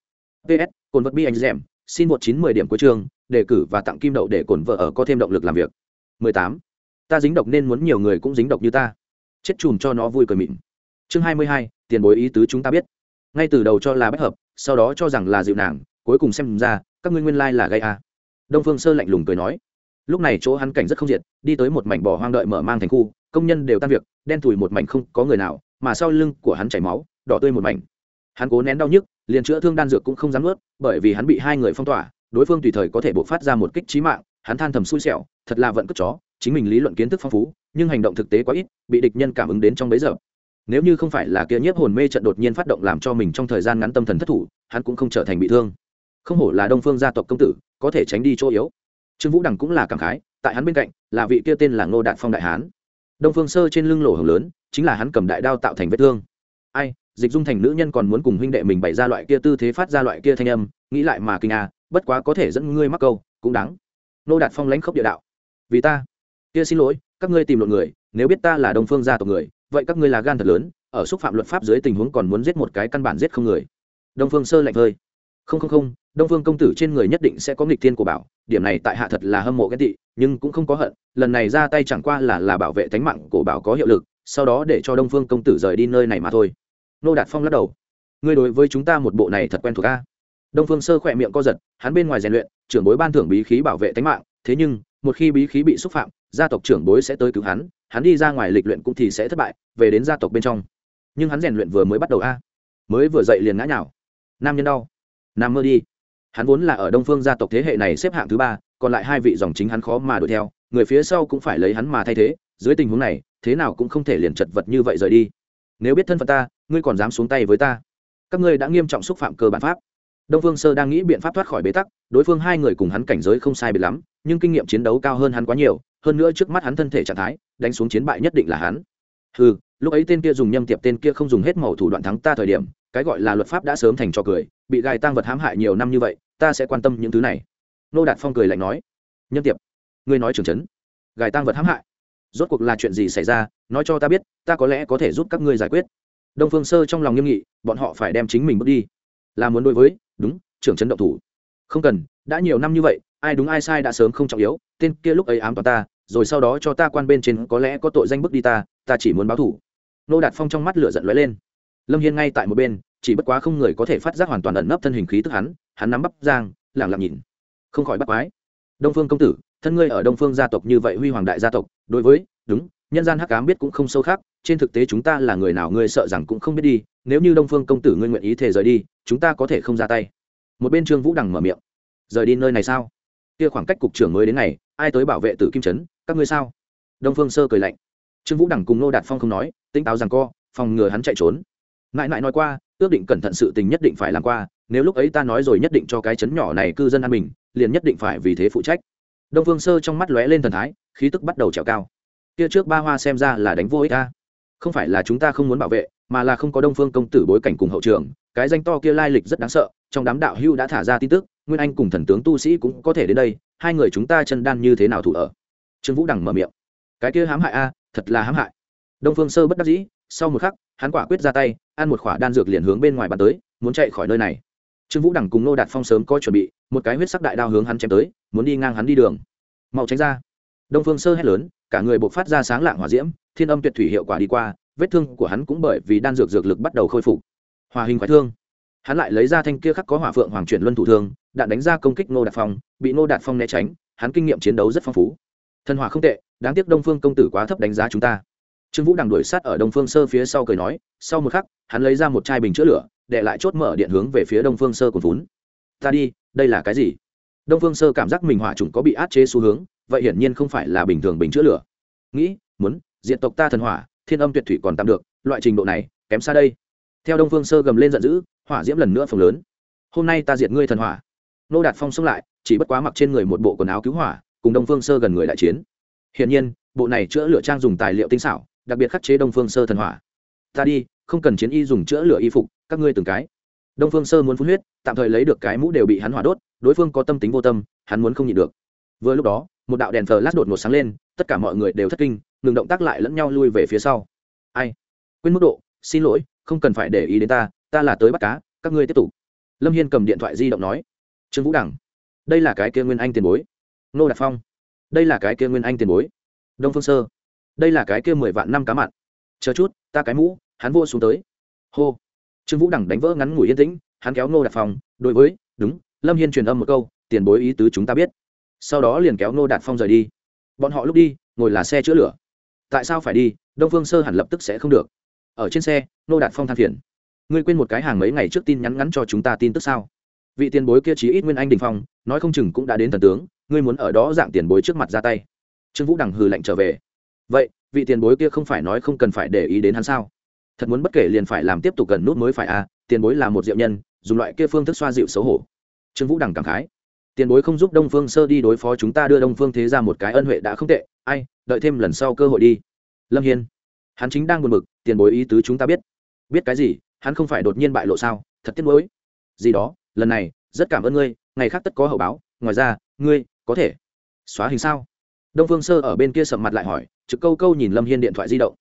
ps cồn vật bi anh rèm, xin một chín mười điểm cuối trường, đề cử và tặng kim đậu để cồn vợ ở có thêm động lực làm việc. mười tám ta dính độc nên muốn nhiều người cũng dính độc như ta. Chết chùm cho nó vui cười mịn. Chương hai mươi hai, tiền bối ý tứ chúng ta biết. Ngay từ đầu cho là bất hợp, sau đó cho rằng là dịu nàng, cuối cùng xem ra, các ngươi nguyên lai là gây a. Đông phương sơ lạnh lùng cười nói. Lúc này chỗ hắn cảnh rất không diệt, đi tới một mảnh bỏ hoang đợi mở mang thành khu, công nhân đều tan việc, đen thùi một mảnh không có người nào, mà sau lưng của hắn chảy máu, đỏ tươi một mảnh. Hắn cố nén đau nhức, liền chữa thương đan dược cũng không dám ướt bởi vì hắn bị hai người phong tỏa, đối phương tùy thời có thể buộc phát ra một kích trí mạng, hắn than thầm xui xẻo, thật là vận cất chó chính mình lý luận kiến thức phong phú, nhưng hành động thực tế quá ít, bị địch nhân cảm ứng đến trong bấy giờ. Nếu như không phải là kia nhiếp hồn mê trận đột nhiên phát động làm cho mình trong thời gian ngắn tâm thần thất thủ, hắn cũng không trở thành bị thương. Không hổ là đông phương gia tộc công tử, có thể tránh đi chỗ yếu. Trương vũ đằng cũng là cảm khái, tại hắn bên cạnh, là vị kia tên là ngô đạt phong đại hán. Đông phương sơ trên lưng lỗ hồng lớn, chính là hắn cầm đại đao tạo thành vết thương. Ai, dịch dung thành nữ nhân còn muốn cùng huynh đệ mình bày ra loại kia tư thế phát ra loại kia thanh âm, nghĩ lại mà kinh à bất quá có thể dẫn ngươi mắc câu, cũng đáng. Nô đạt phong lãnh khốc địa đạo. Vì ta kia xin lỗi, các ngươi tìm lộn người, nếu biết ta là đông phương gia tộc người, vậy các ngươi là gan thật lớn, ở xúc phạm luật pháp dưới tình huống còn muốn giết một cái căn bản giết không người. Đông phương sơ lạnh hơi không không không, đông phương công tử trên người nhất định sẽ có nghịch thiên của bảo, điểm này tại hạ thật là hâm mộ ghen tị, nhưng cũng không có hận, lần này ra tay chẳng qua là là bảo vệ tánh mạng của bảo có hiệu lực, sau đó để cho đông phương công tử rời đi nơi này mà thôi. Nô đạt phong lắc đầu. Ngươi đối với chúng ta một bộ này thật quen thuộc a. Đông phương sơ khỏe miệng co giật, hắn bên ngoài rèn luyện, trưởng bối ban thưởng bí khí bảo vệ tánh mạng, thế nhưng, một khi bí khí bị xúc phạm gia tộc trưởng bối sẽ tới cứu hắn hắn đi ra ngoài lịch luyện cũng thì sẽ thất bại, về đến gia tộc bên trong. Nhưng hắn rèn luyện vừa mới bắt đầu a, mới vừa dậy liền ngã nhào. Nam nhân đau nam mơ đi. Hắn vốn là ở đông phương gia tộc thế hệ này xếp hạng thứ ba, còn lại hai vị dòng chính hắn khó mà đuổi theo, người phía sau cũng phải lấy hắn mà thay thế, dưới tình huống này, thế nào cũng không thể liền chật vật như vậy rời đi. Nếu biết thân phận ta, ngươi còn dám xuống tay với ta. Các ngươi đã nghiêm trọng xúc phạm cơ bản pháp đông phương sơ đang nghĩ biện pháp thoát khỏi bế tắc, đối phương hai người cùng hắn cảnh giới không sai biệt lắm, nhưng kinh nghiệm chiến đấu cao hơn hắn quá nhiều, hơn nữa trước mắt hắn thân thể trạng thái, đánh xuống chiến bại nhất định là hắn. Ừ lúc ấy tên kia dùng nhâm tiệp tên kia không dùng hết màu thủ đoạn thắng ta thời điểm, cái gọi là luật pháp đã sớm thành trò cười, bị gài tăng vật hãm hại nhiều năm như vậy, ta sẽ quan tâm những thứ này. Nô đạt phong cười lạnh nói, nhâm tiệp, ngươi nói trưởng trấn gài tăng vật hãm hại, rốt cuộc là chuyện gì xảy ra, nói cho ta biết, ta có lẽ có thể giúp các ngươi giải quyết. Đông phương sơ trong lòng nghiêm nghị, bọn họ phải đem chính mình bước đi là muốn đối với, đúng, trưởng trấn động thủ. Không cần, đã nhiều năm như vậy, ai đúng ai sai đã sớm không trọng yếu, tên kia lúc ấy ám toàn ta, rồi sau đó cho ta quan bên trên có lẽ có tội danh bức đi ta ta chỉ muốn báo thủ. Nô đạt phong trong mắt lửa giận lóe lên. Lâm hiên ngay tại một bên, chỉ bất quá không người có thể phát giác hoàn toàn ẩn nấp thân hình khí tức hắn hắn nắm bắp giang lẳng lặng nhìn. Không khỏi bắt quái. Đông phương công tử, thân ngươi ở đông phương gia tộc như vậy huy hoàng đại gia tộc, đối với, đúng, nhân gian hắc ám biết cũng không sâu khác, trên thực tế chúng ta là người nào ngươi sợ rằng cũng không biết đi nếu như đông phương công tử ngươi nguyện ý thể rời đi, chúng ta có thể không ra tay. Một bên trương vũ đằng mở miệng. Rời đi nơi này sao? Kia khoảng cách cục trưởng mới đến ngày, ai tới bảo vệ tử kim trấn, các ngươi sao? Đông phương sơ cười lạnh. Trương vũ đằng cùng nô đạt phong không nói tinh táo rằng co, phòng ngừa hắn chạy trốn. Mãi mãi nói qua, ước định cẩn thận sự tình nhất định phải làm qua, nếu lúc ấy ta nói rồi nhất định cho cái chấn nhỏ này cư dân an bình, liền nhất định phải vì thế phụ trách. Đông phương sơ trong mắt lóe lên thần thái, khí tức bắt đầu trèo cao. Kia trước ba hoa xem ra là đánh vô ích ta không phải là chúng ta không muốn bảo vệ, mà là không có đông phương công tử bối cảnh cùng hậu trường, cái danh to kia lai lịch rất đáng sợ, trong đám đạo hưu đã thả ra tin tức, nguyên anh cùng thần tướng tu sĩ cũng có thể đến đây, hai người chúng ta chân đan như thế nào thủ ở? Trương vũ đằng mở miệng. Cái kia hãm hại a, thật là hãm hại. Đông phương sơ bất đắc dĩ, sau một khắc, hắn quả quyết ra tay, ăn một khỏa đan dược liền hướng bên ngoài bàn tới, muốn chạy khỏi nơi này. Trương vũ đằng cùng nô đạt phong sớm có chuẩn bị, một cái huyết sắc đại đao hướng hắn chém tới, muốn đi ngang hắn đi đường. Mau tránh ra. Đông phương sơ hét lớn cả người buộc phát ra sáng lạng hỏa diễm, thiên âm tuyệt thủy hiệu quả đi qua, vết thương của hắn cũng bởi vì đan dược dược lực bắt đầu khôi phục. Hòa hình khoái thương. Hắn lại lấy ra thanh kia khắc có hỏa phượng hoàng chuyển luân thủ thương, đạn đánh ra công kích nô đạt phong, bị nô đạt phong né tránh, hắn kinh nghiệm chiến đấu rất phong phú. Thần hỏa không tệ, đáng tiếc đông phương công tử quá thấp đánh giá chúng ta. Trương vũ đang đuổi sát ở đông phương sơ phía sau cười nói, sau một khắc, hắn lấy ra một chai bình chữa lửa, để lại chốt mở điện hướng về phía đông phương sơ cồn vốn ta đi, đây là cái gì? Đông phương sơ cảm giác mình hỏa trùng có bị át chế xu hướng vậy hiển nhiên không phải là bình thường bình chữa lửa. Nghĩ, muốn diện tộc ta thần hỏa, thiên âm tuyệt thủy còn tạm được, loại trình độ này, kém xa đây. Theo đông phương sơ gầm lên giận dữ, hỏa diễm lần nữa phồng lớn. Hôm nay ta diệt ngươi thần hỏa. Nô đạt phong xông lại, chỉ bất quá mặc trên người một bộ quần áo cứu hỏa, cùng đông phương sơ gần người đại chiến. Hiển nhiên, bộ này chữa lửa trang dùng tài liệu tinh xảo, đặc biệt khắc chế đông phương sơ thần hỏa. Ta đi, không cần chiến y dùng chữa lửa y phục, các ngươi từng cái. Đông phương sơ muốn phun huyết, tạm thời lấy được cái mũ đều bị hắn hỏa đốt, đối phương có tâm tính vô tâm, hắn muốn không nhịn được vừa lúc đó, một đạo đèn thờ lát đột ngột sáng lên, tất cả mọi người đều thất kinh, ngừng động tác lại lẫn nhau lui về phía sau. Ai? Quên mức độ, xin lỗi, không cần phải để ý đến ta ta là tới bắt cá, các ngươi tiếp tục. Lâm hiên cầm điện thoại di động nói. Trương vũ đẳng, đây là cái kia nguyên anh tiền bối. Nô đạt phong, đây là cái kia nguyên anh tiền bối. Đông phương sơ, đây là cái kia mười vạn năm cá mặn. Chờ chút, ta cái mũ, hắn vô xuống tới. Hô. Trương vũ đẳng đánh vỡ ngắn ngủi yên tĩnh, hắn kéo nô đạt phong, đối với, đúng, lâm hiên truyền âm một câu, tiền bối ý tứ chúng ta biết sau đó liền kéo nô đạt phong rời đi. Bọn họ lúc đi, ngồi là xe chữa lửa. Tại sao phải đi? Đông phương sơ hẳn lập tức sẽ không được. Ở trên xe nô đạt phong than phiền. Ngươi quên một cái hàng mấy ngày trước tin nhắn ngắn cho chúng ta tin tức sao? Vị tiền bối kia chí ít nguyên anh đình phong, nói không chừng cũng đã đến thần tướng, ngươi muốn ở đó dạng tiền bối trước mặt ra tay. Trương vũ đằng hừ lạnh trở về. Vậy, vị tiền bối kia không phải nói không cần phải để ý đến hắn sao? Thật muốn bất kể liền phải làm tiếp tục gần nút mới phải à tiền bối là một diệu nhân, dùng loại kia phương thức xoa dịu xấu hổ. Trương vũ đằng cảm khái tiền bối không giúp đông phương sơ đi đối phó chúng ta đưa đông phương thế ra một cái ân huệ đã không tệ, ai, đợi thêm lần sau cơ hội đi. Lâm hiên, hắn chính đang buồn bực, tiền bối ý tứ chúng ta biết. Biết cái gì, hắn không phải đột nhiên bại lộ sao, thật tiếc nuối. Gì đó, lần này, rất cảm ơn ngươi, ngày khác tất có hậu báo, ngoài ra, ngươi, có thể. Xóa hình sao? Đông phương sơ ở bên kia sầm mặt lại hỏi, trực câu câu nhìn lâm hiên điện thoại di động.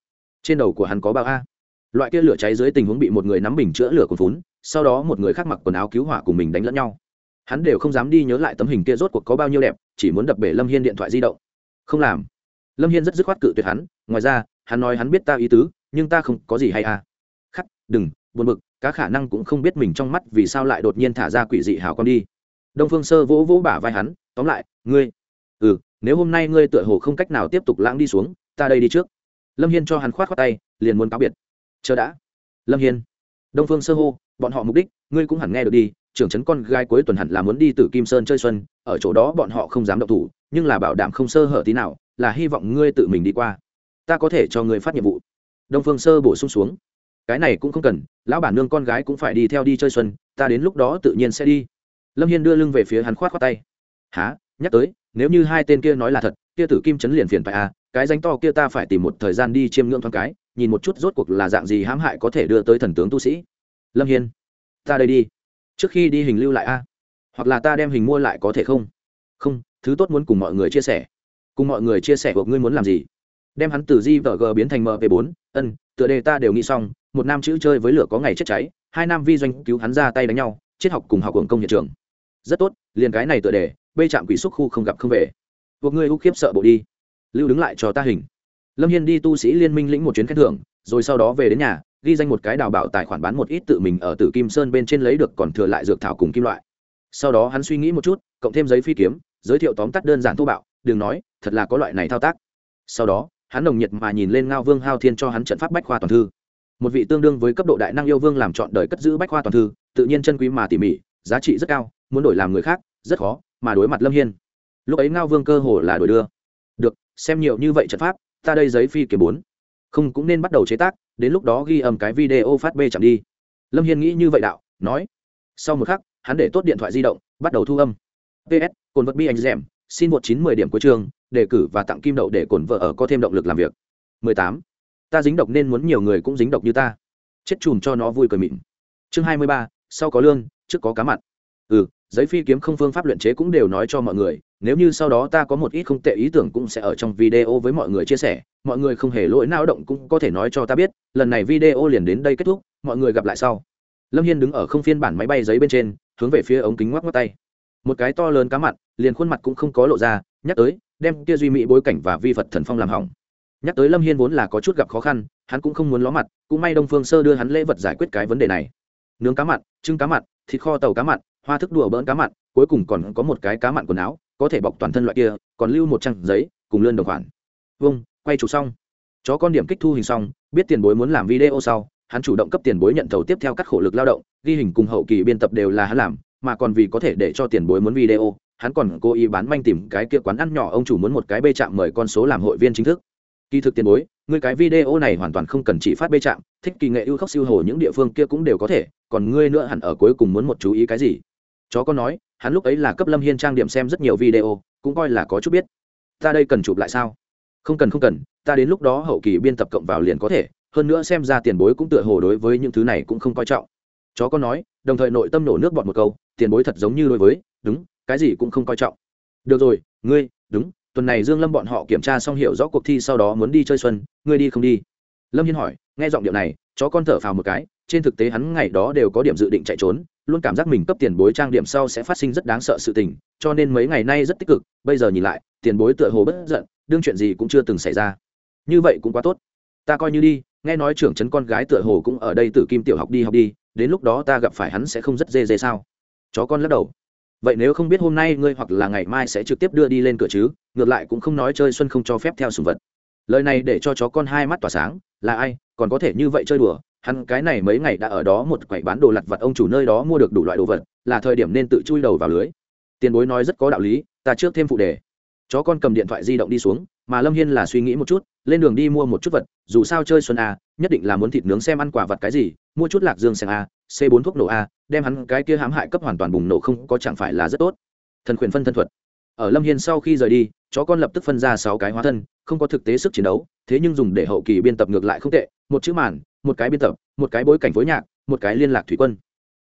Trên đầu của hắn có bao a? Loại kia lửa cháy dưới tình huống bị một người nắm bình chữa lửa cồn vốn sau đó một người khác mặc quần áo cứu hỏa cùng mình đánh lẫn nhau hắn đều không dám đi nhớ lại tấm hình kia rốt cuộc có bao nhiêu đẹp, chỉ muốn đập bể lâm hiên điện thoại di động. Không làm. Lâm hiên rất dứt khoát cự tuyệt hắn, ngoài ra, hắn nói hắn biết ta ý tứ, nhưng ta không có gì hay à. Khắc, đừng, buồn bực, cá khả năng cũng không biết mình trong mắt vì sao lại đột nhiên thả ra quỷ dị hào con đi. Đông phương sơ vỗ vỗ bả vai hắn, tóm lại, ngươi ừ nếu hôm nay ngươi tựa hồ không cách nào tiếp tục lãng đi xuống, ta đây đi trước. Lâm hiên cho hắn khoát khoát tay, liền muốn cáo biệt. Chờ đã. Lâm hiên. Đông phương sơ hô, bọn họ mục đích, ngươi cũng hẳn nghe được đi trưởng trấn con gái cuối tuần hẳn là muốn đi từ kim sơn chơi xuân, ở chỗ đó bọn họ không dám động thủ, nhưng là bảo đảm không sơ hở tí nào, là hy vọng ngươi tự mình đi qua. Ta có thể cho ngươi phát nhiệm vụ. Đông phương sơ bổ sung xuống. Cái này cũng không cần, lão bản nương con gái cũng phải đi theo đi chơi xuân, ta đến lúc đó tự nhiên sẽ đi. Lâm hiên đưa lưng về phía hắn khoát khoát tay. Há nhắc tới, nếu như hai tên kia nói là thật, kia tử kim chấn liền phiền phải à cái danh to kia ta phải tìm một thời gian đi chiêm ngưỡng thoáng cái, nhìn một chút rốt cuộc là dạng gì hãm hại có thể đưa tới thần tướng tu sĩ. Lâm hiên. Ta đây đi trước khi đi hình lưu lại a. Hoặc là ta đem hình mua lại có thể không? Không, thứ tốt muốn cùng mọi người chia sẻ. Cùng mọi người chia sẻ hoặc ngươi muốn làm gì? Đem hắn từ di vờ g biến thành mp bốn. Ân, tựa đề ta đều nghĩ xong. Một nam chữ chơi với lửa có ngày chết cháy. Hai nam vi doanh cứu hắn ra tay đánh nhau. Triết học cùng học hưởng công hiện trường. Rất tốt, liền cái này tựa đề. Bê trạm quỷ xúc khu không gặp không về. Buộc ngươi ưu khiếp sợ bộ đi. Lưu đứng lại cho ta hình. Lâm hiên đi tu sĩ liên minh lĩnh một chuyến khen thưởng, rồi sau đó về đến nhà ghi danh một cái đào bảo tài khoản bán một ít tự mình ở tử kim sơn bên trên lấy được còn thừa lại dược thảo cùng kim loại. Sau đó hắn suy nghĩ một chút, cộng thêm giấy phi kiếm, giới thiệu tóm tắt đơn giản thô bạo, đừng nói, thật là có loại này thao tác. Sau đó, hắn nồng nhiệt mà nhìn lên ngao vương hao thiên cho hắn trận pháp bách khoa toàn thư. Một vị tương đương với cấp độ đại năng yêu vương làm chọn đời cất giữ bách khoa toàn thư, tự nhiên chân quý mà tỉ mỉ, giá trị rất cao, muốn đổi làm người khác, rất khó, mà đối mặt lâm hiên. Lúc ấy ngao vương cơ hồ là đổi đưa. Được, xem nhiều như vậy trận pháp, ta đây giấy phi kiếm bốn. Không cũng nên bắt đầu chế tác đến lúc đó ghi âm cái video phát bê chẳng đi. Lâm hiên nghĩ như vậy đạo nói sau một khắc hắn để tốt điện thoại di động bắt đầu thu âm. Ps cồn vật bi anh dèm, xin một chín mười điểm cuối trường đề cử và tặng kim đậu để cồn vợ ở có thêm động lực làm việc. 18. ta dính độc nên muốn nhiều người cũng dính độc như ta. Chết chùm cho nó vui cười mịn. Chương 23, sau có lương trước có cá mặn. Ừ giấy phi kiếm không phương pháp luyện chế cũng đều nói cho mọi người, nếu như sau đó ta có một ít không tệ ý tưởng cũng sẽ ở trong video với mọi người chia sẻ, mọi người không hề lỗi não động cũng có thể nói cho ta biết, lần này video liền đến đây kết thúc, mọi người gặp lại sau. Lâm hiên đứng ở không phiên bản máy bay giấy bên trên, hướng về phía ống kính ngoắc ngoắc tay. Một cái to lớn cá mặn liền khuôn mặt cũng không có lộ ra, nhắc tới, đem kia duy mỹ bối cảnh và vi phật thần phong làm hỏng. Nhắc tới lâm hiên vốn là có chút gặp khó khăn, hắn cũng không muốn ló mặt, cũng may đông phương sơ đưa hắn lễ vật giải quyết cái vấn đề này. Nướng cá mặn trứng cá mặn thịt kho tàu cá mặn hoa thức đùa bỡn cá mặn, cuối cùng còn có một cái cá mặn quần áo, có thể bọc toàn thân loại kia, còn lưu một trang giấy, cùng lươn đồng khoản. Vâng quay chụp xong. Chó con điểm kích thu hình xong, biết tiền bối muốn làm video sau, hắn chủ động cấp tiền bối nhận thầu tiếp theo các khổ lực lao động, ghi hình cùng hậu kỳ biên tập đều là hắn làm, mà còn vì có thể để cho tiền bối muốn video, hắn còn cố ý bán manh tìm cái kia quán ăn nhỏ ông chủ muốn một cái bê chạm mời con số làm hội viên chính thức. Kỳ thực tiền bối, ngươi cái video này hoàn toàn không cần chỉ phát bê chạm, thích kỳ nghệ ưu khóc siêu hồ những địa phương kia cũng đều có thể, còn ngươi nữa hẳn ở cuối cùng muốn một chú ý cái gì? Chó con nói, hắn lúc ấy là cấp lâm hiên trang điểm xem rất nhiều video, cũng coi là có chút biết. Ta đây cần chụp lại sao? Không cần không cần, ta đến lúc đó hậu kỳ biên tập cộng vào liền có thể, hơn nữa xem ra tiền bối cũng tựa hồ đối với những thứ này cũng không coi trọng. Chó con nói, đồng thời nội tâm nổ nước bọt một câu, tiền bối thật giống như đối với, đúng, cái gì cũng không coi trọng. Được rồi, ngươi, đúng, tuần này dương lâm bọn họ kiểm tra xong hiểu rõ cuộc thi sau đó muốn đi chơi xuân, ngươi đi không đi? Lâm hiên hỏi, nghe giọng điệu này, chó con thở phào một cái, trên thực tế hắn ngày đó đều có điểm dự định chạy trốn luôn cảm giác mình cấp tiền bối trang điểm sau sẽ phát sinh rất đáng sợ sự tình, cho nên mấy ngày nay rất tích cực, bây giờ nhìn lại, tiền bối tựa hồ bất giận, đương chuyện gì cũng chưa từng xảy ra. Như vậy cũng quá tốt. Ta coi như đi, nghe nói trưởng trấn con gái tựa hồ cũng ở đây từ kim tiểu học đi học đi, đến lúc đó ta gặp phải hắn sẽ không rất dê dê sao? Chó con lắc đầu. Vậy nếu không biết hôm nay ngươi hoặc là ngày mai sẽ trực tiếp đưa đi lên cửa chứ, ngược lại cũng không nói chơi xuân không cho phép theo sùng vật. Lời này để cho chó con hai mắt tỏa sáng, là ai, còn có thể như vậy chơi đùa hắn cái này mấy ngày đã ở đó một quầy bán đồ lặt vặt ông chủ nơi đó mua được đủ loại đồ vật, là thời điểm nên tự chui đầu vào lưới. Tiền bối nói rất có đạo lý, ta trước thêm phụ đề. Chó con cầm điện thoại di động đi xuống, mà lâm hiên là suy nghĩ một chút, lên đường đi mua một chút vật, dù sao chơi xuân a, nhất định là muốn thịt nướng xem ăn quả vật cái gì, mua chút lạc dương xem a, c bốn thuốc nổ a, đem hắn cái kia hãm hại cấp hoàn toàn bùng nổ không có chẳng phải là rất tốt. Thần quyền phân thân thuật. Ở lâm hiên sau khi rời đi, chó con lập tức phân ra sáu cái hóa thân, không có thực tế sức chiến đấu, thế nhưng dùng để hậu kỳ biên tập ngược lại không tệ, một chữ màn một cái biên tập, một cái bối cảnh phối nhạc, một cái liên lạc thủy quân.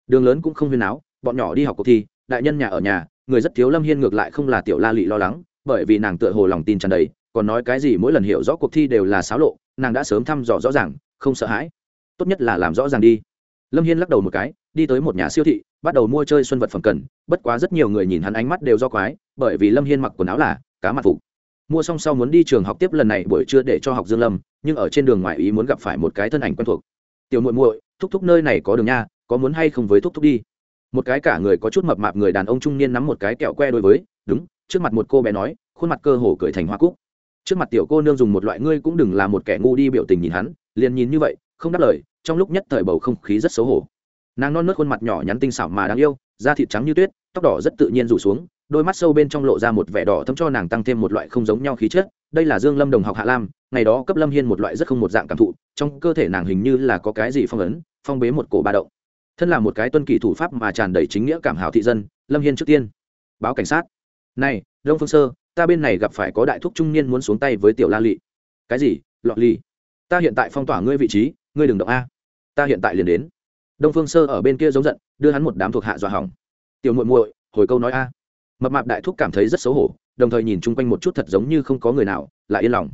Đường lớn cũng không huyên áo bọn nhỏ đi học cuộc thi, đại nhân nhà ở nhà, người rất thiếu lâm hiên ngược lại không là tiểu la lị lo lắng, bởi vì nàng tựa hồ lòng tin tràn đầy, còn nói cái gì mỗi lần hiểu rõ cuộc thi đều là xáo lộ, nàng đã sớm thăm dò rõ ràng, không sợ hãi. Tốt nhất là làm rõ ràng đi. Lâm hiên lắc đầu một cái, đi tới một nhà siêu thị, bắt đầu mua chơi xuân vật phẩm cần, bất quá rất nhiều người nhìn hắn ánh mắt đều do quái, bởi vì lâm hiên mặc quần áo là cá mặt phục mua xong sau muốn đi trường học tiếp lần này, buổi trưa để cho học dương lâm, nhưng ở trên đường ngoài ý muốn gặp phải một cái thân ảnh quen thuộc. Tiểu muội muội, thúc thúc nơi này có đường nha, có muốn hay không với thúc thúc đi? Một cái cả người có chút mập mạp người đàn ông trung niên nắm một cái kẹo que đối với, đúng, trước mặt một cô bé nói, khuôn mặt cơ hồ cười thành hoa cúc. Trước mặt tiểu cô nương dùng một loại, ngươi cũng đừng là một kẻ ngu đi biểu tình nhìn hắn, liền nhìn như vậy, không đáp lời, trong lúc nhất thời bầu không khí rất xấu hổ. Nàng non nớt khuôn mặt nhỏ nhắn tinh xảo mà đáng yêu, da thịt trắng như tuyết, tóc đỏ rất tự nhiên rủ xuống đôi mắt sâu bên trong lộ ra một vẻ đỏ thấm cho nàng tăng thêm một loại không giống nhau khí chất. Đây là dương lâm đồng học hạ lam, ngày đó cấp lâm hiên một loại rất không một dạng cảm thụ, trong cơ thể nàng hình như là có cái gì phong ấn, phong bế một cổ ba động. Thân là một cái tuân kỳ thủ pháp mà tràn đầy chính nghĩa cảm hảo thị dân, lâm hiên trước tiên. Báo cảnh sát. Này, đông phương sơ, ta bên này gặp phải có đại thúc trung niên muốn xuống tay với tiểu la lị. Cái gì? Lọt lì? ta hiện tại phong tỏa ngươi vị trí, ngươi đừng động a. Ta hiện tại liền đến. Đông phương sơ ở bên kia giống giận, đưa hắn một đám thuộc hạ dọa hỏng. Tiểu muội muội, hồi câu nói a mập mạp đại thúc cảm thấy rất xấu hổ đồng thời nhìn chung quanh một chút thật giống như không có người nào lại yên lòng.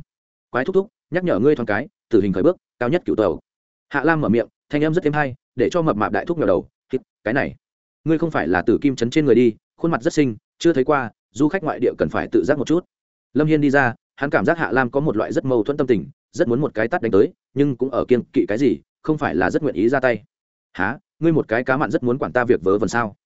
Quái thúc thúc nhắc nhở ngươi thoáng cái tử hình khởi bước cao nhất cựu tàu. Hạ lam mở miệng thanh em rất thêm hay để cho mập mạp đại thúc nhỏ đầu Thì, cái này ngươi không phải là tử kim chấn trên người đi khuôn mặt rất xinh chưa thấy qua du khách ngoại địa cần phải tự giác một chút. Lâm hiên đi ra hắn cảm giác hạ lam có một loại rất mâu thuẫn tâm tình rất muốn một cái tắt đánh tới nhưng cũng ở kiên kỵ cái gì không phải là rất nguyện ý ra tay. Há ngươi một cái cá mặn rất muốn quản ta việc vớ vẩn sao?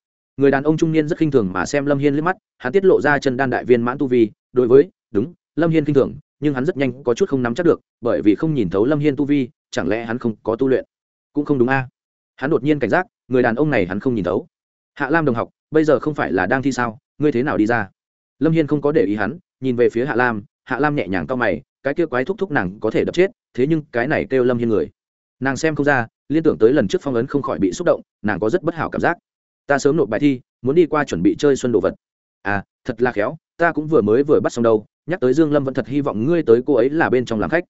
Người đàn ông trung niên rất khinh thường mà xem lâm hiên liếc mắt, hắn tiết lộ ra chân đan đại viên mãn tu vi, đối với, đúng, lâm hiên khinh thường, nhưng hắn rất nhanh có chút không nắm chắc được, bởi vì không nhìn thấu lâm hiên tu vi, chẳng lẽ hắn không có tu luyện? Cũng không đúng a. Hắn đột nhiên cảnh giác, người đàn ông này hắn không nhìn thấu. Hạ lam đồng học, bây giờ không phải là đang thi sao? Ngươi thế nào đi ra? Lâm hiên không có để ý hắn, nhìn về phía hạ lam hạ lam nhẹ nhàng cao mày, cái kia quái thúc thúc nàng có thể đập chết, thế nhưng cái này kêu lâm hiên người. Nàng xem không ra, liên tưởng tới lần trước phong ấn không khỏi bị xúc động, nàng có rất bất hảo cảm giác ta sớm nộp bài thi, muốn đi qua chuẩn bị chơi xuân đồ vật. À thật là khéo, ta cũng vừa mới vừa bắt xong đâu, nhắc tới dương lâm vẫn thật hy vọng ngươi tới cô ấy là bên trong làm khách.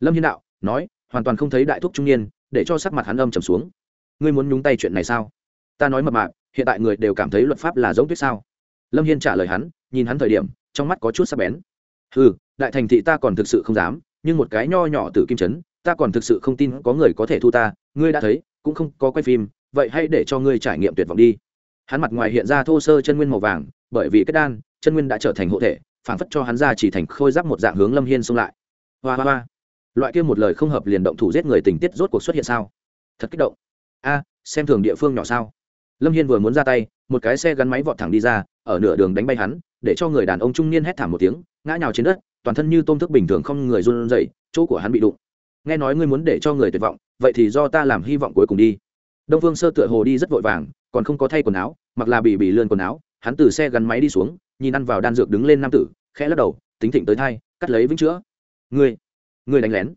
Lâm hiên đạo, nói, hoàn toàn không thấy đại thúc trung niên, để cho sắc mặt hắn âm trầm xuống. Ngươi muốn nhúng tay chuyện này sao? Ta nói mập mạp, hiện tại người đều cảm thấy luật pháp là giống tuyết sao? Lâm hiên trả lời hắn, nhìn hắn thời điểm, trong mắt có chút sắc bén. Ừ đại thành thị ta còn thực sự không dám, nhưng một cái nho nhỏ từ kim trấn ta còn thực sự không tin có người có thể thu ta, ngươi đã thấy, cũng không có quay phim vậy hãy để cho ngươi trải nghiệm tuyệt vọng đi. Hắn mặt ngoài hiện ra thô sơ chân nguyên màu vàng, bởi vì kết đan, chân nguyên đã trở thành hộ thể, phảng phất cho hắn ra chỉ thành khôi giáp một dạng hướng lâm hiên xông lại. Hoa hoa hoa. Loại kia một lời không hợp liền động thủ giết người tình tiết rốt cuộc xuất hiện sao? Thật kích động. A, xem thường địa phương nhỏ sao? Lâm hiên vừa muốn ra tay, một cái xe gắn máy vọt thẳng đi ra, ở nửa đường đánh bay hắn, để cho người đàn ông trung niên hét thảm một tiếng, ngã nhào trên đất, toàn thân như tôm thức bình thường không người run rẩy, chỗ của hắn bị đụng. Nghe nói ngươi muốn để cho người tuyệt vọng, vậy thì do ta làm hy vọng cuối cùng đi đông phương sơ tựa hồ đi rất vội vàng, còn không có thay quần áo, mặc là bị bị lươn quần áo, hắn từ xe gắn máy đi xuống, nhìn ăn vào đan dược đứng lên nam tử, khẽ lắc đầu, tính thịnh tới thai, cắt lấy vĩnh chữa. Ngươi ngươi đánh lén.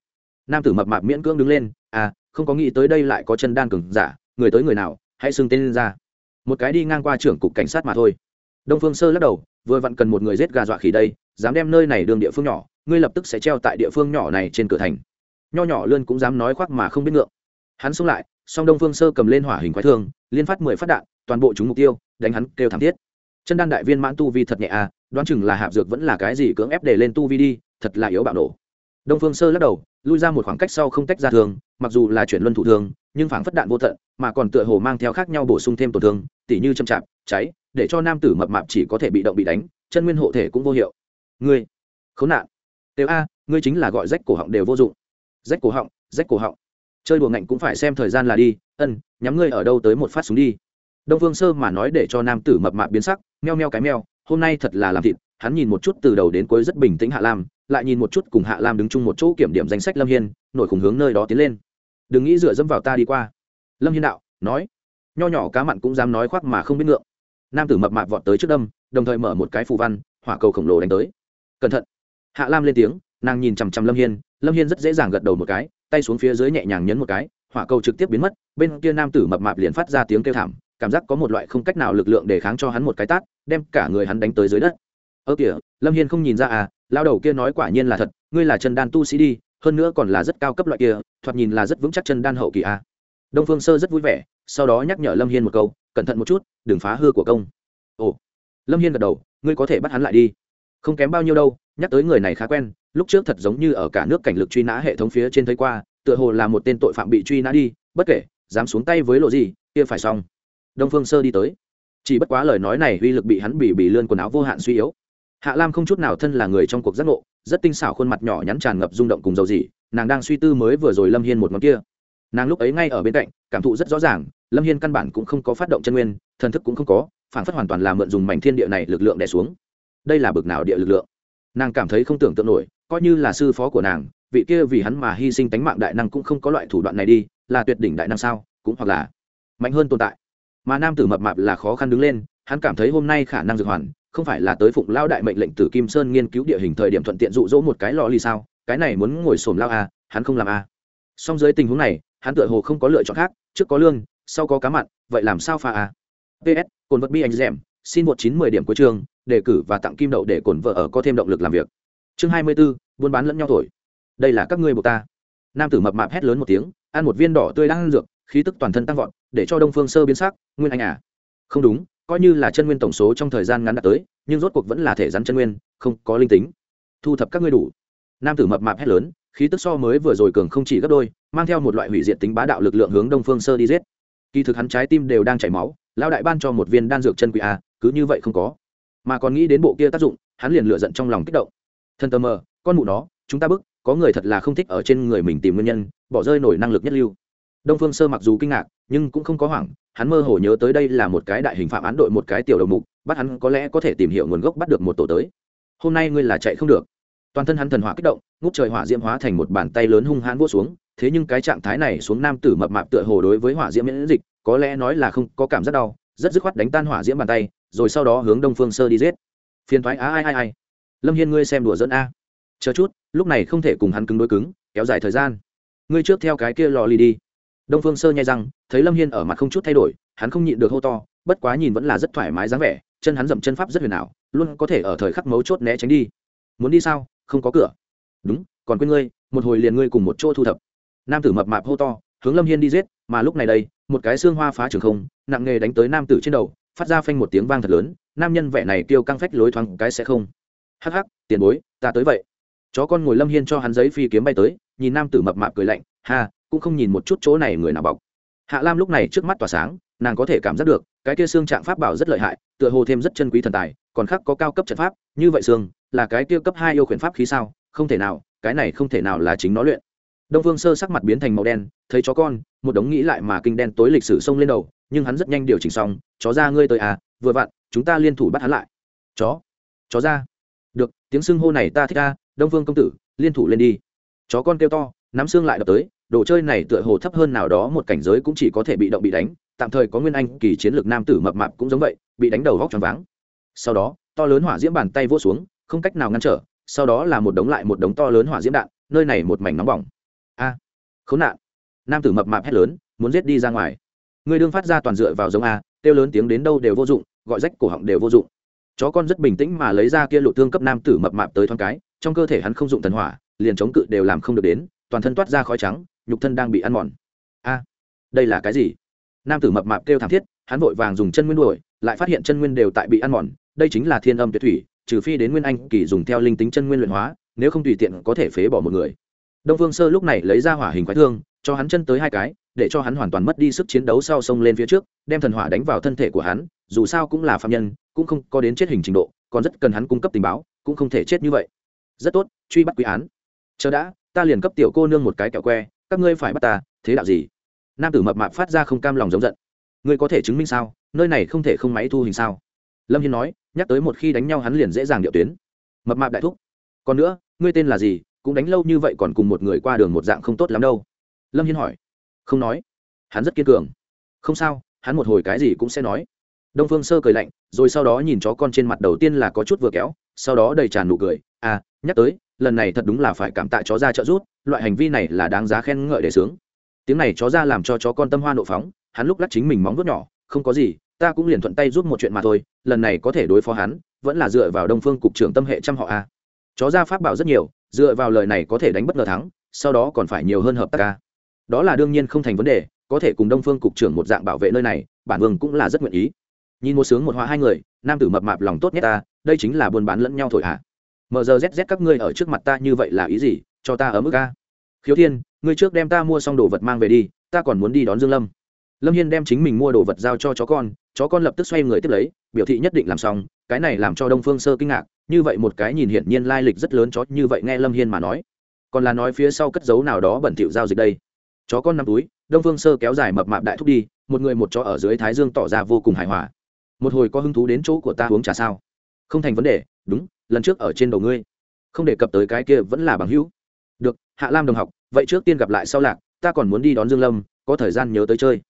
Nam tử mập mạp miễn cưỡng đứng lên à không có nghĩ tới đây lại có chân đan cường giả, người tới người nào, hãy xưng tên lên ra. Một cái đi ngang qua trưởng cục cảnh sát mà thôi. Đông phương sơ lắc đầu, vừa vặn cần một người giết gà dọa khỉ đây, dám đem nơi này đường địa phương nhỏ, ngươi lập tức sẽ treo tại địa phương nhỏ này trên cửa thành. Nho nhỏ lươn cũng dám nói khoác mà không biết ngượng. Hắn xông lại song đông phương sơ cầm lên hỏa hình quái thương liên phát mười phát đạn toàn bộ chúng mục tiêu đánh hắn kêu thảm thiết. Chân đan đại viên mãn tu vi thật nhẹ à đoán chừng là hạp dược vẫn là cái gì cưỡng ép để lên tu vi đi thật là yếu bạo nổ. Đông phương sơ lắc đầu lui ra một khoảng cách sau không tách ra thường mặc dù là chuyển luân thủ thường, nhưng phảng phất đạn vô tận mà còn tựa hồ mang theo khác nhau bổ sung thêm tổn thương tỉ như châm chạp cháy để cho nam tử mập mạp chỉ có thể bị động bị đánh chân nguyên hộ thể cũng vô hiệu. Ngươi khốn nạn. Tiêu a ngươi chính là gọi rách cổ họng đều vô dụng. Rách cổ họng rách cổ họng chơi đùa ngạnh cũng phải xem thời gian là đi, ân, nhắm ngươi ở đâu tới một phát súng đi. Đông phương sơ mà nói để cho nam tử mập mạp biến sắc, meo meo cái meo, hôm nay thật là làm thịt, hắn nhìn một chút từ đầu đến cuối rất bình tĩnh hạ lam, lại nhìn một chút cùng hạ lam đứng chung một chỗ kiểm điểm danh sách lâm hiên, nổi khủng hướng nơi đó tiến lên. Đừng nghĩ dựa dẫm vào ta đi qua. Lâm hiên đạo, nói. Nho nhỏ cá mặn cũng dám nói khoác mà không biết ngượng. Nam tử mập mạp vọt tới trước đâm, đồng thời mở một cái phù văn, hỏa cầu khổng lồ đánh tới. Cẩn thận. Hạ lam lên tiếng, nàng nhìn chằm chằm lâm hiên lâm hiên rất dễ dàng gật đầu một cái tay xuống phía dưới nhẹ nhàng nhấn một cái, hỏa cầu trực tiếp biến mất, bên kia nam tử mập mạp liền phát ra tiếng kêu thảm, cảm giác có một loại không cách nào lực lượng để kháng cho hắn một cái tát, đem cả người hắn đánh tới dưới đất. Ơ kìa, lâm hiên không nhìn ra à lao đầu kia nói quả nhiên là thật, ngươi là chân đan tu sĩ đi, hơn nữa còn là rất cao cấp loại kia, thoạt nhìn là rất vững chắc chân đan hậu kỳ à. đông phương sơ rất vui vẻ, sau đó nhắc nhở lâm hiên một câu, cẩn thận một chút, đừng phá hư của công. Ồ. Lâm hiên gật đầu, ngươi có thể bắt hắn lại đi. Không kém bao nhiêu đâu, nhắc tới người này khá quen lúc trước thật giống như ở cả nước cảnh lực truy nã hệ thống phía trên thấy qua, tựa hồ là một tên tội phạm bị truy nã đi, bất kể, dám xuống tay với lộ gì, kia phải xong. Đông phương sơ đi tới. Chỉ bất quá lời nói này uy lực bị hắn bị bị lươn quần áo vô hạn suy yếu. Hạ lam không chút nào thân là người trong cuộc giác ngộ, rất tinh xảo khuôn mặt nhỏ nhắn tràn ngập rung động cùng dầu dỉ nàng đang suy tư mới vừa rồi lâm hiên một ngón kia. Nàng lúc ấy ngay ở bên cạnh, cảm thụ rất rõ ràng, lâm hiên căn bản cũng không có phát động chân nguyên, thần thức cũng không có, phản phất hoàn toàn là mượn dùng mảnh thiên địa này lực lượng đè xuống. Đây là bực nào địa lực lượng? Nàng cảm thấy không tưởng tượng nổi coi như là sư phó của nàng vị kia vì hắn mà hy sinh tánh mạng đại năng cũng không có loại thủ đoạn này đi là tuyệt đỉnh đại năng sao cũng hoặc là mạnh hơn tồn tại. Mà nam tử mập mạp là khó khăn đứng lên hắn cảm thấy hôm nay khả năng dược hoàn không phải là tới phụng lao đại mệnh lệnh tử kim sơn nghiên cứu địa hình thời điểm thuận tiện dụ dỗ một cái lò ly sao cái này muốn ngồi xổm lao à, hắn không làm à. song dưới tình huống này hắn tựa hồ không có lựa chọn khác trước có lương sau có cá mặn vậy làm sao pha à? Ps cồn vật bi anh dẻm xin một chín mười điểm cuối trường đề cử và tặng kim đậu để cồn vợ ở có thêm động lực làm việc chương hai mươi 24, buôn bán lẫn nhau thổi. Đây là các ngươi buộc ta. Nam tử mập mạp hét lớn một tiếng ăn một viên đỏ tươi đang ăn dược khí tức toàn thân tăng vọt để cho đông phương sơ biến sắc nguyên anh à. Không đúng coi như là chân nguyên tổng số trong thời gian ngắn đã tới nhưng rốt cuộc vẫn là thể rắn chân nguyên không có linh tính. Thu thập các ngươi đủ. Nam tử mập mạp hét lớn khí tức so mới vừa rồi cường không chỉ gấp đôi mang theo một loại hủy diệt tính bá đạo lực lượng hướng đông phương sơ đi giết. Kỳ thực hắn trái tim đều đang chảy máu lao đại ban cho một viên đan dược chân quỷ a à, cứ như vậy không có. Mà còn nghĩ đến bộ kia tác dụng hắn liền lựa giận trong lòng kích động. Thần tờ mờ, con mụ nó, chúng ta bức, có người thật là không thích ở trên người mình tìm nguyên nhân, bỏ rơi nổi năng lực nhất lưu. Đông phương sơ mặc dù kinh ngạc, nhưng cũng không có hoảng, hắn mơ hồ nhớ tới đây là một cái đại hình phạm án đội một cái tiểu đầu mục, bắt hắn có lẽ có thể tìm hiểu nguồn gốc bắt được một tổ tới. Hôm nay ngươi là chạy không được. Toàn thân hắn thần hỏa kích động, ngút trời hỏa diễm hóa thành một bàn tay lớn hung hãn vỗ xuống, thế nhưng cái trạng thái này xuống nam tử mập mạp tựa hồ đối với hỏa diễm miễn dịch, có lẽ nói là không có cảm giác đau, rất dứt khoát đánh tan hỏa diễm bàn tay, rồi sau đó hướng đông phương sơ đi giết. Phiền thoái á ai ai ai lâm hiên ngươi xem đùa dẫn a. Chờ chút, lúc này không thể cùng hắn cứng đối cứng, kéo dài thời gian. Ngươi trước theo cái kia lò lì đi. Đông phương sơ nhai răng, thấy lâm hiên ở mặt không chút thay đổi, hắn không nhịn được hô to, bất quá nhìn vẫn là rất thoải mái dáng vẻ, chân hắn dậm chân pháp rất huyền ảo, luôn có thể ở thời khắc mấu chốt né tránh đi. Muốn đi sao? Không có cửa. Đúng, còn quên ngươi, một hồi liền ngươi cùng một chỗ thu thập. Nam tử mập mạp hô to, hướng lâm hiên đi giết, mà lúc này đây, một cái xương hoa phá trường không, nặng nghề đánh tới nam tử trên đầu, phát ra phanh một tiếng vang thật lớn, nam nhân vẻ này kêu căng phách lối thoáng cái sẽ không hắc hắc, tiền bối, ta tới vậy. Chó con ngồi lâm hiên cho hắn giấy phi kiếm bay tới, nhìn nam tử mập mạp cười lạnh, ha, cũng không nhìn một chút chỗ này người nào bọc. Hạ lam lúc này trước mắt tỏa sáng, nàng có thể cảm giác được, cái kia xương trạng pháp bảo rất lợi hại, tựa hồ thêm rất chân quý thần tài, còn khác có cao cấp trận pháp, như vậy xương, là cái kia cấp hai yêu khuyển pháp khí sao? Không thể nào, cái này không thể nào là chính nó luyện. Đông phương sơ sắc mặt biến thành màu đen, thấy chó con, một đống nghĩ lại mà kinh đen tối lịch sử xông lên đầu, nhưng hắn rất nhanh điều chỉnh xong, chó ra ngươi tới à vừa vặn, chúng ta liên thủ bắt hắn lại. Chó? Chó ra? Được, tiếng xưng hô này ta thích a, đông Vương công tử, liên thủ lên đi. Chó con kêu to, nắm xương lại đập tới, đồ chơi này tựa hồ thấp hơn nào đó, một cảnh giới cũng chỉ có thể bị động bị đánh, tạm thời có nguyên anh kỳ chiến lược nam tử mập mạp cũng giống vậy, bị đánh đầu vóc tròn váng. Sau đó, to lớn hỏa diễm bàn tay vỗ xuống, không cách nào ngăn trở, sau đó là một đống lại một đống to lớn hỏa diễm đạn, nơi này một mảnh nóng bỏng. A, khốn nạn. Nam tử mập mạp hét lớn, muốn giết đi ra ngoài. Người đương phát ra toàn dựa vào giống a, kêu lớn tiếng đến đâu đều vô dụng, gọi rách cổ họng đều vô dụng chó con rất bình tĩnh mà lấy ra kia lộ thương cấp nam tử mập mạp tới thoáng cái, trong cơ thể hắn không dụng thần hỏa, liền chống cự đều làm không được đến, toàn thân toát ra khói trắng, nhục thân đang bị ăn mòn. A, đây là cái gì? Nam tử mập mạp kêu thảm thiết, hắn vội vàng dùng chân nguyên đuổi, lại phát hiện chân nguyên đều tại bị ăn mòn, đây chính là thiên âm tuyệt thủy, trừ phi đến nguyên anh kỳ dùng theo linh tính chân nguyên luyện hóa, nếu không tùy tiện có thể phế bỏ một người. Đông vương sơ lúc này lấy ra hỏa hình quái thương, cho hắn chân tới hai cái để cho hắn hoàn toàn mất đi sức chiến đấu sau sông lên phía trước, đem thần hỏa đánh vào thân thể của hắn, dù sao cũng là phạm nhân, cũng không có đến chết hình trình độ, còn rất cần hắn cung cấp tình báo, cũng không thể chết như vậy. Rất tốt, truy bắt quý án. Chờ đã, ta liền cấp tiểu cô nương một cái kẹo que, các ngươi phải bắt ta, thế đạo gì? Nam tử mập mạp phát ra không cam lòng giống giận. Ngươi có thể chứng minh sao? Nơi này không thể không máy thu hình sao? Lâm hiên nói, nhắc tới một khi đánh nhau hắn liền dễ dàng điệu tuyến. Mập mạp đại thúc. Còn nữa, ngươi tên là gì? Cũng đánh lâu như vậy còn cùng một người qua đường một dạng không tốt lắm đâu. Lâm hiên hỏi không nói. Hắn rất kiên cường. Không sao, hắn một hồi cái gì cũng sẽ nói. Đông phương sơ cười lạnh, rồi sau đó nhìn chó con trên mặt đầu tiên là có chút vừa kéo, sau đó đầy tràn nụ cười. À nhắc tới, lần này thật đúng là phải cảm tạ chó ra trợ giúp, loại hành vi này là đáng giá khen ngợi để sướng. Tiếng này chó ra làm cho chó con tâm hoa nộ phóng, hắn lúc lắc chính mình móng vuốt nhỏ, không có gì, ta cũng liền thuận tay giúp một chuyện mà thôi, lần này có thể đối phó hắn, vẫn là dựa vào đông phương cục trưởng tâm hệ trăm họ a. Chó ra pháp bảo rất nhiều, dựa vào lời này có thể đánh bất ngờ thắng, sau đó còn phải nhiều hơn hợp tác ca đó là đương nhiên không thành vấn đề, có thể cùng đông phương cục trưởng một dạng bảo vệ nơi này, bản vương cũng là rất nguyện ý. Nhìn một sướng một hóa hai người, nam tử mập mạp lòng tốt nhất ta, đây chính là buôn bán lẫn nhau thổi hạ. Mờ giờ zz các ngươi ở trước mặt ta như vậy là ý gì? Cho ta ở mức ca khiếu thiên, ngươi trước đem ta mua xong đồ vật mang về đi, ta còn muốn đi đón dương lâm. Lâm hiên đem chính mình mua đồ vật giao cho chó con chó con lập tức xoay người tiếp lấy, biểu thị nhất định làm xong, cái này làm cho đông phương sơ kinh ngạc, như vậy một cái nhìn hiển nhiên lai lịch rất lớn chó, như vậy nghe lâm hiên mà nói. Còn là nói phía sau cất dấu nào đó bẩn thỉu giao dịch đây chó con năm túi, đông phương sơ kéo dài mập mạp đại thúc đi, một người một chó ở dưới thái dương tỏ ra vô cùng hài hòa. Một hồi có hứng thú đến chỗ của ta uống trà sao? Không thành vấn đề, đúng, lần trước ở trên đầu ngươi. Không đề cập tới cái kia vẫn là bằng hữu. Được, hạ lam đồng học, vậy trước tiên gặp lại sau lạc, ta còn muốn đi đón dương lâm, có thời gian nhớ tới chơi.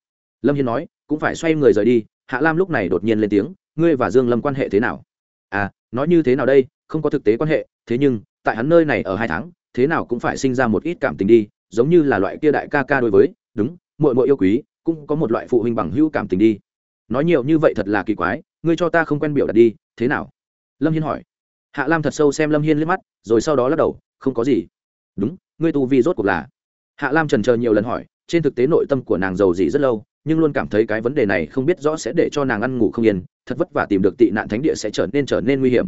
Lâm hiên nói, cũng phải xoay người rời đi, hạ lam lúc này đột nhiên lên tiếng, ngươi và dương lâm quan hệ thế nào? À nói như thế nào đây, không có thực tế quan hệ, thế nhưng, tại hắn nơi này ở hai tháng, thế nào cũng phải sinh ra một ít cảm tình đi giống như là loại kia đại ca ca đối với, đúng, muội muội yêu quý, cũng có một loại phụ huynh bằng hữu cảm tình đi. Nói nhiều như vậy thật là kỳ quái, ngươi cho ta không quen biểu đạt đi, thế nào? Lâm hiên hỏi. Hạ lam thật sâu xem lâm hiên liếc mắt, rồi sau đó lắc đầu, không có gì. Đúng, ngươi tu vi rốt cuộc là? Hạ lam trần chờ nhiều lần hỏi, trên thực tế nội tâm của nàng giàu gì rất lâu, nhưng luôn cảm thấy cái vấn đề này không biết rõ sẽ để cho nàng ăn ngủ không yên, thật vất vả tìm được tị nạn thánh địa sẽ trở nên trở nên nguy hiểm.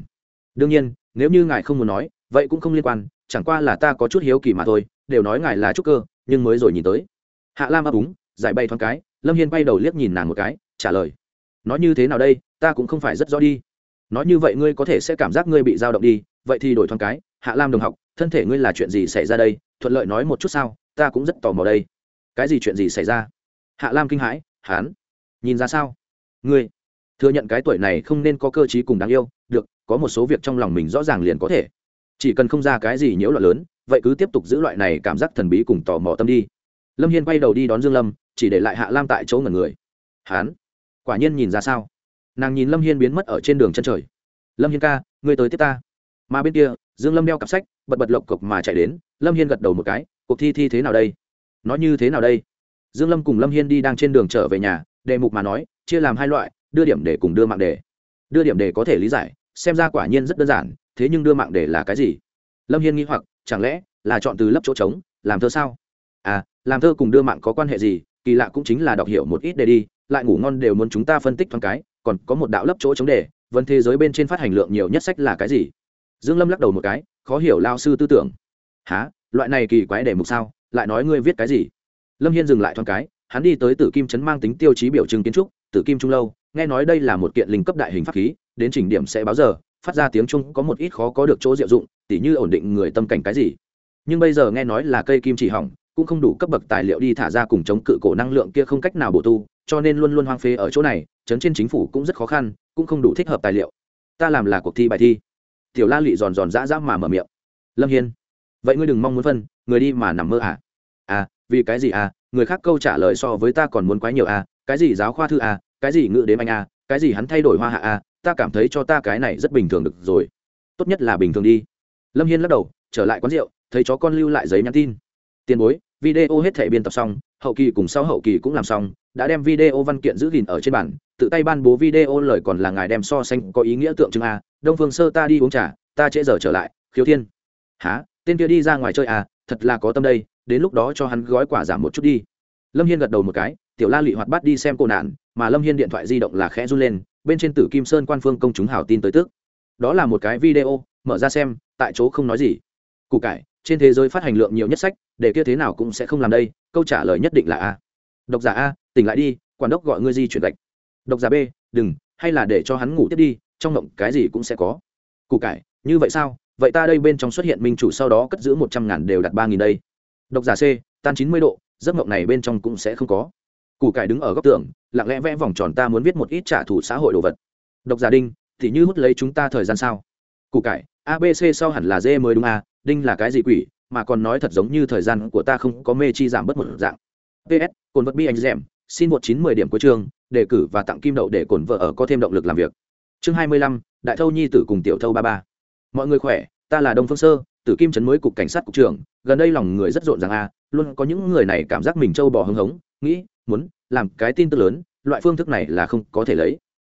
Đương nhiên, nếu như ngài không muốn nói, vậy cũng không liên quan, chẳng qua là ta có chút hiếu kỳ mà thôi đều nói ngài là trúc cơ, nhưng mới rồi nhìn tới. Hạ lam ấp úng, giải bay thoáng cái, lâm hiên bay đầu liếc nhìn nàng một cái, trả lời. Nói như thế nào đây, ta cũng không phải rất rõ đi. Nói như vậy ngươi có thể sẽ cảm giác ngươi bị dao động đi, vậy thì đổi thoáng cái, hạ lam đồng học, thân thể ngươi là chuyện gì xảy ra đây, thuận lợi nói một chút sao, ta cũng rất tò mò đây. Cái gì chuyện gì xảy ra? Hạ lam kinh hãi hán nhìn ra sao? Ngươi, thừa nhận cái tuổi này không nên có cơ t cùng đáng yêu, được, có một số việc trong lòng mình rõ ràng liền có thể. Chỉ cần không ra cái gì nhiễu loạn lớn vậy cứ tiếp tục giữ loại này cảm giác thần bí cùng tò mò tâm đi. Lâm hiên quay đầu đi đón dương lâm, chỉ để lại hạ lam tại chỗ ngẩn người. Hán, quả nhiên nhìn ra sao? Nàng nhìn lâm hiên biến mất ở trên đường chân trời. Lâm hiên ca, ngươi tới tiếp ta. Mà bên kia, dương lâm đeo cặp sách, bật bật lộc cộc mà chạy đến. Lâm hiên gật đầu một cái, cuộc thi thi thế nào đây? Nó như thế nào đây? Dương lâm cùng lâm hiên đi đang trên đường trở về nhà, đề mục mà nói, chia làm hai loại, đưa điểm để cùng đưa mạng đề đưa điểm để có thể lý giải, xem ra quả nhiên rất đơn giản, thế nhưng đưa mạng để là cái gì? Lâm hiên nghĩ hoặc chẳng lẽ là chọn từ lấp chỗ trống, làm thơ sao? À làm thơ cùng đưa mạng có quan hệ gì? Kỳ lạ cũng chính là đọc hiểu một ít đề đi, lại ngủ ngon đều muốn chúng ta phân tích thoáng cái, còn có một đạo lấp chỗ chống đề, vấn thế giới bên trên phát hành lượng nhiều nhất sách là cái gì? Dương lâm lắc đầu một cái, khó hiểu lao sư tư tưởng. Há loại này kỳ quái đề mục sao? Lại nói ngươi viết cái gì? Lâm hiên dừng lại thoáng cái, hắn đi tới tử kim chấn mang tính tiêu chí biểu trưng kiến trúc, tử kim trung lâu, nghe nói đây là một kiện linh cấp đại hình pháp khí, đến chỉnh điểm sẽ báo giờ phát ra tiếng chung có một ít khó có được chỗ diệu dụng, tỉ như ổn định người tâm cảnh cái gì. Nhưng bây giờ nghe nói là cây kim chỉ hỏng, cũng không đủ cấp bậc tài liệu đi thả ra cùng chống cự cổ năng lượng kia không cách nào bổ tu, cho nên luôn luôn hoang phế ở chỗ này, chấn trên chính phủ cũng rất khó khăn, cũng không đủ thích hợp tài liệu. Ta làm là cuộc thi bài thi. Tiểu la lị giòn giòn dã dã mà mở miệng. Lâm hiên, vậy ngươi đừng mong muốn phân, người đi mà nằm mơ à? À vì cái gì à? Người khác câu trả lời so với ta còn muốn quá nhiều à? Cái gì giáo khoa thư à? Cái gì ngự đếm anh à? Cái gì hắn thay đổi hoa hạ à? Ta cảm thấy cho ta cái này rất bình thường được rồi. Tốt nhất là bình thường đi. Lâm hiên lắc đầu, trở lại quán rượu, thấy chó con lưu lại giấy nhắn tin. Tiền bối, video hết thể biên tập xong, hậu kỳ cùng sau hậu kỳ cũng làm xong, đã đem video văn kiện giữ gìn ở trên bản tự tay ban bố video lời còn là ngài đem so sánh có ý nghĩa tượng trưng a. Đông phương sơ ta đi uống trà, ta trễ giờ trở lại, khiếu thiên. Há tên kia đi ra ngoài chơi à? Thật là có tâm đây, đến lúc đó cho hắn gói quả giảm một chút đi. Lâm hiên gật đầu một cái, tiểu la lị hoạt bắt đi xem cô nạn, mà lâm hiên điện thoại di động là khẽ run lên bên trên tử kim sơn quan phương công chúng hào tin tới tức. Đó là một cái video, mở ra xem, tại chỗ không nói gì. Củ cải, trên thế giới phát hành lượng nhiều nhất sách, để kia thế nào cũng sẽ không làm đây, câu trả lời nhất định là a. Độc giả a, tỉnh lại đi, quản đốc gọi ngươi di chuyển gạch. Độc giả b, đừng, hay là để cho hắn ngủ tiếp đi, trong mộng cái gì cũng sẽ có. Củ cải, như vậy sao? Vậy ta đây bên trong xuất hiện minh chủ sau đó cất giữ một trăm ngàn đều đặt ba nghìn đây. Độc giả c, tan chín mươi độ, giấc mộng này bên trong cũng sẽ không có củ cải đứng ở góc tường, lặng lẽ vẽ vòng tròn ta muốn viết một ít trả thù xã hội đồ vật. Độc giả đinh, thì như hút lấy chúng ta thời gian sao? Củ cải abc sau hẳn là dê mới đúng a, đinh là cái gì quỷ, mà còn nói thật giống như thời gian của ta không có mê chi giảm bất một dạng. Ps cồn vật bi anh dẻm xin một chín mười điểm cuối chương, đề cử và tặng kim đậu để cồn vợ ở có thêm động lực làm việc. Chương hai mươi lăm, đại thâu nhi tử cùng tiểu thâu ba ba. Mọi người khỏe, ta là đông phương sơ, tử kim trấn mới cục cảnh sát cục trưởng, gần đây lòng người rất rộn ràng a, luôn có những người này cảm giác mình trâu bò hưng hống nghĩ, muốn làm cái tin tức lớn, loại phương thức này là không có thể lấy.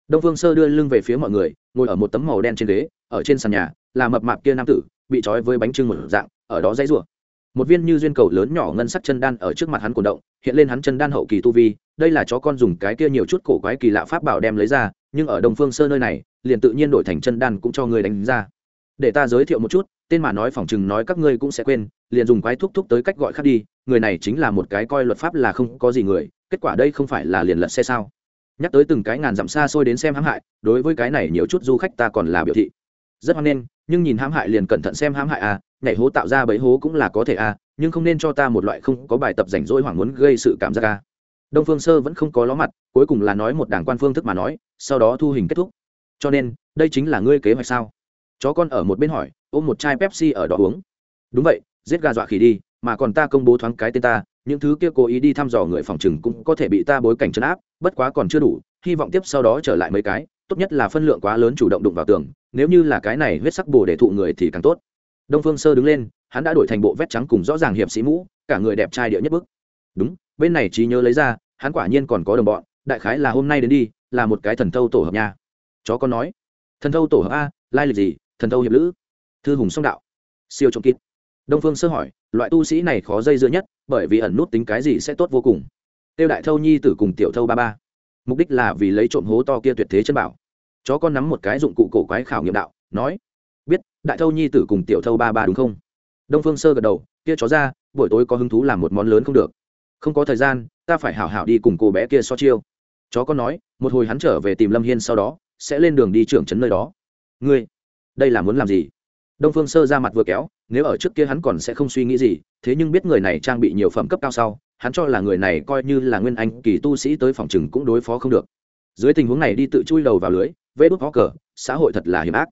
Đông phương sơ đưa lưng về phía mọi người, ngồi ở một tấm màu đen trên ghế, ở trên sàn nhà, là mập mạp kia nam tử, bị trói với bánh trưng một dạng, ở đó dãy rủa. Một viên như duyên cầu lớn nhỏ ngân sắc chân đan ở trước mặt hắn cổ động, hiện lên hắn chân đan hậu kỳ tu vi, đây là chó con dùng cái kia nhiều chút cổ quái kỳ lạ pháp bảo đem lấy ra, nhưng ở đông phương sơ nơi này, liền tự nhiên đổi thành chân đan cũng cho người đánh ra để ta giới thiệu một chút tên mà nói phỏng chừng nói các ngươi cũng sẽ quên, liền dùng quái thúc thúc tới cách gọi khác đi, người này chính là một cái coi luật pháp là không có gì người, kết quả đây không phải là liền lật xe sao nhắc tới từng cái ngàn dặm xa xôi đến xem hãm hại, đối với cái này nhiều chút du khách ta còn là biểu thị rất hoan nghênh, nhưng nhìn hãm hại liền cẩn thận xem hãm hại à nhảy hố tạo ra bẫy hố cũng là có thể à? nhưng không nên cho ta một loại không có bài tập rảnh rỗi hoảng muốn gây sự cảm giác à? đông phương sơ vẫn không có ló mặt, cuối cùng là nói một đảng quan phương thức mà nói, sau đó thu hình kết thúc cho nên, đây chính là ngươi kế hoạch sao chó con ở một bên hỏi, ôm một chai pepsi ở đó uống. Đúng vậy, giết gà dọa khỉ đi, mà còn ta công bố thoáng cái tên ta, những thứ kia cố ý đi thăm dò người phòng chừng cũng có thể bị ta bối cảnh chấn áp, bất quá còn chưa đủ, hy vọng tiếp sau đó trở lại mấy cái, tốt nhất là phân lượng quá lớn chủ động đụng vào tường, nếu như là cái này huyết sắc bồ để thụ người thì càng tốt. Đông phương sơ đứng lên, hắn đã đổi thành bộ vét trắng cùng rõ ràng hiệp sĩ mũ, cả người đẹp trai địa nhất bức. Đúng, bên này trí nhớ lấy ra, hắn quả nhiên còn có đồng bọn, đại khái là hôm nay đến đi, là một cái thần thâu tổ hợp nha. Chó con nói. Thần thâu tổ hợp a, lai lịch gì? Thần thâu hiệp lữ, thư hùng song đạo, siêu trộm kín đông phương sơ hỏi, loại tu sĩ này khó dây dưa nhất, bởi vì ẩn nút tính cái gì sẽ tốt vô cùng. Tiêu đại thâu nhi tử cùng tiểu thâu ba ba. Mục đích là vì lấy trộm hố to kia tuyệt thế chân bảo. Chó con nắm một cái dụng cụ cổ quái khảo nghiệm đạo, nói, biết, đại thâu nhi tử cùng tiểu thâu ba ba đúng không? Đông phương sơ gật đầu, kia chó ra, buổi tối có hứng thú làm một món lớn không được. Không có thời gian, ta phải hảo hảo đi cùng cô bé kia so chiêu. Chó con nói, một hồi hắn trở về tìm lâm hiên sau đó, sẽ lên đường đi trưởng trấn nơi đó. Ngươi đây là muốn làm gì? Đông phương sơ ra mặt vừa kéo, nếu ở trước kia hắn còn sẽ không suy nghĩ gì, thế nhưng biết người này trang bị nhiều phẩm cấp cao sau, hắn cho là người này coi như là nguyên anh kỳ tu sĩ tới phòng chừng cũng đối phó không được. Dưới tình huống này đi tự chui đầu vào lưới, vê đốt ho cờ, xã hội thật là hiểm ác.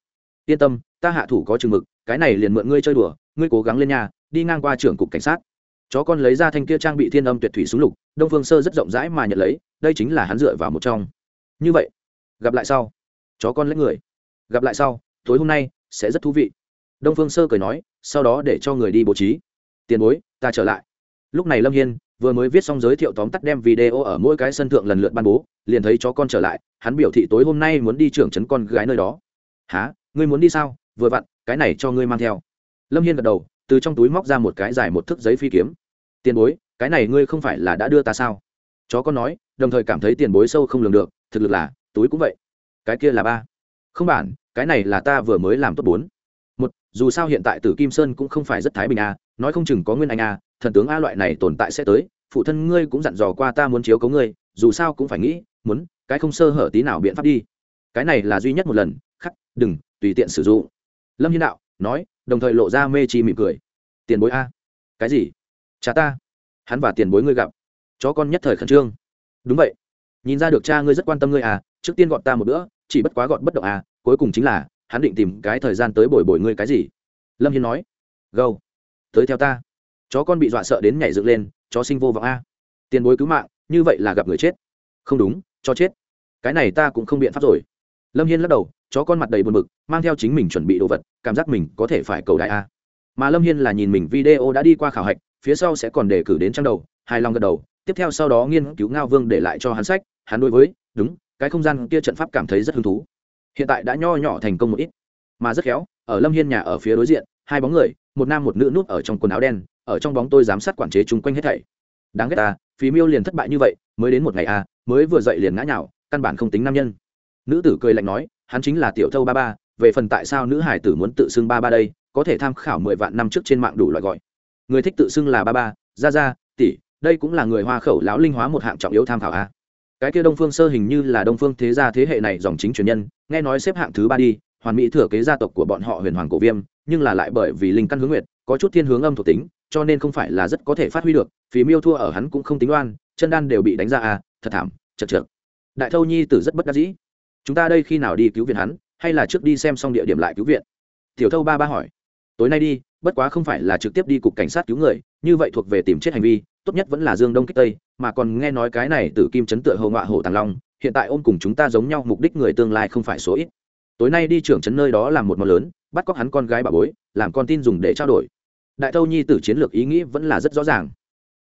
Yên tâm, ta hạ thủ có chừng mực, cái này liền mượn ngươi chơi đùa, ngươi cố gắng lên nhà đi ngang qua trưởng cục cảnh sát. Chó con lấy ra thanh kia trang bị thiên âm tuyệt thủy súng lục, đông phương sơ rất rộng rãi mà nhận lấy, đây chính là hắn dựa vào một trong. Như vậy, gặp lại sau. Chó con lấy người. Gặp lại sau tối hôm nay sẽ rất thú vị. Đông phương sơ cười nói, sau đó để cho người đi bố trí. Tiền bối, ta trở lại. Lúc này lâm hiên vừa mới viết xong giới thiệu tóm tắt đem video ở mỗi cái sân thượng lần lượt ban bố, liền thấy chó con trở lại, hắn biểu thị tối hôm nay muốn đi trưởng trấn con gái nơi đó. Há ngươi muốn đi sao? Vừa vặn, cái này cho ngươi mang theo. Lâm hiên gật đầu, từ trong túi móc ra một cái dài một thước giấy phi kiếm. Tiền bối, cái này ngươi không phải là đã đưa ta sao? Chó con nói, đồng thời cảm thấy tiền bối sâu không lường được, thực lực là, túi cũng vậy. Cái kia là ba. Không bản cái này là ta vừa mới làm tốt bốn. Một, dù sao hiện tại tử kim sơn cũng không phải rất thái bình a, nói không chừng có nguyên anh a, thần tướng a loại này tồn tại sẽ tới, phụ thân ngươi cũng dặn dò qua ta muốn chiếu cấu ngươi, dù sao cũng phải nghĩ, muốn, cái không sơ hở tí nào biện pháp đi. Cái này là duy nhất một lần, khắc, đừng, tùy tiện sử dụng. Lâm hiên đạo, nói, đồng thời lộ ra mê chi mỉm cười. Tiền bối a. Cái gì? Cha ta. Hắn và tiền bối ngươi gặp. Chó con nhất thời khẩn trương. Đúng vậy. Nhìn ra được cha ngươi rất quan tâm ngươi à trước tiên gọn ta một bữa, chỉ bất quá gọn bất động à cuối cùng chính là, hắn định tìm cái thời gian tới bồi bồi ngươi cái gì? Lâm hiên nói. Gâu tới theo ta. Chó con bị dọa sợ đến nhảy dựng lên, chó sinh vô vọng a. Tiền bối cứu mạng, như vậy là gặp người chết. Không đúng, cho chết. Cái này ta cũng không biện pháp rồi. Lâm hiên lắc đầu, chó con mặt đầy buồn bực, mang theo chính mình chuẩn bị đồ vật, cảm giác mình có thể phải cầu đại a. Mà lâm hiên là nhìn mình video đã đi qua khảo hạch, phía sau sẽ còn đề cử đến trang đầu, hài lòng gật đầu. Tiếp theo sau đó nghiên cứu ngao vương để lại cho hắn sách, hắn đối với, đúng, cái không gian kia trận pháp cảm thấy rất hứng thú hiện tại đã nho nhỏ thành công một ít. Mà rất khéo ở lâm hiên nhà ở phía đối diện hai bóng người một nam một nữ núp ở trong quần áo đen ở trong bóng tôi giám sát quản chế chung quanh hết thảy. Đáng ghét ta phí miêu liền thất bại như vậy mới đến một ngày a à, mới vừa dậy liền ngã nhào căn bản không tính nam nhân. Nữ tử cười lạnh nói hắn chính là tiểu thâu ba ba về phần tại sao nữ hải tử muốn tự xưng ba ba đây có thể tham khảo mười vạn năm trước trên mạng đủ loại gọi. Người thích tự xưng là ba ba ra ra tỷ đây cũng là người hoa khẩu lão linh hóa một hạng trọng yếu tham khảo a cái kia đông phương sơ hình như là đông phương thế gia thế hệ này dòng chính truyền nhân, nghe nói xếp hạng thứ ba đi, hoàn mỹ thừa kế gia tộc của bọn họ huyền hoàng cổ viêm, nhưng là lại bởi vì linh căn hướng nguyệt, có chút thiên hướng âm thuộc tính, cho nên không phải là rất có thể phát huy được, phí miêu thua ở hắn cũng không tính oan, chân đan đều bị đánh ra à thật thảm, chật chật đại thâu nhi tử rất bất đắc dĩ. Chúng ta đây khi nào đi cứu viện hắn, hay là trước đi xem xong địa điểm lại cứu viện? Tiểu thâu ba ba hỏi. Tối nay đi, bất quá không phải là trực tiếp đi cục cảnh sát cứu người, như vậy thuộc về tìm chết hành vi, tốt nhất vẫn là dương đông kích tây mà còn nghe nói cái này từ kim chấn tựa hầu ngọa hổ tàng long, hiện tại ôm cùng chúng ta giống nhau mục đích người tương lai không phải số ít. Tối nay đi trưởng trấn nơi đó làm một món lớn, bắt cóc hắn con gái bà bối, làm con tin dùng để trao đổi. Đại thâu nhi tử chiến lược ý nghĩ vẫn là rất rõ ràng.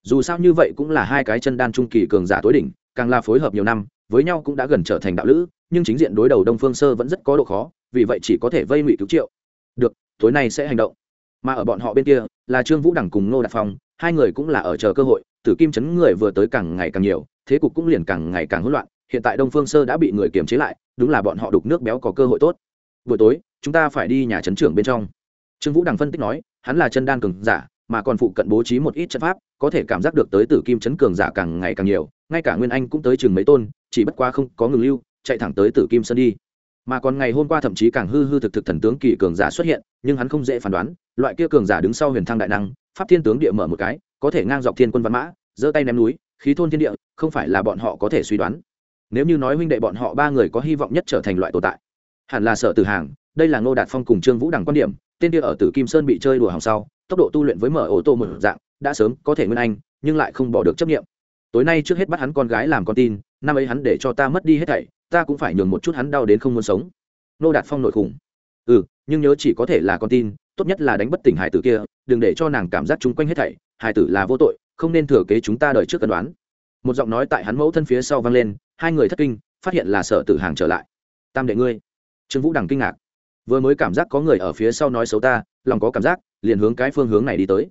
Dù sao như vậy cũng là hai cái chân đan trung kỳ cường giả tối đỉnh, càng là phối hợp nhiều năm, với nhau cũng đã gần trở thành đạo lữ, nhưng chính diện đối đầu đông phương sơ vẫn rất có độ khó, vì vậy chỉ có thể vây ngụy cứu triệu. Được, tối nay sẽ hành động. Mà ở bọn họ bên kia, là trương vũ đẳng cùng ngô đạt phong, hai người cũng là ở chờ cơ hội tử kim chấn người vừa tới càng ngày càng nhiều, thế cục cũng liền càng ngày càng hỗn loạn, hiện tại đông phương sơ đã bị người kiềm chế lại, đúng là bọn họ đục nước béo có cơ hội tốt. Buổi tối, chúng ta phải đi nhà trấn trưởng bên trong. Trương vũ đằng phân tích nói, hắn là chân đan cường giả, mà còn phụ cận bố trí một ít trận pháp, có thể cảm giác được tới tử kim chấn cường giả càng ngày càng nhiều, ngay cả nguyên anh cũng tới chừng mấy tôn, chỉ bất quá không có ngừng lưu, chạy thẳng tới tử kim sơn đi mà còn ngày hôm qua thậm chí càng hư hư thực thực thần tướng kỳ cường giả xuất hiện, nhưng hắn không dễ phán đoán, loại kia cường giả đứng sau huyền thăng đại năng, pháp thiên tướng địa mở một cái, có thể ngang dọc thiên quân văn mã, giơ tay ném núi, khí thôn thiên địa, không phải là bọn họ có thể suy đoán. Nếu như nói huynh đệ bọn họ ba người có hy vọng nhất trở thành loại tồn tại, hẳn là sợ tử hàng, đây là ngô đạt phong cùng trương vũ đằng quan điểm, tên kia ở tử kim sơn bị chơi đùa hỏng sau, tốc độ tu luyện với mở ô tô một dạng, đã sớm có thể nguyên anh, nhưng lại không bỏ được chấp nghiệm tối nay trước hết bắt hắn con gái làm con tin, năm ấy hắn để cho ta mất đi hết thảy ta cũng phải nhường một chút hắn đau đến không muốn sống. Nô đạt phong nội khủng. Ừ nhưng nhớ chỉ có thể là con tin, tốt nhất là đánh bất tỉnh hải tử kia, đừng để cho nàng cảm giác chung quanh hết thảy, hải tử là vô tội, không nên thừa kế chúng ta đợi trước cân đoán. Một giọng nói tại hắn mẫu thân phía sau vang lên, hai người thất kinh, phát hiện là sở tử hàng trở lại. Tam đệ ngươi. Trương vũ đằng kinh ngạc. Vừa mới cảm giác có người ở phía sau nói xấu ta, lòng có cảm giác, liền hướng cái phương hướng này đi tới.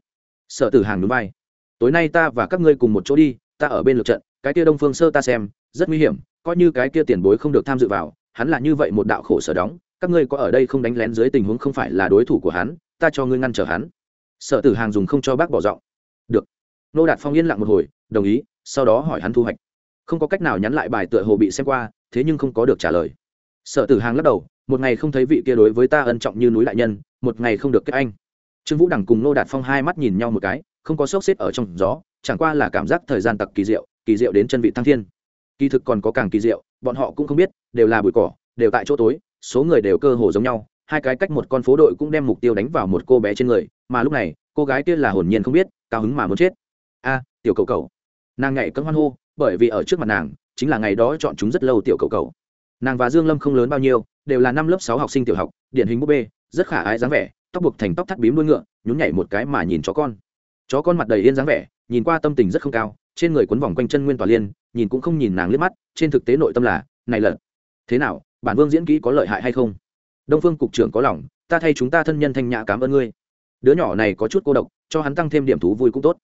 Sở tử hàng núi bay tối nay ta và các ngươi cùng một chỗ đi, ta ở bên lượt trận, cái kia đông phương sơ ta xem, rất nguy hiểm coi như cái kia tiền bối không được tham dự vào, hắn là như vậy một đạo khổ sở đóng, các ngươi có ở đây không đánh lén dưới tình huống không phải là đối thủ của hắn, ta cho ngươi ngăn trở hắn. Sở tử hàng dùng không cho bác bỏ giọng. Được. Nô đạt phong yên lặng một hồi, đồng ý, sau đó hỏi hắn thu hoạch. Không có cách nào nhắn lại bài tựa hồ bị xem qua, thế nhưng không có được trả lời. Sở tử hàng lắc đầu, một ngày không thấy vị kia đối với ta ân trọng như núi đại nhân, một ngày không được kết anh. Trương vũ đằng cùng nô đạt phong hai mắt nhìn nhau một cái, không có sốc xếp ở trong gió, chẳng qua là cảm giác thời gian tặc kỳ diệu kỳ diệu đến chân vị thăng thiên kỳ thực còn có càng kỳ diệu, bọn họ cũng không biết, đều là bụi cỏ, đều tại chỗ tối, số người đều cơ hồ giống nhau, hai cái cách một con phố đội cũng đem mục tiêu đánh vào một cô bé trên người, mà lúc này, cô gái kia là hồn nhiên không biết, cao hứng mà muốn chết. A, tiểu cầu cầu nàng nhảy cấm hoan hô, bởi vì ở trước mặt nàng, chính là ngày đó chọn chúng rất lâu tiểu cầu cầu nàng và dương lâm không lớn bao nhiêu, đều là năm lớp sáu học sinh tiểu học, điển hình búp bê, rất khả ái dáng vẻ, tóc buộc thành tóc thắt bím đuôi ngựa, nhún nhảy một cái mà nhìn chó con. Chó con mặt đầy yên dáng vẻ nhìn qua tâm tình rất không cao, trên người quấn vòng quanh chân nguyên tòa liên, nhìn cũng không nhìn nàng liếc mắt, trên thực tế nội tâm là, này lợn, thế nào, bản vương diễn kỹ có lợi hại hay không? Đông phương cục trưởng có lòng, ta thay chúng ta thân nhân thanh nhã cảm ơn ngươi. Đứa nhỏ này có chút cô độc, cho hắn tăng thêm điểm thú vui cũng tốt.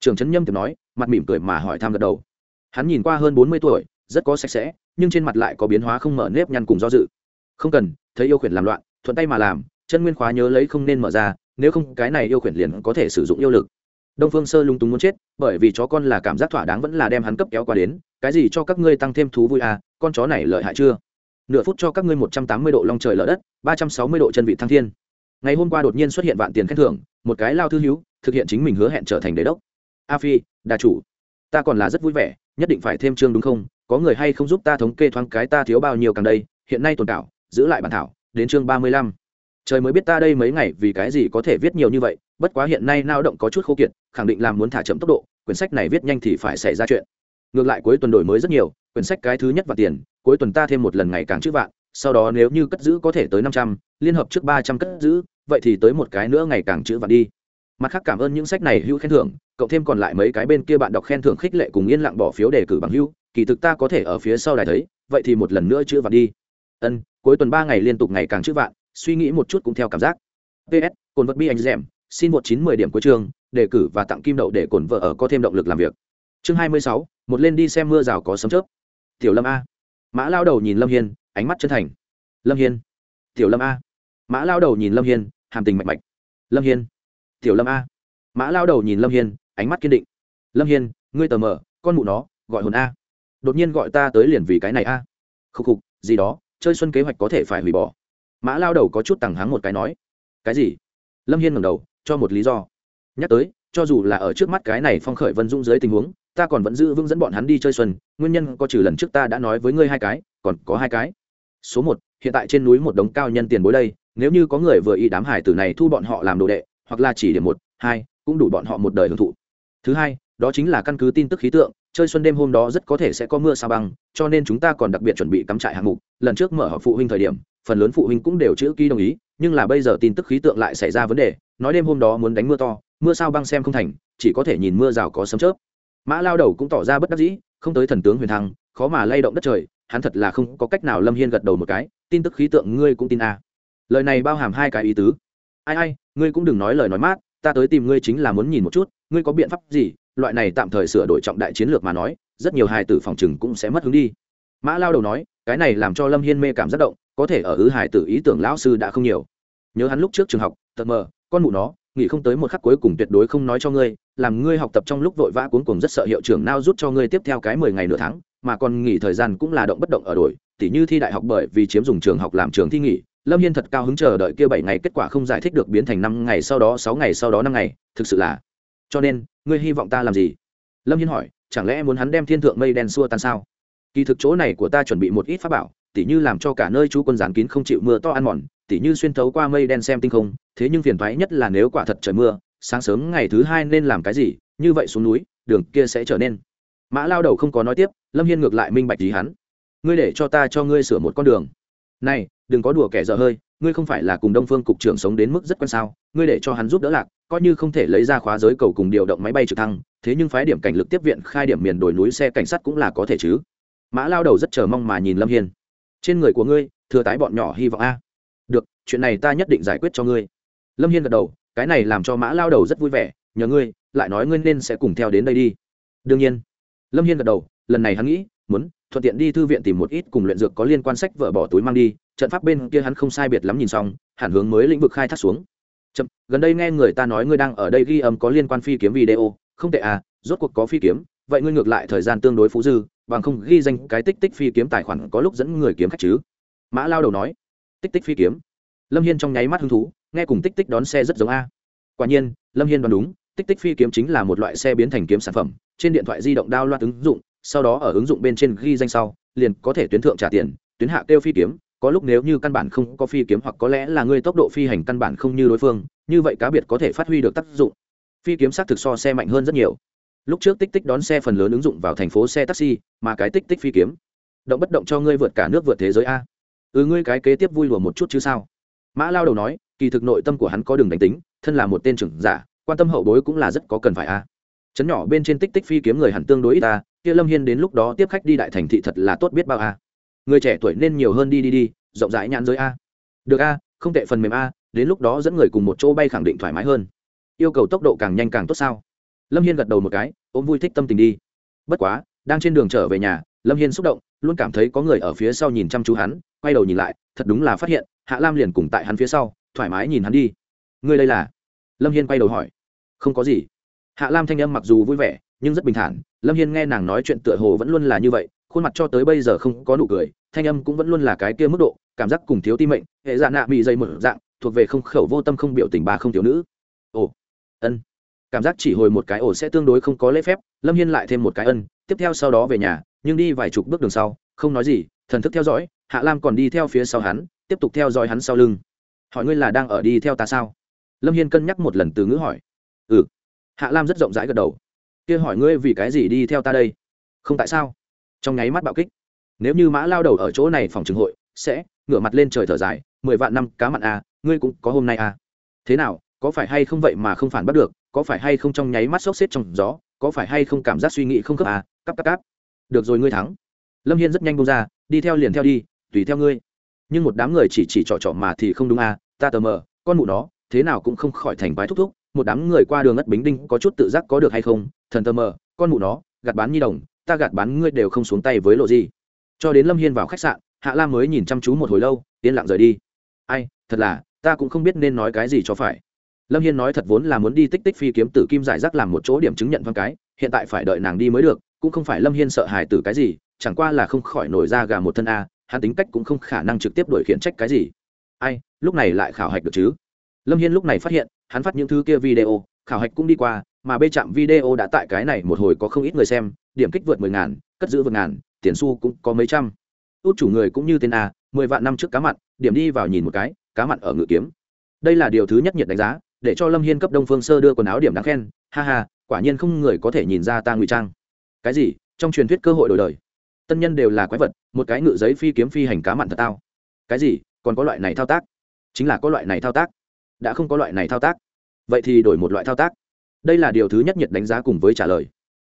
Trường trấn nhâm tiệp nói, mặt mỉm cười mà hỏi thăm gật đầu. Hắn nhìn qua hơn bốn mươi tuổi, rất có sạch sẽ, nhưng trên mặt lại có biến hóa không mở nếp nhăn cùng do dự. Không cần, thấy yêu khuyển làm loạn, thuận tay mà làm, chân nguyên khóa nhớ lấy không nên mở ra, nếu không cái này yêu khuyển liền có thể sử dụng yêu lực đông phương sơ lung túng muốn chết, bởi vì chó con là cảm giác thỏa đáng vẫn là đem hắn cấp kéo qua đến, cái gì cho các ngươi tăng thêm thú vui à con chó này lợi hại chưa? Nửa phút cho các ngươi một trăm tám mươi độ long trời lở đất, ba trăm sáu mươi độ chân vị thăng thiên. Ngày hôm qua đột nhiên xuất hiện vạn tiền khen thưởng, một cái lao thư hữu, thực hiện chính mình hứa hẹn trở thành đế đốc. A phi, đà chủ, ta còn là rất vui vẻ, nhất định phải thêm chương đúng không? Có người hay không giúp ta thống kê thoáng cái ta thiếu bao nhiêu càng đây? Hiện nay tồn cảo, giữ lại bản thảo, đến chương ba mươi lăm. Trời mới biết ta đây mấy ngày vì cái gì có thể viết nhiều như vậy, bất quá hiện nay nao động có chút khô kiệt khẳng định là muốn thả chậm tốc độ, quyển sách này viết nhanh thì phải xảy ra chuyện. Ngược lại cuối tuần đổi mới rất nhiều, quyển sách cái thứ nhất và tiền, cuối tuần ta thêm một lần ngày càng chữ vạn, sau đó nếu như cất giữ có thể tới năm trăm, liên hợp trước ba trăm cất giữ, vậy thì tới một cái nữa ngày càng chữ vạn đi. Mặt khác cảm ơn những sách này hữu khen thưởng, cộng thêm còn lại mấy cái bên kia bạn đọc khen thưởng khích lệ cùng yên lặng bỏ phiếu đề cử bằng hữu, kỳ thực ta có thể ở phía sau đài thấy, vậy thì một lần nữa chữ vạn đi. Ân, cuối tuần ba ngày liên tục ngày càng chữ vạn, suy nghĩ một chút cũng theo cảm giác. Ps cồn vật bi anh dẻm, xin một chín mười điểm cuối trường đề cử và tặng kim đậu để cổn vợ ở có thêm động lực làm việc. Chương hai mươi sáu, một lên đi xem mưa rào có sấm chớp. Tiểu lâm a. Mã lao đầu nhìn lâm hiên, ánh mắt chân thành. Lâm hiên. Tiểu lâm a. Mã lao đầu nhìn lâm hiên, hàm tình mạch mạch. Lâm hiên. Tiểu lâm a. Mã lao đầu nhìn lâm hiên, ánh mắt kiên định. Lâm hiên, ngươi tờ mờ, con mụ nó, gọi hồn a. Đột nhiên gọi ta tới liền vì cái này a. Khục khục, gì đó, chơi xuân kế hoạch có thể phải hủy bỏ. Mã lao đầu có chút tằng hắng một cái nói. Cái gì? Lâm hiên ngẩng đầu, cho một lý do nhắc tới, cho dù là ở trước mắt cái này phong khởi vân dung dưới tình huống, ta còn vẫn giữ vững dẫn bọn hắn đi chơi xuân, nguyên nhân có trừ lần trước ta đã nói với ngươi hai cái, còn có hai cái. Số một, hiện tại trên núi một đống cao nhân tiền bối đây, nếu như có người vừa ý đám hải tử này thu bọn họ làm đồ đệ, hoặc là chỉ điểm một, hai, cũng đủ bọn họ một đời hưởng thụ. Thứ hai, đó chính là căn cứ tin tức khí tượng, chơi xuân đêm hôm đó rất có thể sẽ có mưa sa băng, cho nên chúng ta còn đặc biệt chuẩn bị cắm trại hạng mục. Lần trước mở họp phụ huynh thời điểm, phần lớn phụ huynh cũng đều chữ ký đồng ý, nhưng là bây giờ tin tức khí tượng lại xảy ra vấn đề, nói đêm hôm đó muốn đánh mưa to mưa sao băng xem không thành, chỉ có thể nhìn mưa rào có sấm chớp. Mã lao đầu cũng tỏ ra bất đắc dĩ, không tới thần tướng huyền thăng, khó mà lay động đất trời, hắn thật là không có cách nào lâm hiên gật đầu một cái, tin tức khí tượng ngươi cũng tin à. lời này bao hàm hai cái ý tứ. Ai ai, ngươi cũng đừng nói lời nói mát, ta tới tìm ngươi chính là muốn nhìn một chút, ngươi có biện pháp gì, loại này tạm thời sửa đổi trọng đại chiến lược mà nói, rất nhiều hài tử phòng chừng cũng sẽ mất hướng đi. Mã lao đầu nói, cái này làm cho lâm hiên mê cảm rất động, có thể ở ứ hài tử ý tưởng lão sư đã không nhiều. Nhớ hắn lúc trước trường học tật mờ, con mụ nó nghĩ không tới một khắc cuối cùng tuyệt đối không nói cho ngươi, làm ngươi học tập trong lúc vội vã cuốn cùng rất sợ hiệu trưởng nao rút cho ngươi tiếp theo cái mười ngày nửa tháng, mà còn nghỉ thời gian cũng là động bất động ở đổi, tỉ như thi đại học bởi vì chiếm dùng trường học làm trường thi nghỉ, lâm hiên thật cao hứng chờ đợi kia bảy ngày kết quả không giải thích được biến thành năm ngày sau đó, sáu ngày sau đó năm ngày, thực sự là. Cho nên, ngươi hy vọng ta làm gì? Lâm hiên hỏi, chẳng lẽ muốn hắn đem thiên thượng mây đen xua tan sao? Kỳ thực chỗ này của ta chuẩn bị một ít pháp bảo, tỉ như làm cho cả nơi chú quân gián kín không chịu mưa to ăn mòn tỉ như xuyên thấu qua mây đen xem tinh không, thế nhưng phiền thoái nhất là nếu quả thật trời mưa, sáng sớm ngày thứ hai nên làm cái gì, như vậy xuống núi, đường kia sẽ trở nên. Mã lao đầu không có nói tiếp, lâm hiên ngược lại minh bạch ý hắn. Ngươi để cho ta cho ngươi sửa một con đường. Này, đừng có đùa kẻ dở hơi, ngươi không phải là cùng đông phương cục trưởng sống đến mức rất quan sao, ngươi để cho hắn giúp đỡ lạc, coi như không thể lấy ra khóa giới cầu cùng điều động máy bay trực thăng, thế nhưng phái điểm cảnh lực tiếp viện khai điểm miền đồi núi xe cảnh sát cũng là có thể chứ. Mã lao đầu rất chờ mong mà nhìn lâm hiên. Trên người của ngươi, thừa tái bọn nhỏ hy vọng a được chuyện này ta nhất định giải quyết cho ngươi. Lâm hiên gật đầu cái này làm cho mã lao đầu rất vui vẻ nhờ ngươi lại nói ngươi nên sẽ cùng theo đến đây đi. Đương nhiên. Lâm hiên gật đầu lần này hắn nghĩ muốn thuận tiện đi thư viện tìm một ít cùng luyện dược có liên quan sách vợ bỏ túi mang đi trận pháp bên kia hắn không sai biệt lắm nhìn xong hẳn hướng mới lĩnh vực khai thác xuống. Chậm, gần đây nghe người ta nói ngươi đang ở đây ghi âm có liên quan phi kiếm video không tệ à rốt cuộc có phi kiếm vậy ngươi ngược lại thời gian tương đối phú dư bằng không ghi danh cái tích tích phi kiếm tài khoản có lúc dẫn người kiếm khách chứ? Mã lao đầu nói tích tích phi kiếm. Lâm hiên trong nháy mắt hứng thú, nghe cùng tích tích đón xe rất giống a. Quả nhiên, lâm hiên đoán đúng, tích tích phi kiếm chính là một loại xe biến thành kiếm sản phẩm, trên điện thoại di động đao loạt ứng dụng, sau đó ở ứng dụng bên trên ghi danh sau, liền có thể tuyến thượng trả tiền, tuyến hạ kêu phi kiếm, có lúc nếu như căn bản không có phi kiếm hoặc có lẽ là ngươi tốc độ phi hành căn bản không như đối phương, như vậy cá biệt có thể phát huy được tác dụng. Phi kiếm xác thực so xe mạnh hơn rất nhiều. Lúc trước tích tích đón xe phần lớn ứng dụng vào thành phố xe taxi, mà cái tích tích phi kiếm, động bất động cho ngươi vượt cả nước vượt thế giới a ừ ngươi cái kế tiếp vui lùa một chút chứ sao? Mã lao đầu nói, kỳ thực nội tâm của hắn có đường đánh tính, thân là một tên trưởng giả, quan tâm hậu bối cũng là rất có cần phải a. Chấn nhỏ bên trên tích tích phi kiếm người hẳn tương đối ít ta kia lâm hiên đến lúc đó tiếp khách đi đại thành thị thật là tốt biết bao a. Người trẻ tuổi nên nhiều hơn đi đi đi, rộng rãi nhãn giới a. Được a, không tệ phần mềm a, đến lúc đó dẫn người cùng một chỗ bay khẳng định thoải mái hơn. Yêu cầu tốc độ càng nhanh càng tốt sao? Lâm hiên gật đầu một cái, ôm vui thích tâm tình đi. Bất quá, đang trên đường trở về nhà, lâm hiên xúc động luôn cảm thấy có người ở phía sau nhìn chăm chú hắn, quay đầu nhìn lại, thật đúng là phát hiện, hạ lam liền cùng tại hắn phía sau, thoải mái nhìn hắn đi. Ngươi đây là? Lâm hiên quay đầu hỏi. Không có gì. Hạ lam thanh âm mặc dù vui vẻ, nhưng rất bình thản. Lâm hiên nghe nàng nói chuyện tựa hồ vẫn luôn là như vậy, khuôn mặt cho tới bây giờ không có nụ cười, thanh âm cũng vẫn luôn là cái kia mức độ, cảm giác cùng thiếu ti mệnh, hệ dạ nạ bị dây mở dạng, thuộc về không khẩu vô tâm không biểu tình bà không thiếu nữ. Ồ. Ân. Cảm giác chỉ hồi một cái ổ sẽ tương đối không có lễ phép, lâm hiên lại thêm một cái ân, tiếp theo sau đó về nhà nhưng đi vài chục bước đường sau không nói gì thần thức theo dõi hạ lam còn đi theo phía sau hắn tiếp tục theo dõi hắn sau lưng. Hỏi ngươi là đang ở đi theo ta sao? Lâm hiên cân nhắc một lần từ ngữ hỏi. Ừ. Hạ lam rất rộng rãi gật đầu. Kia hỏi ngươi vì cái gì đi theo ta đây? Không tại sao? Trong nháy mắt bạo kích. Nếu như mã lao đầu ở chỗ này phòng trường hội sẽ ngửa mặt lên trời thở dài mười vạn năm cá mặn à, ngươi cũng có hôm nay à. thế nào có phải hay không vậy mà không phản bắt được có phải hay không trong nháy mắt sốc xếp trong gió có phải hay không cảm giác suy nghĩ không khớp à cắp cắp cắp được rồi, ngươi thắng. Lâm hiên rất nhanh bông ra, đi theo liền theo đi, tùy theo ngươi. Nhưng một đám người chỉ chỉ trỏ trỏ mà thì không đúng à ta tờ mờ, con mụ nó, thế nào cũng không khỏi thành quái thúc thúc, một đám người qua đường ất bính đinh có chút tự giác có được hay không? Thần tờ mờ, con mụ nó, gạt bán nhi đồng, ta gạt bán ngươi đều không xuống tay với lộ gì. Cho đến lâm hiên vào khách sạn, hạ lam mới nhìn chăm chú một hồi lâu, yên lặng rời đi. Ai, thật là, ta cũng không biết nên nói cái gì cho phải. Lâm hiên nói thật vốn là muốn đi tích tích phi kiếm tử kim giải rác làm một chỗ điểm chứng nhận văn cái, hiện tại phải đợi nàng đi mới được cũng không phải lâm hiên sợ hài tử cái gì, chẳng qua là không khỏi nổi ra gà một thân a, hắn tính cách cũng không khả năng trực tiếp đổi khiển trách cái gì. Ai, lúc này lại khảo hạch được chứ? Lâm hiên lúc này phát hiện, hắn phát những thứ kia video, khảo hạch cũng đi qua, mà bê chạm video đã tại cái này một hồi có không ít người xem, điểm kích vượt mười ngàn, cất giữ vượt ngàn, tiền xu cũng có mấy trăm. Út chủ người cũng như tên a, mười vạn năm trước cá mặn, điểm đi vào nhìn một cái, cá mặn ở ngự kiếm. Đây là điều thứ nhất nhiệt đánh giá, để cho lâm hiên cấp đông phương sơ đưa quần áo điểm đáng khen, ha ha, quả nhiên không người có thể nhìn ra ta ngụy trang cái gì? Trong truyền thuyết cơ hội đổi đời. Tân nhân đều là quái vật, một cái ngự giấy phi kiếm phi hành cá mặn thật tao. Cái gì? Còn có loại này thao tác? Chính là có loại này thao tác. Đã không có loại này thao tác. Vậy thì đổi một loại thao tác. Đây là điều thứ nhất nhiệt đánh giá cùng với trả lời.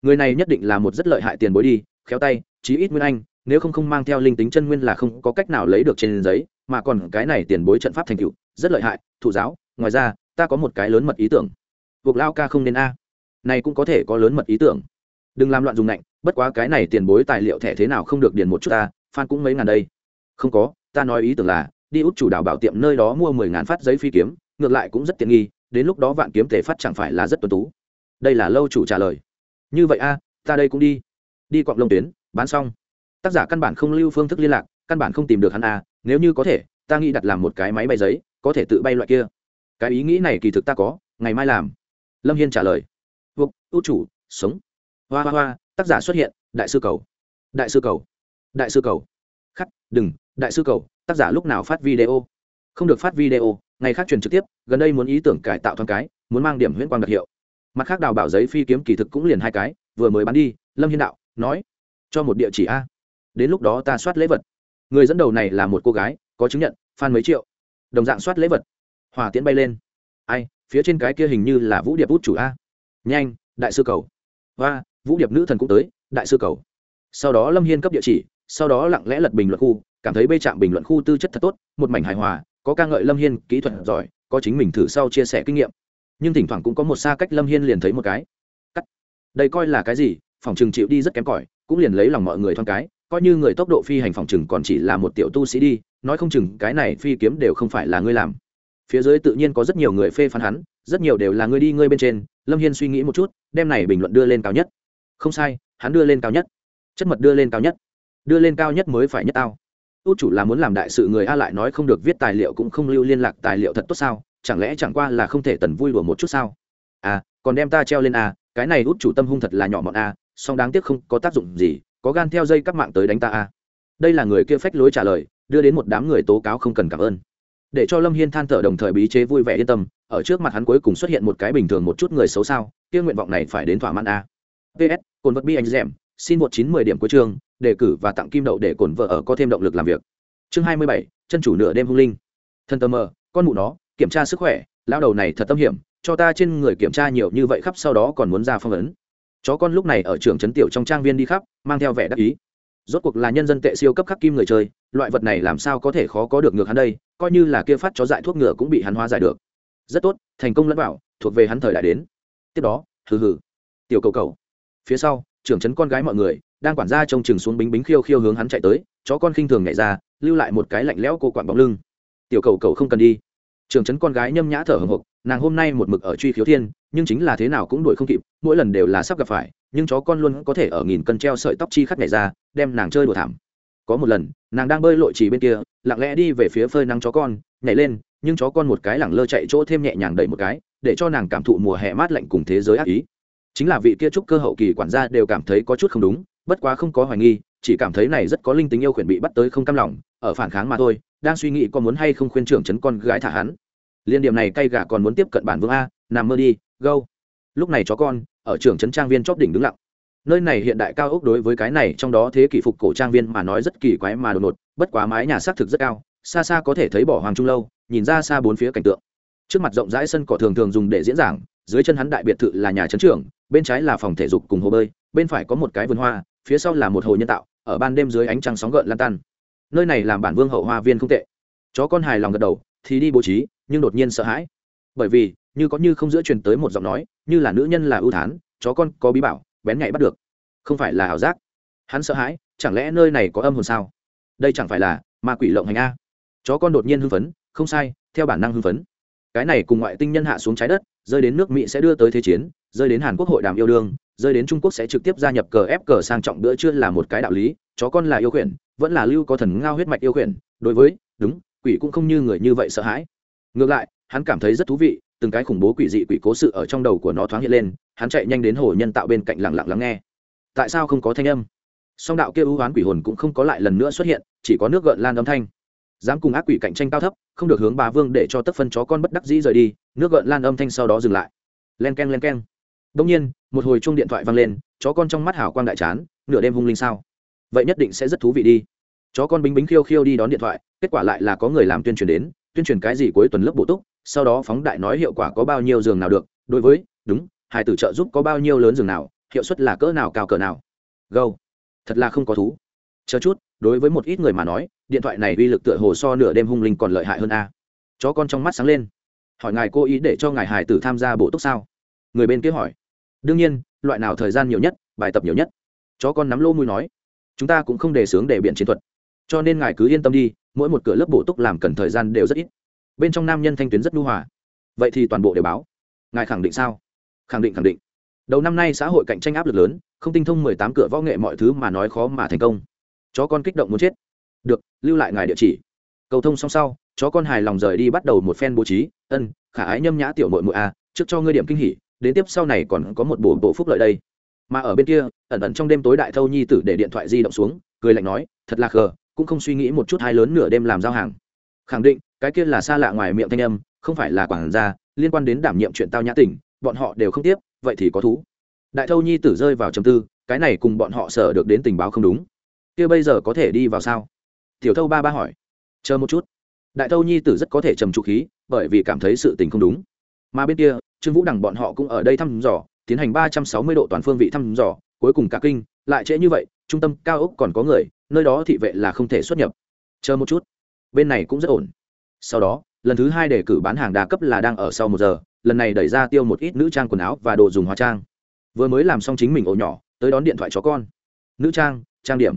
Người này nhất định là một rất lợi hại tiền bối đi, khéo tay, chí ít nguyên anh, nếu không không mang theo linh tính chân nguyên là không có cách nào lấy được trên giấy, mà còn cái này tiền bối trận pháp thành cựu rất lợi hại, thụ giáo, ngoài ra, ta có một cái lớn mật ý tưởng. Buộc lao ca không nên a. Này cũng có thể có lớn mật ý tưởng đừng làm loạn dùng lạnh bất quá cái này tiền bối tài liệu thẻ thế nào không được điền một chút ta phan cũng mấy ngàn đây. Không có, ta nói ý tưởng là, đi út chủ đảo bảo tiệm nơi đó mua mười ngàn phát giấy phi kiếm, ngược lại cũng rất tiện nghi, đến lúc đó vạn kiếm thể phát chẳng phải là rất tuân tú. Đây là lâu chủ trả lời. Như vậy a, ta đây cũng đi. Đi quạng lông tuyến, bán xong. Tác giả căn bản không lưu phương thức liên lạc, căn bản không tìm được hắn à nếu như có thể, ta nghĩ đặt làm một cái máy bay giấy, có thể tự bay loại kia. Cái ý nghĩ này kỳ thực ta có, ngày mai làm. Lâm hiên trả lời. Vô út chủ, sống hoa hoa hoa, tác giả xuất hiện, đại sư cầu. Đại sư cầu. Đại sư cầu. Khắc, đừng, đại sư cầu, tác giả lúc nào phát video? Không được phát video, ngày khác truyền trực tiếp, gần đây muốn ý tưởng cải tạo thoáng cái, muốn mang điểm huyễn quang đặc hiệu. Mặt khác đào bảo giấy phi kiếm kỳ thực cũng liền hai cái, vừa mới bán đi, lâm hiên đạo, nói, cho một địa chỉ a. Đến lúc đó ta soát lễ vật. Người dẫn đầu này là một cô gái, có chứng nhận, fan mấy triệu. Đồng dạng soát lễ vật. Hòa tiễn bay lên. Ai, phía trên cái kia hình như là vũ điệp út chủ a. Nhanh, đại sư cầu. Và vũ điệp nữ thần cũng tới, đại sư cầu. Sau đó lâm hiên cấp địa chỉ, sau đó lặng lẽ lật bình luận khu, cảm thấy bê trạm bình luận khu tư chất thật tốt, một mảnh hài hòa, có ca ngợi lâm hiên kỹ thuật giỏi, có chính mình thử sau chia sẻ kinh nghiệm. Nhưng thỉnh thoảng cũng có một xa cách lâm hiên liền thấy một cái. Cắt. Đây coi là cái gì? Phòng chừng chịu đi rất kém cỏi, cũng liền lấy lòng mọi người thoáng cái, coi như người tốc độ phi hành phòng chừng còn chỉ là một tiểu tu sĩ đi, nói không chừng cái này phi kiếm đều không phải là ngươi làm. Phía dưới tự nhiên có rất nhiều người phê phán hắn, rất nhiều đều là ngươi đi ngươi bên trên, lâm hiên suy nghĩ một chút, đem này bình luận đưa lên cao nhất không sai, hắn đưa lên cao nhất. Chất mật đưa lên cao nhất. Đưa lên cao nhất mới phải nhất tao. Út chủ là muốn làm đại sự người a lại nói không được viết tài liệu cũng không lưu liên lạc tài liệu thật tốt sao? Chẳng lẽ chẳng qua là không thể tần vui đùa một chút sao? À còn đem ta treo lên a, cái này út chủ tâm hung thật là nhỏ mọn a, song đáng tiếc không có tác dụng gì, có gan theo dây các mạng tới đánh ta a. Đây là người kia phách lối trả lời, đưa đến một đám người tố cáo không cần cảm ơn. Để cho lâm hiên than thở đồng thời bí chế vui vẻ yên tâm, ở trước mặt hắn cuối cùng xuất hiện một cái bình thường một chút người xấu sao, kia nguyện vọng này phải đến thỏa mãn a ps cồn vật bi anh dẻm xin một chín mười điểm cuối trường, đề cử và tặng kim đậu để cồn vợ ở có thêm động lực làm việc. Chương hai mươi bảy chân chủ nửa đêm hung linh. Thân tờ mờ con mụ nó kiểm tra sức khỏe lao đầu này thật tâm hiểm cho ta trên người kiểm tra nhiều như vậy khắp sau đó còn muốn ra phong ấn. Chó con lúc này ở trường trấn tiểu trong trang viên đi khắp mang theo vẻ đắc ý. Rốt cuộc là nhân dân tệ siêu cấp khắc kim người chơi loại vật này làm sao có thể khó có được ngược hắn đây coi như là kia phát chó dại thuốc ngựa cũng bị hắn hóa giải được. Rất tốt thành công lẫn bảo thuộc về hắn thời đại đến. Tiếp đó hừ hừ. Tiểu cầu cầu phía sau, trưởng trấn con gái mọi người, đang quản gia trông chừng xuống bính bính khiêu khiêu hướng hắn chạy tới, chó con khinh thường nhảy ra, lưu lại một cái lạnh lẽo cô quặn bóng lưng. Tiểu cầu cầu không cần đi. Trưởng trấn con gái nhâm nhã thở hồng hộc, nàng hôm nay một mực ở truy khiếu thiên, nhưng chính là thế nào cũng đuổi không kịp, mỗi lần đều là sắp gặp phải, nhưng chó con luôn có thể ở nghìn cân treo sợi tóc chi khắc nhảy ra, đem nàng chơi đùa thảm. Có một lần, nàng đang bơi lội trì bên kia, lặng lẽ đi về phía phơi nắng chó con, nhảy lên, nhưng chó con một cái lẳng lơ chạy chỗ thêm nhẹ nhàng đẩy một cái, để cho nàng cảm thụ mùa hè mát lạnh cùng thế giới ác ý chính là vị kia trúc cơ hậu kỳ quản gia đều cảm thấy có chút không đúng, bất quá không có hoài nghi, chỉ cảm thấy này rất có linh tính yêu khuyển bị bắt tới không cam lòng, ở phản kháng mà thôi, đang suy nghĩ có muốn hay không khuyên trưởng chấn con gái thả hắn. Liên điểm này cay gà còn muốn tiếp cận bản vương a, nằm mơ đi gâu lúc này chó con, ở trưởng trấn trang viên chóp đỉnh đứng lặng. Nơi này hiện đại cao ốc đối với cái này trong đó thế kỷ phục cổ trang viên mà nói rất kỳ quái mà đột ngột, bất quá mái nhà xác thực rất cao, xa xa có thể thấy bỏ hoàng trung lâu, nhìn ra xa bốn phía cảnh tượng. Trước mặt rộng rãi sân cỏ thường thường dùng để diễn giảng dưới chân hắn đại biệt thự là nhà trấn trưởng, bên trái là phòng thể dục cùng hồ bơi, bên phải có một cái vườn hoa, phía sau là một hồ nhân tạo, ở ban đêm dưới ánh trăng sóng gợn lan tan. Nơi này làm bản vương hậu hoa viên không tệ. Chó con hài lòng gật đầu, thì đi bố trí, nhưng đột nhiên sợ hãi. Bởi vì, như có như không giữa truyền tới một giọng nói, như là nữ nhân là ưu thán, chó con có bí bảo, bén nhạy bắt được. Không phải là ảo giác. Hắn sợ hãi, chẳng lẽ nơi này có âm hồn sao? Đây chẳng phải là ma quỷ lộng hành a. Chó con đột nhiên hưng phấn, không sai, theo bản năng hưng phấn cái này cùng ngoại tinh nhân hạ xuống trái đất, rơi đến nước mỹ sẽ đưa tới thế chiến, rơi đến hàn quốc hội đàm yêu đương, rơi đến trung quốc sẽ trực tiếp gia nhập cờ ép cờ sang trọng bữa chưa là một cái đạo lý, chó con là yêu khuyển, vẫn là lưu có thần ngao huyết mạch yêu khuyển, đối với, đúng, quỷ cũng không như người như vậy sợ hãi. Ngược lại, hắn cảm thấy rất thú vị, từng cái khủng bố quỷ dị quỷ cố sự ở trong đầu của nó thoáng hiện lên, hắn chạy nhanh đến hồ nhân tạo bên cạnh lặng lặng lắng nghe. Tại sao không có thanh âm? Song đạo kia ưu hoán quỷ hồn cũng không có lại lần nữa xuất hiện, chỉ có nước gợn lan âm thanh. Dám cùng ác quỷ cạnh tranh cao thấp không được hướng bà vương để cho tất phân chó con bất đắc dĩ rời đi, nước gợn lan âm thanh sau đó dừng lại. Len k e n len k e n đông nhiên, một hồi chung điện thoại vang lên, chó con trong mắt hảo quang đại chán, nửa đêm hung linh sao. Vậy nhất định sẽ rất thú vị đi. Chó con bính bính khiêu khiêu đi đón điện thoại, kết quả lại là có người làm tuyên truyền đến, tuyên truyền cái gì cuối tuần lớp bổ túc, sau đó phóng đại nói hiệu quả có bao nhiêu giường nào được. Đối với, đúng hai tử trợ giúp có bao nhiêu lớn giường nào, hiệu suất là cỡ nào cao cỡ nào. Gâu, thật là không có thú. Chờ chút, đối với một ít người mà nói điện thoại này uy lực tựa hồ so nửa đêm hung linh còn lợi hại hơn a. Chó con trong mắt sáng lên. Hỏi ngài cố ý để cho ngài hải tử tham gia bổ túc sao? Người bên kia hỏi. Đương nhiên, loại nào thời gian nhiều nhất, bài tập nhiều nhất? Chó con nắm lô mùi nói. Chúng ta cũng không đề xướng để biện chiến thuật. Cho nên ngài cứ yên tâm đi, mỗi một cửa lớp bổ túc làm cần thời gian đều rất ít. Bên trong nam nhân thanh tuyến rất nhu hòa. Vậy thì toàn bộ đều báo. Ngài khẳng định sao? Khẳng định khẳng định. Đầu năm nay xã hội cạnh tranh áp lực lớn, không tinh thông mười tám cửa võ nghệ mọi thứ mà nói khó mà thành công. Chó con kích động muốn chết được, lưu lại ngài địa chỉ. Cầu thông xong sau, chó con hài lòng rời đi bắt đầu một phen bố trí. Ân, khả ái nhâm nhã tiểu nội mội a, trước cho ngươi điểm kinh hỉ, đến tiếp sau này còn có một bổ bộ phúc lợi đây. Mà ở bên kia, ẩn ẩn trong đêm tối đại thâu nhi tử để điện thoại di động xuống, cười lạnh nói, thật là khờ, cũng không suy nghĩ một chút hai lớn nửa đêm làm giao hàng. Khẳng định, cái kia là xa lạ ngoài miệng thanh âm, không phải là quản gia, liên quan đến đảm nhiệm chuyện tao nhã tỉnh, bọn họ đều không tiếp, vậy thì có thú. Đại thâu nhi tử rơi vào trầm tư, cái này cùng bọn họ sợ được đến tình báo không đúng. Kia bây giờ có thể đi vào sao? Tiểu thâu ba ba hỏi. Chờ một chút. Đại thâu nhi tử rất có thể trầm trụ khí, bởi vì cảm thấy sự tình không đúng. Mà bên kia, trương vũ đằng bọn họ cũng ở đây thăm dò, tiến hành ba trăm sáu mươi độ toàn phương vị thăm dò, cuối cùng cả kinh, lại trễ như vậy, trung tâm cao ốc còn có người, nơi đó thị vệ là không thể xuất nhập. Chờ một chút. Bên này cũng rất ổn. Sau đó, lần thứ hai đề cử bán hàng đa cấp là đang ở sau một giờ, lần này đẩy ra tiêu một ít nữ trang quần áo và đồ dùng hóa trang. Vừa mới làm xong chính mình ổ nhỏ, tới đón điện thoại chó con. Nữ trang trang điểm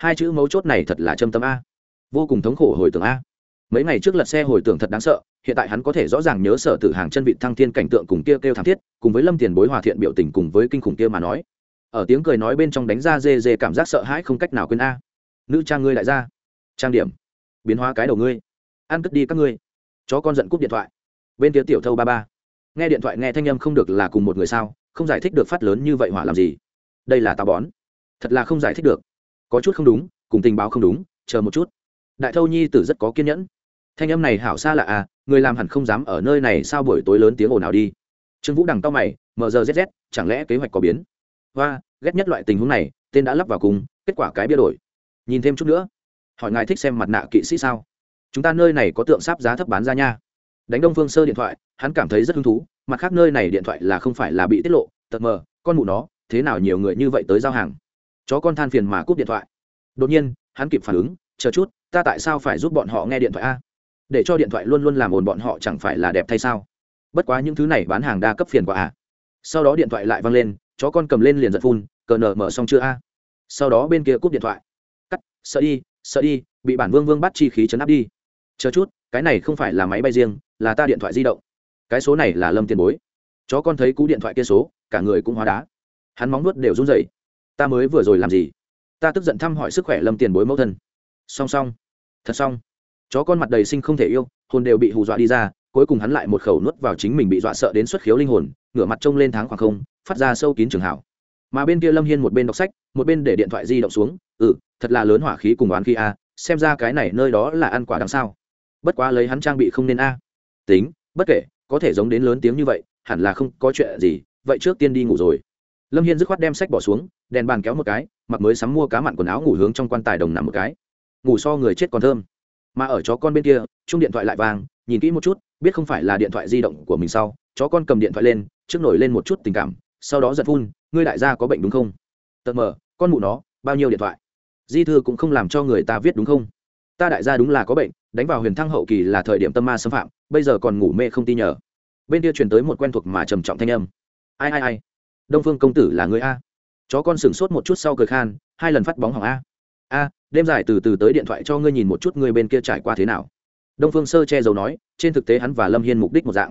hai chữ mấu chốt này thật là châm tâm a. Vô cùng thống khổ hồi tưởng a. Mấy ngày trước lật xe hồi tưởng thật đáng sợ, hiện tại hắn có thể rõ ràng nhớ sở tử hàng chân vị thăng thiên cảnh tượng cùng kia kêu thảm thiết, cùng với lâm tiền bối hòa thiện biểu tình cùng với kinh khủng kia mà nói. Ở tiếng cười nói bên trong đánh ra dê dê cảm giác sợ hãi không cách nào quên a. Nữ trang ngươi lại ra. Trang điểm. Biến hóa cái đầu ngươi. Ăn cất đi các ngươi. Chó con giận cúp điện thoại. Bên kia tiểu thâu ba ba. Nghe điện thoại nghe thanh âm không được là cùng một người sao, không giải thích được phát lớn như vậy hỏa làm gì. Đây là tao bón. Thật là không giải thích được có chút không đúng, cùng tình báo không đúng, chờ một chút. Đại thâu nhi tử rất có kiên nhẫn. Thanh âm này hảo xa lạ à người làm hẳn không dám ở nơi này sao buổi tối lớn tiếng ồn nào đi. Trương vũ đằng to mày mờ giờ zz chẳng lẽ kế hoạch có biến? Hoa, ghét nhất loại tình huống này, tên đã lắp vào cùng, kết quả cái bia đổi. Nhìn thêm chút nữa. Hỏi ngài thích xem mặt nạ kỵ sĩ sao? Chúng ta nơi này có tượng sáp giá thấp bán ra nha. Đánh đông phương sơ điện thoại, hắn cảm thấy rất hứng thú, mặt khác nơi này điện thoại là không phải là bị tiết lộ, tật mờ, con mụ nó, thế nào nhiều người như vậy tới giao hàng? Chó con than phiền mà cúp điện thoại. Đột nhiên, hắn kịp phản ứng, chờ chút, ta tại sao phải giúp bọn họ nghe điện thoại a? Để cho điện thoại luôn luôn làm ồn bọn họ chẳng phải là đẹp thay sao? Bất quá những thứ này bán hàng đa cấp phiền quả à. Sau đó điện thoại lại văng lên, chó con cầm lên liền giật phun, cờ nở mở xong chưa a? Sau đó bên kia cúp điện thoại. Cắt, sợ đi sợ đi, bị bản vương vương bắt chi khí chấn áp đi. Chờ chút, cái này không phải là máy bay riêng, là ta điện thoại di động. Cái số này là lâm tiền bối. Chó con thấy cú điện thoại kia số, cả người cũng hóa đá. Hắn móng nuốt đều run rẩy ta mới vừa rồi làm gì? Ta tức giận thăm hỏi sức khỏe lâm tiền bối mẫu thân. Song song, thật xong chó con mặt đầy sinh không thể yêu, hồn đều bị hù dọa đi ra, cuối cùng hắn lại một khẩu nuốt vào chính mình bị dọa sợ đến xuất khiếu linh hồn, ngửa mặt trông lên tháng khoảng không, phát ra sâu kín trường hảo. Mà bên kia lâm hiên một bên đọc sách, một bên để điện thoại di động xuống ừ thật là lớn hỏa khí cùng oán khí a, xem ra cái này nơi đó là ăn quả đằng sao. Bất quá lấy hắn trang bị không nên a. Tính, bất kể, có thể giống đến lớn tiếng như vậy, hẳn là không có chuyện gì, vậy trước tiên đi ngủ rồi lâm hiên dứt khoát đem sách bỏ xuống, đèn bàn kéo một cái, mặc mới sắm mua cá mặn quần áo ngủ hướng trong quan tài đồng nằm một cái. Ngủ so người chết còn thơm. Mà ở chó con bên kia chung điện thoại lại vàng nhìn kỹ một chút, biết không phải là điện thoại di động của mình sau, chó con cầm điện thoại lên, trước nổi lên một chút tình cảm, sau đó giật phun, ngươi đại gia có bệnh đúng không? Tật mờ, con mụ nó, bao nhiêu điện thoại? Di thư cũng không làm cho người ta viết đúng không? Ta đại gia đúng là có bệnh, đánh vào huyền thăng hậu kỳ là thời điểm tâm ma xâm phạm, bây giờ còn ngủ mê không tin nhờ. Bên kia truyền tới một quen thuộc mà trầm trọng thanh âm. Ai ai ai đông phương công tử là người a. Chó con sửng sốt một chút sau cười khan, hai lần phát bóng hỏng a. A, đêm dài từ từ tới điện thoại cho ngươi nhìn một chút ngươi bên kia trải qua thế nào. Đông phương sơ che giấu nói, trên thực tế hắn và lâm hiên mục đích một dạng.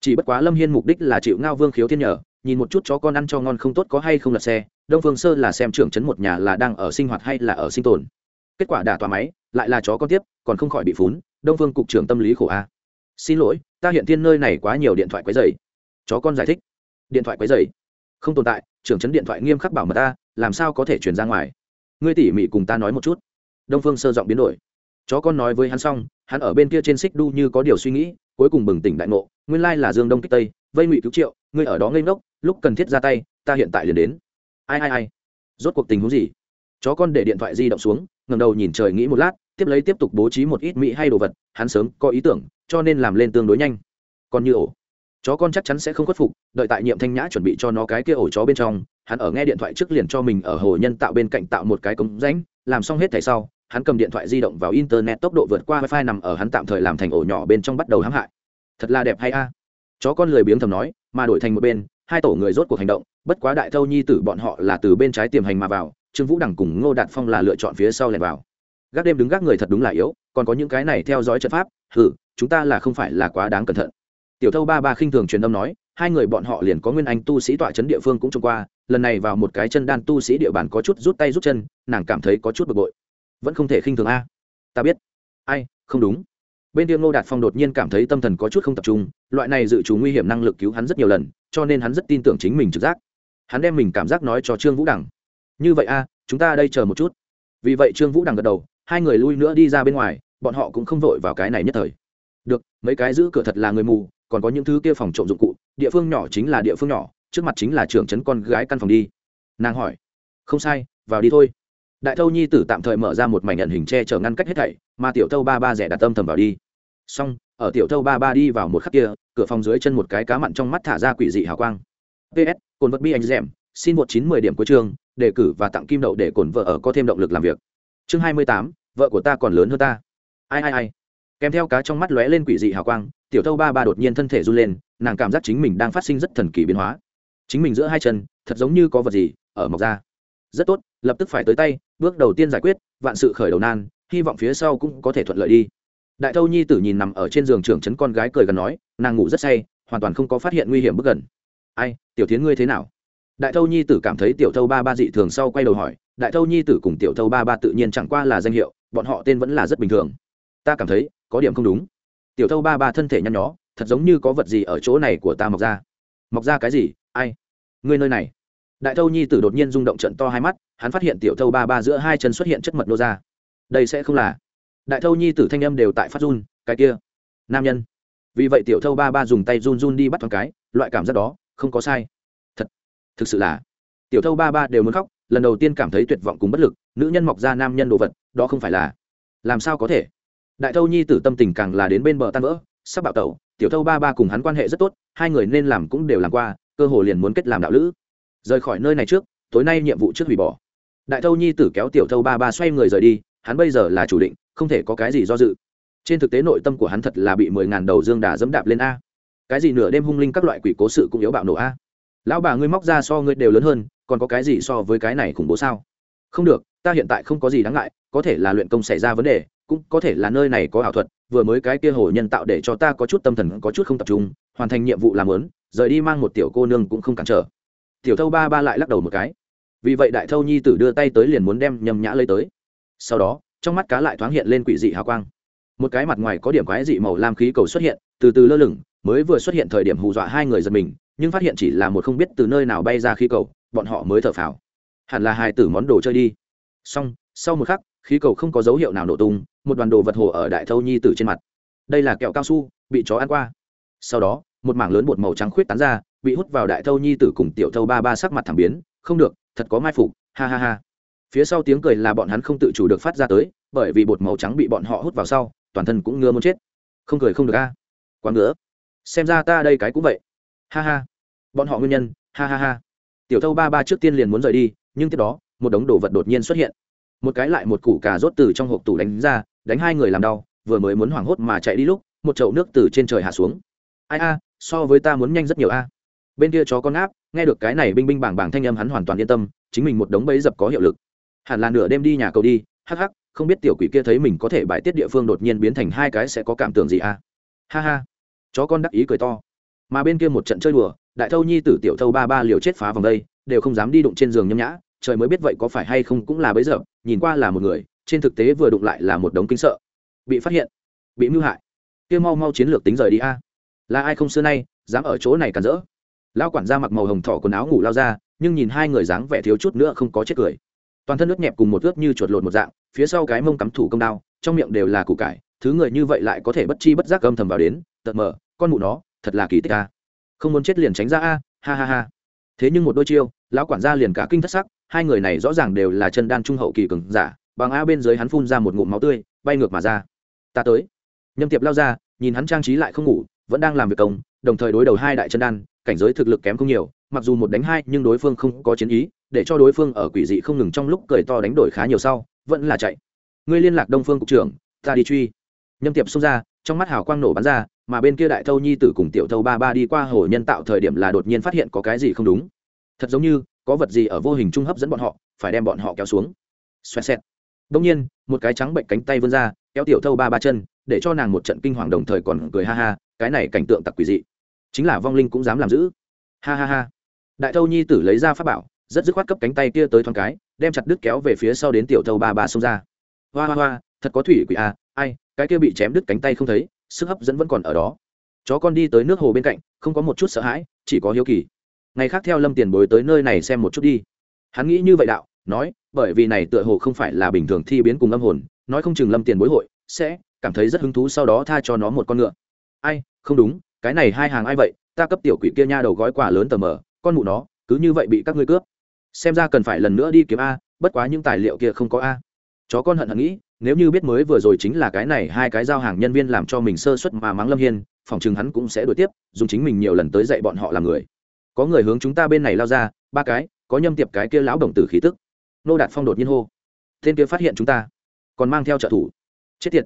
Chỉ bất quá lâm hiên mục đích là chịu ngao vương khiếu thiên nhờ, nhìn một chút chó con ăn cho ngon không tốt có hay không lật xe. Đông phương sơ là xem trưởng chấn một nhà là đang ở sinh hoạt hay là ở sinh tồn. Kết quả đả tòa máy, lại là chó con tiếp, còn không khỏi bị phún, đông phương cục trưởng tâm lý khổ a. Xin lỗi, ta hiện thiên nơi này quá nhiều điện thoại quấy dày chó con giải thích. Điện thoại quấy dày không tồn tại, trưởng chấn điện thoại nghiêm khắc bảo mật ta, làm sao có thể chuyển ra ngoài? Ngươi tỉ mỉ cùng ta nói một chút. Đông phương sơ giọng biến đổi. Chó con nói với hắn xong, hắn ở bên kia trên xích đu như có điều suy nghĩ, cuối cùng bừng tỉnh đại ngộ, nguyên lai là dương đông kích tây, vây ngụy cứu triệu, ngươi ở đó ngây ngốc, lúc cần thiết ra tay, ta hiện tại liền đến. Ai ai ai? Rốt cuộc tình huống gì? Chó con để điện thoại di động xuống ngầm đầu nhìn trời nghĩ một lát, tiếp lấy tiếp tục bố trí một ít mỹ hay đồ vật, hắn sớm có ý tưởng, cho nên làm lên tương đối nhanh. Còn như ổ chó con chắc chắn sẽ không khuất phục, đợi tại nhiệm thanh nhã chuẩn bị cho nó cái kia ổ chó bên trong, hắn ở nghe điện thoại trước liền cho mình ở hồ nhân tạo bên cạnh tạo một cái cống rãnh, làm xong hết thảy sau, hắn cầm điện thoại di động vào internet tốc độ vượt qua wifi nằm ở hắn tạm thời làm thành ổ nhỏ bên trong bắt đầu hãm hại. Thật là đẹp hay a? Chó con lười biếng thầm nói, mà đổi thành một bên, hai tổ người rốt cuộc hành động, bất quá đại thâu nhi tử bọn họ là từ bên trái tiềm hành mà vào, trương vũ đẳng cùng ngô đạt phong là lựa chọn phía sau lẻn vào. Gác đêm đứng gác người thật đúng là yếu, còn có những cái này theo dõi trận pháp hử chúng ta là không phải là quá đáng cẩn thận tiểu thâu ba ba khinh thường truyền âm nói, hai người bọn họ liền có nguyên anh tu sĩ tọa chấn địa phương cũng trông qua, lần này vào một cái chân đan tu sĩ địa bàn có chút rút tay rút chân, nàng cảm thấy có chút bực bội. Vẫn không thể khinh thường a. Ta biết. Ai, không đúng. Bên kia ngô đạt phong đột nhiên cảm thấy tâm thần có chút không tập trung, loại này dự trù nguy hiểm năng lực cứu hắn rất nhiều lần, cho nên hắn rất tin tưởng chính mình trực giác. Hắn đem mình cảm giác nói cho trương vũ đằng. Như vậy a, chúng ta đây chờ một chút. Vì vậy trương vũ đằng gật đầu, hai người lui nữa đi ra bên ngoài, bọn họ cũng không vội vào cái này nhất thời. Được, mấy cái giữ cửa thật là người mù còn có những thứ kia phòng trộm dụng cụ, địa phương nhỏ chính là địa phương nhỏ, trước mặt chính là trưởng trấn con gái căn phòng đi. Nàng hỏi. Không sai, vào đi thôi. Đại thâu nhi tử tạm thời mở ra một mảnh nhận hình tre chở ngăn cách hết thảy, mà tiểu thâu ba ba rẻ đặt tâm thầm vào đi. Xong, ở tiểu thâu ba ba đi vào một khắc kia, cửa phòng dưới chân một cái cá mặn trong mắt thả ra quỷ dị hào quang. Ps cồn vật bi anh rèm, xin một chín mười điểm cuối chương đề cử và tặng kim đậu để cồn vợ ở có thêm động lực làm việc. Chương hai mươi tám, vợ của ta còn lớn hơn ta. Ai ai ai. Kèm theo cá trong mắt lóe lên quỷ dị hào quang tiểu thâu ba ba đột nhiên thân thể run lên, nàng cảm giác chính mình đang phát sinh rất thần kỳ biến hóa. Chính mình giữa hai chân, thật giống như có vật gì, ở mọc ra. Rất tốt, lập tức phải tới tay, bước đầu tiên giải quyết, vạn sự khởi đầu nan, hy vọng phía sau cũng có thể thuận lợi đi. Đại thâu nhi tử nhìn nằm ở trên giường trưởng trấn con gái cười gần nói, nàng ngủ rất say, hoàn toàn không có phát hiện nguy hiểm bước gần. Ai, tiểu tiến ngươi thế nào? Đại thâu nhi tử cảm thấy tiểu thâu ba ba dị thường sau quay đầu hỏi, đại thâu nhi tử cùng tiểu thâu ba ba tự nhiên chẳng qua là danh hiệu, bọn họ tên vẫn là rất bình thường. Ta cảm thấy, có điểm không đúng tiểu thâu ba ba thân thể nhăn nhó, thật giống như có vật gì ở chỗ này của ta mọc ra. Mọc ra cái gì? Ai? Ngươi nơi này. Đại thâu nhi tử đột nhiên rung động trận to hai mắt, hắn phát hiện tiểu thâu ba ba giữa hai chân xuất hiện chất mật nô ra. Đây sẽ không là. Đại thâu nhi tử thanh âm đều tại phát run, cái kia. Nam nhân. Vì vậy tiểu thâu ba ba dùng tay run run đi bắt thoáng cái, loại cảm giác đó không có sai. Thật. Thực sự là. Tiểu thâu ba ba đều muốn khóc, lần đầu tiên cảm thấy tuyệt vọng cùng bất lực, nữ nhân mọc ra nam nhân đồ vật, đó không phải là. Làm sao có thể? Đại thâu nhi tử tâm tình càng là đến bên bờ tan vỡ, sắp bạo tẩu, tiểu thâu ba ba cùng hắn quan hệ rất tốt, hai người nên làm cũng đều làm qua, cơ hồ liền muốn kết làm đạo lữ. Rời khỏi nơi này trước, tối nay nhiệm vụ trước hủy bỏ. Đại thâu nhi tử kéo tiểu thâu ba ba xoay người rời đi, hắn bây giờ là chủ định, không thể có cái gì do dự. Trên thực tế nội tâm của hắn thật là bị mười ngàn đầu dương đà dẫm đạp lên a. Cái gì nửa đêm hung linh các loại quỷ cố sự cũng yếu bạo nổ a. Lão bà ngươi móc ra so ngươi đều lớn hơn, còn có cái gì so với cái này khủng bố sao? Không được, ta hiện tại không có gì đáng ngại, có thể là luyện công xảy ra vấn đề cũng có thể là nơi này có ảo thuật, vừa mới cái kia hồ nhân tạo để cho ta có chút tâm thần có chút không tập trung, hoàn thành nhiệm vụ làm lớn, rời đi mang một tiểu cô nương cũng không cản trở. Tiểu thâu ba ba lại lắc đầu một cái. Vì vậy đại thâu nhi tử đưa tay tới liền muốn đem nhầm nhã lấy tới. Sau đó, trong mắt cá lại thoáng hiện lên quỷ dị hào quang. Một cái mặt ngoài có điểm quái dị màu lam khí cầu xuất hiện, từ từ lơ lửng, mới vừa xuất hiện thời điểm hù dọa hai người giật mình, nhưng phát hiện chỉ là một không biết từ nơi nào bay ra khí cầu, bọn họ mới thở phào. Hẳn là hai tử món đồ chơi đi. Xong, sau một khắc, khí cầu không có dấu hiệu nào nổ tung một đoàn đồ vật hồ ở đại thâu nhi tử trên mặt. Đây là kẹo cao su, bị chó ăn qua. Sau đó, một mảng lớn bột màu trắng khuyết tán ra, bị hút vào đại thâu nhi tử cùng tiểu thâu ba ba sắc mặt thảm biến. Không được, thật có mai phục, ha ha ha. Phía sau tiếng cười là bọn hắn không tự chủ được phát ra tới, bởi vì bột màu trắng bị bọn họ hút vào sau, toàn thân cũng ngứa muốn chết. Không cười không được a. Quá ngứa. Xem ra ta đây cái cũng vậy. Ha ha. Bọn họ nguyên nhân, ha ha ha. Tiểu thâu ba ba trước tiên liền muốn rời đi, nhưng tiếp đó, một đống đồ vật đột nhiên xuất hiện một cái lại một củ cà rốt từ trong hộp tủ đánh ra, đánh hai người làm đau, vừa mới muốn hoảng hốt mà chạy đi lúc, một chậu nước từ trên trời hạ xuống. Ai a, so với ta muốn nhanh rất nhiều a. Bên kia chó con áp nghe được cái này binh binh bảng bảng thanh âm hắn hoàn toàn yên tâm, chính mình một đống bẫy dập có hiệu lực. Hẳn là nửa đêm đi nhà cầu đi, hắc hắc, không biết tiểu quỷ kia thấy mình có thể bài tiết địa phương đột nhiên biến thành hai cái sẽ có cảm tưởng gì a. Ha ha. Chó con đắc ý cười to. Mà bên kia một trận chơi đùa, đại thâu nhi tử tiểu thâu ba ba liều chết phá vòng đây, đều không dám đi đụng trên giường nhâm nhã trời mới biết vậy có phải hay không cũng là bấy giờ, nhìn qua là một người, trên thực tế vừa đụng lại là một đống kinh sợ. Bị phát hiện, bị mưu hại. Kia mau mau chiến lược tính rời đi a. Là ai không xưa nay dám ở chỗ này cản rỡ? Lao quản gia mặc màu hồng thỏ quần áo ngủ lao ra, nhưng nhìn hai người dáng vẻ thiếu chút nữa không có chết cười. Toàn thân nước nhẹp cùng một ướt như chuột lột một dạng, phía sau cái mông cắm thủ công đao, trong miệng đều là củ cải, thứ người như vậy lại có thể bất chi bất giác âm thầm vào đến tật mờ, con mụ nó, thật là kỳ tích a. Không muốn chết liền tránh ra a, ha ha ha thế nhưng một đôi chiêu, lão quản gia liền cả kinh thất sắc, hai người này rõ ràng đều là chân đan trung hậu kỳ cường giả, bằng a bên dưới hắn phun ra một ngụm máu tươi, bay ngược mà ra. Ta tới. Nhâm tiệp lao ra, nhìn hắn trang trí lại không ngủ, vẫn đang làm việc công, đồng thời đối đầu hai đại chân đan, cảnh giới thực lực kém không nhiều, mặc dù một đánh hai nhưng đối phương không có chiến ý, để cho đối phương ở quỷ dị không ngừng trong lúc cười to đánh đổi khá nhiều sau, vẫn là chạy. Ngươi liên lạc đông phương cục trưởng, ta đi truy. Nhâm tiệp xông ra, trong mắt hào quang nổ bắn ra mà bên kia đại thâu nhi tử cùng tiểu thâu ba ba đi qua hồ nhân tạo thời điểm là đột nhiên phát hiện có cái gì không đúng. Thật giống như, có vật gì ở vô hình trung hấp dẫn bọn họ, phải đem bọn họ kéo xuống. Xoẹt xẹt. Đông nhiên, một cái trắng bệnh cánh tay vươn ra, kéo tiểu thâu ba ba chân, để cho nàng một trận kinh hoàng đồng thời còn cười ha ha, cái này cảnh tượng tặc quỷ dị. Chính là vong linh cũng dám làm giữ ha ha ha. Đại thâu nhi tử lấy ra pháp bảo, rất dứt khoát cấp cánh tay kia tới thoáng cái, đem chặt đứt kéo về phía sau đến tiểu thâu ba ba xông ra. Hoa hoa hoa, thật có thủy quỷ à ai, cái kia bị chém đứt cánh tay không thấy sức hấp dẫn vẫn còn ở đó. Chó con đi tới nước hồ bên cạnh, không có một chút sợ hãi, chỉ có hiếu kỳ. Ngày khác theo lâm tiền bối tới nơi này xem một chút đi. Hắn nghĩ như vậy đạo, nói, bởi vì này tựa hồ không phải là bình thường thi biến cùng âm hồn, nói không chừng lâm tiền bối hội sẽ cảm thấy rất hứng thú sau đó tha cho nó một con ngựa. Ai, không đúng, cái này hai hàng ai vậy? Ta cấp tiểu quỷ kia nha đầu gói quà lớn tờ mờ, con mụ nó, cứ như vậy bị các ngươi cướp. Xem ra cần phải lần nữa đi kiếm a, bất quá những tài liệu kia không có a. Chó con hận hận nghĩ nếu như biết mới vừa rồi chính là cái này, hai cái giao hàng nhân viên làm cho mình sơ suất mà mắng lâm hiên, phòng chừng hắn cũng sẽ đuổi tiếp, dùng chính mình nhiều lần tới dạy bọn họ làm người. Có người hướng chúng ta bên này lao ra, ba cái, có nhâm tiệp cái kia lão đồng tử khí tức. Nô đạt phong đột nhiên hô. Tên kia phát hiện chúng ta, còn mang theo trợ thủ. Chết tiệt.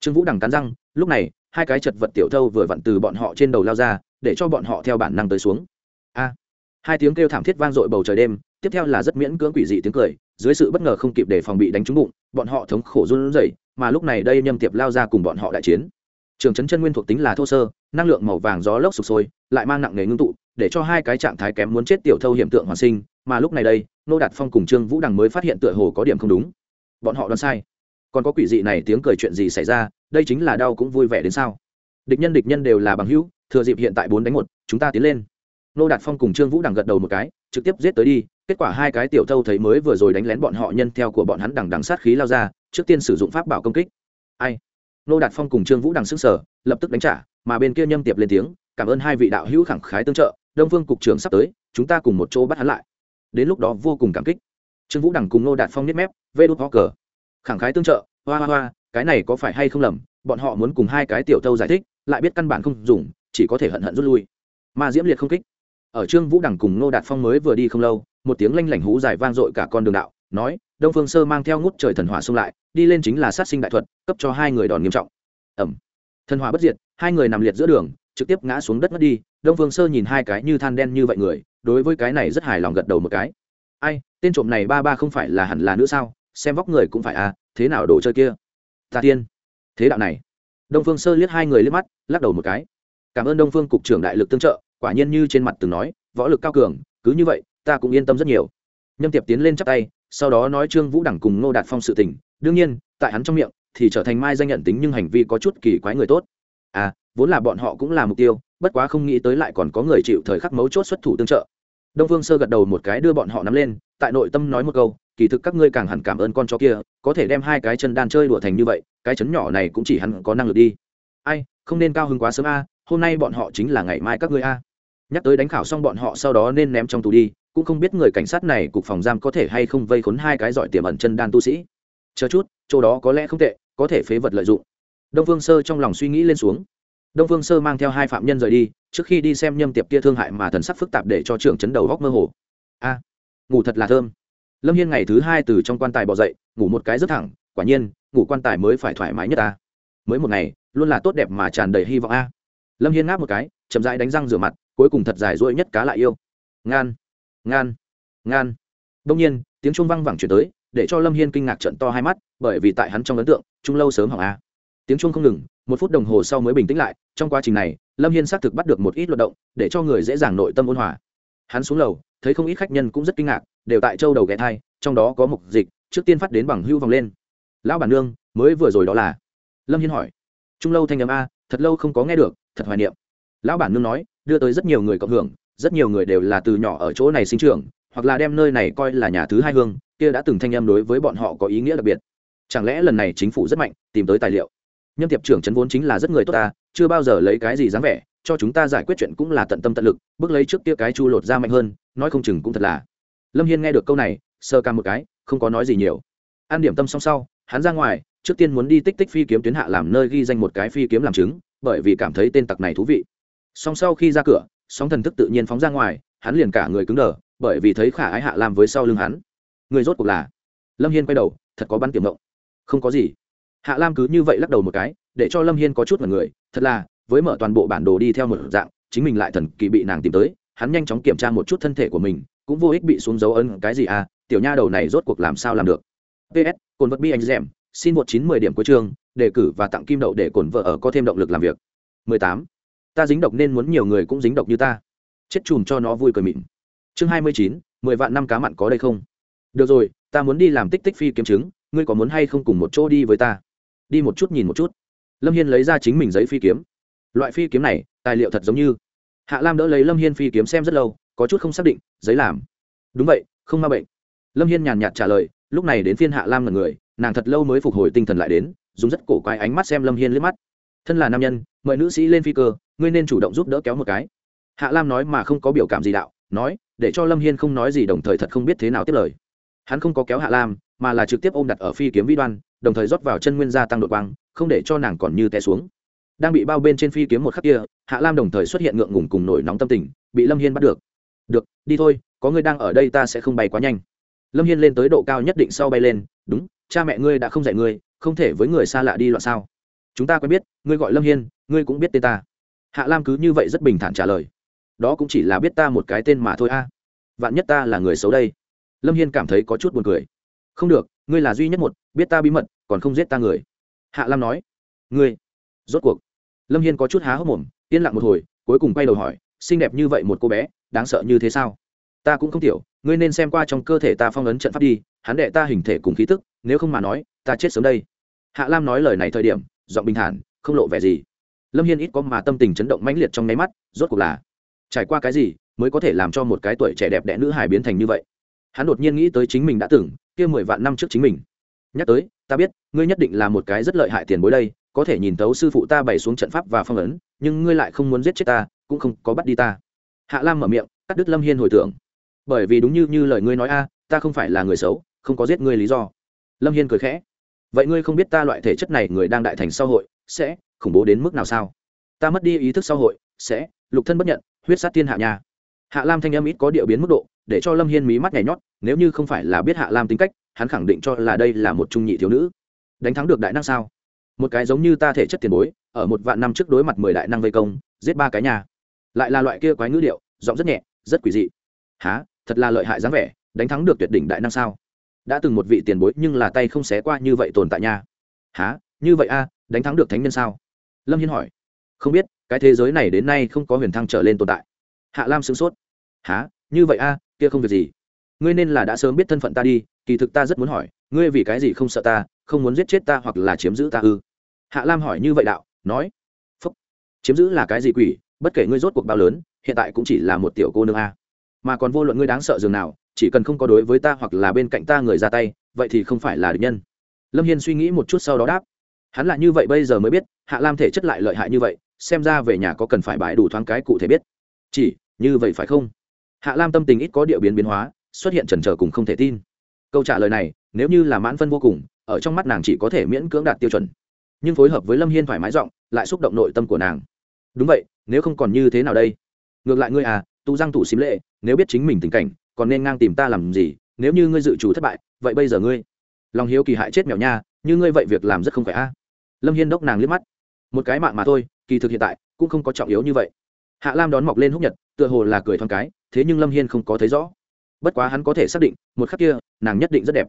Trương vũ đằng cắn răng, lúc này, hai cái chật vật tiểu thâu vừa vặn từ bọn họ trên đầu lao ra, để cho bọn họ theo bản năng tới xuống. A. Hai tiếng kêu thảm thiết vang dội bầu trời đêm, tiếp theo là rất miễn cưỡng quỷ dị tiếng cười dưới sự bất ngờ không kịp để phòng bị đánh trúng bụng, bọn họ thống khổ run rẩy, mà lúc này đây nhâm tiệp lao ra cùng bọn họ đại chiến. Trường trấn chân nguyên thuộc tính là thô sơ, năng lượng màu vàng gió lốc sụp sôi, lại mang nặng nề ngưng tụ, để cho hai cái trạng thái kém muốn chết tiểu thâu hiện tượng hoàn sinh, mà lúc này đây, nô đạt phong cùng trương vũ đằng mới phát hiện tựa hồ có điểm không đúng. Bọn họ đoán sai. Còn có quỷ dị này tiếng cười chuyện gì xảy ra, đây chính là đau cũng vui vẻ đến sao? Địch nhân địch nhân đều là bằng hữu, thừa dịp hiện tại bốn đánh một, chúng ta tiến lên. Nô đạt phong cùng trương vũ đằng gật đầu một cái, trực tiếp giết tới đi kết quả hai cái tiểu thâu thấy mới vừa rồi đánh lén bọn họ nhân theo của bọn hắn đằng đằng sát khí lao ra, trước tiên sử dụng pháp bảo công kích. Ai? Nô đạt phong cùng trương vũ đằng sức sở lập tức đánh trả, mà bên kia nhâm tiệp lên tiếng, cảm ơn hai vị đạo hữu khẳng khái tương trợ, đông phương cục trưởng sắp tới, chúng ta cùng một chỗ bắt hắn lại. Đến lúc đó vô cùng cảm kích. Trương vũ đằng cùng nô đạt phong nít mép, vê đốt ho cờ khẳng khái tương trợ, hoa hoa hoa, cái này có phải hay không lầm, bọn họ muốn cùng hai cái tiểu thâu giải thích, lại biết căn bản không dùng, chỉ có thể hận hận rút lui. Mà diễm liệt không kích. Ở trương vũ đằng cùng nô đạt phong mới vừa đi không lâu một tiếng lanh lảnh hú dài vang dội cả con đường đạo, nói, đông phương sơ mang theo ngút trời thần hỏa xung lại, đi lên chính là sát sinh đại thuật, cấp cho hai người đòn nghiêm trọng. Ẩm thần hỏa bất diệt, hai người nằm liệt giữa đường, trực tiếp ngã xuống đất mất đi, đông phương sơ nhìn hai cái như than đen như vậy người, đối với cái này rất hài lòng gật đầu một cái. Ai, tên trộm này ba ba không phải là hẳn là nữa sao? Xem vóc người cũng phải à thế nào đồ chơi kia? Ta tiên. Thế đạo này. Đông phương sơ liếc hai người liếc mắt, lắc đầu một cái. Cảm ơn đông phương cục trưởng đại lực tương trợ, quả nhiên như trên mặt từng nói, võ lực cao cường, cứ như vậy ta cũng yên tâm rất nhiều. Nhâm tiệp tiến lên chắp tay, sau đó nói trương vũ đẳng cùng ngô đạt phong sự tình. Đương nhiên, tại hắn trong miệng, thì trở thành mai danh nhận tính nhưng hành vi có chút kỳ quái người tốt. À vốn là bọn họ cũng là mục tiêu, bất quá không nghĩ tới lại còn có người chịu thời khắc mấu chốt xuất thủ tương trợ. Đông phương sơ gật đầu một cái đưa bọn họ nắm lên, tại nội tâm nói một câu, kỳ thực các ngươi càng hẳn cảm ơn con chó kia, có thể đem hai cái chân đan chơi đùa thành như vậy, cái chấn nhỏ này cũng chỉ hắn có năng lực đi. Ai, không nên cao hứng quá sớm a, hôm nay bọn họ chính là ngày mai các ngươi a. Nhắc tới đánh khảo xong bọn họ sau đó nên ném trong tù đi cũng không biết người cảnh sát này cục phòng giam có thể hay không vây khốn hai cái giỏi tiềm ẩn chân đan tu sĩ. Chờ chút, chỗ đó có lẽ không tệ, có thể phế vật lợi dụng. Đông phương sơ trong lòng suy nghĩ lên xuống. Đông phương sơ mang theo hai phạm nhân rời đi, trước khi đi xem nhâm tiệp kia thương hại mà thần sắc phức tạp để cho trưởng chấn đầu góc mơ hồ. A, ngủ thật là thơm. Lâm hiên ngày thứ hai từ trong quan tài bỏ dậy, ngủ một cái rất thẳng, quả nhiên, ngủ quan tài mới phải thoải mái nhất ta. Mới một ngày, luôn là tốt đẹp mà tràn đầy hy vọng a. Lâm hiên ngáp một cái, chậm rãi đánh răng rửa mặt, cuối cùng thật dài dỗi nhất cá lại yêu. Ngan ngan ngan. Đông nhiên, tiếng chuông văng vẳng chuyển tới, để cho lâm hiên kinh ngạc trận to hai mắt, bởi vì tại hắn trong ấn tượng trung lâu sớm hỏng a. Tiếng chuông không ngừng, một phút đồng hồ sau mới bình tĩnh lại, trong quá trình này, lâm hiên xác thực bắt được một ít luận động, để cho người dễ dàng nội tâm ôn hòa. Hắn xuống lầu, thấy không ít khách nhân cũng rất kinh ngạc, đều tại châu đầu ghé thai, trong đó có mục dịch, trước tiên phát đến bằng hưu vòng lên. Lão bản nương, mới vừa rồi đó là? Lâm hiên hỏi. Trung lâu thanh âm a, thật lâu không có nghe được, thật hoài niệm. Lão bản nương nói, đưa tới rất nhiều người cộng hưởng rất nhiều người đều là từ nhỏ ở chỗ này sinh trưởng, hoặc là đem nơi này coi là nhà thứ hai hương, kia đã từng thanh âm đối với bọn họ có ý nghĩa đặc biệt. Chẳng lẽ lần này chính phủ rất mạnh, tìm tới tài liệu? Nhân tiệp trưởng trấn vốn chính là rất người tốt ta, chưa bao giờ lấy cái gì dáng vẻ, cho chúng ta giải quyết chuyện cũng là tận tâm tận lực, bước lấy trước kia cái chu lột ra mạnh hơn, nói không chừng cũng thật là. Lâm hiên nghe được câu này sơ ca một cái, không có nói gì nhiều. An điểm tâm xong sau, hắn ra ngoài, trước tiên muốn đi tích tích phi kiếm tuyến hạ làm nơi ghi danh một cái phi kiếm làm chứng, bởi vì cảm thấy tên tặc này thú vị. Song sau khi ra cửa sóng thần thức tự nhiên phóng ra ngoài hắn liền cả người cứng đờ bởi vì thấy khả ái hạ lam với sau lưng hắn. Người rốt cuộc là? Lâm hiên quay đầu thật có bắn tiềm động không có gì. Hạ lam cứ như vậy lắc đầu một cái để cho lâm hiên có chút mật người thật là với mở toàn bộ bản đồ đi theo một dạng chính mình lại thần kỳ bị nàng tìm tới hắn nhanh chóng kiểm tra một chút thân thể của mình cũng vô ích bị xuống dấu ấn cái gì à tiểu nha đầu này rốt cuộc làm sao làm được? Ps cồn vật bi anh dèm, xin một chín mười điểm cuối chương đề cử và tặng kim đậu để cồn vợ ở có thêm động lực làm việc. 18 ta dính độc nên muốn nhiều người cũng dính độc như ta. Chết chùm cho nó vui cười mịn. Chương 29, 10 vạn năm cá mặn có đây không? Được rồi ta muốn đi làm tích tích phi kiếm chứng ngươi có muốn hay không cùng một chỗ đi với ta? Đi một chút nhìn một chút. Lâm hiên lấy ra chính mình giấy phi kiếm. Loại phi kiếm này tài liệu thật giống như. Hạ lam đỡ lấy lâm hiên phi kiếm xem rất lâu có chút không xác định giấy làm. Đúng vậy không ma bệnh. Lâm hiên nhàn nhạt trả lời lúc này đến phiên hạ lam là người nàng thật lâu mới phục hồi tinh thần lại đến dùng rất cổ quái ánh mắt xem lâm hiên liếc mắt. Thân là nam nhân mời nữ sĩ lên phi cơ ngươi nên chủ động giúp đỡ kéo một cái. Hạ lam nói mà không có biểu cảm gì đạo, nói, để cho lâm hiên không nói gì đồng thời thật không biết thế nào tiếp lời. Hắn không có kéo hạ lam, mà là trực tiếp ôm đặt ở phi kiếm vi đoan, đồng thời rót vào chân nguyên gia tăng đội quang, không để cho nàng còn như té xuống. Đang bị bao bên trên phi kiếm một khắc kia, hạ lam đồng thời xuất hiện ngượng ngùng cùng nổi nóng tâm tình, bị lâm hiên bắt được. Được, đi thôi, có người đang ở đây ta sẽ không bay quá nhanh. Lâm hiên lên tới độ cao nhất định sau bay lên, đúng, cha mẹ ngươi đã không dạy ngươi, không thể với người xa lạ đi loạn sao? Chúng ta quen biết, ngươi gọi lâm hiên, ngươi cũng biết tên ta hạ lam cứ như vậy rất bình thản trả lời. Đó cũng chỉ là biết ta một cái tên mà thôi a. Vạn nhất ta là người xấu đây. Lâm hiên cảm thấy có chút buồn cười. Không được, ngươi là duy nhất một, biết ta bí mật, còn không giết ta người. Hạ lam nói. Ngươi. Rốt cuộc. Lâm hiên có chút há hốc mồm, yên lặng một hồi, cuối cùng quay đầu hỏi, xinh đẹp như vậy một cô bé, đáng sợ như thế sao? Ta cũng không hiểu ngươi nên xem qua trong cơ thể ta phong ấn trận pháp đi, hắn đệ ta hình thể cùng khí tức, nếu không mà nói, ta chết sớm đây. Hạ lam nói lời này thời điểm, giọng bình thản, không lộ vẻ gì lâm hiên ít có mà tâm tình chấn động mãnh liệt trong nháy mắt, rốt cuộc là, trải qua cái gì mới có thể làm cho một cái tuổi trẻ đẹp đẽ nữ hải biến thành như vậy? Hắn đột nhiên nghĩ tới chính mình đã từng, kia mười vạn năm trước chính mình. Nhắc tới, ta biết, ngươi nhất định là một cái rất lợi hại tiền bối đây, có thể nhìn tấu sư phụ ta bày xuống trận pháp và phong ấn, nhưng ngươi lại không muốn giết chết ta, cũng không có bắt đi ta. Hạ lam mở miệng, cắt đứt lâm hiên hồi tưởng. Bởi vì đúng như như lời ngươi nói a, ta không phải là người xấu, không có giết ngươi lý do. Lâm hiên cười khẽ. Vậy ngươi không biết ta loại thể chất này người đang đại thành xã hội sẽ khủng bố đến mức nào sao? Ta mất đi ý thức xã hội, sẽ, lục thân bất nhận, huyết sát tiên hạ nhà hạ lam thanh âm ít có điệu biến mức độ, để cho lâm hiên mí mắt nhảy nhót, nếu như không phải là biết hạ lam tính cách, hắn khẳng định cho là đây là một trung nhị thiếu nữ. Đánh thắng được đại năng sao? Một cái giống như ta thể chất tiền bối, ở một vạn năm trước đối mặt mười đại năng vây công, giết ba cái nhà. Lại là loại kia quái ngữ điệu, giọng rất nhẹ, rất quỷ dị. Há thật là lợi hại dáng vẻ, đánh thắng được tuyệt đỉnh đại năng sao? Đã từng một vị tiền bối nhưng là tay không xé qua như vậy tồn tại nha. Há như vậy a, đánh thắng được thánh nhân sao? Lâm hiên hỏi. Không biết, cái thế giới này đến nay không có huyền thăng trở lên tồn tại. Hạ lam sửng sốt. Há như vậy a, kia không việc gì. Ngươi nên là đã sớm biết thân phận ta đi, kỳ thực ta rất muốn hỏi, ngươi vì cái gì không sợ ta, không muốn giết chết ta hoặc là chiếm giữ ta ư? Hạ lam hỏi như vậy đạo, nói. Phúc. Chiếm giữ là cái gì quỷ, bất kể ngươi rốt cuộc bao lớn, hiện tại cũng chỉ là một tiểu cô nương a. Mà còn vô luận ngươi đáng sợ dường nào, chỉ cần không có đối với ta hoặc là bên cạnh ta người ra tay, vậy thì không phải là địch nhân. Lâm hiên suy nghĩ một chút sau đó đáp hắn là như vậy bây giờ mới biết, hạ lam thể chất lại lợi hại như vậy, xem ra về nhà có cần phải bài đủ thoáng cái cụ thể biết. Chỉ, như vậy phải không? Hạ lam tâm tình ít có địa biến biến hóa, xuất hiện trần trờ cùng không thể tin. Câu trả lời này, nếu như là mãn phân vô cùng, ở trong mắt nàng chỉ có thể miễn cưỡng đạt tiêu chuẩn. Nhưng phối hợp với lâm hiên thoải mái giọng, lại xúc động nội tâm của nàng. Đúng vậy, nếu không còn như thế nào đây? Ngược lại ngươi à tu giang thủ xím lệ, nếu biết chính mình tình cảnh, còn nên ngang tìm ta làm gì? Nếu như ngươi dự chủ thất bại, vậy bây giờ ngươi, lòng hiếu kỳ hại chết mèo nha, như ngươi vậy việc làm rất không khỏe a lâm hiên đốc nàng liếc mắt một cái mạng mà thôi kỳ thực hiện tại cũng không có trọng yếu như vậy hạ lam đón mọc lên húc nhật tựa hồ là cười thoáng cái thế nhưng lâm hiên không có thấy rõ bất quá hắn có thể xác định một khắc kia nàng nhất định rất đẹp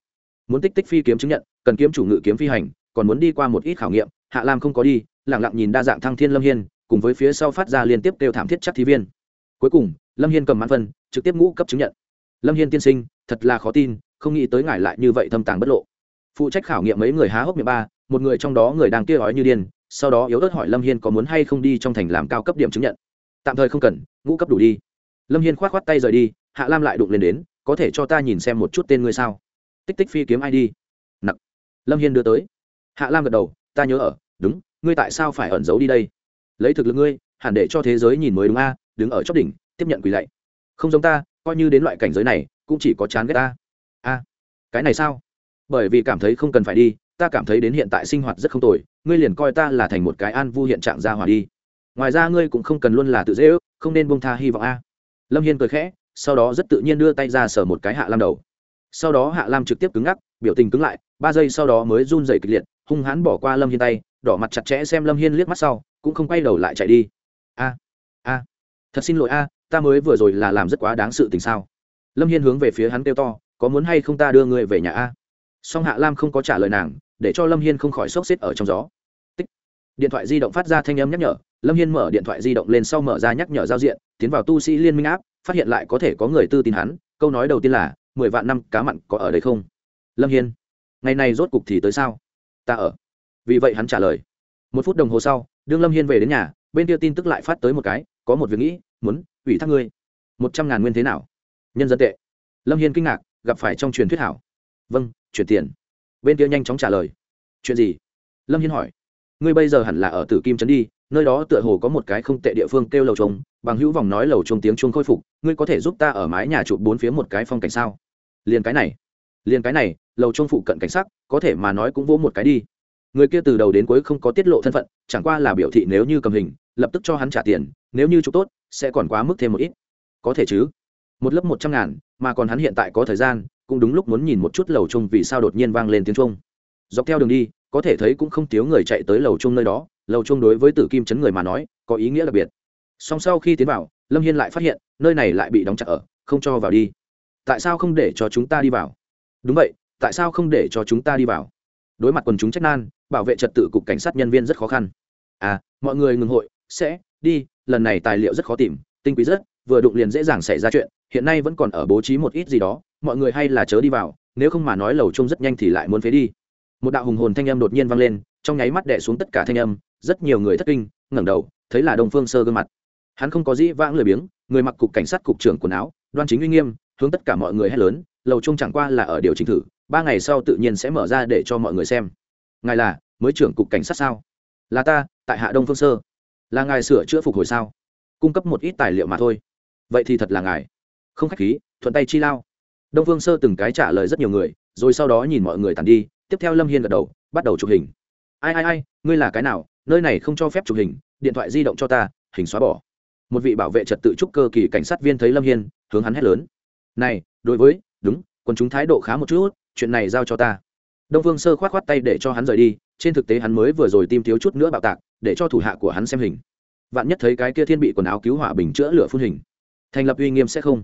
muốn tích tích phi kiếm chứng nhận cần kiếm chủ ngự kiếm phi hành còn muốn đi qua một ít khảo nghiệm hạ lam không có đi lẳng lặng nhìn đa dạng thăng thiên lâm hiên cùng với phía sau phát ra liên tiếp kêu thảm thiết chắc thí viên cuối cùng lâm hiên cầm mãn phân trực tiếp ngũ cấp chứng nhận lâm hiên tiên sinh thật là khó tin không nghĩ tới ngài lại như vậy thâm tàng bất lộ phụ trách khảo nghiệm mấy người há hốc miệng ba một người trong đó người đang kia ói như điên, sau đó yếu ớt hỏi lâm hiên có muốn hay không đi trong thành làm cao cấp điểm chứng nhận. Tạm thời không cần, ngũ cấp đủ đi. Lâm hiên k h o á t k h o á t tay rời đi, hạ lam lại đụng lên đến, có thể cho ta nhìn xem một chút tên ngươi sao? Tích tích phi kiếm ai đi? Nặc. Lâm hiên đưa tới. Hạ lam gật đầu, ta nhớ ở, đúng, ngươi tại sao phải ẩn giấu đi đây? Lấy thực lực ngươi, hẳn để cho thế giới nhìn mới đúng a, đứng ở chót đỉnh, tiếp nhận quỳ lạy. Không giống ta, coi như đến loại cảnh giới này, cũng chỉ có chán ghét ta. A. Cái này sao? Bởi vì cảm thấy không cần phải đi ta cảm thấy đến hiện tại sinh hoạt rất không tồi, ngươi liền coi ta là thành một cái an vu hiện trạng ra hòa đi. Ngoài ra ngươi cũng không cần luôn là tự dễ ước, không nên bông tha hy vọng a. Lâm hiên cười khẽ, sau đó rất tự nhiên đưa tay ra sờ một cái hạ lam đầu. Sau đó hạ lam trực tiếp cứng ngắc, biểu tình cứng lại, ba giây sau đó mới run dày kịch liệt, hung hãn bỏ qua lâm hiên tay, đỏ mặt chặt chẽ xem lâm hiên liếc mắt sau, cũng không quay đầu lại chạy đi. A a, thật xin lỗi a, ta mới vừa rồi là làm rất quá đáng sự tình sao? Lâm hiên hướng về phía hắn kêu to, có muốn hay không ta đưa ngươi về nhà a? Song hạ lam không có trả lời nàng để cho lâm hiên không khỏi sốc xếp ở trong gió. Tích. điện thoại di động phát ra thanh âm nhắc nhở, lâm hiên mở điện thoại di động lên sau mở ra nhắc nhở giao diện, tiến vào tu sĩ liên minh áp phát hiện lại có thể có người tư tin hắn, câu nói đầu tiên là, mười vạn năm cá mặn có ở đây không? Lâm hiên. Ngày này rốt cục thì tới sao? Ta ở. Vì vậy hắn trả lời. Một phút đồng hồ sau, đương lâm hiên về đến nhà, bên kia tin tức lại phát tới một cái, có một việc nghĩ, muốn, ủy thác ngươi. Một trăm ngàn nguyên thế nào? Nhân dân tệ. Lâm hiên kinh ngạc, gặp phải trong truyền thuyết hảo. Vâng chuyển tiền bên kia nhanh chóng trả lời. Chuyện gì? Lâm hiên hỏi. Ngươi bây giờ hẳn là ở tử kim trấn đi, nơi đó tựa hồ có một cái không tệ địa phương kêu lầu trống, bằng hữu vòng nói lầu trống tiếng chuông khôi phục, ngươi có thể giúp ta ở mái nhà chụp bốn phía một cái phong cảnh sao? Liền cái này, liền cái này, lầu trông phụ cận cảnh sắc, có thể mà nói cũng vỗ một cái đi. Người kia từ đầu đến cuối không có tiết lộ thân phận, chẳng qua là biểu thị nếu như cầm hình, lập tức cho hắn trả tiền, nếu như chụp tốt, sẽ còn quá mức thêm một ít. Có thể chứ. Một lớp một trăm ngàn, mà còn hắn hiện tại có thời gian cũng đúng lúc muốn nhìn một chút lầu chung vì sao đột nhiên vang lên tiếng trung dọc theo đường đi, có thể thấy cũng không thiếu người chạy tới lầu chung nơi đó, lầu chung đối với tử kim chấn người mà nói, có ý nghĩa đặc biệt. Song sau khi tiến vào, lâm hiên lại phát hiện, nơi này lại bị đóng chặt ở, không cho vào đi. Tại sao không để cho chúng ta đi vào? Đúng vậy, tại sao không để cho chúng ta đi vào? Đối mặt quần chúng trách nan, bảo vệ trật tự cục cảnh sát nhân viên rất khó khăn. À mọi người ngừng hội, sẽ, đi, lần này tài liệu rất khó tìm, tinh quý rất, vừa đụng liền dễ dàng xảy ra chuyện, hiện nay vẫn còn ở bố trí một ít gì đó mọi người hay là chớ đi vào, nếu không mà nói lầu chung rất nhanh thì lại muốn phế đi. Một đạo hùng hồn thanh âm đột nhiên vang lên, trong nháy mắt đẻ xuống tất cả thanh âm, rất nhiều người thất kinh, ngẩng đầu, thấy là đông phương sơ gương mặt. Hắn không có dĩ vãng lười biếng, người mặc cục cảnh sát, cục trưởng quần áo, đoan chính uy nghiêm, hướng tất cả mọi người hét lớn, lầu chung chẳng qua là ở điều chỉnh thử, ba ngày sau tự nhiên sẽ mở ra để cho mọi người xem. Ngài là, mới trưởng cục cảnh sát sao? Là ta, tại hạ đông phương sơ. Là ngài sửa chữa phục hồi sao? Cung cấp một ít tài liệu mà thôi. Vậy thì thật là ngài. Không khách khí, thuận tay chi lao đông phương sơ từng cái trả lời rất nhiều người, rồi sau đó nhìn mọi người tàn đi, tiếp theo lâm hiên gật đầu, bắt đầu chụp hình. Ai ai ai, ngươi là cái nào? Nơi này không cho phép chụp hình, điện thoại di động cho ta, hình xóa bỏ. Một vị bảo vệ trật tự trúc cơ kỳ cảnh sát viên thấy lâm hiên, hướng hắn hét lớn. Này, đối với, đúng còn chúng thái độ khá một chút, chuyện này giao cho ta. Đông phương sơ k h o á t k h o á t tay để cho hắn rời đi, trên thực tế hắn mới vừa rồi tim thiếu chút nữa bạo tạc, để cho thủ hạ của hắn xem hình. Vạn nhất thấy cái kia thiên bị quần áo cứu hỏa bình chữa lửa phun hình. Thành lập uy nghiêm sẽ không?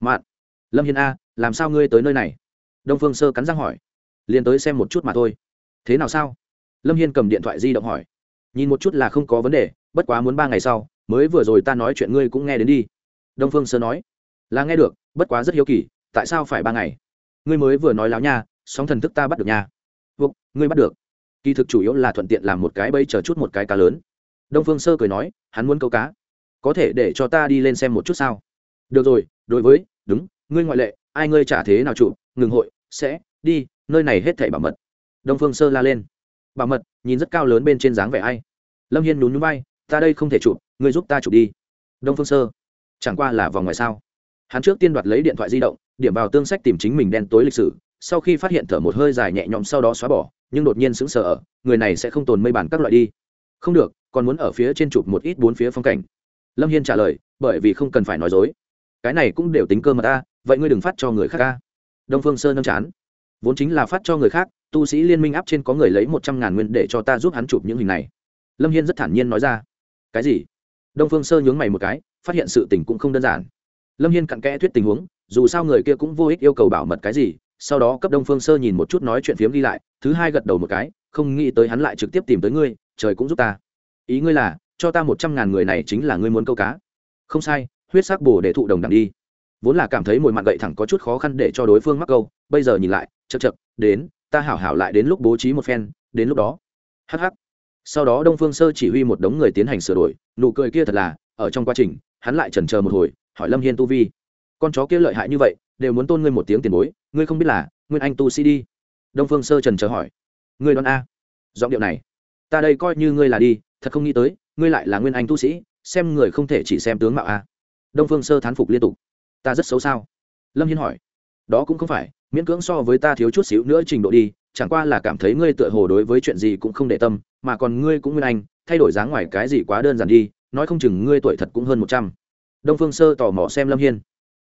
Mạn. Lâm hiên a làm sao ngươi tới nơi này? Đông phương sơ cắn răng hỏi. Liền tới xem một chút mà thôi. Thế nào sao? Lâm hiên cầm điện thoại di động hỏi. Nhìn một chút là không có vấn đề bất quá muốn ba ngày sau mới vừa rồi ta nói chuyện ngươi cũng nghe đến đi. Đông phương sơ nói. Là nghe được bất quá rất hiếu kỳ tại sao phải ba ngày? Ngươi mới vừa nói láo nha sóng thần thức ta bắt được nha. Vục, ngươi bắt được. Kỳ thực chủ yếu là thuận tiện làm một cái bẫy chờ chút một cái cá lớn. Đông phương sơ cười nói hắn muốn câu cá. Có thể để cho ta đi lên xem một chút sao? Được rồi đối với đúng ngươi ngoại lệ ai ngươi trả thế nào trụ ngừng hội, sẽ, đi, nơi này hết thảy bảo mật. Đông phương sơ la lên. Bảo mật, nhìn rất cao lớn bên trên dáng vẻ ai. Lâm hiên nhún nhún bay ta đây không thể chụp, ngươi giúp ta chụp đi. Đông phương sơ, chẳng qua là vòng ngoài sao? Hắn trước tiên đoạt lấy điện thoại di động, điểm vào tương sách tìm chính mình đen tối lịch sử, sau khi phát hiện thở một hơi dài nhẹ nhõm sau đó xóa bỏ, nhưng đột nhiên sững sờ ở, người này sẽ không tồn mây bản các loại đi. Không được, còn muốn ở phía trên chụp một ít bốn phía phong cảnh. Lâm hiên trả lời, bởi vì không cần phải nói dối cái này cũng đều tính cơ mà ta, vậy ngươi đừng phát cho người khác ca. Đông phương sơn nâm chán. Vốn chính là phát cho người khác, tu sĩ liên minh áp trên có người lấy một trăm ngàn nguyên để cho ta giúp hắn chụp những hình này. Lâm hiên rất thản nhiên nói ra. Cái gì? Đông phương sơ nhướng mày một cái, phát hiện sự tình cũng không đơn giản. Lâm hiên cặn kẽ thuyết tình huống, dù sao người kia cũng vô ích yêu cầu bảo mật cái gì, sau đó cấp đông phương sơ nhìn một chút nói chuyện phiếm đi lại, thứ hai gật đầu một cái, không nghĩ tới hắn lại trực tiếp tìm tới ngươi, trời cũng giúp ta. Ý ngươi là, cho ta một trăm ngàn người này chính là ngươi muốn câu cá. Không sai huyết sắc bổ để thụ đồng đẳng đi. Vốn là cảm thấy mồi mặn gậy thẳng có chút khó khăn để cho đối phương mắc câu, bây giờ nhìn lại chật chật đến, ta hảo hảo lại đến lúc bố trí một phen, đến lúc đó. Hh sau đó đông phương sơ chỉ huy một đống người tiến hành sửa đổi, nụ cười kia thật là, ở trong quá trình, hắn lại chần chờ một hồi, hỏi lâm hiên tu vi. Con chó kia lợi hại như vậy, đều muốn tôn ngươi một tiếng tiền bối, ngươi không biết là, nguyên anh tu sĩ đi. Đông phương sơ trần chờ hỏi. Ngươi đoán a. Giọng điệu này. Ta đây coi như ngươi là đi, thật không nghĩ tới, ngươi lại là nguyên anh tu sĩ, xem người không thể chỉ xem tướng mạo a đông phương sơ thán phục liên tục ta rất xấu sao lâm hiên hỏi đó cũng không phải miễn cưỡng so với ta thiếu chút xíu nữa trình độ đi chẳng qua là cảm thấy ngươi tựa hồ đối với chuyện gì cũng không để tâm mà còn ngươi cũng nguyên anh thay đổi dáng ngoài cái gì quá đơn giản đi nói không chừng ngươi tuổi thật cũng hơn một trăm đông phương sơ tò mò xem lâm hiên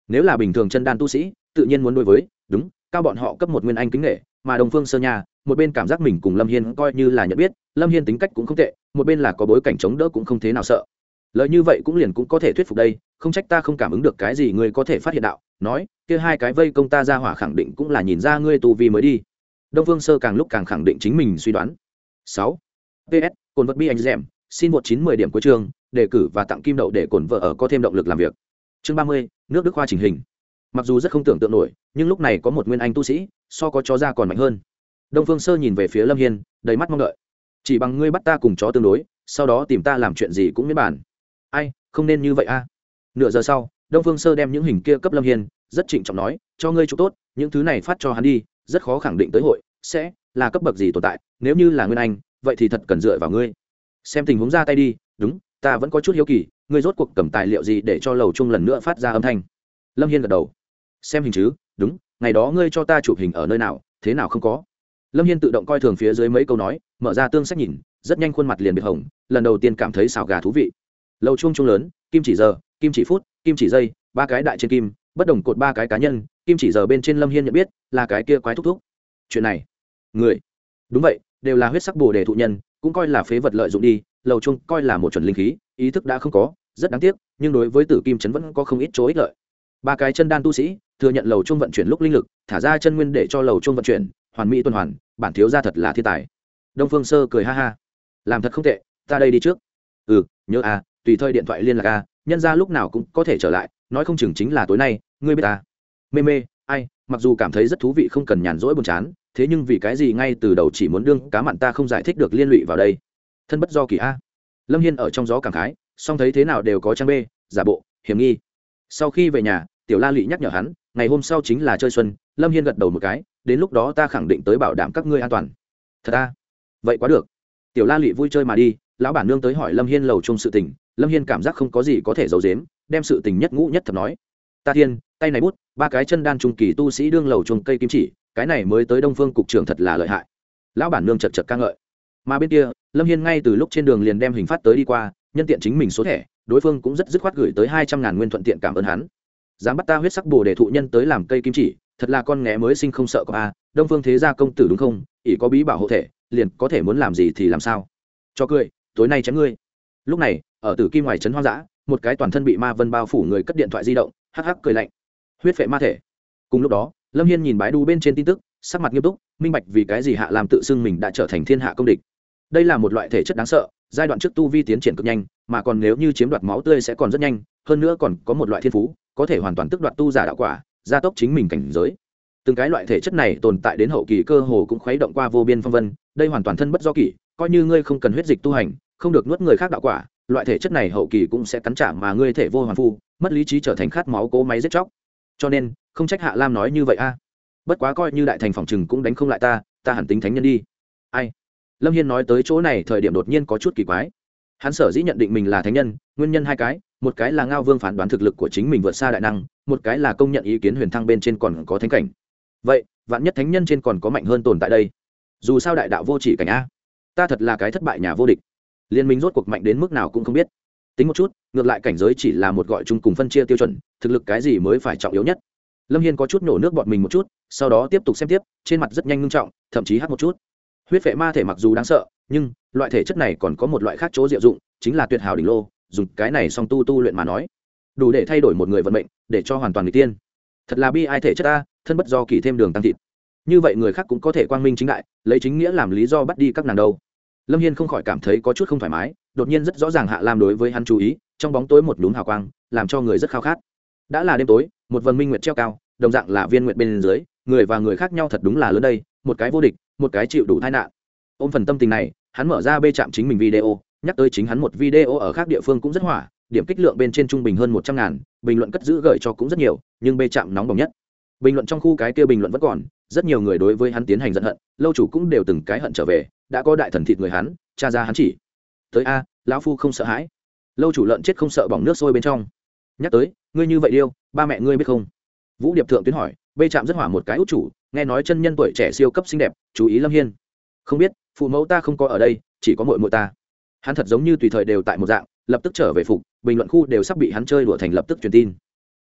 nếu là bình thường chân đan tu sĩ tự nhiên muốn đối với đúng cao bọn họ cấp một nguyên anh kính nghệ mà đông phương sơ nhà một bên cảm giác mình cùng lâm hiên coi như là nhận biết lâm hiên tính cách cũng không tệ một bên là có bối cảnh chống đỡ cũng không thế nào sợ lời như vậy cũng liền cũng có thể thuyết phục đây không trách ta không cảm ứng được cái gì ngươi có thể phát hiện đạo nói kia hai cái vây công ta ra hỏa khẳng định cũng là nhìn ra ngươi tu vi mới đi. Đông phương sơ càng lúc càng khẳng định chính mình suy đoán. Sáu. Ps cồn vật bi anh dèm, xin một chín mười điểm cuối trường đề cử và tặng kim đậu để cồn vợ ở có thêm động lực làm việc. Chương ba mươi nước đức khoa trình hình. Mặc dù rất không tưởng tượng nổi nhưng lúc này có một nguyên anh tu sĩ so có chó ra còn mạnh hơn. Đông phương sơ nhìn về phía lâm hiên đầy mắt mong đợi. Chỉ bằng ngươi bắt ta cùng chó tương đối sau đó tìm ta làm chuyện gì cũng miễn bản ai, không nên như vậy a. Nửa giờ sau, đông phương sơ đem những hình kia cấp lâm hiên, rất trịnh trọng nói, cho ngươi chỗ tốt, những thứ này phát cho hắn đi, rất khó khẳng định tới hội, sẽ là cấp bậc gì tồn tại, nếu như là nguyên anh, vậy thì thật cần dựa vào ngươi. Xem tình huống ra tay đi, đúng, ta vẫn có chút hiếu kỳ, ngươi rốt cuộc cầm tài liệu gì để cho lầu chung lần nữa phát ra âm thanh? Lâm hiên gật đầu. Xem hình chứ, đúng, ngày đó ngươi cho ta chụp hình ở nơi nào, thế nào không có? Lâm hiên tự động coi thường phía dưới mấy câu nói, mở ra tương sách nhìn, rất nhanh khuôn mặt liền biệt hồng, lần đầu tiên cảm thấy xào gà thú vị lầu chuông chuông lớn, kim chỉ giờ, kim chỉ phút, kim chỉ giây, ba cái đại trên kim, bất đồng cột ba cái cá nhân, kim chỉ giờ bên trên lâm hiên nhận biết là cái kia quái thúc thúc. Chuyện này, người, đúng vậy, đều là huyết sắc bồ đề thụ nhân, cũng coi là phế vật lợi dụng đi, lầu chuông coi là một chuẩn linh khí, ý thức đã không có, rất đáng tiếc, nhưng đối với tử kim chấn vẫn có không ít chỗ ích lợi. Ba cái chân đan tu sĩ, thừa nhận lầu chuông vận chuyển lúc linh lực, thả ra chân nguyên để cho lầu chuông vận chuyển, hoàn mỹ tuần hoàn, bản thiếu ra thật là thiên tài. Đông phương sơ cười ha ha. Làm thật không tệ, ta đây đi trước. Ừ nhớ à tùy thời điện thoại liên lạc a, nhân ra lúc nào cũng có thể trở lại, nói không chừng chính là tối nay, ngươi biết ta. Mê mê, ai, mặc dù cảm thấy rất thú vị không cần nhàn rỗi buồn chán, thế nhưng vì cái gì ngay từ đầu chỉ muốn đương cá mặn ta không giải thích được liên lụy vào đây? Thân bất do kỳ a. Lâm hiên ở trong gió cảm khái, song thấy thế nào đều có trang b giả bộ, hiểm nghi. Sau khi về nhà, tiểu la lụy nhắc nhở hắn, ngày hôm sau chính là chơi xuân, lâm hiên gật đầu một cái, đến lúc đó ta khẳng định tới bảo đảm các ngươi an toàn. Thật ta vậy quá được tiểu la lị vui chơi mà đi, lão bản nương tới hỏi lâm hiên lầu chung sự tình, lâm hiên cảm giác không có gì có thể giấu dếm đem sự tình nhất ngũ nhất thập nói. Ta thiên, tay này bút, ba cái chân đan trung kỳ tu sĩ đương lầu chung cây kim chỉ, cái này mới tới đông phương cục trưởng thật là lợi hại. Lão bản nương chật chật ca ngợi. Mà bên kia, lâm hiên ngay từ lúc trên đường liền đem hình phát tới đi qua, nhân tiện chính mình số thẻ, đối phương cũng rất dứt khoát gửi tới hai trăm ngàn nguyên thuận tiện cảm ơn hắn. Dám bắt ta huyết sắc bồ để thụ nhân tới làm cây kim chỉ, thật là con nghé mới sinh không sợ có a, đông phương thế gia công tử đúng không? Ỷ có bí bảo hộ thể liền có thể muốn làm gì thì làm sao? Cho cười, tối nay chém ngươi. Lúc này, ở tử kim ngoài trấn hoang dã, một cái toàn thân bị ma vân bao phủ người cất điện thoại di động, hắc hắc cười lạnh. Huyết phệ ma thể. Cùng lúc đó, lâm hiên nhìn bái đu bên trên tin tức, sắc mặt nghiêm túc, minh bạch vì cái gì hạ làm tự xưng mình đã trở thành thiên hạ công địch. Đây là một loại thể chất đáng sợ, giai đoạn trước tu vi tiến triển cực nhanh, mà còn nếu như chiếm đoạt máu tươi sẽ còn rất nhanh, hơn nữa còn có một loại thiên phú, có thể hoàn toàn tức đoạt tu giả đạo quả, gia tốc chính mình cảnh giới. Từng cái loại thể chất này tồn tại đến hậu kỳ cơ hồ cũng khuấy động qua vô biên phong vân đây hoàn toàn thân bất do kỷ, coi như ngươi không cần huyết dịch tu hành, không được nuốt người khác đạo quả, loại thể chất này hậu kỳ cũng sẽ cắn trả mà ngươi thể vô hoàn phu, mất lý trí trở thành khát máu cố máy giết chóc. Cho nên, không trách hạ lam nói như vậy a. Bất quá coi như đại thành phòng trừng cũng đánh không lại ta ta hẳn tính thánh nhân đi. Ai? Lâm hiên nói tới chỗ này thời điểm đột nhiên có chút kỳ quái. Hắn sở dĩ nhận định mình là thánh nhân, nguyên nhân hai cái, một cái là ngao vương phán đoán thực lực của chính mình vượt xa đại năng, một cái là công nhận ý kiến huyền thăng bên trên còn có thánh cảnh. Vậy, vạn nhất thánh nhân trên còn có mạnh hơn tồn tại đây? Dù sao đại đạo vô chỉ cảnh a, ta thật là cái thất bại nhà vô địch. Liên minh rốt cuộc mạnh đến mức nào cũng không biết. Tính một chút, ngược lại cảnh giới chỉ là một gọi chung cùng phân chia tiêu chuẩn, thực lực cái gì mới phải trọng yếu nhất? Lâm hiên có chút nổ nước bọt mình một chút, sau đó tiếp tục xem tiếp, trên mặt rất nhanh ngưng trọng, thậm chí hát một chút. Huyết vệ ma thể mặc dù đáng sợ, nhưng loại thể chất này còn có một loại khác chỗ diệu dụng, chính là tuyệt hảo đỉnh lô, dùng cái này song tu tu luyện mà nói. Đủ để thay đổi một người vận mệnh, để cho hoàn toàn người tiên. Thật là bi ai thể chất ta, thân bất do kỳ thêm đường tăng thịt như vậy người khác cũng có thể quang minh chính đại, lấy chính nghĩa làm lý do bắt đi các nàng đâu. Lâm hiên không khỏi cảm thấy có chút không thoải mái, đột nhiên rất rõ ràng hạ lam đối với hắn chú ý, trong bóng tối một đúng hào quang, làm cho người rất khao khát. Đã là đêm tối, một vần minh nguyệt treo cao, đồng dạng là viên nguyệt bên dưới, người và người khác nhau thật đúng là lớn đây, một cái vô địch, một cái chịu đủ tai nạn. Ôm phần tâm tình này, hắn mở ra bê chạm chính mình video, nhắc tới chính hắn một video ở khác địa phương cũng rất hỏa, điểm kích lượng bên trên trung bình hơn một trăm ngàn, bình luận cất giữ gửi cho cũng rất nhiều, nhưng bê chạm nóng bỏng nhất. Bình luận trong khu cái kia bình luận vẫn còn rất nhiều người đối với hắn tiến hành giận hận, lâu chủ cũng đều từng cái hận trở về, đã có đại thần thịt người hắn, cha ra hắn chỉ. Tới a, lão phu không sợ hãi. Lâu chủ lợn chết không sợ bỏng nước sôi bên trong. Nhắc tới, ngươi như vậy điêu, ba mẹ ngươi biết không? Vũ điệp thượng tuyến hỏi, bê chạm rất hỏa một cái út chủ, nghe nói chân nhân tuổi trẻ siêu cấp xinh đẹp, chú ý lâm hiên. Không biết, phụ mẫu ta không có ở đây, chỉ có mội mội ta. Hắn thật giống như tùy thời đều tại một dạng, lập tức trở về phục, bình luận khu đều sắp bị hắn chơi đùa thành lập tức truyền tin.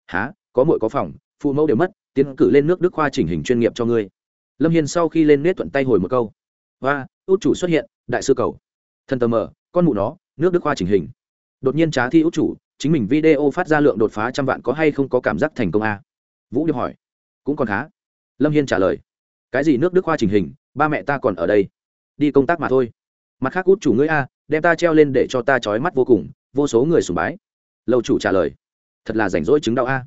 Há có mội có phòng, phụ mẫu đều mất tiến cử lên nước đức khoa chỉnh hình chuyên nghiệp cho ngươi. Lâm hiên sau khi lên nết thuận tay hồi một câu. Và út chủ xuất hiện, đại sư cầu. Thân tờ mờ, con mụ nó, nước đức khoa chỉnh hình. Đột nhiên trá thi út chủ, chính mình video phát ra lượng đột phá trăm vạn có hay không có cảm giác thành công a? Vũ điệp hỏi. Cũng còn khá. Lâm hiên trả lời. Cái gì nước đức khoa chỉnh hình, ba mẹ ta còn ở đây. Đi công tác mà thôi. Mặt khác út chủ ngươi a, đem ta treo lên để cho ta trói mắt vô cùng, vô số người sùng bái. Lâu chủ trả lời. Thật là rảnh rỗi chứng đạo a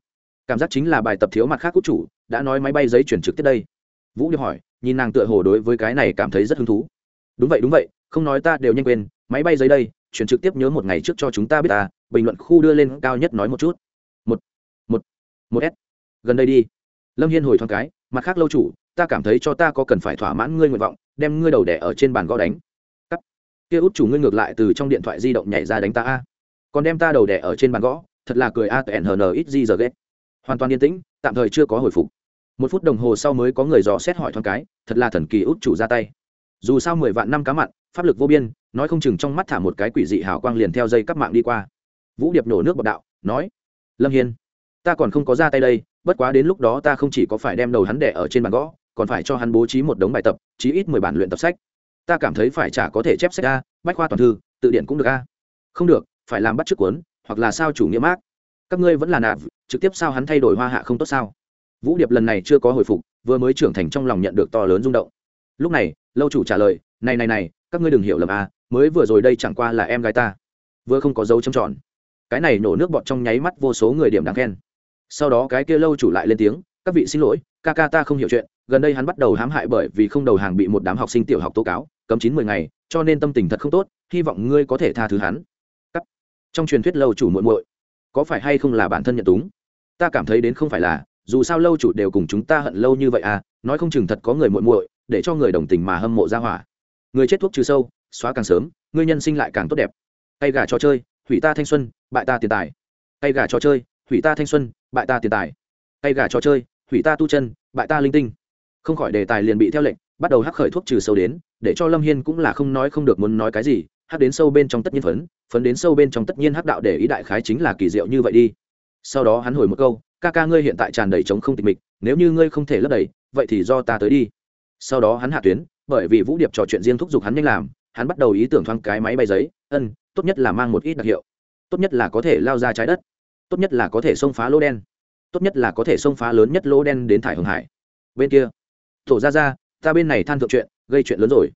cảm giác chính là bài tập thiếu mặt khác út chủ, đã nói máy bay giấy chuyển trực tiếp đây. Vũ điệp hỏi, nhìn nàng tựa hồ đối với cái này cảm thấy rất hứng thú. Đúng vậy đúng vậy, không nói ta đều nhanh quên, máy bay giấy đây, chuyển trực tiếp nhớ một ngày trước cho chúng ta biết ta bình luận khu đưa lên cao nhất nói một chút. Một một một s. Gần đây đi. Lâm hiên hồi thoáng cái, mặt khác lâu chủ, ta cảm thấy cho ta có cần phải thỏa mãn ngươi nguyện vọng, đem ngươi đầu đẻ ở trên bàn gõ đánh. Cắt. Kia út chủ ngươi ngược lại từ trong điện thoại di động nhảy ra đánh ta a. Còn đem ta đầu đẻ ở trên bàn gõ, thật là cười a tn hn ít gì giờ ghét hoàn toàn yên tĩnh, tạm thời chưa có hồi phục. Một phút đồng hồ sau mới có người dò xét hỏi thoáng cái, thật là thần kỳ út chủ ra tay. Dù sao mười vạn năm cá mặn, pháp lực vô biên, nói không chừng trong mắt thả một cái quỷ dị hào quang liền theo dây cắp mạng đi qua. Vũ điệp nổ nước bọc đạo, nói, lâm hiên, ta còn không có ra tay đây, bất quá đến lúc đó ta không chỉ có phải đem đầu hắn đẻ ở trên bàn gõ, còn phải cho hắn bố trí một đống bài tập, chí ít mười bản luyện tập sách. Ta cảm thấy phải chả có thể chép sách a, bách khoa toàn thư, tự điển cũng được a. Không được, phải làm bắt chước cuốn, hoặc là sao chủ nghĩa mác. Các ngươi vẫn là nạp trực tiếp sao hắn thay đổi hoa hạ không tốt sao? Vũ điệp lần này chưa có hồi phục vừa mới trưởng thành trong lòng nhận được to lớn rung động. Lúc này lâu chủ trả lời này này này các ngươi đừng hiểu lầm à, mới vừa rồi đây chẳng qua là em gái ta vừa không có dấu châm tròn. Cái này nổ nước bọt trong nháy mắt vô số người điểm đáng khen. Sau đó cái kia lâu chủ lại lên tiếng các vị xin lỗi ca ca ta không hiểu chuyện gần đây hắn bắt đầu hãm hại bởi vì không đầu hàng bị một đám học sinh tiểu học tố cáo cấm chín mười ngày cho nên tâm tình thật không tốt hy vọng ngươi có thể tha thứ hắn. Cắt. trong truyền thuyết lâu chủ muội muội có phải hay không là bản thân nhận túng? Ta cảm thấy đến không phải là, dù sao lâu chủ đều cùng chúng ta hận lâu như vậy à nói không chừng thật có người muội muội, để cho người đồng tình mà hâm mộ ra hỏa. Người chết thuốc trừ sâu, xóa càng sớm, người nhân sinh lại càng tốt đẹp. Tay gà trò chơi, hủy ta thanh xuân, bại ta tiền tài. Tay gà trò chơi, hủy ta thanh xuân, bại ta tiền tài. Tay gà trò chơi, hủy ta tu chân, bại ta linh tinh. Không khỏi đề tài liền bị theo lệnh, bắt đầu hắc khởi thuốc trừ sâu đến, để cho lâm hiên cũng là không nói không được muốn nói cái gì, hắc đến sâu bên trong tất nhiên phấn phấn đến sâu bên trong tất nhiên hắc đạo để ý đại khái chính là kỳ diệu như vậy đi sau đó hắn hồi một câu, ca ca ngươi hiện tại tràn đầy trống không tịch mịch, nếu như ngươi không thể lấp đầy, vậy thì do ta tới đi. Sau đó hắn hạ tuyến, bởi vì vũ điệp trò chuyện riêng thúc giục hắn nhanh làm, hắn bắt đầu ý tưởng thoáng cái máy bay giấy, ân, tốt nhất là mang một ít đặc hiệu. Tốt nhất là có thể lao ra trái đất. Tốt nhất là có thể xông phá lỗ đen. Tốt nhất là có thể xông phá lớn nhất lỗ đen đến thải hồng hải. Bên kia tổ ra ra ta bên này than thượng chuyện, gây chuyện lớn rồi.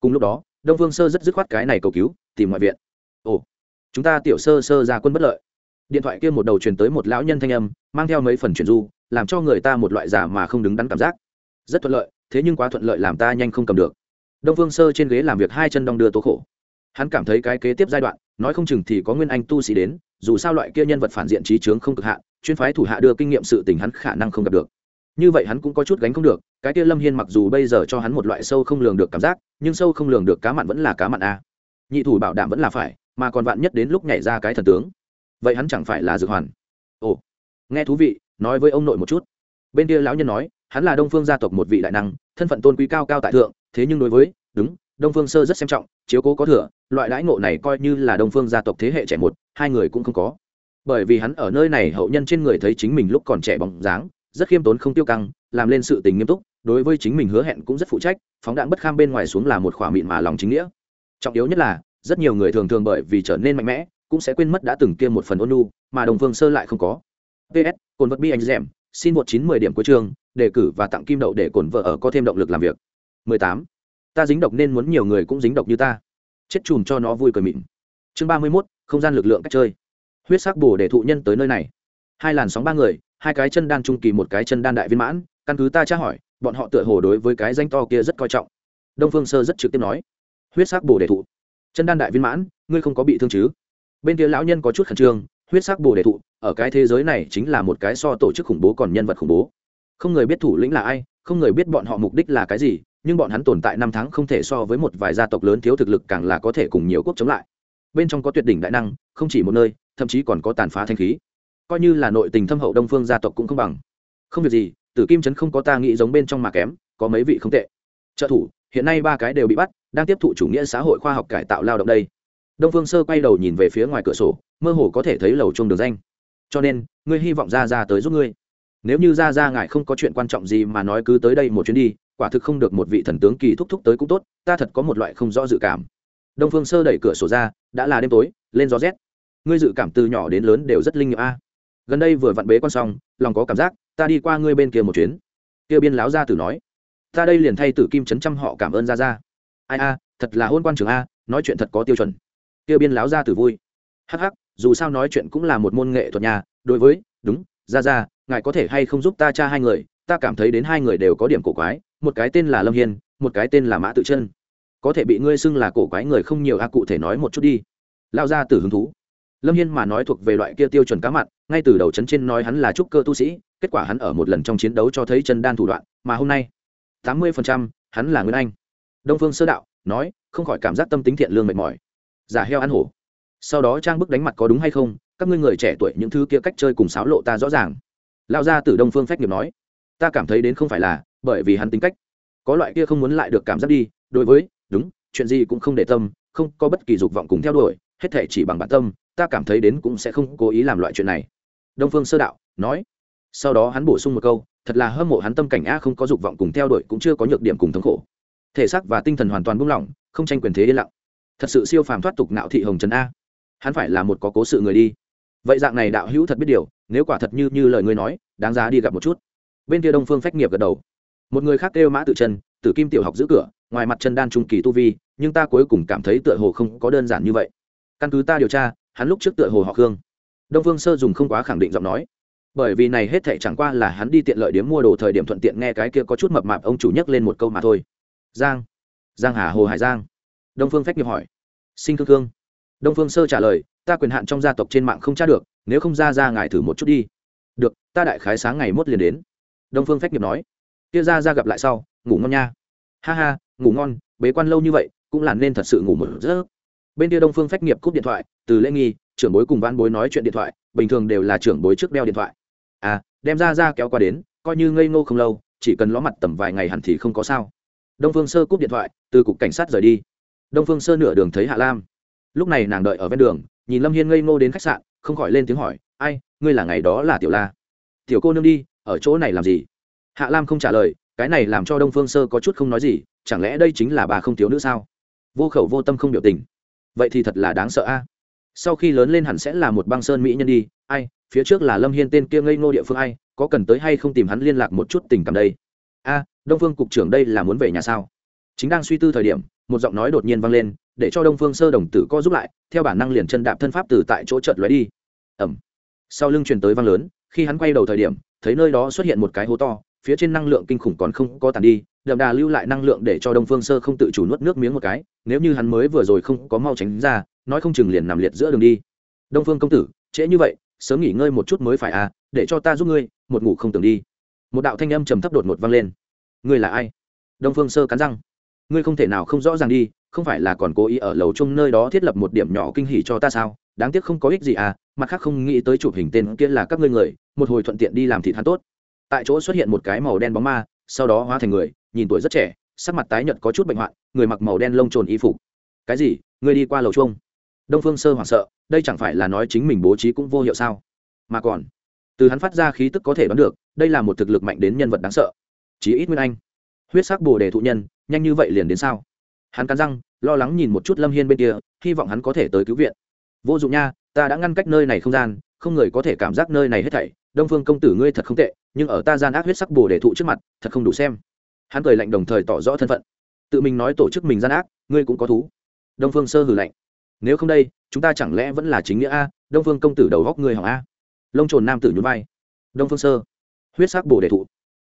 Cùng lúc đó, đông phương sơ rất dứt khoát cái này cầu cứu, tìm ngoại viện. Ồ, chúng ta tiểu sơ sơ ra quân bất lợi điện thoại kia một đầu truyền tới một lão nhân thanh âm, mang theo mấy phần chuyển du, làm cho người ta một loại giả mà không đứng đắn cảm giác. Rất thuận lợi, thế nhưng quá thuận lợi làm ta nhanh không cầm được. Đông phương sơ trên ghế làm việc hai chân đong đưa tố khổ. Hắn cảm thấy cái kế tiếp giai đoạn, nói không chừng thì có nguyên anh tu sĩ đến, dù sao loại kia nhân vật phản diện trí trướng không cực hạn, chuyên phái thủ hạ đưa kinh nghiệm sự tình hắn khả năng không gặp được. Như vậy hắn cũng có chút gánh không được, cái kia lâm hiên mặc dù bây giờ cho hắn một loại sâu không lường được cảm giác, nhưng sâu không lường được cá mặn vẫn là cá mặn a. Nhị thủ bảo đảm vẫn là phải, mà còn vạn nhất đến lúc nhảy ra cái thần tướng vậy hắn chẳng phải là dược hoàn. Ồ, nghe thú vị, nói với ông nội một chút. Bên kia lão nhân nói, hắn là đông phương gia tộc một vị đại năng, thân phận tôn quý cao cao tại thượng, thế nhưng đối với, đúng, đông phương sơ rất xem trọng, chiếu cố có thừa, loại đãi ngộ này coi như là đông phương gia tộc thế hệ trẻ một, hai người cũng không có. Bởi vì hắn ở nơi này hậu nhân trên người thấy chính mình lúc còn trẻ bóng dáng, rất khiêm tốn không tiêu căng, làm lên sự tình nghiêm túc, đối với chính mình hứa hẹn cũng rất phụ trách, phóng đạn bất kham bên ngoài xuống là một khỏa mịn mà lòng chính nghĩa. Trọng yếu nhất là, rất nhiều người thường thường bởi vì trở nên mạnh mẽ cũng sẽ quên mất đã từng kia một phần ôn nu mà đồng phương sơ lại không có. Ps cồn vật bi anh dẻm xin một chín mười điểm cuối trường đề cử và tặng kim đậu để cồn vợ ở có thêm động lực làm việc. 18. ta dính độc nên muốn nhiều người cũng dính độc như ta. Chết chùm cho nó vui cười mịn. Chương 31, không gian lực lượng cách chơi. Huyết sắc bổ để thụ nhân tới nơi này. Hai làn sóng ba người hai cái chân đan trung kỳ một cái chân đan đại viên mãn căn cứ ta tra hỏi bọn họ tựa hồ đối với cái danh to kia rất coi trọng. Đông phương sơ rất trực tiếp nói. Huyết sắc bổ để thụ. Chân đan đại viên mãn ngươi không có bị thương chứ? Bên kia lão nhân có chút khẩn trương, huyết sắc bồ đề thụ, ở cái thế giới này chính là một cái so tổ chức khủng bố còn nhân vật khủng bố. Không người biết thủ lĩnh là ai, không người biết bọn họ mục đích là cái gì, nhưng bọn hắn tồn tại năm tháng không thể so với một vài gia tộc lớn thiếu thực lực càng là có thể cùng nhiều quốc chống lại. Bên trong có tuyệt đỉnh đại năng, không chỉ một nơi, thậm chí còn có tàn phá thanh khí. Coi như là nội tình thâm hậu đông phương gia tộc cũng không bằng. Không việc gì, tử kim trấn không có ta nghĩ giống bên trong mà kém, có mấy vị không tệ. Trợ thủ, hiện nay ba cái đều bị bắt, đang tiếp thụ chủ nghĩa xã hội khoa học cải tạo lao động đây đông phương sơ quay đầu nhìn về phía ngoài cửa sổ, mơ hồ có thể thấy lầu chung đường danh. Cho nên, ngươi hy vọng ra ra tới giúp ngươi. Nếu như ra ra ngài không có chuyện quan trọng gì mà nói cứ tới đây một chuyến đi, quả thực không được một vị thần tướng kỳ thúc thúc tới cũng tốt, ta thật có một loại không rõ dự cảm. Đông phương sơ đẩy cửa sổ ra, đã là đêm tối, lên gió rét. Ngươi dự cảm từ nhỏ đến lớn đều rất linh nghiệm a. Gần đây vừa vặn bế con xong, lòng có cảm giác, ta đi qua ngươi bên kia một chuyến. Kia biên láo ra tử nói. Ta đây liền thay tử kim chấn trăm họ cảm ơn ra ra ai a, thật là hôn quan trường a, nói chuyện thật có tiêu chuẩn kia biên láo ra tử vui. Hắc hắc, dù sao nói chuyện cũng là một môn nghệ thuật nhà đối với, đúng, ra ra, ngài có thể hay không giúp ta cha hai người, ta cảm thấy đến hai người đều có điểm cổ quái, một cái tên là lâm hiên, một cái tên là mã tự chân. Có thể bị ngươi xưng là cổ quái người không nhiều a, cụ thể nói một chút đi. Lao ra từ hứng thú. Lâm hiên mà nói thuộc về loại kia tiêu chuẩn cá mặn, ngay từ đầu chấn trên nói hắn là trúc cơ tu sĩ, kết quả hắn ở một lần trong chiến đấu cho thấy chân đan thủ đoạn, mà hôm nay, tám mươi phần trăm, hắn là nguyên anh. Đông phương sơ đạo, nói, không khỏi cảm giác tâm tính thiện lương mệt mỏi giả heo ăn hổ. Sau đó trang bức đánh mặt có đúng hay không, các ngươi người trẻ tuổi những thứ kia cách chơi cùng sáo lộ ta rõ ràng. Lao ra từ đông phương phách nghiệp nói, ta cảm thấy đến không phải là, bởi vì hắn tính cách. Có loại kia không muốn lại được cảm giác đi, đối với, đúng, chuyện gì cũng không để tâm, không có bất kỳ dục vọng cùng theo đuổi, hết thể chỉ bằng bản tâm, ta cảm thấy đến cũng sẽ không cố ý làm loại chuyện này. Đông phương sơ đạo nói, sau đó hắn bổ sung một câu, thật là hâm mộ hắn tâm cảnh a không có dục vọng cùng theo đuổi cũng chưa có nhược điểm cùng thống khổ. Thể xác và tinh thần hoàn toàn buông lỏng, không tranh quyền thế yên lặng thật sự siêu phàm thoát tục nạo thị hồng trần a. Hắn phải là một có cố sự người đi. Vậy dạng này đạo hữu thật biết điều, nếu quả thật như như lời ngươi nói, đáng giá đi gặp một chút. Bên kia đông phương phách nghiệp gật đầu. Một người khác kêu mã tự chân tử kim tiểu học giữ cửa, ngoài mặt chân đan trung kỳ tu vi, nhưng ta cuối cùng cảm thấy tựa hồ không có đơn giản như vậy. Căn cứ ta điều tra, hắn lúc trước tựa hồ họ khương. Đông phương sơ dùng không quá khẳng định giọng nói. Bởi vì này hết thệ chẳng qua là hắn đi tiện lợi điếm mua đồ thời điểm thuận tiện nghe cái kia có chút mập mạp ông chủ nhắc lên một câu mà thôi. Giang. Giang hà hồ hải giang đông phương phách nghiệp hỏi. Sinh thương thương đông phương sơ trả lời, ta quyền hạn trong gia tộc trên mạng không tra được, nếu không ra ra ngài thử một chút đi. Được, ta đại khái sáng ngày mốt liền đến. Đông phương phách nghiệp nói. Kia ra ra gặp lại sau, ngủ ngon nha. Ha ha, ngủ ngon, bế quan lâu như vậy, cũng là nên thật sự ngủ một giấc. Bên kia đông phương phách nghiệp cúp điện thoại, từ lễ nghi, trưởng bối cùng văn bối nói chuyện điện thoại, bình thường đều là trưởng bối trước đeo điện thoại. À đem ra ra kéo qua đến, coi như ngây ngô không lâu, chỉ cần ló mặt tầm vài ngày hẳn thì không có sao. Đông phương sơ cúp điện thoại, từ cục cảnh sát rời đi đông phương sơ nửa đường thấy hạ lam. Lúc này nàng đợi ở ven đường, nhìn lâm hiên ngây ngô đến khách sạn, không khỏi lên tiếng hỏi, ai, ngươi là ngày đó là tiểu la? Tiểu cô nương đi, ở chỗ này làm gì? Hạ lam không trả lời, cái này làm cho đông phương sơ có chút không nói gì, chẳng lẽ đây chính là bà không thiếu nữ sao? Vô khẩu vô tâm không biểu tình. Vậy thì thật là đáng sợ a. Sau khi lớn lên hẳn sẽ là một băng sơn mỹ nhân đi, ai, phía trước là lâm hiên tên kia ngây ngô địa phương ai, có cần tới hay không tìm hắn liên lạc một chút tình cảm đây? A, đông phương cục trưởng đây là muốn về nhà sao? Chính đang suy tư thời điểm một giọng nói đột nhiên vang lên, để cho đông phương sơ đồng tử co giúp lại, theo bản năng liền chân đạp thân pháp từ tại chỗ trợt lóe đi. Ẩm sau lưng truyền tới vang lớn, khi hắn quay đầu thời điểm, thấy nơi đó xuất hiện một cái hố to, phía trên năng lượng kinh khủng còn không có tàn đi, đậm đà lưu lại năng lượng để cho đông phương sơ không tự chủ nuốt nước miếng một cái, nếu như hắn mới vừa rồi không có mau tránh ra, nói không chừng liền nằm liệt giữa đường đi. Đông phương công tử, trễ như vậy, sớm nghỉ ngơi một chút mới phải à để cho ta giúp ngươi, một ngủ không tưởng đi. Một đạo thanh âm trầm thấp đột ngột vang lên. Ngươi là ai? Đông phương sơ cắn răng ngươi không thể nào không rõ ràng đi, không phải là còn cố ý ở lầu chung nơi đó thiết lập một điểm nhỏ kinh hỉ cho ta sao? Đáng tiếc không có ích gì à mặt khác không nghĩ tới chụp hình tên kia là các ngươi người, một hồi thuận tiện đi làm thịt hắn tốt. Tại chỗ xuất hiện một cái màu đen bóng ma, sau đó hóa thành người, nhìn tuổi rất trẻ, sắc mặt tái nhợt có chút bệnh hoạn, người mặc màu đen lông trồn y phục. Cái gì? Ngươi đi qua lầu chuông đông phương sơ hoảng sợ, đây chẳng phải là nói chính mình bố trí cũng vô hiệu sao? Mà còn, từ hắn phát ra khí tức có thể đoán được, đây là một thực lực mạnh đến nhân vật đáng sợ. Chí ít nguyên anh. Huyết sắc bồ đề thụ nhân nhanh như vậy liền đến sao? Hắn cắn răng, lo lắng nhìn một chút lâm hiên bên kia, hy vọng hắn có thể tới cứu viện. Vô dụng nha, ta đã ngăn cách nơi này không gian, không người có thể cảm giác nơi này hết thảy. Đông phương công tử ngươi thật không tệ, nhưng ở ta gian ác huyết sắc bồ để thụ trước mặt, thật không đủ xem. Hắn cười lạnh đồng thời tỏ rõ thân phận. Tự mình nói tổ chức mình gian ác, ngươi cũng có thú. Đông phương sơ hử lạnh. Nếu không đây, chúng ta chẳng lẽ vẫn là chính nghĩa a? Đông phương công tử đầu góc người hỏng a. Lông trồn nam tử nhún vai. Đông phương sơ. Huyết sắc bồ đề thụ.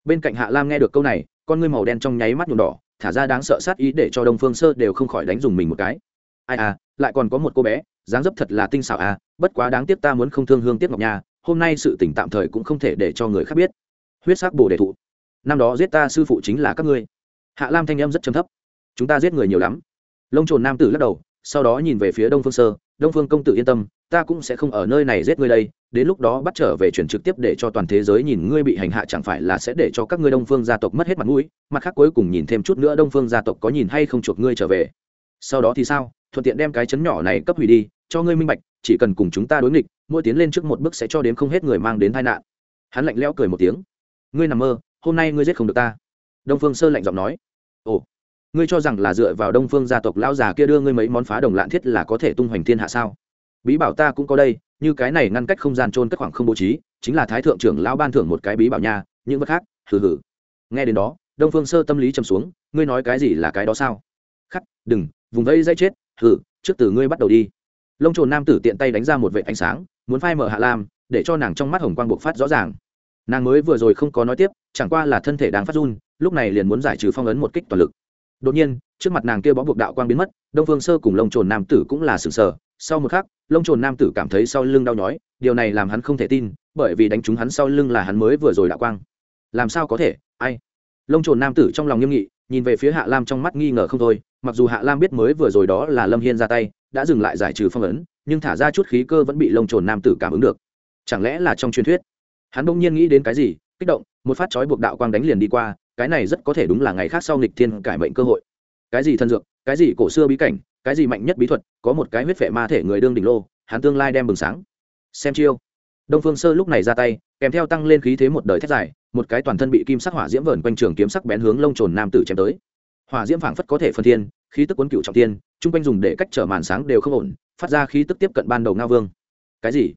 Bên cạnh hạ lam nghe được câu này, con ngươi màu đen trong nháy mắt nhuộm đỏ thả ra đáng sợ sát ý để cho đông phương sơ đều không khỏi đánh dùng mình một cái. Ai à lại còn có một cô bé, dáng dấp thật là tinh xảo à bất quá đáng tiếc ta muốn không thương hương tiếc ngọc nha, hôm nay sự tỉnh tạm thời cũng không thể để cho người khác biết. Huyết sắc bồ đề thụ. Năm đó giết ta sư phụ chính là các ngươi. Hạ lam thanh em rất chấm thấp. Chúng ta giết người nhiều lắm. Lông trồn nam tử lắc đầu, sau đó nhìn về phía đông phương sơ, đông phương công tử yên tâm ta cũng sẽ không ở nơi này giết ngươi đây, đến lúc đó bắt trở về chuyển trực tiếp để cho toàn thế giới nhìn ngươi bị hành hạ chẳng phải là sẽ để cho các ngươi đông phương gia tộc mất hết mặt mũi, mặt khác cuối cùng nhìn thêm chút nữa đông phương gia tộc có nhìn hay không chuộc ngươi trở về. Sau đó thì sao? Thuận tiện đem cái chấn nhỏ này cấp hủy đi, cho ngươi minh bạch, chỉ cần cùng chúng ta đối nghịch, mỗi tiến lên trước một bước sẽ cho đến không hết người mang đến tai nạn. Hắn lạnh lẽo cười một tiếng. Ngươi nằm mơ, hôm nay ngươi giết không được ta. Đông phương sơ lạnh giọng nói. Ồ, ngươi cho rằng là dựa vào đông phương gia tộc lão già kia đưa ngươi mấy món phá đồng lạn thiết là có thể tung hoành thiên hạ sao? Bí bảo ta cũng có đây, như cái này ngăn cách không gian trôn cất khoảng không bố trí, chính là thái thượng trưởng lão ban thưởng một cái bí bảo nha, những vật khác, hừ hừ. Nghe đến đó, đông phương sơ tâm lý trầm xuống, ngươi nói cái gì là cái đó sao? Khắc, đừng, vùng vây dây chết, hừ, trước từ ngươi bắt đầu đi. Lông trồn nam tử tiện tay đánh ra một vệ ánh sáng, muốn phai mở hạ lam, để cho nàng trong mắt hồng quang buộc phát rõ ràng. Nàng mới vừa rồi không có nói tiếp, chẳng qua là thân thể đang phát run, lúc này liền muốn giải trừ phong ấn một kích toàn lực. Đột nhiên, trước mặt nàng kia bó buộc đạo quang biến mất, đông phương sơ cùng lông trồn nam tử cũng là sừng sờ sau một khắc, lông trồn nam tử cảm thấy sau lưng đau nhói, điều này làm hắn không thể tin, bởi vì đánh trúng hắn sau lưng là hắn mới vừa rồi đạo quang. Làm sao có thể, ai? Lông trồn nam tử trong lòng nghiêm nghị, nhìn về phía hạ lam trong mắt nghi ngờ không thôi, mặc dù hạ lam biết mới vừa rồi đó là lâm hiên ra tay, đã dừng lại giải trừ phong ấn, nhưng thả ra chút khí cơ vẫn bị lông trồn nam tử cảm ứng được. Chẳng lẽ là trong truyền thuyết? Hắn bỗng nhiên nghĩ đến cái gì, kích động, một phát chói buộc đạo quang đánh liền đi qua, cái này rất có thể đúng là ngày khác sau nghịch thiên cải mệnh cơ hội. Cái gì thân dược, cái gì cổ xưa bí cảnh cái gì mạnh nhất bí thuật, có một cái huyết vệ ma thể người đương đỉnh lô, hắn tương lai đem bừng sáng. Xem chiêu. Đông phương sơ lúc này ra tay, kèm theo tăng lên khí thế một đời thét dài, một cái toàn thân bị kim sắc hỏa diễm vờn quanh trường kiếm sắc bén hướng lông trồn nam tử chém tới. Hỏa diễm phảng phất có thể phân thiên, khí tức cuốn cựu trọng tiên chung quanh dùng để cách trở màn sáng đều không ổn, phát ra khí tức tiếp cận ban đầu ngao vương. Cái gì?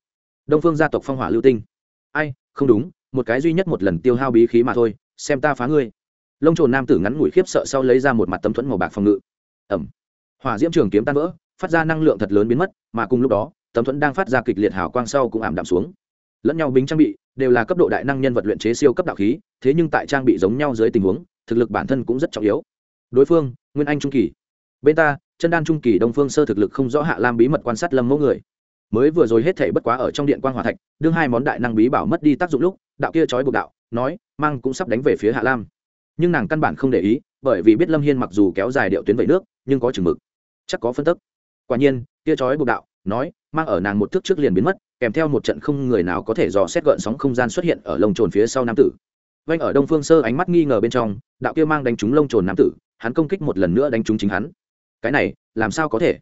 Đông phương gia tộc phong hỏa lưu tinh. Ai, không đúng, một cái duy nhất một lần tiêu hao bí khí mà thôi, xem ta phá ngươi. Lông trồn nam tử ngắn ngủi khiếp sợ sau lấy ra một mặt tấm thuẫn màu bạc phòng ngự. Ẩm hỏa diễm trường kiếm tan vỡ, phát ra năng lượng thật lớn biến mất, mà cùng lúc đó, tấm thuẫn đang phát ra kịch liệt hào quang sau cũng ảm đạm xuống. Lẫn nhau bính trang bị, đều là cấp độ đại năng nhân vật luyện chế siêu cấp đạo khí, thế nhưng tại trang bị giống nhau dưới tình huống, thực lực bản thân cũng rất trọng yếu. Đối phương, nguyên anh trung kỳ. Bên ta, chân đan trung kỳ đông phương sơ thực lực không rõ hạ lam bí mật quan sát lâm mẫu người. Mới vừa rồi hết thể bất quá ở trong điện quan hòa thạch, đương hai món đại năng bí bảo mất đi tác dụng lúc, đạo kia trói buộc đạo, nói, mang cũng sắp đánh về phía hạ lam. Nhưng nàng căn bản không để ý, bởi vì biết lâm hiên mặc dù kéo dài điệu tuyến vẩy nước, nhưng có chừng mực chắc có phân tức. Quả nhiên kia trói bục đạo, nói, mang ở nàng một thước trước liền biến mất, kèm theo một trận không người nào có thể dò xét gợn sóng không gian xuất hiện ở lông trồn phía sau nam tử. Vanh ở đông phương sơ ánh mắt nghi ngờ bên trong, đạo kia mang đánh trúng lông trồn nam tử, hắn công kích một lần nữa đánh trúng chính hắn. Cái này, làm sao có thể?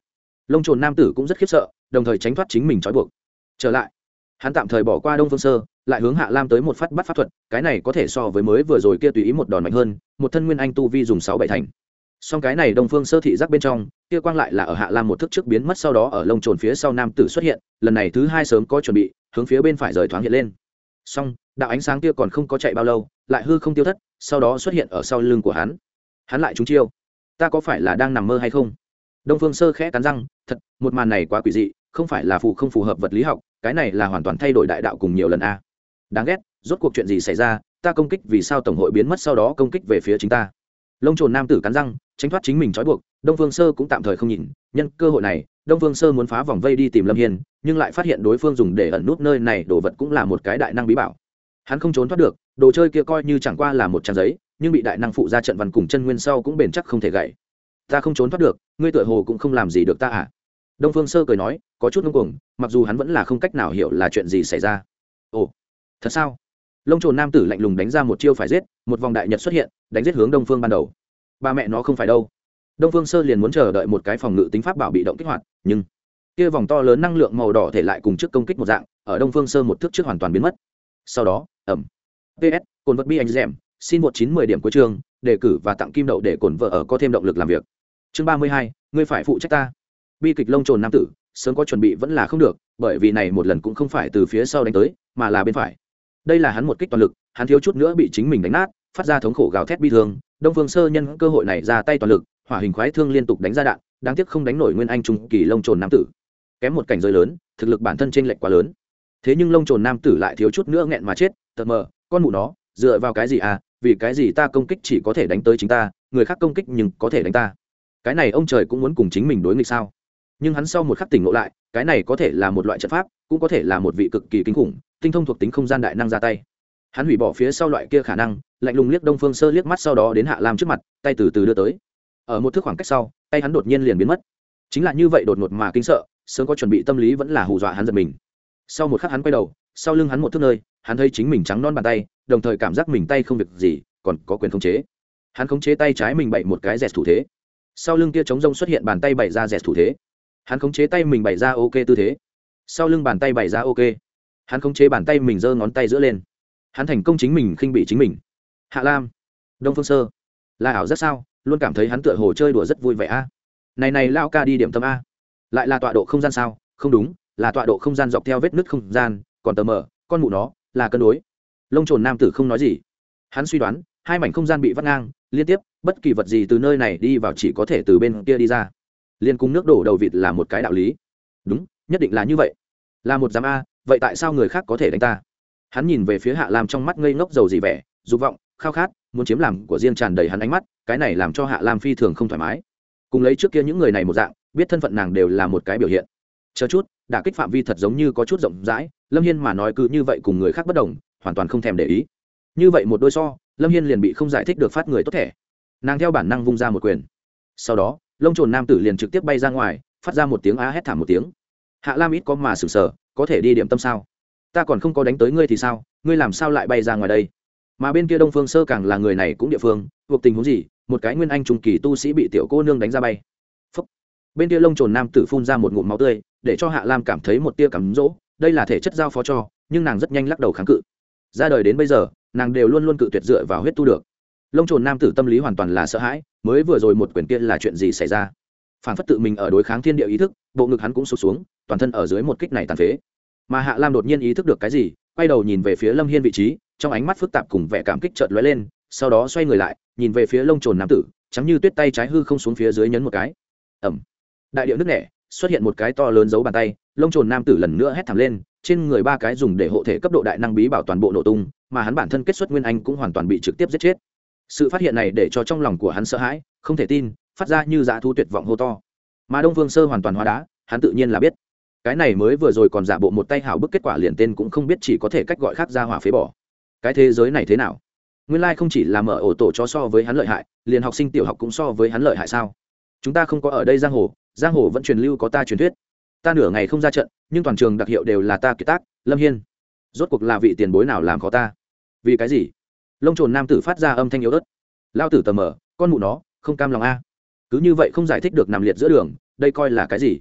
Lông trồn nam tử cũng rất khiếp sợ, đồng thời tránh thoát chính mình trói buộc. Trở lại, hắn tạm thời bỏ qua đông phương sơ, lại hướng hạ lam tới một phát bắt pháp thuật, cái này có thể so với mới vừa rồi kia tùy ý một đòn mạnh hơn, một thân nguyên anh tu vi dùng sáu bảy thành song cái này đông phương sơ thị giác bên trong, kia quang lại là ở hạ lam một thức trước biến mất sau đó ở lông trồn phía sau nam tử xuất hiện, lần này thứ hai sớm có chuẩn bị, hướng phía bên phải rời thoáng hiện lên. Song, đạo ánh sáng kia còn không có chạy bao lâu, lại hư không tiêu thất, sau đó xuất hiện ở sau lưng của hắn. Hắn lại trúng chiêu. Ta có phải là đang nằm mơ hay không? Đông phương sơ khẽ cắn răng, thật, một màn này quá quỷ dị, không phải là phù không phù hợp vật lý học, cái này là hoàn toàn thay đổi đại đạo cùng nhiều lần a. Đáng ghét, rốt cuộc chuyện gì xảy ra, ta công kích vì sao tổng hội biến mất sau đó công kích về phía chính ta. Lông trồn nam tử cắn răng tránh thoát chính mình trói buộc, đông phương sơ cũng tạm thời không nhìn. Nhân cơ hội này, đông phương sơ muốn phá vòng vây đi tìm lâm hiên, nhưng lại phát hiện đối phương dùng để ẩn nút nơi này đồ vật cũng là một cái đại năng bí bảo. Hắn không trốn thoát được, đồ chơi kia coi như chẳng qua là một trang giấy, nhưng bị đại năng phụ ra trận văn cùng chân nguyên sau cũng bền chắc không thể gãy. Ta không trốn thoát được, ngươi tựa hồ cũng không làm gì được ta à? Đông phương sơ cười nói, có chút ngưng cuồng mặc dù hắn vẫn là không cách nào hiểu là chuyện gì xảy ra. Ồ, thật sao? Lông trồn nam tử lạnh lùng đánh ra một chiêu phải giết, một vòng đại nhật xuất hiện, đánh giết hướng đông phương ban đầu ba mẹ nó không phải đâu. Đông phương sơ liền muốn chờ đợi một cái phòng ngự tính pháp bảo bị động kích hoạt, nhưng kia vòng to lớn năng lượng màu đỏ thể lại cùng trước công kích một dạng, ở đông phương sơ một thước trước hoàn toàn biến mất. Sau đó ẩm ps cồn vật bi anh dẻm xin một chín mười điểm cuối chương, đề cử và tặng kim đậu để cồn vợ ở có thêm động lực làm việc. Chương ba mươi hai, ngươi phải phụ trách ta. Bi kịch lông trồn nam tử, sớm có chuẩn bị vẫn là không được, bởi vì này một lần cũng không phải từ phía sau đánh tới, mà là bên phải. Đây là hắn một kích toàn lực, hắn thiếu chút nữa bị chính mình đánh nát, phát ra thống khổ gào thét bi thương đông phương sơ nhân cơ hội này ra tay toàn lực, hỏa hình khoái thương liên tục đánh ra đạn, đáng tiếc không đánh nổi nguyên anh trung kỳ lông trồn nam tử. Kém một cảnh giới lớn, thực lực bản thân t r ê n lệch quá lớn. Thế nhưng lông trồn nam tử lại thiếu chút nữa nghẹn mà chết tật mờ, con mụ nó, dựa vào cái gì à vì cái gì ta công kích chỉ có thể đánh tới chính ta, người khác công kích nhưng có thể đánh ta. Cái này ông trời cũng muốn cùng chính mình đối nghịch sao? Nhưng hắn sau một khắc tỉnh ngộ lại, cái này có thể là một loại trận pháp, cũng có thể là một vị cực kỳ kinh khủng, tinh thông thuộc tính không gian đại năng ra tay. Hắn hủy bỏ phía sau loại kia khả năng lạnh lùng liếc đông phương sơ liếc mắt sau đó đến hạ lam trước mặt, tay từ từ đưa tới. Ở một thước khoảng cách sau, tay hắn đột nhiên liền biến mất. Chính là như vậy đột ngột mà kinh sợ, sớm có chuẩn bị tâm lý vẫn là hù dọa hắn giật mình. Sau một khắc hắn quay đầu, sau lưng hắn một thước nơi, hắn thấy chính mình trắng non bàn tay, đồng thời cảm giác mình tay không việc gì, còn có quyền khống chế. Hắn khống chế tay trái mình bậy một cái dẹt thủ thế. Sau lưng kia chống rông xuất hiện bàn tay bày ra dẹt thủ thế. Hắn khống chế tay mình bày ra ok tư thế. Sau lưng bàn tay bày ra ok. Hắn khống chế bàn tay mình giơ ngón tay giữa lên. Hắn thành công chính mình khinh bị chính mình hạ lam, đông phương sơ. Là ảo rất sao, luôn cảm thấy hắn tựa hồ chơi đùa rất vui vẻ a. Này này lao ca đi điểm tâm a. Lại là tọa độ không gian sao? Không đúng, là tọa độ không gian dọc theo vết nứt không gian, còn tờ mờ, con mụ nó, là cân đối. Lông trồn nam tử không nói gì. Hắn suy đoán, hai mảnh không gian bị vắt ngang, liên tiếp, bất kỳ vật gì từ nơi này đi vào chỉ có thể từ bên kia đi ra. Liên cung nước đổ đầu vịt là một cái đạo lý. Đúng, nhất định là như vậy. Là một giám a, vậy tại sao người khác có thể đánh ta? Hắn nhìn về phía hạ lam trong mắt ngây ngốc dầu gì vẻ, dục vọng khao khát, muốn chiếm làm của riêng tràn đầy hắn ánh mắt, cái này làm cho hạ lam phi thường không thoải mái. Cùng lấy trước kia những người này một dạng, biết thân phận nàng đều là một cái biểu hiện. Chờ chút, đả kích phạm vi thật giống như có chút rộng rãi, lâm hiên mà nói cứ như vậy cùng người khác bất đồng, hoàn toàn không thèm để ý. Như vậy một đôi so, lâm hiên liền bị không giải thích được phát người tốt thẻ. Nàng theo bản năng vung ra một quyền. Sau đó, lông trồn nam tử liền trực tiếp bay ra ngoài, phát ra một tiếng á hét thảm một tiếng. Hạ lam ít có mà sừng sờ, có thể đi điểm tâm sao? Ta còn không có đánh tới ngươi thì sao? Ngươi làm sao lại bay ra ngoài đây? Mà bên kia đông phương sơ càng là người này cũng địa phương, thuộc tình huống gì, một cái nguyên anh trùng kỳ tu sĩ bị tiểu cô nương đánh ra bay. Bên kia lông trồn nam tử phun ra một ngụm máu tươi, để cho hạ lam cảm thấy một tia cắm rỗ đây là thể chất giao phó cho, nhưng nàng rất nhanh lắc đầu kháng cự. Ra đời đến bây giờ, nàng đều luôn luôn cự tuyệt dựa vào huyết tu được. Lông trồn nam tử tâm lý hoàn toàn là sợ hãi, mới vừa rồi một quyền kia là chuyện gì xảy ra? Phản phất tự mình ở đối kháng thiên địa ý thức, bộ ngực hắn cũng sụt xuống, toàn thân ở dưới một kích này tàn phế. Mà hạ lam đột nhiên ý thức được cái gì, quay đầu nhìn về phía lâm hiên vị trí trong ánh mắt phức tạp cùng vẻ cảm kích chợt lóe lên, sau đó xoay người lại, nhìn về phía lông trồn nam tử, trắng như tuyết tay trái hư không xuống phía dưới nhấn một cái. Ẩm đại điệu nước nẻ, xuất hiện một cái to lớn giấu bàn tay, lông trồn nam tử lần nữa hét thảm lên, trên người ba cái dùng để hộ thể cấp độ đại năng bí bảo toàn bộ nổ tung, mà hắn bản thân kết xuất nguyên anh cũng hoàn toàn bị trực tiếp giết chết. Sự phát hiện này để cho trong lòng của hắn sợ hãi, không thể tin, phát ra như dã thu tuyệt vọng hô to. Mà đông vương sơ hoàn toàn hóa đá, hắn tự nhiên là biết. Cái này mới vừa rồi còn giả bộ một tay hảo bức kết quả liền tên cũng không biết chỉ có thể cách gọi khác ra hỏa phế bỏ cái thế giới này thế nào? Nguyên lai không chỉ là mở ổ tổ cho so với hắn lợi hại, liền học sinh tiểu học cũng so với hắn lợi hại sao? Chúng ta không có ở đây giang hồ giang hồ vẫn truyền lưu có ta truyền thuyết. Ta nửa ngày không ra trận, nhưng toàn trường đặc hiệu đều là ta kiệt tác, lâm hiên. Rốt cuộc là vị tiền bối nào làm khó ta? Vì cái gì? Lông trồn nam tử phát ra âm thanh yếu ớt. Lao tử tờ mờ, con mụ nó, không cam lòng a. Cứ như vậy không giải thích được nằm liệt giữa đường, đây coi là cái gì?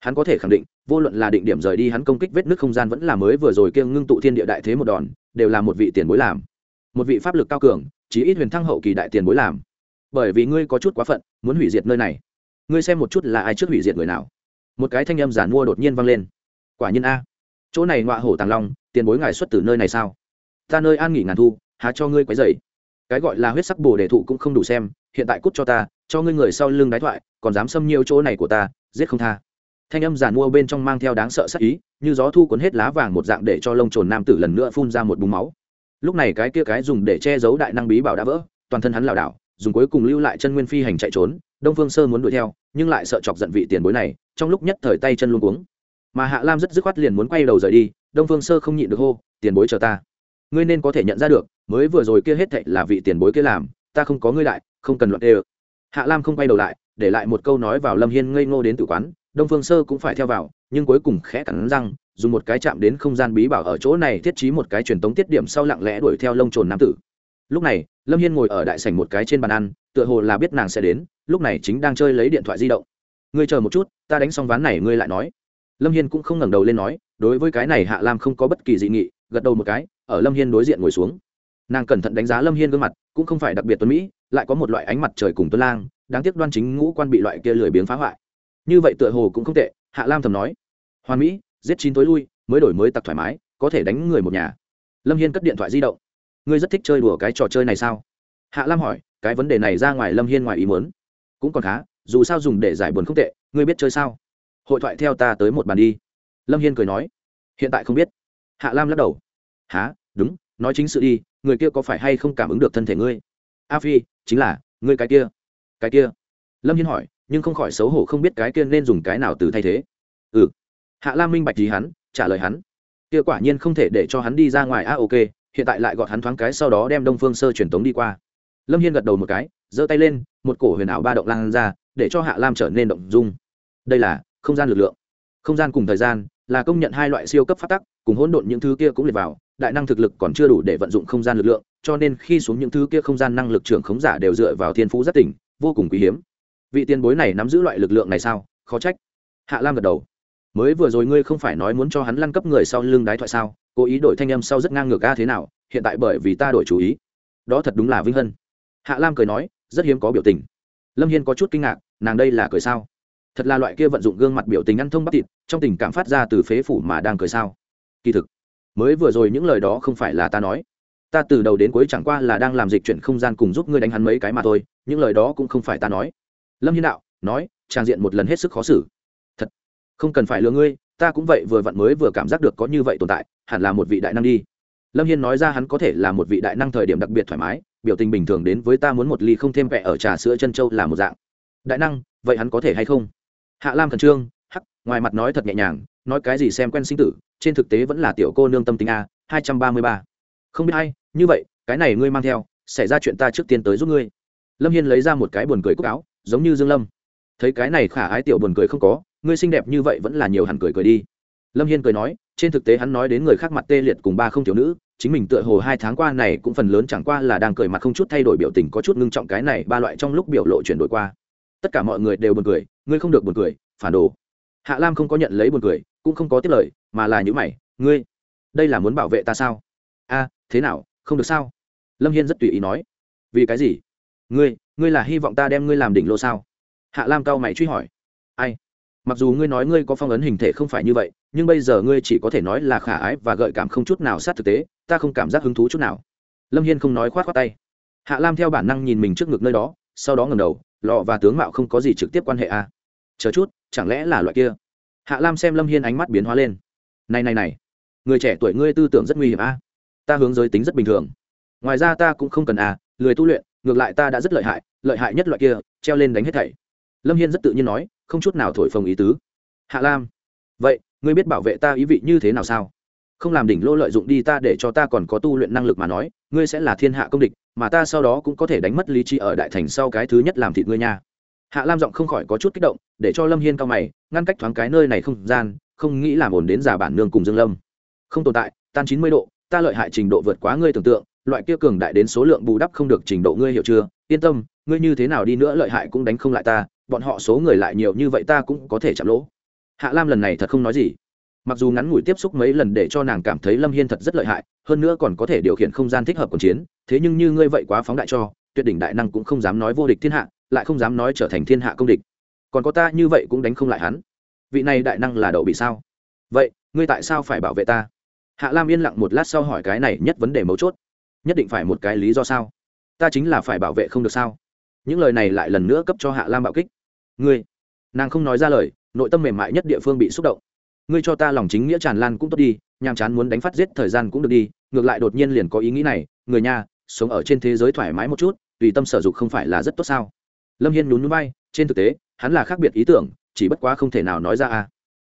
Hắn có thể khẳng định, vô luận là định điểm rời đi hắn công kích vết nước không gian vẫn là mới vừa rồi kiêng ngưng tụ thiên địa đại thế một đòn đều là một vị tiền bối làm. Một vị pháp lực cao cường, chí ít huyền thăng hậu kỳ đại tiền bối làm. Bởi vì ngươi có chút quá phận, muốn hủy diệt nơi này. Ngươi xem một chút là ai trước hủy diệt người nào. Một cái thanh âm giản mua đột nhiên vang lên. Quả nhiên a. Chỗ này ngọa hổ tàng long, tiền bối ngài xuất từ nơi này sao? Ta nơi an nghỉ ngàn thu, há cho ngươi quấy dày cái gọi là huyết sắc bồ đề thụ cũng không đủ xem, hiện tại cút cho ta, cho ngươi người sau lưng đái thoại, còn dám xâm nhiều chỗ này của ta, giết không tha thanh âm giàn mua bên trong mang theo đáng sợ sắc ý, như gió thu cuốn hết lá vàng một dạng để cho lông trồn nam tử lần nữa phun ra một búng máu. Lúc này cái kia cái dùng để che giấu đại năng bí bảo đã vỡ, toàn thân hắn lảo đảo, dùng cuối cùng lưu lại chân nguyên phi hành chạy trốn, đông phương sơ muốn đuổi theo, nhưng lại sợ chọc giận vị tiền bối này, trong lúc nhất thời tay chân luôn cuống. Mà hạ lam rất dứt khoát liền muốn quay đầu rời đi, đông phương sơ không nhịn được hô, tiền bối chờ ta. Ngươi nên có thể nhận ra được, mới vừa rồi kia hết thệ là vị tiền bối kia làm, ta không có ngươi lại không cần luận đê hạ lam không quay đầu lại, để lại một câu nói vào lâm hiên ngây ngô đến tử quán đông phương sơ cũng phải theo vào, nhưng cuối cùng khẽ cắn răng, dùng một cái chạm đến không gian bí bảo ở chỗ này thiết trí một cái truyền tống tiết điểm sau lặng lẽ đuổi theo lông trồn nam tử. Lúc này, lâm hiên ngồi ở đại sảnh một cái trên bàn ăn, tựa hồ là biết nàng sẽ đến, lúc này chính đang chơi lấy điện thoại di động. Ngươi chờ một chút, ta đánh xong ván này ngươi lại nói. Lâm hiên cũng không ngẩng đầu lên nói, đối với cái này hạ lam không có bất kỳ dị nghị, gật đầu một cái, ở lâm hiên đối diện ngồi xuống. Nàng cẩn thận đánh giá lâm hiên gương mặt, cũng không phải đặc biệt tuấn mỹ, lại có một loại ánh mặt trời cùng tuấn lang, đáng tiếc đoan chính ngũ quan bị loại kia lười biếng phá hoại như vậy tựa hồ cũng không tệ, hạ lam thầm nói. Hoàn mỹ, giết chín tối lui, mới đổi mới tặc thoải mái, có thể đánh người một nhà. Lâm hiên cất điện thoại di động. Ngươi rất thích chơi đùa cái trò chơi này sao? Hạ lam hỏi, cái vấn đề này ra ngoài lâm hiên ngoài ý muốn. Cũng còn khá, dù sao dùng để giải buồn không tệ, ngươi biết chơi sao? Hội thoại theo ta tới một bàn đi. Lâm hiên cười nói. Hiện tại không biết. Hạ lam lắc đầu. Há đúng, nói chính sự đi, người kia có phải hay không cảm ứng được thân thể ngươi? A phi, chính là, ngươi cái kia. Cái kia. Lâm hiên hỏi nhưng không khỏi xấu hổ không biết cái kia nên dùng cái nào từ thay thế. Ừ. Hạ lam minh bạch gì hắn, trả lời hắn. Kia quả nhiên không thể để cho hắn đi ra ngoài. A ok, hiện tại lại gọt hắn thoáng cái, sau đó đem đông phương sơ truyền tống đi qua. Lâm hiên gật đầu một cái, giơ tay lên, một cổ huyền ảo ba động lan ra, để cho hạ lam trở nên động dung. Đây là không gian lực lượng. Không gian cùng thời gian là công nhận hai loại siêu cấp phát tắc, cùng hỗn độn những thứ kia cũng liệt vào, đại năng thực lực còn chưa đủ để vận dụng không gian lực lượng, cho nên khi xuống những thứ kia không gian năng lực trưởng khống giả đều dựa vào thiên phú rất tỉnh, vô cùng quý hiếm vị tiền bối này nắm giữ loại lực lượng này sao? Khó trách. Hạ lam gật đầu. Mới vừa rồi ngươi không phải nói muốn cho hắn lăn cấp người sau lưng đái thoại sao? Cố ý đổi thanh âm sau rất ngang ngược ga thế nào? Hiện tại bởi vì ta đổi chú ý. Đó thật đúng là vinh hân. Hạ lam cười nói, rất hiếm có biểu tình. Lâm hiên có chút kinh ngạc, nàng đây là cười sao? Thật là loại kia vận dụng gương mặt biểu tình ăn thông bắp thịt, trong tình cảm phát ra từ phế phủ mà đang cười sao? Kỳ thực, mới vừa rồi những lời đó không phải là ta nói. Ta từ đầu đến cuối chẳng qua là đang làm dịch chuyển không gian cùng giúp ngươi đánh hắn mấy cái mà thôi, những lời đó cũng không phải ta nói lâm hiên đạo, nói, trang diện một lần hết sức khó xử. Thật, không cần phải lừa ngươi, ta cũng vậy vừa vặn mới vừa cảm giác được có như vậy tồn tại, hẳn là một vị đại năng đi. Lâm hiên nói ra hắn có thể là một vị đại năng thời điểm đặc biệt thoải mái, biểu tình bình thường đến với ta muốn một ly không thêm vẹ ở trà sữa chân châu là một dạng. Đại năng, vậy hắn có thể hay không? Hạ lam khẩn trương, hắc, ngoài mặt nói thật nhẹ nhàng, nói cái gì xem quen sinh tử, trên thực tế vẫn là tiểu cô nương tâm tính a, hai trăm ba mươi ba. Không biết hay như vậy, cái này ngươi mang theo, xảy ra chuyện ta trước tiên tới giúp ngươi. Lâm hiên lấy ra một cái buồn cười cúc áo giống như dương lâm. Thấy cái này khả ái tiểu buồn cười không có, ngươi xinh đẹp như vậy vẫn là nhiều hẳn cười cười đi. Lâm hiên cười nói, trên thực tế hắn nói đến người khác mặt tê liệt cùng ba không thiếu nữ, chính mình tựa hồ hai tháng qua này cũng phần lớn chẳng qua là đang cười mặt không chút thay đổi biểu tình có chút ngưng trọng cái này ba loại trong lúc biểu lộ chuyển đổi qua. Tất cả mọi người đều buồn cười, ngươi không được buồn cười, phản đồ. Hạ lam không có nhận lấy buồn cười, cũng không có tiếp lời, mà là những mày, ngươi, đây là muốn bảo vệ ta sao? A, thế nào, không được sao? Lâm hiên rất tùy ý nói. Vì cái gì? Ngươi ngươi là hy vọng ta đem ngươi làm đỉnh lô sao? Hạ lam cao mày truy hỏi. Ai? Mặc dù ngươi nói ngươi có phong ấn hình thể không phải như vậy, nhưng bây giờ ngươi chỉ có thể nói là khả ái và gợi cảm không chút nào sát thực tế, ta không cảm giác hứng thú chút nào. Lâm hiên không nói khoát khoát tay. Hạ lam theo bản năng nhìn mình trước ngực nơi đó, sau đó ngầm đầu, lọ và tướng mạo không có gì trực tiếp quan hệ à. chờ chút, chẳng lẽ là loại kia? Hạ lam xem lâm hiên ánh mắt biến hóa lên. Này này này, người trẻ tuổi ngươi tư tưởng rất nguy hiểm à? ta hướng giới tính rất bình thường. Ngoài ra ta cũng không cần à lười tu luyện ngược lại ta đã rất lợi hại lợi hại nhất loại kia, treo lên đánh hết thảy. Lâm hiên rất tự nhiên nói, không chút nào thổi phồng ý tứ. Hạ lam, vậy, ngươi biết bảo vệ ta ý vị như thế nào sao? Không làm đỉnh lô lợi dụng đi ta để cho ta còn có tu luyện năng lực mà nói, ngươi sẽ là thiên hạ công địch, mà ta sau đó cũng có thể đánh mất lý trí ở đại thành sau cái thứ nhất làm thịt ngươi nha. Hạ lam giọng không khỏi có chút kích động, để cho lâm hiên cao mày, ngăn cách thoáng cái nơi này không gian, không nghĩ làm ổn đến già bản nương cùng dương lâm. Không tồn tại, tan chín mươi độ, ta lợi hại trình độ vượt quá ngươi tưởng tượng loại kia cường đại đến số lượng bù đắp không được trình độ ngươi hiểu chưa? Yên tâm, ngươi như thế nào đi nữa lợi hại cũng đánh không lại ta, bọn họ số người lại nhiều như vậy ta cũng có thể chạm lỗ. Hạ lam lần này thật không nói gì. Mặc dù ngắn ngủi tiếp xúc mấy lần để cho nàng cảm thấy lâm hiên thật rất lợi hại, hơn nữa còn có thể điều khiển không gian thích hợp cuộc chiến, thế nhưng như ngươi vậy quá phóng đại cho, tuyệt đỉnh đại năng cũng không dám nói vô địch thiên hạ, lại không dám nói trở thành thiên hạ công địch. Còn có ta như vậy cũng đánh không lại hắn. Vị này đại năng là đậu bị sao? Vậy, ngươi tại sao phải bảo vệ ta? Hạ lam yên lặng một lát sau hỏi cái này nhất vấn đề mấu chốt nhất định phải một cái lý do sao? Ta chính là phải bảo vệ không được sao? Những lời này lại lần nữa cấp cho hạ lam bạo kích. Ngươi, nàng không nói ra lời, nội tâm mềm mại nhất địa phương bị xúc động. Ngươi cho ta lòng chính nghĩa tràn lan cũng tốt đi, nhàm chán muốn đánh phát giết thời gian cũng được đi, ngược lại đột nhiên liền có ý nghĩ này, người nhà, sống ở trên thế giới thoải mái một chút, tùy tâm sở dục không phải là rất tốt sao? Lâm hiên nhún núi bay trên thực tế, hắn là khác biệt ý tưởng, chỉ bất quá không thể nào nói ra à.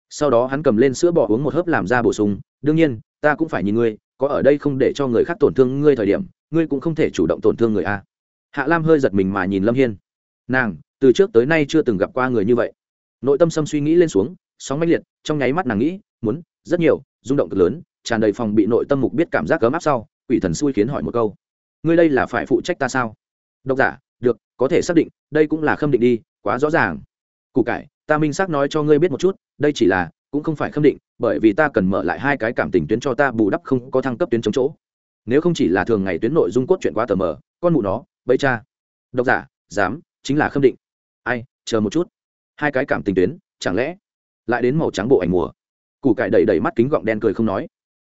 Sau đó hắn cầm lên sữa bỏ uống một hớp làm ra bổ sung, đương nhiên, ta cũng phải nhìn ngươi có ở đây không để cho người khác tổn thương ngươi thời điểm, ngươi cũng không thể chủ động tổn thương người a. Hạ lam hơi giật mình mà nhìn lâm hiên. Nàng, từ trước tới nay chưa từng gặp qua người như vậy. Nội tâm sâm suy nghĩ lên xuống, sóng mãnh liệt, trong nháy mắt nàng nghĩ, muốn, rất nhiều, rung động cực lớn, tràn đầy phòng bị nội tâm mục biết cảm giác cấm áp sau, quỷ thần xui khiến hỏi một câu. Ngươi đây là phải phụ trách ta sao? Độc giả, được, có thể xác định, đây cũng là khâm định đi, quá rõ ràng. Củ cải, ta minh xác nói cho ngươi biết một chút, đây chỉ là cũng không phải khâm định, bởi vì ta cần mở lại hai cái cảm tình tuyến cho ta, bù đắp không có thăng cấp tuyến chống chỗ. Nếu không chỉ là thường ngày tuyến nội dung cốt chuyện quá tờ mờ, con mụ nó, bẫy cha. Độc giả, dám, chính là khâm định. Ai, chờ một chút. Hai cái cảm tình tuyến, chẳng lẽ lại đến màu trắng bộ ảnh mùa? Củ cải đầy đầy mắt kính gọng đen cười không nói.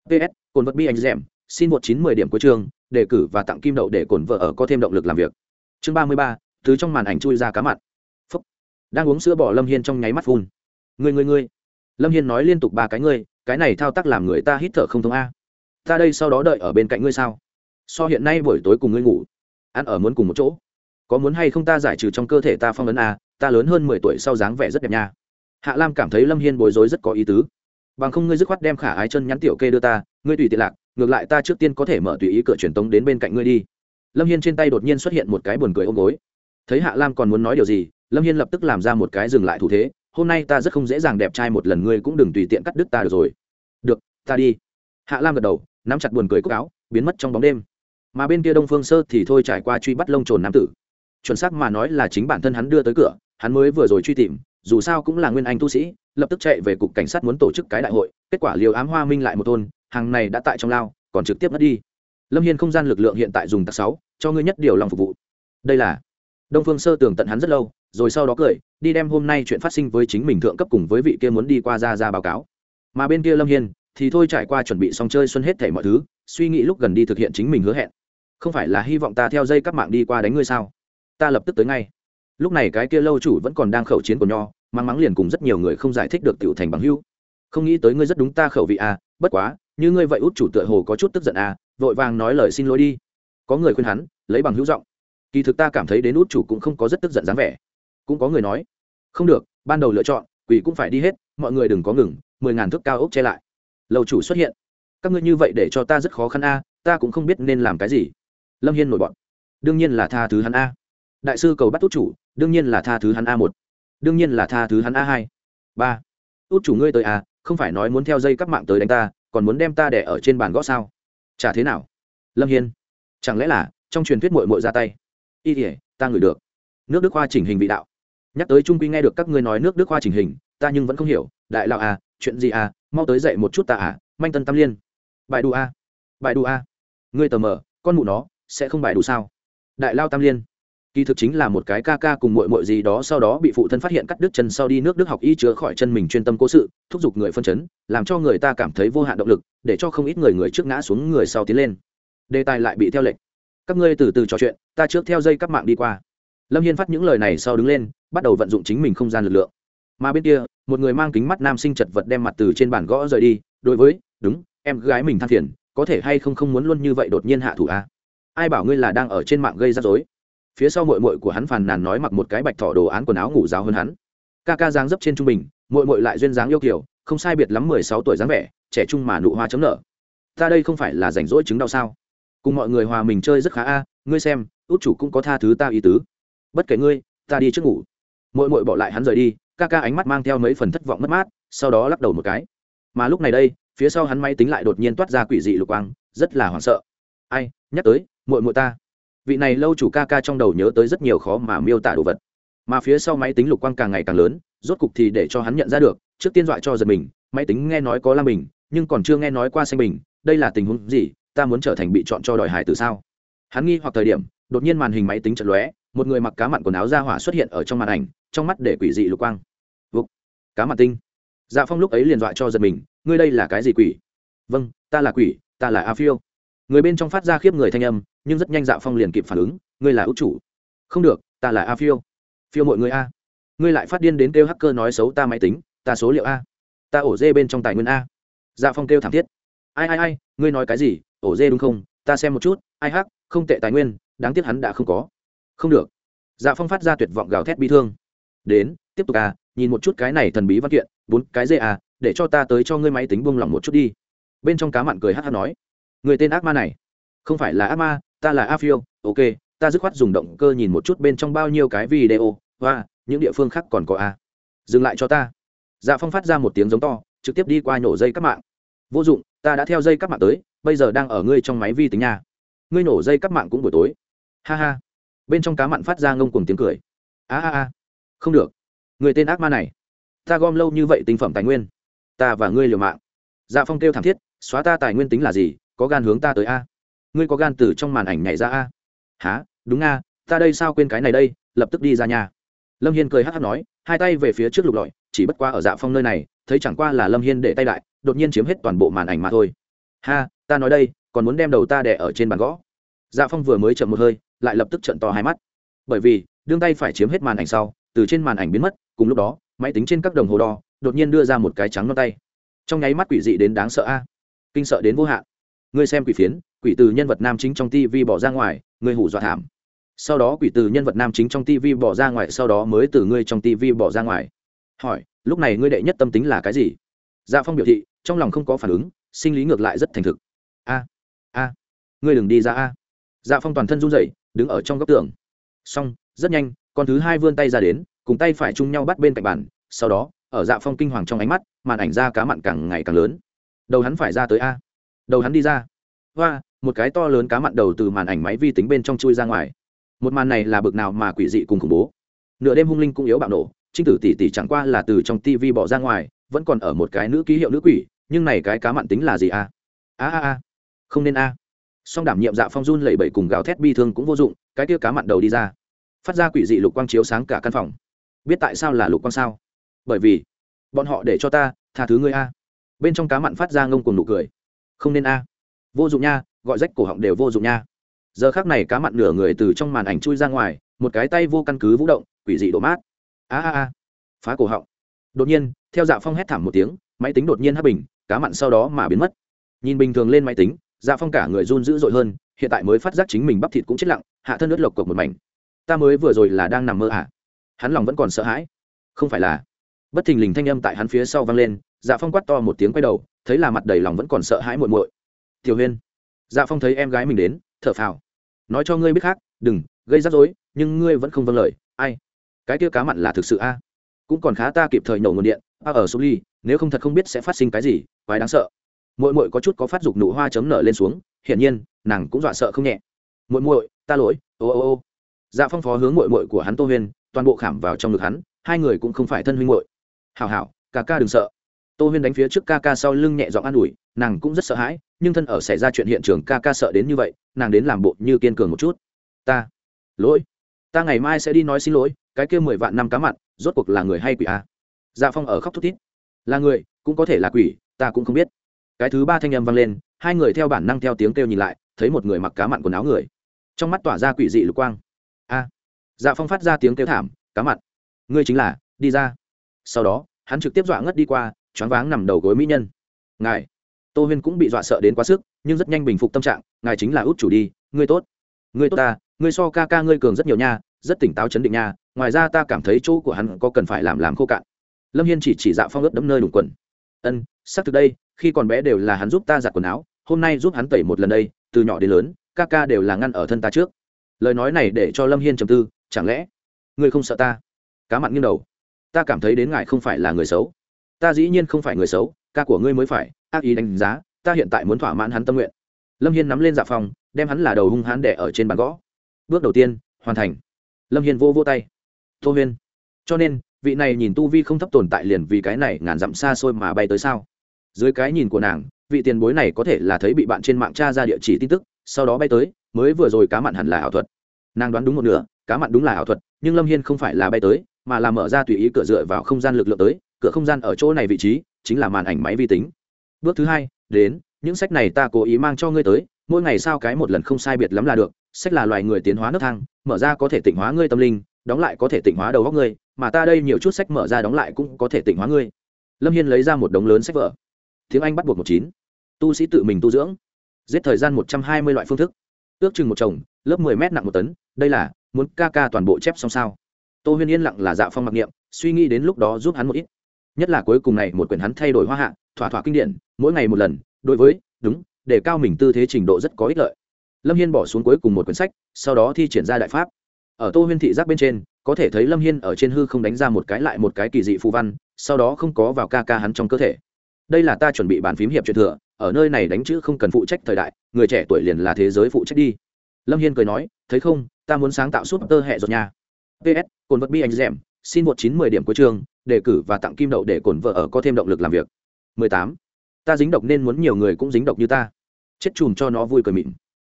Ps cồn vật bi anh dẻm xin một chín mười điểm cuối chương, đề cử và tặng kim đậu để cồn vợ ở có thêm động lực làm việc. Chương ba mươi ba, thứ trong màn ảnh chui ra cá mặt phúc. Đang uống sữa bỏ lâm hiên trong nháy mắt phun. Người người người lâm hiên nói liên tục ba cái ngươi, cái này thao tác làm người ta hít thở không thông a. Ta đây sau đó đợi ở bên cạnh ngươi sao? So hiện nay buổi tối cùng ngươi ngủ, ăn ở muốn cùng một chỗ. Có muốn hay không ta giải trừ trong cơ thể ta phong ấn a, ta lớn hơn mười tuổi sau dáng vẻ rất đẹp nha. Hạ lam cảm thấy lâm hiên bối rối rất có ý tứ. Bằng không ngươi dứt khoát đem khả ái chân nhắn tiểu kê đưa ta, ngươi tùy tiện lạc, ngược lại ta trước tiên có thể mở tùy ý cửa truyền tống đến bên cạnh ngươi đi. Lâm hiên trên tay đột nhiên xuất hiện một cái buồn cười ôm gối. Thấy hạ lam còn muốn nói điều gì, lâm hiên lập tức làm ra một cái dừng lại thủ thế hôm nay ta rất không dễ dàng đẹp trai một lần, ngươi cũng đừng tùy tiện cắt đứt ta được rồi. Được, ta đi. Hạ lam gật đầu, nắm chặt buồn cười cốc áo, biến mất trong bóng đêm. Mà bên kia đông phương sơ thì thôi trải qua truy bắt lông trồn nam tử. Chuẩn xác mà nói là chính bản thân hắn đưa tới cửa, hắn mới vừa rồi truy tìm, dù sao cũng là nguyên anh tu sĩ, lập tức chạy về cục cảnh sát muốn tổ chức cái đại hội, kết quả liều ám hoa minh lại một thôn, hàng này đã tại trong lao, còn trực tiếp mất đi. Lâm hiên không gian lực lượng hiện tại dùng tạc sáu, cho ngươi nhất điều lòng phục vụ. Đây là đông phương sơ tưởng tận hắn rất lâu rồi sau đó cười, đi đem hôm nay chuyện phát sinh với chính mình thượng cấp cùng với vị kia muốn đi qua ra ra báo cáo. Mà bên kia lâm hiên thì thôi trải qua chuẩn bị xong chơi xuân hết thảy mọi thứ, suy nghĩ lúc gần đi thực hiện chính mình hứa hẹn. Không phải là hy vọng ta theo dây các mạng đi qua đánh ngươi sao? Ta lập tức tới ngay. Lúc này cái kia lâu chủ vẫn còn đang khẩu chiến của nho mang mắng liền cùng rất nhiều người không giải thích được tiểu thành bằng hưu không nghĩ tới ngươi rất đúng ta khẩu vị à bất quá, như ngươi vậy út chủ tựa hồ có chút tức giận à vội vàng nói lời xin lỗi đi. Có người khuyên hắn, lấy bằng hữu giọng. Kỳ thực ta cảm thấy đến út chủ cũng không có rất tức giận dáng vẻ cũng có người nói, không được, ban đầu lựa chọn, quỷ cũng phải đi hết, mọi người đừng có ngừng, mười ngàn thước cao ốc che lại. Lầu chủ xuất hiện, các ngươi như vậy để cho ta rất khó khăn a, ta cũng không biết nên làm cái gì. Lâm hiên nổi bọn, đương nhiên là tha thứ hắn a. Đại sư cầu bắt út chủ, đương nhiên là tha thứ hắn a một. Đương nhiên là tha thứ hắn a hai. Ba. Út chủ ngươi tới a không phải nói muốn theo dây các mạng tới đánh ta, còn muốn đem ta đẻ ở trên bàn gõ sao? Chả thế nào? Lâm hiên, chẳng lẽ là trong truyền thuyết mội mội ra tay? Y thể ta ngửi được. Nước đức hoa chỉnh hình vị đạo nhắc tới trung quy nghe được các ngươi nói nước đức hoa chỉnh hình, ta nhưng vẫn không hiểu, đại lão à chuyện gì à mau tới dậy một chút ta à manh tân tam liên. Bài đủ a, bài đủ a. Ngươi tờ mờ, con mụ nó, sẽ không bài đủ sao? Đại lao tam liên, kỳ thực chính là một cái ca ca cùng mội mội gì đó sau đó bị phụ thân phát hiện cắt đứt chân sau đi nước đức học y chữa khỏi chân mình chuyên tâm cố sự, thúc giục người phân chấn, làm cho người ta cảm thấy vô hạn động lực, để cho không ít người người trước ngã xuống người sau tiến lên. Đề tài lại bị theo lệnh các ngươi từ từ trò chuyện, ta trước theo dây các mạng đi qua lâm hiên phát những lời này sau đứng lên, bắt đầu vận dụng chính mình không gian lực lượng. Mà bên kia, một người mang kính mắt nam sinh chật vật đem mặt từ trên bàn gõ rời đi, đối với, đúng, em gái mình than phiền, có thể hay không không muốn luôn như vậy đột nhiên hạ thủ a ai bảo ngươi là đang ở trên mạng gây ra dối phía sau mội mội của hắn phàn nàn nói mặc một cái bạch thỏ đồ án quần áo ngủ giáo hơn hắn. Ca ca dáng dấp trên trung bình mội mội lại duyên dáng yêu kiểu không sai biệt lắm mười sáu tuổi dáng vẻ, trẻ trung mà nụ hoa chấm nở. Ta đây không phải là rảnh rỗi chứng đau sao? Cùng mọi người hòa mình chơi rất khá a, ngươi xem, út chủ cũng có tha thứ ta ý tứ bất kể ngươi, ta đi trước ngủ. Mội mội bỏ lại hắn rời đi, ca ca ánh mắt mang theo mấy phần thất vọng mất mát, sau đó lắc đầu một cái. Mà lúc này đây, phía sau hắn máy tính lại đột nhiên toát ra quỷ dị lục quang, rất là hoảng sợ. Ai, nhắc tới, muội muội ta. Vị này lâu chủ ca ca trong đầu nhớ tới rất nhiều khó mà miêu tả đồ vật. Mà phía sau máy tính lục quang càng ngày càng lớn, rốt cục thì để cho hắn nhận ra được, trước tiên dọa cho giật mình, máy tính nghe nói có lam bình, nhưng còn chưa nghe nói qua xanh bình, đây là tình huống gì, ta muốn trở thành bị chọn cho đòi hải từ sao? Hắn nghi hoặc thời điểm, đột nhiên màn hình máy tính chật lóe một người mặc cá mặn quần áo ra hỏa xuất hiện ở trong màn ảnh, trong mắt để quỷ dị lục quang. Vục. cá mặn tinh. Dạ phong lúc ấy liền dọa cho giật mình, ngươi đây là cái gì quỷ? Vâng ta là quỷ, ta là a phiêu. Người bên trong phát ra khiếp người thanh âm, nhưng rất nhanh dạ phong liền kịp phản ứng, ngươi là út chủ. Không được, ta là a phiêu. Phiêu mọi người a. Ngươi lại phát điên đến kêu hacker nói xấu ta máy tính, ta số liệu a. Ta ổ dê bên trong tài nguyên a. Dạ phong kêu thảm thiết. Ai ai ai, ngươi nói cái gì? Ổ dê đúng không? Ta xem một chút, ai hắc không tệ tài nguyên, đáng tiếc hắn đã không có không được. Dạ phong phát ra tuyệt vọng gào thét bi thương. Đến, tiếp tục à. nhìn một chút cái này thần bí văn kiện, bốn cái dê à? để cho ta tới cho ngươi máy tính buông lỏng một chút đi. Bên trong cá mặn cười hát hát nói. Người tên ác ma này, không phải là ác ma, ta là a phiêu, ok, ta dứt khoát dùng động cơ nhìn một chút bên trong bao nhiêu cái video, và, những địa phương khác còn có a dừng lại cho ta. Dạ phong phát ra một tiếng giống to, trực tiếp đi qua nổ dây các mạng. Vô dụng, ta đã theo dây các mạng tới, bây giờ đang ở ngươi trong máy vi tính nhà ngươi nổ dây các mạng cũng buổi tối. Ha ha bên trong cá mặn phát ra ngông cùng tiếng cười. A a a. Không được. Người tên ác ma này. Ta gom lâu như vậy tinh phẩm tài nguyên. Ta và ngươi liều mạng. Dạ phong kêu thảm thiết, xóa ta tài nguyên tính là gì? Có gan hướng ta tới a. Ngươi có gan từ trong màn ảnh nhảy ra a. Há đúng a, ta đây sao quên cái này đây? Lập tức đi ra nhà. Lâm hiên cười hắc hắc nói, hai tay về phía trước lục lọi, chỉ bất qua ở dạ phong nơi này, thấy chẳng qua là lâm hiên để tay đại đột nhiên chiếm hết toàn bộ màn ảnh mà thôi. Ha, ta nói đây, còn muốn đem đầu ta đẻ ở trên bàn gõ. Dạ phong vừa mới chậm một hơi lại lập tức trận to hai mắt. Bởi vì, đương tay phải chiếm hết màn ảnh sau, từ trên màn ảnh biến mất, cùng lúc đó, máy tính trên các đồng hồ đo, đột nhiên đưa ra một cái trắng non tay. Trong nháy mắt quỷ dị đến đáng sợ a. Kinh sợ đến vô hạn. Ngươi xem quỷ phiến, quỷ từ nhân vật nam chính trong tv bỏ ra ngoài, ngươi hủ dọa thảm. Sau đó quỷ từ nhân vật nam chính trong tv bỏ ra ngoài, sau đó mới từ ngươi trong tv bỏ ra ngoài. Hỏi, lúc này ngươi đệ nhất tâm tính là cái gì? Dạ phong biểu thị, trong lòng không có phản ứng, sinh lý ngược lại rất thành thực. A a, ngươi đừng đi ra a. Dạ phong toàn thân run rẩy đứng ở trong góc tường. Xong, rất nhanh, con thứ hai vươn tay ra đến, cùng tay phải chung nhau bắt bên cạnh bàn, sau đó, ở dạ phong kinh hoàng trong ánh mắt, màn ảnh ra cá mặn càng ngày càng lớn. Đầu hắn phải ra tới a. Đầu hắn đi ra. Hoa, một cái to lớn cá mặn đầu từ màn ảnh máy vi tính bên trong chui ra ngoài. Một màn này là bực nào mà quỷ dị cùng khủng bố. Nửa đêm hung linh cũng yếu bạo nổ, trinh tử tỷ tỷ chẳng qua là từ trong tivi bỏ ra ngoài, vẫn còn ở một cái nữ ký hiệu nữ quỷ, nhưng này cái cá mặn tính là gì a? A a a. Không nên a song đảm nhiệm dạ phong run lẩy bẩy cùng gào thét bi thương cũng vô dụng, cái kia cá mặn đầu đi ra. Phát ra quỷ dị lục quang chiếu sáng cả căn phòng. Biết tại sao là lục quang sao? Bởi vì, bọn họ để cho ta tha thứ ngươi a. Bên trong cá mặn phát ra ngông cùng nụ cười. Không nên a. Vô dụng nha, gọi rách cổ họng đều vô dụng nha. Giờ khác này cá mặn nửa người từ trong màn ảnh chui ra ngoài, một cái tay vô căn cứ vũ động, quỷ dị đổ mát. A a a. Phá cổ họng. Đột nhiên, theo dạ phong hét thảm một tiếng, máy tính đột nhiên hấp bình, cá mặn sau đó mà biến mất. Nhìn bình thường lên máy tính dạ phong cả người run dữ dội hơn, hiện tại mới phát giác chính mình bắp thịt cũng chết lặng, hạ thân ướt lộc cộc một mảnh. Ta mới vừa rồi là đang nằm mơ ạ à? hắn lòng vẫn còn sợ hãi. Không phải là. Bất thình lình thanh âm tại hắn phía sau vang lên dạ phong quát to một tiếng quay đầu, thấy là mặt đầy lòng vẫn còn sợ hãi muội muội. Tiểu huyên. Dạ phong thấy em gái mình đến, thở phào. Nói cho ngươi biết khác, đừng, gây rắc rối, nhưng ngươi vẫn không vâng lời, ai? Cái kia cá mặn là thực sự a? Cũng còn khá ta kịp thời nổ nguồn điện, a ở số ly nếu không thật không biết sẽ phát sinh cái gì, quái đáng sợ muội muội có chút có phát dục nụ hoa chấm nở lên xuống, hiển nhiên, nàng cũng dọa sợ không nhẹ. Muội muội, ta lỗi, ô ô ô. Dạ phong phó hướng muội muội của hắn tô huyên toàn bộ khảm vào trong ngực hắn, hai người cũng không phải thân huynh muội. Hảo hảo, ca ca đừng sợ. Tô huyên đánh phía trước ca ca sau lưng nhẹ giọng an ủi, nàng cũng rất sợ hãi, nhưng thân ở xảy ra chuyện hiện trường ca ca sợ đến như vậy, nàng đến làm bộ như kiên cường một chút. Ta, lỗi, ta ngày mai sẽ đi nói xin lỗi, cái kia mười vạn năm cá mặn, rốt cuộc là người hay quỷ à? dạ phong ở khóc thút thít. Là người, cũng có thể là quỷ, ta cũng không biết cái thứ ba thanh âm vang lên, hai người theo bản năng theo tiếng kêu nhìn lại, thấy một người mặc cá mặn quần áo người. Trong mắt tỏa ra quỷ dị lục quang. A. Dạ phong phát ra tiếng kêu thảm, cá mặn, ngươi chính là, đi ra. Sau đó, hắn trực tiếp dọa ngất đi qua, choáng váng nằm đầu gối mỹ nhân. Ngài. Tô huyên cũng bị dọa sợ đến quá sức, nhưng rất nhanh bình phục tâm trạng, ngài chính là út chủ đi, ngươi tốt. Ngươi tốt ta, ngươi so ca ca ngươi cường rất nhiều nha, rất tỉnh táo chấn định nha, ngoài ra ta cảm thấy chỗ của hắn có cần phải làm làm khô cạn. Lâm hiên chỉ chỉ dạ phong ướt đẫm nơi đủ quần ân, xác thực đây, khi còn bé đều là hắn giúp ta giặt quần áo, hôm nay giúp hắn tẩy một lần đây, từ nhỏ đến lớn, ca ca đều là ngăn ở thân ta trước. Lời nói này để cho lâm hiên trầm tư, chẳng lẽ ngươi không sợ ta? Cá mặn nghiêng đầu. Ta cảm thấy đến ngài không phải là người xấu. Ta dĩ nhiên không phải người xấu, ca của ngươi mới phải, ác ý đánh giá, ta hiện tại muốn thỏa mãn hắn tâm nguyện. Lâm hiên nắm lên dạ phòng, đem hắn là đầu hung hãn đẻ ở trên bàn gõ. Bước đầu tiên, hoàn thành. Lâm hiên vô vô tay. Tô huyên. Cho nên vị này nhìn tu vi không thấp tồn tại liền vì cái này ngàn dặm xa xôi mà bay tới sao? Dưới cái nhìn của nàng, vị tiền bối này có thể là thấy bị bạn trên mạng tra ra địa chỉ tin tức, sau đó bay tới, mới vừa rồi cá mặn hẳn là ảo thuật. Nàng đoán đúng một nửa, cá mặn đúng là ảo thuật, nhưng lâm hiên không phải là bay tới, mà là mở ra tùy ý cửa dựa vào không gian lực lượng tới, cửa không gian ở chỗ này vị trí, chính là màn ảnh máy vi tính. Bước thứ hai, đến, những sách này ta cố ý mang cho ngươi tới, mỗi ngày sao cái một lần không sai biệt lắm là được, sách là loài người tiến hóa nước thang, mở ra có thể tịnh hóa ngươi tâm linh đóng lại có thể tỉnh hóa đầu góc ngươi, mà ta đây nhiều chút sách mở ra đóng lại cũng có thể tỉnh hóa ngươi. Lâm hiên lấy ra một đống lớn sách vở. Tiếng anh bắt buộc một chín. Tu sĩ tự mình tu dưỡng. Giết thời gian một trăm hai mươi loại phương thức. Ước chừng một chồng, lớp mười m nặng một tấn, đây là, muốn ca ca toàn bộ chép xong sao. Tô huyên yên lặng là dạ phong mặc niệm, suy nghĩ đến lúc đó giúp hắn một ít. Nhất là cuối cùng này, một quyển hắn thay đổi hoa hạ, thỏa thỏa kinh điển, mỗi ngày một lần, đối với, đúng, để cao mình tư thế trình độ rất có ích lợi. Lâm hiên bỏ xuống cuối cùng một quyển sách, sau đó thi triển ra đại pháp ở tô huyên thị giác bên trên, có thể thấy lâm hiên ở trên hư không đánh ra một cái lại một cái kỳ dị phù văn, sau đó không có vào ca ca hắn trong cơ thể. Đây là ta chuẩn bị bàn phím hiệp truyền thừa, ở nơi này đánh chữ không cần phụ trách thời đại, người trẻ tuổi liền là thế giới phụ trách đi. Lâm hiên cười nói, thấy không, ta muốn sáng tạo súp tơ hệ rồi nha. Ps cồn vật bi anh dẻm xin một chín mười điểm cuối trường, đề cử và tặng kim đậu để cồn vợ ở có thêm động lực làm việc. Mười tám, ta dính độc nên muốn nhiều người cũng dính độc như ta. Chết chùm cho nó vui cười mịn.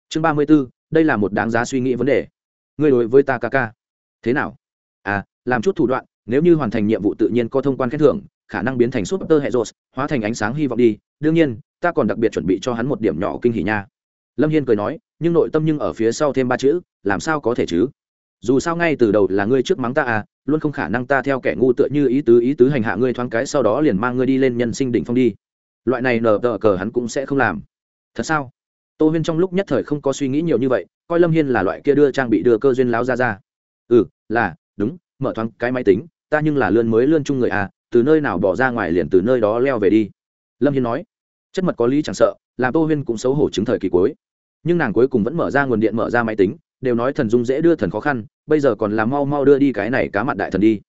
Chương ba mươi b ố đây là một đáng giá suy nghĩ vấn đề ngươi đối với ta ca ca. Thế nào? À làm chút thủ đoạn, nếu như hoàn thành nhiệm vụ tự nhiên có thông quan khen thưởng, khả năng biến thành super hệ rột hóa thành ánh sáng hy vọng đi. Đương nhiên, ta còn đặc biệt chuẩn bị cho hắn một điểm nhỏ kinh hỉ nha. Lâm hiên cười nói, nhưng nội tâm nhưng ở phía sau thêm ba chữ, làm sao có thể chứ? Dù sao ngay từ đầu là ngươi trước mắng ta à luôn không khả năng ta theo kẻ ngu tựa như ý tứ ý tứ hành hạ ngươi thoáng cái sau đó liền mang ngươi đi lên nhân sinh đỉnh phong đi. Loại này nở tờ cờ hắn cũng sẽ không làm. Thật sao? Tô huyên trong lúc nhất thời không có suy nghĩ nhiều như vậy, coi lâm hiên là loại kia đưa trang bị đưa cơ duyên láo ra ra. Ừ là, đúng, mở thoáng cái máy tính, ta nhưng là lươn mới lươn chung người à từ nơi nào bỏ ra ngoài liền từ nơi đó leo về đi. Lâm hiên nói, chất mật có lý chẳng sợ, làm tô huyên cũng xấu hổ chứng thời kỳ cuối. Nhưng nàng cuối cùng vẫn mở ra nguồn điện mở ra máy tính, đều nói thần dung dễ đưa thần khó khăn, bây giờ còn làm mau mau đưa đi cái này cá mặn đại thần đi.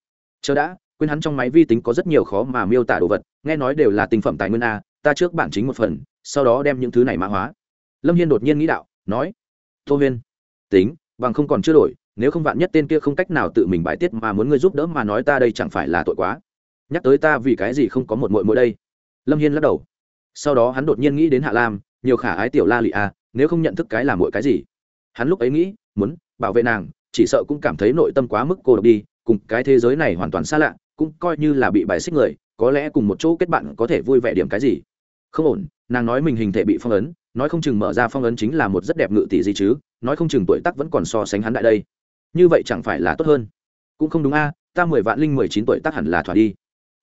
Chờ đã, quên hắn trong máy vi tính có rất nhiều khó mà miêu tả đồ vật, nghe nói đều là tinh phẩm tài nguyên a, ta trước bản chính một phần, sau đó đem những thứ này mã hóa lâm hiên đột nhiên nghĩ đạo nói tô huyên tính bằng không còn chưa đổi nếu không vạn nhất tên kia không cách nào tự mình bài tiết mà muốn ngươi giúp đỡ mà nói ta đây chẳng phải là tội quá. Nhắc tới ta vì cái gì không có một mội mỗi đây? Lâm hiên lắc đầu. Sau đó hắn đột nhiên nghĩ đến hạ lam nhiều khả ái tiểu la lị à, nếu không nhận thức cái là mỗi cái gì? Hắn lúc ấy nghĩ muốn bảo vệ nàng chỉ sợ cũng cảm thấy nội tâm quá mức cô độc đi cùng cái thế giới này hoàn toàn xa lạ cũng coi như là bị bài xích người có lẽ cùng một chỗ kết bạn có thể vui vẻ điểm cái gì. Không ổn nàng nói mình hình thể bị phong ấn nói không chừng mở ra phong ấn chính là một rất đẹp ngự tỷ gì chứ, nói không chừng tuổi tác vẫn còn so sánh hắn đại đây. Như vậy chẳng phải là tốt hơn. Cũng không đúng a, ta mười vạn linh mười chín tuổi tác hẳn là thỏa đi.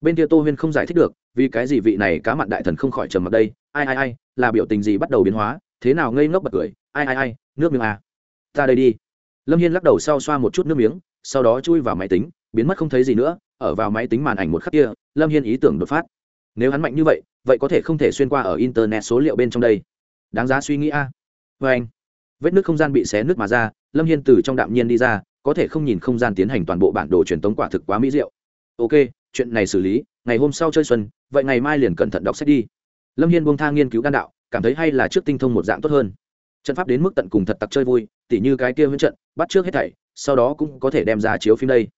Bên kia tô huyên không giải thích được, vì cái gì vị này cá mặn đại thần không khỏi trầm mặt đây. Ai ai ai, là biểu tình gì bắt đầu biến hóa? Thế nào ngây ngốc bật cười? Ai ai ai, nước miếng a ta đây đi. Lâm hiên lắc đầu sau xoa một chút nước miếng, sau đó chui vào máy tính, biến mất không thấy gì nữa. Ở vào máy tính màn ảnh một khắc kia, lâm hiên ý tưởng đột phát. Nếu hắn mạnh như vậy vậy có thể không thể xuyên qua ở internet số liệu bên trong đây đáng giá suy nghĩ a. Vê anh, vết nước không gian bị xé nước mà ra, lâm hiên từ trong đạm nhiên đi ra, có thể không nhìn không gian tiến hành toàn bộ bản đồ truyền tống quả thực quá mỹ diệu. Ok, chuyện này xử lý, ngày hôm sau chơi xuân, vậy ngày mai liền cẩn thận đọc sách đi. Lâm hiên buông tha nghiên cứu đan đạo, cảm thấy hay là trước tinh thông một dạng tốt hơn. Trận pháp đến mức tận cùng thật tặc chơi vui, tỉ như cái kia huyễn trận, bắt trước hết thảy, sau đó cũng có thể đem ra chiếu phim đây.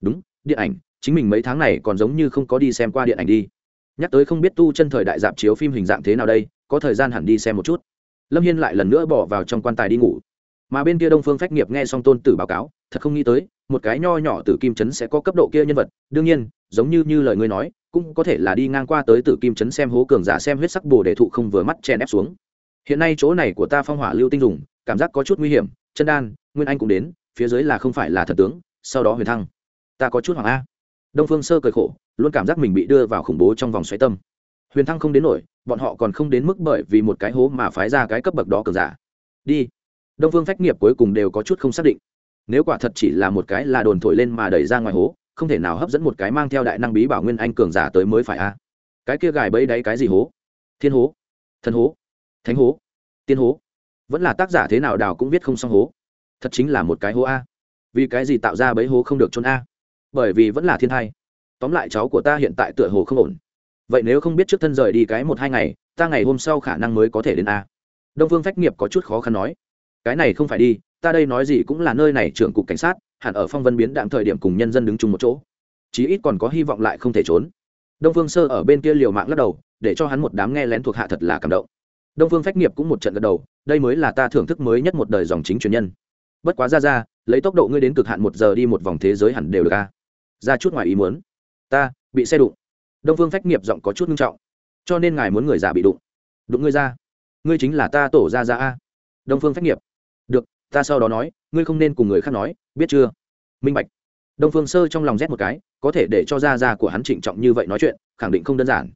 Đúng, điện ảnh, chính mình mấy tháng này còn giống như không có đi xem qua điện ảnh đi nhắc tới không biết tu chân thời đại dạp chiếu phim hình dạng thế nào đây, có thời gian hẳn đi xem một chút. Lâm hiên lại lần nữa bỏ vào trong quan tài đi ngủ. Mà bên kia đông phương phách nghiệp nghe xong tôn tử báo cáo, thật không nghĩ tới, một cái nho nhỏ từ kim trấn sẽ có cấp độ kia nhân vật. Đương nhiên, giống như như lời ngươi nói, cũng có thể là đi ngang qua tới tử kim trấn xem hố cường giả xem huyết sắc bồ để thụ không vừa mắt chen ép xuống. Hiện nay chỗ này của ta phong hỏa lưu tinh dùng, cảm giác có chút nguy hiểm. Chân đan, nguyên anh cũng đến, phía dưới là không phải là thật tướng, sau đó huyền thăng. Ta có chút hoàng a đông phương sơ cười khổ, luôn cảm giác mình bị đưa vào khủng bố trong vòng xoáy tâm. Huyền thăng không đến nổi, bọn họ còn không đến mức bởi vì một cái hố mà phái ra cái cấp bậc đó cường giả. Đi. Đông phương phách nghiệp cuối cùng đều có chút không xác định. Nếu quả thật chỉ là một cái là đồn thổi lên mà đẩy ra ngoài hố, không thể nào hấp dẫn một cái mang theo đại năng bí bảo nguyên anh cường giả tới mới phải a. Cái kia gài bẫy đáy cái gì hố? Thiên hố? Thần hố? Thánh hố? Tiên hố? Vẫn là tác giả thế nào đào cũng viết không xong hố. Thật chính là một cái hố a. Vì cái gì tạo ra bẫy hố không được trốn a? Bởi vì vẫn là thiên thai. Tóm lại cháu của ta hiện tại tựa hồ không ổn. Vậy nếu không biết trước thân rời đi cái một hai ngày, ta ngày hôm sau khả năng mới có thể đến a. Đông phương phách nghiệp có chút khó khăn nói. Cái này không phải đi, ta đây nói gì cũng là nơi này trưởng cục cảnh sát, hẳn ở phong vân biến đạm thời điểm cùng nhân dân đứng chung một chỗ. Chí ít còn có hy vọng lại không thể trốn. Đông phương sơ ở bên kia liều mạng lắc đầu, để cho hắn một đám nghe lén thuộc hạ thật là cảm động. Đông phương phách nghiệp cũng một trận gật đầu, đây mới là ta thưởng thức mới nhất một đời dòng chính truyền nhân. Bất quá ra ra, lấy tốc độ ngươi đến cực hạn một giờ đi một vòng thế giới hẳn đều được a ra chút ngoài ý muốn. Ta, bị xe đụng. Đông phương phách nghiệp giọng có chút nghiêm trọng. Cho nên ngài muốn người già bị đụng. Đụng ngươi ra. Ngươi chính là ta tổ ra ra a. Đông phương phách nghiệp. Được, ta sau đó nói, ngươi không nên cùng người khác nói, biết chưa? Minh bạch. Đông phương sơ trong lòng rét một cái, có thể để cho ra ra của hắn trịnh trọng như vậy nói chuyện, khẳng định không đơn giản.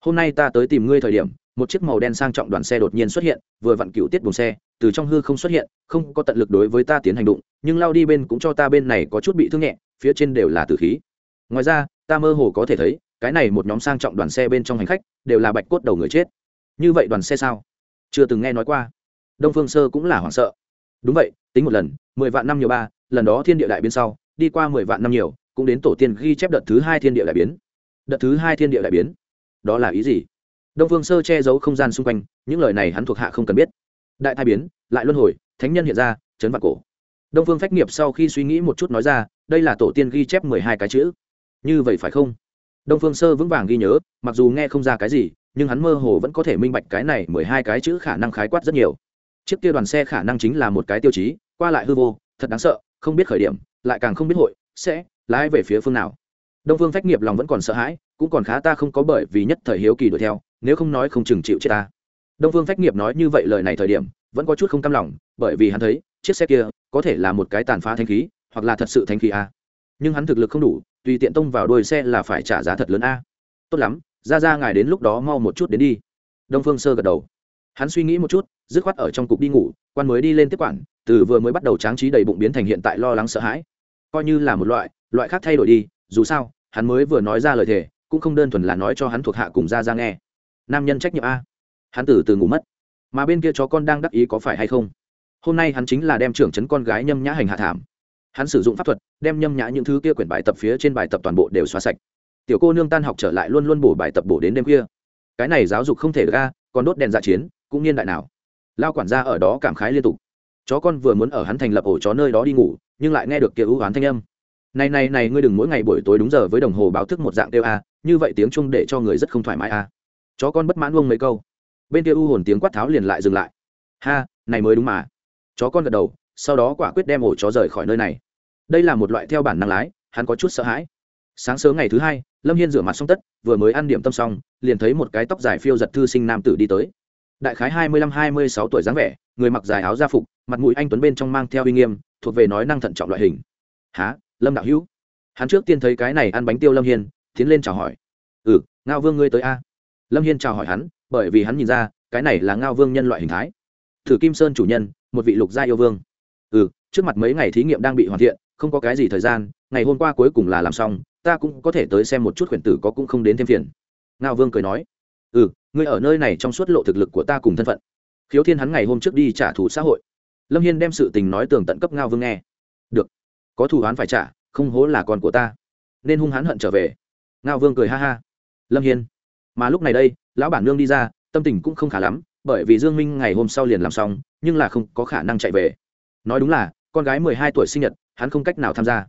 Hôm nay ta tới tìm ngươi thời điểm, một chiếc màu đen sang trọng đoàn xe đột nhiên xuất hiện, vừa vặn cựu tiết buồng xe, từ trong hư không xuất hiện, không có tận lực đối với ta tiến hành đụng, nhưng lao đi bên cũng cho ta bên này có chút bị thương nhẹ phía trên đều là tử khí. Ngoài ra, ta mơ hồ có thể thấy, cái này một nhóm sang trọng đoàn xe bên trong hành khách, đều là bạch cốt đầu người chết. Như vậy đoàn xe sao? Chưa từng nghe nói qua. Đông phương sơ cũng là hoảng sợ. Đúng vậy, tính một lần, mười vạn năm nhiều ba, lần đó thiên địa đại biến sau, đi qua mười vạn năm nhiều, cũng đến tổ tiên ghi chép đợt thứ hai thiên địa đại biến. Đợt thứ hai thiên địa đại biến? Đó là ý gì? Đông phương sơ che giấu không gian xung quanh, những lời này hắn thuộc hạ không cần biết. Đại thai biến, lại luân hồi, thánh nhân hiện ra, chấn vạn cổ đông phương phách nghiệp sau khi suy nghĩ một chút nói ra, đây là tổ tiên ghi chép mười hai cái chữ. Như vậy phải không? Đông phương sơ vững vàng ghi nhớ, mặc dù nghe không ra cái gì, nhưng hắn mơ hồ vẫn có thể minh bạch cái này mười hai cái chữ khả năng khái quát rất nhiều. Chiếc kia đoàn xe khả năng chính là một cái tiêu chí, qua lại hư vô, thật đáng sợ, không biết khởi điểm, lại càng không biết hội, sẽ lái về phía phương nào. Đông phương phách nghiệp lòng vẫn còn sợ hãi, cũng còn khá ta không có bởi vì nhất thời hiếu kỳ đuổi theo, nếu không nói không chừng chịu chết ta. Đông phương phách nghiệp nói như vậy lời này thời điểm, vẫn có chút không cam lòng, bởi vì hắn thấy chiếc xe kia có thể là một cái tàn phá thanh khí, hoặc là thật sự thanh khí a. Nhưng hắn thực lực không đủ, tùy tiện tông vào đôi xe là phải trả giá thật lớn a. Tốt lắm, ra ra ngài đến lúc đó mau một chút đến đi. Đông phương sơ gật đầu. Hắn suy nghĩ một chút, dứt khoát ở trong cục đi ngủ, quan mới đi lên tiếp quản, từ vừa mới bắt đầu tráng trí đầy bụng biến thành hiện tại lo lắng sợ hãi. Coi như là một loại loại khác thay đổi đi, dù sao, hắn mới vừa nói ra lời thề, cũng không đơn thuần là nói cho hắn thuộc hạ cùng ra ra nghe. Nam nhân trách nhiệm a. Hắn từ từ ngủ mất. Mà bên kia chó con đang đắc ý có phải hay không? Hôm nay hắn chính là đem trưởng chấn con gái nhâm nhã hành hạ thảm. Hắn sử dụng pháp thuật, đem nhâm nhã những thứ kia quyển bài tập phía trên bài tập toàn bộ đều xóa sạch. Tiểu cô nương tan học trở lại luôn luôn bổ bài tập bổ đến đêm khuya. Cái này giáo dục không thể ra, còn đốt đèn dạ chiến, cũng niên đại nào. Lao quản gia ở đó cảm khái liên tục. Chó con vừa muốn ở hắn thành lập ổ chó nơi đó đi ngủ, nhưng lại nghe được kia ưu oán thanh âm. Này này này, ngươi đừng mỗi ngày buổi tối đúng giờ với đồng hồ báo thức một dạng kêu a, như vậy tiếng chung để cho người rất không thoải mái a. Chó con bất mãn vông mấy câu. Bên kia u hồn tiếng quát tháo liền lại dừng lại. Ha, này mới đúng mà chó con gật đầu, sau đó quả quyết đem ổ chó rời khỏi nơi này. Đây là một loại theo bản năng lái, hắn có chút sợ hãi. Sáng sớm ngày thứ hai, lâm hiên rửa mặt xong tất, vừa mới ăn điểm tâm xong, liền thấy một cái tóc dài phiêu giật thư sinh nam tử đi tới. Đại khái hai mươi lăm, hai mươi sáu tuổi dáng vẻ, người mặc dài áo gia phục, mặt mũi anh tuấn bên trong mang theo uy nghiêm, thuộc về nói năng thận trọng loại hình. Há lâm đạo hữu? Hắn trước tiên thấy cái này ăn bánh tiêu lâm hiên, tiến lên chào hỏi. Ừ ngao vương ngươi tới a. Lâm hiên chào hỏi hắn, bởi vì hắn nhìn ra, cái này là ngao vương nhân loại hình thái. Thử kim sơn chủ nhân một vị lục gia yêu vương. Ừ trước mặt mấy ngày thí nghiệm đang bị hoàn thiện, không có cái gì thời gian, ngày hôm qua cuối cùng là làm xong, ta cũng có thể tới xem một chút khuyển tử có cũng không đến thêm phiền. Ngao vương cười nói ừ ngươi ở nơi này trong suốt lộ thực lực của ta cùng thân phận. Khiếu thiên hắn ngày hôm trước đi trả thù xã hội. Lâm hiên đem sự tình nói tường tận cấp ngao vương nghe. Được, có thù oán phải trả, không hố là con của ta. Nên hung hắn hận trở về. Ngao vương cười ha ha. Lâm hiên, mà lúc này đây, lão bản nương đi ra, tâm tình cũng không khá lắm bởi vì dương minh ngày hôm sau liền làm xong, nhưng là không có khả năng chạy về. Nói đúng là, con gái mười hai tuổi sinh nhật, hắn không cách nào tham gia.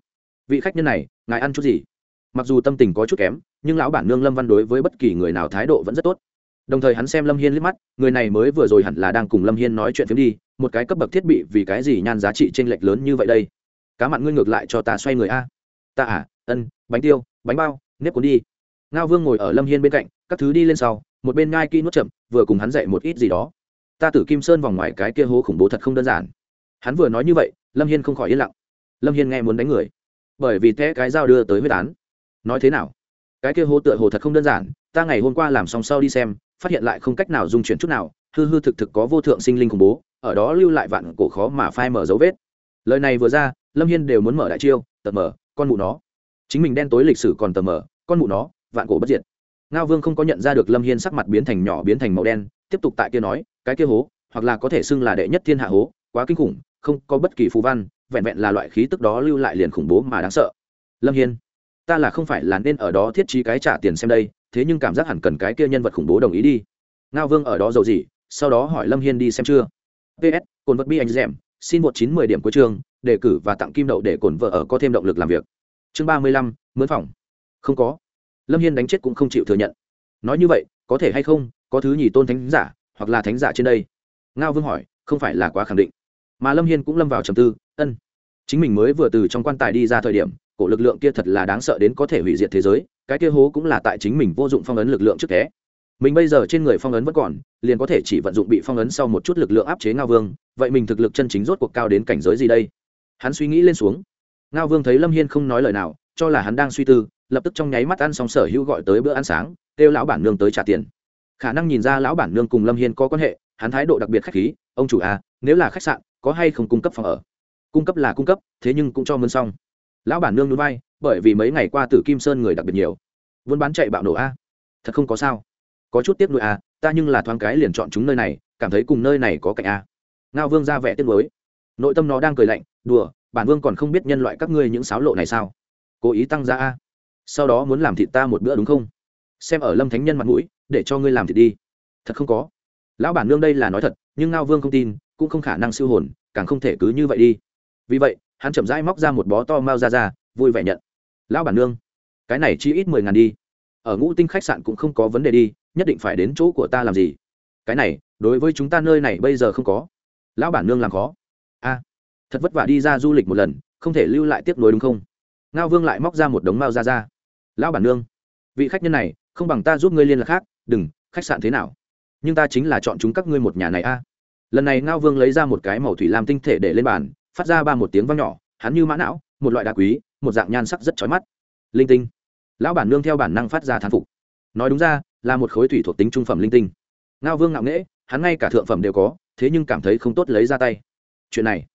Vị khách nhân này, ngài ăn chút gì? Mặc dù tâm tình có chút kém, nhưng lão bản nương lâm văn đối với bất kỳ người nào thái độ vẫn rất tốt. Đồng thời hắn xem lâm hiên liếc mắt, người này mới vừa rồi hẳn là đang cùng lâm hiên nói chuyện phiếm đi, một cái cấp bậc thiết bị vì cái gì nhan giá trị t r ê n lệch lớn như vậy đây? Cá mặn ngươi ngược lại cho ta xoay người a. Ta à ân, bánh tiêu, bánh bao, nếp cuốn đi. Ngao vương ngồi ở lâm hiên bên cạnh, các thứ đi lên sau một bên ngai kỹ nuốt chậm, vừa cùng hắn dạy một ít gì đó. Ta tử kim sơn vòng ngoài cái kia hố khủng bố thật không đơn giản. Hắn vừa nói như vậy, lâm hiên không khỏi yên lặng. Lâm hiên nghe muốn đánh người, bởi vì thế cái dao đưa tới huyết án. Nói thế nào? Cái kia hố tựa hồ thật không đơn giản, ta ngày hôm qua làm xong sau đi xem, phát hiện lại không cách nào dung chuyển chút nào, hư hư thực thực có vô thượng sinh linh khủng bố, ở đó lưu lại vạn cổ khó mà phai mở dấu vết. Lời này vừa ra, lâm hiên đều muốn mở đại chiêu, tờ mở con mụ nó. Chính mình đen tối lịch sử còn tờ mở con mụ nó, vạn cổ bất diệt ngao vương không có nhận ra được lâm hiên sắc mặt biến thành nhỏ biến thành màu đen tiếp tục tại kia nói cái kia hố hoặc là có thể xưng là đệ nhất thiên hạ hố quá kinh khủng không có bất kỳ phù văn vẹn vẹn là loại khí tức đó lưu lại liền khủng bố mà đáng sợ. Lâm hiên ta là không phải là nên ở đó thiết trí cái trả tiền xem đây thế nhưng cảm giác hẳn cần cái kia nhân vật khủng bố đồng ý đi. Ngao vương ở đó giàu gì sau đó hỏi lâm hiên đi xem chưa. Ps cồn vật bi anh dẻm xin một chín mười điểm cuối chương, đề cử và tặng kim đậu để cồn vợ ở có thêm động lực làm việc. Chương ba mươi lăm mướn phòng. Không có lâm hiên đánh chết cũng không chịu thừa nhận. Nói như vậy, có thể hay không, có thứ nhì tôn thánh giả, hoặc là thánh giả trên đây? Ngao vương hỏi, không phải là quá khẳng định. Mà lâm hiên cũng lâm vào trầm tư, ân. Chính mình mới vừa từ trong quan tài đi ra thời điểm, cổ lực lượng kia thật là đáng sợ đến có thể hủy diệt thế giới, cái kia hố cũng là tại chính mình vô dụng phong ấn lực lượng trước thế mình bây giờ trên người phong ấn vẫn còn, liền có thể chỉ vận dụng bị phong ấn sau một chút lực lượng áp chế ngao vương, vậy mình thực lực chân chính rốt cuộc cao đến cảnh giới gì đây? Hắn suy nghĩ lên xuống. Ngao vương thấy lâm hiên không nói lời nào cho là hắn đang suy tư, lập tức trong nháy mắt ăn xong sở hữu gọi tới bữa ăn sáng, kêu lão bản nương tới trả tiền. Khả năng nhìn ra lão bản nương cùng lâm hiên có quan hệ, hắn thái độ đặc biệt khách khí, ông chủ à nếu là khách sạn, có hay không cung cấp phòng ở? Cung cấp là cung cấp, thế nhưng cũng cho mơn xong. Lão bản nương núi bay bởi vì mấy ngày qua tử kim sơn người đặc biệt nhiều. Vốn bán chạy bạo nổ a. Thật không có sao. Có chút tiếc nuôi a à, ta nhưng là thoáng cái liền chọn chúng nơi này, cảm thấy cùng nơi này có cạnh a. Ngao vương ra vẻ tiếc nuối. Nội tâm nó đang cười lạnh, đùa, bản vương còn không biết nhân loại các ngươi những sáo lộ này sao? Cố ý tăng ra a. Sau đó muốn làm thịt ta một bữa đúng không? Xem ở lâm thánh nhân mặt mũi, để cho ngươi làm thịt đi. Thật không có. Lão bản nương đây là nói thật, nhưng ngao vương không tin, cũng không khả năng siêu hồn, càng không thể cứ như vậy đi. Vì vậy, hắn chậm rãi móc ra một bó to mao ra ra, vui vẻ nhận. Lão bản nương, cái này chỉ ít mười ngàn đi. Ở ngũ tinh khách sạn cũng không có vấn đề đi, nhất định phải đến chỗ của ta làm gì? Cái này, đối với chúng ta nơi này bây giờ không có. Lão bản nương làm khó. A, thật vất vả đi ra du lịch một lần, không thể lưu lại tiếp nối đúng không? Ngao vương lại móc ra một đống mao ra ra. Lão bản nương, vị khách nhân này, không bằng ta giúp ngươi liên lạc khác, đừng, khách sạn thế nào? Nhưng ta chính là chọn chúng các ngươi một nhà này a. Lần này ngao vương lấy ra một cái màu thủy lam tinh thể để lên bàn, phát ra ba một tiếng vang nhỏ, hắn như mã não, một loại đá quý, một dạng nhan sắc rất chói mắt. Linh tinh. Lão bản nương theo bản năng phát ra thán phục. Nói đúng ra, là một khối thủy thuộc tính trung phẩm linh tinh. Ngao vương ngạo nghễ, hắn ngay cả thượng phẩm đều có, thế nhưng cảm thấy không tốt lấy ra tay. Chuyện này,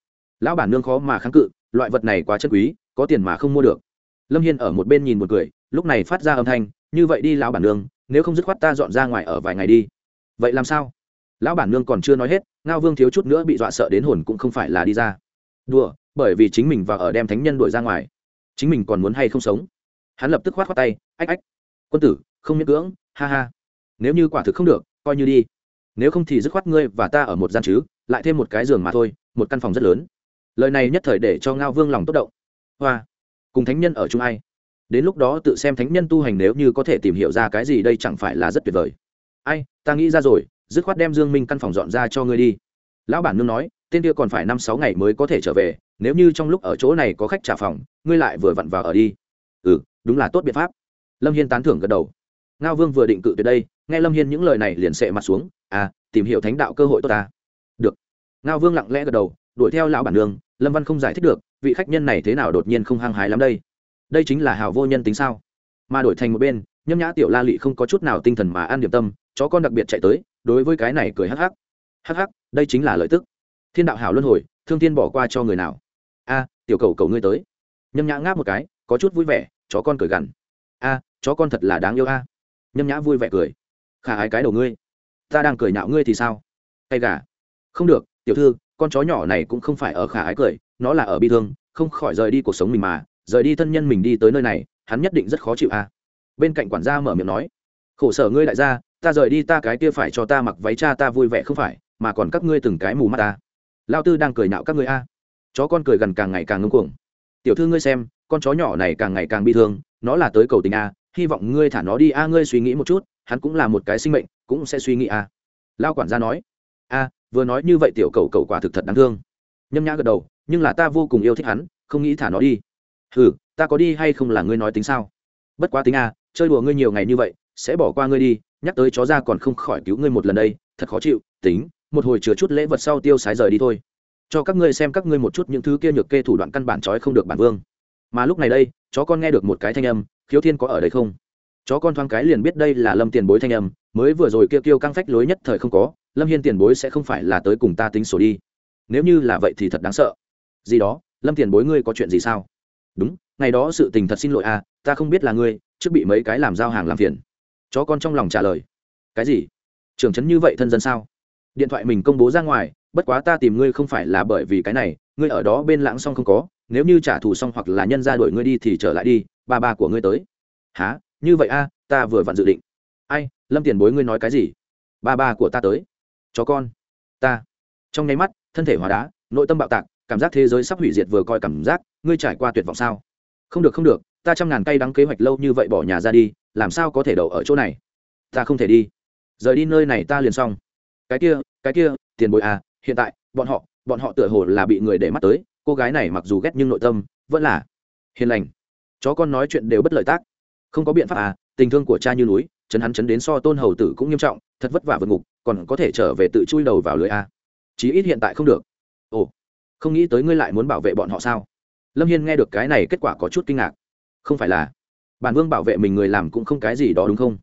lão bản nương khó mà kháng cự, loại vật này quá chân quý có tiền mà không mua được. Lâm hiên ở một bên nhìn một người, lúc này phát ra âm thanh, như vậy đi lão bản nương, nếu không dứt khoát ta dọn ra ngoài ở vài ngày đi. Vậy làm sao? Lão bản nương còn chưa nói hết, ngao vương thiếu chút nữa bị dọa sợ đến hồn cũng không phải là đi ra. Đùa, bởi vì chính mình và ở đem thánh nhân đuổi ra ngoài. Chính mình còn muốn hay không sống? Hắn lập tức khoát khoát tay, ách ách, quân tử, không miễn cưỡng, ha ha. Nếu như quả thực không được, coi như đi. Nếu không thì dứt khoát ngươi và ta ở một gian chứ, lại thêm một cái giường mà thôi, một căn phòng rất lớn. Lời này nhất thời để cho ngao vương lòng tốt động hoa. Cùng thánh nhân ở chung ai? Đến lúc đó tự xem thánh nhân tu hành nếu như có thể tìm hiểu ra cái gì đây chẳng phải là rất tuyệt vời. Ai, ta nghĩ ra rồi, dứt khoát đem dương minh căn phòng dọn ra cho ngươi đi. Lão bản nương nói, tên kia còn phải năm sáu ngày mới có thể trở về, nếu như trong lúc ở chỗ này có khách trả phòng, ngươi lại vừa vặn vào ở đi. Ừ đúng là tốt biện pháp. Lâm hiên tán thưởng gật đầu. Ngao vương vừa định cự tuyệt đây, nghe lâm hiên những lời này liền sệ mặt xuống à tìm hiểu thánh đạo cơ hội tốt ta. Được. Ngao vương lặng lẽ gật đầu, đuổi theo lão bản nương, lâm văn không giải thích được vị khách nhân này thế nào đột nhiên không hăng hái lắm đây? Đây chính là hào vô nhân tính sao? Mà đổi thành một bên, nhâm nhã tiểu la lị không có chút nào tinh thần mà an điểm tâm, chó con đặc biệt chạy tới, đối với cái này cười hắc hắc. Hắc hắc, đây chính là lợi tức. Thiên đạo hảo luân hồi, thương thiên bỏ qua cho người nào? A, tiểu cầu cầu ngươi tới. Nhâm nhã ngáp một cái, có chút vui vẻ, chó con cười gằn. A, chó con thật là đáng yêu a. Nhâm nhã vui vẻ cười. Khả ái cái đầu ngươi. Ta đang cười nhạo ngươi thì sao? Hay gà. Không được, tiểu thư, con chó nhỏ này cũng không phải ở khả ái cười nó là ở bi thương, không khỏi rời đi cuộc sống mình mà, rời đi thân nhân mình đi tới nơi này, hắn nhất định rất khó chịu à. bên cạnh quản gia mở miệng nói, khổ sở ngươi đại gia, ta rời đi ta cái kia phải cho ta mặc váy cha ta vui vẻ không phải, mà còn các ngươi từng cái mù mắt ta. Lao tư đang cười nhạo các ngươi a. Chó con cười gần càng ngày càng ngưng cuồng. Tiểu thư ngươi xem, con chó nhỏ này càng ngày càng bi thương, nó là tới cầu tình a, hy vọng ngươi thả nó đi a, ngươi suy nghĩ một chút, hắn cũng là một cái sinh mệnh, cũng sẽ suy nghĩ a. Lao quản gia nói, a, vừa nói như vậy tiểu cầu cầu quả thực thật đáng thương nhâm nhã gật đầu, nhưng là ta vô cùng yêu thích hắn, không nghĩ thả nó đi. Ừ ta có đi hay không là ngươi nói tính sao? Bất quá tính a, chơi đùa ngươi nhiều ngày như vậy, sẽ bỏ qua ngươi đi, nhắc tới chó ra còn không khỏi cứu ngươi một lần đây, thật khó chịu, tính, một hồi chừa chút lễ vật sau tiêu sái rời đi thôi. Cho các ngươi xem các ngươi một chút những thứ kia nhược kê thủ đoạn căn bản trói không được bản vương. Mà lúc này đây, chó con nghe được một cái thanh âm, khiếu thiên có ở đây không? Chó con thoáng cái liền biết đây là lâm tiền bối thanh âm, mới vừa rồi kia kêu căng phách lối nhất thời không có, lâm hiên tiền bối sẽ không phải là tới cùng ta tính sổ đi nếu như là vậy thì thật đáng sợ. Gì đó, lâm tiền bối ngươi có chuyện gì sao? Đúng, ngày đó sự tình thật xin lỗi à ta không biết là ngươi, trước bị mấy cái làm giao hàng làm phiền. Chó con trong lòng trả lời. Cái gì? Trưởng trấn như vậy thân dân sao? Điện thoại mình công bố ra ngoài, bất quá ta tìm ngươi không phải là bởi vì cái này, ngươi ở đó bên lãng xong không có, nếu như trả thù xong hoặc là nhân ra đuổi ngươi đi thì trở lại đi, ba ba của ngươi tới. Há như vậy a ta vừa vặn dự định. Ai, lâm tiền bối ngươi nói cái gì? Ba ba của ta tới. Chó con. Ta. Trong nháy mắt thân thể hóa đá, nội tâm bạo tạc, cảm giác thế giới sắp hủy diệt vừa coi cảm giác, ngươi trải qua tuyệt vọng sao? Không được không được, ta trăm ngàn cây đắng kế hoạch lâu như vậy bỏ nhà ra đi, làm sao có thể đậu ở chỗ này? Ta không thể đi. Rời đi nơi này ta liền xong. Cái kia cái kia, tiền bối à hiện tại, bọn họ bọn họ tựa hồ là bị người để mắt tới, cô gái này mặc dù ghét nhưng nội tâm vẫn là hiền lành. Chó con nói chuyện đều bất lợi tác. Không có biện pháp à tình thương của cha như núi, chấn hắn chấn đến so tôn hầu tử cũng nghiêm trọng, thật vất vả vượt ngục, còn có thể trở về tự chui đầu vào lưới a chí ít hiện tại không được. Ồ không nghĩ tới ngươi lại muốn bảo vệ bọn họ sao? Lâm hiên nghe được cái này kết quả có chút kinh ngạc. Không phải là bản vương bảo vệ mình người làm cũng không cái gì đó đúng không?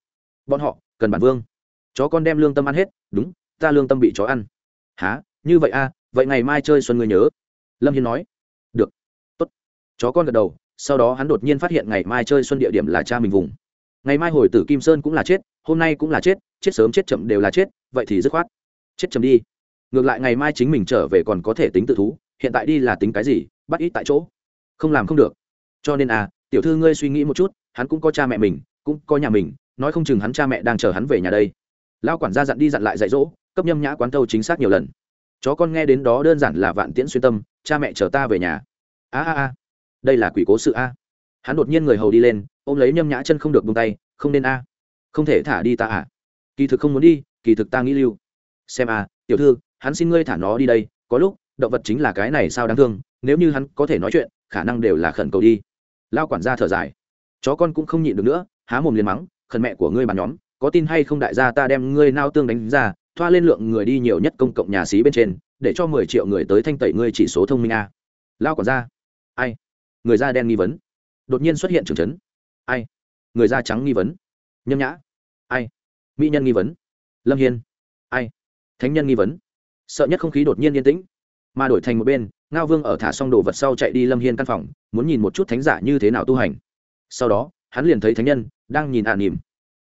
Bọn họ cần bản vương. Chó con đem lương tâm ăn hết đúng ta lương tâm bị chó ăn. Há như vậy a à, vậy ngày mai chơi xuân ngươi nhớ. Lâm hiên nói. Được. Tốt. Chó con gật đầu sau đó hắn đột nhiên phát hiện ngày mai chơi xuân địa điểm là cha mình vùng. Ngày mai hồi tử kim sơn cũng là chết hôm nay cũng là chết chết sớm chết chậm đều là chết vậy thì dứt khoát. Chết chậm đi ngược lại ngày mai chính mình trở về còn có thể tính tự thú, hiện tại đi là tính cái gì, bắt ít tại chỗ. Không làm không được. Cho nên à tiểu thư ngươi suy nghĩ một chút, hắn cũng có cha mẹ mình, cũng có nhà mình, nói không chừng hắn cha mẹ đang chờ hắn về nhà đây. Lao quản gia dặn đi dặn lại dạy dỗ, cấp nhâm nhã quán thâu chính xác nhiều lần. Chó con nghe đến đó đơn giản là vạn tiễn xuyên tâm, cha mẹ chờ ta về nhà. A a a, đây là quỷ cố sự a. Hắn đột nhiên người hầu đi lên, ôm lấy nhâm nhã chân không được bung tay, không nên a. Không thể thả đi ta à. Kỳ thực không muốn đi, kỳ thực ta nghĩ lưu. Xem a, tiểu thư hắn xin ngươi thả nó đi đây, có lúc, động vật chính là cái này sao đáng thương, nếu như hắn có thể nói chuyện, khả năng đều là khẩn cầu đi. Lao quản gia thở dài. Chó con cũng không nhịn được nữa, há mồm liền mắng, khẩn mẹ của ngươi bàn nhóm, có tin hay không đại gia ta đem ngươi nao tương đánh ra, thoa lên lượng người đi nhiều nhất công cộng nhà xí bên trên, để cho mười triệu người tới thanh tẩy ngươi chỉ số thông minh a. Lao quản gia. Ai? Người da đen nghi vấn. Đột nhiên xuất hiện trưởng chấn. ai? Người da trắng nghi vấn. Nhâm nhã. Ai? Mỹ nhân nghi vấn. Lâm hiên. Ai? Thánh nhân nghi vấn sợ nhất không khí đột nhiên yên tĩnh. Mà đổi thành một bên, ngao vương ở thả xong đồ vật sau chạy đi lâm hiên căn phòng, muốn nhìn một chút thánh giả như thế nào tu hành. Sau đó, hắn liền thấy thánh nhân đang nhìn ả à nỉm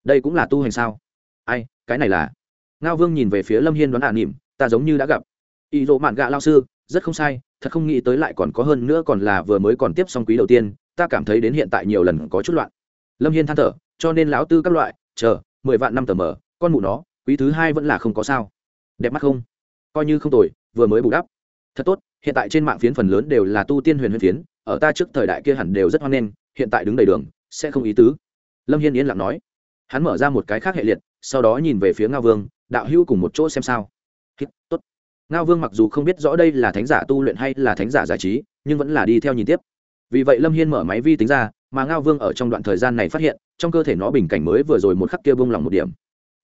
đây cũng là tu hành sao? Ai, cái này là? Ngao vương nhìn về phía lâm hiên đoán ả à nỉm ta giống như đã gặp. Ý dỗ mạn gạ lao sư, rất không sai, thật không nghĩ tới lại còn có hơn nữa còn là vừa mới còn tiếp xong quý đầu tiên, ta cảm thấy đến hiện tại nhiều lần có chút loạn. Lâm hiên than thở, cho nên lão tư các loại, chờ, mười vạn năm tờ mờ, con mụ nó, quý thứ hai vẫn là không có sao. Đẹp mắt không? Coi như không tồi, vừa mới bù đắp. Thật tốt, hiện tại trên mạng phiến phần lớn đều là tu tiên huyền huyền phiến, ở ta trước thời đại kia hẳn đều rất hoan nghênh, hiện tại đứng đầy đường, sẽ không ý tứ. Lâm hiên yên lặng nói. Hắn mở ra một cái khác hệ liệt, sau đó nhìn về phía ngao vương, đạo hữu cùng một chỗ xem sao. Tốt. Ngao vương mặc dù không biết rõ đây là thánh giả tu luyện hay là thánh giả giải trí, nhưng vẫn là đi theo nhìn tiếp. Vì vậy lâm hiên mở máy vi tính ra, mà ngao vương ở trong đoạn thời gian này phát hiện, trong cơ thể nó bình cảnh mới vừa rồi một khắc kia bông lòng một điểm.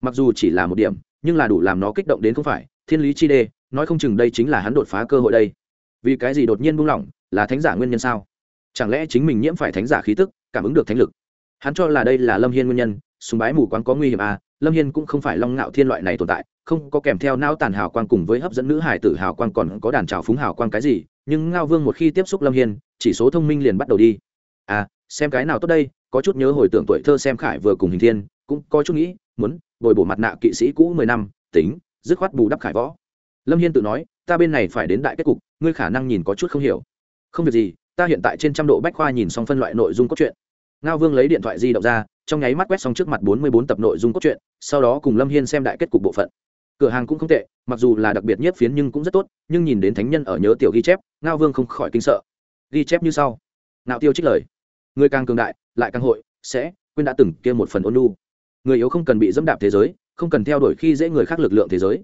Mặc dù chỉ là một điểm, nhưng là đủ làm nó kích động đến không phải thiên lý chi đê, nói không chừng đây chính là hắn đột phá cơ hội đây. Vì cái gì đột nhiên buông lỏng, là thánh giả nguyên nhân sao? Chẳng lẽ chính mình nhiễm phải thánh giả khí tức, cảm ứng được thánh lực? Hắn cho là đây là lâm hiên nguyên nhân súng bái mù quáng có nguy hiểm à lâm hiên cũng không phải long ngạo thiên loại này tồn tại, không có kèm theo nao tàn hào quang cùng với hấp dẫn nữ hải tử hào quang còn có đàn trào phúng hào quang cái gì, nhưng ngao vương một khi tiếp xúc lâm hiên, chỉ số thông minh liền bắt đầu đi. À xem cái nào tốt đây, có chút nhớ hồi tưởng tuổi thơ xem khải vừa cùng hình thiên, cũng có chút nghĩ, muốn bồi bổ mặt nạ kỵ sĩ cũ mười năm, tính dứt khoát bù đắp khải võ. Lâm hiên tự nói, ta bên này phải đến đại kết cục, ngươi khả năng nhìn có chút không hiểu. Không việc gì, ta hiện tại trên trăm độ bách khoa nhìn xong phân loại nội dung cốt truyện. Ngao vương lấy điện thoại di động ra, trong nháy mắt quét xong trước mặt bốn mươi bốn tập nội dung cốt truyện, sau đó cùng lâm hiên xem đại kết cục bộ phận. Cửa hàng cũng không tệ, mặc dù là đặc biệt nhất phiến nhưng cũng rất tốt, nhưng nhìn đến thánh nhân ở nhớ tiểu ghi chép, ngao vương không khỏi kinh sợ. Ghi chép như sau. Nạo tiêu trích lời. Người càng cường đại, lại càng hội, sẽ quên đã từng kia một phần ôn nhu. Người yếu không cần bị dẫm đạp thế giới không cần theo đuổi khi dễ người khác lực lượng thế giới.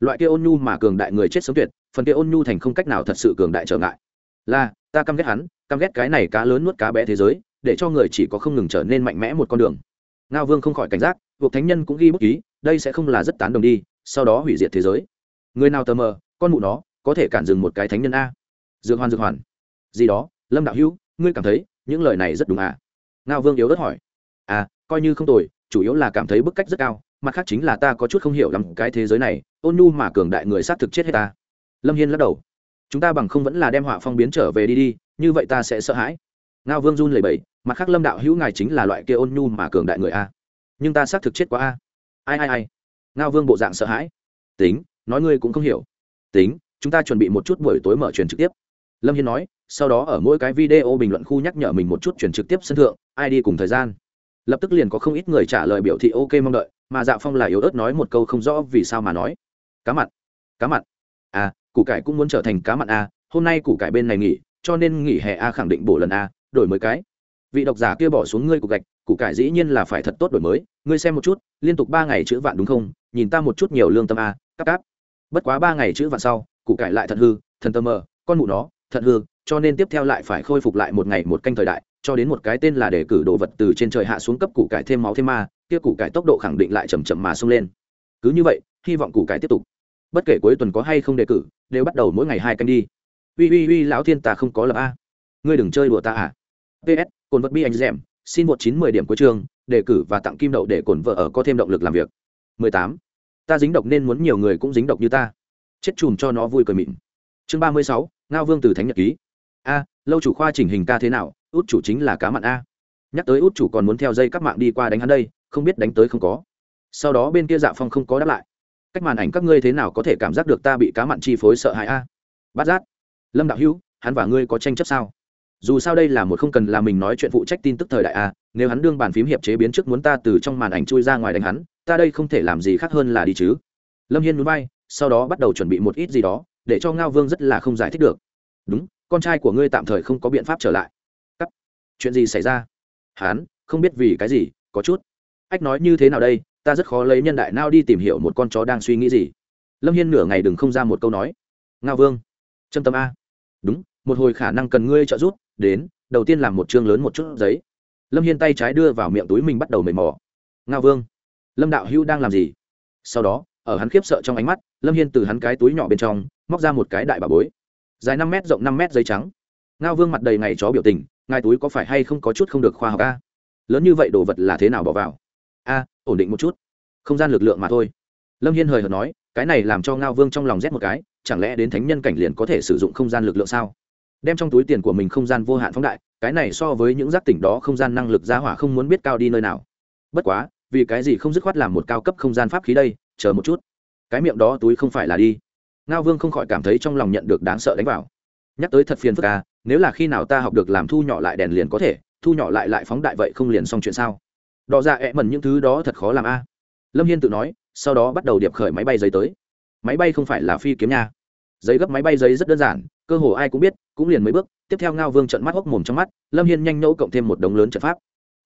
Loại kia ôn nhu mà cường đại người chết sống tuyệt, phần kia ôn nhu thành không cách nào thật sự cường đại trở ngại. Là, ta căm ghét hắn, căm ghét cái này cá lớn nuốt cá bé thế giới, để cho người chỉ có không ngừng trở nên mạnh mẽ một con đường. Ngao vương không khỏi cảnh giác, buộc thánh nhân cũng ghi bút ký, đây sẽ không là rất tán đồng đi, sau đó hủy diệt thế giới. Người nào tờ mờ, con mụ nó, có thể cản dừng một cái thánh nhân a. Dược hoàn dược hoàn gì đó, lâm đạo hữu, ngươi cảm thấy những lời này rất đúng à? Ngao vương yếu đất hỏi. À coi như không tồi, chủ yếu là cảm thấy bức cách rất cao mặt khác chính là ta có chút không hiểu lắm cái thế giới này, ôn nhu mà cường đại người xác thực chết hết ta. Lâm hiên lắc đầu. Chúng ta bằng không vẫn là đem họa phong biến trở về đi đi, như vậy ta sẽ sợ hãi. Ngao vương run lầy bẫy mặt khác lâm đạo hữu ngài chính là loại kia ôn nhu mà cường đại người a. Nhưng ta xác thực chết quá a. Ai ai ai. Ngao vương bộ dạng sợ hãi. Tính, nói ngươi cũng không hiểu. Tính, chúng ta chuẩn bị một chút buổi tối mở truyền trực tiếp. Lâm hiên nói, sau đó ở mỗi cái video bình luận khu nhắc nhở mình một chút truyền trực tiếp sân thượng, ai đi cùng thời gian. Lập tức liền có không ít người trả lời biểu thị ok mong đợi mà dạ phong là yếu ớt nói một câu không rõ vì sao mà nói. Cá mặn cá mặn. À củ cải cũng muốn trở thành cá mặn à hôm nay củ cải bên này nghỉ, cho nên nghỉ hè a khẳng định bổ lần a, đổi mới cái. Vị độc giả kia bỏ xuống ngươi cục gạch, củ cải dĩ nhiên là phải thật tốt đổi mới. Ngươi xem một chút, liên tục ba ngày chữ vạn đúng không? Nhìn ta một chút nhiều lương tâm a cắp cáp. Bất quá ba ngày chữ vạn sau, củ cải lại thật hư, thần tâm mờ, con mụ nó, thật hư, cho nên tiếp theo lại phải khôi phục lại một ngày một canh thời đại cho đến một cái tên là để cử đồ vật từ trên trời hạ xuống cấp củ cải thêm máu thêm ma, kia củ cải tốc độ khẳng định lại chầm chậm mà xông lên. Cứ như vậy, hy vọng củ cải tiếp tục. Bất kể cuối tuần có hay không đề cử, đều bắt đầu mỗi ngày hai canh đi. Ui ui ui lão thiên ta không có lập a. Ngươi đừng chơi đùa ta à. Ps cồn vật bi anh rèm, xin một chín mười điểm cuối trường đề cử và tặng kim đậu để cồn vợ ở có thêm động lực làm việc. Mười tám, ta dính độc nên muốn nhiều người cũng dính độc như ta. Chết chùm cho nó vui cười mịn. Chương ba mươi sáu, ngao vương từ thánh nhật ký. A lâu chủ khoa chỉnh hình ca thế nào, út chủ chính là cá mặn a. Nhắc tới út chủ còn muốn theo dây các mạng đi qua đánh hắn đây, không biết đánh tới không có. Sau đó bên kia dạ phong không có đáp lại. Cách màn ảnh các ngươi thế nào có thể cảm giác được ta bị cá mặn chi phối sợ hãi a? Bát giác. Lâm đạo hữu, hắn và ngươi có tranh chấp sao? Dù sao đây là một không cần là mình nói chuyện phụ trách tin tức thời đại a, nếu hắn đương bàn phím hiệp chế biến trước muốn ta từ trong màn ảnh chui ra ngoài đánh hắn, ta đây không thể làm gì khác hơn là đi chứ. Lâm hiên núi bay sau đó bắt đầu chuẩn bị một ít gì đó, để cho ngao vương rất là không giải thích được. Đúng con trai của ngươi tạm thời không có biện pháp trở lại. Cắt. Chuyện gì xảy ra? Hán, không biết vì cái gì, có chút. Ách nói như thế nào đây? Ta rất khó lấy nhân đại nao đi tìm hiểu một con chó đang suy nghĩ gì. Lâm hiên nửa ngày đừng không ra một câu nói. Ngao vương. Trâm tâm a. Đúng, một hồi khả năng cần ngươi trợ giúp. Đến, đầu tiên làm một chương lớn một chút giấy. Lâm hiên tay trái đưa vào miệng túi mình bắt đầu mệt mò. Ngao vương. Lâm đạo hữu đang làm gì? Sau đó, ở hắn khiếp sợ trong ánh mắt, lâm hiên từ hắn cái túi nhỏ bên trong, móc ra một cái đại bà bối dài năm m rộng năm m giấy trắng. Ngao vương mặt đầy ngày chó biểu tình, ngài túi có phải hay không có chút không được khoa học a? Lớn như vậy đồ vật là thế nào bỏ vào? A, ổn định một chút. Không gian lực lượng mà thôi. Lâm hiên hời hợt nói, cái này làm cho ngao vương trong lòng rét một cái, chẳng lẽ đến thánh nhân cảnh liền có thể sử dụng không gian lực lượng sao? Đem trong túi tiền của mình không gian vô hạn phóng đại, cái này so với những giác tỉnh đó không gian năng lực giá hỏa không muốn biết cao đi nơi nào. Bất quá, vì cái gì không dứt khoát làm một cao cấp không gian pháp khí đây? Chờ một chút. Cái miệng đó túi không phải là đi ngao vương không khỏi cảm thấy trong lòng nhận được đáng sợ đánh vào. Nhắc tới thật phiền phức à nếu là khi nào ta học được làm thu nhỏ lại đèn liền có thể, thu nhỏ lại lại phóng đại vậy không liền xong chuyện sao? Đỏ ra ẹ mần những thứ đó thật khó làm a. Lâm hiên tự nói, sau đó bắt đầu điệp khởi máy bay giấy tới. Máy bay không phải là phi kiếm nha. Giấy gấp máy bay giấy rất đơn giản, cơ hồ ai cũng biết, cũng liền mấy bước. Tiếp theo ngao vương trận mắt hốc mồm trong mắt, lâm hiên nhanh nhẫu cộng thêm một đống lớn trận pháp.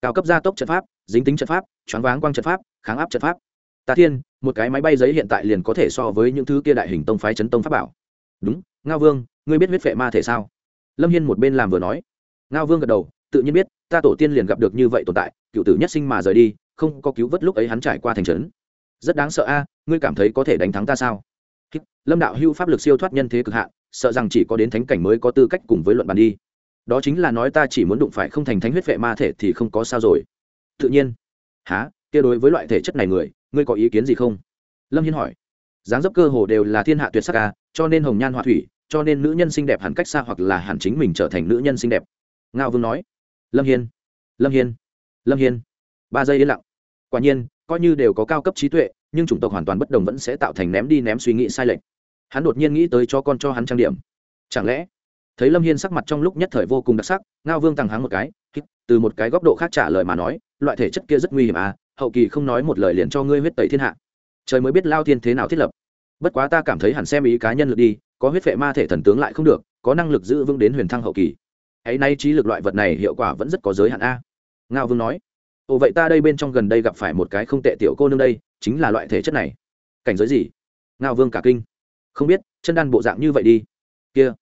Cao cấp gia tốc trận pháp, dính tính trận pháp, choáng váng quang trận pháp, kháng áp trận pháp tà thiên, một cái máy bay giấy hiện tại liền có thể so với những thứ kia đại hình tông phái chấn tông pháp bảo. Đúng, ngao vương, ngươi biết huyết vệ ma thể sao? Lâm hiên một bên làm vừa nói. Ngao vương gật đầu, tự nhiên biết, ta tổ tiên liền gặp được như vậy tồn tại, cựu tử nhất sinh mà rời đi, không có cứu vớt lúc ấy hắn trải qua thành trấn. Rất đáng sợ a, ngươi cảm thấy có thể đánh thắng ta sao? Lâm đạo hưu pháp lực siêu thoát nhân thế cực hạn, sợ rằng chỉ có đến thánh cảnh mới có tư cách cùng với luận bàn đi. Đó chính là nói ta chỉ muốn đụng phải không thành thánh huyết vệ ma thể thì không có sao rồi. Tự nhiên. Há kia đối với loại thể chất này người ngươi có ý kiến gì không? Lâm hiên hỏi. Dáng dấp cơ hồ đều là thiên hạ tuyệt sắc ca cho nên hồng nhan họa thủy, cho nên nữ nhân xinh đẹp hẳn cách xa hoặc là hẳn chính mình trở thành nữ nhân xinh đẹp. Ngao vương nói. Lâm hiên. Lâm hiên. Lâm hiên. Ba giây yên lặng. Quả nhiên, coi như đều có cao cấp trí tuệ, nhưng chủng tộc hoàn toàn bất đồng vẫn sẽ tạo thành ném đi ném suy nghĩ sai lệch. Hắn đột nhiên nghĩ tới cho con cho hắn trang điểm. Chẳng lẽ? Thấy lâm hiên sắc mặt trong lúc nhất thời vô cùng đặc sắc, ngao vương tăng hắng một cái từ một cái góc độ khác trả lời mà nói, loại thể chất kia rất nguy hiểm à hậu kỳ không nói một lời liền cho ngươi huyết tẩy thiên hạ. Trời mới biết lao thiên thế nào thiết lập. Bất quá ta cảm thấy hẳn xem ý cá nhân lực đi, có huyết vệ ma thể thần tướng lại không được, có năng lực giữ vững đến huyền thăng hậu kỳ. Hãy nay trí lực loại vật này hiệu quả vẫn rất có giới hạn a. Ngao vương nói. Ồ, vậy ta đây bên trong gần đây gặp phải một cái không tệ tiểu cô nương đây, chính là loại thể chất này. Cảnh giới gì? Ngao vương cả kinh. Không biết, chân đan bộ dạng như vậy đi. Kia,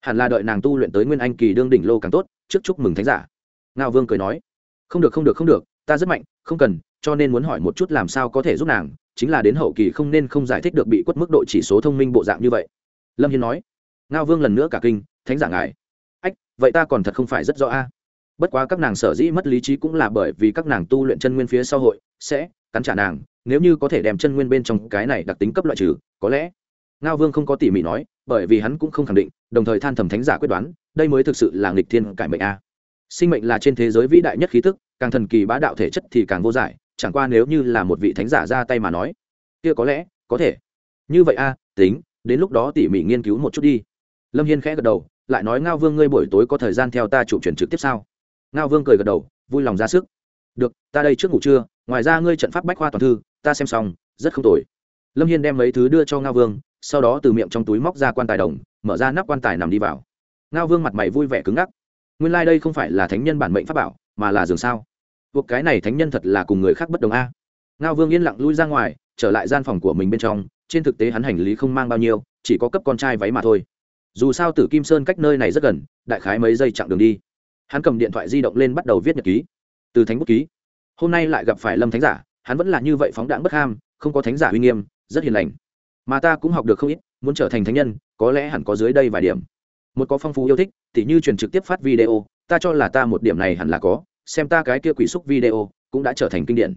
hẳn là đợi nàng tu luyện tới nguyên anh kỳ đương đỉnh lô càng tốt, trước chúc mừng thánh giả. Ngao vương cười nói. Không được không được không được, ta rất mạnh, không cần cho nên muốn hỏi một chút làm sao có thể giúp nàng, chính là đến hậu kỳ không nên không giải thích được bị quất mức độ chỉ số thông minh bộ dạng như vậy. Lâm hiên nói, ngao vương lần nữa cả kinh, thánh giả ngài. Ách, vậy ta còn thật không phải rất rõ a. Bất quá các nàng sở dĩ mất lý trí cũng là bởi vì các nàng tu luyện chân nguyên phía sau hội, sẽ cắn trả nàng, nếu như có thể đem chân nguyên bên trong cái này đặc tính cấp loại trừ, có lẽ ngao vương không có tỉ mỉ nói, bởi vì hắn cũng không khẳng định, đồng thời than thầm thánh giả quyết đoán, đây mới thực sự là nghịch thiên cải mệnh a. Sinh mệnh là trên thế giới vĩ đại nhất khí tức, càng thần kỳ bá đạo thể chất thì càng vô giải chẳng qua nếu như là một vị thánh giả ra tay mà nói, kia có lẽ có thể. Như vậy a, tính, đến lúc đó tỉ mỉ nghiên cứu một chút đi. Lâm hiên khẽ gật đầu, lại nói, ngao vương, ngươi buổi tối có thời gian theo ta chụp chuyển trực tiếp sao? Ngao vương cười gật đầu, vui lòng ra sức. Được, ta đây trước ngủ trưa, ngoài ra ngươi trận pháp bách khoa toàn thư, ta xem xong, rất không tồi. Lâm hiên đem mấy thứ đưa cho ngao vương, sau đó từ miệng trong túi móc ra quan tài đồng, mở ra nắp quan tài nằm đi vào. Ngao vương mặt mày vui vẻ cứng ngắc. Nguyên lai、like、đây không phải là thánh nhân bản mệnh pháp bảo, mà là giường sao? Cuộc cái này thánh nhân thật là cùng người khác bất đồng a. Ngao vương yên lặng lui ra ngoài, trở lại gian phòng của mình bên trong, trên thực tế hắn hành lý không mang bao nhiêu, chỉ có cấp con trai váy mà thôi. Dù sao tử kim sơn cách nơi này rất gần, đại khái mấy giây chặng đường đi. Hắn cầm điện thoại di động lên bắt đầu viết nhật ký. Từ thánh bút ký. Hôm nay lại gặp phải lâm thánh giả, hắn vẫn là như vậy phóng đãng bất ham, không có thánh giả uy nghiêm, rất hiền lành. Mà ta cũng học được không ít, muốn trở thành thánh nhân, có lẽ hẳn có dưới đây vài điểm. Một có phong phú yêu thích, tỉ như truyền trực tiếp phát video, ta cho là ta một điểm này hẳn là có xem ta cái kia quỷ xúc video, cũng đã trở thành kinh điển.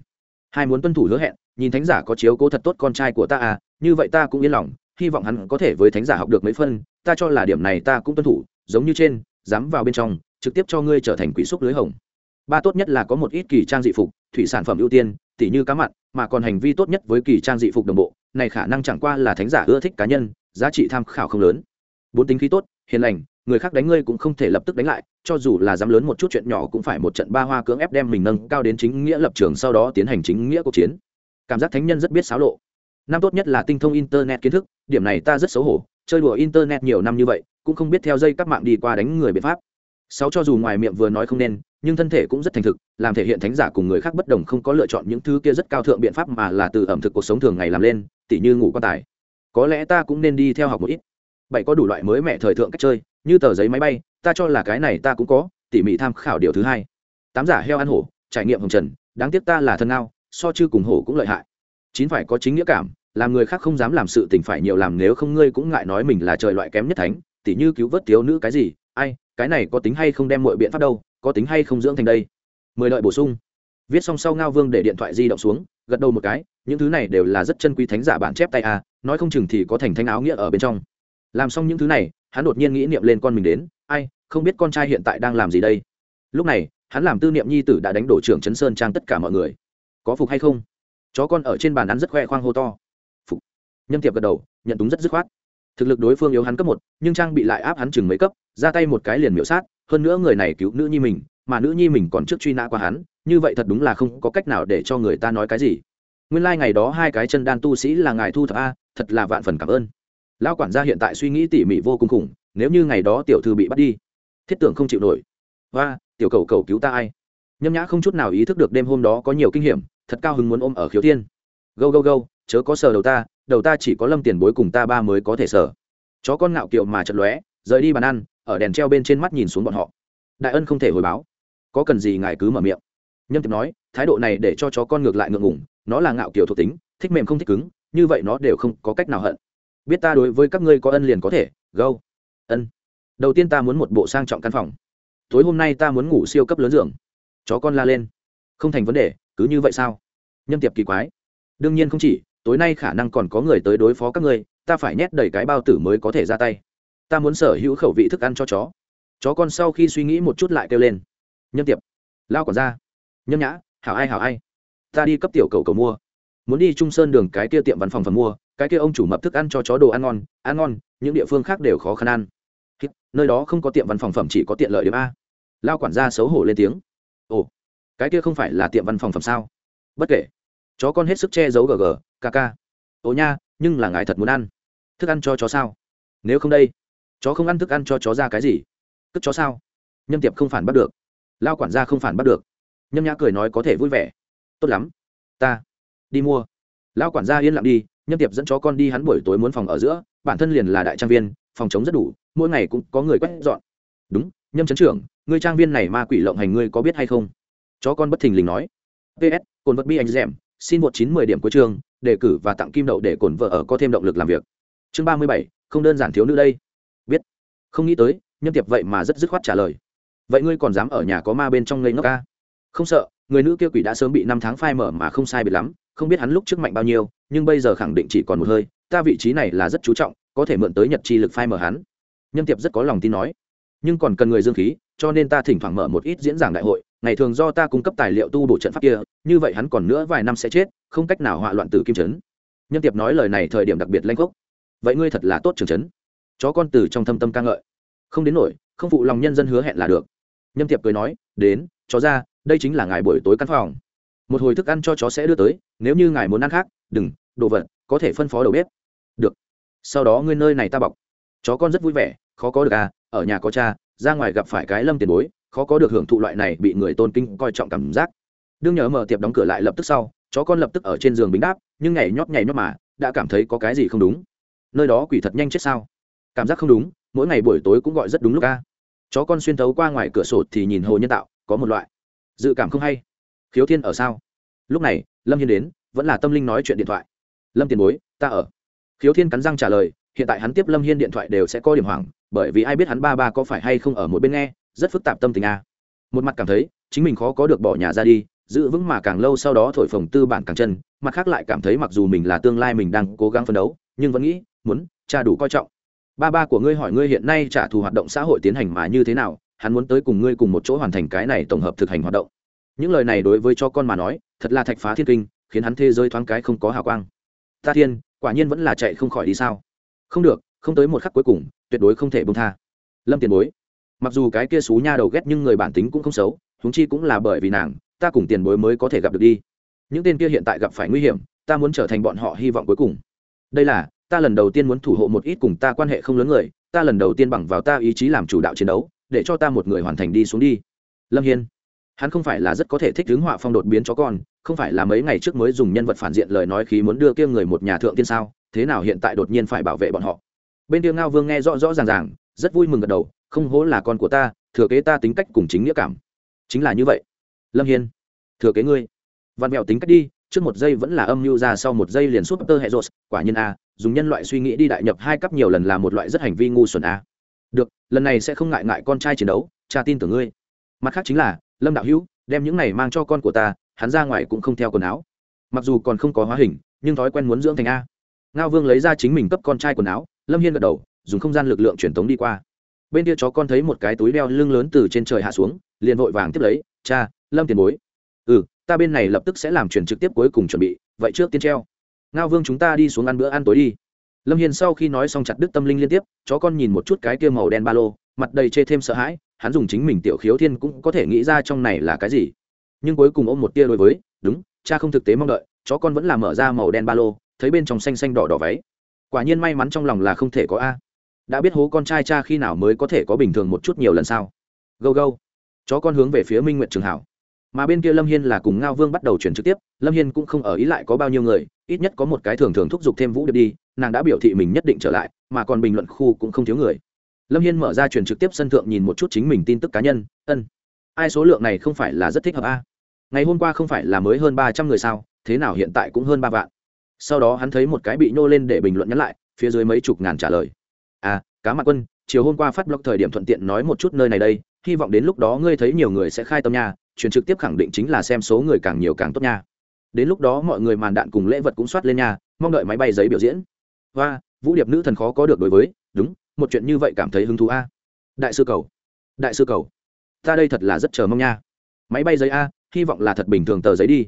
Hai muốn tuân thủ hứa hẹn, nhìn thánh giả có chiếu cố thật tốt con trai của ta à như vậy ta cũng yên lòng, hy vọng hắn có thể với thánh giả học được mấy phân, ta cho là điểm này ta cũng tuân thủ, giống như trên, dám vào bên trong, trực tiếp cho ngươi trở thành quỷ xúc lưới hồng. Ba tốt nhất là có một ít kỳ trang dị phục, thủy sản phẩm ưu tiên, tỉ như cá mặn, mà còn hành vi tốt nhất với kỳ trang dị phục đồng bộ, này khả năng chẳng qua là thánh giả ưa thích cá nhân, giá trị tham khảo không lớn. Bốn tính khí tốt, hiền lành người khác đánh ngươi cũng không thể lập tức đánh lại, cho dù là dám lớn một chút chuyện nhỏ cũng phải một trận ba hoa cưỡng ép đem mình nâng cao đến chính nghĩa lập trường sau đó tiến hành chính nghĩa cuộc chiến. Cảm giác thánh nhân rất biết xáo lộ. Năm tốt nhất là tinh thông internet kiến thức, điểm này ta rất xấu hổ, chơi đùa internet nhiều năm như vậy, cũng không biết theo dây các mạng đi qua đánh người biện pháp. Sáu cho dù ngoài miệng vừa nói không nên, nhưng thân thể cũng rất thành thực, làm thể hiện thánh giả cùng người khác bất đồng không có lựa chọn những thứ kia rất cao thượng biện pháp mà là từ ẩm thực cuộc sống thường ngày làm lên, tỉ như ngủ quan tài. Có lẽ ta cũng nên đi theo học một ít. Bảy có đủ loại mới mẹ thời thượng cách chơi như tờ giấy máy bay, ta cho là cái này ta cũng có, tỉ mỉ tham khảo điều thứ hai. Tám giả heo ăn hổ, trải nghiệm hồng trần, đáng tiếc ta là thân ngao, so chư cùng hổ cũng lợi hại. Chín phải có chính nghĩa cảm, làm người khác không dám làm sự tình phải nhiều làm nếu không ngươi cũng ngại nói mình là trời loại kém nhất thánh, tỉ như cứu vớt thiếu nữ cái gì, ai, cái này có tính hay không đem mọi biện pháp đâu, có tính hay không dưỡng thành đây. Mười lợi bổ sung. Viết xong sau ngao vương để điện thoại di động xuống, gật đầu một cái, những thứ này đều là rất chân quý thánh giả bản chép tay a nói không chừng thì có thành thánh áo nghĩa ở bên trong. Làm xong những thứ này hắn đột nhiên nghĩ niệm lên con mình đến, ai, không biết con trai hiện tại đang làm gì đây? Lúc này, hắn làm tư niệm nhi tử đã đánh đổ trưởng chấn sơn trang tất cả mọi người. Có phục hay không? Chó con ở trên bàn ăn rất khoe khoang hô to. Phục. Nhâm tiệp gật đầu, nhận túng rất dứt khoát. Thực lực đối phương yếu hắn cấp một, nhưng trang bị lại áp hắn chừng mấy cấp, ra tay một cái liền miễu sát, hơn nữa người này cứu nữ nhi mình, mà nữ nhi mình còn trước truy nã qua hắn, như vậy thật đúng là không có cách nào để cho người ta nói cái gì. Nguyên lai、like、ngày đó hai cái chân đan tu sĩ là ngài thu thập a, thật là vạn phần cảm ơn lão quản gia hiện tại suy nghĩ tỉ mỉ vô cùng khủng, nếu như ngày đó tiểu thư bị bắt đi, thiết tưởng không chịu nổi. Và tiểu cầu cầu cứu ta ai? Nhâm nhã không chút nào ý thức được đêm hôm đó có nhiều kinh hiểm, thật cao hứng muốn ôm ở khiếu thiên. Gâu gâu gâu, chớ có sờ đầu ta đầu ta chỉ có lâm tiền bối cùng ta ba mới có thể sờ. Chó con ngạo kiệu mà chật lóe, rời đi bàn ăn, ở đèn treo bên trên mắt nhìn xuống bọn họ. Đại ân không thể hồi báo. Có cần gì ngài cứ mở miệng. Nhâm tiệp nói, thái độ này để cho chó con ngược lại ngượng ngủng nó là ngạo kiểu thuộc tính, thích mềm không thích cứng, như vậy nó đều không có cách nào hận biết ta đối với các ngươi có ân liền có thể gâu ân. Đầu tiên ta muốn một bộ sang trọng căn phòng. Tối hôm nay ta muốn ngủ siêu cấp lớn giường. Chó con la lên. Không thành vấn đề, cứ như vậy sao? Nhâm tiệp kỳ quái. Đương nhiên không chỉ, tối nay khả năng còn có người tới đối phó các ngươi, ta phải nhét đầy cái bao tử mới có thể ra tay. Ta muốn sở hữu khẩu vị thức ăn cho chó. Chó con sau khi suy nghĩ một chút lại kêu lên. Nhân tiệp. Lao còn ra nhâm nhã. Hảo ai hảo ai. Ta đi cấp tiểu cầu cầu mua muốn đi trung sơn đường cái kia tiệm văn phòng phẩm mua, cái kia ông chủ mập thức ăn cho chó đồ ăn ngon ăn ngon, những địa phương khác đều khó khăn ăn. Nơi đó không có tiệm văn phòng phẩm chỉ có tiện lợi điểm a. Lao quản gia xấu hổ lên tiếng. Ồ, cái kia không phải là tiệm văn phòng phẩm sao? Bất kể. Chó con hết sức che giấu gg kk ồ nha, nhưng là ngài thật muốn ăn. Thức ăn cho chó sao? Nếu không đây, chó không ăn thức ăn cho chó ra cái gì? Tức chó sao? Nhâm tiệp không phản bắt được. Lao quản gia không phản bắt được. Nhâm nhã cười nói có thể vui vẻ. Tốt lắm. Ta đi mua. Lao quản gia yên lặng đi, nhâm tiệp dẫn chó con đi hắn buổi tối muốn phòng ở giữa, bản thân liền là đại trang viên, phòng chống rất đủ, mỗi ngày cũng có người quét dọn. Đúng, nhâm chấn trưởng, người trang viên này ma quỷ lộng hành ngươi có biết hay không? Chó con bất thình lình nói. Ps cồn vật bi anh dẻm xin một chín mười điểm cuối trường, đề cử và tặng kim đậu để cồn vợ ở có thêm động lực làm việc. Chương ba mươi bảy, không đơn giản thiếu nữ đây. Biết. Không nghĩ tới, nhâm tiệp vậy mà rất dứt khoát trả lời. Vậy ngươi còn dám ở nhà có ma bên trong ngây ngốc ca? Không sợ, người nữ kia quỷ đã sớm bị năm tháng phai mở mà không sai biệt lắm không biết hắn lúc trước mạnh bao nhiêu, nhưng bây giờ khẳng định chỉ còn một hơi, ta vị trí này là rất chú trọng, có thể mượn tới nhật chi lực phai mở hắn. Nhâm tiệp rất có lòng tin nói. Nhưng còn cần người dương khí, cho nên ta thỉnh thoảng mở một ít diễn giảng đại hội, ngày thường do ta cung cấp tài liệu tu bổ trận pháp kia, như vậy hắn còn nữa vài năm sẽ chết, không cách nào họa loạn từ kim trấn nhâm tiệp nói lời này thời điểm đặc biệt lanh gốc vậy ngươi thật là tốt trường trấn chó con từ trong thâm tâm ca ngợi. Không đến nổi, không phụ lòng nhân dân hứa hẹn là được. Nhâm tiệp cười nói, đến, chó ra, đây chính là ngài buổi tối căn phòng một hồi thức ăn cho chó sẽ đưa tới, nếu như ngài muốn ăn khác, đừng, đồ vật, có thể phân phó đầu bếp. Được. Sau đó ngươi nơi này ta bọc. Chó con rất vui vẻ, khó có được à ở nhà có cha, ra ngoài gặp phải cái lâm tiền bối, khó có được hưởng thụ loại này bị người tôn kinh coi trọng cảm giác. Đương nhớ mở tiệp đóng cửa lại lập tức sau, chó con lập tức ở trên giường bính đáp, nhưng nhảy nhót nhảy nhót mà, đã cảm thấy có cái gì không đúng. Nơi đó quỷ thật nhanh chết sao? Cảm giác không đúng, mỗi ngày buổi tối cũng gọi rất đúng lúc ca chó con xuyên thấu qua ngoài cửa sổ thì nhìn hồ nhân tạo, có một loại dự cảm không hay khiếu thiên ở sao? Lúc này, lâm hiên đến, vẫn là tâm linh nói chuyện điện thoại. Lâm tiền bối, ta ở. Khiếu thiên cắn răng trả lời, hiện tại hắn tiếp lâm hiên điện thoại đều sẽ có điểm hoảng, bởi vì ai biết hắn ba ba có phải hay không ở một bên nghe, rất phức tạp tâm tình a. Một mặt cảm thấy, chính mình khó có được bỏ nhà ra đi, giữ vững mà càng lâu sau đó thổi phồng tư bản càng chân, mặt khác lại cảm thấy mặc dù mình là tương lai mình đang cố gắng phấn đấu, nhưng vẫn nghĩ, muốn, cha đủ coi trọng. Ba ba của ngươi hỏi ngươi hiện nay trả thù hoạt động xã hội tiến hành mà như thế nào, hắn muốn tới cùng ngươi cùng một chỗ hoàn thành cái này tổng hợp thực hành hoạt động những lời này đối với cho con mà nói, thật là thạch phá thiên kinh, khiến hắn thế giới thoáng cái không có hào quang. Ta thiên, quả nhiên vẫn là chạy không khỏi đi sao? Không được, không tới một khắc cuối cùng, tuyệt đối không thể bông tha. Lâm tiền bối. Mặc dù cái kia xú nha đầu ghét nhưng người bản tính cũng không xấu húng chi cũng là bởi vì nàng, ta cùng tiền bối mới có thể gặp được đi. Những tên kia hiện tại gặp phải nguy hiểm, ta muốn trở thành bọn họ hy vọng cuối cùng. Đây là, ta lần đầu tiên muốn thủ hộ một ít cùng ta quan hệ không lớn người, ta lần đầu tiên bằng vào ta ý chí làm chủ đạo chiến đấu, để cho ta một người hoàn thành đi xuống đi. Lâm hiên hắn không phải là rất có thể thích hướng họa phong đột biến chó con, không phải là mấy ngày trước mới dùng nhân vật phản diện lời nói khí muốn đưa kia người một nhà thượng tiên sao, thế nào hiện tại đột nhiên phải bảo vệ bọn họ. Bên kia ngao vương nghe rõ rõ ràng ràng, rất vui mừng gật đầu, không hố là con của ta, thừa kế ta tính cách cùng chính nghĩa cảm. Chính là như vậy. Lâm hiên, thừa kế ngươi. Văn mẹo tính cách đi, trước một giây vẫn là âm mưu ra, sau một giây liền súp tơ hệ rột, quả nhiên a, dùng nhân loại suy nghĩ đi đại nhập hai cấp nhiều lần là một loại rất hành vi ngu xuẩn a. Được, lần này sẽ không ngại ngại con trai chiến đấu, cha tin tưởng ngươi. Mặt khác chính là lâm đạo hữu, đem những này mang cho con của ta, hắn ra ngoài cũng không theo quần áo. Mặc dù còn không có hóa hình, nhưng thói quen muốn dưỡng thành a. Ngao vương lấy ra chính mình cấp con trai quần áo, lâm hiên gật đầu, dùng không gian lực lượng truyền tống đi qua. Bên kia chó con thấy một cái túi đeo lưng lớn từ trên trời hạ xuống, liền vội vàng tiếp lấy, cha, lâm tiền bối. Ừ ta bên này lập tức sẽ làm chuyển trực tiếp cuối cùng chuẩn bị, vậy trước tiên treo. Ngao vương chúng ta đi xuống ăn bữa ăn tối đi. Lâm hiền sau khi nói xong chặt đứt tâm linh liên tiếp, chó con nhìn một chút cái kia màu đen ba lô, mặt đầy chê thêm sợ hãi hắn dùng chính mình tiểu khiếu thiên cũng có thể nghĩ ra trong này là cái gì. Nhưng cuối cùng ôm một tia đối với, đúng, cha không thực tế mong đợi, chó con vẫn là mở ra màu đen ba lô, thấy bên trong xanh xanh đỏ đỏ váy. Quả nhiên may mắn trong lòng là không thể có a. Đã biết hố con trai cha khi nào mới có thể có bình thường một chút nhiều lần sau gâu gâu. Chó con hướng về phía minh nguyện trường hảo. Mà bên kia lâm hiên là cùng ngao vương bắt đầu chuyển trực tiếp, lâm hiên cũng không ở ý lại có bao nhiêu người, ít nhất có một cái thường thường thúc giục thêm vũ điệp đi, nàng đã biểu thị mình nhất định trở lại, mà còn bình luận khu cũng không thiếu người lâm hiên mở ra truyền trực tiếp sân thượng nhìn một chút chính mình tin tức cá nhân, ân, ai số lượng này không phải là rất thích hợp a? Ngày hôm qua không phải là mới hơn ba trăm người sao, thế nào hiện tại cũng hơn ba vạn. Sau đó hắn thấy một cái bị nhô lên để bình luận nhắn lại, phía dưới mấy chục ngàn trả lời. À cá mặt quân, chiều hôm qua phát blog thời điểm thuận tiện nói một chút nơi này đây, hy vọng đến lúc đó ngươi thấy nhiều người sẽ khai tâm nha, truyền trực tiếp khẳng định chính là xem số người càng nhiều càng tốt nha. Đến lúc đó mọi người màn đạn cùng lễ vật cũng soát lên nha, mong đợi máy bay giấy biểu diễn. Và vũ điệp nữ thần khó có được đối với, đúng một chuyện như vậy cảm thấy hứng thú a. Đại sư cầu. Đại sư cầu. Ta đây thật là rất chờ mong nha. Máy bay giấy a, hy vọng là thật bình thường tờ giấy đi.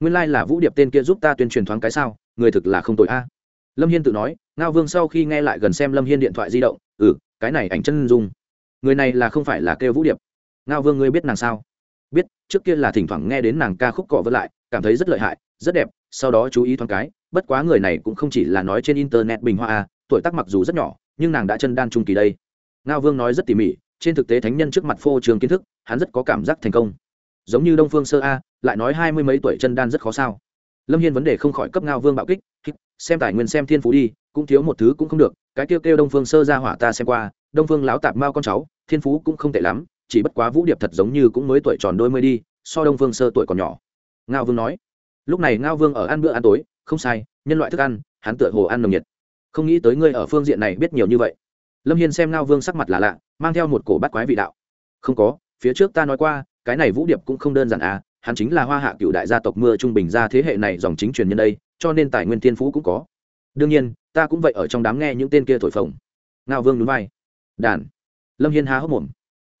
Nguyên lai、like、là vũ điệp tên kia giúp ta tuyên truyền thoáng cái sao, người thực là không tội a. Lâm hiên tự nói, ngao vương sau khi nghe lại gần xem lâm hiên điện thoại di động ừ cái này ảnh chân dung. Người này là không phải là kêu vũ điệp. Ngao vương ngươi biết nàng sao? Biết, trước kia là thỉnh thoảng nghe đến nàng ca khúc cọ vớt lại, cảm thấy rất lợi hại, rất đẹp, sau đó chú ý thoáng cái, bất quá người này cũng không chỉ là nói trên internet bình hoa a, tuổi tác mặc dù rất nhỏ nhưng nàng đã chân đan trung kỳ đây. Ngao vương nói rất tỉ mỉ, trên thực tế thánh nhân trước mặt phô trường kiến thức, hắn rất có cảm giác thành công. Giống như đông phương sơ a, lại nói hai mươi mấy tuổi chân đan rất khó sao. Lâm hiên vấn đề không khỏi cấp ngao vương bạo kích xem tài nguyên xem thiên phú đi, cũng thiếu một thứ cũng không được, cái kêu kêu đông phương sơ ra hỏa ta xem qua, đông phương láo tạp mao con cháu, thiên phú cũng không tệ lắm, chỉ bất quá vũ điệp thật giống như cũng mới tuổi tròn đôi mươi đi, so đông phương sơ tuổi còn nhỏ. Ngao vương nói, lúc này ngao vương ở ăn bữa ăn tối, không sai, nhân loại thức ăn, hắn tựa hồ ăn nồng nhiệt không nghĩ tới ngươi ở phương diện này biết nhiều như vậy. Lâm hiên xem ngao vương sắc mặt là lạ, mang theo một cổ bắt quái vị đạo. Không có, phía trước ta nói qua, cái này vũ điệp cũng không đơn giản à hắn chính là hoa hạ cựu đại gia tộc mưa trung bình ra thế hệ này dòng chính truyền nhân đây, cho nên tài nguyên tiên phú cũng có. Đương nhiên, ta cũng vậy ở trong đám nghe những tên kia thổi phồng. Ngao vương núi vai. Đàn. Lâm hiên há hốc mồm.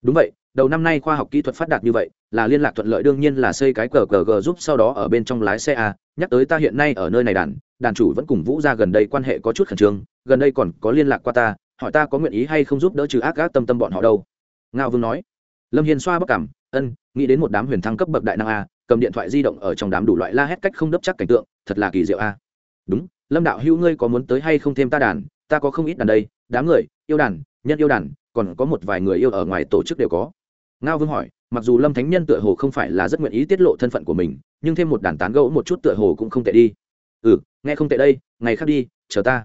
Đúng vậy, đầu năm nay khoa học kỹ thuật phát đạt như vậy, là liên lạc thuận lợi đương nhiên là xây cái cờ cờ g giúp sau đó ở bên trong lái xe a nhắc tới ta hiện nay ở nơi này đàn đàn chủ vẫn cùng vũ ra gần đây quan hệ có chút khẩn trương, gần đây còn có liên lạc qua ta, hỏi ta có nguyện ý hay không giúp đỡ trừ ác gác tâm tâm bọn họ đâu. Ngao vương nói. Lâm hiền xoa bắc cảm, ân, nghĩ đến một đám huyền thăng cấp bậc đại năng a, cầm điện thoại di động ở trong đám đủ loại la hét cách không đấp chắc cảnh tượng, thật là kỳ diệu a. Đúng, lâm đạo hữu ngươi có muốn tới hay không thêm ta đàn, ta có không ít đàn đây, đám người, yêu đàn, nhân yêu đàn, còn có một vài người yêu ở ngoài tổ chức đều có. Ngao vương hỏi, mặc dù lâm thánh nhân tựa hồ không phải là rất nguyện ý tiết lộ thân phận của mình, nhưng thêm một đàn tán gẫu một chút tựa hồ cũng không tệ đi ừ nghe không tệ đây, ngày khác đi, chờ ta.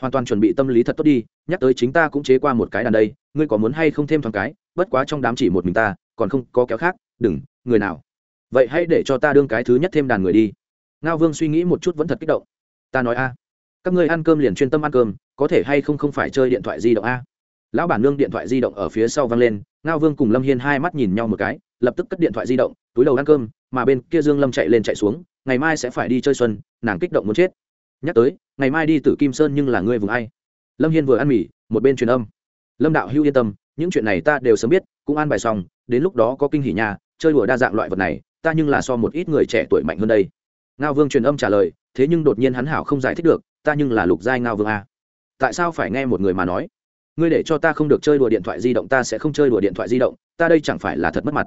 Hoàn toàn chuẩn bị tâm lý thật tốt đi, nhắc tới chính ta cũng chế qua một cái đàn đây, ngươi có muốn hay không thêm thoáng cái, bất quá trong đám chỉ một mình ta, còn không có kéo khác, đừng, người nào. Vậy hãy để cho ta đương cái thứ nhất thêm đàn người đi. Ngao vương suy nghĩ một chút vẫn thật kích động. Ta nói a, các ngươi ăn cơm liền chuyên tâm ăn cơm, có thể hay không không phải chơi điện thoại di động a? Lão bản nương điện thoại di động ở phía sau văng lên, ngao vương cùng lâm hiên hai mắt nhìn nhau một cái, lập tức cất điện thoại di động, túi đầu ăn cơm, mà bên kia dương lâm chạy lên chạy xuống, ngày mai sẽ phải đi chơi xuân nàng kích động muốn chết. Nhắc tới, ngày mai đi tử kim sơn nhưng là ngươi vùng ai? Lâm hiên vừa ăn mì, một bên truyền âm. Lâm đạo hưu yên tâm, những chuyện này ta đều sớm biết, cũng an bài xong, đến lúc đó có kinh hỉ nhà, chơi đùa đa dạng loại vật này, ta nhưng là so một ít người trẻ tuổi mạnh hơn đây. Ngao vương truyền âm trả lời, thế nhưng đột nhiên hắn hảo không giải thích được, ta nhưng là lục giai ngao vương a. Tại sao phải nghe một người mà nói? Ngươi để cho ta không được chơi đùa điện thoại di động, ta sẽ không chơi đùa điện thoại di động, ta đây chẳng phải là thật mất mặt.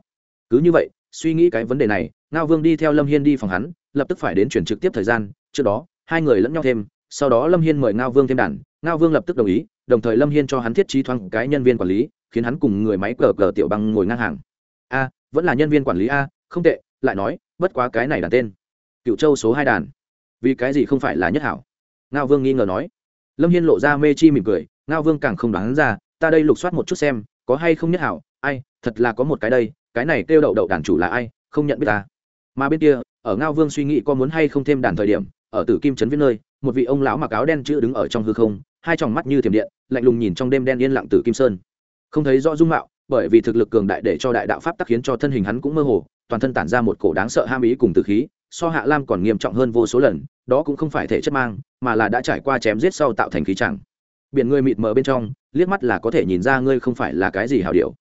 Cứ như vậy suy nghĩ cái vấn đề này, ngao vương đi theo lâm hiên đi phòng hắn, lập tức phải đến chuyển trực tiếp thời gian, trước đó, hai người lẫn nhau thêm, sau đó lâm hiên mời ngao vương thêm đàn, ngao vương lập tức đồng ý, đồng thời lâm hiên cho hắn thiết trí thoáng cái nhân viên quản lý, khiến hắn cùng người máy cờ cờ tiểu băng ngồi ngang hàng. A, vẫn là nhân viên quản lý a, không tệ, lại nói, bất quá cái này đàn tên. Cựu châu số hai đàn. Vì cái gì không phải là nhất hảo? Ngao vương nghi ngờ nói. Lâm hiên lộ ra mê chi mỉm cười, ngao vương càng không đoán ra, ta đây lục soát một chút xem, có hay không nhất hảo? Ai, thật là có một cái đây cái này kêu đậu đậu đàn chủ là ai, không nhận biết ta. Mà bên kia, ở ngao vương suy nghĩ có muốn hay không thêm đàn thời điểm, ở tử kim trấn viết nơi, một vị ông lão mặc áo đen chữ đứng ở trong hư không, hai tròng mắt như thiểm điện, lạnh lùng nhìn trong đêm đen yên lặng tử kim sơn. Không thấy rõ dung mạo, bởi vì thực lực cường đại để cho đại đạo pháp tắc khiến cho thân hình hắn cũng mơ hồ, toàn thân tản ra một cổ đáng sợ ham ý cùng tử khí, so hạ lam còn nghiêm trọng hơn vô số lần, đó cũng không phải thể chất mang, mà là đã trải qua chém giết sau tạo thành khí chẳng. Biển ngươi mịt mờ bên trong, liếc mắt là có thể nhìn ra ngươi không phải là cái gì hảo điệu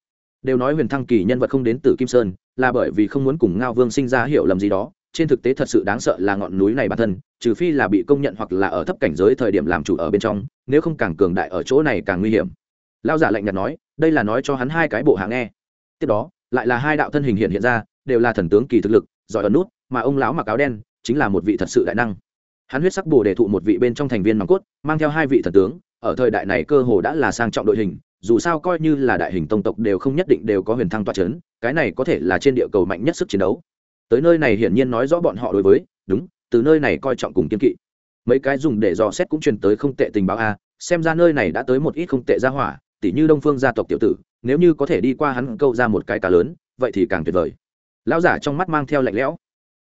đều nói huyền thăng kỳ nhân vật không đến từ kim sơn, là bởi vì không muốn cùng ngao vương sinh ra hiểu lầm gì đó, trên thực tế thật sự đáng sợ là ngọn núi này bản thân, trừ phi là bị công nhận hoặc là ở thấp cảnh giới thời điểm làm chủ ở bên trong, nếu không càng cường đại ở chỗ này càng nguy hiểm. Lao giả lạnh nhạt nói, đây là nói cho hắn hai cái bộ hạng nghe. Tiếp đó, lại là hai đạo thân hình hiện hiện ra, đều là thần tướng kỳ thực lực, giỏi ẩn nút, mà ông lão mặc áo đen, chính là một vị thật sự đại năng. Hắn huyết sắc bồ đề thụ một vị bên trong thành viên nòng cốt, mang theo hai vị thần tướng, ở thời đại này cơ hồ đã là sang trọng đội hình dù sao coi như là đại hình tông tộc đều không nhất định đều có huyền thăng toa c h ấ n cái này có thể là trên địa cầu mạnh nhất sức chiến đấu. Tới nơi này hiển nhiên nói rõ bọn họ đối với, đúng, từ nơi này coi trọng cùng kiên kỵ. Mấy cái dùng để dò xét cũng truyền tới không tệ tình báo a, xem ra nơi này đã tới một ít không tệ ra hỏa, tỉ như đông phương gia tộc tiểu tử, nếu như có thể đi qua hắn câu ra một cái cá lớn, vậy thì càng tuyệt vời. Lão giả trong mắt mang theo lạnh lẽo.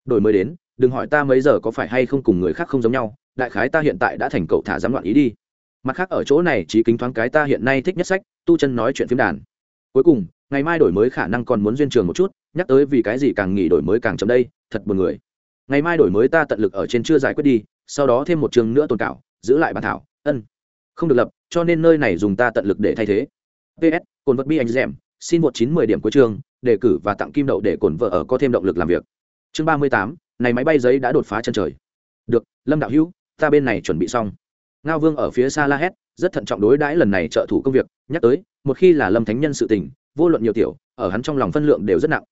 Đổi mới đến, đừng hỏi ta mấy giờ có phải hay không cùng người khác không giống nhau, đại khái ta hiện tại đã thành cậu thả dám loạn ý đi. Mặt khác ở chỗ này chỉ kính thoáng cái ta hiện nay thích nhất sách tu chân nói chuyện phim đàn. Cuối cùng ngày mai đổi mới khả năng còn muốn duyên trường một chút nhắc tới vì cái gì càng nghỉ đổi mới càng chậm đây thật buồn người. Ngày mai đổi mới ta tận lực ở trên chưa giải quyết đi sau đó thêm một trường nữa tồn cảo giữ lại bản thảo ân. Không được lập cho nên nơi này dùng ta tận lực để thay thế. Ps cồn vật bi anh dẻm xin một chín mười điểm cuối trường, đề cử và tặng kim đậu để cồn vợ ở có thêm động lực làm việc. Chương ba mươi tám này máy bay giấy đã đột phá chân trời. Được lâm đạo hữu ta bên này chuẩn bị xong. Ngao vương ở phía xa la hét rất thận trọng đối đãi lần này trợ thủ công việc, nhắc tới, một khi là lâm thánh nhân sự tình, vô luận nhiều tiểu, ở hắn trong lòng phân lượng đều rất nặng.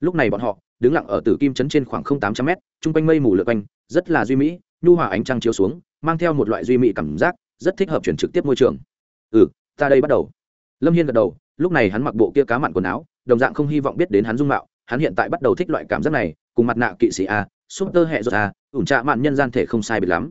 Lúc này bọn họ, đứng lặng ở tử kim trấn trên khoảng không tám trăm mét, chung quanh mây mù lượt quanh, rất là duy mỹ, nhu hòa ánh trăng chiếu xuống, mang theo một loại duy mỹ cảm giác, rất thích hợp chuyển trực tiếp môi trường. Ừ ta đây bắt đầu. Lâm hiên gật đầu, lúc này hắn mặc bộ kia cá mặn quần áo, đồng dạng không hy vọng biết đến hắn dung mạo, hắn hiện tại bắt đầu thích loại cảm giác này, cùng mặt nạ kỵ sĩ a súp tơ hẹ ruột a, ủn trạ mạn nhân gian thể không sai biệt lắm.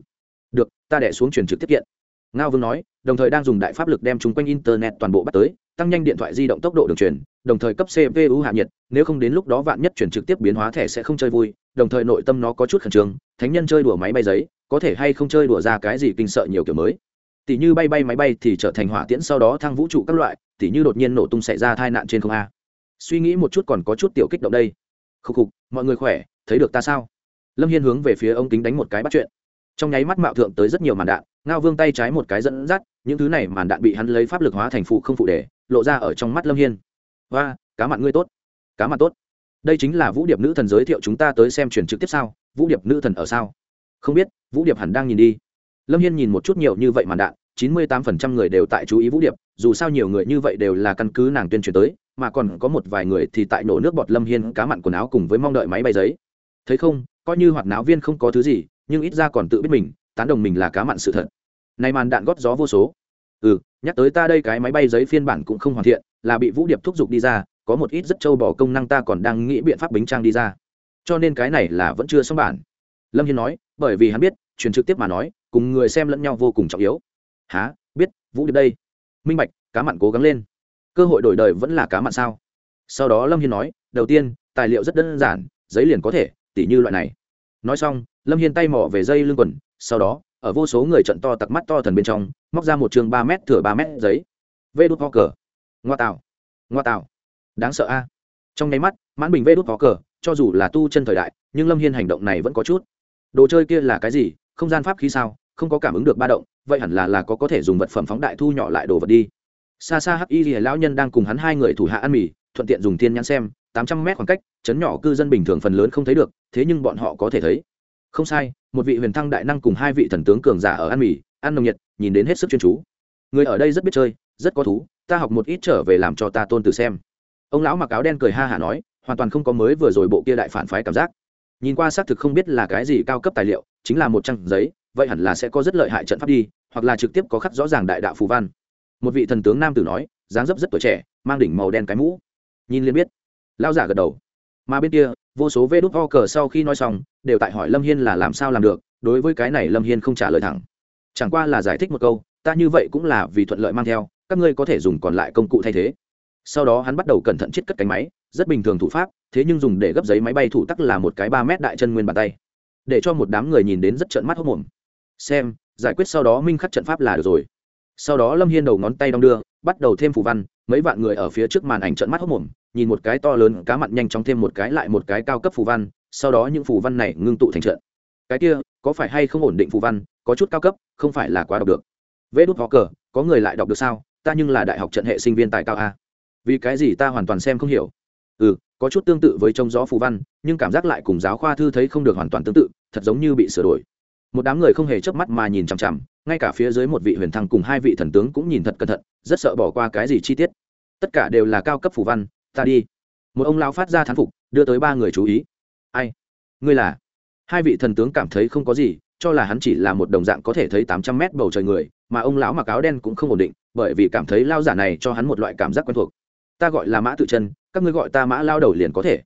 Được, ta đẻ xuống truyền trực tiếp kiện ngao vương nói, đồng thời đang dùng đại pháp lực đem chúng quanh internet toàn bộ bắt tới, tăng nhanh điện thoại di động tốc độ đường truyền, đồng thời cấp cpu hạ nhiệt, nếu không đến lúc đó vạn nhất chuyển trực tiếp biến hóa thẻ sẽ không chơi vui, đồng thời nội tâm nó có chút khẩn trương, thánh nhân chơi đùa máy bay giấy, có thể hay không chơi đùa ra cái gì kinh sợ nhiều kiểu mới. Tỷ như bay bay máy bay thì trở thành hỏa tiễn sau đó thăng vũ trụ các loại, tỷ như đột nhiên nổ tung xảy ra tai nạn trên không a. Suy nghĩ một chút còn có chút tiểu kích động đây. Khục khục, mọi người khỏe, thấy được ta sao? Lâm hiên hướng về phía ông kính đánh một cái bắt chuyện. Trong nháy mắt mạo thượng tới rất nhiều màn đạn ngao vương tay trái một cái dẫn dắt, những thứ này màn đạn bị hắn lấy pháp lực hóa thành phụ không phụ để, lộ ra ở trong mắt lâm hiên. Và cá mặn ngươi tốt. Cá mặn tốt. Đây chính là vũ điệp nữ thần giới thiệu chúng ta tới xem truyền trực tiếp sao? Vũ điệp nữ thần ở sao? Không biết, vũ điệp hẳn đang nhìn đi. Lâm hiên nhìn một chút nhiều như vậy màn đạn, chín mươi tám phần trăm người đều tại chú ý vũ điệp, dù sao nhiều người như vậy đều là căn cứ nàng tuyên truyền tới, mà còn có một vài người thì tại nổ nước bọt lâm hiên cá mặn quần áo cùng với mong đợi máy bay giấy. Thấy không, coi như hoạt náo viên không có thứ gì, nhưng ít ra còn tự biết mình tán đồng mình là cá mặn sự thật. Nay màn đạn gót gió vô số. Ừ nhắc tới ta đây cái máy bay giấy phiên bản cũng không hoàn thiện, là bị vũ điệp thúc giục đi ra, có một ít rất trâu bỏ công năng ta còn đang nghĩ biện pháp bính trang đi ra. Cho nên cái này là vẫn chưa xong bản. Lâm hiên nói, bởi vì hắn biết, truyền trực tiếp mà nói, cùng người xem lẫn nhau vô cùng trọng yếu. Há biết, vũ điệp đây. Minh bạch, cá mặn cố gắng lên. Cơ hội đổi đời vẫn là cá mặn sao? Sau đó lâm hiên nói, đầu tiên, tài liệu rất đơn giản, giấy liền có thể, tỉ như loại này. Nói xong lâm hiên tay mỏ về dây lưng quần, sau đó, ở vô số người trận to tặc mắt to thần bên trong, móc ra một trường ba m thừa ba m giấy. Vê đốt ho cờ ngoa tạo. Ngoa tạo. Đáng sợ a. Trong nháy mắt, mãn bình vê đốt ho cờ cho dù là tu chân thời đại, nhưng lâm hiên hành động này vẫn có chút. Đồ chơi kia là cái gì? Không gian pháp khí sao? Không có cảm ứng được ba động, vậy hẳn là là có có thể dùng vật phẩm phóng đại thu nhỏ lại đồ vật đi. Xa xa hắc y thì lão nhân đang cùng hắn hai người thủ hạ ăn mì, thuận tiện dùng thiên nhãn xem, tám trăm mét khoảng cách, chấn nhỏ cư dân bình thường phần lớn không thấy được, thế nhưng bọn họ có thể thấy không sai, một vị huyền thăng đại năng cùng hai vị thần tướng cường giả ở ăn mì ăn nồng nhiệt, nhìn đến hết sức chuyên chú. Người ở đây rất biết chơi, rất có thú, ta học một ít trở về làm cho ta tôn từ xem. Ông lão mặc áo đen cười ha hả nói, hoàn toàn không có mới vừa rồi bộ kia đại phản phái cảm giác. Nhìn qua xác thực không biết là cái gì cao cấp tài liệu, chính là một trang giấy, vậy hẳn là sẽ có rất lợi hại trận pháp đi, hoặc là trực tiếp có khắc rõ ràng đại đạo phù văn. Một vị thần tướng nam tử nói, dáng dấp rất tuổi trẻ, mang đỉnh màu đen cái mũ. Nhìn liền biết. Lao giả gật đầu mà bên kia, vô số vê đốt ho cờ sau khi nói xong, đều tại hỏi lâm hiên là làm sao làm được, đối với cái này lâm hiên không trả lời thẳng. Chẳng qua là giải thích một câu, ta như vậy cũng là vì thuận lợi mang theo, các ngươi có thể dùng còn lại công cụ thay thế. Sau đó hắn bắt đầu cẩn thận chiết cất cánh máy, rất bình thường thủ pháp, thế nhưng dùng để gấp giấy máy bay thủ tắc là một cái ba mét đại chân nguyên bàn tay. Để cho một đám người nhìn đến rất trợn mắt hốc mồm xem, giải quyết sau đó minh khắc trận pháp là được rồi sau đó lâm hiên đầu ngón tay đong đưa, bắt đầu thêm phù văn, mấy vạn người ở phía trước màn ảnh trận mắt hốc mồm, nhìn một cái to lớn cá mặn nhanh chóng thêm một cái lại một cái cao cấp phù văn, sau đó những phù văn này ngưng tụ thành trận cái kia, có phải hay không ổn định phù văn, có chút cao cấp, không phải là quá đọc được. Vê đút ho cờ có người lại đọc được sao? Ta nhưng là đại học trận hệ sinh viên tài cao a. Vì cái gì ta hoàn toàn xem không hiểu? Ừ có chút tương tự với trông gió phù văn, nhưng cảm giác lại cùng giáo khoa thư thấy không được hoàn toàn tương tự, thật giống như bị sửa đổi. Một đám người không hề chớp mắt mà nhìn chằm chằm ngay cả phía dưới một vị huyền thăng cùng hai vị thần tướng cũng nhìn thật cẩn thận, rất sợ bỏ qua cái gì chi tiết. Tất cả đều là cao cấp phù văn, ta đi. Một ông lão phát ra thán phục, đưa tới ba người chú ý. Ai? Ngươi là? Hai vị thần tướng cảm thấy không có gì, cho là hắn chỉ là một đồng dạng có thể thấy tám trăm mét bầu trời người, mà ông lão mặc áo đen cũng không ổn định, bởi vì cảm thấy lao giả này cho hắn một loại cảm giác quen thuộc. Ta gọi là mã tự chân, các ngươi gọi ta mã lao đầu liền có thể.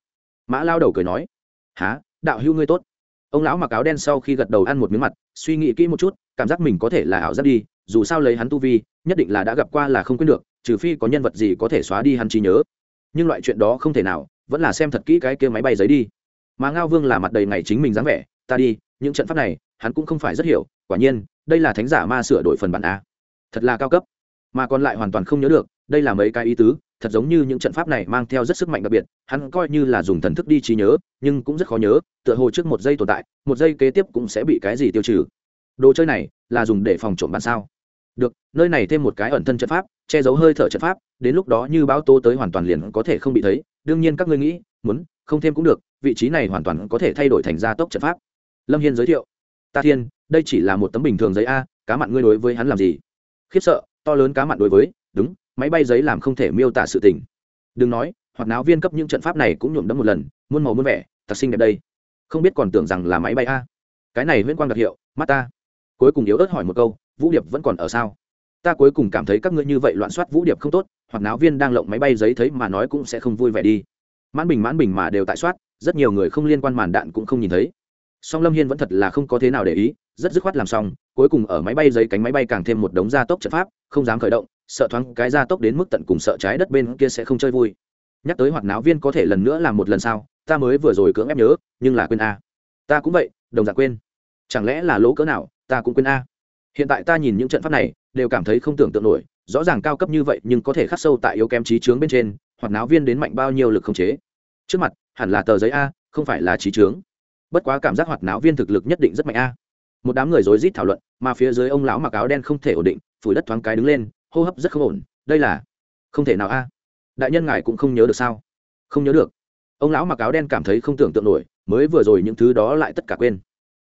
Mã lao đầu cười nói há đạo hữu ngươi tốt. Ông lão mặc áo đen sau khi gật đầu ăn một miếng mặt, suy nghĩ kỹ một chút cảm giác mình có thể là ảo giác đi, dù sao lấy hắn tu vi, nhất định là đã gặp qua là không quên được, trừ phi có nhân vật gì có thể xóa đi hắn trí nhớ. Nhưng loại chuyện đó không thể nào, vẫn là xem thật kỹ cái kia máy bay giấy đi. Mà ngao vương là mặt đầy ngày chính mình dáng vẻ, ta đi, những trận pháp này, hắn cũng không phải rất hiểu, quả nhiên, đây là thánh giả ma sửa đổi phần bản a. Thật là cao cấp. Mà còn lại hoàn toàn không nhớ được, đây là mấy cái ý tứ, thật giống như những trận pháp này mang theo rất sức mạnh đặc biệt, hắn coi như là dùng thần thức đi trí nhớ, nhưng cũng rất khó nhớ, tựa hồ trước một giây tồn tại, một giây kế tiếp cũng sẽ bị cái gì tiêu trừ đồ chơi này là dùng để phòng trộm bạn sao? Được, nơi này thêm một cái ẩn thân trận pháp, che giấu hơi thở trận pháp, đến lúc đó như bão tố tới hoàn toàn liền có thể không bị thấy. Đương nhiên các ngươi nghĩ, muốn, không thêm cũng được, vị trí này hoàn toàn có thể thay đổi thành gia tốc trận pháp. Lâm hiên giới thiệu. Ta thiên, đây chỉ là một tấm bình thường giấy a, cá mặn ngươi đối với hắn làm gì? Khiếp sợ, to lớn cá mặn đối với, đúng, máy bay giấy làm không thể miêu tả sự tình. Đừng nói hoặc náo viên cấp những trận pháp này cũng nhuộm đẫm một lần, muôn màu muôn vẻ, thật xinh đẹp đây. Không biết còn tưởng rằng là máy bay a. Cái này huyễn quang đặc hiệu, mắt ta cuối cùng yếu ớt hỏi một câu, vũ điệp vẫn còn ở sao? Ta cuối cùng cảm thấy các ngươi như vậy loạn soát vũ điệp không tốt, hoặc náo viên đang lộng máy bay giấy thấy mà nói cũng sẽ không vui vẻ đi. Mãn bình mãn bình mà đều tại soát, rất nhiều người không liên quan màn đạn cũng không nhìn thấy. Song lâm hiên vẫn thật là không có thế nào để ý, rất dứt khoát làm xong, cuối cùng ở máy bay giấy cánh máy bay càng thêm một đống gia tốc trận pháp, không dám khởi động, sợ thoáng cái gia tốc đến mức tận cùng sợ trái đất bên kia sẽ không chơi vui. Nhắc tới hoạt náo viên có thể lần nữa làm một lần sao, ta mới vừa rồi cưỡng ép nhớ, nhưng là quên a. Ta cũng vậy, đồng dạng quên. Chẳng lẽ là lỗ cỡ nào ta cũng quên a. Hiện tại ta nhìn những trận pháp này, đều cảm thấy không tưởng tượng nổi, rõ ràng cao cấp như vậy nhưng có thể khắc sâu tại yếu kém trí trướng bên trên, hoặc náo viên đến mạnh bao nhiêu lực không chế. Trước mặt, hẳn là tờ giấy a, không phải là trí trướng bất quá cảm giác hoạt náo viên thực lực nhất định rất mạnh a. Một đám người rối rít thảo luận, mà phía dưới ông lão mặc áo đen không thể ổn định, phủi đất thoáng cái đứng lên, hô hấp rất không ổn, đây là không thể nào a. Đại nhân ngài cũng không nhớ được sao? Không nhớ được. Ông lão mặc áo đen cảm thấy không tưởng tượng nổi, mới vừa rồi những thứ đó lại tất cả quên.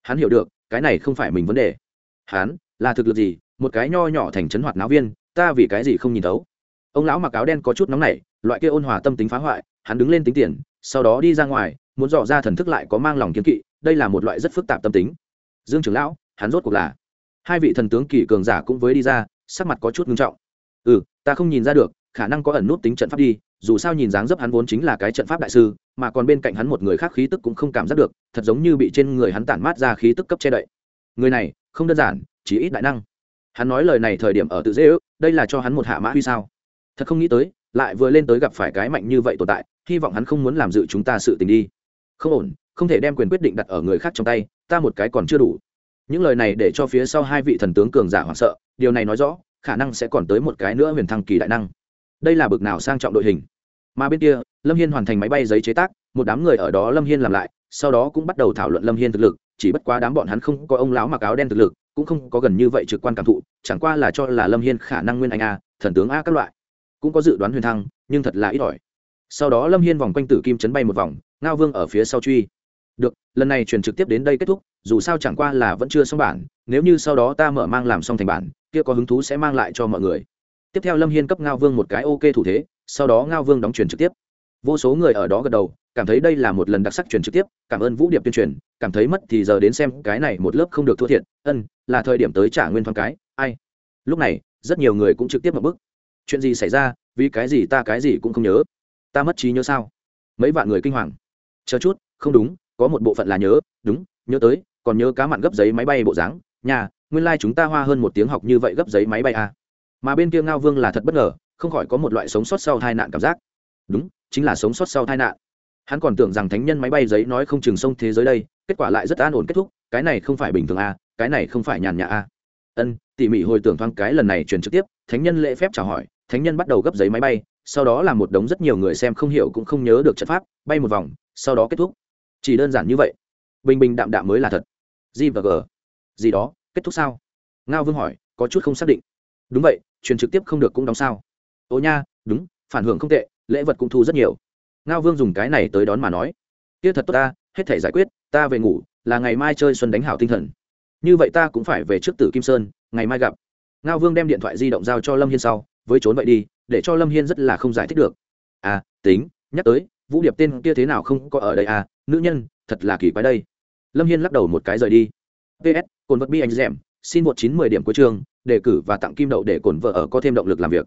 Hắn hiểu được cái này không phải mình vấn đề. Hắn là thực lực gì? Một cái nho nhỏ thành trấn hoạt náo viên, ta vì cái gì không nhìn thấu? Ông lão mặc áo đen có chút nóng nảy, loại kia ôn hòa tâm tính phá hoại, hắn đứng lên tính tiền, sau đó đi ra ngoài, muốn dò ra thần thức lại có mang lòng kiếm kỵ, đây là một loại rất phức tạp tâm tính. Dương trưởng lão, hắn rốt cuộc là. Hai vị thần tướng kỳ cường giả cũng với đi ra, sắc mặt có chút ngưng trọng. Ừ ta không nhìn ra được khả năng có ẩn nút tính trận pháp đi, dù sao nhìn dáng dấp hắn vốn chính là cái trận pháp đại sư, mà còn bên cạnh hắn một người khác khí tức cũng không cảm giác được, thật giống như bị trên người hắn tản mát ra khí tức cấp che đậy. Người này, không đơn giản, chỉ ít đại năng. Hắn nói lời này thời điểm ở tự dễ ước, đây là cho hắn một hạ mã huy sao? Thật không nghĩ tới, lại vừa lên tới gặp phải cái mạnh như vậy tồn tại, hy vọng hắn không muốn làm dự chúng ta sự tình đi. Không ổn, không thể đem quyền quyết định đặt ở người khác trong tay, ta một cái còn chưa đủ. Những lời này để cho phía sau hai vị thần tướng cường giả hoảng sợ, điều này nói rõ, khả năng sẽ còn tới một cái nữa huyền thăng kỳ đại năng đây là bực nào sang trọng đội hình. Mà bên kia, lâm hiên hoàn thành máy bay giấy chế tác, một đám người ở đó lâm hiên làm lại, sau đó cũng bắt đầu thảo luận lâm hiên thực lực, chỉ bất quá đám bọn hắn không có ông lão mặc áo đen thực lực, cũng không có gần như vậy trực quan cảm thụ, chẳng qua là cho là lâm hiên khả năng nguyên anh a, thần tướng a các loại. Cũng có dự đoán huyền thăng, nhưng thật là ít ỏi. Sau đó lâm hiên vòng quanh tử kim chấn bay một vòng, ngao vương ở phía sau truy. Được, lần này truyền trực tiếp đến đây kết thúc, dù sao chẳng qua là vẫn chưa xong bản, nếu như sau đó ta mở mang làm xong thành bản, kia có hứng thú sẽ mang lại cho mọi người tiếp theo lâm hiên cấp ngao vương một cái ok thủ thế, sau đó ngao vương đóng truyền trực tiếp. Vô số người ở đó gật đầu, cảm thấy đây là một lần đặc sắc truyền trực tiếp, cảm ơn vũ điệp tuyên truyền, cảm thấy mất thì giờ đến xem cái này một lớp không được thua thiệt, ân, là thời điểm tới trả nguyên thoáng cái, ai. Lúc này, rất nhiều người cũng trực tiếp một bức. Chuyện gì xảy ra, vì cái gì ta cái gì cũng không nhớ. Ta mất trí nhớ sao? Mấy vạn người kinh hoàng. Chờ chút, không đúng, có một bộ phận là nhớ, đúng, nhớ tới, còn nhớ cá mặn gấp giấy máy bay bộ dáng. Nhà, nguyên lai、like、chúng ta hoa hơn một tiếng học như vậy gấp giấy máy bay à mà bên kia ngao vương là thật bất ngờ không khỏi có một loại sống sót sau tai nạn cảm giác. Đúng chính là sống sót sau tai nạn. Hắn còn tưởng rằng thánh nhân máy bay giấy nói không chừng sông thế giới đây kết quả lại rất an ổn kết thúc cái này không phải bình thường à, cái này không phải nhàn nhã à. ân tỉ mỉ hồi tưởng thoáng cái lần này truyền trực tiếp thánh nhân lễ phép chào hỏi thánh nhân bắt đầu gấp giấy máy bay sau đó là một đống rất nhiều người xem không hiểu cũng không nhớ được trận pháp bay một vòng sau đó kết thúc. Chỉ đơn giản như vậy. Bình bình đạm đạm mới là thật. G và g. Gì đó kết thúc sao? Ngao vương hỏi có chút không xác định đúng vậy, truyền trực tiếp không được cũng đóng sao. Ô nha, đúng, phản hưởng không tệ, lễ vật cũng thu rất nhiều. Ngao vương dùng cái này tới đón mà nói. Kia thật tốt ta, hết thể giải quyết, ta về ngủ, là ngày mai chơi xuân đánh hảo tinh thần. Như vậy ta cũng phải về trước tử kim sơn, ngày mai gặp. Ngao vương đem điện thoại di động giao cho lâm hiên sau, với trốn vậy đi, để cho lâm hiên rất là không giải thích được. À tính, nhắc tới, vũ điệp tên kia thế nào không có ở đây à nữ nhân, thật là kỳ quái đây. Lâm hiên lắc đầu một cái rời đi. Ps cồn vật bi anh dẻm, xin một chín mười điểm cuối trường đề cử và tặng kim đậu để cổn vợ ở có thêm động lực làm việc.